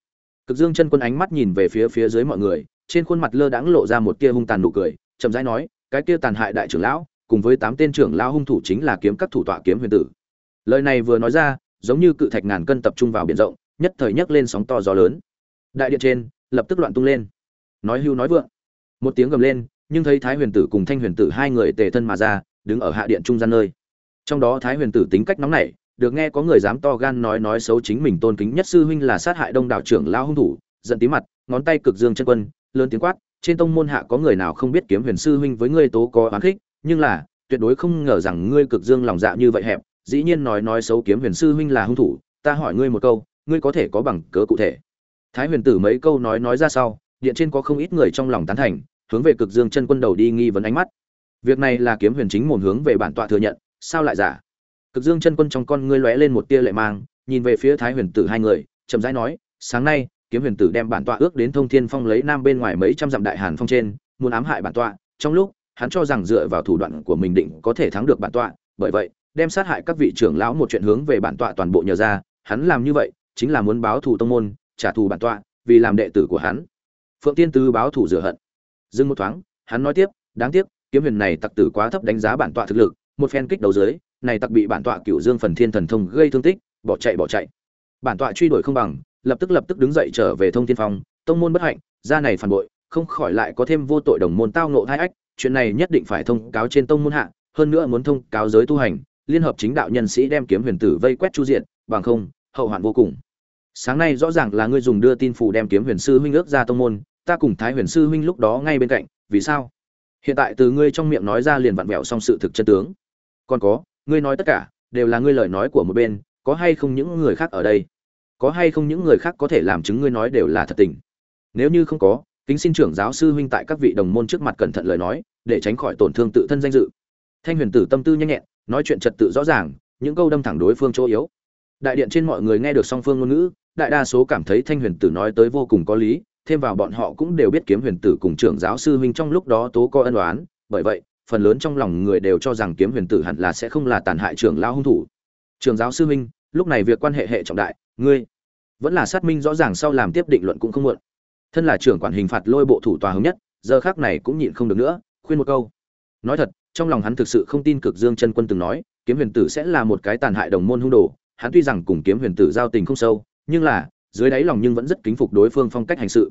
Speaker 1: Cực dương chân quân ánh mắt nhìn về phía phía dưới mọi người, trên khuôn mặt lơ đãng lộ ra một tia hung tàn nụ cười, chậm rãi nói, cái tia tàn hại đại trưởng lão, cùng với tám tên trưởng lão hung thủ chính là kiếm các thủ tọa kiếm huyền tử. Lời này vừa nói ra, giống như cự thạch ngàn cân tập trung vào biển rộng, nhất thời nhấc lên sóng to gió lớn. Đại điện trên, lập tức loạn tung lên. Nói hưu nói vượng. Một tiếng gầm lên nhưng thấy thái huyền tử cùng thanh huyền tử hai người tề thân mà ra, đứng ở hạ điện trung gian nơi. Trong đó thái huyền tử tính cách nóng nảy, được nghe có người dám to gan nói nói xấu chính mình tôn kính nhất sư huynh là sát hại đông đảo trưởng lao hung thủ, giận tí mặt, ngón tay cực dương chân quân, lớn tiếng quát, trên tông môn hạ có người nào không biết kiếm huyền sư huynh với ngươi tố có oán khích, nhưng là, tuyệt đối không ngờ rằng ngươi cực dương lòng dạ như vậy hẹp, dĩ nhiên nói nói xấu kiếm huyền sư huynh là hung thủ, ta hỏi ngươi một câu, ngươi có thể có bằng cớ cụ thể? Thái huyền tử mấy câu nói nói ra sau, điện trên có không ít người trong lòng tán thành hướng về cực dương chân quân đầu đi nghi vấn ánh mắt. Việc này là kiếm huyền chính mồm hướng về bản tọa thừa nhận, sao lại giả? Cực dương chân quân trong con ngươi lóe lên một tia lệ mang, nhìn về phía thái huyền tử hai người, chậm rãi nói, sáng nay, kiếm huyền tử đem bản tọa ước đến thông thiên phong lấy nam bên ngoài mấy trăm dặm đại hàn phong trên, muốn ám hại bản tọa, trong lúc, hắn cho rằng dựa vào thủ đoạn của mình định có thể thắng được bản tọa, bởi vậy, đem sát hại các vị trưởng lão một chuyện hướng về bản tọa toàn bộ nhờ ra, hắn làm như vậy, chính là muốn báo thù tông môn, trả thù bản tọa, vì làm đệ tử của hắn. Phượng tiên tư báo thù rửa hận dừng một thoáng, hắn nói tiếp, đáng tiếc, kiếm huyền này tặc tử quá thấp đánh giá bản tọa thực lực, một phen kích đầu dưới, này tặc bị bản tọa cửu dương phần thiên thần thông gây thương tích, bỏ chạy bỏ chạy. Bản tọa truy đuổi không bằng, lập tức lập tức đứng dậy trở về thông thiên phong, tông môn bất hạnh, gia này phản bội, không khỏi lại có thêm vô tội đồng môn tao nộ thai ách, chuyện này nhất định phải thông cáo trên tông môn hạ, hơn nữa muốn thông cáo giới tu hành, liên hợp chính đạo nhân sĩ đem kiếm huyền tử vây quét chu diện, bằng không, hậu hoạn vô cùng. Sáng nay rõ ràng là ngươi dùng đưa tin phủ đem kiếm huyền sư huynh ước ra tông môn ta cùng thái huyền sư huynh lúc đó ngay bên cạnh, vì sao? Hiện tại từ ngươi trong miệng nói ra liền vặn vẹo xong sự thực chân tướng. Còn có, ngươi nói tất cả, đều là ngươi lời nói của một bên, có hay không những người khác ở đây? Có hay không những người khác có thể làm chứng ngươi nói đều là thật tình? Nếu như không có, kính xin trưởng giáo sư huynh tại các vị đồng môn trước mặt cẩn thận lời nói, để tránh khỏi tổn thương tự thân danh dự. Thanh huyền tử tâm tư nhanh nhẹn, nói chuyện trật tự rõ ràng, những câu đâm thẳng đối phương chỗ yếu. Đại điện trên mọi người nghe được song phương ngôn ngữ, đại đa số cảm thấy thanh huyền tử nói tới vô cùng có lý thêm vào bọn họ cũng đều biết kiếm huyền tử cùng trưởng giáo sư huynh trong lúc đó tố có ân oán, bởi vậy phần lớn trong lòng người đều cho rằng kiếm huyền tử hẳn là sẽ không là tàn hại trưởng lao hung thủ. Trưởng giáo sư huynh lúc này việc quan hệ hệ trọng đại ngươi vẫn là xác minh rõ ràng sau làm tiếp định luận cũng không muộn. Thân là trưởng quản hình phạt lôi bộ thủ tòa hướng nhất giờ khác này cũng nhịn không được nữa khuyên một câu. Nói thật trong lòng hắn thực sự không tin cực dương chân quân từng nói kiếm huyền tử sẽ là một cái tàn hại đồng môn hung đồ hắn tuy rằng cùng kiếm huyền tử giao tình không sâu nhưng là dưới đáy lòng nhưng vẫn rất kính phục đối phương phong cách hành sự.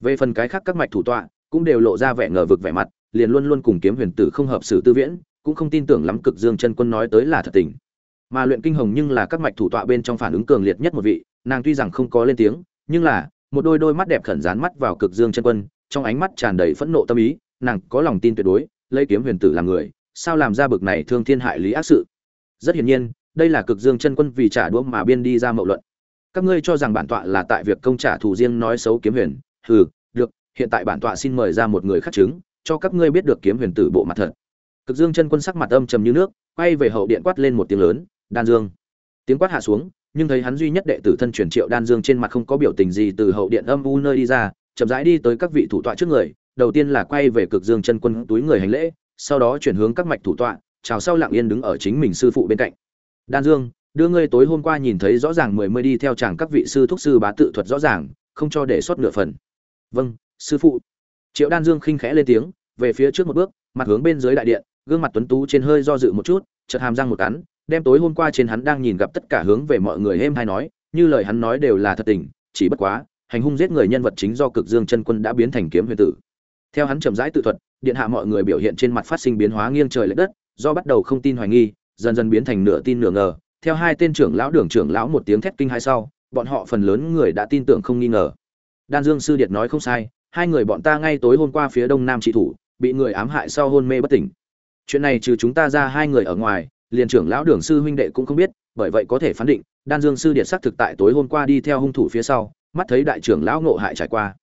Speaker 1: Về phần cái khác các mạch thủ tọa, cũng đều lộ ra vẻ ngờ vực vẻ mặt, liền luôn luôn cùng kiếm huyền tử không hợp xử tư viễn, cũng không tin tưởng lắm cực dương chân quân nói tới là thật tình. Mà luyện kinh hồng nhưng là các mạch thủ tọa bên trong phản ứng cường liệt nhất một vị, nàng tuy rằng không có lên tiếng, nhưng là, một đôi đôi mắt đẹp khẩn dán mắt vào cực dương chân quân, trong ánh mắt tràn đầy phẫn nộ tâm ý, nàng có lòng tin tuyệt đối, lấy kiếm huyền tử làm người, sao làm ra bực này thương thiên hại lý ác sự. Rất hiển nhiên, đây là cực dương chân quân vì trả đũa mà biên đi ra mậu luận các ngươi cho rằng bản tọa là tại việc công trả thù riêng nói xấu kiếm huyền. Hừ, được, hiện tại bản tọa xin mời ra một người khắc chứng, cho các ngươi biết được kiếm huyền tử bộ mặt thật. Cực dương chân quân sắc mặt âm trầm như nước, quay về hậu điện quát lên một tiếng lớn, đan dương. Tiếng quát hạ xuống, nhưng thấy hắn duy nhất đệ tử thân truyền triệu đan dương trên mặt không có biểu tình gì từ hậu điện âm u nơi đi ra, chậm rãi đi tới các vị thủ tọa trước người, đầu tiên là quay về cực dương chân quân túi người hành lễ, sau đó chuyển hướng các mạch thủ tọa, chào sau lặng yên đứng ở chính mình sư phụ bên cạnh. Đan dương đưa ngươi tối hôm qua nhìn thấy rõ ràng mười mươi đi theo chàng các vị sư thúc sư bá tự thuật rõ ràng, không cho để sót nửa phần. Vâng sư phụ. Triệu đan dương khinh khẽ lên tiếng, về phía trước một bước, mặt hướng bên dưới đại điện, gương mặt tuấn tú trên hơi do dự một chút, chợt hàm răng một cắn, đem tối hôm qua trên hắn đang nhìn gặp tất cả hướng về mọi người êm hay nói, như lời hắn nói đều là thật tình, chỉ bất quá, hành hung giết người nhân vật chính do cực dương chân quân đã biến thành kiếm huyền tử. Theo hắn chậm rãi tự thuật, điện hạ mọi người biểu hiện trên mặt phát sinh biến hóa nghiêng trời lệch đất, do bắt đầu không tin hoài nghi, dần dần biến thành nửa tin nửa ngờ theo hai tên trưởng lão đường trưởng lão một tiếng thét kinh hai sau, bọn họ phần lớn người đã tin tưởng không nghi ngờ. Đan dương sư điệt nói không sai, hai người bọn ta ngay tối hôm qua phía đông nam trị thủ, bị người ám hại sau hôn mê bất tỉnh. Chuyện này trừ chúng ta ra hai người ở ngoài, liền trưởng lão đường sư huynh đệ cũng không biết, bởi vậy có thể phán định, đan dương sư điệt xác thực tại tối hôm qua đi theo hung thủ phía sau, mắt thấy đại trưởng lão ngộ hại trải qua.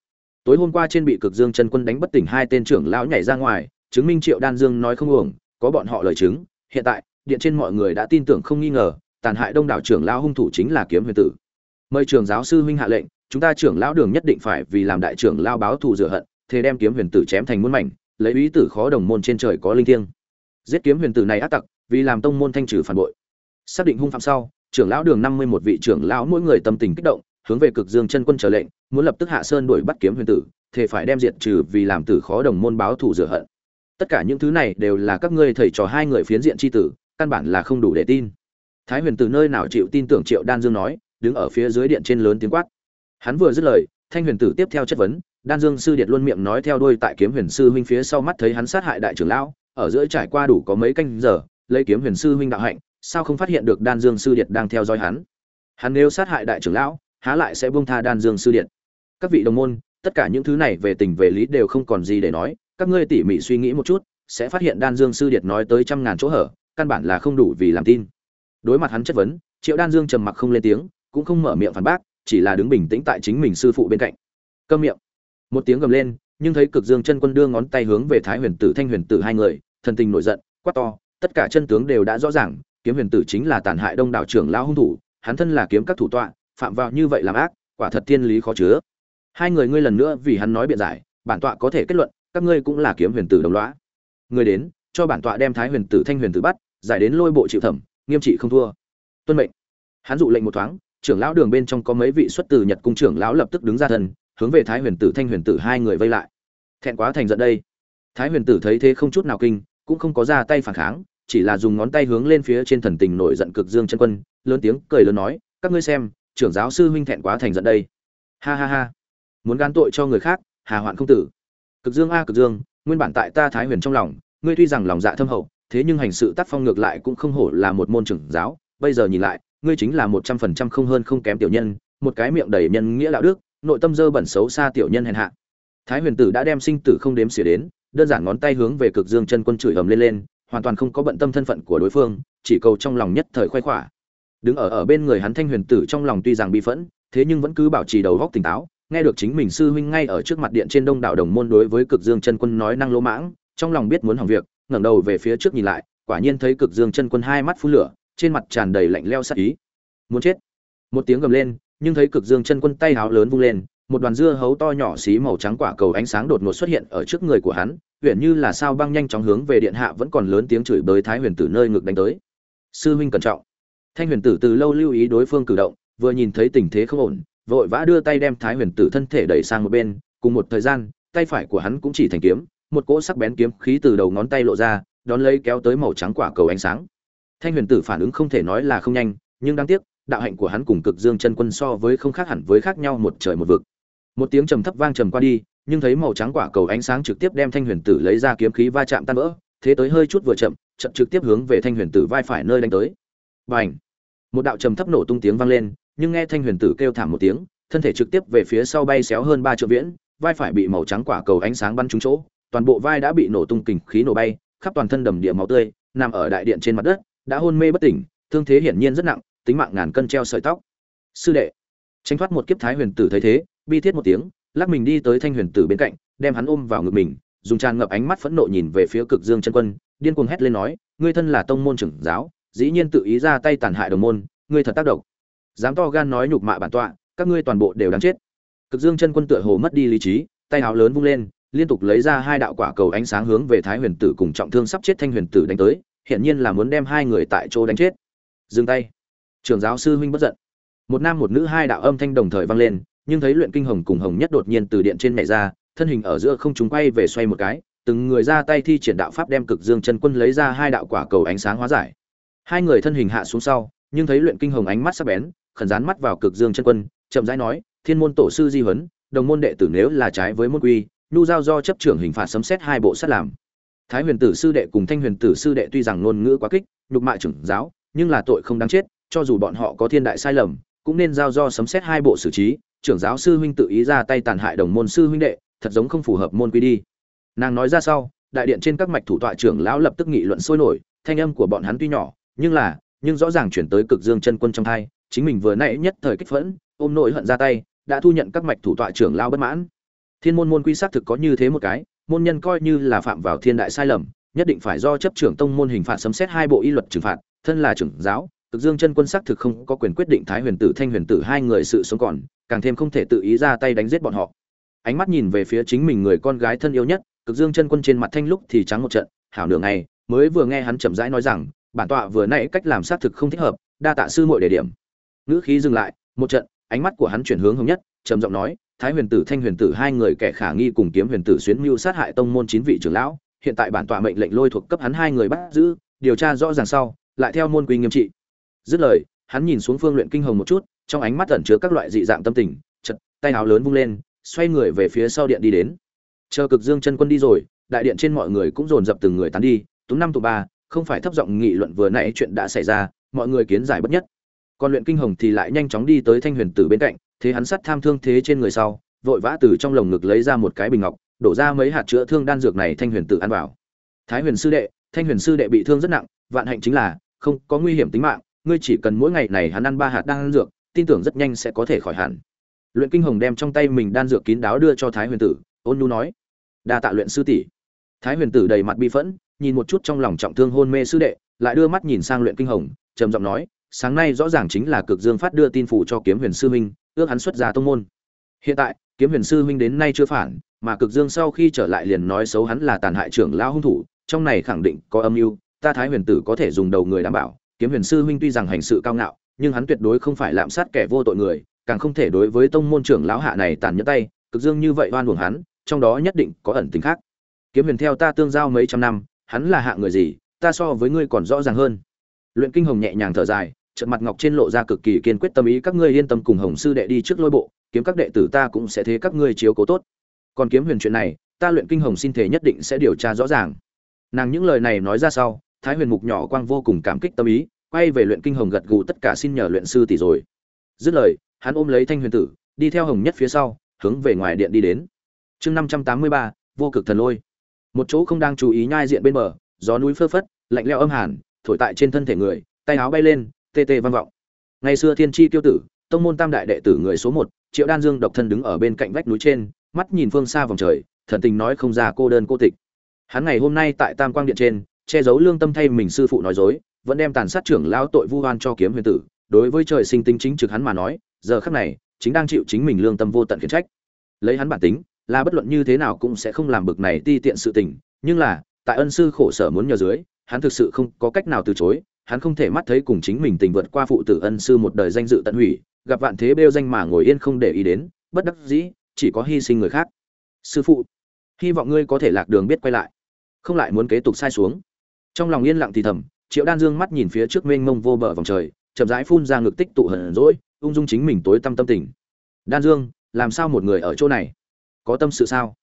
Speaker 1: Tối hôm qua trên bị cực dương chân quân đánh bất tỉnh hai tên trưởng lão nhảy ra ngoài, chứng minh triệu đan dương nói không uổng, có bọn họ lời chứng, hiện tại, điện trên mọi người đã tin tưởng không nghi ngờ tàn hại đông đảo trưởng lão hung thủ chính là kiếm huyền tử. Mời trưởng giáo sư huynh hạ lệnh, chúng ta trưởng lão đường nhất định phải vì làm đại trưởng lao báo thù rửa hận thế đem kiếm huyền tử chém thành muôn mảnh, lấy ý tử khó đồng môn trên trời có linh thiêng. Giết kiếm huyền tử này ác tặc, vì làm tông môn thanh trừ phản bội. Xác định hung phạm sau, trưởng lão đường năm mươi một vị trưởng lão mỗi người tâm tình kích động, hướng về cực dương chân quân trở lệnh, muốn lập tức hạ sơn đuổi bắt kiếm huyền tử thể phải đem diệt trừ vì làm tử khó đồng môn báo thù rửa hận. Tất cả những thứ này đều là các ngươi thầy trò hai người phiến diện c h i tử, căn bản là không đủ để tin thái huyền từ nơi nào chịu tin tưởng triệu đan dương nói, đứng ở phía dưới điện trên lớn tiếng quát. Hắn vừa dứt lời, thanh huyền tử tiếp theo chất vấn, đan dương sư điện luôn miệng nói theo đuôi tại kiếm huyền sư huynh phía sau mắt thấy hắn sát hại đại trưởng lão, ở giữa trải qua đủ có mấy canh giờ, lấy kiếm huyền sư huynh đạo hạnh, sao không phát hiện được đan dương sư điện đang theo dõi hắn? Hắn nếu sát hại đại trưởng lão, há lại sẽ buông tha đan dương sư điện? Các vị đồng môn, tất cả những thứ này về tình về lý đều không còn gì để nói, các ngươi tỉ mỉ suy nghĩ một chút, sẽ phát hiện đan dương sư điệt nói tới trăm ngàn chỗ hở, căn bản là không đủ vì làm tin đối mặt hắn chất vấn, triệu đan dương trầm mặc không lên tiếng, cũng không mở miệng phản bác, chỉ là đứng bình tĩnh tại chính mình sư phụ bên cạnh. Câm miệng. Một tiếng gầm lên, nhưng thấy cực dương chân quân đưa ngón tay hướng về thái huyền tử, thanh huyền tử hai người, thần tình nổi giận, quát to, tất cả chân tướng đều đã rõ ràng, kiếm huyền tử chính là tàn hại đông đảo trưởng lão hung thủ, hắn thân là kiếm các thủ tọa, phạm vào như vậy làm ác, quả thật thiên lý khó chứa. Hai người ngươi lần nữa vì hắn nói biện giải, bản tọa có thể kết luận, các ngươi cũng là kiếm huyền tử đồng lõa. Người đến, cho bản tọa đem thái huyền tử, thanh huyền tử bắt, giải đến lôi bộ chịu thẩm nghiêm trị không thua. Tuân mệnh. Hắn dụ lệnh một thoáng trưởng lão đường bên trong có mấy vị xuất từ nhật cung trưởng lão lập tức đứng ra thần, hướng về thái huyền tử thanh huyền tử hai người vây lại. Thẹn quá thành giận đây. Thái huyền tử thấy thế không chút nào kinh cũng không có ra tay phản kháng chỉ là dùng ngón tay hướng lên phía trên thần tình nổi giận cực dương chân quân lớn tiếng cười lớn nói các ngươi xem trưởng giáo sư huynh thẹn quá thành giận đây. Ha ha ha muốn gán tội cho người khác hà hoạn không tử. Cực dương a cực dương nguyên bản tại ta thái huyền trong lòng ngươi tuy rằng lòng dạ thâm hậu thế nhưng hành sự tác phong ngược lại cũng không hổ là một môn trưởng giáo. Bây giờ nhìn lại, ngươi chính là một trăm phần trăm không hơn không kém tiểu nhân, một cái miệng đầy nhân nghĩa đạo đức, nội tâm dơ bẩn xấu xa tiểu nhân hèn hạ. Thái huyền tử đã đem sinh tử không đếm xỉa đến, đơn giản ngón tay hướng về cực dương chân quân chửi ầm lên lên, hoàn toàn không có bận tâm thân phận của đối phương, chỉ cầu trong lòng nhất thời khoái khỏa. Đứng ở ở bên người hắn thanh huyền tử trong lòng tuy rằng bị phẫn, thế nhưng vẫn cứ bảo trì đầu góc tỉnh táo, nghe được chính mình sư huynh ngay ở trước mặt điện trên đông đảo đồng môn đối với cực dương chân quân nói năng lỗ mãng, trong lòng biết muốn hỏng việc ngẩng đầu về phía trước nhìn lại, quả nhiên thấy cực dương chân quân hai mắt phun lửa, trên mặt tràn đầy lạnh lẽo sát ý. Muốn chết. Một tiếng gầm lên, nhưng thấy cực dương chân quân tay háo lớn vung lên, một đoàn dưa hấu to nhỏ xí màu trắng quả cầu ánh sáng đột ngột xuất hiện ở trước người của hắn, huyền như là sao băng nhanh chóng hướng về điện hạ vẫn còn lớn tiếng chửi bới thái huyền tử nơi ngực đánh tới. Sư huynh cẩn trọng. Thanh huyền tử từ lâu lưu ý đối phương cử động, vừa nhìn thấy tình thế không ổn, vội vã đưa tay đem thái huyền tử thân thể đẩy sang một bên, cùng một thời gian, tay phải của hắn cũng chỉ thành kiếm một cỗ sắc bén kiếm khí từ đầu ngón tay lộ ra, đón lấy kéo tới màu trắng quả cầu ánh sáng. Thanh huyền tử phản ứng không thể nói là không nhanh, nhưng đáng tiếc, đạo hạnh của hắn cùng cực dương chân quân so với không khác hẳn với khác nhau một trời một vực. Một tiếng trầm thấp vang trầm qua đi, nhưng thấy màu trắng quả cầu ánh sáng trực tiếp đem thanh huyền tử lấy ra kiếm khí va chạm tan vỡ, thế tới hơi chút vừa chậm chậm trực tiếp hướng về thanh huyền tử vai phải nơi đánh tới. Bành! Một đạo trầm thấp nổ tung tiếng vang lên, nhưng nghe thanh huyền tử kêu thảm một tiếng, thân thể trực tiếp về phía sau bay xéo hơn ba triệu viễn, vai phải bị màu trắng quả cầu ánh sáng bắn trúng chỗ toàn bộ vai đã bị nổ tung kình khí nổ bay, khắp toàn thân đầm địa máu tươi, nằm ở đại điện trên mặt đất, đã hôn mê bất tỉnh, thương thế hiển nhiên rất nặng, tính mạng ngàn cân treo sợi tóc. Sư đệ, tránh thoát một kiếp thái huyền tử thấy thế, bi thiết một tiếng, lắc mình đi tới thanh huyền tử bên cạnh, đem hắn ôm vào ngực mình, dùng tràn ngập ánh mắt phẫn nộ nhìn về phía cực dương chân quân, điên cuồng hét lên nói, ngươi thân là tông môn trưởng giáo, dĩ nhiên tự ý ra tay tàn hại đồng môn, ngươi thật tác động dám to gan nói nhục mạ bản tọa, các ngươi toàn bộ đều đáng chết. Cực dương chân quân tựa hồ mất đi lý trí, tay áo lớn vung lên liên tục lấy ra hai đạo quả cầu ánh sáng hướng về thái huyền tử cùng trọng thương sắp chết thanh huyền tử đánh tới hiện nhiên là muốn đem hai người tại chỗ đánh chết. Dừng tay. Trường giáo sư huynh bất giận. Một nam một nữ hai đạo âm thanh đồng thời vang lên, nhưng thấy luyện kinh hồng cùng hồng nhất đột nhiên từ điện trên nhảy ra, thân hình ở giữa không chúng quay về xoay một cái, từng người ra tay thi triển đạo pháp đem cực dương chân quân lấy ra hai đạo quả cầu ánh sáng hóa giải. Hai người thân hình hạ xuống sau, nhưng thấy luyện kinh hồng ánh mắt sắc bén, khẩn dán mắt vào cực dương chân quân, chậm rãi nói, thiên môn tổ sư di huấn, đồng môn đệ tử nếu là trái với môn quy nhu giao do chấp trưởng hình phạt sấm xét hai bộ sát làm. Thái huyền tử sư đệ cùng thanh huyền tử sư đệ tuy rằng ngôn ngữ quá kích, nhục mạ trưởng giáo, nhưng là tội không đáng chết, cho dù bọn họ có thiên đại sai lầm, cũng nên giao do sấm xét hai bộ xử trí. Trưởng giáo sư huynh tự ý ra tay tàn hại đồng môn sư huynh đệ, thật giống không phù hợp môn quy đi. Nàng nói ra sau, đại điện trên các mạch thủ tọa trưởng lão lập tức nghị luận sôi nổi, thanh âm của bọn hắn tuy nhỏ, nhưng là, nhưng rõ ràng chuyển tới cực dương chân quân trong thai, chính mình vừa nãy nhất thời kích phẫn, ôm nội hận ra tay, đã thu nhận các mạch thủ tọa trưởng lao bất mãn thiên môn môn quy xác thực có như thế một cái, môn nhân coi như là phạm vào thiên đại sai lầm, nhất định phải do chấp trưởng tông môn hình phạt sấm xét hai bộ y luật trừng phạt, thân là trưởng giáo cực dương chân quân xác thực không có quyền quyết định thái huyền tử, thanh huyền tử hai người sự sống còn, càng thêm không thể tự ý ra tay đánh giết bọn họ. Ánh mắt nhìn về phía chính mình người con gái thân yêu nhất cực dương chân quân trên mặt thanh lúc thì trắng một trận, hảo nửa ngày, mới vừa nghe hắn chậm rãi nói rằng, bản tọa vừa nãy cách làm xác thực không thích hợp, đa tạ sư muội đề điểm. Ngữ khí dừng lại, một trận, ánh mắt của hắn chuyển hướng hồng nhất, trầm giọng nói thái huyền tử, thanh huyền tử, hai người kẻ khả nghi cùng kiếm huyền tử xuyến mưu sát hại tông môn chín vị trưởng lão, hiện tại bản tọa mệnh lệnh lôi thuộc cấp hắn hai người bắt giữ, điều tra rõ ràng sau, lại theo môn quy nghiêm trị. Dứt lời, hắn nhìn xuống phương luyện kinh hồng một chút, trong ánh mắt ẩn chứa các loại dị dạng tâm tình chật tay áo lớn vung lên, xoay người về phía sau điện đi đến. Chờ cực dương chân quân đi rồi, đại điện trên mọi người cũng dồn dập từng người tán đi tú năm tụ ba, không phải thấp giọng nghị luận vừa nãy chuyện đã xảy ra, mọi người kiến giải bất nhất. Còn luyện kinh hồng thì lại nhanh chóng đi tới thanh huyền tử bên cạnh thế hắn sắt tham thương thế trên người sau, vội vã từ trong lồng ngực lấy ra một cái bình ngọc, đổ ra mấy hạt chữa thương đan dược này thanh huyền tử ăn vào. Thái huyền sư đệ, thanh huyền sư đệ bị thương rất nặng, vạn hạnh chính là, không có nguy hiểm tính mạng, ngươi chỉ cần mỗi ngày này hắn ăn ba hạt đan dược, tin tưởng rất nhanh sẽ có thể khỏi hẳn. Luyện kinh hồng đem trong tay mình đan dược kín đáo đưa cho thái huyền tử, ôn nhu nói, đa tạ luyện sư tỷ. Thái huyền tử đầy mặt bi phẫn, nhìn một chút trong lòng trọng thương hôn mê sư đệ, lại đưa mắt nhìn sang luyện kinh hồng, trầm giọng nói, sáng nay rõ ràng chính là cực dương phát đưa tin phụ cho kiếm huyền sư huynh ước hắn xuất ra tông môn. Hiện tại, kiếm huyền sư huynh đến nay chưa phản, mà cực dương sau khi trở lại liền nói xấu hắn là tàn hại trưởng lão hung thủ, trong này khẳng định có âm mưu, ta thái huyền tử có thể dùng đầu người đảm bảo, kiếm huyền sư huynh tuy rằng hành sự cao ngạo, nhưng hắn tuyệt đối không phải lạm sát kẻ vô tội người, càng không thể đối với tông môn trưởng lão hạ này tàn nhẫn tay, cực dương như vậy oan uổng hắn, trong đó nhất định có ẩn tình khác. Kiếm huyền theo ta tương giao mấy trăm năm, hắn là hạ người gì, ta so với ngươi còn rõ ràng hơn. Luyện kinh hồng nhẹ nhàng thở dài trận mặt ngọc trên lộ ra cực kỳ kiên quyết tâm ý, các ngươi yên tâm cùng hồng sư đệ đi trước lôi bộ, kiếm các đệ tử ta cũng sẽ thế các ngươi chiếu cố tốt. Còn kiếm huyền chuyện này, ta luyện kinh hồng xin thể nhất định sẽ điều tra rõ ràng. Nàng những lời này nói ra sau, thái huyền mục nhỏ quang vô cùng cảm kích tâm ý, quay về luyện kinh hồng gật gù tất cả xin nhờ luyện sư tỷ rồi. Dứt lời, hắn ôm lấy thanh huyền tử, đi theo hồng nhất phía sau, hướng về ngoài điện đi đến. Chương năm trăm tám mươi ba, vô cực thần lôi. Một chỗ không đang chú ý nhai diện bên bờ, gió núi phơ phất, lạnh leo âm hàn, thổi tại trên thân thể người, tay áo bay lên tê tê vang vọng. Ngày xưa thiên chi tiêu tử, tông môn tam đại đệ tử người số một, triệu đan dương độc thân đứng ở bên cạnh vách núi trên, mắt nhìn phương xa vòng trời, thần tình nói không ra cô đơn cô tịch. Hắn ngày hôm nay tại tam quang điện trên, che giấu lương tâm thay mình sư phụ nói dối, vẫn đem tàn sát trưởng lao tội vu oan cho kiếm huyền tử. Đối với trời sinh tính chính trực hắn mà nói, giờ khắc này, chính đang chịu chính mình lương tâm vô tận khiển trách. Lấy hắn bản tính, là bất luận như thế nào cũng sẽ không làm bực này ti tiện sự tình, nhưng là, tại ân sư khổ sở muốn nhờ dưới, hắn thực sự không có cách nào từ chối hắn không thể mắt thấy cùng chính mình tình vượt qua phụ tử ân sư một đời danh dự tận hủy, gặp vạn thế bêu danh mà ngồi yên không để ý đến, bất đắc dĩ, chỉ có hy sinh người khác. Sư phụ, hy vọng ngươi có thể lạc đường biết quay lại. Không lại muốn kế tục sai xuống. Trong lòng yên lặng thì thầm, triệu đan dương mắt nhìn phía trước mênh mông vô bờ vòng trời, chậm rãi phun ra ngực tích tụ hận rỗi ung dung chính mình tối tâm tâm tình. Đan dương, làm sao một người ở chỗ này? Có tâm sự sao?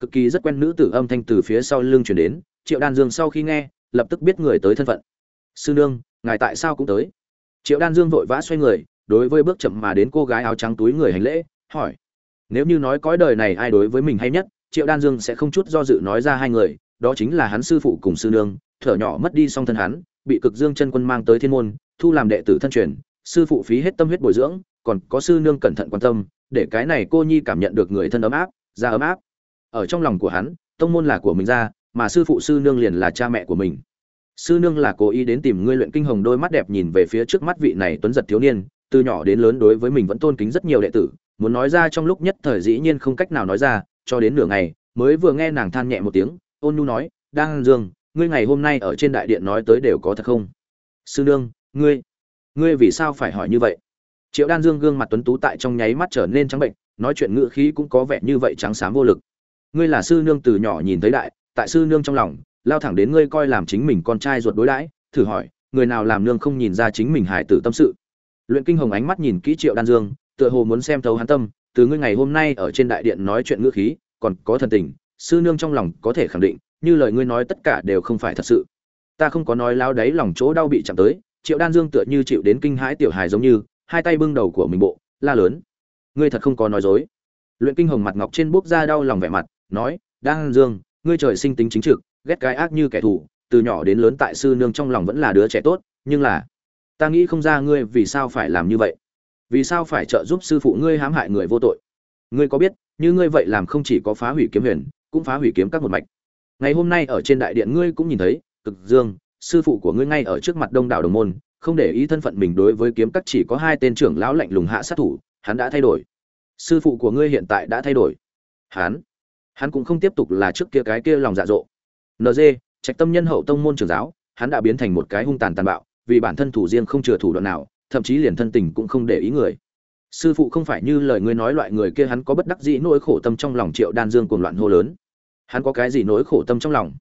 Speaker 1: Cực kỳ rất quen nữ tử âm thanh từ phía sau lưng chuyển đến, triệu đan dương sau khi nghe, lập tức biết người tới thân phận sư nương, ngài tại sao cũng tới? Triệu đan dương vội vã xoay người, đối với bước chậm mà đến cô gái áo trắng túi người hành lễ, hỏi, nếu như nói cõi đời này ai đối với mình hay nhất? Triệu đan dương sẽ không chút do dự nói ra hai người, đó chính là hắn sư phụ cùng sư nương, thở nhỏ mất đi song thân hắn, bị cực dương chân quân mang tới thiên môn, thu làm đệ tử thân truyền, sư phụ phí hết tâm huyết bồi dưỡng, còn có sư nương cẩn thận quan tâm, để cái này cô nhi cảm nhận được người thân ấm áp, ra ấm áp. Ở trong lòng của hắn, tông môn là của mình ra, mà sư phụ sư nương liền là cha mẹ của mình sư nương là cố ý đến tìm ngươi luyện kinh hồng đôi mắt đẹp nhìn về phía trước mắt vị này tuấn giật thiếu niên, từ nhỏ đến lớn đối với mình vẫn tôn kính rất nhiều đệ tử, muốn nói ra trong lúc nhất thời dĩ nhiên không cách nào nói ra, cho đến nửa ngày, mới vừa nghe nàng than nhẹ một tiếng, ôn nhu nói đang dương, ngươi ngày hôm nay ở trên đại điện nói tới đều có thật không? Sư nương, ngươi ngươi vì sao phải hỏi như vậy? Triệu đan dương gương mặt tuấn tú tại trong nháy mắt trở nên trắng bệnh, nói chuyện ngữ khí cũng có vẻ như vậy trắng xám vô lực. Ngươi là sư nương từ nhỏ nhìn thấy đại, tại sư nương trong lòng lao thẳng đến ngươi coi làm chính mình con trai ruột đối đãi, thử hỏi, người nào làm nương không nhìn ra chính mình hải tử tâm sự? Luyện kinh hồng ánh mắt nhìn kỹ triệu đan dương, tựa hồ muốn xem thấu hắn tâm, từ ngươi ngày hôm nay ở trên đại điện nói chuyện ngữ khí, còn có thần tình, sư nương trong lòng có thể khẳng định, như lời ngươi nói tất cả đều không phải thật sự. Ta không có nói lao đấy lòng chỗ đau bị chạm tới, triệu đan dương tựa như chịu đến kinh hãi tiểu hài giống như, hai tay bưng đầu của mình bộ, la lớn. Ngươi thật không có nói dối. Luyện kinh hồng mặt ngọc trên bốc ra đau lòng vẻ mặt, nói, đan dương, ngươi trời sinh tính chính trực ghét cái ác như kẻ thù, từ nhỏ đến lớn tại sư nương trong lòng vẫn là đứa trẻ tốt, nhưng là, ta nghĩ không ra ngươi vì sao phải làm như vậy. Vì sao phải trợ giúp sư phụ ngươi hãm hại người vô tội? Ngươi có biết, như ngươi vậy làm không chỉ có phá hủy kiếm huyền, cũng phá hủy kiếm các một mạch. Ngày hôm nay ở trên đại điện ngươi cũng nhìn thấy, cực dương, sư phụ của ngươi ngay ở trước mặt đông đảo đồng môn, không để ý thân phận mình đối với kiếm các chỉ có hai tên trưởng lão lạnh lùng hạ sát thủ, hắn đã thay đổi. Sư phụ của ngươi hiện tại đã thay đổi. Hắn hắn cũng không tiếp tục là trước kia cái kia lòng dạ dỗ. NG, trạch tâm nhân hậu tông môn trưởng giáo hắn đã biến thành một cái hung tàn tàn bạo vì bản thân thủ riêng không chừa thủ đoạn nào thậm chí liền thân tình cũng không để ý người. Sư phụ không phải như lời ngươi nói loại người kia hắn có bất đắc dĩ nỗi khổ tâm trong lòng triệu đan dương cuồng loạn hô lớn. Hắn có cái gì nỗi khổ tâm trong lòng?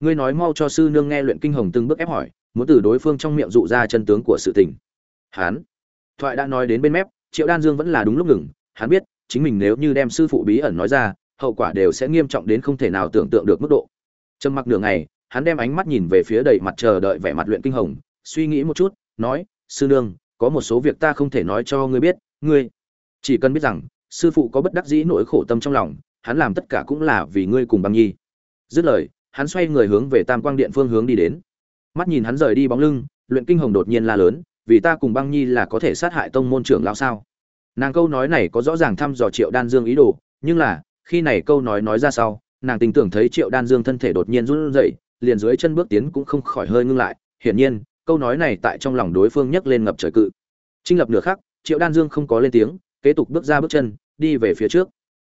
Speaker 1: Ngươi nói mau cho sư nương nghe luyện kinh hồng từng bước ép hỏi muốn từ đối phương trong miệng dụ ra chân tướng của sự tình. Hắn thoại đã nói đến bên mép triệu đan dương vẫn là đúng lúc ngừng hắn biết chính mình nếu như đem sư phụ bí ẩn nói ra hậu quả đều sẽ nghiêm trọng đến không thể nào tưởng tượng được mức độ trầm mặc nửa ngày, hắn đem ánh mắt nhìn về phía đầy mặt chờ đợi vẻ mặt luyện kinh hồng, suy nghĩ một chút, nói, sư nương, có một số việc ta không thể nói cho ngươi biết, ngươi chỉ cần biết rằng, sư phụ có bất đắc dĩ nỗi khổ tâm trong lòng, hắn làm tất cả cũng là vì ngươi cùng băng nhi. Dứt lời, hắn xoay người hướng về tam quang điện phương hướng đi đến. Mắt nhìn hắn rời đi bóng lưng, luyện kinh hồng đột nhiên la lớn, vì ta cùng băng nhi là có thể sát hại tông môn trưởng lão sao? Nàng câu nói này có rõ ràng thăm dò triệu đan dương ý đồ, nhưng là, khi này câu nói nói ra sau nàng tình tưởng thấy triệu đan dương thân thể đột nhiên run rẩy, liền dưới chân bước tiến cũng không khỏi hơi ngưng lại. Hiển nhiên, câu nói này tại trong lòng đối phương nhấc lên ngập trời cự. Trinh lập nửa khắc, triệu đan dương không có lên tiếng, kế tục bước ra bước chân, đi về phía trước.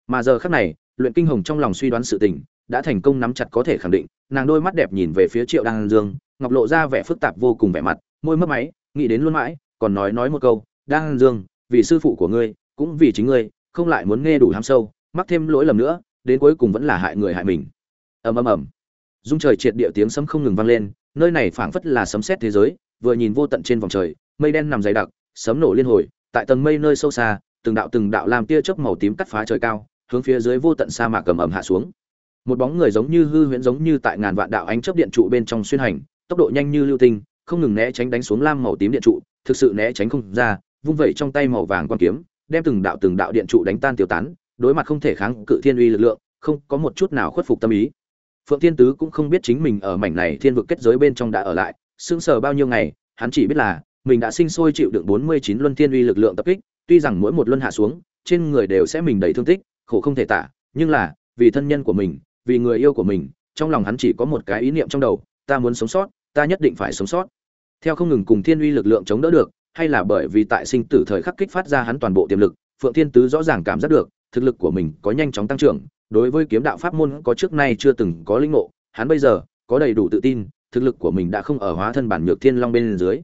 Speaker 1: Mà giờ khắc này, luyện kinh hồng trong lòng suy đoán sự tình, đã thành công nắm chặt có thể khẳng định, nàng đôi mắt đẹp nhìn về phía triệu đan dương, ngọc lộ ra vẻ phức tạp vô cùng vẻ mặt, môi mất máy, nghĩ đến luôn mãi, còn nói nói một câu, đan dương, vì sư phụ của ngươi, cũng vì chính ngươi, không lại muốn nghe đủ ham sâu, mắc thêm lỗi lầm nữa đến cuối cùng vẫn là hại người hại mình. Ầm ầm ầm. Dung trời triệt địa tiếng sấm không ngừng vang lên, nơi này phảng phất là sấm sét thế giới, vừa nhìn vô tận trên vòng trời, mây đen nằm dày đặc, sấm nổ liên hồi, tại tầng mây nơi sâu xa, từng đạo từng đạo làm tia chớp màu tím cắt phá trời cao, hướng phía dưới vô tận sa mạc cầm ẩm hạ xuống. Một bóng người giống như hư huyễn giống như tại ngàn vạn đạo ánh chớp điện trụ bên trong xuyên hành, tốc độ nhanh như lưu tinh, không ngừng né tránh đánh xuống lam màu tím điện trụ, thực sự né tránh không ra, vung vẩy trong tay màu vàng quan kiếm, đem từng đạo từng đạo điện trụ đánh tan tiêu tán đối mặt không thể kháng cự thiên uy lực lượng, không có một chút nào khuất phục tâm ý. Phượng thiên tứ cũng không biết chính mình ở mảnh này thiên vực kết giới bên trong đã ở lại, sững sờ bao nhiêu ngày, hắn chỉ biết là, mình đã sinh sôi chịu đựng 49 luân thiên uy lực lượng tập kích, tuy rằng mỗi một luân hạ xuống, trên người đều sẽ mình đầy thương tích, khổ không thể tả, nhưng là, vì thân nhân của mình, vì người yêu của mình, trong lòng hắn chỉ có một cái ý niệm trong đầu, ta muốn sống sót, ta nhất định phải sống sót. Theo không ngừng cùng thiên uy lực lượng chống đỡ được, hay là bởi vì tại sinh tử thời khắc kích phát ra hắn toàn bộ tiềm lực, phượng thiên tứ rõ ràng cảm giác được thực lực của mình có nhanh chóng tăng trưởng, đối với kiếm đạo pháp môn có trước nay chưa từng có linh ngộ, hắn bây giờ có đầy đủ tự tin, thực lực của mình đã không ở hóa thân bản nhược thiên long bên dưới.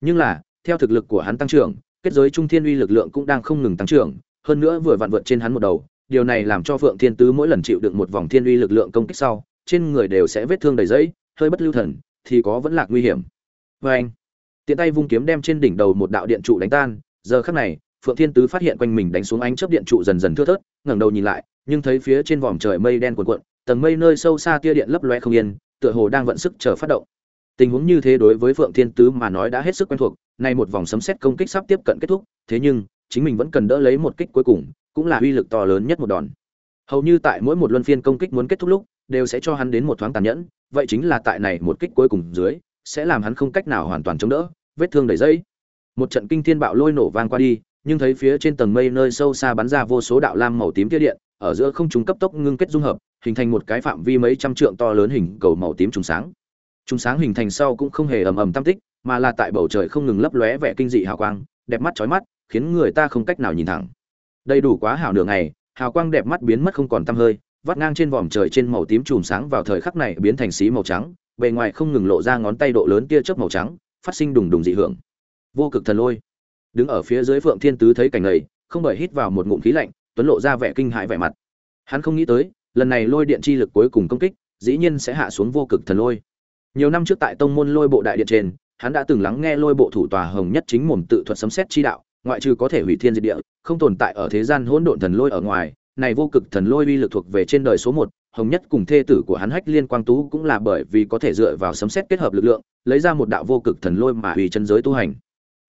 Speaker 1: Nhưng là, theo thực lực của hắn tăng trưởng, kết giới trung thiên uy lực lượng cũng đang không ngừng tăng trưởng, hơn nữa vừa vặn vượt trên hắn một đầu, điều này làm cho phượng thiên tứ mỗi lần chịu đựng một vòng thiên uy lực lượng công kích sau, trên người đều sẽ vết thương đầy dẫy hơi bất lưu thần, thì có vẫn lạc nguy hiểm. Và anh, tiện tay vung kiếm đem trên đỉnh đầu một đạo điện trụ đánh tan, giờ khắc này phượng thiên tứ phát hiện quanh mình đánh xuống ánh chớp điện trụ dần dần thưa thớt, ngẩng đầu nhìn lại, nhưng thấy phía trên vòm trời mây đen cuộn cuộn, tầng mây nơi sâu xa tia điện lấp lóe không yên, tựa hồ đang vận sức chờ phát động. Tình huống như thế đối với phượng thiên tứ mà nói đã hết sức quen thuộc, nay một vòng sấm sét công kích sắp tiếp cận kết thúc, thế nhưng, chính mình vẫn cần đỡ lấy một kích cuối cùng, cũng là uy lực to lớn nhất một đòn. Hầu như tại mỗi một luân phiên công kích muốn kết thúc lúc, đều sẽ cho hắn đến một thoáng tàn nhẫn, vậy chính là tại này một kích cuối cùng dưới, sẽ làm hắn không cách nào hoàn toàn chống đỡ, vết thương đầy dây một trận kinh thiên bạo lôi nổ vang qua đi nhưng thấy phía trên tầng mây nơi sâu xa bắn ra vô số đạo lam màu tím tia điện, ở giữa không trung cấp tốc ngưng kết dung hợp, hình thành một cái phạm vi mấy trăm trượng to lớn hình cầu màu tím trùng sáng. Trùng sáng hình thành sau cũng không hề ầm ầm tam tích, mà là tại bầu trời không ngừng lấp lóe vẻ kinh dị hào quang, đẹp mắt chói mắt, khiến người ta không cách nào nhìn thẳng. Đầy đủ quá hảo nửa ngày, hào quang đẹp mắt biến mất không còn tăm hơi, vắt ngang trên vòm trời trên màu tím chùm sáng vào thời khắc này biến thành xí màu trắng, bề ngoài không ngừng lộ ra ngón tay độ lớn tia chớp màu trắng, phát sinh đùng đùng dị hưởng. Vô cực thần lôi đứng ở phía dưới phượng thiên tứ thấy cảnh này, không bởi hít vào một ngụm khí lạnh, tuấn lộ ra vẻ kinh hãi vẻ mặt. Hắn không nghĩ tới, lần này lôi điện chi lực cuối cùng công kích, dĩ nhiên sẽ hạ xuống vô cực thần lôi. Nhiều năm trước tại tông môn lôi bộ đại điện trên, hắn đã từng lắng nghe lôi bộ thủ tòa hồng nhất chính mồm tự thuật sấm xét chi đạo, ngoại trừ có thể hủy thiên diệt địa, không tồn tại ở thế gian hỗn độn thần lôi ở ngoài, này vô cực thần lôi uy lực thuộc về trên đời số một, hồng nhất cùng thê tử của hắn hách liên quang tú cũng là bởi vì có thể dựa vào sấm xét kết hợp lực lượng, lấy ra một đạo vô cực thần lôi mà hủy chân giới tu hành.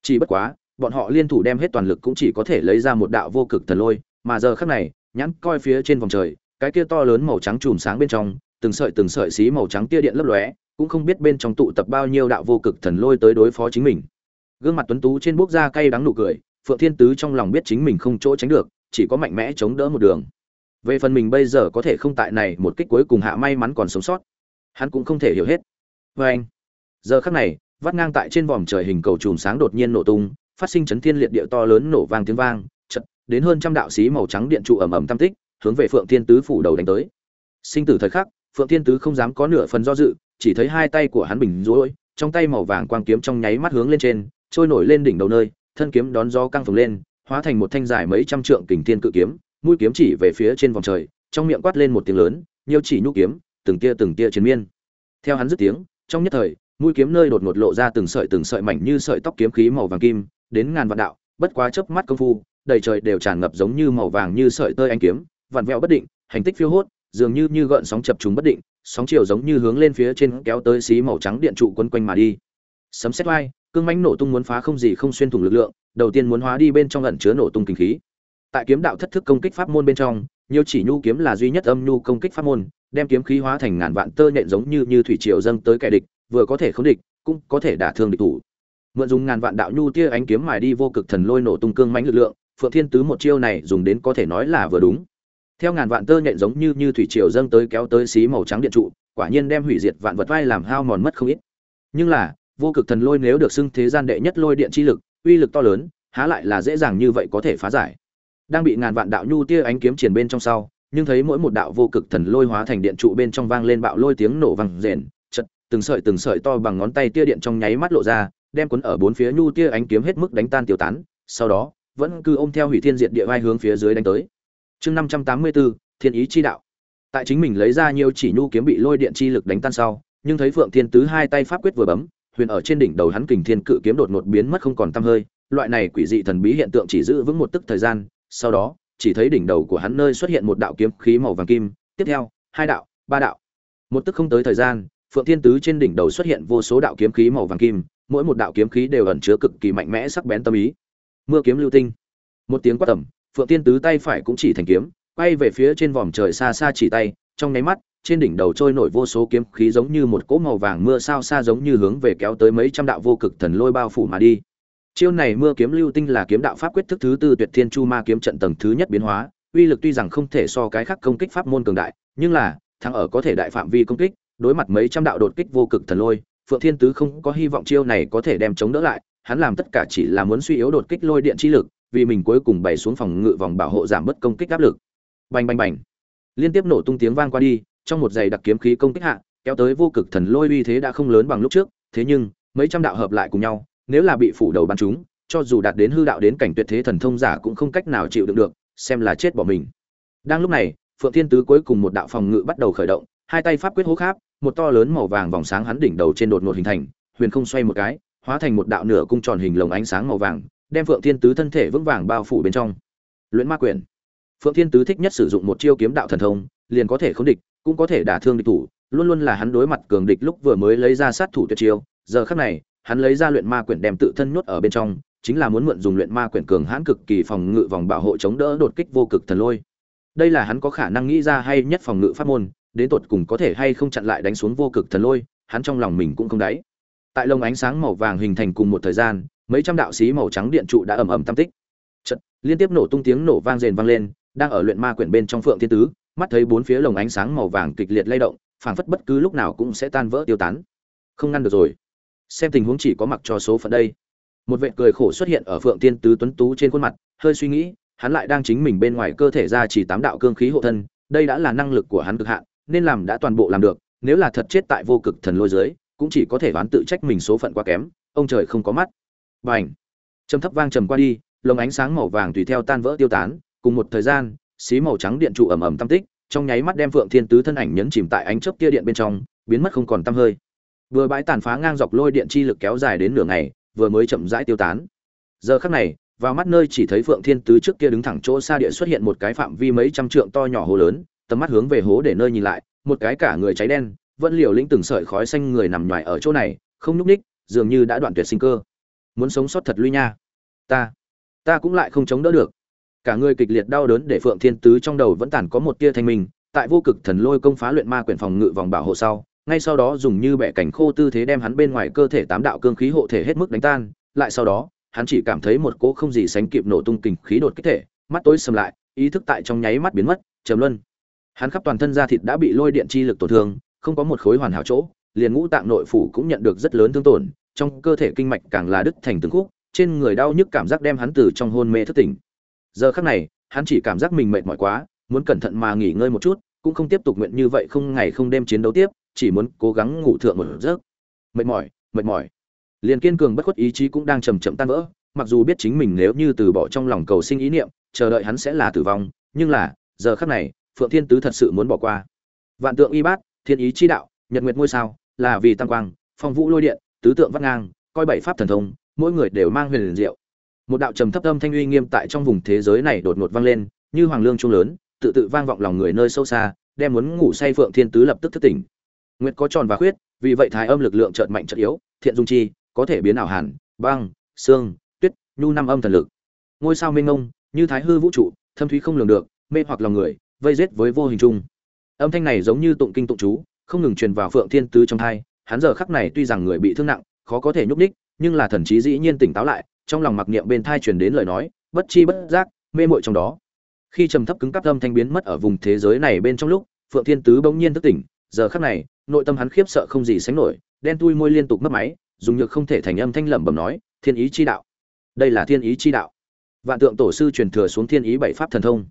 Speaker 1: Chỉ bất quá bọn họ liên thủ đem hết toàn lực cũng chỉ có thể lấy ra một đạo vô cực thần lôi, mà giờ khắc này, nhãn coi phía trên vòng trời, cái kia to lớn màu trắng chùm sáng bên trong, từng sợi từng sợi xí màu trắng tia điện lấp lóe, cũng không biết bên trong tụ tập bao nhiêu đạo vô cực thần lôi tới đối phó chính mình. Gương mặt tuấn tú trên bốc ra cay đắng nụ cười, phượng thiên tứ trong lòng biết chính mình không chỗ tránh được, chỉ có mạnh mẽ chống đỡ một đường. Về phần mình bây giờ có thể không tại này, một kích cuối cùng hạ may mắn còn sống sót. Hắn cũng không thể hiểu hết. Vê anh giờ khắc này, vắt ngang tại trên vòm trời hình cầu chùm sáng đột nhiên nổ tung phát sinh chấn thiên liệt địa to lớn nổ vang tiếng vang chật đến hơn trăm đạo xí màu trắng điện trụ ầm ầm tam tích, hướng về phượng thiên tứ phủ đầu đánh tới. Sinh tử thời khắc, phượng thiên tứ không dám có nửa phần do dự, chỉ thấy hai tay của hắn bình rối, trong tay màu vàng quang kiếm trong nháy mắt hướng lên trên, trôi nổi lên đỉnh đầu nơi, thân kiếm đón gió căng phồng lên, hóa thành một thanh dài mấy trăm trượng kình thiên cự kiếm, mũi kiếm chỉ về phía trên vòng trời, trong miệng quát lên một tiếng lớn nhiều chỉ nhũ kiếm, từng tia từng tia chiến miên. Theo hắn dứt tiếng, trong nhất thời, mũi kiếm nơi đột ngột lộ ra từng sợi từng sợi mảnh như sợi tóc kiếm khí màu vàng kim đến ngàn vạn đạo, bất quá chớp mắt công phu, đầy trời đều tràn ngập giống như màu vàng như sợi tơ anh kiếm, vặn vẹo bất định, hành tích phiêu hốt, dường như như gợn sóng chập trùng bất định, sóng chiều giống như hướng lên phía trên kéo tới xí màu trắng điện trụ quấn quanh mà đi. Sấm sét vai, cương mãnh nổ tung muốn phá không gì không xuyên thủng lực lượng, đầu tiên muốn hóa đi bên trong ẩn chứa nổ tung kinh khí. Tại kiếm đạo thất thức công kích pháp môn bên trong, nhiều chỉ nhu kiếm là duy nhất âm nhu công kích pháp môn, đem kiếm khí hóa thành ngàn vạn tơ nhện giống như như thủy triều dâng tới kẻ địch, vừa có thể khống địch, cũng có thể đả thương địch thủ mượn dùng ngàn vạn đạo nhu tia ánh kiếm mài đi vô cực thần lôi nổ tung cương mãnh lực lượng, phượng thiên tứ một chiêu này dùng đến có thể nói là vừa đúng. Theo ngàn vạn tơ nhện giống như như thủy triều dâng tới kéo tới xí màu trắng điện trụ, quả nhiên đem hủy diệt vạn vật vai làm hao mòn mất không ít. Nhưng là, vô cực thần lôi nếu được xưng thế gian đệ nhất lôi điện chi lực, uy lực to lớn, há lại là dễ dàng như vậy có thể phá giải. Đang bị ngàn vạn đạo nhu tia ánh kiếm triển bên trong sau, nhưng thấy mỗi một đạo vô cực thần lôi hóa thành điện trụ bên trong vang lên bạo lôi tiếng nổ vang rền, chật, từng sợi từng sợi to bằng ngón tay tia điện trong nháy mắt lộ ra đem cuốn ở bốn phía nhu tia ánh kiếm hết mức đánh tan tiêu tán, sau đó, vẫn cứ ôm theo hủy thiên diệt địa vai hướng phía dưới đánh tới. Chương năm trăm tám mươi bốn thiên ý chi đạo. Tại chính mình lấy ra nhiều chỉ nhu kiếm bị lôi điện chi lực đánh tan sau, nhưng thấy phượng thiên tứ hai tay pháp quyết vừa bấm, huyền ở trên đỉnh đầu hắn kình thiên cự kiếm đột ngột biến mất không còn tăm hơi, loại này quỷ dị thần bí hiện tượng chỉ giữ vững một tức thời gian, sau đó, chỉ thấy đỉnh đầu của hắn nơi xuất hiện một đạo kiếm khí màu vàng kim, tiếp theo, hai đạo, ba đạo. Một tức không tới thời gian, phượng thiên tứ trên đỉnh đầu xuất hiện vô số đạo kiếm khí màu vàng kim mỗi một đạo kiếm khí đều ẩn chứa cực kỳ mạnh mẽ sắc bén tâm ý. Mưa kiếm lưu tinh. Một tiếng quát tầm, phượng tiên tứ tay phải cũng chỉ thành kiếm, quay về phía trên vòm trời xa xa chỉ tay, trong nháy mắt, trên đỉnh đầu trôi nổi vô số kiếm khí giống như một cỗ màu vàng mưa sao xa giống như hướng về kéo tới mấy trăm đạo vô cực thần lôi bao phủ mà đi. Chiêu này mưa kiếm lưu tinh là kiếm đạo pháp quyết thức thứ tư tuyệt thiên chu ma kiếm trận tầng thứ nhất biến hóa, uy lực tuy rằng không thể so cái khác công kích pháp môn cường đại, nhưng là, thắng ở có thể đại phạm vi công kích, đối mặt mấy trăm đạo đột kích vô cực thần lôi phượng thiên tứ không có hy vọng chiêu này có thể đem chống đỡ lại, hắn làm tất cả chỉ là muốn suy yếu đột kích lôi điện chi lực, vì mình cuối cùng bày xuống phòng ngự vòng bảo hộ giảm bớt công kích áp lực. Bành bành bành. Liên tiếp nổ tung tiếng vang qua đi, trong một giày đặc kiếm khí công kích hạ, kéo tới vô cực thần lôi uy thế đã không lớn bằng lúc trước, thế nhưng, mấy trăm đạo hợp lại cùng nhau, nếu là bị phủ đầu bắn chúng cho dù đạt đến hư đạo đến cảnh tuyệt thế thần thông giả cũng không cách nào chịu đựng được, xem là chết bỏ mình. Đang lúc này, phượng thiên tứ cuối cùng một đạo phòng ngự bắt đầu khởi động, hai tay pháp quyết hố kháp một to lớn màu vàng vòng sáng hắn đỉnh đầu trên đột ngột hình thành, huyền không xoay một cái, hóa thành một đạo nửa cung tròn hình lồng ánh sáng màu vàng, đem phượng thiên tứ thân thể vững vàng bao phủ bên trong. Luyện ma quyền. Phượng thiên tứ thích nhất sử dụng một chiêu kiếm đạo thần thông, liền có thể khống địch, cũng có thể đả thương địch thủ, luôn luôn là hắn đối mặt cường địch lúc vừa mới lấy ra sát thủ tuyệt chiêu. Giờ khắc này, hắn lấy ra luyện ma quyển đem tự thân nhốt ở bên trong, chính là muốn mượn dùng luyện ma quyển cường hãn cực kỳ phòng ngự vòng bảo hộ chống đỡ đột kích vô cực thần lôi. Đây là hắn có khả năng nghĩ ra hay nhất phòng ngự pháp môn đến tột cùng có thể hay không chặn lại đánh xuống vô cực thần lôi hắn trong lòng mình cũng không đáy. Tại lồng ánh sáng màu vàng hình thành cùng một thời gian mấy trăm đạo xí màu trắng điện trụ đã ầm ầm tam tích. Chật, liên tiếp nổ tung tiếng nổ vang rền vang lên đang ở luyện ma quyển bên trong phượng thiên tứ mắt thấy bốn phía lồng ánh sáng màu vàng kịch liệt lay động phảng phất bất cứ lúc nào cũng sẽ tan vỡ tiêu tán. Không ngăn được rồi. Xem tình huống chỉ có mặc cho số phận đây. Một vệ cười khổ xuất hiện ở phượng tiên tứ tuấn tú trên khuôn mặt hơi suy nghĩ hắn lại đang chính mình bên ngoài cơ thể ra chỉ tám đạo cương khí hộ thân đây đã là năng lực của hắn cực hạn nên làm đã toàn bộ làm được, nếu là thật chết tại vô cực thần lôi dưới cũng chỉ có thể đoán tự trách mình số phận quá kém, ông trời không có mắt. B à trầm thấp vang trầm qua đi, lồng ánh sáng màu vàng tùy theo tan vỡ tiêu tán, cùng một thời gian, xí màu trắng điện trụ ẩm ẩm tam tích, trong nháy mắt đem phượng thiên tứ thân ảnh nhấn chìm tại ánh chớp kia điện bên trong, biến mất không còn tăm hơi. Vừa bãi tàn phá ngang dọc lôi điện chi lực kéo dài đến nửa ngày, vừa mới chậm rãi tiêu tán. Giờ khắc này, vào mắt nơi chỉ thấy phượng thiên tứ trước kia đứng thẳng chỗ xa địa xuất hiện một cái phạm vi mấy trăm trượng to nhỏ hồ lớn tầm mắt hướng về hố để nơi nhìn lại, một cái cả người cháy đen, vẫn liều lĩnh từng sợi khói xanh người nằm ngoài ở chỗ này, không nhúc ních dường như đã đoạn tuyệt sinh cơ. Muốn sống sót thật lui nha. Ta ta cũng lại không chống đỡ được. Cả người kịch liệt đau đớn để phượng thiên tứ trong đầu vẫn tàn có một tia thanh minh, tại vô cực thần lôi công phá luyện ma quyển phòng ngự vòng bảo hộ sau, ngay sau đó dùng như bẻ cảnh khô tư thế đem hắn bên ngoài cơ thể tám đạo cương khí hộ thể hết mức đánh tan, lại sau đó, hắn chỉ cảm thấy một cỗ không gì sánh kịp nổ tung kình khí đột kích thể, mắt tối sầm lại, ý thức tại trong nháy mắt biến mất, trầm luân hắn khắp toàn thân da thịt đã bị lôi điện chi lực tổn thương, không có một khối hoàn hảo chỗ, liền ngũ tạng nội phủ cũng nhận được rất lớn thương tổn, trong cơ thể kinh mạch càng là đứt thành từng khúc, trên người đau nhức cảm giác đem hắn từ trong hôn mê thức tỉnh. Giờ khắc này, hắn chỉ cảm giác mình mệt mỏi quá, muốn cẩn thận mà nghỉ ngơi một chút, cũng không tiếp tục nguyện như vậy không ngày không đêm chiến đấu tiếp, chỉ muốn cố gắng ngủ thượng một giấc. Mệt mỏi mệt mỏi. Liền kiên cường bất khuất ý chí cũng đang chầm chậm tan vỡ, mặc dù biết chính mình nếu như từ bỏ trong lòng cầu sinh ý niệm, chờ đợi hắn sẽ là tử vong, nhưng là, giờ khắc này phượng thiên tứ thật sự muốn bỏ qua. Vạn tượng y bát, thiên ý chi đạo, nhật nguyệt ngôi sao, là vì tăng quang, phong vũ lôi điện, tứ tượng vắt ngang, coi bảy pháp thần thông, mỗi người đều mang huyền liền diệu. Một đạo trầm thấp âm thanh uy nghiêm tại trong vùng thế giới này đột ngột vang lên, như hoàng lương trung lớn, tự tự vang vọng lòng người nơi sâu xa, đem muốn ngủ say phượng thiên tứ lập tức thức tỉnh. Nguyệt có tròn và khuyết, vì vậy thái âm lực lượng chợt mạnh chợt yếu, thiện dung chi, có thể biến ảo hàn, băng, xương, tuyết, nhu năm âm thần lực. Ngôi sao mênh mông, như thái hư vũ trụ, thâm thúy không lường được, mê hoặc lòng người vây giết với vô hình chung. Âm thanh này giống như tụng kinh tụng chú, không ngừng truyền vào phượng thiên tứ trong thai, hắn giờ khắc này tuy rằng người bị thương nặng, khó có thể nhúc nhích, nhưng là thần trí dĩ nhiên tỉnh táo lại, trong lòng mặc niệm bên thai truyền đến lời nói, bất chi bất giác, mê muội trong đó. Khi trầm thấp cứng cắp âm thanh biến mất ở vùng thế giới này bên trong lúc, phượng thiên tứ bỗng nhiên thức tỉnh, giờ khắc này, nội tâm hắn khiếp sợ không gì sánh nổi, đen tui môi liên tục mất máy, dùng nhược không thể thành âm thanh lẩm bẩm nói, thiên ý chi đạo. Đây là thiên ý chi đạo. Vạn tượng tổ sư truyền thừa xuống thiên ý bảy pháp thần thông.